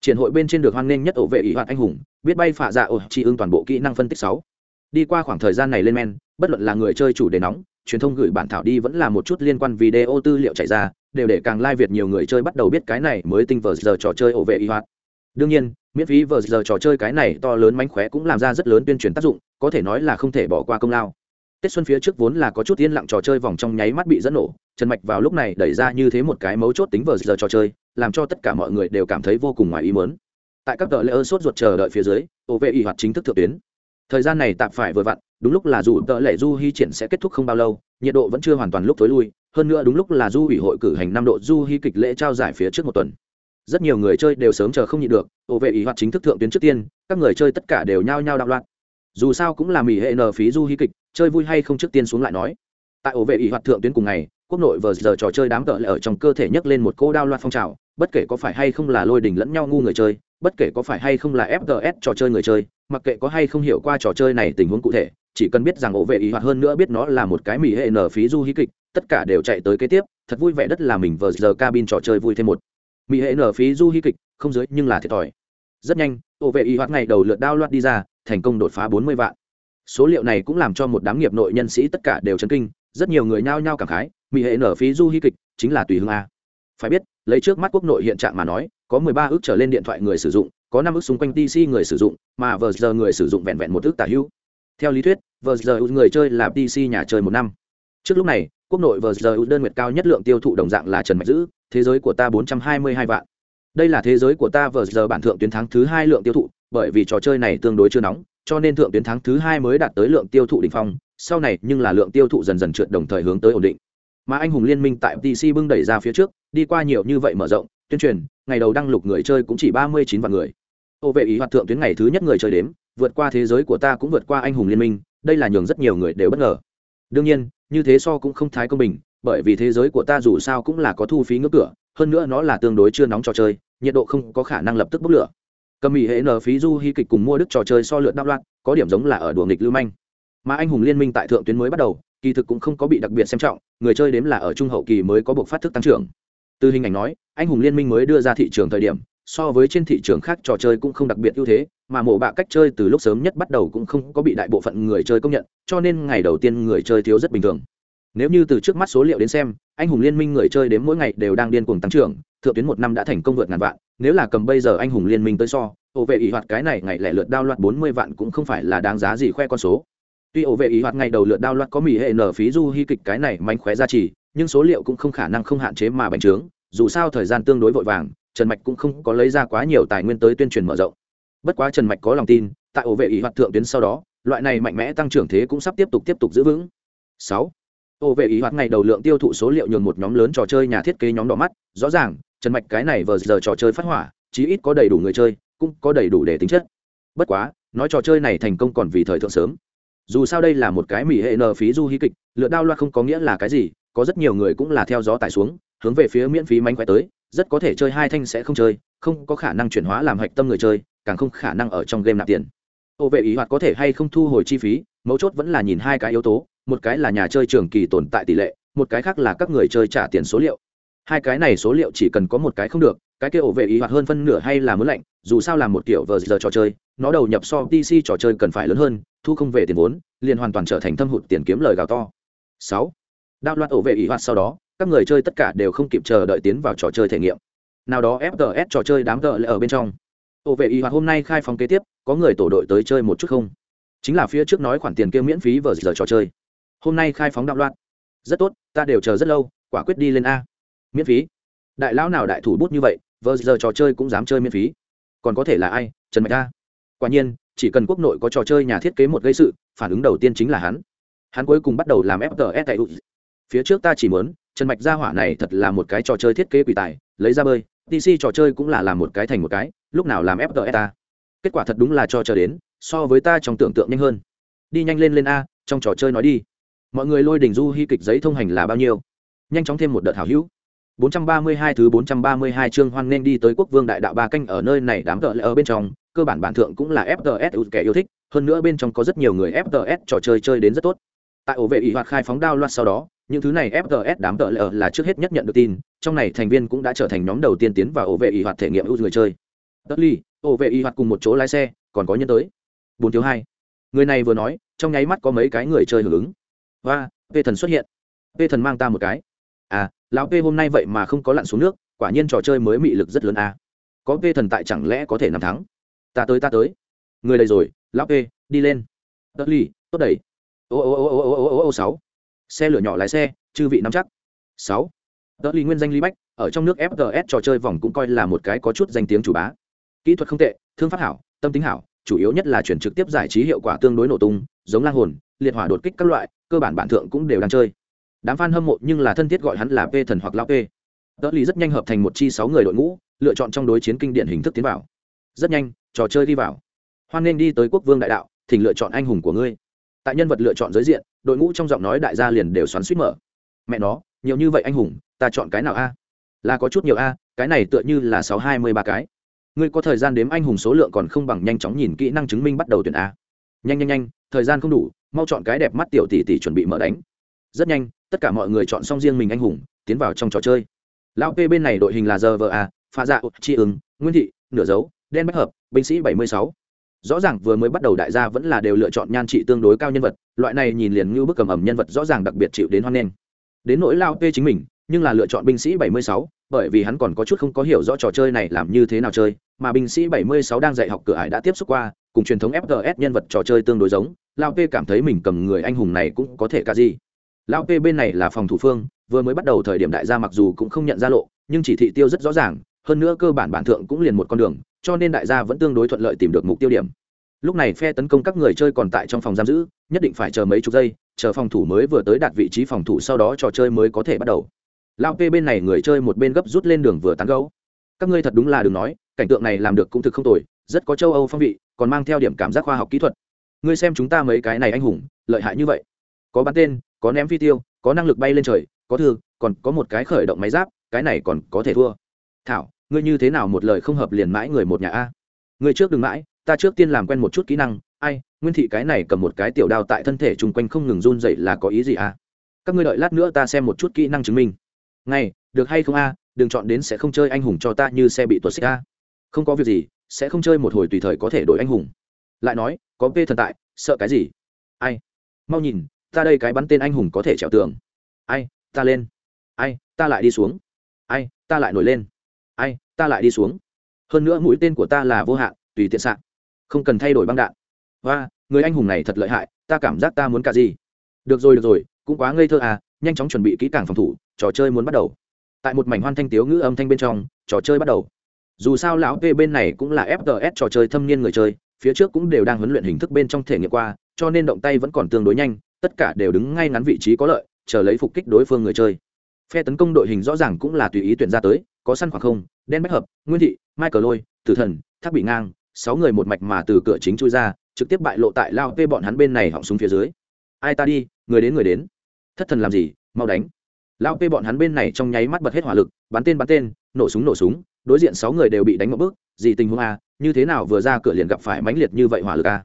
Triển hội bên trên được hoan nghênh nhất ổ vệ ý hoạt anh hùng, biết bay phả dạ ổ chi ưng toàn bộ kỹ năng phân tích sáu. Đi qua khoảng thời gian này lên men, bất luận là người chơi chủ đề nóng, truyền thông gửi bản thảo đi vẫn là một chút liên quan video tư liệu chạy ra, đều để càng lai việt nhiều người chơi bắt đầu biết cái này mới tinh vờ giờ trò chơi ổ vệ y hoạt đương nhiên, miễn phí vờ giờ trò chơi cái này to lớn mánh khóe cũng làm ra rất lớn tuyên truyền tác dụng, có thể nói là không thể bỏ qua công lao. Tết xuân phía trước vốn là có chút yên lặng trò chơi vòng trong nháy mắt bị dẫn nổ, trần mạch vào lúc này đẩy ra như thế một cái mấu chốt tính vờ giờ trò chơi, làm cho tất cả mọi người đều cảm thấy vô cùng ngoài ý mớn tại các tờ lễ ơn sốt ruột chờ đợi phía dưới, ô vệ y hoạt chính thức thượng tuyến. Thời gian này tạm phải vừa vặn, đúng lúc là dù tờ lễ du hy triển sẽ kết thúc không bao lâu, nhiệt độ vẫn chưa hoàn toàn lúc tối lui, hơn nữa đúng lúc là du ủy hội cử hành năm độ du hy kịch lễ trao giải phía trước một tuần rất nhiều người chơi đều sớm chờ không nhịn được, ổ vệ ý hoạt chính thức thượng tuyến trước tiên, các người chơi tất cả đều nhao nhao đạo loạn. Dù sao cũng là mỹ hệ nờ phí du hy kịch, chơi vui hay không trước tiên xuống lại nói. Tại ổ vệ ý hoạt thượng tuyến cùng ngày, quốc nội vờ giờ trò chơi đám cỡ lại ở trong cơ thể nhấc lên một cô đao loạn phong trào, bất kể có phải hay không là lôi đình lẫn nhau ngu người chơi, bất kể có phải hay không là fgs trò chơi người chơi, mặc kệ có hay không hiểu qua trò chơi này tình huống cụ thể, chỉ cần biết rằng ổ vệ ý hoạt hơn nữa biết nó là một cái mỹ hệ nở phí du hí kịch, tất cả đều chạy tới kế tiếp, thật vui vẻ đất là mình vờ giờ cabin trò chơi vui thêm một mỹ hệ nở phí du hy kịch, không dưới nhưng là thiệt thòi. Rất nhanh ổ vệ y hoạt ngày đầu lượt đao loạt đi ra, thành công đột phá bốn mươi vạn. Số liệu này cũng làm cho một đám nghiệp nội nhân sĩ tất cả đều chấn kinh, rất nhiều người nhao nhao cảm khái mỹ hệ nở phí du hy kịch chính là tùy hương a. Phải biết, lấy trước mắt quốc nội hiện trạng mà nói, có mười ba ước trở lên điện thoại người sử dụng, có năm ước xung quanh pc người sử dụng, mà vờ giờ người sử dụng vẹn vẹn một ước tả hữu. Theo lý thuyết, vờ giờ người chơi là pc nhà chơi một năm. Trước lúc này, quốc nội vờ giờ đơn nguyệt cao nhất lượng tiêu thụ đồng dạng là trần mạch Dữ thế giới của ta bốn trăm hai mươi hai vạn. Đây là thế giới của ta, vờ giờ bản thượng tuyến tháng thứ hai lượng tiêu thụ, bởi vì trò chơi này tương đối chưa nóng, cho nên thượng tuyến tháng thứ hai mới đạt tới lượng tiêu thụ đỉnh phong, sau này nhưng là lượng tiêu thụ dần dần trượt đồng thời hướng tới ổn định. Mà anh hùng liên minh tại pc bưng đẩy ra phía trước, đi qua nhiều như vậy mở rộng, tuyên truyền, ngày đầu đăng lục người chơi cũng chỉ ba mươi chín vạn người. Ô vệ ý hoạt thượng tuyến ngày thứ nhất người chơi đếm, vượt qua thế giới của ta cũng vượt qua anh hùng liên minh, đây là nhường rất nhiều người đều bất ngờ. Đương nhiên, như thế so cũng không thái công bình bởi vì thế giới của ta dù sao cũng là có thu phí ngưỡng cửa, hơn nữa nó là tương đối chưa nóng trò chơi, nhiệt độ không có khả năng lập tức bốc lửa. Cầm mỹ hệ nờ phí du hy kịch cùng mua đức trò chơi so lượt đáp loạn, có điểm giống là ở đùa nghịch lưu manh. Mà anh hùng liên minh tại thượng tuyến mới bắt đầu, kỳ thực cũng không có bị đặc biệt xem trọng, người chơi đếm là ở trung hậu kỳ mới có buộc phát thức tăng trưởng. Từ hình ảnh nói, anh hùng liên minh mới đưa ra thị trường thời điểm, so với trên thị trường khác trò chơi cũng không đặc biệt ưu thế, mà mổ bạ cách chơi từ lúc sớm nhất bắt đầu cũng không có bị đại bộ phận người chơi công nhận, cho nên ngày đầu tiên người chơi thiếu rất bình thường nếu như từ trước mắt số liệu đến xem, anh hùng liên minh người chơi đến mỗi ngày đều đang điên cuồng tăng trưởng, thượng tuyến một năm đã thành công vượt ngàn vạn, nếu là cầm bây giờ anh hùng liên minh tới so ổ vệ ý hoạt cái này ngày lẻ lượt đao loạt bốn mươi vạn cũng không phải là đáng giá gì khoe con số. Tuy ổ vệ ý hoạt ngày đầu lượt đao loạt có mỹ hệ nở phí du hy kịch cái này mánh khóe ra trì, nhưng số liệu cũng không khả năng không hạn chế mà bành trướng, dù sao thời gian tương đối vội vàng, trần mạch cũng không có lấy ra quá nhiều tài nguyên tới tuyên truyền mở rộng. Bất quá trần mạch có lòng tin, tại ổ vệ ý hoạt thượng tuyến sau đó, loại này mạnh mẽ tăng trưởng thế cũng sắp tiếp tục tiếp tục giữ vững. Sáu. Ô vệ ý hoạt ngày đầu lượng tiêu thụ số liệu nhường một nhóm lớn trò chơi nhà thiết kế nhóm đỏ mắt. Rõ ràng, trần mạch cái này vừa giờ trò chơi phát hỏa, chí ít có đầy đủ người chơi, cũng có đầy đủ để tính chất. Bất quá, nói trò chơi này thành công còn vì thời thượng sớm. Dù sao đây là một cái mỹ hệ nờ phí du hí kịch lựa đao loa không có nghĩa là cái gì, có rất nhiều người cũng là theo gió tải xuống, hướng về phía miễn phí mánh khỏe tới, rất có thể chơi hai thanh sẽ không chơi, không có khả năng chuyển hóa làm hạch tâm người chơi, càng không khả năng ở trong game nạp tiền. Ô vệ ý hoạt có thể hay không thu hồi chi phí, mấu chốt vẫn là nhìn hai cái yếu tố một cái là nhà chơi trường kỳ tồn tại tỷ lệ, một cái khác là các người chơi trả tiền số liệu. Hai cái này số liệu chỉ cần có một cái không được, cái kia ổ vệ ý hoạt hơn phân nửa hay là muốn lạnh, dù sao là một kiểu vờ giờ trò chơi, nó đầu nhập so pc trò chơi cần phải lớn hơn, thu không về tiền vốn, liền hoàn toàn trở thành thâm hụt tiền kiếm lời gào to. Sáu đạo loạt ổ vệ ý hoạt sau đó, các người chơi tất cả đều không kịp chờ đợi tiến vào trò chơi thể nghiệm. Nào đó fts trò chơi đám tợ lại ở bên trong. Ổ vệ ý hoạt hôm nay khai phóng kế tiếp, có người tổ đội tới chơi một chút không? Chính là phía trước nói khoản tiền kia miễn phí vờ giờ trò chơi hôm nay khai phóng đạo loạn, rất tốt ta đều chờ rất lâu quả quyết đi lên a. Miễn phí. Đại lão nào đại thủ bút như vậy vờ giờ trò chơi cũng dám chơi miễn phí. Còn có thể là ai? Trần mạch a. Quả nhiên chỉ cần quốc nội có trò chơi nhà thiết kế một gây sự phản ứng đầu tiên chính là hắn. Hắn cuối cùng bắt đầu làm fts tại phía trước ta chỉ muốn trần mạch gia hỏa này thật là một cái trò chơi thiết kế quỷ tài lấy ra bơi. Dc trò chơi cũng là làm một cái thành một cái lúc nào làm fts ta? Kết quả thật đúng là cho chờ đến so với ta trong tưởng tượng nhanh hơn. Đi nhanh lên lên a trong trò chơi nói đi mọi người lôi đình du hy kịch giấy thông hành là bao nhiêu? Nhanh chóng thêm một đợt hảo hữu. 432 thứ 432 chương hoan nên đi tới quốc vương đại đạo ba canh ở nơi này đám tợ lệ ở bên trong, cơ bản bản thượng cũng là fts kẻ yêu thích, hơn nữa bên trong có rất nhiều người fts trò chơi chơi đến rất tốt. Tại ổ vệ ý hoạt khai phóng đao loạt sau đó, những thứ này fts đám tợ lệ là trước hết nhất nhận được tin, trong này thành viên cũng đã trở thành nhóm đầu tiên tiến vào ổ vệ ý hoạt thể nghiệm ưu người chơi. Tất ly, ổ vệ ý hoạt cùng một chỗ lái xe, còn có nhân tới. Bốn thiếu hai. Người này vừa nói, trong nháy mắt có mấy cái người chơi hưởng ứng và p thần xuất hiện. P thần mang ta một cái. À lão p hôm nay vậy mà không có lặn xuống nước, quả nhiên trò chơi mới mị lực rất lớn à. có p thần tại chẳng lẽ có thể nằm thắng? Ta tới ta tới. Người đây rồi, lão p, đi lên. Tất ly tốt đẩy. Ô ô ô ô ô ô ô ô, sáu. Xe lửa nhỏ lái xe, chư vị nắm chắc. Sáu. Tớ ly nguyên danh ly bách, ở trong nước fts trò chơi vòng cũng coi là một cái có chút danh tiếng chủ bá. Kỹ thuật không tệ, thương pháp hảo, tâm tính hảo, chủ yếu nhất là chuyển trực tiếp giải trí hiệu quả tương đối nổ tung, giống lang hồn, liệt hỏa đột kích các loại cơ bản bản thượng cũng đều đang chơi. Đám fan hâm mộ nhưng là thân thiết gọi hắn là p thần hoặc lao p. Tớ lý rất nhanh hợp thành một chi sáu người đội ngũ, lựa chọn trong đối chiến kinh điển hình thức tiến vào. Rất nhanh, trò chơi đi vào. Hoan nên đi tới quốc vương đại đạo, thỉnh lựa chọn anh hùng của ngươi. Tại nhân vật lựa chọn giới diện, đội ngũ trong giọng nói đại gia liền đều xoắn suýt mở. Mẹ nó, nhiều như vậy anh hùng, ta chọn cái nào a? Là có chút nhiều a, cái này tựa như là sáu hai mươi ba cái. Ngươi có thời gian đếm anh hùng số lượng còn không bằng nhanh chóng nhìn kỹ năng chứng minh bắt đầu tuyển a. Nhanh nhanh nhanh thời gian không đủ mau chọn cái đẹp mắt tiểu tỷ tỷ chuẩn bị mở đánh. Rất nhanh tất cả mọi người chọn xong riêng mình anh hùng tiến vào trong trò chơi. Lão p bên này đội hình là giờ vợ a pha dạ chi ứng nguyên thị nửa dấu đen bách hợp binh sĩ bảy mươi sáu. Rõ ràng vừa mới bắt đầu đại gia vẫn là đều lựa chọn nhan trị tương đối cao nhân vật loại này nhìn liền như bức cầm ẩm nhân vật rõ ràng đặc biệt chịu đến hoan nghênh. Đến nỗi lao p chính mình nhưng là lựa chọn binh sĩ 76, bởi vì hắn còn có chút không có hiểu rõ trò chơi này làm như thế nào chơi mà binh sĩ 76 đang dạy học cửa ải đã tiếp xúc qua cùng truyền thống fts nhân vật trò chơi tương đối giống, lao p cảm thấy mình cầm người anh hùng này cũng có thể cả gì. Lao p bên này là phòng thủ phương, vừa mới bắt đầu thời điểm đại gia mặc dù cũng không nhận ra lộ, nhưng chỉ thị tiêu rất rõ ràng, hơn nữa cơ bản bản thượng cũng liền một con đường, cho nên đại gia vẫn tương đối thuận lợi tìm được mục tiêu điểm. Lúc này phe tấn công các người chơi còn tại trong phòng giam giữ, nhất định phải chờ mấy chục giây, chờ phòng thủ mới vừa tới đạt vị trí phòng thủ sau đó trò chơi mới có thể bắt đầu. Lao p bên này người chơi một bên gấp rút lên đường vừa tán gấu các ngươi thật đúng là đừng nói, cảnh tượng này làm được cũng thực không tồi, rất có châu âu phong vị còn mang theo điểm cảm giác khoa học kỹ thuật. Ngươi xem chúng ta mấy cái này anh hùng, lợi hại như vậy. Có bắn tên, có ném phi tiêu, có năng lực bay lên trời, có thư, còn có một cái khởi động máy giáp, cái này còn có thể thua. Thảo, ngươi như thế nào một lời không hợp liền mãi người một nhà a? Ngươi trước đừng mãi, ta trước tiên làm quen một chút kỹ năng. Ai, nguyên thị cái này cầm một cái tiểu đao tại thân thể chung quanh không ngừng run dậy là có ý gì à các ngươi đợi lát nữa ta xem một chút kỹ năng chứng minh. Ngay được hay không a? Đừng chọn đến sẽ không chơi anh hùng cho ta như xe bị tuột xích a. Không có việc gì sẽ không chơi một hồi tùy thời có thể đổi anh hùng. Lại nói, có p thần tại, sợ cái gì? Ai? Mau nhìn, ta đây cái bắn tên anh hùng có thể trèo tường. Ai, ta lên. Ai, ta lại đi xuống. Ai, ta lại nổi lên. Ai, ta lại đi xuống. Hơn nữa mũi tên của ta là vô hạn, tùy tiện sạn không cần thay đổi băng đạn. Và người anh hùng này thật lợi hại, ta cảm giác ta muốn cả gì? Được rồi được rồi, cũng quá ngây thơ à nhanh chóng chuẩn bị kỹ càng phòng thủ, trò chơi muốn bắt đầu. Tại một mảnh hoan thanh tiếu ngữ âm thanh bên trong, trò chơi bắt đầu dù sao lão p bên này cũng là fts trò chơi thâm niên người chơi, phía trước cũng đều đang huấn luyện hình thức bên trong thể nghiệm qua, cho nên động tay vẫn còn tương đối nhanh, tất cả đều đứng ngay ngắn vị trí có lợi, chờ lấy phục kích đối phương người chơi. Phe tấn công đội hình rõ ràng cũng là tùy ý tuyển ra tới, có săn khoảng không, đen bách hợp, nguyên thị, michael lôi, tử thần, thác bị ngang, sáu người một mạch mà từ cửa chính chui ra, trực tiếp bại lộ tại lao tê bọn hắn bên này họng súng phía dưới. Ai ta đi, người đến người đến. Thất thần làm gì, mau đánh. Lao tê bọn hắn bên này trong nháy mắt bật hết hỏa lực, bắn tên bắn tên, nổ súng nổ súng đối diện sáu người đều bị đánh một bước, gì tình huống a, như thế nào vừa ra cửa liền gặp phải mãnh liệt như vậy hỏa lực a?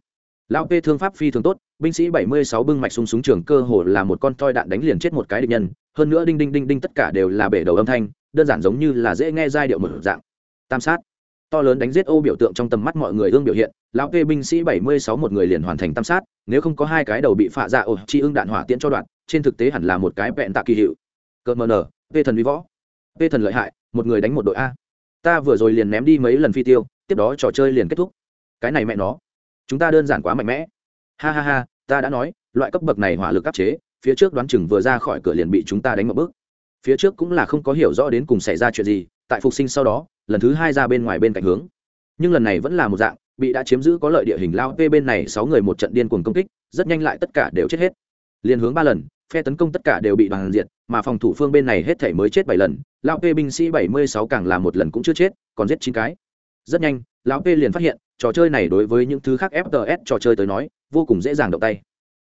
Lão tê thương pháp phi thường tốt, binh sĩ bảy mươi sáu bưng mạch súng súng trường cơ hồ là một con toi đạn đánh liền chết một cái địch nhân, hơn nữa đinh đinh đinh đinh tất cả đều là bể đầu âm thanh, đơn giản giống như là dễ nghe giai điệu mở dạng. Tam sát. To lớn đánh giết ô biểu tượng trong tầm mắt mọi người ương biểu hiện, lão kê binh sĩ bảy mươi sáu một người liền hoàn thành tam sát, nếu không có hai cái đầu bị phạ dạ ổ chi ưng đạn hỏa tiễn cho đoạn, trên thực tế hẳn là một cái vẹn tạ kỳ hiệu. Cợt mờ nở vê thần vi võ. Vê thần lợi hại, một người đánh một đội a ta vừa rồi liền ném đi mấy lần phi tiêu, tiếp đó trò chơi liền kết thúc. Cái này mẹ nó, chúng ta đơn giản quá mạnh mẽ. Ha ha ha, ta đã nói, loại cấp bậc này hỏa lực áp chế, phía trước đoán chừng vừa ra khỏi cửa liền bị chúng ta đánh một bước. Phía trước cũng là không có hiểu rõ đến cùng xảy ra chuyện gì, tại phục sinh sau đó, lần thứ hai ra bên ngoài bên cạnh hướng. Nhưng lần này vẫn là một dạng, bị đã chiếm giữ có lợi địa hình lao p bên này sáu người một trận điên cuồng công kích, rất nhanh lại tất cả đều chết hết. Liền hướng ba lần, phe tấn công tất cả đều bị đoàn diệt, mà phòng thủ phương bên này hết thể mới chết bảy lần Lão p binh sĩ bảy mươi sáu càng là một lần cũng chưa chết, còn giết chín cái. Rất nhanh, lão p liền phát hiện, trò chơi này đối với những thứ khác fts trò chơi tới nói, vô cùng dễ dàng động tay.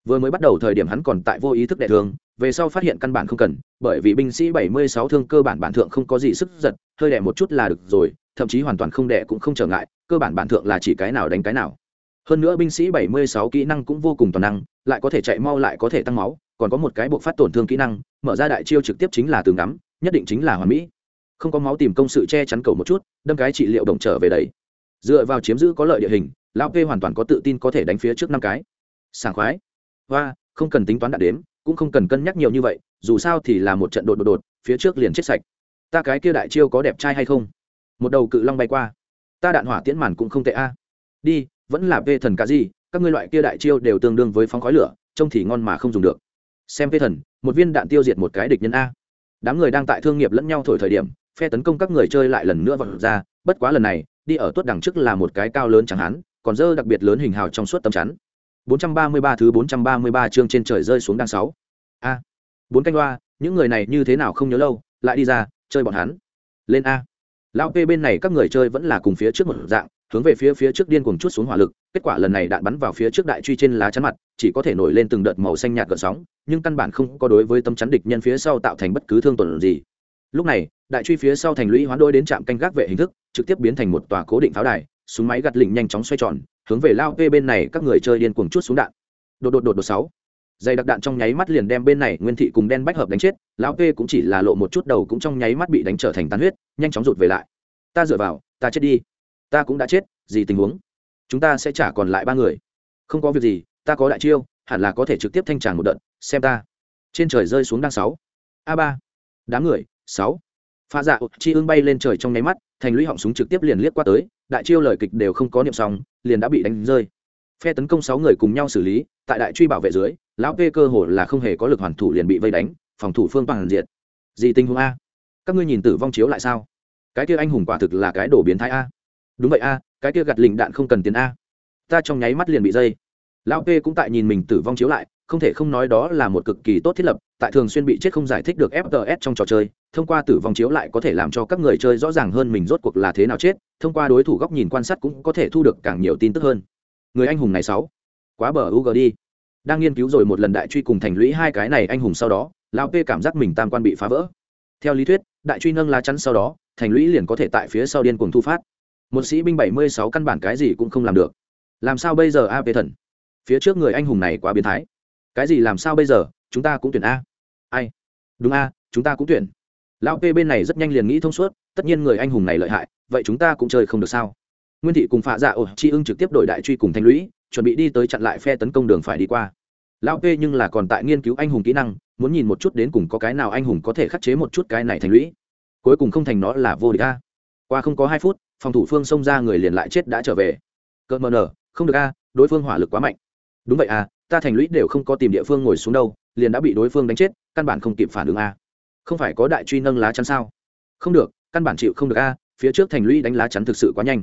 Vừa mới bắt đầu thời điểm hắn còn tại vô ý thức đệ thương, về sau phát hiện căn bản không cần, bởi vì binh sĩ 76 thương cơ bản bản thượng không có gì sức giật, hơi đẻ một chút là được rồi, thậm chí hoàn toàn không đẻ cũng không trở ngại, cơ bản bản thượng là chỉ cái nào đánh cái nào. Hơn nữa binh sĩ 76 kỹ năng cũng vô cùng toàn năng, lại có thể chạy mau lại có thể tăng máu, còn có một cái buộc phát tổn thương kỹ năng, mở ra đại chiêu trực tiếp chính là tường ngắm nhất định chính là hoàn mỹ. Không có máu tìm công sự che chắn cầu một chút, đâm cái trị liệu đồng trở về đấy. Dựa vào chiếm giữ có lợi địa hình, lão p hoàn toàn có tự tin có thể đánh phía trước năm cái. Sảng khoái. Và không cần tính toán đạn đếm, cũng không cần cân nhắc nhiều như vậy, dù sao thì là một trận đột đột đột, phía trước liền chết sạch. Ta cái kia đại chiêu có đẹp trai hay không? Một đầu cự long bay qua. Ta đạn hỏa tiễn màn cũng không tệ a. Đi, vẫn là vê thần cá gì các ngươi loại kia đại chiêu đều tương đương với phóng khói lửa, trông thì ngon mà không dùng được. Xem vê thần, một viên đạn tiêu diệt một cái địch nhân a đám người đang tại thương nghiệp lẫn nhau thổi thời điểm, phe tấn công các người chơi lại lần nữa vọt ra, bất quá lần này, đi ở tuốt đằng trước là một cái cao lớn chẳng hắn còn dơ đặc biệt lớn hình hào trong suốt tầm chắn. 433 thứ 433 chương trên trời rơi xuống đằng sáu. A. Bốn canh loa những người này như thế nào không nhớ lâu, lại đi ra, chơi bọn hắn. Lên a. Lão p bên này các người chơi vẫn là cùng phía trước một dạng hướng về phía phía trước điên cuồng chút xuống hỏa lực, kết quả lần này đạn bắn vào phía trước đại truy trên lá chắn mặt, chỉ có thể nổi lên từng đợt màu xanh nhạt gợn sóng, nhưng căn bản không có đối với tâm chắn địch nhân phía sau tạo thành bất cứ thương tổn gì. Lúc này, đại truy phía sau thành lũy hoán đôi đến trạm canh gác vệ hình thức, trực tiếp biến thành một tòa cố định pháo đài, súng máy gặt lỉnh nhanh chóng xoay tròn, hướng về lao p bên này các người chơi điên cuồng chút xuống đạn. Đột đột đột đột sáu. Dày đặc đạn trong nháy mắt liền đem bên này nguyên thị cùng đen bách hợp đánh chết lão p cũng chỉ là lộ một chút đầu cũng trong nháy mắt bị đánh trở thành tan huyết, nhanh chóng rụt về lại. Ta dựa vào, ta chết đi ta cũng đã chết gì tình huống? Chúng ta sẽ trả còn lại ba người. Không có việc gì ta có đại chiêu hẳn là có thể trực tiếp thanh tràng một đợt xem ta. Trên trời rơi xuống đang sáu. A ba. Đám người sáu. Pha dạ chi ương bay lên trời trong nháy mắt thành lũy họng súng trực tiếp liền liếc qua tới đại chiêu lời kịch đều không có niệm xong liền đã bị đánh rơi. Phe tấn công sáu người cùng nhau xử lý tại đại truy bảo vệ dưới lão p cơ hồ là không hề có lực hoàn thủ liền bị vây đánh phòng thủ phương bằng diện, gì tình huống a? Các ngươi nhìn tử vong chiếu lại sao? Cái kia anh hùng quả thực là cái đổ biến thái a đúng vậy a, cái kia gặt lình đạn không cần tiền a. Ta trong nháy mắt liền bị dây. Lão p cũng tại nhìn mình tử vong chiếu lại, không thể không nói đó là một cực kỳ tốt thiết lập, tại thường xuyên bị chết không giải thích được fts trong trò chơi, thông qua tử vong chiếu lại có thể làm cho các người chơi rõ ràng hơn mình rốt cuộc là thế nào chết, thông qua đối thủ góc nhìn quan sát cũng có thể thu được càng nhiều tin tức hơn. Người anh hùng này sáu. Quá bờ u g đi. Đang nghiên cứu rồi một lần đại truy cùng thành lũy hai cái này anh hùng sau đó, lão p cảm giác mình tam quan bị phá vỡ. Theo lý thuyết, đại truy nâng lá chắn sau đó, thành lũy liền có thể tại phía sau điên cuồng thu phát một sĩ binh bảy mươi sáu căn bản cái gì cũng không làm được. Làm sao bây giờ, a p thần? Phía trước người anh hùng này quá biến thái. Cái gì làm sao bây giờ? Chúng ta cũng tuyển a. Ai? Đúng a, chúng ta cũng tuyển. Lão p bên này rất nhanh liền nghĩ thông suốt, tất nhiên người anh hùng này lợi hại, vậy chúng ta cũng chơi không được sao? Nguyên thị cùng phạ dạ ổ chi ưng trực tiếp đổi đại truy cùng thanh lũy, chuẩn bị đi tới chặn lại phe tấn công đường phải đi qua. Lão p nhưng là còn tại nghiên cứu anh hùng kỹ năng, muốn nhìn một chút đến cùng có cái nào anh hùng có thể khắc chế một chút cái này thành lũy. Cuối cùng không thành nó là vô địch a qua không có hai phút, phòng thủ phương xông ra người liền lại chết đã trở về. Cợt mờ nở, không được a, đối phương hỏa lực quá mạnh. Đúng vậy a, ta thành lũy đều không có tìm địa phương ngồi xuống đâu, liền đã bị đối phương đánh chết, căn bản không kịp phản ứng a. Không phải có đại truy nâng lá chắn sao? Không được, căn bản chịu không được a, phía trước thành lũy đánh lá chắn thực sự quá nhanh.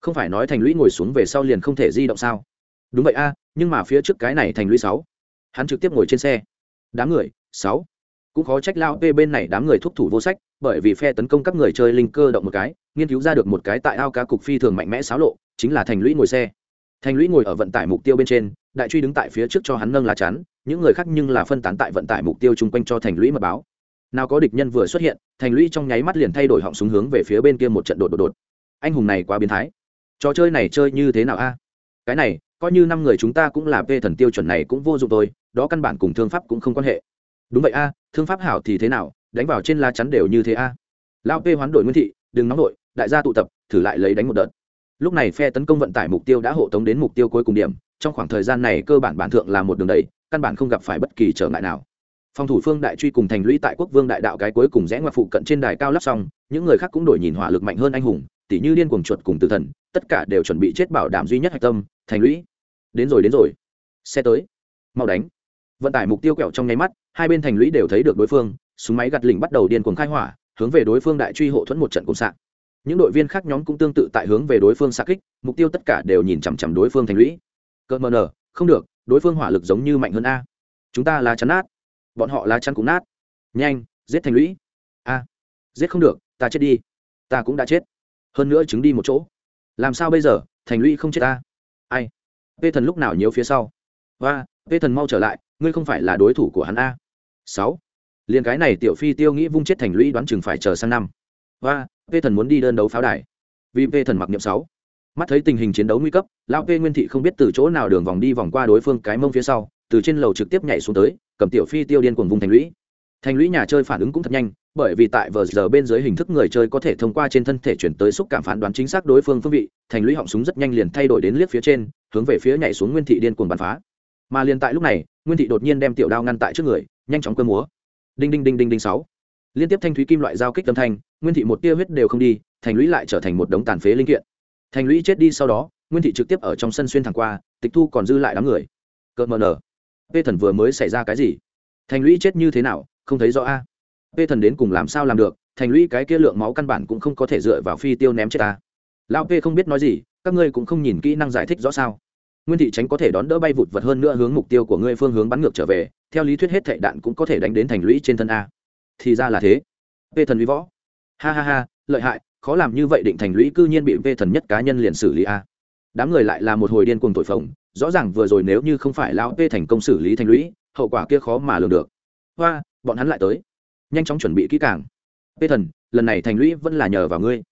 Không phải nói thành lũy ngồi xuống về sau liền không thể di động sao? Đúng vậy a, nhưng mà phía trước cái này thành lũy sáu. Hắn trực tiếp ngồi trên xe. Đám người, sáu. Cũng khó trách lao p bên này đám người thúc thủ vô sách, bởi vì phe tấn công các người chơi linh cơ động một cái nghiên cứu ra được một cái tại ao cá cục phi thường mạnh mẽ xáo lộ, chính là thành lũy ngồi xe. Thành lũy ngồi ở vận tải mục tiêu bên trên, đại truy đứng tại phía trước cho hắn nâng lá chắn, những người khác nhưng là phân tán tại vận tải mục tiêu chung quanh cho thành lũy mật báo. Nào có địch nhân vừa xuất hiện, thành lũy trong nháy mắt liền thay đổi họng súng hướng về phía bên kia một trận đột đột đột. Anh hùng này quá biến thái. Trò chơi này chơi như thế nào a? Cái này, coi như năm người chúng ta cũng là vê thần tiêu chuẩn này cũng vô dụng thôi, đó căn bản cùng thương pháp cũng không quan hệ. Đúng vậy a, thương pháp hảo thì thế nào, đánh vào trên lá chắn đều như thế a. Lao p hoán đổi nguyên thị, đừng nóng đội đại gia tụ tập, thử lại lấy đánh một đợt. Lúc này phe tấn công vận tải mục tiêu đã hộ tống đến mục tiêu cuối cùng điểm, trong khoảng thời gian này cơ bản bản thượng là một đường đầy, căn bản không gặp phải bất kỳ trở ngại nào. Phòng thủ phương đại truy cùng thành lũy tại quốc vương đại đạo cái cuối cùng rẽ ngoặt phụ cận trên đài cao lắp xong, những người khác cũng đổi nhìn hỏa lực mạnh hơn anh hùng, tỉ như điên cuồng chuột cùng tử thần, tất cả đều chuẩn bị chết bảo đảm duy nhất hạch tâm, thành lũy. Đến rồi đến rồi. Xe tới. Mau đánh. Vận tải mục tiêu kẹo trong nháy mắt, hai bên thành lũy đều thấy được đối phương, súng máy gặt lỉnh bắt đầu điên cuồng khai hỏa, hướng về đối phương đại truy hộ thuẫn một trận cùng sạn những đội viên khác nhóm cũng tương tự tại hướng về đối phương xa kích, mục tiêu tất cả đều nhìn chằm chằm đối phương thành lũy. Cỡ mờ nở, không được, đối phương hỏa lực giống như mạnh hơn a. Chúng ta là chắn nát. Bọn họ là chắn cũng nát. Nhanh, giết thành lũy. A. Giết không được, ta chết đi. Ta cũng đã chết. Hơn nữa chứng đi một chỗ. Làm sao bây giờ, thành lũy không chết ta ai? Vê thần lúc nào nhớ phía sau. Và vê thần mau trở lại, ngươi không phải là đối thủ của hắn a. Sáu. Liền cái này tiểu phi tiêu nghĩ vung chết thành lũy đoán chừng phải chờ sang năm và vê thần muốn đi đơn đấu pháo đài. Vì vê thần mặc niệm sáu. Mắt thấy tình hình chiến đấu nguy cấp, lão vê nguyên thị không biết từ chỗ nào đường vòng đi vòng qua đối phương cái mông phía sau, từ trên lầu trực tiếp nhảy xuống tới, cầm tiểu phi tiêu điên cuồng vùng thành lũy. Thành lũy nhà chơi phản ứng cũng thật nhanh, bởi vì tại vờ giờ bên dưới hình thức người chơi có thể thông qua trên thân thể chuyển tới xúc cảm phán đoán chính xác đối phương phương vị, thành lũy họng súng rất nhanh liền thay đổi đến liếc phía trên, hướng về phía nhảy xuống nguyên thị điên cuồng bắn phá. Mà liền tại lúc này, nguyên thị đột nhiên đem tiểu đao ngăn tại trước người, nhanh chóng cơ múa. Đinh đinh đinh đinh đinh sáu liên tiếp thanh thúy kim loại giao kích tâm thanh, nguyên thị một tia huyết đều không đi, thành lũy lại trở thành một đống tàn phế linh kiện. Thành lũy chết đi sau đó, nguyên thị trực tiếp ở trong sân xuyên thẳng qua, tịch thu còn dư lại đám người. Cợt mờ nở. P thần vừa mới xảy ra cái gì? Thành lũy chết như thế nào, không thấy rõ a. P thần đến cùng làm sao làm được, thành lũy cái kia lượng máu căn bản cũng không có thể dựa vào phi tiêu ném chết ta. Lão p không biết nói gì, các ngươi cũng không nhìn kỹ năng giải thích rõ sao. Nguyên thị tránh có thể đón đỡ bay vụt vật hơn nữa hướng mục tiêu của ngươi phương hướng bắn ngược trở về, theo lý thuyết hết thệ đạn cũng có thể đánh đến thành lũy trên thân a thì ra là thế. Vê thần vi võ. Ha ha ha, lợi hại, khó làm như vậy định thành lũy cư nhiên bị vê thần nhất cá nhân liền xử lý a. Đám người lại là một hồi điên cuồng tội phồng, rõ ràng vừa rồi nếu như không phải lão vê thành công xử lý thành lũy, hậu quả kia khó mà lường được. Hoa, bọn hắn lại tới. Nhanh chóng chuẩn bị kỹ càng. Vê thần, lần này thành lũy vẫn là nhờ vào ngươi.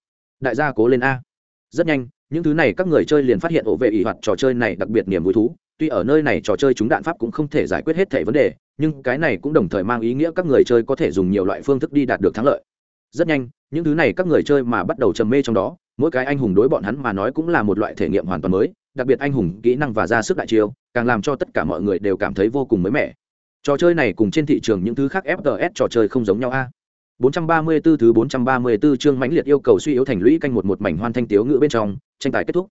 Đại gia cố lên a. Rất nhanh, những thứ này các người chơi liền phát hiện ổ vệ ỷ hoạt trò chơi này đặc biệt niềm vui thú tuy ở nơi này trò chơi chúng đạn pháp cũng không thể giải quyết hết thể vấn đề nhưng cái này cũng đồng thời mang ý nghĩa các người chơi có thể dùng nhiều loại phương thức đi đạt được thắng lợi. Rất nhanh những thứ này các người chơi mà bắt đầu trầm mê trong đó mỗi cái anh hùng đối bọn hắn mà nói cũng là một loại thể nghiệm hoàn toàn mới đặc biệt anh hùng kỹ năng và ra sức đại chiêu càng làm cho tất cả mọi người đều cảm thấy vô cùng mới mẻ. Trò chơi này cùng trên thị trường những thứ khác fts trò chơi không giống nhau a. 434 thứ 434 chương mãnh liệt yêu cầu suy yếu thành lũy canh một một mảnh hoan thanh tiếu ngữ bên trong, tranh tài kết thúc.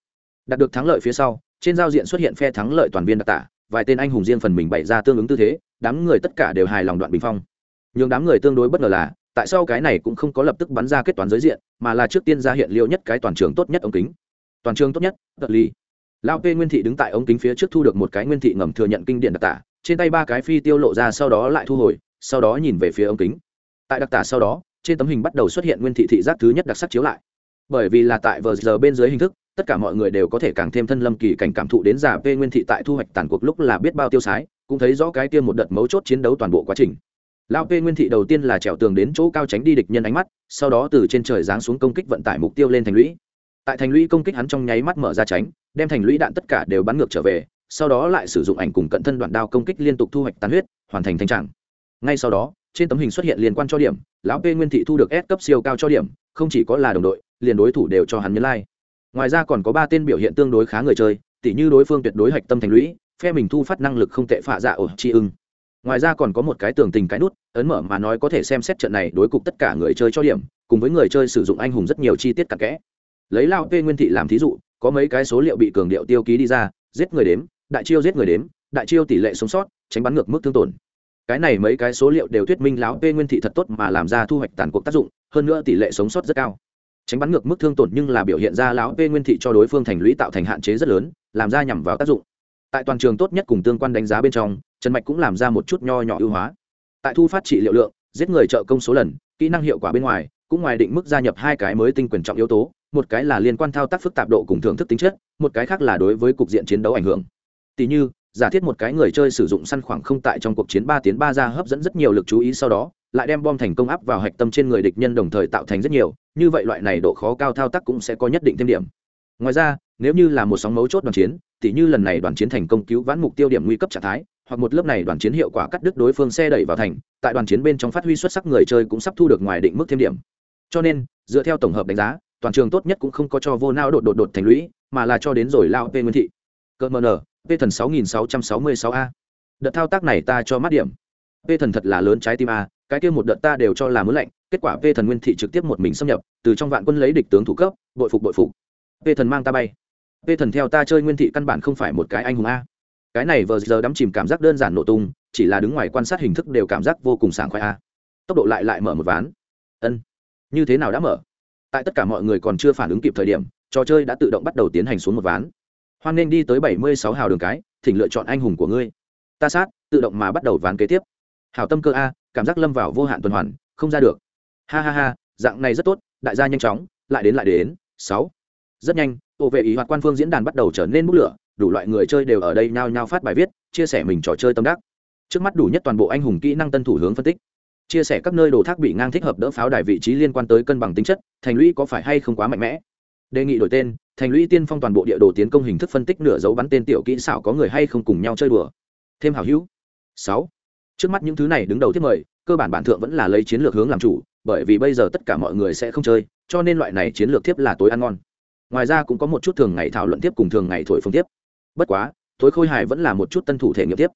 Đạt được thắng lợi phía sau, trên giao diện xuất hiện phe thắng lợi toàn viên đặc tả, vài tên anh hùng riêng phần mình bày ra tương ứng tư thế, đám người tất cả đều hài lòng đoạn bình phong. Nhưng đám người tương đối bất ngờ là, tại sao cái này cũng không có lập tức bắn ra kết toán giới diện, mà là trước tiên ra hiện liêu nhất cái toàn trường tốt nhất ống kính. Toàn trường tốt nhất, tật ly. Lão P Nguyên thị đứng tại ống kính phía trước thu được một cái nguyên thị ngầm thừa nhận kinh điển đặc tả, trên tay ba cái phi tiêu lộ ra sau đó lại thu hồi, sau đó nhìn về phía ống kính tại đặc tả sau đó trên tấm hình bắt đầu xuất hiện nguyên thị thị giác thứ nhất đặc sắc chiếu lại bởi vì là tại vờ giờ bên dưới hình thức tất cả mọi người đều có thể càng thêm thân lâm kỳ cảnh cảm thụ đến giả p nguyên thị tại thu hoạch tàn cuộc lúc là biết bao tiêu sái, cũng thấy rõ cái tiêm một đợt mấu chốt chiến đấu toàn bộ quá trình. Lao p nguyên thị đầu tiên là trèo tường đến chỗ cao tránh đi địch nhân ánh mắt, sau đó từ trên trời giáng xuống công kích vận tải mục tiêu lên thành lũy. Tại thành lũy công kích hắn trong nháy mắt mở ra tránh, đem thành lũy đạn tất cả đều bắn ngược trở về, sau đó lại sử dụng ảnh cùng cận thân đoạn đao công kích liên tục thu hoạch tàn huyết, hoàn thành thanh trạng. Ngay sau đó, trên tấm hình xuất hiện liên quan cho điểm, lão p nguyên thị thu được s cấp siêu cao cho điểm, không chỉ có là đồng đội, liền đối thủ đều cho hắn nhấn lai、like ngoài ra còn có ba tên biểu hiện tương đối khá người chơi, tỉ như đối phương tuyệt đối hạch tâm thành lũy, phe mình thu phát năng lực không tệ phạ dạ ổ chi ưng. Ngoài ra còn có một cái tường tình cái nút, ấn mở mà nói có thể xem xét trận này đối cục tất cả người chơi cho điểm, cùng với người chơi sử dụng anh hùng rất nhiều chi tiết cặn kẽ. Lấy lao p nguyên thị làm thí dụ, có mấy cái số liệu bị cường điệu tiêu ký đi ra, giết người đếm, đại chiêu giết người đếm, đại chiêu tỷ lệ sống sót, tránh bắn ngược mức thương tổn. Cái này mấy cái số liệu đều thuyết minh lão p nguyên thị thật tốt mà làm ra thu hoạch tàn cuộc tác dụng, hơn nữa tỷ lệ sống sót rất cao tránh bắn ngược mức thương tổn nhưng là biểu hiện ra lão p nguyên thị cho đối phương thành lũy tạo thành hạn chế rất lớn, làm ra nhằm vào tác dụng. Tại toàn trường tốt nhất cùng tương quan đánh giá bên trong, trần mạch cũng làm ra một chút nho nhỏ ưu hóa. Tại thu phát trị liệu lượng, giết người trợ công số lần, kỹ năng hiệu quả bên ngoài, cũng ngoài định mức gia nhập hai cái mới tinh quyền trọng yếu tố, một cái là liên quan thao tác phức tạp độ cùng thưởng thức tính chất, một cái khác là đối với cục diện chiến đấu ảnh hưởng. Tỷ như, giả thiết một cái người chơi sử dụng săn khoảng không tại trong cuộc chiến ba tiến ba ra hấp dẫn rất nhiều lực chú ý sau đó lại đem bom thành công áp vào hạch tâm trên người địch nhân đồng thời tạo thành rất nhiều. Như vậy loại này độ khó cao thao tác cũng sẽ có nhất định thêm điểm. Ngoài ra, nếu như là một sóng mấu chốt đoàn chiến, tỉ như lần này đoàn chiến thành công cứu vãn mục tiêu điểm nguy cấp trạng thái, hoặc một lớp này đoàn chiến hiệu quả cắt đứt đối phương xe đẩy vào thành, tại đoàn chiến bên trong phát huy xuất sắc người chơi cũng sắp thu được ngoài định mức thêm điểm. Cho nên, dựa theo tổng hợp đánh giá, toàn trường tốt nhất cũng không có cho vô nao đột đột đột thành lũy, mà là cho đến rồi lao p nguyên thị. Cỡ mờ n p thần sáu nghìn sáu trăm sáu mươi sáu a. Đợt thao tác này ta cho mát điểm p thần thật là lớn trái tim a, cái kia một đợt ta đều cho là mướn lạnh, kết quả p thần nguyên thị trực tiếp một mình xâm nhập, từ trong vạn quân lấy địch tướng thủ cấp, bội phục bội phục. p thần mang ta bay. p thần theo ta chơi nguyên thị căn bản không phải một cái anh hùng a. Cái này vờ giờ đắm chìm cảm giác đơn giản nổ tung, chỉ là đứng ngoài quan sát hình thức đều cảm giác vô cùng sảng khoai a. Tốc độ lại lại mở một ván. Ân. Như thế nào đã mở? Tại tất cả mọi người còn chưa phản ứng kịp thời điểm, trò chơi đã tự động bắt đầu tiến hành xuống một ván. Hoan nên đi tới bảy mươi sáu hào đường cái, thỉnh lựa chọn anh hùng của ngươi. Ta sát, tự động mà bắt đầu ván kế tiếp. Hảo tâm cơ a, cảm giác lâm vào vô hạn tuần hoàn, không ra được. Ha ha ha, dạng này rất tốt, đại gia nhanh chóng, lại đến lại đến, sáu. Rất nhanh ô vệ ý hoạt quan phương diễn đàn bắt đầu trở nên bút lửa, đủ loại người chơi đều ở đây nhao nhao phát bài viết, chia sẻ mình trò chơi tâm đắc. Trước mắt đủ nhất toàn bộ anh hùng kỹ năng tân thủ hướng phân tích. Chia sẻ các nơi đồ thác bị ngang thích hợp đỡ pháo đài vị trí liên quan tới cân bằng tính chất, thành lũy có phải hay không quá mạnh mẽ? Đề nghị đổi tên, thành lũy tiên phong toàn bộ địa đồ tiến công hình thức phân tích nửa dấu bắn tên tiểu kỹ xảo có người hay không cùng nhau chơi đùa. Thêm hảo hữu. Sáu trước mắt những thứ này đứng đầu thiết mời, cơ bản bản thượng vẫn là lấy chiến lược hướng làm chủ, bởi vì bây giờ tất cả mọi người sẽ không chơi, cho nên loại này chiến lược tiếp là tối ăn ngon. Ngoài ra cũng có một chút thường ngày thảo luận tiếp cùng thường ngày thổi phồng tiếp bất quá tối khôi hài vẫn là một chút tân thủ thể nghiệm tiếp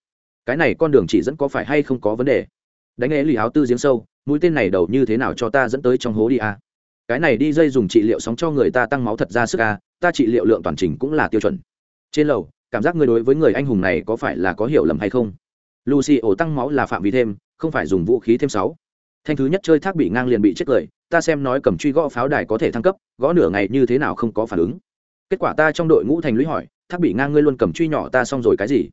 cái này con đường chỉ dẫn có phải hay không có vấn đề. Đánh ế lì áo tư giếng sâu, mũi tên này đầu như thế nào cho ta dẫn tới trong hố đi a cái này đi dây dùng trị liệu sóng cho người ta tăng máu thật ra sức a ta trị liệu lượng toàn trình cũng là tiêu chuẩn. Trên lầu, cảm giác người đối với người anh hùng này có phải là có hiểu lầm hay không? Lucy ổ tăng máu là phạm vi thêm, không phải dùng vũ khí thêm sáu. Thanh thứ nhất chơi thác bị ngang liền bị chết cười, ta xem nói cầm truy gõ pháo đài có thể thăng cấp, gõ nửa ngày như thế nào không có phản ứng. Kết quả ta trong đội ngũ thành lũy hỏi, thác bị ngang ngươi luôn cầm truy nhỏ ta xong rồi cái gì?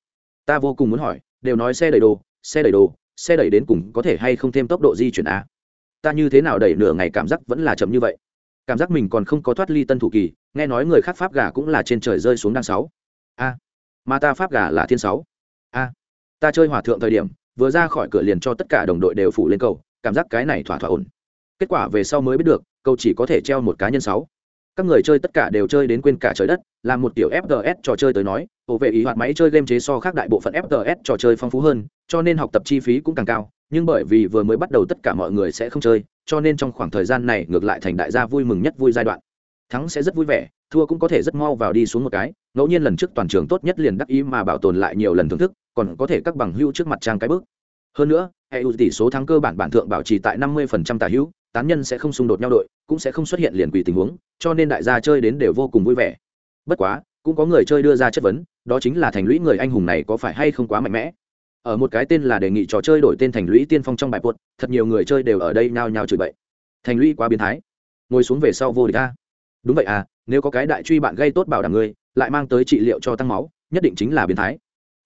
Ta vô cùng muốn hỏi, đều nói xe đẩy đồ, xe đẩy đồ, xe đẩy đến cùng có thể hay không thêm tốc độ di chuyển a ta như thế nào đẩy nửa ngày cảm giác vẫn là chậm như vậy? Cảm giác mình còn không có thoát ly tân thủ kỳ, nghe nói người khác pháp gà cũng là trên trời rơi xuống đang sáu. A, mà ta pháp gà là thiên sáu. A ta chơi hòa thượng thời điểm, vừa ra khỏi cửa liền cho tất cả đồng đội đều phủ lên cầu, cảm giác cái này thỏa thỏa ổn. Kết quả về sau mới biết được, cầu chỉ có thể treo một cá nhân sáu. Các người chơi tất cả đều chơi đến quên cả trời đất, làm một tiểu fts trò chơi tới nói, ổ vệ ý hoạt máy chơi game chế so khác đại bộ phận fts trò chơi phong phú hơn, cho nên học tập chi phí cũng càng cao, nhưng bởi vì vừa mới bắt đầu tất cả mọi người sẽ không chơi, cho nên trong khoảng thời gian này ngược lại thành đại gia vui mừng nhất vui giai đoạn. Thắng sẽ rất vui vẻ, thua cũng có thể rất mau vào đi xuống một cái, ngẫu nhiên lần trước toàn trường tốt nhất liền đắc ý mà bảo tồn lại nhiều lần thưởng thức còn có thể các bằng hữu trước mặt trang cái bước. Hơn nữa hệ ưu tỷ số thắng cơ bản bản thượng bảo trì tại năm mươi tả hữu, tán nhân sẽ không xung đột nhau đội, cũng sẽ không xuất hiện liền quỷ tình huống, cho nên đại gia chơi đến đều vô cùng vui vẻ. Bất quá, cũng có người chơi đưa ra chất vấn, đó chính là thành lũy người anh hùng này có phải hay không quá mạnh mẽ. Ở một cái tên là đề nghị trò chơi đổi tên thành lũy tiên phong trong bài buốt thật nhiều người chơi đều ở đây nhao nhao chửi bậy. Thành lũy quá biến thái. Ngồi xuống về sau vô địch a. Đúng vậy à nếu có cái đại truy bạn gây tốt bảo đảm ngươi, lại mang tới trị liệu cho tăng máu, nhất định chính là biến thái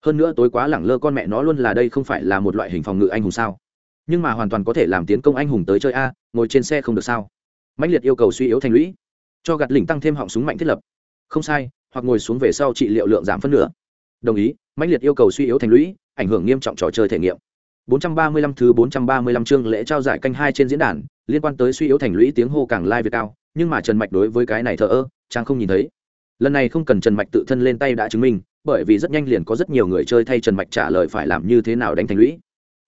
hơn nữa tối quá lẳng lơ con mẹ nó luôn là đây không phải là một loại hình phòng ngự anh hùng sao? Nhưng mà hoàn toàn có thể làm tiến công anh hùng tới chơi a, ngồi trên xe không được sao? Mạnh liệt yêu cầu suy yếu thành lũy, cho gạt lỉnh tăng thêm họng súng mạnh thiết lập. Không sai, hoặc ngồi xuống về sau trị liệu lượng giảm phân nửa. Đồng ý mạnh liệt yêu cầu suy yếu thành lũy, ảnh hưởng nghiêm trọng trò chơi thể nghiệm. 435 thứ 435 chương lễ trao giải canh hai trên diễn đàn, liên quan tới suy yếu thành lũy tiếng hô càng lai việt cao, nhưng mà trần mạch đối với cái này thờ ơ trang không nhìn thấy. Lần này không cần trần mạch tự thân lên tay đã chứng minh bởi vì rất nhanh liền có rất nhiều người chơi thay trần mạch trả lời phải làm như thế nào đánh thành lũy.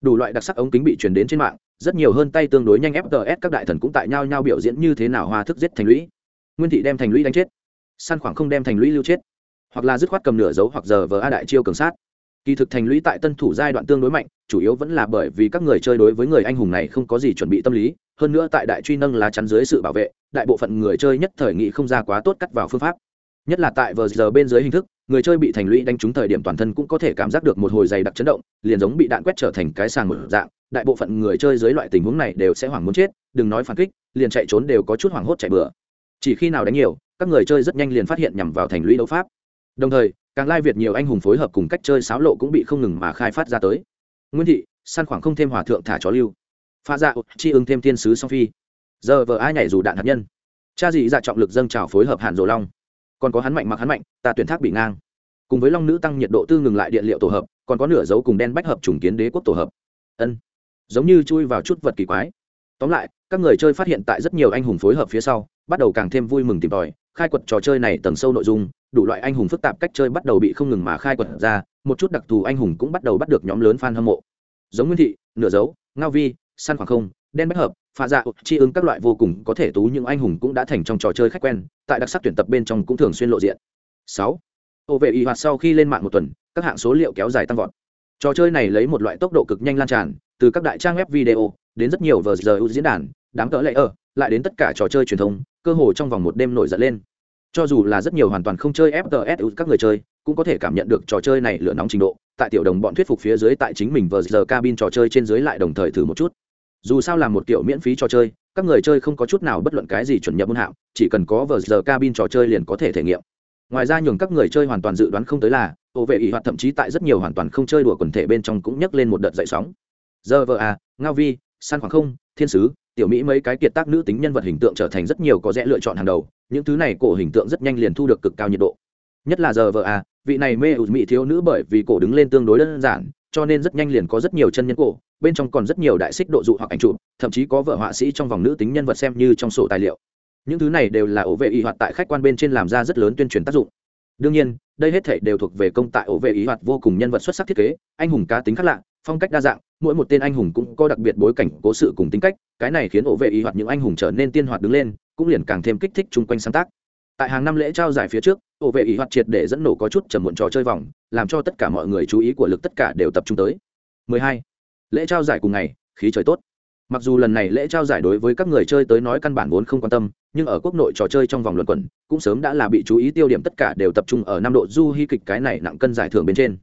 Đủ loại đặc sắc ống kính bị truyền đến trên mạng, rất nhiều hơn tay tương đối nhanh fts các đại thần cũng tại nhau nhau biểu diễn như thế nào hoa thức giết thành lũy. Nguyên thị đem thành lũy đánh chết. Săn khoảng không đem thành lũy lưu chết. Hoặc là dứt khoát cầm nửa dấu hoặc giờ vờ a đại chiêu cường sát. Kỳ thực thành lũy tại tân thủ giai đoạn tương đối mạnh, chủ yếu vẫn là bởi vì các người chơi đối với người anh hùng này không có gì chuẩn bị tâm lý, hơn nữa tại đại truy nâng lá chắn dưới sự bảo vệ, đại bộ phận người chơi nhất thời nghị không ra quá tốt cắt vào phương pháp nhất là tại vờ giờ bên dưới hình thức, người chơi bị thành lũy đánh trúng thời điểm toàn thân cũng có thể cảm giác được một hồi dày đặc chấn động, liền giống bị đạn quét trở thành cái sàng một dạng, đại bộ phận người chơi dưới loại tình huống này đều sẽ hoảng muốn chết, đừng nói phản kích, liền chạy trốn đều có chút hoảng hốt chạy bừa. Chỉ khi nào đánh nhiều, các người chơi rất nhanh liền phát hiện nhằm vào thành lũy đấu pháp. Đồng thời, càng lai việt nhiều anh hùng phối hợp cùng cách chơi sáo lộ cũng bị không ngừng mà khai phát ra tới. Nguyên thị săn khoảng không thêm hòa thượng thả chó lưu. Pha dạ chi ứng thêm thiên sứ song phi. Giờ vợ ai nhảy dù đạn hạt nhân. Cha dị dạ trọng lực dâng trào phối hợp hạn rồ long còn có hắn mạnh mặc hắn mạnh, ta tuyển thác bị ngang. Cùng với long nữ tăng nhiệt độ tư ngừng lại điện liệu tổ hợp, còn có nửa dấu cùng đen bách hợp trùng kiến đế quốc tổ hợp. Ân, giống như chui vào chút vật kỳ quái. Tóm lại, các người chơi phát hiện tại rất nhiều anh hùng phối hợp phía sau, bắt đầu càng thêm vui mừng tìm tòi, khai quật trò chơi này tầng sâu nội dung, đủ loại anh hùng phức tạp cách chơi bắt đầu bị không ngừng mà khai quật ra, một chút đặc thù anh hùng cũng bắt đầu bắt được nhóm lớn fan hâm mộ. Giống nguyên thị, nửa dấu, ngao vi săn khoảng không, đen bách hợp pha dạ chi ứng các loại vô cùng có thể tú những anh hùng cũng đã thành trong trò chơi khách quen, tại đặc sắc tuyển tập bên trong cũng thường xuyên lộ diện. Sáu, ô vệ y hoạt sau khi lên mạng một tuần, các hạng số liệu kéo dài tăng vọt. Trò chơi này lấy một loại tốc độ cực nhanh lan tràn, từ các đại trang web video, đến rất nhiều vờ giờ diễn đàn, đám cỡ lệ ở lại đến tất cả trò chơi truyền thống. cơ hồ trong vòng một đêm nổi giận lên. Cho dù là rất nhiều hoàn toàn không chơi fts các người chơi, cũng có thể cảm nhận được trò chơi này lửa nóng trình độ, tại tiểu đồng bọn thuyết phục phía dưới tại chính mình vờ giờ cabin trò chơi trên dưới lại đồng thời thử một chút dù sao là một kiểu miễn phí trò chơi, các người chơi không có chút nào bất luận cái gì chuẩn nhập môn hạng, chỉ cần có vờ giờ cabin trò chơi liền có thể thể nghiệm. Ngoài ra nhường các người chơi hoàn toàn dự đoán không tới là, ô vệ ỷ hoạt thậm chí tại rất nhiều hoàn toàn không chơi đùa quần thể bên trong cũng nhấc lên một đợt dậy sóng. Giờ vợ à ngao vi, san khoảng không, thiên sứ, tiểu mỹ mấy cái kiệt tác nữ tính nhân vật hình tượng trở thành rất nhiều có rẽ lựa chọn hàng đầu, những thứ này cổ hình tượng rất nhanh liền thu được cực cao nhiệt độ. Nhất là giờ vợ à vị này mê ụt mỹ thiếu nữ bởi vì cổ đứng lên tương đối đơn giản cho nên rất nhanh liền có rất nhiều chân nhân cổ, bên trong còn rất nhiều đại xích độ dụ hoặc ảnh chụp, thậm chí có vợ họa sĩ trong vòng nữ tính nhân vật xem như trong sổ tài liệu. Những thứ này đều là ổ vệ y hoạt tại khách quan bên trên làm ra rất lớn tuyên truyền tác dụng. Đương nhiên, đây hết thể đều thuộc về công tại ổ vệ ý hoạt vô cùng nhân vật xuất sắc thiết kế, anh hùng cá tính khác lạ, phong cách đa dạng, mỗi một tên anh hùng cũng có đặc biệt bối cảnh, cố sự cùng tính cách, cái này khiến ổ vệ ý hoạt những anh hùng trở nên tiên hoạt đứng lên, cũng liền càng thêm kích thích chung quanh sáng tác. Tại hàng năm lễ trao giải phía trước ổ vệ ý hoạt triệt để dẫn nổ có chút trầm muộn trò chơi vòng, làm cho tất cả mọi người chú ý của lực tất cả đều tập trung tới. 12. lễ trao giải cùng ngày, khí trời tốt. Mặc dù lần này lễ trao giải đối với các người chơi tới nói căn bản vốn không quan tâm, nhưng ở quốc nội trò chơi trong vòng luận quẩn, cũng sớm đã là bị chú ý tiêu điểm tất cả đều tập trung ở năm độ du hy kịch cái này nặng cân giải thưởng bên trên.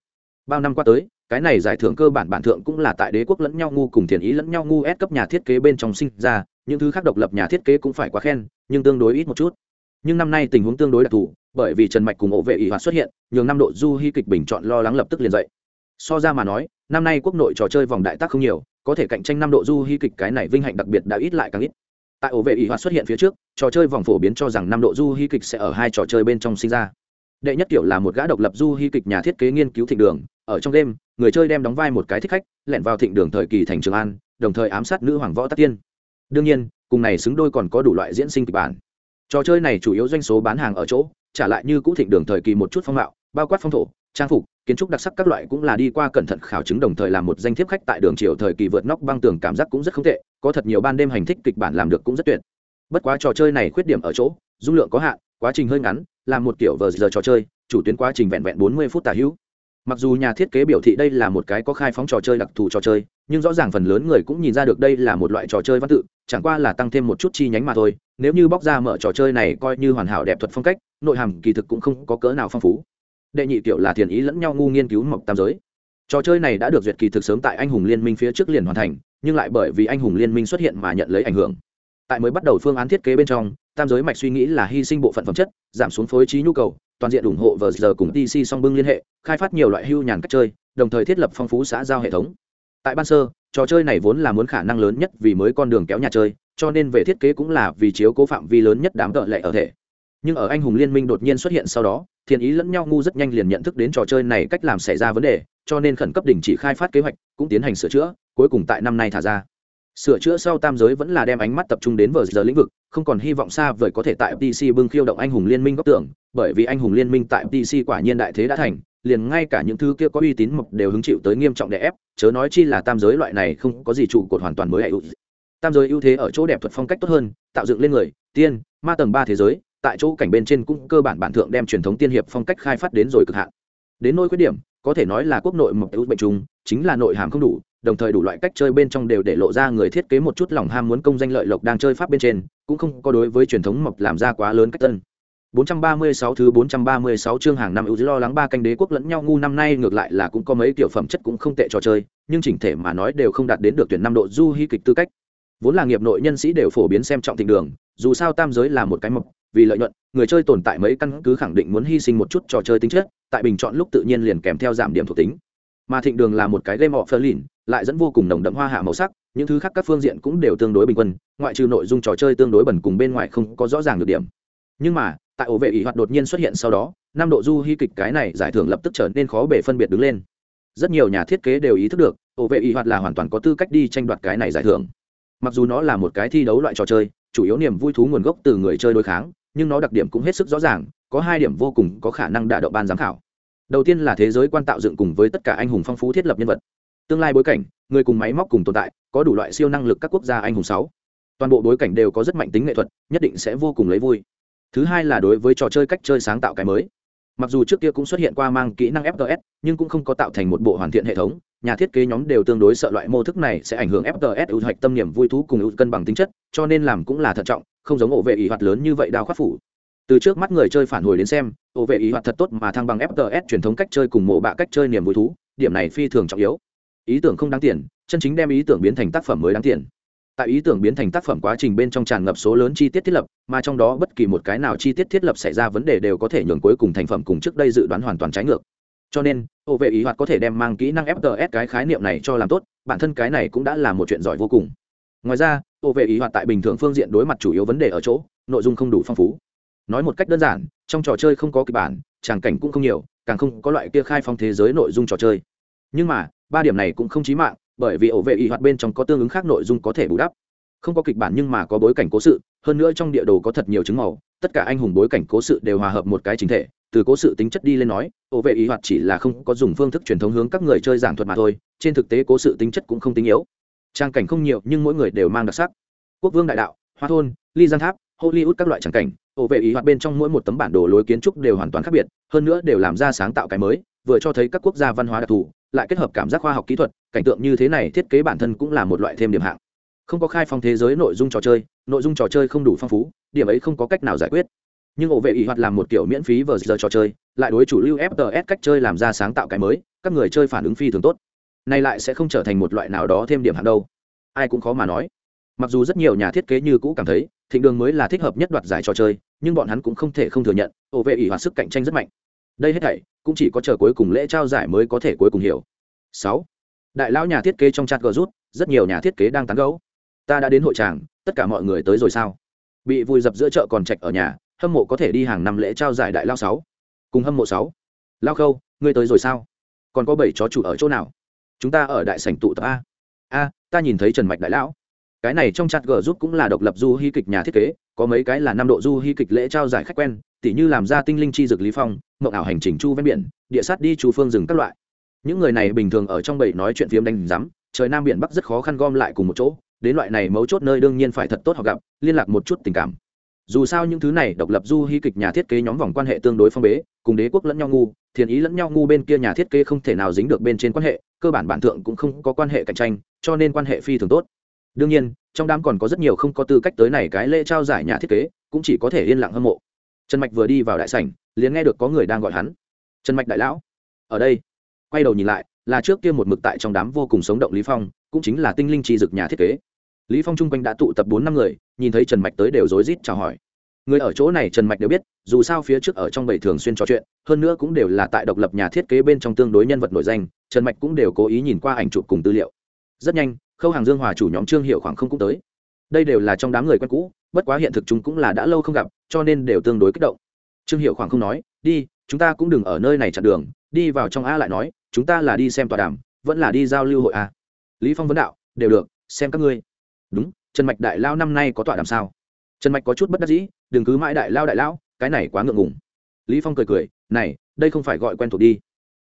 Bao năm qua tới, cái này giải thưởng cơ bản bản thượng cũng là tại đế quốc lẫn nhau ngu cùng thiền ý lẫn nhau ngu ép cấp nhà thiết kế bên trong sinh ra, những thứ khác độc lập nhà thiết kế cũng phải quá khen, nhưng tương đối ít một chút. Nhưng năm nay tình huống tương đối đặc thù bởi vì trần mạch cùng ổ vệ ỷ hoạt xuất hiện, nhường năm độ du hy kịch bình chọn lo lắng lập tức liền dậy. So ra mà nói, năm nay quốc nội trò chơi vòng đại tác không nhiều, có thể cạnh tranh năm độ du hy kịch cái này vinh hạnh đặc biệt đã ít lại càng ít. Tại ổ vệ ỷ hoạt xuất hiện phía trước, trò chơi vòng phổ biến cho rằng năm độ du hy kịch sẽ ở hai trò chơi bên trong sinh ra. Đệ nhất kiểu là một gã độc lập du hy kịch nhà thiết kế nghiên cứu thịnh đường, ở trong đêm, người chơi đem đóng vai một cái thích khách, lẻn vào thịnh đường thời kỳ thành trường an, đồng thời ám sát nữ hoàng võ tắc tiên. Đương nhiên, cùng này xứng đôi còn có đủ loại diễn sinh kịch bản. Trò chơi này chủ yếu doanh số bán hàng ở chỗ trả lại như cũ thịnh đường thời kỳ một chút phong mạo, bao quát phong thổ, trang phục, kiến trúc đặc sắc các loại cũng là đi qua cẩn thận khảo chứng đồng thời làm một danh thiếp khách tại đường triều thời kỳ vượt nóc băng tường cảm giác cũng rất không tệ, có thật nhiều ban đêm hành thích kịch bản làm được cũng rất tuyệt. Bất quá trò chơi này khuyết điểm ở chỗ, dung lượng có hạn, quá trình hơi ngắn là một kiểu vờ giờ trò chơi, chủ tuyến quá trình vẹn vẹn bốn mươi phút tả hữu mặc dù nhà thiết kế biểu thị đây là một cái có khai phóng trò chơi đặc thù trò chơi, nhưng rõ ràng phần lớn người cũng nhìn ra được đây là một loại trò chơi văn tự, chẳng qua là tăng thêm một chút chi nhánh mà thôi. Nếu như bóc ra mở trò chơi này coi như hoàn hảo đẹp thuật phong cách, nội hàm kỳ thực cũng không có cỡ nào phong phú. Đệ nhị tiểu là thiền ý lẫn nhau ngu nghiên cứu mộc tam giới. Trò chơi này đã được duyệt kỳ thực sớm tại anh hùng liên minh phía trước liền hoàn thành, nhưng lại bởi vì anh hùng liên minh xuất hiện mà nhận lấy ảnh hưởng. Tại mới bắt đầu phương án thiết kế bên trong, tam giới mạch suy nghĩ là hy sinh bộ phận phẩm chất, giảm xuống phối trí nhu cầu toàn diện ủng hộ vờ giờ cùng tc song bưng liên hệ, khai phát nhiều loại hưu nhàn cách chơi, đồng thời thiết lập phong phú xã giao hệ thống. Tại ban sơ, trò chơi này vốn là muốn khả năng lớn nhất vì mới con đường kéo nhà chơi, cho nên về thiết kế cũng là vì chiếu cố phạm vi lớn nhất đám tợ lệ ở thể. Nhưng ở anh hùng liên minh đột nhiên xuất hiện sau đó thiền ý lẫn nhau ngu rất nhanh liền nhận thức đến trò chơi này cách làm xảy ra vấn đề, cho nên khẩn cấp đình chỉ khai phát kế hoạch, cũng tiến hành sửa chữa, cuối cùng tại năm nay thả ra sửa chữa sau tam giới vẫn là đem ánh mắt tập trung đến vờ giờ lĩnh vực, không còn hy vọng xa vời có thể tại pc bưng khiêu động anh hùng liên minh góc tưởng bởi vì anh hùng liên minh tại pc quả nhiên đại thế đã thành, liền ngay cả những thứ kia có uy tín mộc đều hứng chịu tới nghiêm trọng đè ép, chớ nói chi là tam giới loại này không có gì trụ cột hoàn toàn mới hệ tam giới ưu thế ở chỗ đẹp thuật phong cách tốt hơn, tạo dựng lên người, tiên, ma tầng ba thế giới, tại chỗ cảnh bên trên cũng cơ bản bản thượng đem truyền thống tiên hiệp phong cách khai phát đến rồi cực hạn. Đến nỗi khuyết điểm, có thể nói là quốc nội mộc ưu bệnh trùng, chính là nội hàm không đủ đồng thời đủ loại cách chơi bên trong đều để lộ ra người thiết kế một chút lòng ham muốn công danh lợi lộc đang chơi pháp bên trên cũng không có đối với truyền thống mộc làm ra quá lớn cách tân 436 thứ 436 chương hàng năm ưu lo lắng ba canh đế quốc lẫn nhau ngu năm nay ngược lại là cũng có mấy tiểu phẩm chất cũng không tệ trò chơi, nhưng chỉnh thể mà nói đều không đạt đến được tuyển năm độ du hí kịch tư cách. Vốn là nghiệp nội nhân sĩ đều phổ biến xem trọng tình đường, dù sao tam giới là một cái mộc, vì lợi nhuận, người chơi tồn tại mấy căn cứ khẳng định muốn hy sinh một chút trò chơi tính chất, tại bình chọn lúc tự nhiên liền kèm theo giảm điểm thuộc tính. Mà thịnh đường là một cái game lìn lại dẫn vô cùng nồng đậm hoa hạ màu sắc, những thứ khác các phương diện cũng đều tương đối bình quân, ngoại trừ nội dung trò chơi tương đối bẩn cùng bên ngoài không có rõ ràng được điểm. Nhưng mà, tại ổ vệ ỷ hoạt đột nhiên xuất hiện sau đó năm độ du hy kịch cái này giải thưởng lập tức trở nên khó bể phân biệt đứng lên. Rất nhiều nhà thiết kế đều ý thức được ổ vệ ỷ hoạt là hoàn toàn có tư cách đi tranh đoạt cái này giải thưởng. Mặc dù nó là một cái thi đấu loại trò chơi chủ yếu niềm vui thú nguồn gốc từ người chơi đối kháng nhưng nó đặc điểm cũng hết sức rõ ràng có hai điểm vô cùng có khả năng đả động ban giám khảo. Đầu tiên là thế giới quan tạo dựng cùng với tất cả anh hùng phong phú thiết lập nhân vật tương lai bối cảnh, người cùng máy móc cùng tồn tại, có đủ loại siêu năng lực các quốc gia anh hùng sáu. Toàn bộ bối cảnh đều có rất mạnh tính nghệ thuật, nhất định sẽ vô cùng lấy vui. Thứ hai là đối với trò chơi cách chơi sáng tạo cái mới. Mặc dù trước kia cũng xuất hiện qua mang kỹ năng fts nhưng cũng không có tạo thành một bộ hoàn thiện hệ thống. Nhà thiết kế nhóm đều tương đối sợ loại mô thức này sẽ ảnh hưởng fts ưu hoạch tâm niệm vui thú cùng ưu cân bằng tính chất, cho nên làm cũng là thận trọng, không giống ổ vệ ý hoạt lớn như vậy đào khắc phủ. Từ trước mắt người chơi phản hồi đến xem, ổ vệ ý hoạt thật tốt mà thăng bằng fts truyền thống cách chơi cùng mộ bạ cách chơi niềm vui thú, điểm này phi thường trọng yếu ý tưởng không đáng tiền, chân chính đem ý tưởng biến thành tác phẩm mới đáng tiền. Tại ý tưởng biến thành tác phẩm quá trình bên trong tràn ngập số lớn chi tiết thiết lập, mà trong đó bất kỳ một cái nào chi tiết thiết lập xảy ra vấn đề đều có thể nhường cuối cùng thành phẩm cùng trước đây dự đoán hoàn toàn trái ngược. Cho nên, ô vệ ý hoạt có thể đem mang kỹ năng fts cái khái niệm này cho làm tốt, bản thân cái này cũng đã là một chuyện giỏi vô cùng. Ngoài ra, ô vệ ý hoạt tại bình thường phương diện đối mặt chủ yếu vấn đề ở chỗ, nội dung không đủ phong phú. Nói một cách đơn giản, trong trò chơi không có kịch bản, tràng cảnh cũng không nhiều, càng không có loại kia khai phong thế giới nội dung trò chơi. Nhưng mà ba điểm này cũng không chí mạng, bởi vì ổ vệ y hoạt bên trong có tương ứng khác nội dung có thể bù đắp. Không có kịch bản nhưng mà có bối cảnh cố sự, hơn nữa trong địa đồ có thật nhiều chứng màu, tất cả anh hùng bối cảnh cố sự đều hòa hợp một cái chính thể. Từ cố sự tính chất đi lên nói, ổ vệ ý hoạt chỉ là không có dùng phương thức truyền thống hướng các người chơi giảng thuật mà thôi, trên thực tế cố sự tính chất cũng không tính yếu. Trang cảnh không nhiều nhưng mỗi người đều mang đặc sắc. Quốc vương đại đạo, hoa thôn, ly giang tháp, hollywood các loại trang cảnh, ổ vệ ý hoạt bên trong mỗi một tấm bản đồ lối kiến trúc đều hoàn toàn khác biệt, hơn nữa đều làm ra sáng tạo cái mới, vừa cho thấy các quốc gia văn hóa đặc thù lại kết hợp cảm giác khoa học kỹ thuật, cảnh tượng như thế này thiết kế bản thân cũng là một loại thêm điểm hạng. Không có khai phong thế giới nội dung trò chơi, nội dung trò chơi không đủ phong phú, điểm ấy không có cách nào giải quyết. Nhưng ổ vệ ý hoạt làm một kiểu miễn phí vờ giờ trò chơi, lại đối chủ lưu fts cách chơi làm ra sáng tạo cái mới, các người chơi phản ứng phi thường tốt. Nay lại sẽ không trở thành một loại nào đó thêm điểm hạng đâu. Ai cũng khó mà nói. Mặc dù rất nhiều nhà thiết kế như cũ cảm thấy, thịnh đường mới là thích hợp nhất đoạt giải trò chơi, nhưng bọn hắn cũng không thể không thừa nhận, ổ vệ ý hoạt sức cạnh tranh rất mạnh đây hết thảy, cũng chỉ có chờ cuối cùng lễ trao giải mới có thể cuối cùng hiểu. Sáu. Đại lão nhà thiết kế trong chat gờ rút, rất nhiều nhà thiết kế đang tán gẫu. Ta đã đến hội tràng, tất cả mọi người tới rồi sao? Bị vùi dập giữa chợ còn trạch ở nhà, hâm mộ có thể đi hàng năm lễ trao giải đại lao sáu. Cùng hâm mộ sáu. Lao khâu, ngươi tới rồi sao? Còn có bảy chó chủ ở chỗ nào? Chúng ta ở đại sảnh tụ tập a. A, ta nhìn thấy trần mạch đại lão. Cái này trong chat gờ giúp cũng là độc lập du hy kịch nhà thiết kế có mấy cái là năm độ du hy kịch lễ trao giải khách quen, tỉ như làm ra tinh linh chi dược lý phong, mộng ảo hành trình chu ven biển, địa sát đi chu phương rừng các loại. Những người này bình thường ở trong bầy nói chuyện phiếm đánh rắm trời nam biển bắc rất khó khăn gom lại cùng một chỗ, đến loại này mấu chốt nơi đương nhiên phải thật tốt họ gặp, liên lạc một chút tình cảm. Dù sao những thứ này độc lập du hy kịch nhà thiết kế nhóm vòng quan hệ tương đối phong bế, cùng đế quốc lẫn nhau ngu, thiền ý lẫn nhau ngu bên kia nhà thiết kế không thể nào dính được bên trên quan hệ, cơ bản bản thượng cũng không có quan hệ cạnh tranh, cho nên quan hệ phi thường tốt đương nhiên, trong đám còn có rất nhiều không có tư cách tới này cái lễ trao giải nhà thiết kế, cũng chỉ có thể yên lặng hâm mộ. Trần mạch vừa đi vào đại sảnh, liền nghe được có người đang gọi hắn. Trần mạch đại lão. Ở đây. Quay đầu nhìn lại, là trước kia một mực tại trong đám vô cùng sống động lý phong, cũng chính là tinh linh tri dực nhà thiết kế. Lý phong chung quanh đã tụ tập bốn năm người, nhìn thấy trần mạch tới đều rối rít chào hỏi. Người ở chỗ này trần mạch đều biết, dù sao phía trước ở trong bảy thường xuyên trò chuyện, hơn nữa cũng đều là tại độc lập nhà thiết kế bên trong tương đối nhân vật nổi danh, trần mạch cũng đều cố ý nhìn qua ảnh chụp cùng tư liệu. Rất nhanh khâu hàng dương hòa chủ nhóm trương hiệu khoảng không cũng tới. Đây đều là trong đám người quen cũ, bất quá hiện thực chúng cũng là đã lâu không gặp, cho nên đều tương đối kích động. Trương hiệu khoảng không nói, đi, chúng ta cũng đừng ở nơi này chặn đường, đi vào trong a lại nói, chúng ta là đi xem tòa đàm, vẫn là đi giao lưu hội a. Lý phong vấn đạo, đều được, xem các ngươi. Đúng, trần mạch đại lao năm nay có tọa đàm sao? Trần mạch có chút bất đắc dĩ, đừng cứ mãi đại lao đại lão cái này quá ngượng ngùng. Lý phong cười cười, này, đây không phải gọi quen thuộc đi.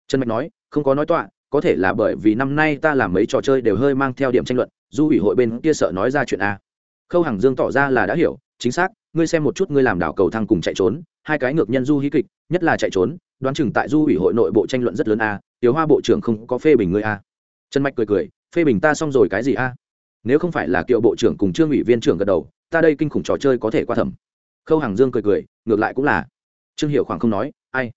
Trần mạch nói, không có nói tọa có thể là bởi vì năm nay ta làm mấy trò chơi đều hơi mang theo điểm tranh luận, du ủy hội bên kia sợ nói ra chuyện a. Khâu hằng dương tỏ ra là đã hiểu, chính xác, ngươi xem một chút ngươi làm đảo cầu thăng cùng chạy trốn, hai cái ngược nhân du hí kịch, nhất là chạy trốn, đoán chừng tại du ủy hội nội bộ tranh luận rất lớn a, tiểu hoa bộ trưởng không có phê bình ngươi a. Trần mạch cười cười, phê bình ta xong rồi cái gì a? Nếu không phải là kiệu bộ trưởng cùng trương ủy viên trưởng gật đầu, ta đây kinh khủng trò chơi có thể qua thẩm. Khâu hàng dương cười cười, ngược lại cũng là. Trương hiệu khoảng không nói, ai?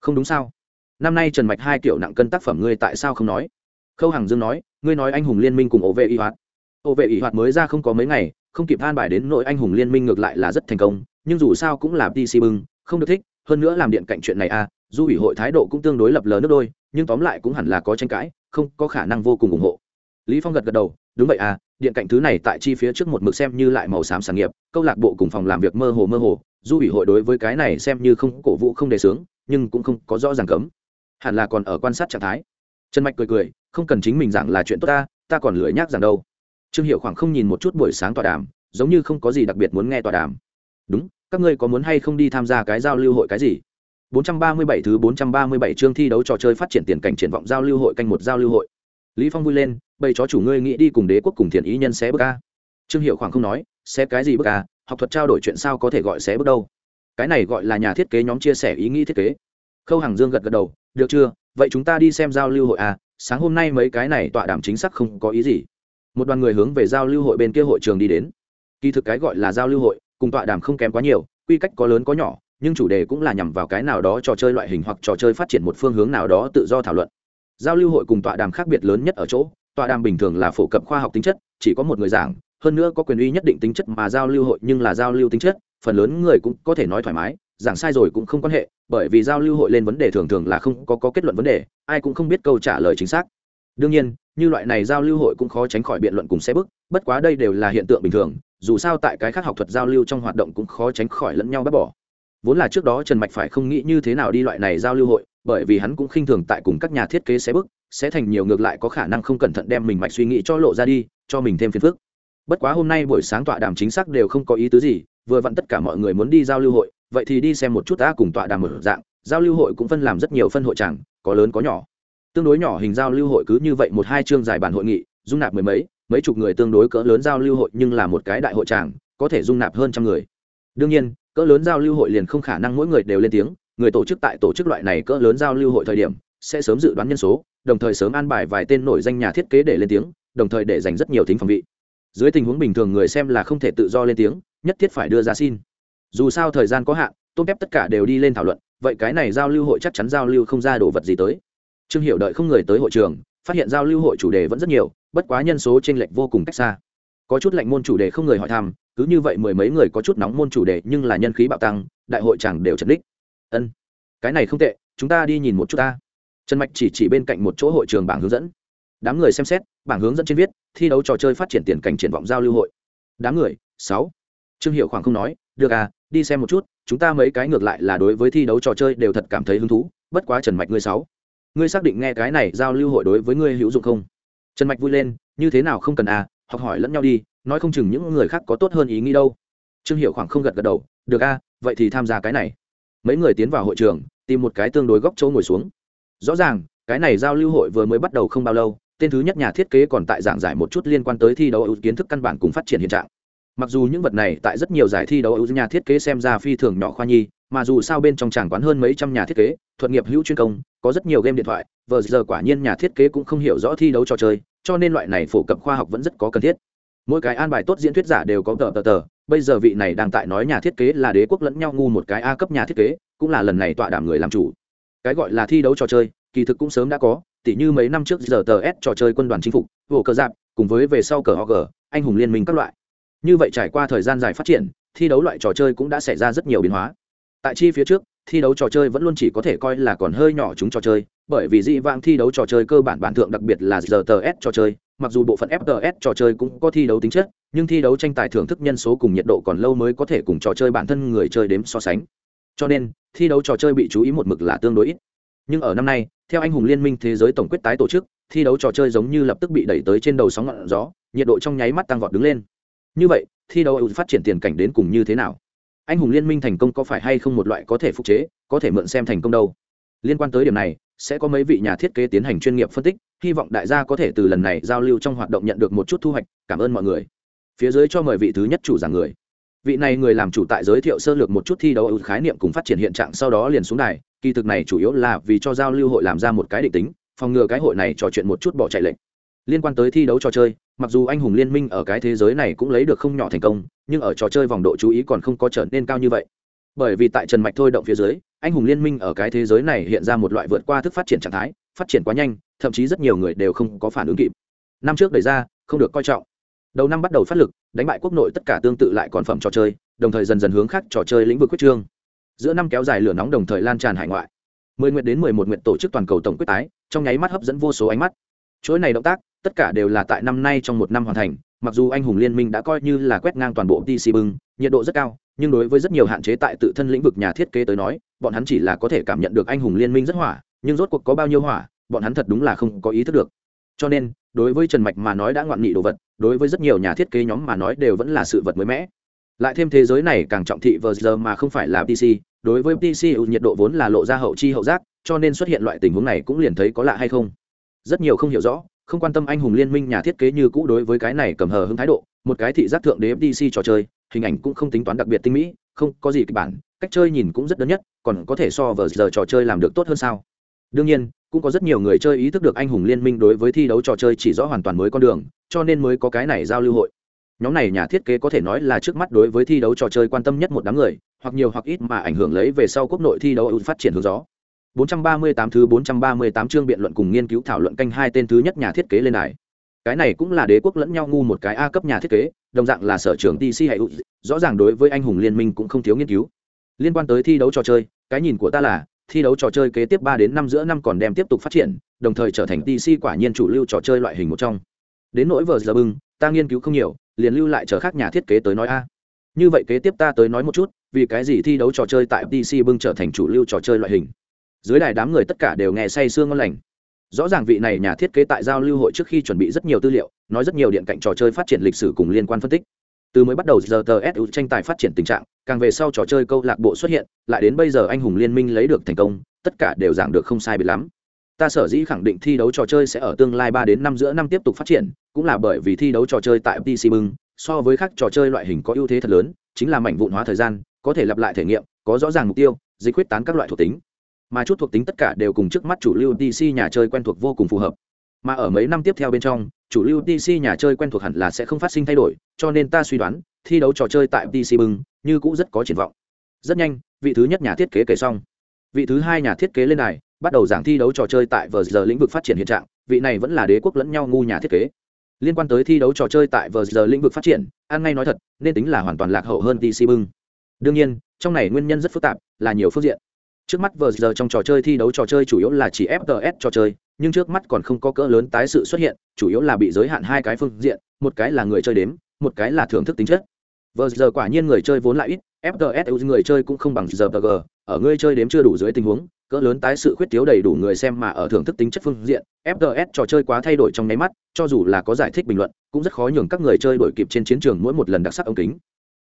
Không đúng sao? Năm nay trần mạch hai kiểu nặng cân tác phẩm ngươi tại sao không nói? Khâu Hằng dương nói, ngươi nói anh hùng liên minh cùng ổ vệ y hoạt. Ổ vệ y hoạt mới ra không có mấy ngày, không kịp than bài đến nội anh hùng liên minh ngược lại là rất thành công, nhưng dù sao cũng là pc bưng, không được thích, hơn nữa làm điện cạnh chuyện này à dù ủy hội thái độ cũng tương đối lập lờ nước đôi, nhưng tóm lại cũng hẳn là có tranh cãi, không có khả năng vô cùng ủng hộ. Lý phong gật gật đầu, đúng vậy à điện cạnh thứ này tại chi phía trước một mực xem như lại màu xám sản nghiệp, câu lạc bộ cùng phòng làm việc mơ hồ mơ hồ, dù ủy hội đối với cái này xem như không cổ vũ không đề sướng nhưng cũng không có rõ ràng cấm hẳn là còn ở quan sát trạng thái. Trần mạch cười cười, không cần chính mình giảng là chuyện tốt ta ta còn lười nhác rằng đâu. Trương hiệu khoảng không nhìn một chút buổi sáng tọa đàm, giống như không có gì đặc biệt muốn nghe tọa đàm. Đúng, các ngươi có muốn hay không đi tham gia cái giao lưu hội cái gì? 437 thứ 437 chương thi đấu trò chơi phát triển tiền cảnh triển vọng giao lưu hội canh một giao lưu hội. Lý phong vui lên bầy chó chủ ngươi nghĩ đi cùng đế quốc cùng thiện ý nhân xé bước a. Trương hiệu khoảng không nói, xé cái gì bước a, học thuật trao đổi chuyện sao có thể gọi xé bước đâu? Cái này gọi là nhà thiết kế nhóm chia sẻ ý nghĩ thiết kế khâu hàng dương gật gật đầu, được chưa? Vậy chúng ta đi xem giao lưu hội à? sáng hôm nay mấy cái này tọa đàm chính xác không có ý gì. Một đoàn người hướng về giao lưu hội bên kia hội trường đi đến. Kỳ thực cái gọi là giao lưu hội, cùng tọa đàm không kém quá nhiều, quy cách có lớn có nhỏ, nhưng chủ đề cũng là nhằm vào cái nào đó trò chơi loại hình hoặc trò chơi phát triển một phương hướng nào đó tự do thảo luận. Giao lưu hội cùng tọa đàm khác biệt lớn nhất ở chỗ, tọa đàm bình thường là phổ cập khoa học tính chất, chỉ có một người giảng, hơn nữa có quyền uy nhất định tính chất mà giao lưu hội nhưng là giao lưu tính chất, phần lớn người cũng có thể nói thoải mái giảng sai rồi cũng không quan hệ bởi vì giao lưu hội lên vấn đề thường thường là không có, có kết luận vấn đề ai cũng không biết câu trả lời chính xác. Đương nhiên như loại này giao lưu hội cũng khó tránh khỏi biện luận cùng xe bức bất quá đây đều là hiện tượng bình thường dù sao tại cái khác học thuật giao lưu trong hoạt động cũng khó tránh khỏi lẫn nhau bác bỏ. Vốn là trước đó trần mạch phải không nghĩ như thế nào đi loại này giao lưu hội bởi vì hắn cũng khinh thường tại cùng các nhà thiết kế xe bức sẽ thành nhiều ngược lại có khả năng không cẩn thận đem mình mạch suy nghĩ cho lộ ra đi cho mình thêm phiền phức. Bất quá hôm nay buổi sáng tọa đàm chính xác đều không có ý tứ gì vừa vặn tất cả mọi người muốn đi giao lưu hội vậy thì đi xem một chút ta cùng tọa đàm mở dạng, giao lưu hội cũng phân làm rất nhiều phân hội chẳng, có lớn có nhỏ. Tương đối nhỏ hình giao lưu hội cứ như vậy một hai chương dài bản hội nghị, dung nạp mười mấy mấy chục người tương đối cỡ lớn giao lưu hội nhưng là một cái đại hội tràng có thể dung nạp hơn trăm người. Đương nhiên, cỡ lớn giao lưu hội liền không khả năng mỗi người đều lên tiếng, người tổ chức tại tổ chức loại này cỡ lớn giao lưu hội thời điểm, sẽ sớm dự đoán nhân số, đồng thời sớm an bài vài tên nổi danh nhà thiết kế để lên tiếng, đồng thời để dành rất nhiều thính phòng vị. Dưới tình huống bình thường người xem là không thể tự do lên tiếng, nhất thiết phải đưa ra xin dù sao thời gian có hạn tôn ép tất cả đều đi lên thảo luận, vậy cái này giao lưu hội chắc chắn giao lưu không ra đồ vật gì tới. Trương hiệu đợi không người tới hội trường, phát hiện giao lưu hội chủ đề vẫn rất nhiều, bất quá nhân số t r ê n lệch vô cùng cách xa. Có chút lạnh môn chủ đề không người hỏi thăm, cứ như vậy mười mấy người có chút nóng môn chủ đề nhưng là nhân khí bạo tăng, đại hội chẳng đều trật đích ân, cái này không tệ, chúng ta đi nhìn một chút ta. Trần mạch chỉ chỉ bên cạnh một chỗ hội trường bảng hướng dẫn. Đám người xem xét, bảng hướng dẫn trên viết, thi đấu trò chơi phát triển tiền cảnh triển vọng giao lưu hội. Đám người, sáu trương hiệu khoảng không nói được à đi xem một chút chúng ta mấy cái ngược lại là đối với thi đấu trò chơi đều thật cảm thấy hứng thú bất quá trần mạch ngươi sáu ngươi xác định nghe cái này giao lưu hội đối với ngươi hữu dụng không? Trần mạch vui lên như thế nào không cần à học hỏi lẫn nhau đi nói không chừng những người khác có tốt hơn ý nghĩ đâu. Trương hiệu khoảng không gật gật đầu được a à, vậy thì tham gia cái này. Mấy người tiến vào hội trường tìm một cái tương đối góc chỗ ngồi xuống. Rõ ràng cái này giao lưu hội vừa mới bắt đầu không bao lâu tên thứ nhất nhà thiết kế còn tại giảng giải một chút liên quan tới thi đấu kiến thức căn bản cùng phát triển hiện trạng mặc dù những vật này tại rất nhiều giải thi đấu ưu nhà thiết kế xem ra phi thường nhỏ khoa nhi, mà dù sao bên trong tràng quán hơn mấy trăm nhà thiết kế, thuật nghiệp hữu chuyên công, có rất nhiều game điện thoại vờ giờ quả nhiên nhà thiết kế cũng không hiểu rõ thi đấu trò chơi, cho nên loại này phổ cập khoa học vẫn rất có cần thiết. Mỗi cái an bài tốt diễn thuyết giả đều có tờ tờ tờ, bây giờ vị này đang tại nói nhà thiết kế là đế quốc lẫn nhau ngu một cái a cấp nhà thiết kế, cũng là lần này tọa đảm người làm chủ. Cái gọi là thi đấu trò chơi, kỳ thực cũng sớm đã có, tỉ như mấy năm trước giờ tờ s trò chơi quân đoàn chính phủ vô cơ giáp, cùng với về sau cờ ho anh hùng liên minh các loại như vậy trải qua thời gian dài phát triển, thi đấu loại trò chơi cũng đã xảy ra rất nhiều biến hóa. Tại chi phía trước, thi đấu trò chơi vẫn luôn chỉ có thể coi là còn hơi nhỏ chúng trò chơi, bởi vì dị vãng thi đấu trò chơi cơ bản bản thượng đặc biệt là rts trò chơi, mặc dù bộ phận fts trò chơi cũng có thi đấu tính chất, nhưng thi đấu tranh tài thưởng thức nhân số cùng nhiệt độ còn lâu mới có thể cùng trò chơi bản thân người chơi đếm so sánh. Cho nên, thi đấu trò chơi bị chú ý một mực là tương đối ít. Nhưng ở năm nay, theo anh hùng liên minh thế giới tổng quyết tái tổ chức, thi đấu trò chơi giống như lập tức bị đẩy tới trên đầu sóng ngọn gió, nhiệt độ trong nháy mắt tăng vọt đứng lên như vậy, thi đấu phát triển tiền cảnh đến cùng như thế nào? Anh hùng liên minh thành công có phải hay không một loại có thể phục chế, có thể mượn xem thành công đâu? Liên quan tới điểm này, sẽ có mấy vị nhà thiết kế tiến hành chuyên nghiệp phân tích, hy vọng đại gia có thể từ lần này giao lưu trong hoạt động nhận được một chút thu hoạch, cảm ơn mọi người. Phía dưới cho mời vị thứ nhất chủ giảng người. Vị này người làm chủ tại giới thiệu sơ lược một chút thi đấu khái niệm cùng phát triển hiện trạng sau đó liền xuống đài, kỳ thực này chủ yếu là vì cho giao lưu hội làm ra một cái định tính, phòng ngừa cái hội này trò chuyện một chút bỏ chạy lệnh liên quan tới thi đấu trò chơi mặc dù anh hùng liên minh ở cái thế giới này cũng lấy được không nhỏ thành công, nhưng ở trò chơi vòng độ chú ý còn không có trở nên cao như vậy. Bởi vì tại trần mạch thôi động phía dưới, anh hùng liên minh ở cái thế giới này hiện ra một loại vượt qua thức phát triển trạng thái, phát triển quá nhanh, thậm chí rất nhiều người đều không có phản ứng kịp. Năm trước đẩy ra, không được coi trọng. Đầu năm bắt đầu phát lực, đánh bại quốc nội tất cả tương tự lại còn phẩm trò chơi, đồng thời dần dần hướng khác trò chơi lĩnh vực quyết trương. Giữa năm kéo dài lửa nóng đồng thời lan tràn hải ngoại. Mười nguyện đến mười một nguyện tổ chức toàn cầu tổng quyết tái, trong nháy mắt hấp dẫn vô số ánh mắt chuỗi này động tác, tất cả đều là tại năm nay trong một năm hoàn thành, mặc dù anh hùng liên minh đã coi như là quét ngang toàn bộ DC bưng, nhiệt độ rất cao, nhưng đối với rất nhiều hạn chế tại tự thân lĩnh vực nhà thiết kế tới nói, bọn hắn chỉ là có thể cảm nhận được anh hùng liên minh rất hỏa, nhưng rốt cuộc có bao nhiêu hỏa, bọn hắn thật đúng là không có ý thức được. Cho nên, đối với trần mạch mà nói đã ngoạn nghị đồ vật, đối với rất nhiều nhà thiết kế nhóm mà nói đều vẫn là sự vật mới mẻ. Lại thêm thế giới này càng trọng thị vờ giờ mà không phải là pc đối với pc ừ, nhiệt độ vốn là lộ ra hậu chi hậu giác, cho nên xuất hiện loại tình huống này cũng liền thấy có lạ hay không rất nhiều không hiểu rõ, không quan tâm anh hùng liên minh nhà thiết kế như cũ đối với cái này cầm hờ hứng thái độ, một cái thị giác thượng đế fdc trò chơi, hình ảnh cũng không tính toán đặc biệt tinh mỹ, không có gì kịch bản, cách chơi nhìn cũng rất đơn nhất, còn có thể so với giờ trò chơi làm được tốt hơn sao? Đương nhiên, cũng có rất nhiều người chơi ý thức được anh hùng liên minh đối với thi đấu trò chơi chỉ rõ hoàn toàn mới con đường, cho nên mới có cái này giao lưu hội. Nhóm này nhà thiết kế có thể nói là trước mắt đối với thi đấu trò chơi quan tâm nhất một đám người, hoặc nhiều hoặc ít mà ảnh hưởng lấy về sau quốc nội thi đấu phát triển hướng gió. 438 thứ 438 chương biện luận cùng nghiên cứu thảo luận canh hai tên thứ nhất nhà thiết kế lên đài. Cái này cũng là đế quốc lẫn nhau ngu một cái A cấp nhà thiết kế, đồng dạng là sở trưởng TC hay rõ ràng đối với anh hùng liên minh cũng không thiếu nghiên cứu. Liên quan tới thi đấu trò chơi, cái nhìn của ta là, thi đấu trò chơi kế tiếp 3 đến 5 giữa năm còn đem tiếp tục phát triển, đồng thời trở thành TC quả nhiên chủ lưu trò chơi loại hình một trong. Đến nỗi vở giờ bưng, ta nghiên cứu không nhiều, liền lưu lại chờ khác nhà thiết kế tới nói a. Như vậy kế tiếp ta tới nói một chút, vì cái gì thi đấu trò chơi tại TC bưng trở thành chủ lưu trò chơi loại hình dưới đài đám người tất cả đều nghe say sương ngon lành. Rõ ràng vị này nhà thiết kế tại giao lưu hội trước khi chuẩn bị rất nhiều tư liệu, nói rất nhiều điện cạnh trò chơi phát triển lịch sử cùng liên quan phân tích. Từ mới bắt đầu giờ tờ su tranh tài phát triển tình trạng, càng về sau trò chơi câu lạc bộ xuất hiện, lại đến bây giờ anh hùng liên minh lấy được thành công, tất cả đều giảng được không sai biệt lắm. Ta sở dĩ khẳng định thi đấu trò chơi sẽ ở tương lai ba đến năm giữa năm tiếp tục phát triển, cũng là bởi vì thi đấu trò chơi tại pc bưng, so với các trò chơi loại hình có ưu thế thật lớn, chính là mảnh vụn hóa thời gian, có thể lặp lại thể nghiệm, có rõ ràng mục tiêu, dịch quyết tán các loại thuộc tính mà chút thuộc tính tất cả đều cùng trước mắt chủ lưu DC nhà chơi quen thuộc vô cùng phù hợp. Mà ở mấy năm tiếp theo bên trong, chủ lưu DC nhà chơi quen thuộc hẳn là sẽ không phát sinh thay đổi, cho nên ta suy đoán, thi đấu trò chơi tại DC bưng như cũ rất có triển vọng. Rất nhanh, vị thứ nhất nhà thiết kế kể xong. Vị thứ hai nhà thiết kế lên này bắt đầu giảng thi đấu trò chơi tại vờ giờ lĩnh vực phát triển hiện trạng, vị này vẫn là đế quốc lẫn nhau ngu nhà thiết kế. Liên quan tới thi đấu trò chơi tại vờ giờ lĩnh vực phát triển, ăn ngay nói thật, nên tính là hoàn toàn lạc hậu hơn DC bưng. Đương nhiên, trong này nguyên nhân rất phức tạp, là nhiều phương diện trước mắt vờ giờ trong trò chơi thi đấu trò chơi chủ yếu là chỉ fts trò chơi, nhưng trước mắt còn không có cỡ lớn tái sự xuất hiện, chủ yếu là bị giới hạn hai cái phương diện, một cái là người chơi đếm, một cái là thưởng thức tính chất. Vờ giờ quả nhiên người chơi vốn lại ít fts người chơi cũng không bằng giờ g, ở người chơi đếm chưa đủ dưới tình huống, cỡ lớn tái sự khuyết thiếu đầy đủ người xem mà ở thưởng thức tính chất phương diện fts trò chơi quá thay đổi trong nháy mắt, cho dù là có giải thích bình luận, cũng rất khó nhường các người chơi đổi kịp trên chiến trường mỗi một lần đặc sắc ống kính.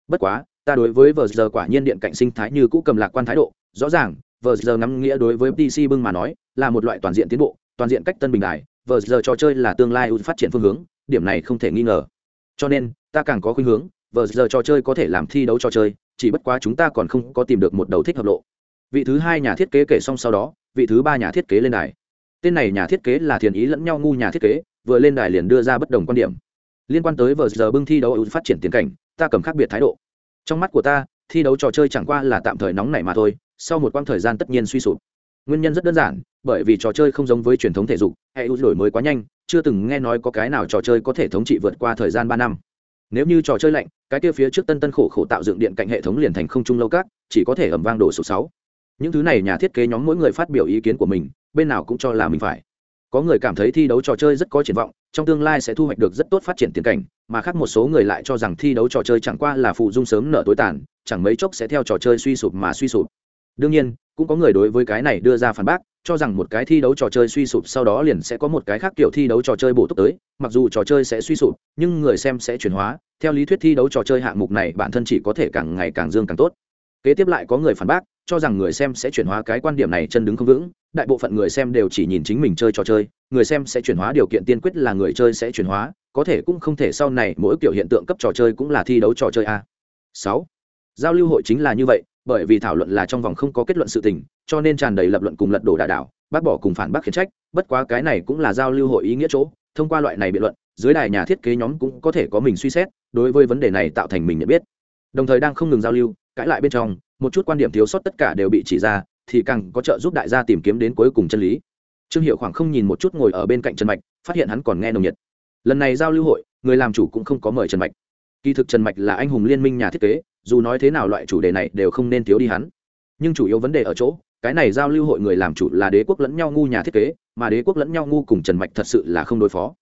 Bất quá, ta đối với vờ giờ quả nhiên điện cạnh sinh thái như cũ cầm lạc quan thái độ, rõ ràng vờ giờ ngắm nghĩa đối với pc bưng mà nói, là một loại toàn diện tiến bộ, toàn diện cách tân bình đại vờ giờ trò chơi là tương lai phát triển phương hướng, điểm này không thể nghi ngờ. Cho nên, ta càng có khuynh hướng, vờ giờ trò chơi có thể làm thi đấu trò chơi, chỉ bất quá chúng ta còn không có tìm được một đầu thích hợp lộ. Vị thứ hai nhà thiết kế kể xong sau đó, vị thứ ba nhà thiết kế lên đài. Tên này nhà thiết kế là thiền ý lẫn nhau ngu nhà thiết kế, vừa lên đài liền đưa ra bất đồng quan điểm. Liên quan tới vờ giờ bưng thi đấu ưu phát triển tiến cảnh, ta cầm khác biệt thái độ. Trong mắt của ta, thi đấu trò chơi chẳng qua là tạm thời nóng này mà thôi sau một quãng thời gian tất nhiên suy sụp. Nguyên nhân rất đơn giản, bởi vì trò chơi không giống với truyền thống thể dục, hệ hay đổi mới quá nhanh, chưa từng nghe nói có cái nào trò chơi có thể thống trị vượt qua thời gian ba năm. Nếu như trò chơi lạnh, cái kia phía trước tân tân khổ khổ tạo dựng điện cạnh hệ thống liền thành không trung lâu các chỉ có thể ẩm vang đổ số sáu. Những thứ này nhà thiết kế nhóm mỗi người phát biểu ý kiến của mình, bên nào cũng cho là mình phải. Có người cảm thấy thi đấu trò chơi rất có triển vọng, trong tương lai sẽ thu hoạch được rất tốt phát triển tiền cảnh, mà khác một số người lại cho rằng thi đấu trò chơi chẳng qua là phụ dung sớm nở tối tàn, chẳng mấy chốc sẽ theo trò chơi suy sụp mà suy sụp đương nhiên, cũng có người đối với cái này đưa ra phản bác, cho rằng một cái thi đấu trò chơi suy sụp sau đó liền sẽ có một cái khác kiểu thi đấu trò chơi bổ túc tới, mặc dù trò chơi sẽ suy sụp, nhưng người xem sẽ chuyển hóa. Theo lý thuyết thi đấu trò chơi hạng mục này bản thân chỉ có thể càng ngày càng dương càng tốt. Kế tiếp lại có người phản bác, cho rằng người xem sẽ chuyển hóa cái quan điểm này chân đứng không vững. Đại bộ phận người xem đều chỉ nhìn chính mình chơi trò chơi, người xem sẽ chuyển hóa điều kiện tiên quyết là người chơi sẽ chuyển hóa, có thể cũng không thể sau này mỗi kiểu hiện tượng cấp trò chơi cũng là thi đấu trò chơi a. Sáu. Giao lưu hội chính là như vậy bởi vì thảo luận là trong vòng không có kết luận sự tình, cho nên tràn đầy lập luận cùng lật đổ đà đảo, bác bỏ cùng phản bác khiển trách, bất quá cái này cũng là giao lưu hội ý nghĩa chỗ, thông qua loại này biện luận, dưới đài nhà thiết kế nhóm cũng có thể có mình suy xét, đối với vấn đề này tạo thành mình nhận biết. Đồng thời đang không ngừng giao lưu, cãi lại bên trong, một chút quan điểm thiếu sót tất cả đều bị chỉ ra, thì càng có trợ giúp đại gia tìm kiếm đến cuối cùng chân lý. Trương hiệu khoảng không nhìn một chút ngồi ở bên cạnh trần mạch, phát hiện hắn còn nghe nồng nhiệt. Lần này giao lưu hội, người làm chủ cũng không có mời trần mạch kỳ thực trần mạch là anh hùng liên minh nhà thiết kế, dù nói thế nào loại chủ đề này đều không nên thiếu đi hắn. Nhưng chủ yếu vấn đề ở chỗ, cái này giao lưu hội người làm chủ là đế quốc lẫn nhau ngu nhà thiết kế, mà đế quốc lẫn nhau ngu cùng trần mạch thật sự là không đối phó.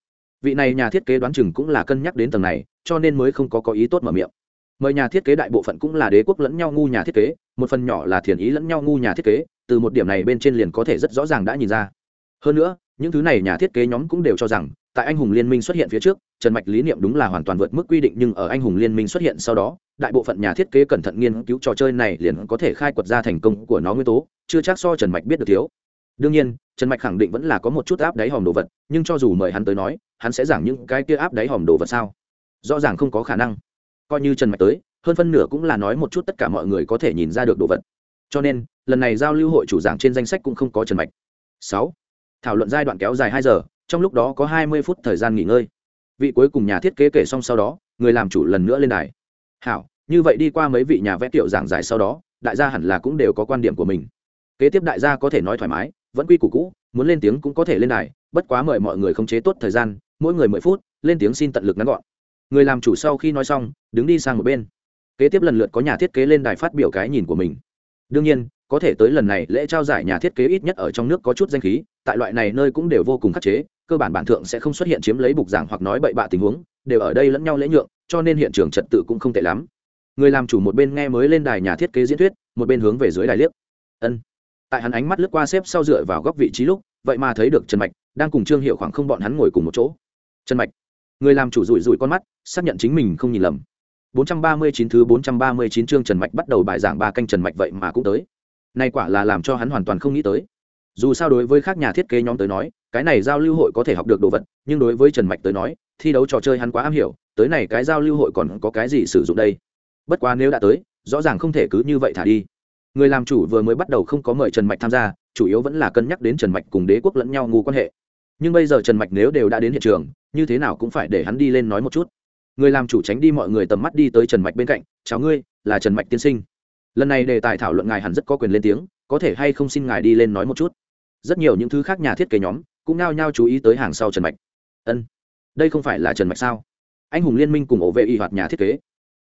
Vị này nhà thiết kế đoán chừng cũng là cân nhắc đến tầng này, cho nên mới không có có ý tốt mở miệng. Mời nhà thiết kế đại bộ phận cũng là đế quốc lẫn nhau ngu nhà thiết kế, một phần nhỏ là thiền ý lẫn nhau ngu nhà thiết kế, từ một điểm này bên trên liền có thể rất rõ ràng đã nhìn ra. Hơn nữa những thứ này nhà thiết kế nhóm cũng đều cho rằng, tại anh hùng liên minh xuất hiện phía trước, trần mạch lý niệm đúng là hoàn toàn vượt mức quy định nhưng ở anh hùng liên minh xuất hiện sau đó, đại bộ phận nhà thiết kế cẩn thận nghiên cứu trò chơi này liền có thể khai quật ra thành công của nó nguyên tố, chưa chắc so trần mạch biết được thiếu. Đương nhiên, trần mạch khẳng định vẫn là có một chút áp đáy hòm đồ vật, nhưng cho dù mời hắn tới nói, hắn sẽ giảng những cái kia áp đáy hòm đồ vật sao? Rõ ràng không có khả năng. Coi như trần mạch tới, hơn phân nửa cũng là nói một chút tất cả mọi người có thể nhìn ra được đồ vật. Cho nên, lần này giao lưu hội chủ giảng trên danh sách cũng không có trần mạch. Sáu thảo luận giai đoạn kéo dài hai giờ, trong lúc đó có hai mươi phút thời gian nghỉ ngơi. Vị cuối cùng nhà thiết kế kể xong sau đó, người làm chủ lần nữa lên đài. Hảo, như vậy đi qua mấy vị nhà vẽ tiểu giảng giải sau đó, đại gia hẳn là cũng đều có quan điểm của mình. Kế tiếp đại gia có thể nói thoải mái, vẫn quy củ cũ, muốn lên tiếng cũng có thể lên đài, bất quá mời mọi người khống chế tốt thời gian, mỗi người mười phút, lên tiếng xin tận lực ngắn gọn. Người làm chủ sau khi nói xong, đứng đi sang một bên. Kế tiếp lần lượt có nhà thiết kế lên đài phát biểu cái nhìn của mình. Đương nhiên có thể tới lần này lễ trao giải nhà thiết kế ít nhất ở trong nước có chút danh khí, tại loại này nơi cũng đều vô cùng khắc chế, cơ bản bản thượng sẽ không xuất hiện chiếm lấy bục giảng hoặc nói bậy bạ tình huống, đều ở đây lẫn nhau lễ nhượng, cho nên hiện trường trật tự cũng không tệ lắm. Người làm chủ một bên nghe mới lên đài nhà thiết kế diễn thuyết, một bên hướng về dưới đài liếc. Ân. Tại hắn ánh mắt lướt qua xếp sau dựa vào góc vị trí lúc, vậy mà thấy được trần mạch, đang cùng trương hiệu khoảng không bọn hắn ngồi cùng một chỗ. Trần mạch. Người làm chủ rủi rủi con mắt, xác nhận chính mình không nhìn lầm. 439 thứ 439 chương Trần Mạch bắt đầu bài giảng ba canh Trần Mạch vậy mà cũng tới. Này quả là làm cho hắn hoàn toàn không nghĩ tới. Dù sao đối với các nhà thiết kế nhóm tới nói, cái này giao lưu hội có thể học được đồ vật, nhưng đối với Trần Mạch tới nói, thi đấu trò chơi hắn quá am hiểu, tới này cái giao lưu hội còn có cái gì sử dụng đây. Bất quá nếu đã tới, rõ ràng không thể cứ như vậy thả đi. Người làm chủ vừa mới bắt đầu không có mời Trần Mạch tham gia, chủ yếu vẫn là cân nhắc đến Trần Mạch cùng đế quốc lẫn nhau ngu quan hệ. Nhưng bây giờ Trần Mạch nếu đều đã đến hiện trường, như thế nào cũng phải để hắn đi lên nói một chút người làm chủ tránh đi mọi người tầm mắt đi tới trần mạch bên cạnh chào ngươi là trần mạch tiên sinh lần này đề tài thảo luận ngài hẳn rất có quyền lên tiếng, có thể hay không xin ngài đi lên nói một chút. Rất nhiều những thứ khác nhà thiết kế nhóm cũng nao nhao chú ý tới hàng sau trần mạch. Ân, đây không phải là trần mạch sao? Anh hùng liên minh cùng ổ vệ y hoạt nhà thiết kế.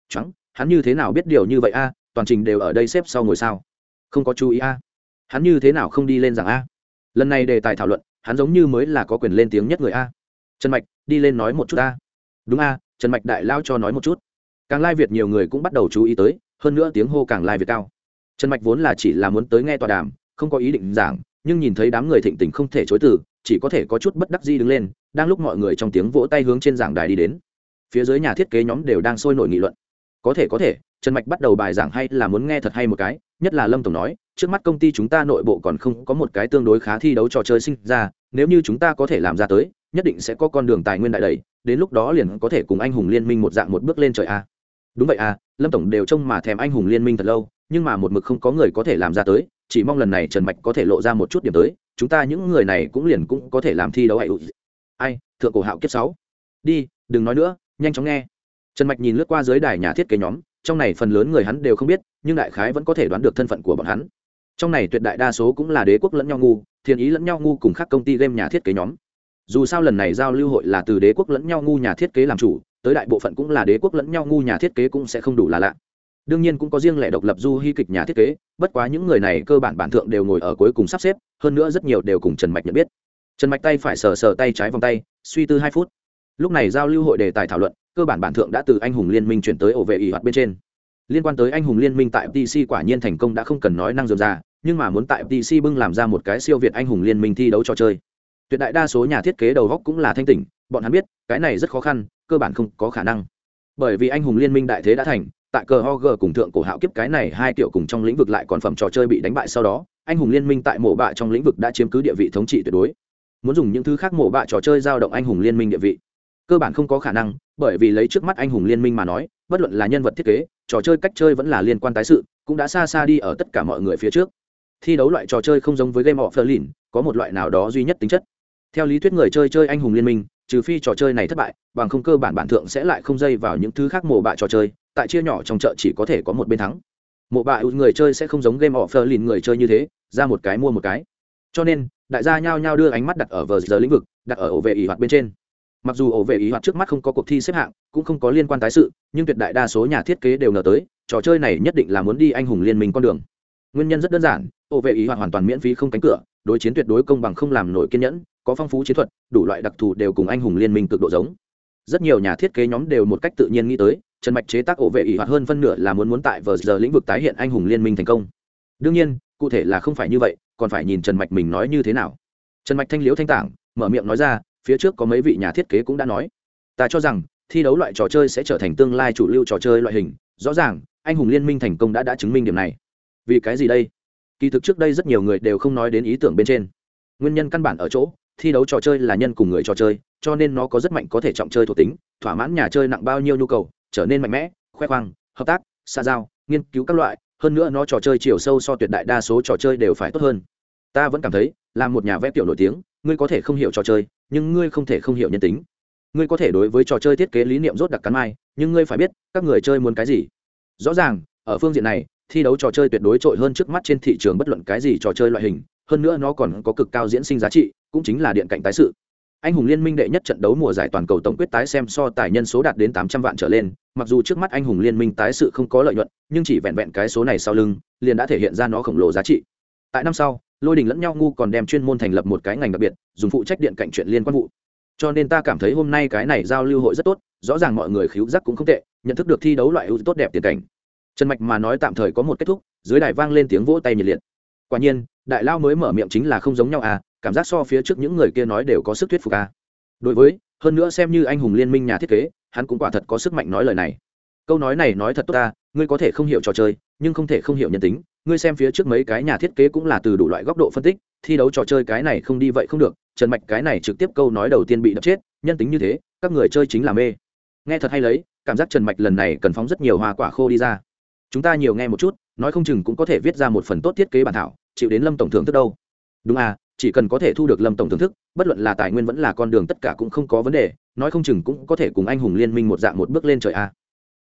Trắng hắn như thế nào biết điều như vậy a? Toàn trình đều ở đây xếp sau ngồi sao? Không có chú ý a? Hắn như thế nào không đi lên rằng a? Lần này đề tài thảo luận, hắn giống như mới là có quyền lên tiếng nhất người a. Trần mạch, đi lên nói một chút a. Đúng a, trần mạch đại lao cho nói một chút. Càng lai việt nhiều người cũng bắt đầu chú ý tới hơn nữa tiếng hô càng lai việt cao. Trần mạch vốn là chỉ là muốn tới nghe tòa đàm, không có ý định giảng, nhưng nhìn thấy đám người thịnh tình không thể chối từ, chỉ có thể có chút bất đắc di đứng lên, đang lúc mọi người trong tiếng vỗ tay hướng trên giảng đài đi đến. Phía dưới nhà thiết kế nhóm đều đang sôi nổi nghị luận. Có thể có thể, trần mạch bắt đầu bài giảng hay là muốn nghe thật hay một cái, nhất là lâm tổng nói, trước mắt công ty chúng ta nội bộ còn không có một cái tương đối khá thi đấu trò chơi sinh ra, nếu như chúng ta có thể làm ra tới, nhất định sẽ có con đường tài nguyên đại đầy, đến lúc đó liền có thể cùng anh hùng liên minh một dạng một bước lên trời a. Đúng vậy à lâm tổng đều trông mà thèm anh hùng liên minh thật lâu, nhưng mà một mực không có người có thể làm ra tới, chỉ mong lần này trần mạch có thể lộ ra một chút điểm tới, chúng ta những người này cũng liền cũng có thể làm thi đấu ai ai, thượng cổ hạo kiếp sáu. Đi, đừng nói nữa, nhanh chóng nghe. Trần mạch nhìn lướt qua dưới đài nhà thiết kế nhóm, trong này phần lớn người hắn đều không biết, nhưng đại khái vẫn có thể đoán được thân phận của bọn hắn. Trong này tuyệt đại đa số cũng là đế quốc lẫn nhau ngu thiên ý lẫn nhau ngu cùng các công ty game nhà thiết kế nhóm. Dù sao lần này giao lưu hội là từ đế quốc lẫn nhau ngu nhà thiết kế làm chủ tới đại bộ phận cũng là đế quốc lẫn nhau ngu nhà thiết kế cũng sẽ không đủ là lạ. Đương nhiên cũng có riêng lẻ độc lập du hy kịch nhà thiết kế, bất quá những người này cơ bản bản thượng đều ngồi ở cuối cùng sắp xếp, hơn nữa rất nhiều đều cùng trần mạch nhận biết. Trần mạch tay phải sờ sờ tay trái vòng tay, suy tư hai phút. Lúc này giao lưu hội đề tài thảo luận, cơ bản bản thượng đã từ anh hùng liên minh chuyển tới ổ vệ ỷ hoạt bên trên. Liên quan tới anh hùng liên minh tại FTC quả nhiên thành công đã không cần nói năng dườm ra nhưng mà muốn tại FTC bưng làm ra một cái siêu việt anh hùng liên minh thi đấu trò chơi. Tuyệt đại đa số nhà thiết kế đầu góc cũng là thanh tỉnh, bọn hắn biết, cái này rất khó khăn cơ bản không có khả năng. Bởi vì anh hùng liên minh đại thế đã thành, tại cờ ho g cùng thượng cổ hạo kiếp cái này hai kiểu cùng trong lĩnh vực lại còn phẩm trò chơi bị đánh bại sau đó, anh hùng liên minh tại mộ bạ trong lĩnh vực đã chiếm cứ địa vị thống trị tuyệt đối. Muốn dùng những thứ khác mộ bạ trò chơi giao động anh hùng liên minh địa vị. Cơ bản không có khả năng, bởi vì lấy trước mắt anh hùng liên minh mà nói, bất luận là nhân vật thiết kế, trò chơi cách chơi vẫn là liên quan tái sự, cũng đã xa xa đi ở tất cả mọi người phía trước. Thi đấu loại trò chơi không giống với game of berlin có một loại nào đó duy nhất tính chất. Theo lý thuyết người chơi chơi anh hùng liên minh trừ phi trò chơi này thất bại, bằng không cơ bản bản thượng sẽ lại không dây vào những thứ khác mộ bạ trò chơi, tại chia nhỏ trong chợ chỉ có thể có một bên thắng. Mộ bạ người chơi sẽ không giống game of lìn người chơi như thế, ra một cái mua một cái. Cho nên, đại gia nhao nhao đưa ánh mắt đặt ở vờ giờ lĩnh vực, đặt ở ổ vệ ý hoạt bên trên. Mặc dù ổ vệ ý hoạt trước mắt không có cuộc thi xếp hạng, cũng không có liên quan tái sự, nhưng tuyệt đại đa số nhà thiết kế đều ngờ tới, trò chơi này nhất định là muốn đi anh hùng liên minh con đường. Nguyên nhân rất đơn giản, ổ vệ ý hoạt hoàn toàn miễn phí không cánh cửa, đối chiến tuyệt đối công bằng không làm nổi kiên nhẫn có phong phú chiến thuật, đủ loại đặc thù đều cùng anh hùng liên minh cực độ giống. Rất nhiều nhà thiết kế nhóm đều một cách tự nhiên nghĩ tới, trần mạch chế tác ổ vệ ỷ hoạt hơn phân nửa là muốn muốn tại vờ giờ lĩnh vực tái hiện anh hùng liên minh thành công. Đương nhiên, cụ thể là không phải như vậy, còn phải nhìn trần mạch mình nói như thế nào. Trần mạch thanh liễu thanh tảng, mở miệng nói ra, phía trước có mấy vị nhà thiết kế cũng đã nói. Ta cho rằng, thi đấu loại trò chơi sẽ trở thành tương lai chủ lưu trò chơi loại hình, rõ ràng, anh hùng liên minh thành công đã đã chứng minh điểm này. Vì cái gì đây? Kỳ thực trước đây rất nhiều người đều không nói đến ý tưởng bên trên. Nguyên nhân căn bản ở chỗ thi đấu trò chơi là nhân cùng người trò chơi, cho nên nó có rất mạnh có thể trọng chơi thuộc tính, thỏa mãn nhà chơi nặng bao nhiêu nhu cầu, trở nên mạnh mẽ, khoe khoang, hợp tác, xa giao, nghiên cứu các loại, hơn nữa nó trò chơi chiều sâu so tuyệt đại đa số trò chơi đều phải tốt hơn. Ta vẫn cảm thấy, là một nhà vẽ tiểu nổi tiếng, ngươi có thể không hiểu trò chơi, nhưng ngươi không thể không hiểu nhân tính. Ngươi có thể đối với trò chơi thiết kế lý niệm rốt đặc cắn mai, nhưng ngươi phải biết, các người chơi muốn cái gì. Rõ ràng, ở phương diện này, thi đấu trò chơi tuyệt đối trội hơn trước mắt trên thị trường bất luận cái gì trò chơi loại hình hơn nữa nó còn có cực cao diễn sinh giá trị, cũng chính là điện cạnh tái sự. Anh hùng liên minh đệ nhất trận đấu mùa giải toàn cầu tổng quyết tái xem so tài nhân số đạt đến tám trăm vạn trở lên, mặc dù trước mắt anh hùng liên minh tái sự không có lợi nhuận, nhưng chỉ vẹn vẹn cái số này sau lưng, liền đã thể hiện ra nó khổng lồ giá trị. Tại năm sau, lôi đình lẫn nhau ngu còn đem chuyên môn thành lập một cái ngành đặc biệt, dùng phụ trách điện cạnh chuyện liên quan vụ. Cho nên ta cảm thấy hôm nay cái này giao lưu hội rất tốt, rõ ràng mọi người khiếu giác cũng không tệ, nhận thức được thi đấu loại ưu tốt đẹp tiền cảnh. Trần mạch mà nói tạm thời có một kết thúc, dưới đài vang lên tiếng vỗ tay nhiệt liệt. Quả nhiên đại lao mới mở miệng chính là không giống nhau à cảm giác so phía trước những người kia nói đều có sức thuyết phục à. Đối với, hơn nữa xem như anh hùng liên minh nhà thiết kế, hắn cũng quả thật có sức mạnh nói lời này. Câu nói này nói thật tốt ta ngươi có thể không hiểu trò chơi, nhưng không thể không hiểu nhân tính. Ngươi xem phía trước mấy cái nhà thiết kế cũng là từ đủ loại góc độ phân tích, thi đấu trò chơi cái này không đi vậy không được, trần mạch cái này trực tiếp câu nói đầu tiên bị đập chết, nhân tính như thế, các người chơi chính là mê. Nghe thật hay lấy, cảm giác trần mạch lần này cần phóng rất nhiều hoa quả khô đi ra. Chúng ta nhiều nghe một chút, nói không chừng cũng có thể viết ra một phần tốt thiết kế bản thảo chịu đến lâm tổng thưởng thức đâu. Đúng à chỉ cần có thể thu được lâm tổng thưởng thức, bất luận là tài nguyên vẫn là con đường, tất cả cũng không có vấn đề, nói không chừng cũng có thể cùng anh hùng liên minh một dạng một bước lên trời à.